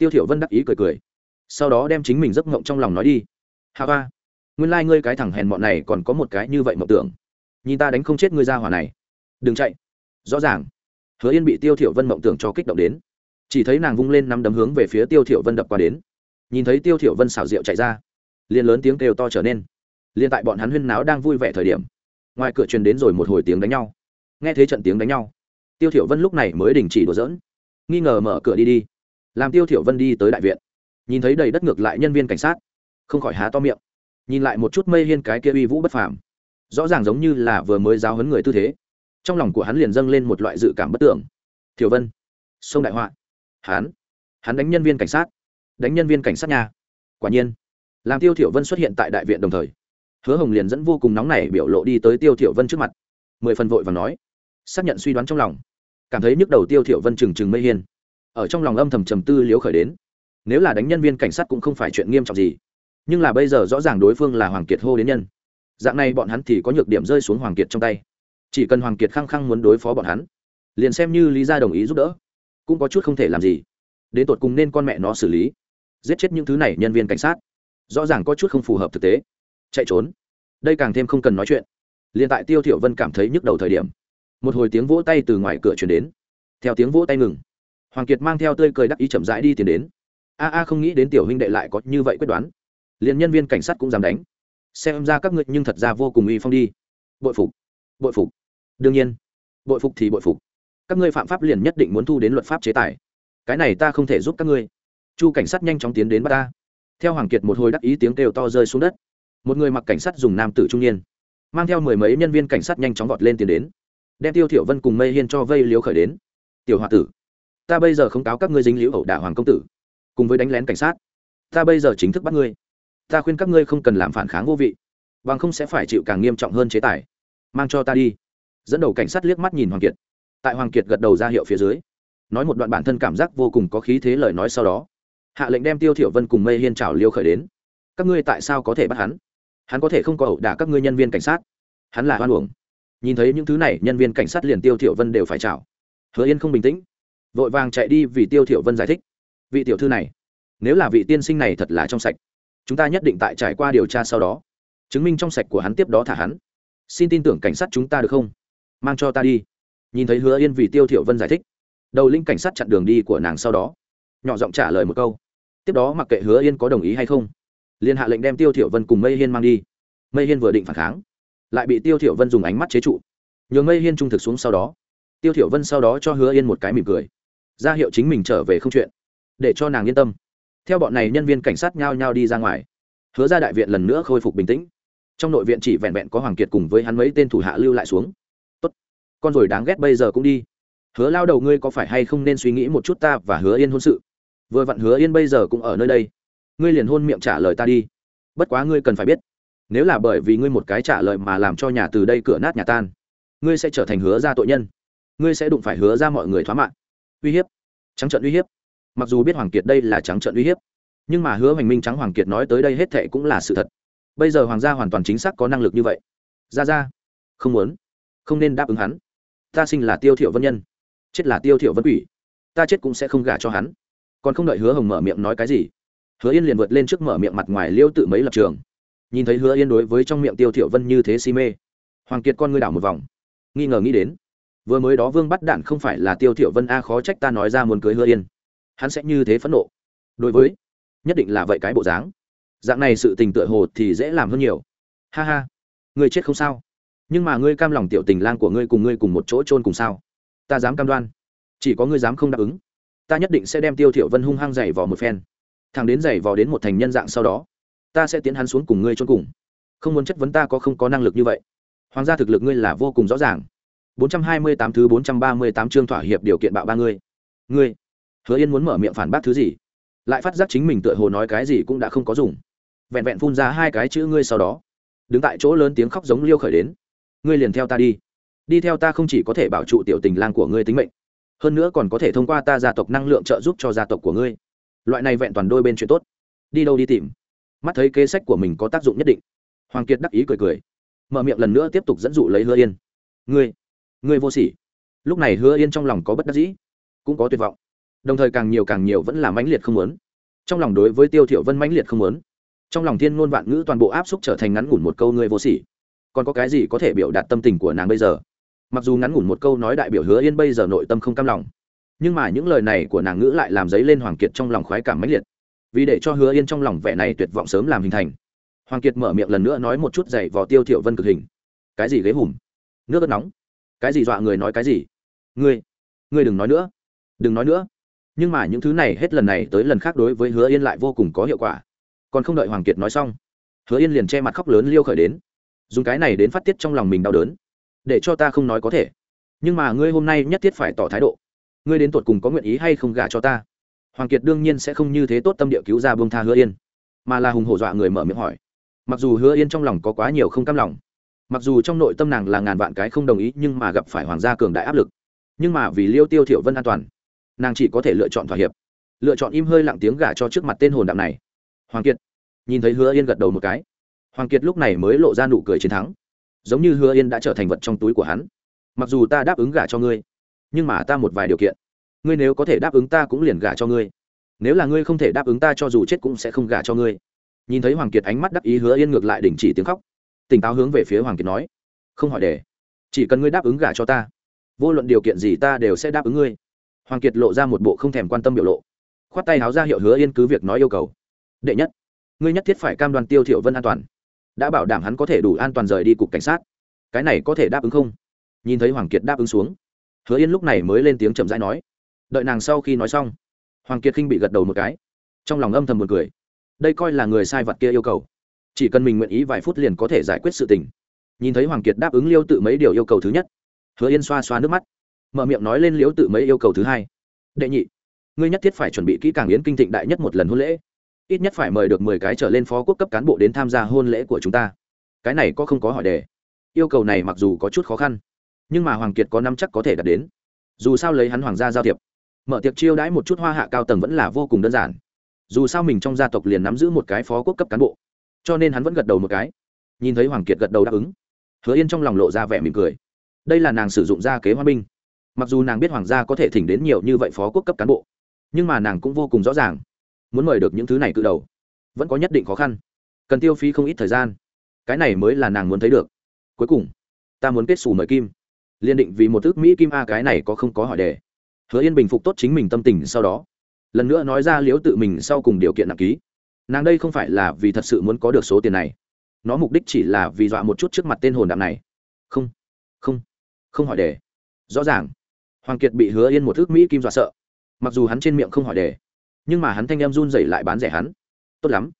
tiêu thiểu vân đắc ý cười cười. Sau đó đem chính mình giấc mộng trong lòng nói đi. Hà ha, nguyên lai like ngươi cái thằng hèn mọn này còn có một cái như vậy mộng tưởng. Nhìn ta đánh không chết ngươi ra hỏa này. Đừng chạy. Rõ ràng. Hứa yên bị tiêu thiểu vân mộng tưởng cho kích động đến. Chỉ thấy nàng vung lên nắm đấm hướng về phía tiêu thiểu vân đập qua đến. Nhìn thấy tiêu thiểu vân xảo diệu chạy ra, liền lớn tiếng kêu to trở nên. Liền tại bọn hắn huyên náo đang vui vẻ thời điểm, ngoài cửa truyền đến rồi một hồi tiếng đánh nhau. Nghe thấy trận tiếng đánh nhau, tiêu thiểu vân lúc này mới đình chỉ đùa giỡn. Nghi ngờ mở cửa đi đi làm tiêu thiểu vân đi tới đại viện. Nhìn thấy đầy đất ngược lại nhân viên cảnh sát, không khỏi há to miệng. Nhìn lại một chút mây hiên cái kia uy vũ bất phàm, rõ ràng giống như là vừa mới giáo huấn người tư thế. Trong lòng của hắn liền dâng lên một loại dự cảm bất tưởng. Thiểu vân, sông đại họa. Hắn hắn đánh nhân viên cảnh sát, đánh nhân viên cảnh sát nhà quả nhiên, làm tiêu thiểu vân xuất hiện tại đại viện đồng thời, hứa hồng liền dẫn vô cùng nóng nảy biểu lộ đi tới tiêu thiểu vân trước mặt. Mười phần vội và nói, xác nhận suy đoán trong lòng. Cảm thấy nhức đầu tiêu thiểu vân trừng trừng mây hiên ở trong lòng âm thầm trầm tư liếu khởi đến. Nếu là đánh nhân viên cảnh sát cũng không phải chuyện nghiêm trọng gì. Nhưng là bây giờ rõ ràng đối phương là hoàng kiệt hô đến nhân. Dạng này bọn hắn thì có nhược điểm rơi xuống hoàng kiệt trong tay. Chỉ cần hoàng kiệt khăng khăng muốn đối phó bọn hắn, liền xem như lý gia đồng ý giúp đỡ, cũng có chút không thể làm gì. Đến tột cùng nên con mẹ nó xử lý. Giết chết những thứ này nhân viên cảnh sát. Rõ ràng có chút không phù hợp thực tế. Chạy trốn. Đây càng thêm không cần nói chuyện. Liền tại tiêu thiểu vân cảm thấy nhức đầu thời điểm. Một hồi tiếng vỗ tay từ ngoài cửa truyền đến. Theo tiếng vỗ tay ngừng hoàng kiệt mang theo tươi cười đắc ý chậm rãi đi tiến đến. A a không nghĩ đến tiểu huynh đệ lại có như vậy quyết đoán. Liền nhân viên cảnh sát cũng dám đánh. Xem ra các ngươi nhưng thật ra vô cùng uy phong đi. Bội phục bội phục. Đương nhiên, bội phục thì bội phục. Các ngươi phạm pháp liền nhất định muốn thu đến luật pháp chế tài. Cái này ta không thể giúp các ngươi. Chu cảnh sát nhanh chóng tiến đến bắt ta theo hoàng kiệt một hồi đắc ý tiếng kêu to rơi xuống đất. Một người mặc cảnh sát dùng nam tử trung niên, mang theo mười mấy nhân viên cảnh sát nhanh chóng vọt lên tiến đến. Đem tiêu thiểu vân cùng mây hiên cho vây liếu khởi đến. Tiểu hòa tử ta bây giờ không cáo các ngươi dính liễu ẩu đả hoàng công tử, cùng với đánh lén cảnh sát. Ta bây giờ chính thức bắt ngươi. Ta khuyên các ngươi không cần làm phản kháng vô vị, bằng không sẽ phải chịu càng nghiêm trọng hơn chế tài. Mang cho ta đi. Dẫn đầu cảnh sát liếc mắt nhìn hoàng kiệt. Tại hoàng kiệt gật đầu ra hiệu phía dưới, nói một đoạn bản thân cảm giác vô cùng có khí thế lời nói sau đó, hạ lệnh đem tiêu thiểu vân cùng mây hiên trào liêu khởi đến. Các ngươi tại sao có thể bắt hắn? Hắn có thể không có ẩu đả các ngươi nhân viên cảnh sát. Hắn là hoan uổng. Nhìn thấy những thứ này, nhân viên cảnh sát liền tiêu thiểu vân đều phải chào. Hứa yên không bình tĩnh vội vàng chạy đi vì tiêu thiểu vân giải thích. Vị tiểu thư này, nếu là vị tiên sinh này thật là trong sạch, chúng ta nhất định tại trải qua điều tra sau đó, chứng minh trong sạch của hắn tiếp đó thả hắn. Xin tin tưởng cảnh sát chúng ta được không? Mang cho ta đi. Nhìn thấy hứa yên vì tiêu thiểu vân giải thích, đầu linh cảnh sát chặn đường đi của nàng sau đó, nhỏ giọng trả lời một câu. Tiếp đó mặc kệ hứa yên có đồng ý hay không, liền hạ lệnh đem tiêu thiểu vân cùng mây hiên mang đi. Mây hiên vừa định phản kháng, lại bị tiêu thiểu vân dùng ánh mắt chế trụ. Nhường mây hiên trung thực xuống sau đó. Tiêu thiểu vân sau đó cho hứa yên một cái mỉm cười ra hiệu chính mình trở về không chuyện, để cho nàng yên tâm. Theo bọn này nhân viên cảnh sát nhao nhao đi ra ngoài. Hứa ra đại viện lần nữa khôi phục bình tĩnh. Trong nội viện chỉ vẹn vẹn có hoàng kiệt cùng với hắn mấy tên thủ hạ lưu lại xuống. Tốt, con rồi đáng ghét bây giờ cũng đi. Hứa lao đầu ngươi có phải hay không nên suy nghĩ một chút ta và hứa yên hôn sự? Vừa vặn hứa yên bây giờ cũng ở nơi đây. Ngươi liền hôn miệng trả lời ta đi. Bất quá ngươi cần phải biết, nếu là bởi vì ngươi một cái trả lời mà làm cho nhà từ đây cửa nát nhà tan, ngươi sẽ trở thành hứa ra tội nhân. Ngươi sẽ đụng phải hứa ra mọi người thoá mạng uy hiếp. Trắng trận uy hiếp. Mặc dù biết hoàng kiệt đây là trắng trận uy hiếp, nhưng mà hứa hoành minh trắng hoàng kiệt nói tới đây hết thệ cũng là sự thật. Bây giờ hoàng gia hoàn toàn chính xác có năng lực như vậy. Ra ra, không muốn, không nên đáp ứng hắn. Ta sinh là tiêu thiệu vân nhân, chết là tiêu thiệu vân quỷ. Ta chết cũng sẽ không gả cho hắn. Còn không đợi hứa hồng mở miệng nói cái gì, hứa yên liền vượt lên trước mở miệng mặt ngoài liêu tự mấy lập trường. Nhìn thấy hứa yên đối với trong miệng tiêu thiệu vân như thế si mê, hoàng kiệt con ngươi đảo một vòng, nghi ngờ nghĩ đến vừa mới đó vương bắt đạn không phải là tiêu thiểu vân a khó trách ta nói ra muốn cưới hứa yên. Hắn sẽ như thế phẫn nộ. Đối với, nhất định là vậy cái bộ dáng. Dạng này sự tình tựa hồ thì dễ làm hơn nhiều. Ha ha, ngươi chết không sao. Nhưng mà ngươi cam lòng tiểu tình lang của ngươi cùng ngươi cùng một chỗ trôn cùng sao? Ta dám cam đoan. Chỉ có ngươi dám không đáp ứng, ta nhất định sẽ đem tiêu thiểu vân hung hăng giày vò một phen. Thằng đến giày vò đến một thành nhân dạng sau đó, ta sẽ tiến hắn xuống cùng ngươi trôn cùng. Không muốn chất vấn ta có không có năng lực như vậy. Hoàng gia thực lực ngươi là vô cùng rõ ràng. 428 thứ 438 chương thỏa hiệp điều kiện bạo ba ngươi ngươi hứa yên muốn mở miệng phản bác thứ gì? Lại phát giác chính mình tựa hồ nói cái gì cũng đã không có dùng. Vẹn vẹn phun ra hai cái chữ ngươi sau đó. Đứng tại chỗ lớn tiếng khóc giống liêu khởi đến. Ngươi liền theo ta đi. Đi theo ta không chỉ có thể bảo trụ tiểu tình lang của ngươi tính mệnh, hơn nữa còn có thể thông qua ta gia tộc năng lượng trợ giúp cho gia tộc của ngươi. Loại này vẹn toàn đôi bên chuyện tốt. Đi đâu đi tìm? Mắt thấy kế sách của mình có tác dụng nhất định. Hoàng kiệt đắc ý cười cười. Mở miệng lần nữa tiếp tục dẫn dụ lấy hứa yên. Ngươi? Ngươi vô sỉ. Lúc này hứa yên trong lòng có bất đắc dĩ, cũng có tuyệt vọng. Đồng thời càng nhiều càng nhiều vẫn là mãnh liệt không muốn. Trong lòng đối với tiêu thiểu vân mãnh liệt không muốn. Trong lòng thiên ngôn vạn ngữ toàn bộ áp xúc trở thành ngắn ngủn một câu ngươi vô sỉ. Còn có cái gì có thể biểu đạt tâm tình của nàng bây giờ? Mặc dù ngắn ngủn một câu nói đại biểu hứa yên bây giờ nội tâm không cam lòng, nhưng mà những lời này của nàng ngữ lại làm dấy lên hoàng kiệt trong lòng khoái cảm mãnh liệt. Vì để cho hứa yên trong lòng vẻ này tuyệt vọng sớm làm hình thành, hoàng kiệt mở miệng lần nữa nói một chút dày vò tiêu thiệu vân cực hình. Cái gì ghế hùm? Nước ớt nóng cái gì dọa người nói cái gì? Ngươi ngươi đừng nói nữa, đừng nói nữa. Nhưng mà những thứ này hết lần này tới lần khác đối với hứa yên lại vô cùng có hiệu quả. Còn không đợi hoàng kiệt nói xong, hứa yên liền che mặt khóc lớn liêu khởi đến. Dùng cái này đến phát tiết trong lòng mình đau đớn. Để cho ta không nói có thể. Nhưng mà ngươi hôm nay nhất thiết phải tỏ thái độ. Ngươi đến tột cùng có nguyện ý hay không gả cho ta? Hoàng kiệt đương nhiên sẽ không như thế tốt tâm địa cứu ra bông tha hứa yên. Mà là hùng hổ dọa người mở miệng hỏi. Mặc dù hứa yên trong lòng có quá nhiều không cam lòng mặc dù trong nội tâm nàng là ngàn vạn cái không đồng ý, nhưng mà gặp phải hoàng gia cường đại áp lực. Nhưng mà vì liêu tiêu thiểu vân an toàn, nàng chỉ có thể lựa chọn thỏa hiệp. Lựa chọn im hơi lặng tiếng gả cho trước mặt tên hồn đạm này. Hoàng kiệt. Nhìn thấy hứa yên gật đầu một cái. Hoàng kiệt lúc này mới lộ ra nụ cười chiến thắng. Giống như hứa yên đã trở thành vật trong túi của hắn. Mặc dù ta đáp ứng gả cho ngươi, nhưng mà ta một vài điều kiện. Ngươi nếu có thể đáp ứng ta cũng liền gả cho ngươi. Nếu là ngươi không thể đáp ứng ta cho dù chết cũng sẽ không gả cho ngươi. Nhìn thấy hoàng kiệt ánh mắt đắc ý, hứa yên ngược lại đình chỉ tiếng khóc tỉnh táo hướng về phía hoàng kiệt nói, không hỏi đề chỉ cần ngươi đáp ứng gả cho ta, vô luận điều kiện gì ta đều sẽ đáp ứng ngươi. Hoàng kiệt lộ ra một bộ không thèm quan tâm biểu lộ, khoát tay háo ra hiệu hứa yên cứ việc nói yêu cầu, đệ nhất, ngươi nhất thiết phải cam đoan tiêu thiệu vân an toàn, đã bảo đảm hắn có thể đủ an toàn rời đi cục cảnh sát, cái này có thể đáp ứng không? Nhìn thấy hoàng kiệt đáp ứng xuống, hứa yên lúc này mới lên tiếng chậm rãi nói, đợi nàng sau khi nói xong. Hoàng kiệt khinh bị gật đầu một cái, trong lòng âm thầm một cười, đây coi là người sai vật kia yêu cầu chỉ cần mình nguyện ý vài phút liền có thể giải quyết sự tình. Nhìn thấy hoàng kiệt đáp ứng liêu tự mấy điều yêu cầu thứ nhất, hứa yên xoa xoa nước mắt, mở miệng nói lên liêu tự mấy yêu cầu thứ hai. Đệ nhị, ngươi nhất thiết phải chuẩn bị kỹ càng yến kinh thịnh đại nhất một lần hôn lễ. Ít nhất phải mời được mười cái trở lên phó quốc cấp cán bộ đến tham gia hôn lễ của chúng ta. Cái này có không có hỏi đề. Yêu cầu này mặc dù có chút khó khăn, nhưng mà hoàng kiệt có năm chắc có thể đạt đến. Dù sao lấy hắn hoàng gia giao thiệp, mở tiệc chiêu đãi một chút hoa hạ cao tầng vẫn là vô cùng đơn giản. Dù sao mình trong gia tộc liền nắm giữ một cái phó quốc cấp cán bộ cho nên hắn vẫn gật đầu một cái. Nhìn thấy hoàng kiệt gật đầu đáp ứng, hứa yên trong lòng lộ ra vẻ mỉm cười. Đây là nàng sử dụng ra kế hoa binh. Mặc dù nàng biết hoàng gia có thể thỉnh đến nhiều như vậy phó quốc cấp cán bộ, nhưng mà nàng cũng vô cùng rõ ràng, muốn mời được những thứ này cự đầu, vẫn có nhất định khó khăn, cần tiêu phí không ít thời gian. Cái này mới là nàng muốn thấy được. Cuối cùng, ta muốn kết xù mời kim. Liên định vì một ước mỹ kim a cái này có không có hỏi đề. Hứa yên bình phục tốt chính mình tâm tình sau đó, lần nữa nói ra liếu tự mình sau cùng điều kiện nặng ký nàng đây không phải là vì thật sự muốn có được số tiền này. Nó mục đích chỉ là vì dọa một chút trước mặt tên hồn đạm này. Không không không hỏi đề. Rõ ràng, hoàng kiệt bị hứa yên một thước mỹ kim dọa sợ. Mặc dù hắn trên miệng không hỏi đề, nhưng mà hắn thanh em run dậy lại bán rẻ hắn. Tốt lắm,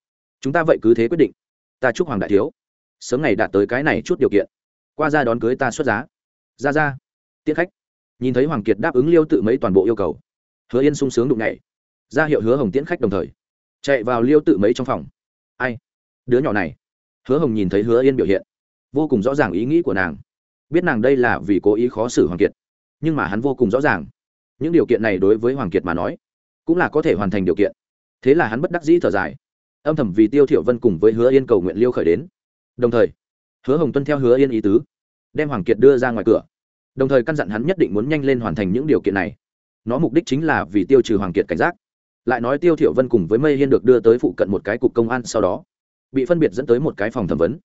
chúng ta vậy cứ thế quyết định. Ta chúc hoàng đại thiếu, sớm ngày đạt tới cái này chút điều kiện. Qua ra đón cưới ta xuất giá. Ra ra tiết khách. Nhìn thấy hoàng kiệt đáp ứng liêu tự mấy toàn bộ yêu cầu, hứa yên sung sướng đụng này ra hiệu hứa hồng tiễn khách đồng thời chạy vào liêu tự mấy trong phòng. Ai? Đứa nhỏ này. Hứa hồng nhìn thấy hứa yên biểu hiện, vô cùng rõ ràng ý nghĩ của nàng. Biết nàng đây là vì cố ý khó xử hoàng kiệt, nhưng mà hắn vô cùng rõ ràng. Những điều kiện này đối với hoàng kiệt mà nói, cũng là có thể hoàn thành điều kiện. Thế là hắn bất đắc dĩ thở dài, âm thầm vì tiêu thiểu vân cùng với hứa yên cầu nguyện liêu khởi đến. Đồng thời, hứa hồng tuân theo hứa yên ý tứ, đem hoàng kiệt đưa ra ngoài cửa. Đồng thời căn dặn hắn nhất định muốn nhanh lên hoàn thành những điều kiện này. Nó mục đích chính là vì tiêu trừ hoàng kiệt cảnh giác lại nói tiêu thiểu vân cùng với mây hiên được đưa tới phụ cận một cái cục công an sau đó, bị phân biệt dẫn tới một cái phòng thẩm vấn.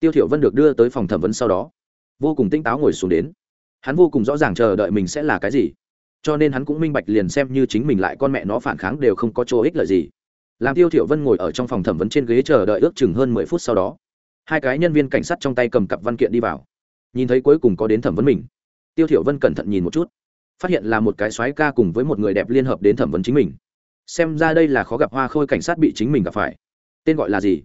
Tiêu thiểu vân được đưa tới phòng thẩm vấn sau đó, vô cùng tinh táo ngồi xuống đến. Hắn vô cùng rõ ràng chờ đợi mình sẽ là cái gì, cho nên hắn cũng minh bạch liền xem như chính mình lại con mẹ nó phản kháng đều không có chỗ ích lợi gì. Làm tiêu thiểu vân ngồi ở trong phòng thẩm vấn trên ghế chờ đợi ước chừng hơn mười phút sau đó, hai cái nhân viên cảnh sát trong tay cầm cặp văn kiện đi vào. Nhìn thấy cuối cùng có đến thẩm vấn mình, tiêu thiểu vân cẩn thận nhìn một chút, phát hiện là một cái soái ca cùng với một người đẹp liên hợp đến thẩm vấn chính mình xem ra đây là khó gặp hoa khôi cảnh sát bị chính mình gặp phải. Tên gọi là gì?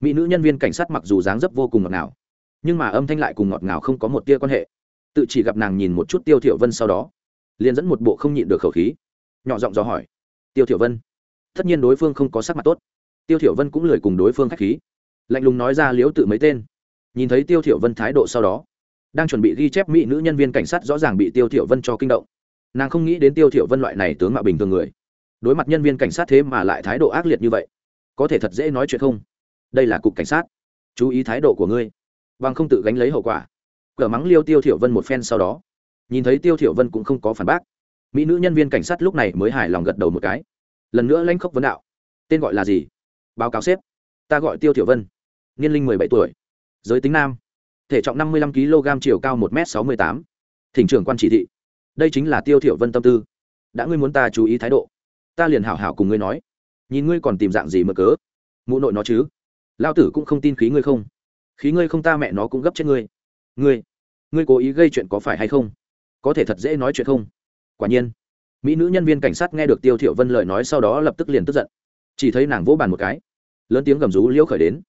Mỹ nữ nhân viên cảnh sát mặc dù dáng dấp vô cùng ngọt ngào, nhưng mà âm thanh lại cùng ngọt ngào không có một tia quan hệ. Tự chỉ gặp nàng nhìn một chút tiêu thiểu vân sau đó, liền dẫn một bộ không nhịn được khẩu khí, nhỏ giọng dò hỏi, tiêu thiểu vân, tất nhiên đối phương không có sắc mặt tốt. Tiêu thiểu vân cũng lười cùng đối phương khách khí, lạnh lùng nói ra liếu tự mấy tên. Nhìn thấy tiêu thiểu vân thái độ sau đó, đang chuẩn bị ghi chép mỹ nữ nhân viên cảnh sát rõ ràng bị tiêu thiểu vân cho kinh động. Nàng không nghĩ đến tiêu thiểu vân loại này tướng mạo bình thường người đối mặt nhân viên cảnh sát thế mà lại thái độ ác liệt như vậy, có thể thật dễ nói chuyện không? Đây là cục cảnh sát. Chú ý thái độ của ngươi. Bằng không tự gánh lấy hậu quả. Cờ mắng liêu tiêu thiểu vân một phen sau đó, nhìn thấy tiêu thiểu vân cũng không có phản bác. Mỹ nữ nhân viên cảnh sát lúc này mới hài lòng gật đầu một cái. Lần nữa lãnh khốc vấn đạo. Tên gọi là gì? Báo cáo xếp ta gọi tiêu thiểu vân. Niên linh mười bảy tuổi. Giới tính nam. Thể trọng năm mươi lăm kg chiều cao một m sáu mươi tám. Thỉnh trưởng quan chỉ thị. Đây chính là tiêu thiểu vân tâm tư. Đã ngươi muốn ta chú ý thái độ ta liền hảo hảo cùng ngươi nói. Nhìn ngươi còn tìm dạng gì mà cớ? Mụ nội nó chứ? Lao tử cũng không tin khí ngươi không? Khí ngươi không ta mẹ nó cũng gấp chết ngươi. Ngươi ngươi cố ý gây chuyện có phải hay không? Có thể thật dễ nói chuyện không? Quả nhiên. Mỹ nữ nhân viên cảnh sát nghe được tiêu Thiệu vân lời nói sau đó lập tức liền tức giận. Chỉ thấy nàng vỗ bàn một cái. Lớn tiếng gầm rú liễu khởi đến.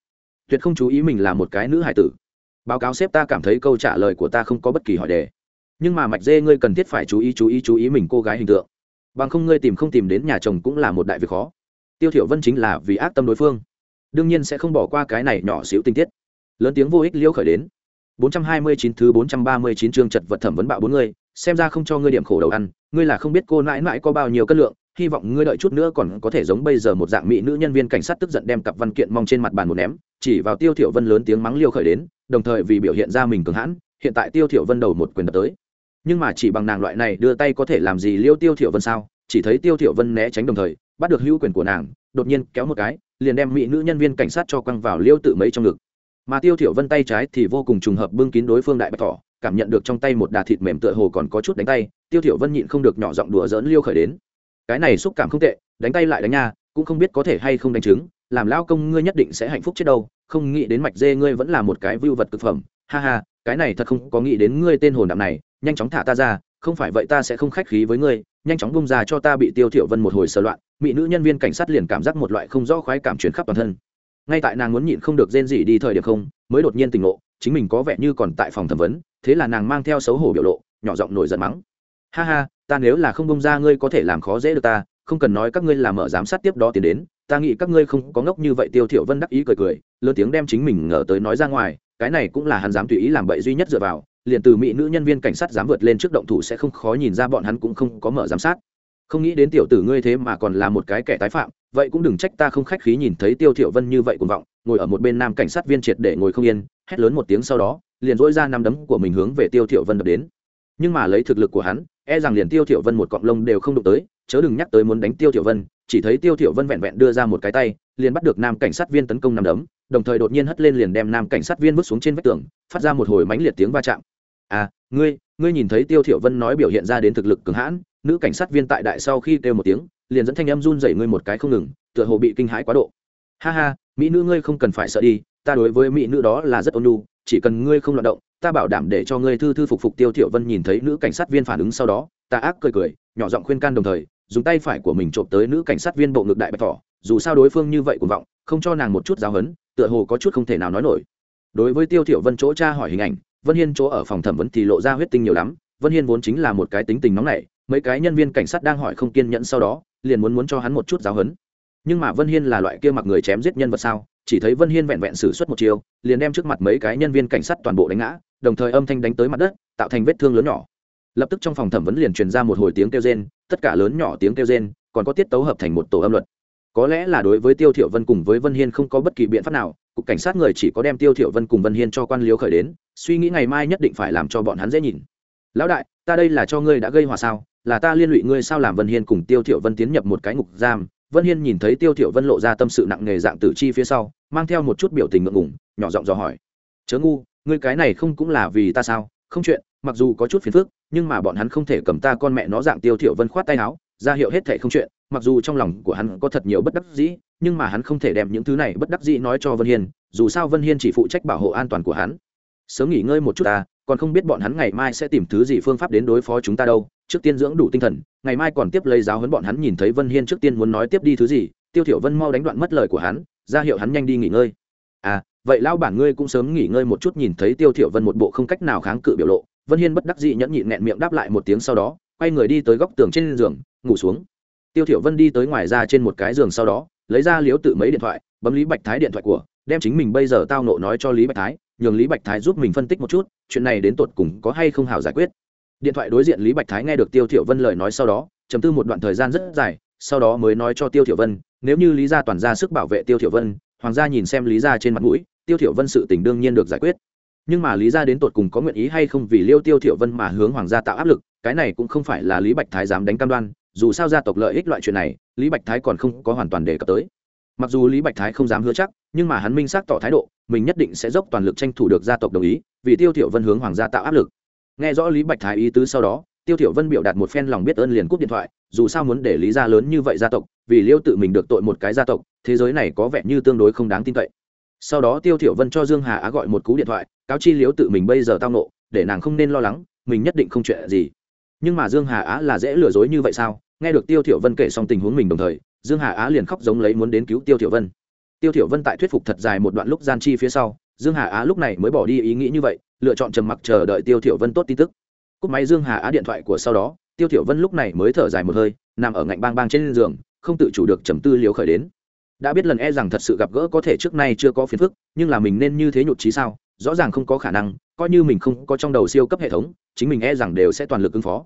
Tuyệt không chú ý mình là một cái nữ hải tử. Báo cáo sếp ta cảm thấy câu trả lời của ta không có bất kỳ hỏi đề. Nhưng mà mạch dê ngươi cần thiết phải chú ý chú ý chú ý mình cô gái hình tượng bằng không ngươi tìm không tìm đến nhà chồng cũng là một đại việc khó. Tiêu thiểu vân chính là vì ác tâm đối phương. Đương nhiên sẽ không bỏ qua cái này nhỏ xíu tinh tiết. Lớn tiếng vô ích liêu khởi đến. 429 thứ 439 chương trật vật thẩm vấn bạo bốn người, xem ra không cho ngươi điểm khổ đầu ăn, ngươi là không biết cô nãi nãi có bao nhiêu cân lượng, hy vọng ngươi đợi chút nữa còn có thể giống bây giờ một dạng mỹ nữ nhân viên cảnh sát tức giận đem cặp văn kiện mong trên mặt bàn một ném, chỉ vào tiêu thiểu vân lớn tiếng mắng liêu khởi đến, đồng thời vì biểu hiện ra mình cường hãn, hiện tại tiêu thiểu vân đầu một quyền đập tới nhưng mà chỉ bằng nàng loại này đưa tay có thể làm gì liêu tiêu thiểu vân sao? Chỉ thấy tiêu thiểu vân né tránh đồng thời, bắt được hữu quyền của nàng, đột nhiên kéo một cái, liền đem mỹ nữ nhân viên cảnh sát cho quăng vào liêu tự mấy trong ngực. Mà tiêu thiểu vân tay trái thì vô cùng trùng hợp bưng kín đối phương đại bạch thỏ, cảm nhận được trong tay một đà thịt mềm tựa hồ còn có chút đánh tay, tiêu thiểu vân nhịn không được nhỏ giọng đùa giỡn liêu khởi đến. Cái này xúc cảm không tệ, đánh tay lại đánh nha, cũng không biết có thể hay không đánh trứng, làm lao công ngươi nhất định sẽ hạnh phúc chết đâu, không nghĩ đến mạch dê ngươi vẫn là một cái vưu vật cực phẩm, ha ha, cái này thật không có nghĩ đến ngươi tên hồn đạm này nhanh chóng thả ta ra, không phải vậy ta sẽ không khách khí với ngươi, nhanh chóng bung ra cho ta bị tiêu thiểu vân một hồi sờ loạn, mỹ nữ nhân viên cảnh sát liền cảm giác một loại không rõ khoái cảm truyền khắp toàn thân. Ngay tại nàng muốn nhịn không được rên gì đi thời điểm không, mới đột nhiên tỉnh ngộ, chính mình có vẻ như còn tại phòng thẩm vấn, thế là nàng mang theo xấu hổ biểu lộ, nhỏ giọng nổi giận mắng. Ha ha, ta nếu là không bông ra ngươi có thể làm khó dễ được ta, không cần nói các ngươi làm mở giám sát tiếp đó tiến đến, ta nghĩ các ngươi không có ngốc như vậy, tiêu thiểu vân đắc ý cười cười, lớn tiếng đem chính mình ngờ tới nói ra ngoài, cái này cũng là hắn dám tùy ý làm bậy duy nhất dựa vào liền từ mỹ nữ nhân viên cảnh sát dám vượt lên trước động thủ sẽ không khó nhìn ra bọn hắn cũng không có mở giám sát. Không nghĩ đến tiểu tử ngươi thế mà còn là một cái kẻ tái phạm, vậy cũng đừng trách ta không khách khí nhìn thấy tiêu thiểu vân như vậy cuồng vọng, ngồi ở một bên nam cảnh sát viên triệt để ngồi không yên, hét lớn một tiếng sau đó, liền dỗi ra năm đấm của mình hướng về tiêu thiểu vân đập đến. Nhưng mà lấy thực lực của hắn e rằng liền tiêu thiểu vân một cọng lông đều không đụng tới, chớ đừng nhắc tới muốn đánh tiêu thiểu vân, chỉ thấy tiêu thiểu vân vẹn vẹn đưa ra một cái tay, liền bắt được nam cảnh sát viên tấn công năm đấm, đồng thời đột nhiên hất lên liền đem nam cảnh sát viên vứt xuống trên vách tường, phát ra một hồi mãnh liệt tiếng va chạm à ngươi ngươi nhìn thấy tiêu thiểu vân nói biểu hiện ra đến thực lực cường hãn, nữ cảnh sát viên tại đại sau khi kêu một tiếng, liền dẫn thanh âm run rẩy ngươi một cái không ngừng, tựa hồ bị kinh hãi quá độ. Ha ha, mỹ nữ ngươi không cần phải sợ đi, ta đối với mỹ nữ đó là rất ôn nhu, chỉ cần ngươi không loạn động, ta bảo đảm để cho ngươi thư thư phục phục tiêu thiểu vân nhìn thấy nữ cảnh sát viên phản ứng sau đó, ta ác cười cười, nhỏ giọng khuyên can đồng thời, dùng tay phải của mình trộm tới nữ cảnh sát viên bộ ngực đại bạch thỏ, dù sao đối phương như vậy cuồng vọng, không cho nàng một chút giáo hấn tựa hồ có chút không thể nào nói nổi. Đối với tiêu thiểu vân chỗ tra hỏi hình ảnh vân hiên chỗ ở phòng thẩm vấn thì lộ ra huyết tinh nhiều lắm, vân hiên vốn chính là một cái tính tình nóng nảy, mấy cái nhân viên cảnh sát đang hỏi không kiên nhẫn sau đó, liền muốn muốn cho hắn một chút giáo hấn nhưng mà vân hiên là loại kia mặc người chém giết nhân vật sao, chỉ thấy vân hiên vẹn vẹn xử suất một chiều liền đem trước mặt mấy cái nhân viên cảnh sát toàn bộ đánh ngã, đồng thời âm thanh đánh tới mặt đất, tạo thành vết thương lớn nhỏ. Lập tức trong phòng thẩm vấn liền truyền ra một hồi tiếng kêu rên, tất cả lớn nhỏ tiếng kêu rên, còn có tiết tấu hợp thành một tổ âm luật. Có lẽ là đối với tiêu thiểu vân cùng với vân hiên không có bất kỳ biện pháp nào cục cảnh sát người chỉ có đem tiêu thiểu vân cùng vân hiên cho quan liếu khởi đến, suy nghĩ ngày mai nhất định phải làm cho bọn hắn dễ nhìn. Lão đại, ta đây là cho ngươi đã gây hòa sao? Là ta liên lụy ngươi sao làm vân hiên cùng tiêu thiểu vân tiến nhập một cái ngục giam? Vân hiên nhìn thấy tiêu thiểu vân lộ ra tâm sự nặng nề dạng tử chi phía sau, mang theo một chút biểu tình ngượng ngùng, nhỏ giọng dò hỏi. Chớ ngu, ngươi cái này không cũng là vì ta sao? Không chuyện, mặc dù có chút phiền phức, nhưng mà bọn hắn không thể cầm ta con mẹ nó dạng tiêu thiểu vân khoát tay áo, ra hiệu hết thảy không chuyện, mặc dù trong lòng của hắn có thật nhiều bất đắc dĩ nhưng mà hắn không thể đem những thứ này bất đắc dĩ nói cho vân hiên, dù sao vân hiên chỉ phụ trách bảo hộ an toàn của hắn. Sớm nghỉ ngơi một chút ta, còn không biết bọn hắn ngày mai sẽ tìm thứ gì phương pháp đến đối phó chúng ta đâu, trước tiên dưỡng đủ tinh thần, ngày mai còn tiếp lấy giáo huấn bọn hắn nhìn thấy vân hiên trước tiên muốn nói tiếp đi thứ gì, tiêu thiểu vân mau đánh đoạn mất lời của hắn, ra hiệu hắn nhanh đi nghỉ ngơi. À vậy lão bản ngươi cũng sớm nghỉ ngơi một chút nhìn thấy tiêu thiểu vân một bộ không cách nào kháng cự biểu lộ, vân hiên bất đắc dĩ nhẫn nhịn nẹn miệng đáp lại một tiếng sau đó, quay người đi tới góc tường trên giường, ngủ xuống. Tiêu thiểu vân đi tới ngoài ra trên một cái giường sau đó lấy ra liếu tự mấy điện thoại, bấm lý bạch thái điện thoại của, đem chính mình bây giờ tao nộ nói cho lý bạch thái, nhường lý bạch thái giúp mình phân tích một chút, chuyện này đến tột cùng có hay không hảo giải quyết. Điện thoại đối diện lý bạch thái nghe được tiêu thiểu vân lời nói sau đó, trầm tư một đoạn thời gian rất dài, sau đó mới nói cho tiêu thiểu vân, nếu như lý gia toàn ra sức bảo vệ tiêu thiểu vân, hoàng gia nhìn xem lý gia trên mặt mũi, tiêu thiểu vân sự tình đương nhiên được giải quyết. Nhưng mà lý gia đến tột cùng có nguyện ý hay không vì liêu tiêu thiểu vân mà hướng hoàng gia tạo áp lực, cái này cũng không phải là lý bạch thái dám đánh cam đoan dù sao gia tộc lợi ích loại chuyện này, lý bạch thái còn không có hoàn toàn đề cập tới. Mặc dù lý bạch thái không dám hứa chắc, nhưng mà hắn minh xác tỏ thái độ, mình nhất định sẽ dốc toàn lực tranh thủ được gia tộc đồng ý, vì tiêu thiểu vân hướng hoàng gia tạo áp lực. Nghe rõ lý bạch thái ý tứ sau đó, tiêu thiểu vân biểu đạt một phen lòng biết ơn liền cúp điện thoại, dù sao muốn để lý gia lớn như vậy gia tộc, vì liêu tự mình được tội một cái gia tộc, thế giới này có vẻ như tương đối không đáng tin cậy. Sau đó tiêu thiểu vân cho dương hà á gọi một cú điện thoại, cáo chi Liêu tự mình bây giờ tao nộ để nàng không nên lo lắng, mình nhất định không chuyện gì nhưng mà dương hà á là dễ lừa dối như vậy sao? Nghe được tiêu thiểu vân kể xong tình huống mình đồng thời, dương hà á liền khóc giống lấy muốn đến cứu tiêu thiểu vân. Tiêu thiểu vân tại thuyết phục thật dài một đoạn lúc gian chi phía sau, dương hà á lúc này mới bỏ đi ý nghĩ như vậy, lựa chọn trầm mặc chờ đợi tiêu thiểu vân tốt tin tức. Cúp máy dương hà á điện thoại của sau đó, tiêu thiểu vân lúc này mới thở dài một hơi, nằm ở ngạnh bang bang trên giường, không tự chủ được trầm tư liều khởi đến. Đã biết lần e rằng thật sự gặp gỡ có thể trước nay chưa có phiền phức, nhưng là mình nên như thế nhụt chí sao? Rõ ràng không có khả năng, coi như mình không có trong đầu siêu cấp hệ thống, chính mình e rằng đều sẽ toàn lực ứng phó.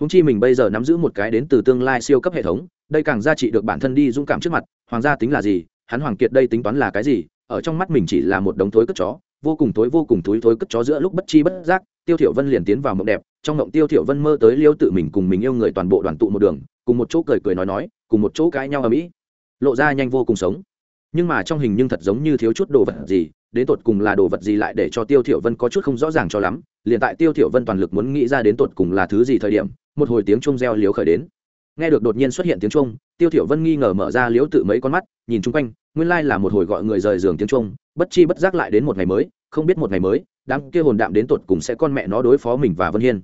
Húng chi mình bây giờ nắm giữ một cái đến từ tương lai siêu cấp hệ thống, đây càng giá trị được bản thân đi dũng cảm trước mặt, hoàng gia tính là gì, hắn hoàng kiệt đây tính toán là cái gì, ở trong mắt mình chỉ là một đống thối cất chó, vô cùng thối, vô cùng thối thối cất chó giữa lúc bất chi bất giác, tiêu thiểu vân liền tiến vào mộng đẹp, trong mộng tiêu thiểu vân mơ tới liêu tự mình cùng mình yêu người toàn bộ đoàn tụ một đường, cùng một chỗ cười cười nói nói, cùng một chỗ cãi nhau ở mỹ lộ ra nhanh vô cùng sống. Nhưng mà trong hình nhưng thật giống như thiếu chút đồ vật gì đến tột cùng là đồ vật gì lại để cho tiêu thiểu vân có chút không rõ ràng cho lắm, liền tại tiêu thiểu vân toàn lực muốn nghĩ ra đến tột cùng là thứ gì thời điểm, một hồi tiếng chuông reo liếu khởi đến. Nghe được đột nhiên xuất hiện tiếng chuông, tiêu thiểu vân nghi ngờ mở ra liếu tự mấy con mắt, nhìn chung quanh, nguyên lai là một hồi gọi người rời giường tiếng chuông, bất chi bất giác lại đến một ngày mới, không biết một ngày mới, đám kia hồn đạm đến tột cùng sẽ con mẹ nó đối phó mình và vân hiên.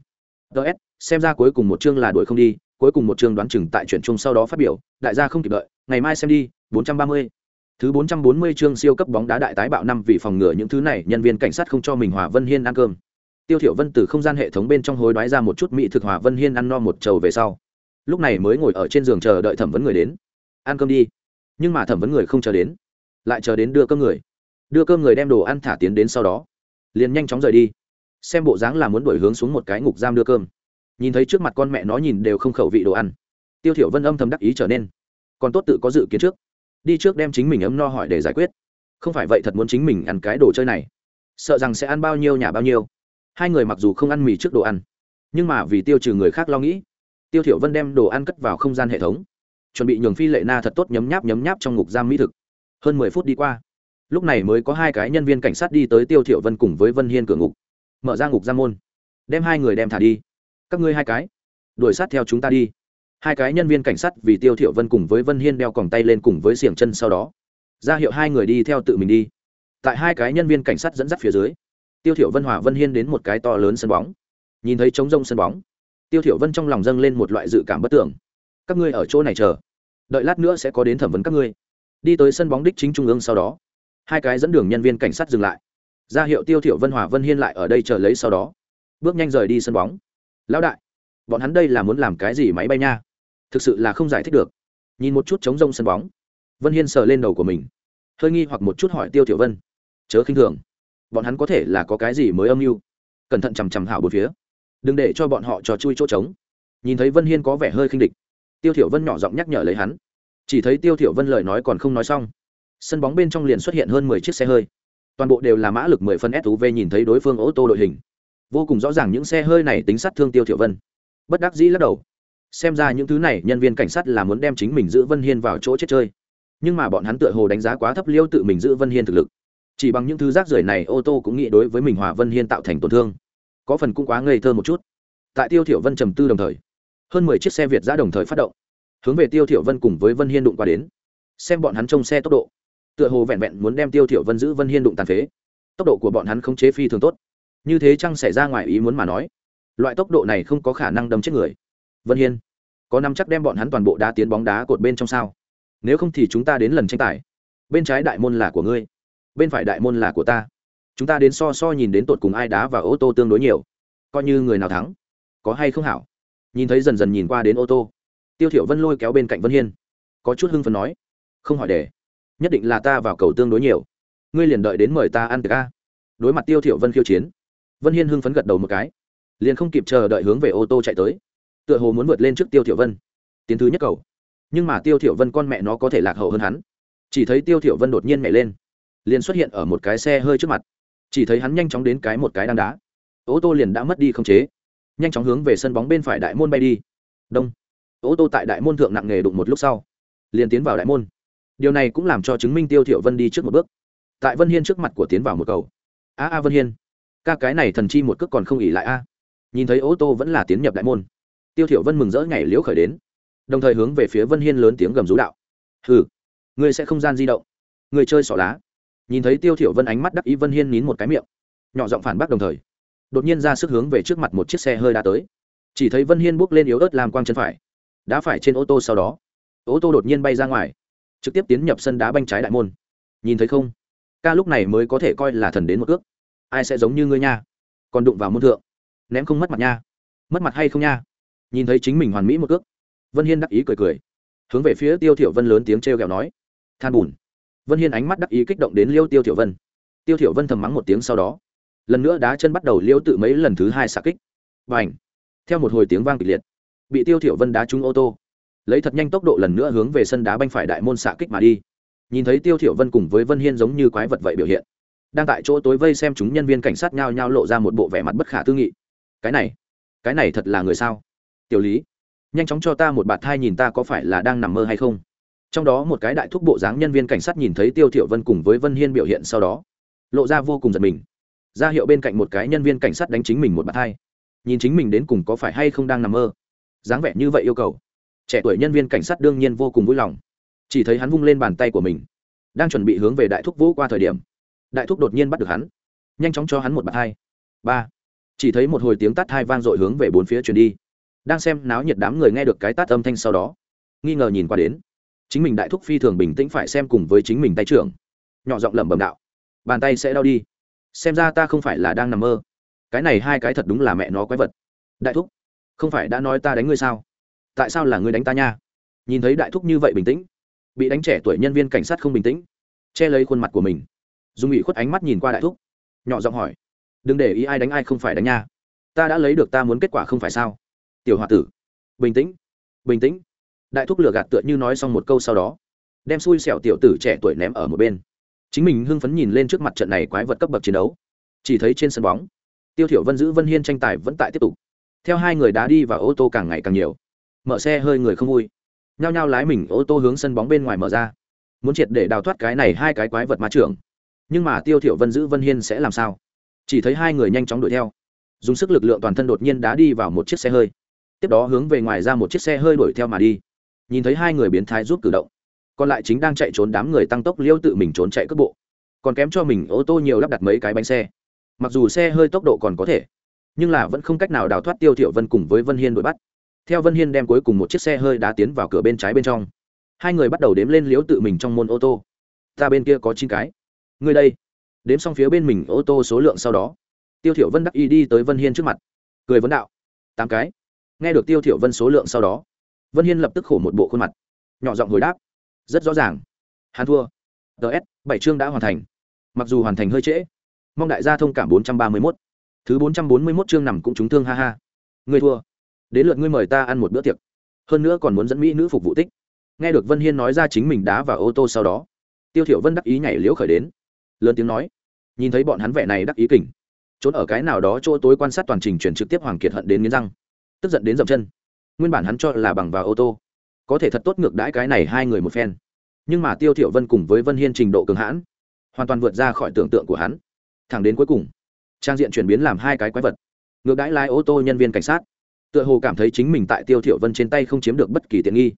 Ts xem ra cuối cùng một chương là đuổi không đi, cuối cùng một chương đoán chừng tại chuyển chung sau đó phát biểu, đại gia không kịp đợi, ngày mai xem đi 430 Thứ 440 chương siêu cấp bóng đá đại tái bạo năm vì phòng ngừa những thứ này, nhân viên cảnh sát không cho mình Hòa Vân Hiên ăn cơm. Tiêu Thiểu Vân từ không gian hệ thống bên trong hối đoái ra một chút mỹ thực Hòa Vân Hiên ăn no một chầu về sau. Lúc này mới ngồi ở trên giường chờ đợi thẩm vấn người đến. Ăn cơm đi. Nhưng mà thẩm vấn người không chờ đến, lại chờ đến đưa cơm người. Đưa cơm người đem đồ ăn thả tiến đến sau đó, liền nhanh chóng rời đi. Xem bộ dáng là muốn đuổi hướng xuống một cái ngục giam đưa cơm. Nhìn thấy trước mặt con mẹ nó nhìn đều không khẩu vị đồ ăn. Tiêu Thiểu Vân âm thầm đắc ý trở nên, còn tốt tự có dự kiến trước đi trước đem chính mình ấm no hỏi để giải quyết. Không phải vậy thật muốn chính mình ăn cái đồ chơi này. Sợ rằng sẽ ăn bao nhiêu nhà bao nhiêu. Hai người mặc dù không ăn mì trước đồ ăn, nhưng mà vì tiêu trừ người khác lo nghĩ, tiêu thiểu vân đem đồ ăn cất vào không gian hệ thống, chuẩn bị nhường phi lệ na thật tốt nhấm nháp nhấm nháp trong ngục giam mỹ thực. Hơn mười phút đi qua, lúc này mới có hai cái nhân viên cảnh sát đi tới tiêu thiểu vân cùng với vân hiên cửa ngục, mở ra ngục giam môn, đem hai người đem thả đi. Các ngươi hai cái, đuổi sát theo chúng ta đi hai cái nhân viên cảnh sát vì tiêu thiệu vân cùng với vân hiên đeo còng tay lên cùng với xiềng chân sau đó, ra hiệu hai người đi theo tự mình đi. Tại hai cái nhân viên cảnh sát dẫn dắt phía dưới, tiêu thiệu vân hòa vân hiên đến một cái to lớn sân bóng. Nhìn thấy trống rông sân bóng, tiêu thiệu vân trong lòng dâng lên một loại dự cảm bất tưởng. Các ngươi ở chỗ này chờ, đợi lát nữa sẽ có đến thẩm vấn các ngươi. Đi tới sân bóng đích chính trung ương sau đó, hai cái dẫn đường nhân viên cảnh sát dừng lại. Ra hiệu tiêu thiệu vân hòa vân hiên lại ở đây chờ lấy sau đó, bước nhanh rời đi sân bóng. Lão đại, bọn hắn đây là muốn làm cái gì máy bay nha? Thực sự là không giải thích được. Nhìn một chút chống rông sân bóng. Vân hiên sờ lên đầu của mình. Hơi nghi hoặc một chút hỏi tiêu tiểu vân. Chớ khinh thường. Bọn hắn có thể là có cái gì mới âm mưu? Cẩn thận chằm chằm hảo bốn phía. Đừng để cho bọn họ trò chui chỗ trống. Nhìn thấy vân hiên có vẻ hơi khinh địch. Tiêu thiểu vân nhỏ giọng nhắc nhở lấy hắn. Chỉ thấy tiêu thiểu vân lời nói còn không nói xong, sân bóng bên trong liền xuất hiện hơn mười chiếc xe hơi. Toàn bộ đều là mã lực mười phân suv nhìn thấy đối phương ô tô đội hình. Vô cùng rõ ràng những xe hơi này tính sát thương tiêu thiểu vân. Bất đắc dĩ lắc đầu xem ra những thứ này nhân viên cảnh sát là muốn đem chính mình giữ vân hiên vào chỗ chết chơi. Nhưng mà bọn hắn tựa hồ đánh giá quá thấp liêu tự mình giữ vân hiên thực lực. Chỉ bằng những thứ rác rưởi này, ô tô cũng nghĩ đối với mình hòa vân hiên tạo thành tổn thương. Có phần cũng quá ngây thơ một chút. Tại tiêu thiểu vân trầm tư đồng thời, hơn mười chiếc xe việt giã đồng thời phát động. Hướng về tiêu thiểu vân cùng với vân hiên đụng qua đến. Xem bọn hắn trông xe tốc độ. Tựa hồ vẹn vẹn muốn đem tiêu thiểu vân giữ vân hiên đụng tàn phế. Tốc độ của bọn hắn không chế phi thường tốt. Như thế chăng xảy ra ngoài ý muốn mà nói? Loại tốc độ này không có khả năng đâm chết người vân hiên, có năm chắc đem bọn hắn toàn bộ đá tiến bóng đá cột bên trong sao? Nếu không thì chúng ta đến lần tranh tài. Bên trái đại môn là của ngươi, bên phải đại môn là của ta. Chúng ta đến so so nhìn đến tột cùng ai đá và ô tô tương đối nhiều. Coi như người nào thắng, có hay không hảo? Nhìn thấy dần dần nhìn qua đến ô tô, tiêu thiểu vân lôi kéo bên cạnh vân hiên, có chút hưng phấn nói, không hỏi đề nhất định là ta vào cầu tương đối nhiều. Ngươi liền đợi đến mời ta ăn tiệc a. Đối mặt tiêu thiểu vân khiêu chiến, vân hiên hưng phấn gật đầu một cái, liền không kịp chờ đợi hướng về ô tô chạy tới tựa hồ muốn vượt lên trước tiêu thiểu vân. Tiến thứ nhất cầu. Nhưng mà tiêu thiểu vân con mẹ nó có thể lạc hậu hơn hắn. Chỉ thấy tiêu thiểu vân đột nhiên nhảy lên, liền xuất hiện ở một cái xe hơi trước mặt. Chỉ thấy hắn nhanh chóng đến cái một cái đang đá. Ô tô liền đã mất đi không chế. Nhanh chóng hướng về sân bóng bên phải đại môn bay đi. Đông. Ô tô tại đại môn thượng nặng nghề đụng một lúc sau, liền tiến vào đại môn. Điều này cũng làm cho chứng minh tiêu thiểu vân đi trước một bước. Tại vân hiên trước mặt của tiến vào một cầu. A a vân hiên. Ca cái này thần chi một cước còn không ỉ lại a. Nhìn thấy ô tô vẫn là tiến nhập đại môn tiêu thiểu vân mừng rỡ nhảy liễu khởi đến, đồng thời hướng về phía vân hiên lớn tiếng gầm rú đạo. Hừ, ngươi sẽ không gian di động, ngươi chơi xỏ lá. Nhìn thấy tiêu thiểu vân ánh mắt đắc ý, vân hiên nín một cái miệng, nhỏ giọng phản bác đồng thời, đột nhiên ra sức hướng về trước mặt một chiếc xe hơi đã tới. Chỉ thấy vân hiên bước lên yếu ớt làm quang chân phải, đã phải trên ô tô sau đó, ô tô đột nhiên bay ra ngoài, trực tiếp tiến nhập sân đá banh trái đại môn. Nhìn thấy không? Ca lúc này mới có thể coi là thần đến một ước. Ai sẽ giống như ngươi nha? Còn đụng vào môn thượng, ném không mất mặt nha. Mất mặt hay không nha? Nhìn thấy chính mình hoàn mỹ một cước, vân hiên đắc ý cười cười. Hướng về phía tiêu thiểu vân lớn tiếng treo gẹo nói. Than bùn. Vân hiên ánh mắt đắc ý kích động đến liêu tiêu thiểu vân. Tiêu thiểu vân thầm mắng một tiếng sau đó. Lần nữa đá chân bắt đầu liêu tự mấy lần thứ hai xạ kích. Bành. Theo một hồi tiếng vang kịch liệt bị tiêu thiểu vân đá trúng ô tô. Lấy thật nhanh tốc độ lần nữa hướng về sân đá banh phải đại môn xạ kích mà đi. Nhìn thấy tiêu thiểu vân cùng với vân hiên giống như quái vật vậy biểu hiện đang tại chỗ tối vây xem chúng nhân viên cảnh sát nhao nhao lộ ra một bộ vẻ mặt bất khả tư nghị. Cái này cái này thật là người sao? Tiểu lý, nhanh chóng cho ta một bạt thai nhìn ta có phải là đang nằm mơ hay không. Trong đó một cái đại thúc bộ dáng nhân viên cảnh sát nhìn thấy tiêu thiểu vân cùng với vân hiên biểu hiện sau đó, lộ ra vô cùng giật mình. Ra hiệu bên cạnh một cái nhân viên cảnh sát đánh chính mình một bạt thai. Nhìn chính mình đến cùng có phải hay không đang nằm mơ. Dáng vẻ như vậy yêu cầu. Trẻ tuổi nhân viên cảnh sát đương nhiên vô cùng vui lòng. Chỉ thấy hắn vung lên bàn tay của mình, đang chuẩn bị hướng về đại thúc vũ qua thời điểm, đại thúc đột nhiên bắt được hắn. Nhanh chóng cho hắn một bạt hai ba. Chỉ thấy một hồi tiếng tát hai vang dội hướng về bốn phía truyền đi đang xem náo nhiệt đám người nghe được cái tát âm thanh sau đó. Nghi ngờ nhìn qua đến. Chính mình đại thúc phi thường bình tĩnh phải xem cùng với chính mình tay trưởng. Nhỏ giọng lẩm bẩm đạo. Bàn tay sẽ đau đi. Xem ra ta không phải là đang nằm mơ. Cái này hai cái thật đúng là mẹ nó quái vật. Đại thúc, không phải đã nói ta đánh ngươi sao? Tại sao là ngươi đánh ta nha? Nhìn thấy đại thúc như vậy bình tĩnh, bị đánh trẻ tuổi nhân viên cảnh sát không bình tĩnh, che lấy khuôn mặt của mình. Dùng ủy khuất ánh mắt nhìn qua đại thúc, nhỏ giọng hỏi, đừng để ý ai đánh ai không phải đánh nha. Ta đã lấy được ta muốn kết quả không phải sao? Tiểu h o a tử, bình tĩnh bình tĩnh. Đại thúc lừa gạt tựa như nói xong một câu sau đó, đem xui xẻo tiểu tử trẻ tuổi ném ở một bên. Chính mình hưng phấn nhìn lên trước mặt trận này quái vật cấp bậc chiến đấu. Chỉ thấy trên sân bóng, tiêu thiểu vân giữ vân hiên tranh tài vẫn tại tiếp tục. Theo hai người đá đi và ô tô càng ngày càng nhiều. Mở xe hơi người không vui. Nhao nhao lái mình ô tô hướng sân bóng bên ngoài mở ra. Muốn triệt để đào thoát cái này hai cái quái vật ma trưởng. Nhưng mà tiêu thiểu vân giữ vân hiên sẽ làm sao? Chỉ thấy hai người nhanh chóng đuổi theo. Dùng sức lực lượng toàn thân đột nhiên đá đi vào một chiếc xe hơi tiếp đó hướng về ngoài ra một chiếc xe hơi đuổi theo mà đi. Nhìn thấy hai người biến thái giúp cử động, còn lại chính đang chạy trốn đám người tăng tốc liêu tự mình trốn chạy cước bộ. Còn kém cho mình ô tô nhiều lắp đặt mấy cái bánh xe. Mặc dù xe hơi tốc độ còn có thể, nhưng là vẫn không cách nào đào thoát tiêu thiểu vân cùng với vân hiên đuổi bắt. Theo vân hiên đem cuối cùng một chiếc xe hơi đá tiến vào cửa bên trái bên trong. Hai người bắt đầu đếm lên liếu tự mình trong môn ô tô. Ta bên kia có chín cái. Người đây. Đếm xong phía bên mình ô tô số lượng sau đó, tiêu thiểu vân đắc y đi tới vân hiên trước mặt. Cười vấn đạo. Tám cái nghe được tiêu thiểu vân số lượng sau đó, vân hiên lập tức khổ một bộ khuôn mặt, nhỏ giọng hồi đáp, rất rõ ràng. Hắn thua. Ts bảy chương đã hoàn thành. Mặc dù hoàn thành hơi trễ, mong đại gia thông cảm bốn trăm ba mươi 431. thứ bốn trăm bốn mươi 441 chương nằm cũng trúng thương, ha ha. Ngươi thua. Đến lượt ngươi mời ta ăn một bữa tiệc. Hơn nữa còn muốn dẫn mỹ nữ phục vụ tích. Nghe được vân hiên nói ra chính mình đá vào ô tô sau đó, tiêu thiểu vân đắc ý nhảy liễu khởi đến, lớn tiếng nói, nhìn thấy bọn hắn vẻ này đắc ý kỉnh trốn ở cái nào đó chỗ tối quan sát toàn trình chuyển trực tiếp hoàng kiệt hận đến nghiến răng tức giận đến dậm chân. Nguyên bản hắn cho là bằng vào ô tô, có thể thật tốt ngược đãi cái này hai người một phen. Nhưng mà tiêu thiểu vân cùng với vân hiên trình độ cường hãn, hoàn toàn vượt ra khỏi tưởng tượng của hắn. Thẳng đến cuối cùng, trang diện chuyển biến làm hai cái quái vật. Ngược đãi lái ô tô nhân viên cảnh sát, tựa hồ cảm thấy chính mình tại tiêu thiểu vân trên tay không chiếm được bất kỳ tiện nghi.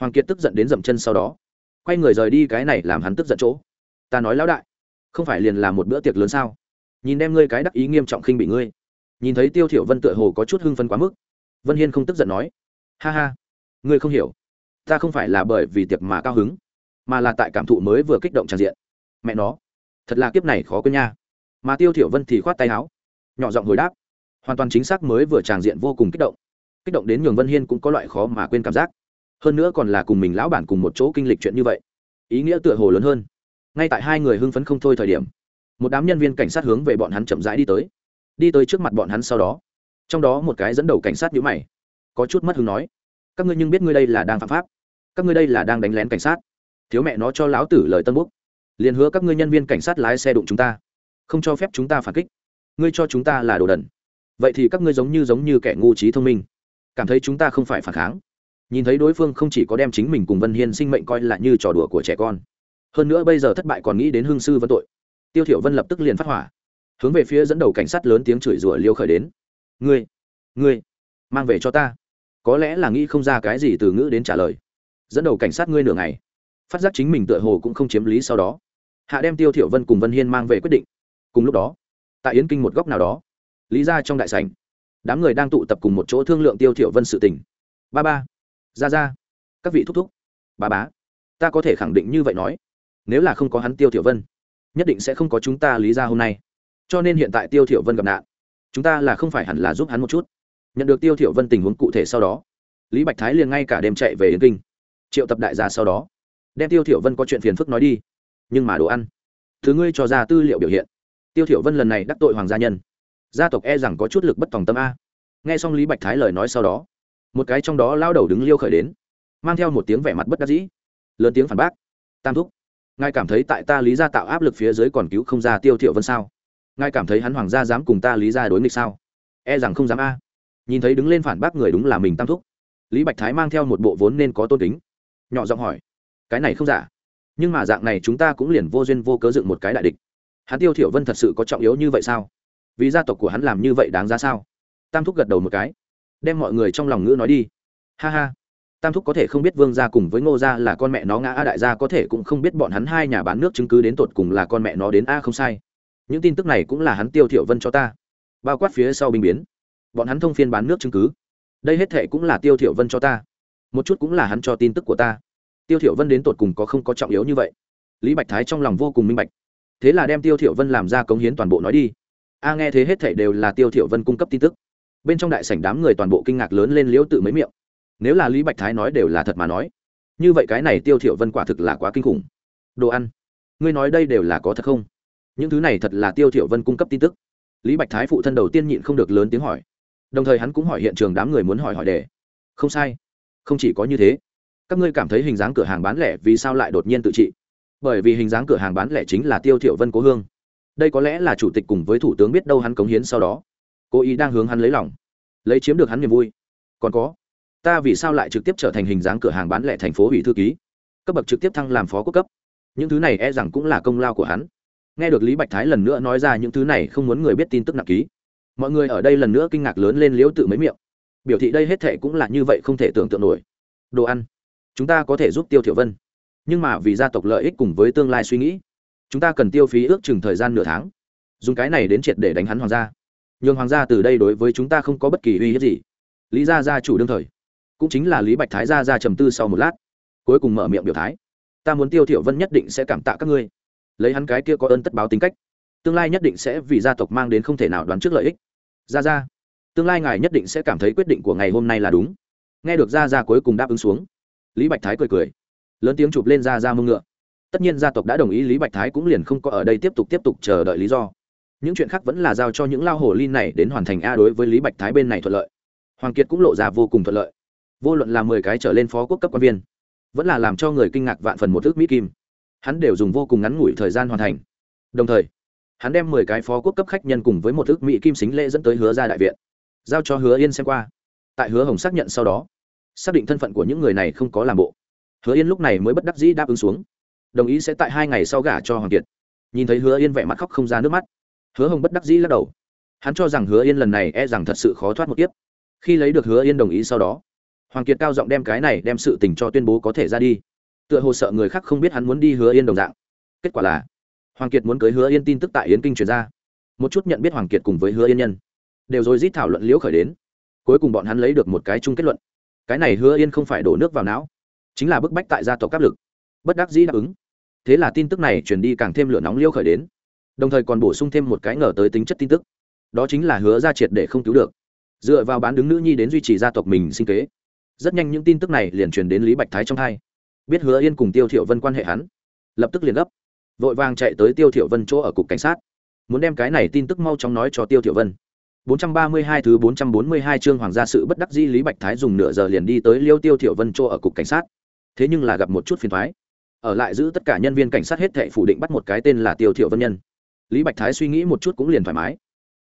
Hoàng kiệt tức giận đến dậm chân sau đó, quay người rời đi cái này làm hắn tức giận chỗ. Ta nói lão đại, không phải liền làm một bữa tiệc lớn sao? Nhìn đem ngươi cái đắc ý nghiêm trọng khinh bị ngươi. Nhìn thấy tiêu thiểu vân tựa hồ có chút hưng phấn quá mức vân hiên không tức giận nói, ha ha, ngươi không hiểu. Ta không phải là bởi vì tiệc mà cao hứng, mà là tại cảm thụ mới vừa kích động tràn diện. Mẹ nó, thật là kiếp này khó quên nha. Mà tiêu thiểu vân thì khoát tay áo, nhỏ giọng hồi đáp, hoàn toàn chính xác mới vừa tràn diện vô cùng kích động. Kích động đến nhường vân hiên cũng có loại khó mà quên cảm giác. Hơn nữa còn là cùng mình lão bản cùng một chỗ kinh lịch chuyện như vậy. Ý nghĩa tựa hồ lớn hơn. Ngay tại hai người hưng phấn không thôi thời điểm, một đám nhân viên cảnh sát hướng về bọn hắn chậm rãi đi tới. Đi tới trước mặt bọn hắn sau đó trong đó một cái dẫn đầu cảnh sát nhữ mày. Có chút mất hứng nói, các ngươi nhưng biết ngươi đây là đang phạm pháp. Các ngươi đây là đang đánh lén cảnh sát. Thiếu mẹ nó cho lão tử lời tân búc liền hứa các ngươi nhân viên cảnh sát lái xe đụng chúng ta, không cho phép chúng ta phản kích. Ngươi cho chúng ta là đồ đần. Vậy thì các ngươi giống như giống như kẻ ngu trí thông minh, cảm thấy chúng ta không phải phản kháng. Nhìn thấy đối phương không chỉ có đem chính mình cùng vân hiên sinh mệnh coi là như trò đùa của trẻ con, hơn nữa bây giờ thất bại còn nghĩ đến hương sư vân tội. Tiêu thiểu vân lập tức liền phát hỏa, hướng về phía dẫn đầu cảnh sát lớn tiếng chửi rủa liêu khởi đến ngươi ngươi, mang về cho ta. Có lẽ là nghĩ không ra cái gì từ ngữ đến trả lời. Dẫn đầu cảnh sát ngươi nửa ngày. Phát giác chính mình tựa hồ cũng không chiếm lý sau đó. Hạ đem tiêu thiểu vân cùng vân hiên mang về quyết định. Cùng lúc đó, tại yến kinh một góc nào đó, lý ra trong đại sảnh, đám người đang tụ tập cùng một chỗ thương lượng tiêu thiểu vân sự tình. Ba ba ra ra các vị thúc thúc bà bá, ta có thể khẳng định như vậy nói, nếu là không có hắn tiêu thiểu vân, nhất định sẽ không có chúng ta lý ra hôm nay. Cho nên hiện tại tiêu thiểu vân gặp nạn chúng ta là không phải hẳn là giúp hắn một chút. Nhận được tiêu thiểu vân tình huống cụ thể sau đó, lý bạch thái liền ngay cả đêm chạy về yến kinh. Triệu tập đại gia sau đó, đem tiêu thiểu vân có chuyện phiền phức nói đi. Nhưng mà đồ ăn, thứ ngươi cho ra tư liệu biểu hiện. Tiêu thiểu vân lần này đắc tội hoàng gia nhân. Gia tộc e rằng có chút lực bất tòng tâm a. Nghe xong lý bạch thái lời nói sau đó, một cái trong đó lao đầu đứng liêu khởi đến, mang theo một tiếng vẻ mặt bất đắc dĩ, lớn tiếng phản bác. Tam thúc, ngài cảm thấy tại ta lý gia tạo áp lực phía dưới còn cứu không ra tiêu thiểu vân sao? Ngài cảm thấy hắn hoàng gia dám cùng ta lý gia đối nghịch sao? E rằng không dám a. Nhìn thấy đứng lên phản bác người đúng là mình tam thúc. Lý bạch thái mang theo một bộ vốn nên có tôn kính. Nhỏ giọng hỏi, cái này không giả. Nhưng mà dạng này chúng ta cũng liền vô duyên vô cớ dựng một cái đại địch. Hắn tiêu thiểu vân thật sự có trọng yếu như vậy sao? Vì gia tộc của hắn làm như vậy đáng giá sao? Tam thúc gật đầu một cái. Đem mọi người trong lòng ngữ nói đi. Ha ha. Tam thúc có thể không biết vương gia cùng với ngô gia là con mẹ nó ngã a, đại gia có thể cũng không biết bọn hắn hai nhà bán nước chứng cứ đến tột cùng là con mẹ nó đến a, không sai những tin tức này cũng là hắn tiêu thiểu vân cho ta. Bao quát phía sau binh biến. Bọn hắn thông phiên bán nước chứng cứ. Đây hết thệ cũng là tiêu thiểu vân cho ta. Một chút cũng là hắn cho tin tức của ta. Tiêu thiểu vân đến tột cùng có không có trọng yếu như vậy? Lý bạch thái trong lòng vô cùng minh bạch. Thế là đem tiêu thiểu vân làm ra cống hiến toàn bộ nói đi. A nghe thế hết thảy đều là tiêu thiểu vân cung cấp tin tức. Bên trong đại sảnh đám người toàn bộ kinh ngạc lớn lên liễu tự mấy miệng. Nếu là lý bạch thái nói đều là thật mà nói. Như vậy cái này tiêu thiểu vân quả thực là quá kinh khủng. Đồ ăn. Ngươi nói đây đều là có thật không? Những thứ này thật là tiêu thiểu vân cung cấp tin tức. Lý bạch thái phụ thân đầu tiên nhịn không được lớn tiếng hỏi. Đồng thời hắn cũng hỏi hiện trường đám người muốn hỏi hỏi đề. Không sai. Không chỉ có như thế. Các ngươi cảm thấy hình dáng cửa hàng bán lẻ vì sao lại đột nhiên tự trị? Bởi vì hình dáng cửa hàng bán lẻ chính là tiêu thiểu vân cố hương. Đây có lẽ là chủ tịch cùng với thủ tướng biết đâu hắn cống hiến sau đó. Cố ý đang hướng hắn lấy lòng. Lấy chiếm được hắn niềm vui. Còn có, ta vì sao lại trực tiếp trở thành hình dáng cửa hàng bán lẻ thành phố ủy thư ký? Cấp bậc trực tiếp thăng làm phó quốc cấp. Những thứ này e rằng cũng là công lao của hắn nghe được lý bạch thái lần nữa nói ra những thứ này, không muốn người biết tin tức nặng ký. Mọi người ở đây lần nữa kinh ngạc lớn lên liễu tự mấy miệng. Biểu thị đây hết thệ cũng là như vậy không thể tưởng tượng nổi. Đồ ăn. Chúng ta có thể giúp tiêu thiểu vân. Nhưng mà vì gia tộc lợi ích cùng với tương lai suy nghĩ, chúng ta cần tiêu phí ước chừng thời gian nửa tháng. Dùng cái này đến triệt để đánh hắn hoàng gia. Nhường hoàng gia từ đây đối với chúng ta không có bất kỳ uy hiếp gì. Lý gia gia chủ đương thời. Cũng chính là lý bạch thái gia gia trầm tư sau một lát. Cuối cùng mở miệng biểu thái. Ta muốn tiêu thiểu vân nhất định sẽ cảm tạ các ngươi lấy hắn cái kia có ơn tất báo tính cách. Tương lai nhất định sẽ vì gia tộc mang đến không thể nào đoán trước lợi ích. Gia gia tương lai ngài nhất định sẽ cảm thấy quyết định của ngày hôm nay là đúng. Nghe được gia gia cuối cùng đáp ứng xuống, lý bạch thái cười cười, lớn tiếng chụp lên gia gia mông ngựa. Tất nhiên gia tộc đã đồng ý, lý bạch thái cũng liền không có ở đây tiếp tục tiếp tục chờ đợi lý do. Những chuyện khác vẫn là giao cho những lao hồ ly này đến hoàn thành a đối với lý bạch thái bên này thuận lợi. Hoàng kiệt cũng lộ ra vô cùng thuận lợi. Vô luận là mười cái trở lên phó quốc cấp quan viên, vẫn là làm cho người kinh ngạc vạn phần một thước mỹ kim hắn đều dùng vô cùng ngắn ngủi thời gian hoàn thành. Đồng thời, hắn đem mười cái phó quốc cấp khách nhân cùng với một ước mỹ kim xính lễ dẫn tới hứa ra đại viện. Giao cho hứa yên xem qua. Tại hứa hồng xác nhận sau đó, xác định thân phận của những người này không có làm bộ. Hứa yên lúc này mới bất đắc dĩ đáp ứng xuống. Đồng ý sẽ tại hai ngày sau gả cho hoàng kiệt. Nhìn thấy hứa yên vẻ mặt khóc không ra nước mắt, hứa hồng bất đắc dĩ lắc đầu. Hắn cho rằng hứa yên lần này e rằng thật sự khó thoát một tiếp khi lấy được hứa yên đồng ý sau đó, hoàng kiệt cao giọng đem cái này, đem sự tình cho tuyên bố có thể ra đi tựa hồ sợ người khác không biết hắn muốn đi hứa yên đồng dạng. Kết quả là, hoàng kiệt muốn cưới hứa yên tin tức tại yến kinh truyền ra. Một chút nhận biết hoàng kiệt cùng với hứa yên nhân, đều rồi rít thảo luận liễu khởi đến. Cuối cùng bọn hắn lấy được một cái chung kết luận. Cái này hứa yên không phải đổ nước vào não, chính là bức bách tại gia tộc áp lực. Bất đắc dĩ đáp ứng. Thế là tin tức này truyền đi càng thêm lửa nóng liêu khởi đến. Đồng thời còn bổ sung thêm một cái ngờ tới tính chất tin tức. Đó chính là hứa ra triệt để không cứu được. Dựa vào bán đứng nữ nhi đến duy trì gia tộc mình sinh kế, rất nhanh những tin tức này liền truyền đến lý bạch thái trong hai biết hứa yên cùng tiêu thiệu vân quan hệ hắn, lập tức liền gấp, vội vàng chạy tới tiêu thiệu vân chỗ ở cục cảnh sát, muốn đem cái này tin tức mau chóng nói cho tiêu thiệu vân. 432 thứ 442 chương hoàng gia sự bất đắc dĩ lý bạch thái dùng nửa giờ liền đi tới liêu tiêu thiệu vân chỗ ở cục cảnh sát. Thế nhưng là gặp một chút phiền toái. Ở lại giữ tất cả nhân viên cảnh sát hết thảy phủ định bắt một cái tên là tiêu thiệu vân nhân. Lý bạch thái suy nghĩ một chút cũng liền thoải mái.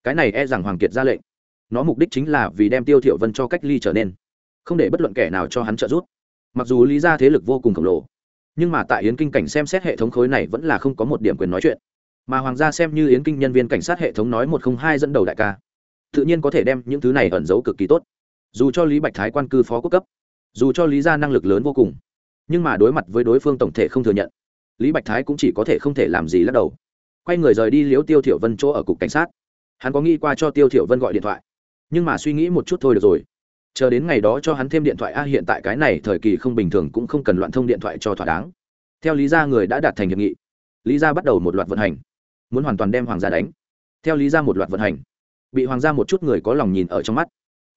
Cái này e rằng hoàng kiệt ra lệnh. Nó mục đích chính là vì đem tiêu thiệu vân cho cách ly trở nên, không để bất luận kẻ nào cho hắn trợ giúp mặc dù lý ra thế lực vô cùng khổng lồ, nhưng mà tại yến kinh cảnh xem xét hệ thống khối này vẫn là không có một điểm quyền nói chuyện. Mà hoàng gia xem như yến kinh nhân viên cảnh sát hệ thống nói một không hai dẫn đầu đại ca, tự nhiên có thể đem những thứ này ẩn giấu cực kỳ tốt. Dù cho lý bạch thái quan cư phó quốc cấp, dù cho lý ra năng lực lớn vô cùng, nhưng mà đối mặt với đối phương tổng thể không thừa nhận, lý bạch thái cũng chỉ có thể không thể làm gì lắc đầu. Quay người rời đi liếu tiêu thiểu vân chỗ ở cục cảnh sát. Hắn có nghĩ qua cho tiêu thiểu vân gọi điện thoại, nhưng mà suy nghĩ một chút thôi được rồi chờ đến ngày đó cho hắn thêm điện thoại. A, hiện tại cái này thời kỳ không bình thường cũng không cần loạn thông điện thoại cho thỏa đáng. Theo lý gia, người đã đạt thành hiệp nghị. Lý gia bắt đầu một loạt vận hành. Muốn hoàn toàn đem hoàng gia đánh. Theo lý gia một loạt vận hành, bị hoàng gia một chút người có lòng nhìn ở trong mắt.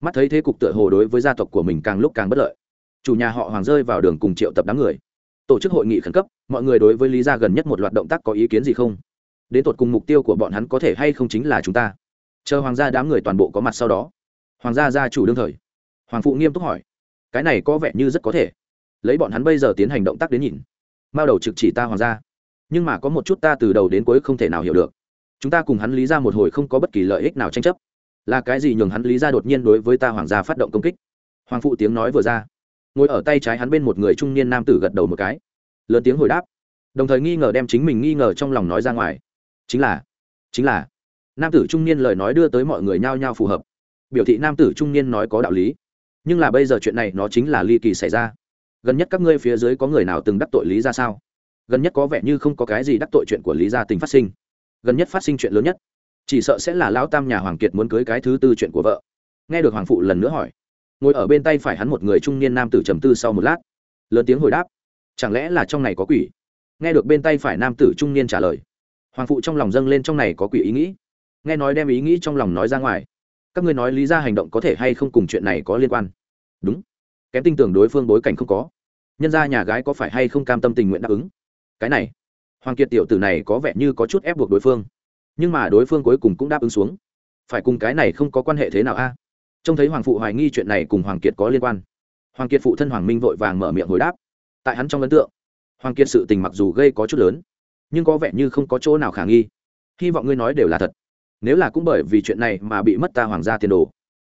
Mắt thấy thế cục tựa hồ đối với gia tộc của mình càng lúc càng bất lợi. Chủ nhà họ hoàng rơi vào đường cùng triệu tập đám người. Tổ chức hội nghị khẩn cấp, mọi người đối với lý gia gần nhất một loạt động tác có ý kiến gì không? Đến tột cùng mục tiêu của bọn hắn có thể hay không chính là chúng ta. Chờ hoàng gia đám người toàn bộ có mặt sau đó, hoàng gia gia chủ đương thời hoàng phụ nghiêm túc hỏi, cái này có vẻ như rất có thể. Lấy bọn hắn bây giờ tiến hành động tác đến nhìn. Mao đầu trực chỉ ta hoàng gia, nhưng mà có một chút ta từ đầu đến cuối không thể nào hiểu được. Chúng ta cùng hắn lý ra một hồi không có bất kỳ lợi ích nào tranh chấp. Là cái gì nhường hắn lý ra đột nhiên đối với ta hoàng gia phát động công kích? Hoàng phụ tiếng nói vừa ra, ngồi ở tay trái hắn bên một người trung niên nam tử gật đầu một cái, lớn tiếng hồi đáp, đồng thời nghi ngờ đem chính mình nghi ngờ trong lòng nói ra ngoài. Chính là chính là. Nam tử trung niên lời nói đưa tới mọi người nhao nhao phù hợp. Biểu thị nam tử trung niên nói có đạo lý nhưng là bây giờ chuyện này nó chính là ly kỳ xảy ra. Gần nhất các ngươi phía dưới có người nào từng đắc tội lý ra sao? Gần nhất có vẻ như không có cái gì đắc tội chuyện của lý gia tình phát sinh. Gần nhất phát sinh chuyện lớn nhất. Chỉ sợ sẽ là lão tam nhà hoàng kiệt muốn cưới cái thứ tư chuyện của vợ. Nghe được hoàng phụ lần nữa hỏi, ngồi ở bên tay phải hắn một người trung niên nam tử trầm tư sau một lát, lớn tiếng hồi đáp, chẳng lẽ là trong này có quỷ? Nghe được bên tay phải nam tử trung niên trả lời, hoàng phụ trong lòng dâng lên trong này có quỷ ý nghĩ. Nghe nói đem ý nghĩ trong lòng nói ra ngoài các ngươi nói lý ra hành động có thể hay không cùng chuyện này có liên quan? Đúng. Kém tin tưởng đối phương bối cảnh không có. Nhân ra nhà gái có phải hay không cam tâm tình nguyện đáp ứng? Cái này, hoàng kiệt tiểu tử này có vẻ như có chút ép buộc đối phương. Nhưng mà đối phương cuối cùng cũng đáp ứng xuống. Phải cùng cái này không có quan hệ thế nào a? Trông thấy hoàng phụ hoài nghi chuyện này cùng hoàng kiệt có liên quan. Hoàng kiệt phụ thân hoàng minh vội vàng mở miệng hồi đáp. Tại hắn trong ấn tượng, hoàng kiệt sự tình mặc dù gây có chút lớn, nhưng có vẻ như không có chỗ nào khả nghi. Hy vọng ngươi nói đều là thật nếu là cũng bởi vì chuyện này mà bị mất ta hoàng gia tiền đồ.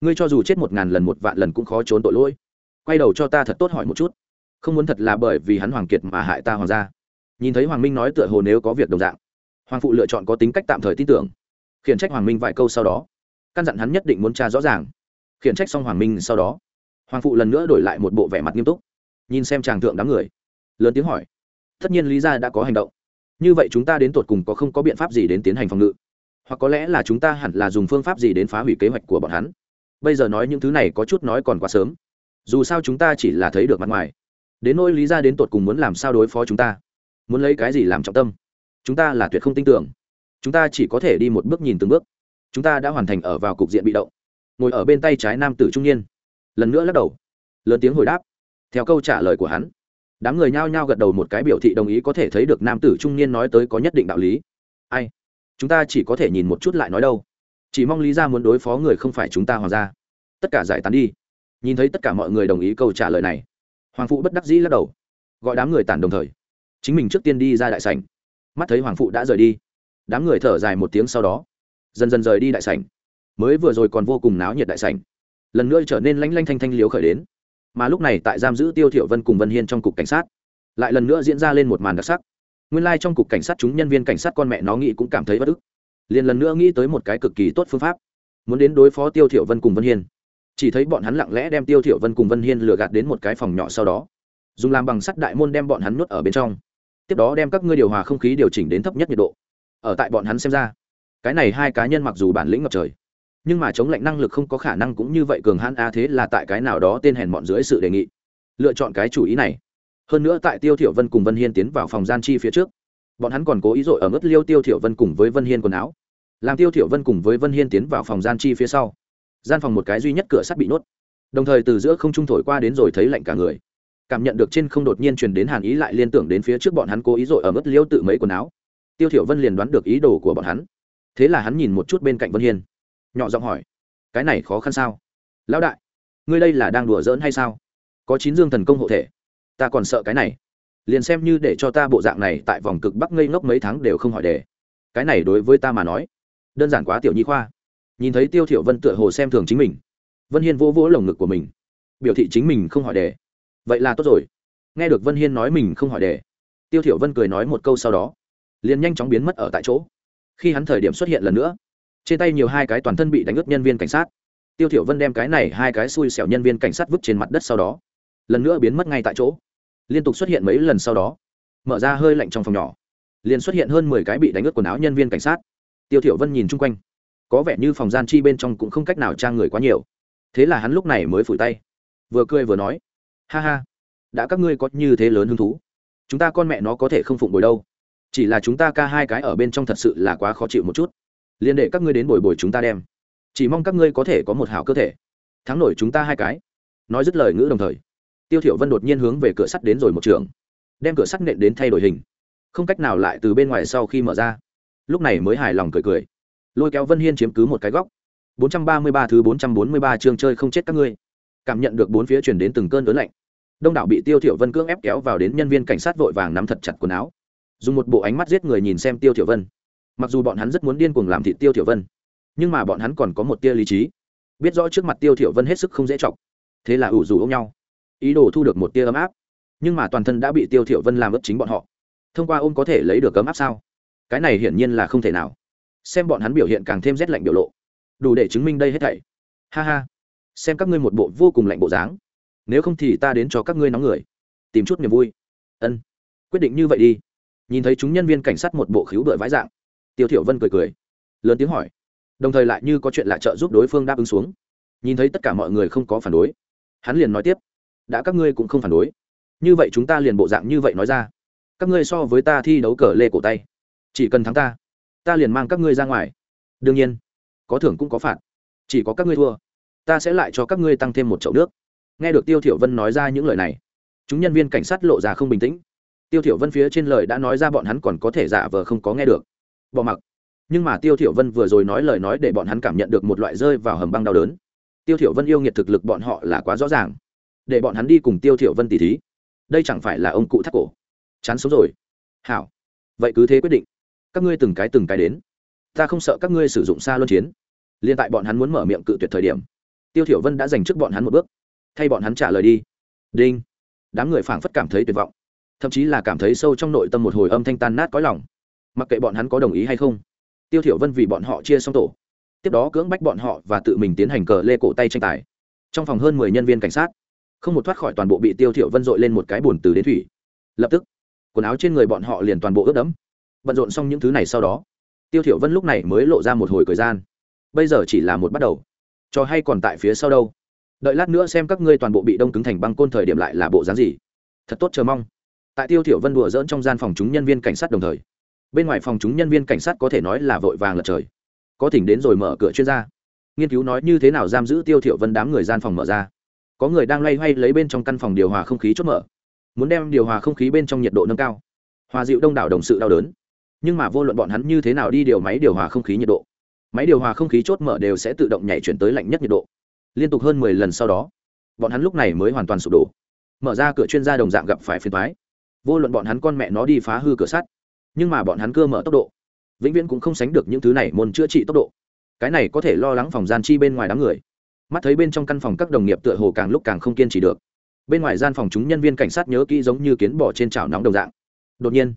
Ngươi cho dù chết một ngàn lần một vạn lần cũng khó trốn tội lỗi. Quay đầu cho ta thật tốt hỏi một chút. Không muốn thật là bởi vì hắn hoàng kiệt mà hại ta hoàng gia. Nhìn thấy hoàng minh nói tựa hồ nếu có việc đồng dạng, hoàng phụ lựa chọn có tính cách tạm thời tin tưởng. Khiển trách hoàng minh vài câu sau đó, căn dặn hắn nhất định muốn tra rõ ràng. Khiển trách xong hoàng minh sau đó, hoàng phụ lần nữa đổi lại một bộ vẻ mặt nghiêm túc. Nhìn xem tràng thượng đám người, lớn tiếng hỏi, tất nhiên lý gia đã có hành động. Như vậy chúng ta đến tột cùng có không có biện pháp gì đến tiến hành phòng ngự? Hoặc có lẽ là chúng ta hẳn là dùng phương pháp gì đến phá hủy kế hoạch của bọn hắn. Bây giờ nói những thứ này có chút nói còn quá sớm. Dù sao chúng ta chỉ là thấy được mặt ngoài. Đến nỗi lý ra đến tột cùng muốn làm sao đối phó chúng ta? Muốn lấy cái gì làm trọng tâm? Chúng ta là tuyệt không tin tưởng. Chúng ta chỉ có thể đi một bước nhìn từng bước. Chúng ta đã hoàn thành ở vào cục diện bị động. Ngồi ở bên tay trái nam tử trung niên. Lần nữa lắc đầu. Lớn tiếng hồi đáp. Theo câu trả lời của hắn, đám người nhao nhao gật đầu một cái biểu thị đồng ý có thể thấy được nam tử trung niên nói tới có nhất định đạo lý. Ai? Chúng ta chỉ có thể nhìn một chút lại nói đâu. Chỉ mong lý ra muốn đối phó người không phải chúng ta hoàng gia. Tất cả giải tán đi. Nhìn thấy tất cả mọi người đồng ý câu trả lời này, hoàng phụ bất đắc dĩ lắc đầu. Gọi đám người tản đồng thời, chính mình trước tiên đi ra đại sảnh. Mắt thấy hoàng phụ đã rời đi, đám người thở dài một tiếng sau đó, dần dần rời đi đại sảnh. Mới vừa rồi còn vô cùng náo nhiệt đại sảnh, lần nữa trở nên lanh lanh thanh thanh liếu khởi đến. Mà lúc này tại giam giữ tiêu thiểu vân cùng vân hiên trong cục cảnh sát, lại lần nữa diễn ra lên một màn đặc sắc nguyên lai trong cục cảnh sát chúng nhân viên cảnh sát con mẹ nó nghĩ cũng cảm thấy bất ức. Liền lần nữa nghĩ tới một cái cực kỳ tốt phương pháp. Muốn đến đối phó tiêu thiểu vân cùng vân hiên. Chỉ thấy bọn hắn lặng lẽ đem tiêu thiểu vân cùng vân hiên lừa gạt đến một cái phòng nhỏ sau đó. Dùng làm bằng sắt đại môn đem bọn hắn nuốt ở bên trong. Tiếp đó đem các ngươi điều hòa không khí điều chỉnh đến thấp nhất nhiệt độ. Ở tại bọn hắn xem ra, cái này hai cá nhân mặc dù bản lĩnh ngập trời, nhưng mà chống lạnh năng lực không có khả năng cũng như vậy cường hãn a, thế là tại cái nào đó tên hèn bọn dưới sự đề nghị, lựa chọn cái chủ ý này hơn nữa tại tiêu thiểu vân cùng vân hiên tiến vào phòng gian chi phía trước, bọn hắn còn cố ý dội ở ngất liêu tiêu thiểu vân cùng với vân hiên quần áo. Làm tiêu thiểu vân cùng với vân hiên tiến vào phòng gian chi phía sau, gian phòng một cái duy nhất cửa sắt bị nốt. Đồng thời từ giữa không trung thổi qua đến rồi thấy lạnh cả người. Cảm nhận được trên không đột nhiên truyền đến hàn ý lại liên tưởng đến phía trước bọn hắn cố ý dội ở ngất liêu tự mấy quần áo. Tiêu thiểu vân liền đoán được ý đồ của bọn hắn. Thế là hắn nhìn một chút bên cạnh vân hiên, nhỏ giọng hỏi, cái này khó khăn sao? Lão đại, ngươi đây là đang đùa giỡn hay sao? Có chín dương thần công hộ thể ta còn sợ cái này. Liền xem như để cho ta bộ dạng này tại vòng cực bắc ngây ngốc mấy tháng đều không hỏi đề. Cái này đối với ta mà nói, đơn giản quá tiểu nhi khoa. Nhìn thấy tiêu thiểu vân tựa hồ xem thường chính mình, vân hiên vỗ vỗ lồng ngực của mình, biểu thị chính mình không hỏi đề. Vậy là tốt rồi. Nghe được vân hiên nói mình không hỏi đề, tiêu thiểu vân cười nói một câu sau đó, liền nhanh chóng biến mất ở tại chỗ. Khi hắn thời điểm xuất hiện lần nữa, trên tay nhiều hai cái toàn thân bị đánh ướt nhân viên cảnh sát. Tiêu thiểu vân đem cái này hai cái xui xẻo nhân viên cảnh sát vứt trên mặt đất sau đó, lần nữa biến mất ngay tại chỗ liên tục xuất hiện mấy lần sau đó, mở ra hơi lạnh trong phòng nhỏ. Liền xuất hiện hơn mười cái bị đánh ướt quần áo nhân viên cảnh sát. Tiêu thiểu vân nhìn chung quanh. Có vẻ như phòng gian chi bên trong cũng không cách nào trang người quá nhiều. Thế là hắn lúc này mới phủi tay. Vừa cười vừa nói, ha ha, đã các ngươi có như thế lớn hứng thú. Chúng ta con mẹ nó có thể không phụng bồi đâu. Chỉ là chúng ta ca hai cái ở bên trong thật sự là quá khó chịu một chút. Liền để các ngươi đến bồi bồi chúng ta đem. Chỉ mong các ngươi có thể có một hảo cơ thể. Thắng nổi chúng ta hai cái. Nói dứt lời ngữ đồng thời tiêu thiểu vân đột nhiên hướng về cửa sắt đến rồi một trường. Đem cửa sắt nện đến thay đổi hình. Không cách nào lại từ bên ngoài sau khi mở ra. Lúc này mới hài lòng cười cười. Lôi kéo vân hiên chiếm cứ một cái góc. 433 thứ 443 chương chơi không chết các ngươi. Cảm nhận được bốn phía truyền đến từng cơn đớn lạnh. Đông đảo bị tiêu thiểu vân cưỡng ép kéo vào đến nhân viên cảnh sát vội vàng nắm thật chặt quần áo. Dùng một bộ ánh mắt giết người nhìn xem tiêu thiểu vân. Mặc dù bọn hắn rất muốn điên cuồng làm thịt tiêu thiểu vân, nhưng mà bọn hắn còn có một tia lý trí. Biết rõ trước mặt tiêu thiểu vân hết sức không dễ chọc. Thế là ủ rủ ôm nhau ý đồ thu được một tia ấm áp. Nhưng mà toàn thân đã bị tiêu thiểu vân làm ướt chính bọn họ. Thông qua ôm có thể lấy được ấm áp sao? Cái này hiển nhiên là không thể nào. Xem bọn hắn biểu hiện càng thêm rét lạnh biểu lộ. Đủ để chứng minh đây hết thảy. Ha ha. Xem các ngươi một bộ vô cùng lạnh bộ dáng. Nếu không thì ta đến cho các ngươi nóng người. Tìm chút niềm vui. Ân. Quyết định như vậy đi. Nhìn thấy chúng nhân viên cảnh sát một bộ khíu bựa vãi dạng, tiêu thiểu vân cười cười, lớn tiếng hỏi. Đồng thời lại như có chuyện lạ trợ giúp đối phương đáp ứng xuống. Nhìn thấy tất cả mọi người không có phản đối, hắn liền nói tiếp đã các ngươi cũng không phản đối. Như vậy chúng ta liền bộ dạng như vậy nói ra. Các ngươi so với ta thi đấu cờ lê cổ tay. Chỉ cần thắng ta ta liền mang các ngươi ra ngoài. Đương nhiên, có thưởng cũng có phạt. Chỉ có các ngươi thua, ta sẽ lại cho các ngươi tăng thêm một chậu nước. Nghe được tiêu thiểu vân nói ra những lời này, chúng nhân viên cảnh sát lộ ra không bình tĩnh. Tiêu thiểu vân phía trên lời đã nói ra bọn hắn còn có thể giả vờ không có nghe được. Bỏ mặc. Nhưng mà tiêu thiểu vân vừa rồi nói lời nói để bọn hắn cảm nhận được một loại rơi vào hầm băng đau đớn. Tiêu thiểu vân yêu nghiệt thực lực bọn họ là quá rõ ràng để bọn hắn đi cùng tiêu thiểu vân tỷ thí. Đây chẳng phải là ông cụ thắt cổ. Chán sống rồi. Hảo. Vậy cứ thế quyết định. Các ngươi từng cái từng cái đến. Ta không sợ các ngươi sử dụng xa luân chiến. Liên tại bọn hắn muốn mở miệng cự tuyệt thời điểm, tiêu thiểu vân đã giành trước bọn hắn một bước. Thay bọn hắn trả lời đi. Đinh. Đám người phảng phất cảm thấy tuyệt vọng. Thậm chí là cảm thấy sâu trong nội tâm một hồi âm thanh tan nát cõi lòng. Mặc kệ bọn hắn có đồng ý hay không, tiêu thiểu vân vì bọn họ chia xong tổ, tiếp đó cưỡng bách bọn họ và tự mình tiến hành cờ lê cổ tay tranh tài. Trong phòng hơn mười nhân viên cảnh sát không một thoát khỏi toàn bộ bị tiêu thiểu vân dội lên một cái buồn từ đến thủy. Lập tức, quần áo trên người bọn họ liền toàn bộ ướt đẫm. Bận rộn xong những thứ này sau đó, tiêu thiểu vân lúc này mới lộ ra một hồi thời gian. Bây giờ chỉ là một bắt đầu. Cho hay còn tại phía sau đâu? Đợi lát nữa xem các ngươi toàn bộ bị đông cứng thành băng côn thời điểm lại là bộ dáng gì. Thật tốt, chờ mong. Tại tiêu thiểu vân đùa dỡn trong gian phòng chúng nhân viên cảnh sát đồng thời. Bên ngoài phòng chúng nhân viên cảnh sát có thể nói là vội vàng lật trời. Có thỉnh đến rồi mở cửa chuyên gia. Nghiên cứu nói như thế nào giam giữ tiêu thiểu vân đám người gian phòng mở ra có người đang loay hoay lấy bên trong căn phòng điều hòa không khí chốt mở, muốn đem điều hòa không khí bên trong nhiệt độ nâng cao. Hòa dịu đông đảo đồng sự đau đớn. Nhưng mà vô luận bọn hắn như thế nào đi điều máy điều hòa không khí nhiệt độ, máy điều hòa không khí chốt mở đều sẽ tự động nhảy chuyển tới lạnh nhất nhiệt độ. Liên tục hơn mười lần sau đó, bọn hắn lúc này mới hoàn toàn sụp đổ. Mở ra cửa chuyên gia đồng dạng gặp phải phiền thoái vô luận bọn hắn con mẹ nó đi phá hư cửa sắt, nhưng mà bọn hắn cơ mở tốc độ, vĩnh viễn cũng không sánh được những thứ này môn chữa trị tốc độ. Cái này có thể lo lắng phòng gian chi bên ngoài đám người mắt thấy bên trong căn phòng các đồng nghiệp tựa hồ càng lúc càng không kiên trì được. Bên ngoài gian phòng chúng nhân viên cảnh sát nhớ kỹ giống như kiến bỏ trên chảo nóng đồng dạng. Đột nhiên,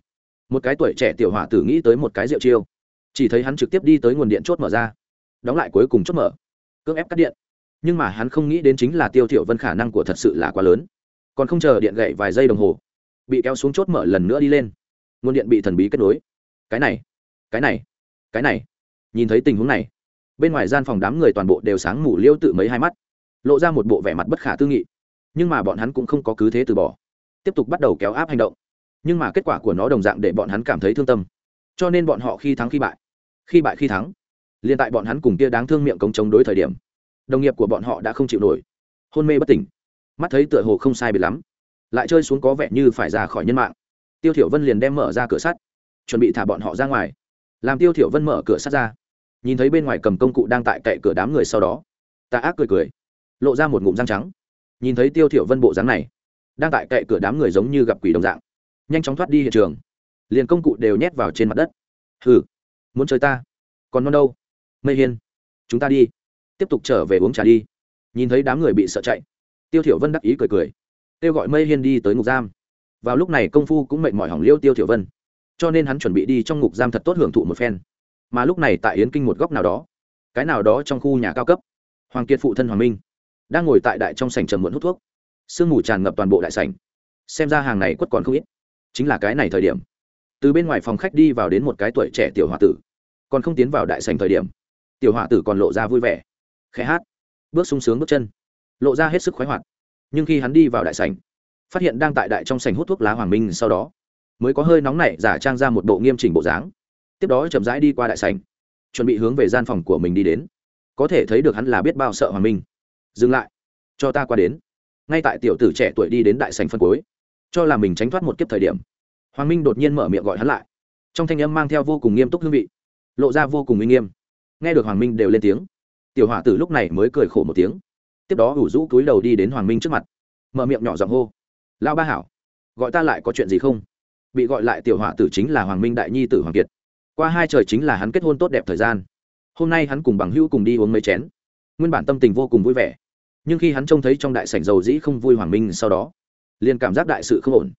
một cái tuổi trẻ tiểu hỏa tử nghĩ tới một cái rượu chiêu. Chỉ thấy hắn trực tiếp đi tới nguồn điện chốt mở ra. Đóng lại cuối cùng chốt mở. Cưỡng ép cắt điện. Nhưng mà hắn không nghĩ đến chính là tiêu thiểu vân khả năng của thật sự là quá lớn. Còn không chờ điện gậy vài giây đồng hồ, bị kéo xuống chốt mở lần nữa đi lên. Nguồn điện bị thần bí kết nối. Cái này cái này cái này. Nhìn thấy tình huống này bên ngoài gian phòng đám người toàn bộ đều sáng mù liêu tự mấy hai mắt, lộ ra một bộ vẻ mặt bất khả tư nghị. Nhưng mà bọn hắn cũng không có cứ thế từ bỏ, tiếp tục bắt đầu kéo áp hành động. Nhưng mà kết quả của nó đồng dạng để bọn hắn cảm thấy thương tâm. Cho nên bọn họ khi thắng khi bại. Khi bại khi thắng. Liền tại bọn hắn cùng kia đáng thương miệng cống chống đối thời điểm, đồng nghiệp của bọn họ đã không chịu nổi. Hôn mê bất tỉnh. Mắt thấy tựa hồ không sai biệt lắm. Lại chơi xuống có vẻ như phải ra khỏi nhân mạng. Tiêu thiểu vân liền đem mở ra cửa sắt, chuẩn bị thả bọn họ ra ngoài. Làm tiêu thiểu vân mở cửa sắt ra nhìn thấy bên ngoài cầm công cụ đang tại cậy cửa đám người sau đó, ta ác cười cười, lộ ra một ngụm răng trắng. Nhìn thấy tiêu thiểu vân bộ dáng này, đang tại cậy cửa đám người giống như gặp quỷ đồng dạng, nhanh chóng thoát đi hiện trường. Liền công cụ đều nhét vào trên mặt đất. Hừ, muốn chơi ta? Còn non đâu? Mây hiên, chúng ta đi. Tiếp tục trở về uống trà đi. Nhìn thấy đám người bị sợ chạy, tiêu thiểu vân đắc ý cười cười, kêu gọi mây hiên đi tới ngục giam. Vào lúc này công phu cũng mệt mỏi hỏng liêu tiêu thiểu vân, cho nên hắn chuẩn bị đi trong ngục giam thật tốt hưởng thụ một phen mà lúc này tại yến kinh một góc nào đó, cái nào đó trong khu nhà cao cấp, hoàng kiệt phụ thân hoàng minh, đang ngồi tại đại trong sảnh trầm muộn hút thuốc. Sương mù tràn ngập toàn bộ đại sảnh. Xem ra hàng này quất còn không ít. Chính là cái này thời điểm. Từ bên ngoài phòng khách đi vào đến một cái tuổi trẻ tiểu h o a tử, còn không tiến vào đại sành thời điểm, tiểu h o a tử còn lộ ra vui vẻ, khẽ hát, bước sung sướng bước chân, lộ ra hết sức khoái hoạt. Nhưng khi hắn đi vào đại sành phát hiện đang tại đại trong sành hút thuốc lá hoàng minh sau đó, mới có hơi nóng nảy giả trang ra một bộ nghiêm chỉnh bộ dáng tiếp đó chậm rãi đi qua đại sành chuẩn bị hướng về gian phòng của mình đi đến. Có thể thấy được hắn là biết bao sợ hoàng minh. Dừng lại, cho ta qua đến. Ngay tại tiểu tử trẻ tuổi đi đến đại sành phân cuối, cho là mình tránh thoát một kiếp thời điểm, hoàng minh đột nhiên mở miệng gọi hắn lại. Trong thanh âm mang theo vô cùng nghiêm túc hương vị, lộ ra vô cùng uy nghiêm. Nghe được hoàng minh đều lên tiếng, tiểu hỏa tử lúc này mới cười khổ một tiếng. Tiếp đó ủ rũ túi đầu đi đến hoàng minh trước mặt, mở miệng nhỏ giọng hô lao ba hảo, gọi ta lại có chuyện gì không? Bị gọi lại tiểu hỏa tử chính là hoàng minh đại nhi tử hoàng kiệt qua hai trời chính là hắn kết hôn tốt đẹp thời gian. Hôm nay hắn cùng bằng hữu cùng đi uống mấy chén. Nguyên bản tâm tình vô cùng vui vẻ. Nhưng khi hắn trông thấy trong đại sảnh dầu dĩ không vui hoàng minh sau đó, liền cảm giác đại sự không ổn.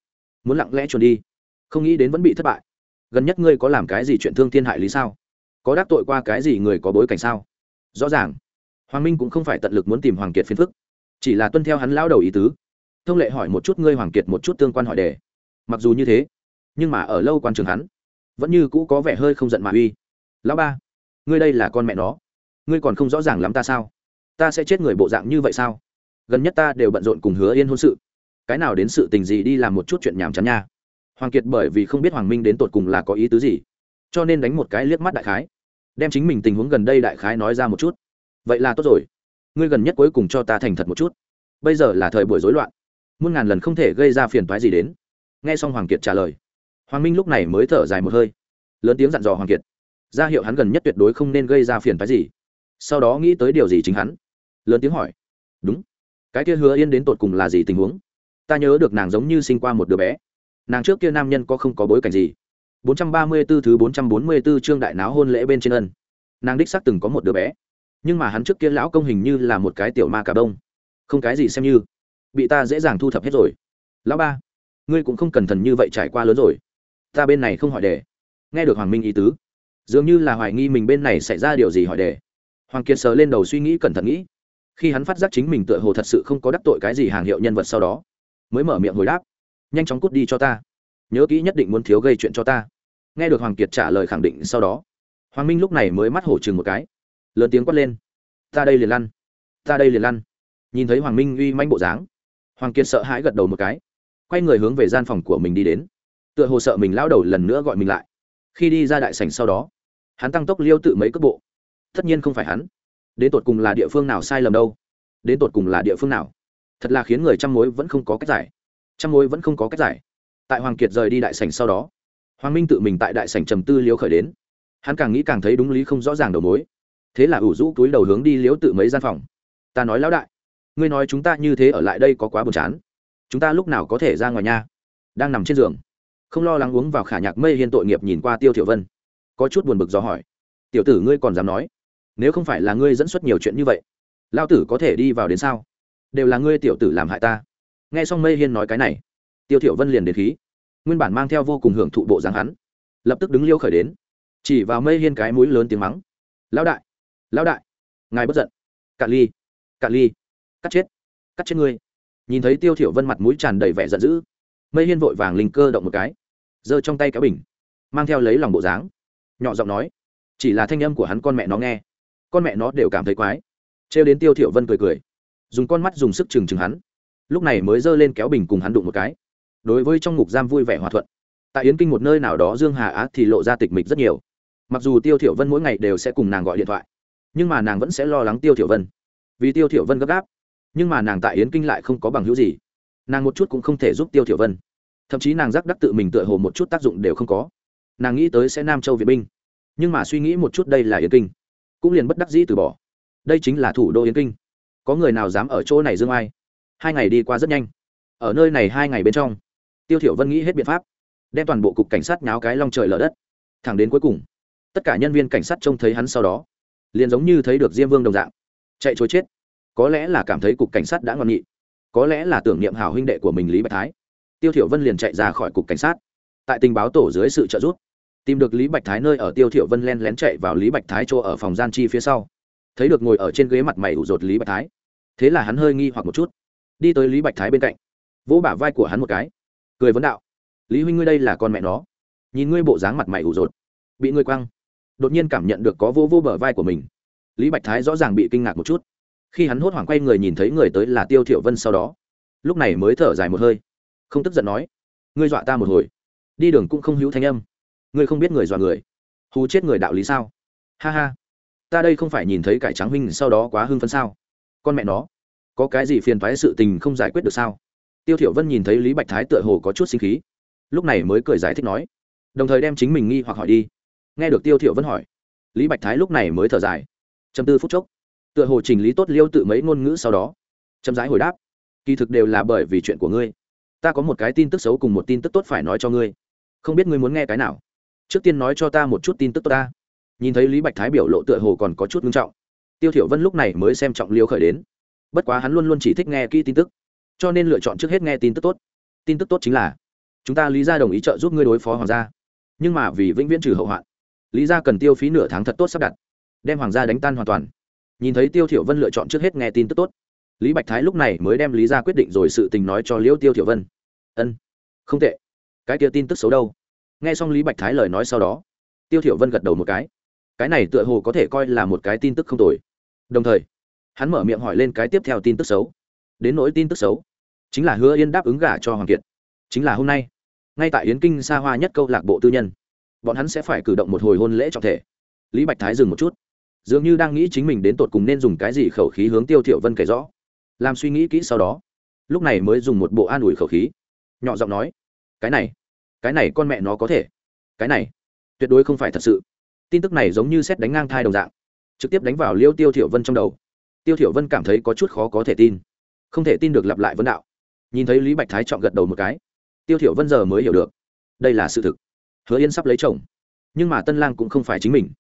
Muốn lặng lẽ trốn đi. Không nghĩ đến vẫn bị thất bại. Gần nhất ngươi có làm cái gì chuyện thương thiên hại lý sao? Có đắc tội qua cái gì người có bối cảnh sao? Rõ ràng, hoàng minh cũng không phải tận lực muốn tìm hoàng kiệt phiền phức. Chỉ là tuân theo hắn lao đầu ý tứ. Thông lệ hỏi một chút ngươi hoàng kiệt một chút tương quan hỏi đề. Mặc dù như thế, nhưng mà ở lâu quan trường hắn vẫn như cũ có vẻ hơi không giận mà uy. Lão ba, ngươi đây là con mẹ nó. Ngươi còn không rõ ràng lắm ta sao? Ta sẽ chết người bộ dạng như vậy sao? Gần nhất ta đều bận rộn cùng hứa yên hôn sự. Cái nào đến sự tình gì đi làm một chút chuyện nhảm chán nha. Hoàng kiệt bởi vì không biết hoàng minh đến tột cùng là có ý tứ gì, cho nên đánh một cái liếc mắt đại khái, đem chính mình tình huống gần đây đại khái nói ra một chút. Vậy là tốt rồi. Ngươi gần nhất cuối cùng cho ta thành thật một chút. Bây giờ là thời buổi rối loạn. Muôn ngàn lần không thể gây ra phiền toái gì đến. Nghe xong hoàng kiệt trả lời hoàng minh lúc này mới thở dài một hơi. Lớn tiếng dặn dò hoàng kiệt. Ra hiệu hắn gần nhất tuyệt đối không nên gây ra phiền phái gì. Sau đó nghĩ tới điều gì chính hắn. Lớn tiếng hỏi. Đúng. Cái kia hứa yên đến tột cùng là gì tình huống? Ta nhớ được nàng giống như sinh qua một đứa bé. Nàng trước kia nam nhân có không có bối cảnh gì? 434 thứ 444 chương đại náo hôn lễ bên trên ân. Nàng đích xác từng có một đứa bé. Nhưng mà hắn trước kia lão công hình như là một cái tiểu ma cà đông không cái gì xem như. Bị ta dễ dàng thu thập hết rồi. Lão ba, ngươi cũng không cẩn thận như vậy trải qua lớn rồi ta bên này không hỏi đề. Nghe được hoàng minh ý tứ, dường như là hoài nghi mình bên này xảy ra điều gì hỏi đề. Hoàng kiệt sờ lên đầu suy nghĩ cẩn thận nghĩ. Khi hắn phát giác chính mình tựa hồ thật sự không có đắc tội cái gì hàng hiệu nhân vật sau đó, mới mở miệng hồi đáp. Nhanh chóng cút đi cho ta. Nhớ kỹ nhất định muốn thiếu gây chuyện cho ta. Nghe được hoàng kiệt trả lời khẳng định sau đó, hoàng minh lúc này mới mắt hổ chừng một cái. Lớn tiếng quát lên. Ta đây liền lăn. Ta đây liền lăn. Nhìn thấy hoàng minh uy manh bộ dáng, hoàng kiệt sợ hãi gật đầu một cái, quay người hướng về gian phòng của mình đi đến tựa hồ sợ mình lao đầu lần nữa gọi mình lại. Khi đi ra đại sảnh sau đó, hắn tăng tốc liêu tự mấy cước bộ. Tất nhiên không phải hắn. Đến tột cùng là địa phương nào sai lầm đâu? Đến tột cùng là địa phương nào? Thật là khiến người chăm mối vẫn không có cách giải. Chăm mối vẫn không có cách giải. Tại hoàng kiệt rời đi đại sảnh sau đó, hoàng minh tự mình tại đại sảnh trầm tư liếu khởi đến. Hắn càng nghĩ càng thấy đúng lý không rõ ràng đầu mối. Thế là ủ rũ túi đầu hướng đi liếu tự mấy gian phòng. Ta nói lão đại, ngươi nói chúng ta như thế ở lại đây có quá buồn chán. Chúng ta lúc nào có thể ra ngoài nha? Đang nằm trên giường không lo lắng uống vào khả nhạc mây hiên tội nghiệp nhìn qua tiêu thiểu vân. Có chút buồn bực do hỏi, tiểu tử ngươi còn dám nói? Nếu không phải là ngươi dẫn xuất nhiều chuyện như vậy lao tử có thể đi vào đến sao? Đều là ngươi tiểu tử làm hại ta. Nghe xong mây hiên nói cái này, tiêu thiểu vân liền đến khí. Nguyên bản mang theo vô cùng hưởng thụ bộ dáng hắn, lập tức đứng liêu khởi đến. Chỉ vào mây hiên cái mũi lớn tiếng mắng, lão đại lão đại, ngài bất giận. Cạn ly cạn ly, cắt chết cắt chết ngươi. Nhìn thấy tiêu thiểu vân mặt mũi tràn đầy vẻ giận dữ, mây hiên vội vàng linh cơ động một cái giơ trong tay kéo bình, mang theo lấy lòng bộ dáng, nhỏ giọng nói, chỉ là thanh âm của hắn con mẹ nó nghe, con mẹ nó đều cảm thấy quái, trêu đến tiêu thiểu vân cười cười, dùng con mắt dùng sức chừng chừng hắn, lúc này mới giơ lên kéo bình cùng hắn đụng một cái, đối với trong ngục giam vui vẻ hòa thuận, tại yến kinh một nơi nào đó dương hà á thì lộ ra tịch mịch rất nhiều, mặc dù tiêu thiểu vân mỗi ngày đều sẽ cùng nàng gọi điện thoại, nhưng mà nàng vẫn sẽ lo lắng tiêu thiểu vân, vì tiêu thiểu vân gấp gáp, nhưng mà nàng tại yến kinh lại không có bằng hữu gì, nàng một chút cũng không thể giúp tiêu thiểu vân thậm chí nàng giác đắc tự mình tựa hồ một chút tác dụng đều không có. Nàng nghĩ tới sẽ nam châu viện binh. Nhưng mà suy nghĩ một chút đây là yến kinh. Cũng liền bất đắc dĩ từ bỏ. Đây chính là thủ đô yến kinh. Có người nào dám ở chỗ này dương ai? Hai ngày đi qua rất nhanh. Ở nơi này hai ngày bên trong, tiêu thiểu vân nghĩ hết biện pháp, đem toàn bộ cục cảnh sát nháo cái long trời lở đất. Thẳng đến cuối cùng, tất cả nhân viên cảnh sát trông thấy hắn sau đó, liền giống như thấy được diêm vương đồng dạng, chạy trốn chết. Có lẽ là cảm thấy cục cảnh sát đã ngon nghị có lẽ là tưởng niệm hảo huynh đệ của mình lý bạch thái tiêu thiểu vân liền chạy ra khỏi cục cảnh sát. Tại tình báo tổ dưới sự trợ giúp, tìm được lý bạch thái nơi ở, tiêu thiểu vân len lén chạy vào lý bạch thái chỗ ở phòng gian chi phía sau. Thấy được ngồi ở trên ghế mặt mày ủ rột lý bạch thái, thế là hắn hơi nghi hoặc một chút. Đi tới lý bạch thái bên cạnh, vỗ bả vai của hắn một cái, cười vấn đạo, lý huynh ngươi đây là con mẹ nó, nhìn ngươi bộ dáng mặt mày ủ rột, bị ngươi quăng. Đột nhiên cảm nhận được có vô vô bờ vai của mình. Lý bạch thái rõ ràng bị kinh ngạc một chút. Khi hắn hốt hoảng quay người nhìn thấy người tới là tiêu thiểu vân sau đó, lúc này mới thở dài một hơi không tức giận nói, ngươi dọa ta một hồi, đi đường cũng không hữu thanh âm. Ngươi không biết người dọa người. Hù chết người đạo lý sao? Ha ha, ta đây không phải nhìn thấy cải trắng huynh sau đó quá hưng phấn sao? Con mẹ nó, có cái gì phiền toái sự tình không giải quyết được sao? Tiêu thiểu vân nhìn thấy lý bạch thái tựa hồ có chút sinh khí, lúc này mới cười giải thích nói, đồng thời đem chính mình nghi hoặc hỏi đi. Nghe được tiêu thiểu vân hỏi, lý bạch thái lúc này mới thở dài. Trầm tư phút chốc, tựa hồ chỉnh lý tốt liêu tự mấy ngôn ngữ sau đó, chậm rãi hồi đáp, kỳ thực đều là bởi vì chuyện của ngươi ta có một cái tin tức xấu cùng một tin tức tốt phải nói cho ngươi. Không biết ngươi muốn nghe cái nào. Trước tiên nói cho ta một chút tin tức tốt ta. Nhìn thấy lý bạch thái biểu lộ tựa hồ còn có chút nghiêm trọng. Tiêu thiểu vân lúc này mới xem trọng liêu khởi đến. Bất quá hắn luôn luôn chỉ thích nghe kỹ tin tức, cho nên lựa chọn trước hết nghe tin tức tốt. Tin tức tốt chính là, chúng ta lý gia đồng ý trợ giúp ngươi đối phó hoàng gia. Nhưng mà vì vĩnh viễn trừ hậu hoạn, lý gia cần tiêu phí nửa tháng thật tốt sắp đặt, đem hoàng gia đánh tan hoàn toàn. Nhìn thấy tiêu thiểu vân lựa chọn trước hết nghe tin tức tốt lý bạch thái lúc này mới đem lý gia quyết định rồi sự tình nói cho liễu tiêu thiểu vân. Ân, không tệ. Cái kia tin tức xấu đâu? Nghe xong lý bạch thái lời nói sau đó, tiêu thiểu vân gật đầu một cái. Cái này tựa hồ có thể coi là một cái tin tức không tồi. Đồng thời, hắn mở miệng hỏi lên cái tiếp theo tin tức xấu. Đến nỗi tin tức xấu, chính là hứa yên đáp ứng gả cho hoàng kiệt. Chính là hôm nay, ngay tại yến kinh xa hoa nhất câu lạc bộ tư nhân, bọn hắn sẽ phải cử động một hồi hôn lễ trọng thể. Lý bạch thái dừng một chút, dường như đang nghĩ chính mình đến tột cùng nên dùng cái gì khẩu khí hướng tiêu thiểu vân kể rõ làm suy nghĩ kỹ sau đó, lúc này mới dùng một bộ an ủi khẩu khí, nhỏ giọng nói, cái này cái này con mẹ nó có thể. Cái này, tuyệt đối không phải thật sự. Tin tức này giống như xét đánh ngang thai đồng dạng, trực tiếp đánh vào liêu tiêu thiểu vân trong đầu. Tiêu thiểu vân cảm thấy có chút khó có thể tin, không thể tin được lặp lại vấn đạo. Nhìn thấy lý bạch thái chọn gật đầu một cái, tiêu thiểu vân giờ mới hiểu được, đây là sự thực. Hứa yên sắp lấy chồng, nhưng mà tân lang cũng không phải chính mình.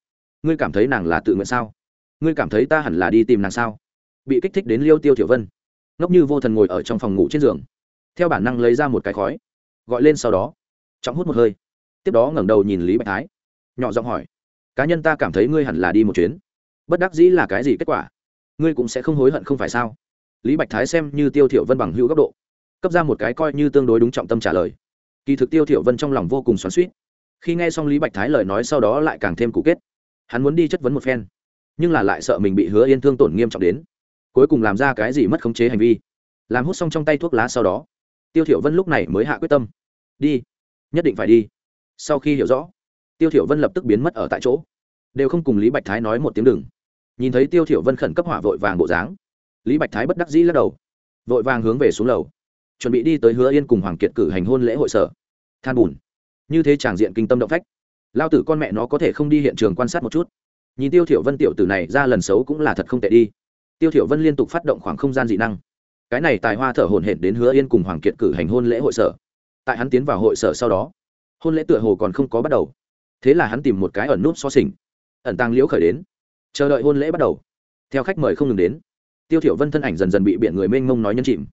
Ngươi cảm thấy nàng là tự nguyện sao? Ngươi cảm thấy ta hẳn là đi tìm nàng sao? Bị kích thích đến liêu tiêu thiểu vân. Ngốc như vô thần ngồi ở trong phòng ngủ trên giường. Theo bản năng lấy ra một cái khói, gọi lên sau đó. Trọng hút một hơi. Tiếp đó ngẩng đầu nhìn lý bạch thái. Nhỏ giọng hỏi, cá nhân ta cảm thấy ngươi hẳn là đi một chuyến. Bất đắc dĩ là cái gì kết quả? Ngươi cũng sẽ không hối hận không phải sao? Lý bạch thái xem như tiêu thiểu vân bằng hữu góc độ, cấp ra một cái coi như tương đối đúng trọng tâm trả lời. Kỳ thực tiêu thiểu vân trong lòng vô cùng xoắn xuýt. Khi nghe xong lý bạch thái lời nói sau đó lại càng thêm cụ kết. Hắn muốn đi chất vấn một phen, nhưng là lại sợ mình bị hứa yên thương tổn nghiêm trọng đến cuối cùng làm ra cái gì mất khống chế hành vi. Làm hút xong trong tay thuốc lá sau đó, tiêu thiểu vân lúc này mới hạ quyết tâm. Đi, nhất định phải đi. Sau khi hiểu rõ, tiêu thiểu vân lập tức biến mất ở tại chỗ. Đều không cùng lý bạch thái nói một tiếng đừng. Nhìn thấy tiêu thiểu vân khẩn cấp hỏa vội vàng bộ dáng, lý bạch thái bất đắc dĩ lắc đầu, vội vàng hướng về xuống lầu, chuẩn bị đi tới hứa yên cùng hoàng kiệt cử hành hôn lễ hội sở. Than bùn. Như thế tràng diện kinh tâm động phách. Lao tử con mẹ nó có thể không đi hiện trường quan sát một chút. Nhìn tiêu thiểu vân tiểu tử này ra lần xấu cũng là thật không tệ đi tiêu thiểu vân liên tục phát động khoảng không gian dị năng. Cái này tài hoa thở hổn hển đến hứa yên cùng hoàng kiệt cử hành hôn lễ hội sở. Tại hắn tiến vào hội sở sau đó, hôn lễ tựa hồ còn không có bắt đầu. Thế là hắn tìm một cái ẩn nút so sình ẩn tàng liễu khởi đến. Chờ đợi hôn lễ bắt đầu. Theo khách mời không ngừng đến, tiêu thiểu vân thân ảnh dần dần bị biển người mênh mông nói nhân chìm.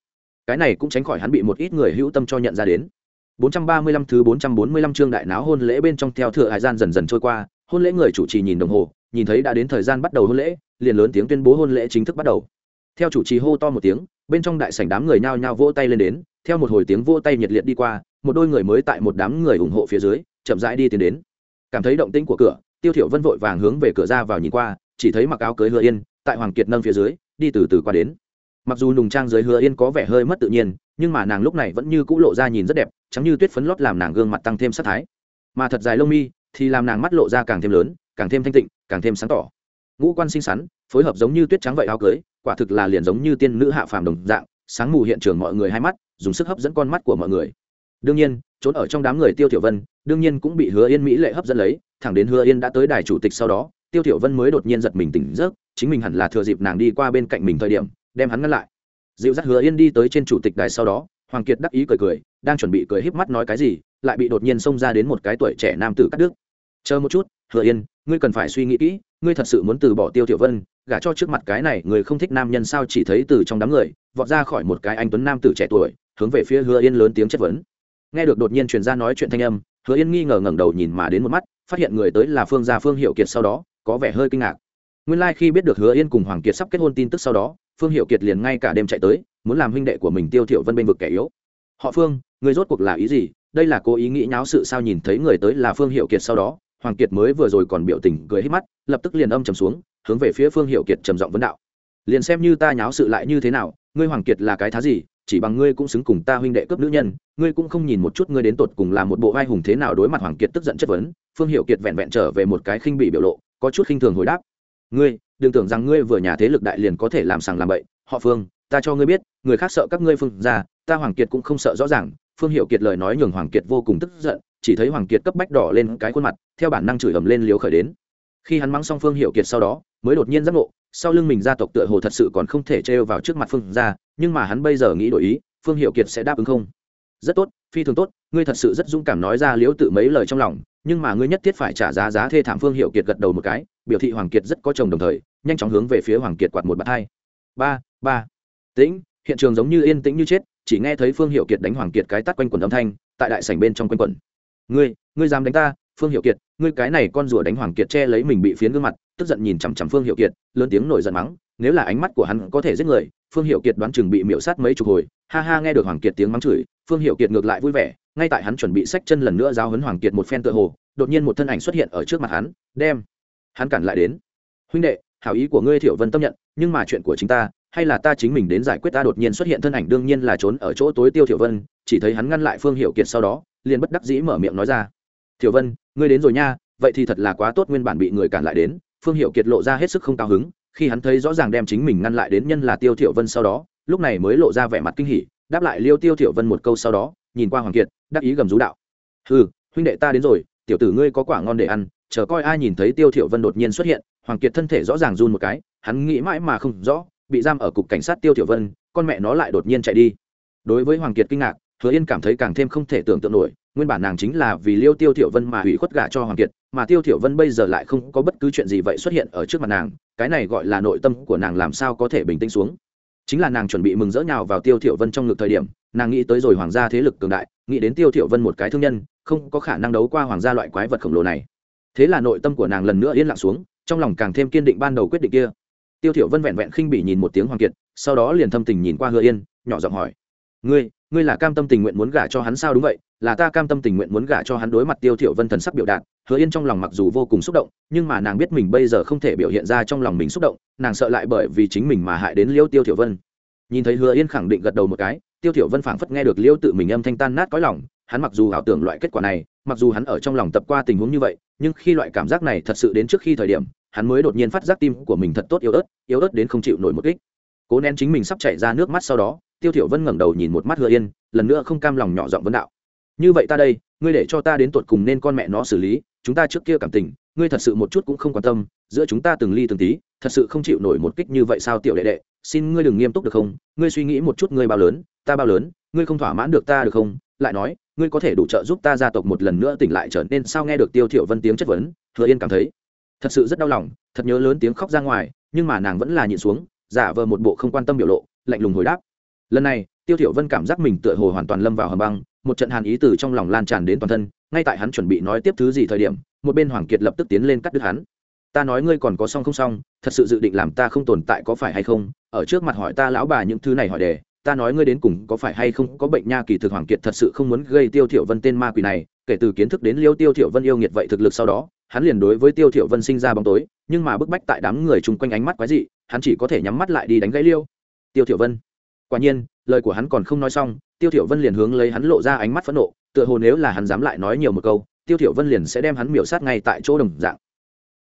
Cái này cũng tránh khỏi hắn bị một ít người hữu tâm cho nhận ra đến. 435 thứ 445 chương đại náo hôn lễ bên trong theo thừa hải gian dần dần trôi qua, hôn lễ người chủ trì nhìn đồng hồ, nhìn thấy đã đến thời gian bắt đầu hôn lễ liền lớn tiếng tuyên bố hôn lễ chính thức bắt đầu. Theo chủ trì hô to một tiếng, bên trong đại sảnh đám người nhao nhao vỗ tay lên đến, theo một hồi tiếng vỗ tay nhiệt liệt đi qua, một đôi người mới tại một đám người ủng hộ phía dưới, chậm rãi đi tiến đến. Cảm thấy động tĩnh của cửa, tiêu thiểu vân vội vàng hướng về cửa ra vào nhìn qua, chỉ thấy mặc áo cưới hứa yên, tại hoàng kiệt nâng phía dưới, đi từ từ qua đến. Mặc dù nùng trang dưới hứa yên có vẻ hơi mất tự nhiên, nhưng mà nàng lúc này vẫn như cũ lộ ra nhìn rất đẹp chẳng như tuyết phấn lót làm nàng gương mặt tăng thêm sắc thái. Mà thật dài lông mi thì làm nàng mắt lộ ra càng thêm lớn, càng thêm thanh tịnh, càng thêm sáng tỏ ngũ quan xinh xắn, phối hợp giống như tuyết trắng vậy áo cưới, quả thực là liền giống như tiên nữ hạ phàm đồng dạng, sáng mù hiện trường mọi người hai mắt, dùng sức hấp dẫn con mắt của mọi người. Đương nhiên, trốn ở trong đám người tiêu tiểu vân, đương nhiên cũng bị hứa yên mỹ lệ hấp dẫn lấy, thẳng đến hứa yên đã tới đài chủ tịch sau đó, tiêu tiểu vân mới đột nhiên giật mình tỉnh giấc, chính mình hẳn là thừa dịp nàng đi qua bên cạnh mình thời điểm, đem hắn ngăn lại. Dịu dắt hứa yên đi tới trên chủ tịch đài sau đó, hoàng kiệt đắc ý cười cười, đang chuẩn bị cười híp mắt nói cái gì, lại bị đột nhiên xông ra đến một cái tuổi trẻ nam tử cắt đứt. Chờ một chút hứa yên, ngươi cần phải suy nghĩ kỹ, ngươi thật sự muốn từ bỏ tiêu tiểu vân, gả cho trước mặt cái này người không thích nam nhân sao chỉ thấy từ trong đám người, vọt ra khỏi một cái anh tuấn nam tử trẻ tuổi, hướng về phía hứa yên lớn tiếng chất vấn. Nghe được đột nhiên truyền ra nói chuyện thanh âm, hứa yên nghi ngờ ngẩng đầu nhìn mà đến một mắt, phát hiện người tới là phương gia phương hiệu kiệt sau đó, có vẻ hơi kinh ngạc. Nguyên lai、like、khi biết được hứa yên cùng hoàng kiệt sắp kết hôn tin tức sau đó, phương hiệu kiệt liền ngay cả đêm chạy tới, muốn làm huynh đệ của mình tiêu thiểu vân bên vực kẻ yếu. Họ phương người rốt cuộc là ý gì? Đây là cố ý nghĩ nháo sự sao nhìn thấy người tới là phương hiệu kiệt sau đó hoàng kiệt mới vừa rồi còn biểu tình cười hết mắt, lập tức liền âm trầm xuống, hướng về phía phương hiệu kiệt trầm giọng vấn đạo. Liền xem như ta nháo sự lại như thế nào, ngươi hoàng kiệt là cái thá gì, chỉ bằng ngươi cũng xứng cùng ta huynh đệ cướp nữ nhân, ngươi cũng không nhìn một chút ngươi đến tột cùng là một bộ vai hùng thế nào đối mặt hoàng kiệt tức giận chất vấn, phương hiệu kiệt vẹn vẹn trở về một cái khinh bị biểu lộ, có chút khinh thường hồi đáp. Ngươi, đừng tưởng rằng ngươi vừa nhà thế lực đại liền có thể làm sàng làm bậy, họ phương, ta cho ngươi biết, người khác sợ các ngươi phương ra, ta hoàng kiệt cũng không sợ rõ ràng, phương hiệu kiệt lời nói nhường hoàng kiệt vô cùng tức giận chỉ thấy hoàng kiệt cấp bách đỏ lên cái khuôn mặt, theo bản năng chửi ầm lên liếu khởi đến. Khi hắn mắng xong phương hiệu kiệt sau đó, mới đột nhiên giác ngộ, sau lưng mình gia tộc tựa hồ thật sự còn không thể trêu vào trước mặt phương ra nhưng mà hắn bây giờ nghĩ đổi ý, phương hiệu kiệt sẽ đáp ứng không? Rất tốt, phi thường tốt, ngươi thật sự rất dũng cảm nói ra liễu tự mấy lời trong lòng, nhưng mà ngươi nhất thiết phải trả giá giá thê thảm phương hiệu kiệt gật đầu một cái, biểu thị hoàng kiệt rất có chồng đồng thời, nhanh chóng hướng về phía hoàng kiệt quạt một bạt hai. Ba ba. Tĩnh, hiện trường giống như yên tĩnh như chết, chỉ nghe thấy phương hiệu kiệt đánh hoàng kiệt cái tắt quanh quần âm thanh, tại đại sảnh bên trong quanh quần ngươi ngươi dám đánh ta, phương hiệu kiệt, ngươi cái này con rùa đánh hoàng kiệt che lấy mình bị phiến gương mặt, tức giận nhìn chằm chằm phương hiệu kiệt, lớn tiếng nổi giận mắng, nếu là ánh mắt của hắn có thể giết người, phương hiệu kiệt đoán chừng bị miễu sát mấy chục hồi. Ha ha, nghe được hoàng kiệt tiếng mắng chửi, phương hiệu kiệt ngược lại vui vẻ, ngay tại hắn chuẩn bị sách chân lần nữa giao hấn hoàng kiệt một phen tựa hồ, đột nhiên một thân ảnh xuất hiện ở trước mặt hắn, đem hắn cản lại đến. Huynh đệ, hảo ý của ngươi thiểu vân tâm nhận, nhưng mà chuyện của chính ta, hay là ta chính mình đến giải quyết ta đột nhiên xuất hiện thân ảnh đương nhiên là trốn ở chỗ tối tiêu thiểu vân. Chỉ thấy hắn ngăn lại phương hiệu kiệt sau đó liền bất đắc dĩ mở miệng nói ra. Thiểu vân, ngươi đến rồi nha, vậy thì thật là quá tốt nguyên bản bị người cản lại đến. Phương hiệu kiệt lộ ra hết sức không cao hứng, khi hắn thấy rõ ràng đem chính mình ngăn lại đến nhân là tiêu thiểu vân sau đó, lúc này mới lộ ra vẻ mặt kinh hỉ, đáp lại liêu tiêu thiểu vân một câu sau đó, nhìn qua hoàng kiệt, đắc ý gầm rú đạo. Hừ, huynh đệ ta đến rồi, tiểu tử ngươi có quả ngon để ăn, chờ coi ai nhìn thấy tiêu thiểu vân đột nhiên xuất hiện. Hoàng kiệt thân thể rõ ràng run một cái, hắn nghĩ mãi mà không rõ, bị giam ở cục cảnh sát tiêu thiểu vân, con mẹ nó lại đột nhiên chạy đi. Đối với hoàng kiệt kinh ngạc hứa yên cảm thấy càng thêm không thể tưởng tượng nổi, nguyên bản nàng chính là vì liêu tiêu thiểu vân mà hủy khuất gả cho hoàng kiệt, mà tiêu thiểu vân bây giờ lại không có bất cứ chuyện gì vậy xuất hiện ở trước mặt nàng, cái này gọi là nội tâm của nàng làm sao có thể bình tĩnh xuống. Chính là nàng chuẩn bị mừng rỡ nhào vào tiêu thiểu vân trong ngực thời điểm, nàng nghĩ tới rồi hoàng gia thế lực cường đại, nghĩ đến tiêu thiểu vân một cái thương nhân, không có khả năng đấu qua hoàng gia loại quái vật khổng lồ này. Thế là nội tâm của nàng lần nữa yên lặng xuống, trong lòng càng thêm kiên định ban đầu quyết định kia. Tiêu thiểu vân vẹn vẹn khinh bỉ nhìn một tiếng hoàng kiệt, sau đó liền thâm tình nhìn qua hứa yên, nhỏ giọng hỏi ngươi ngươi là cam tâm tình nguyện muốn gả cho hắn sao đúng vậy? Là ta cam tâm tình nguyện muốn gả cho hắn đối mặt tiêu thiểu vân thần sắc biểu đạt, hứa yên trong lòng mặc dù vô cùng xúc động, nhưng mà nàng biết mình bây giờ không thể biểu hiện ra trong lòng mình xúc động, nàng sợ lại bởi vì chính mình mà hại đến liêu tiêu thiểu vân. Nhìn thấy hứa yên khẳng định gật đầu một cái, tiêu thiểu vân phảng phất nghe được liêu tự mình âm thanh tan nát cõi lòng, hắn mặc dù ảo tưởng loại kết quả này, mặc dù hắn ở trong lòng tập qua tình huống như vậy, nhưng khi loại cảm giác này thật sự đến trước khi thời điểm, hắn mới đột nhiên phát giác tim của mình thật tốt yếu ớt yếu ớt đến không chịu nổi một kích. Cố nén chính mình sắp chảy ra nước mắt sau đó tiêu thiểu vân ngẩng đầu nhìn một mắt hứa yên, lần nữa không cam lòng nhỏ giọng vấn đạo. Như vậy ta đây, ngươi để cho ta đến tuột cùng nên con mẹ nó xử lý, chúng ta trước kia cảm tình, ngươi thật sự một chút cũng không quan tâm, giữa chúng ta từng ly từng tí, thật sự không chịu nổi một kích như vậy sao tiểu đệ đệ, xin ngươi đừng nghiêm túc được không? Ngươi suy nghĩ một chút ngươi bao lớn, ta bao lớn, ngươi không thỏa mãn được ta được không? Lại nói, ngươi có thể đủ trợ giúp ta gia tộc một lần nữa tỉnh lại trở nên sao? Nghe được tiêu thiểu vân tiếng chất vấn, hứa yên cảm thấy thật sự rất đau lòng, thật nhớ lớn tiếng khóc ra ngoài, nhưng mà nàng vẫn là nhịn xuống, giả vờ một bộ không quan tâm biểu lộ, lạnh lùng hồi đáp lần này, tiêu thiểu vân cảm giác mình tựa hồ hoàn toàn lâm vào hầm băng, một trận hàn ý từ trong lòng lan tràn đến toàn thân, ngay tại hắn chuẩn bị nói tiếp thứ gì thời điểm, một bên hoàng kiệt lập tức tiến lên cắt đứt hắn. Ta nói ngươi còn có xong không xong, thật sự dự định làm ta không tồn tại có phải hay không? Ở trước mặt hỏi ta lão bà những thứ này hỏi đề, ta nói ngươi đến cùng có phải hay không có bệnh nha kỳ thực hoàng kiệt thật sự không muốn gây tiêu thiểu vân tên ma quỷ này, kể từ kiến thức đến liêu tiêu thiểu vân yêu nghiệt vậy thực lực sau đó, hắn liền đối với tiêu thiểu vân sinh ra bóng tối, nhưng mà bức bách tại đám người chung quanh ánh mắt quái dị, hắn chỉ có thể nhắm mắt lại đi đánh gãy liêu. Tiêu thiểu vân quả nhiên, lời của hắn còn không nói xong, tiêu thiểu vân liền hướng lấy hắn lộ ra ánh mắt phẫn nộ, tựa hồ nếu là hắn dám lại nói nhiều một câu, tiêu thiểu vân liền sẽ đem hắn miểu sát ngay tại chỗ đồng dạng.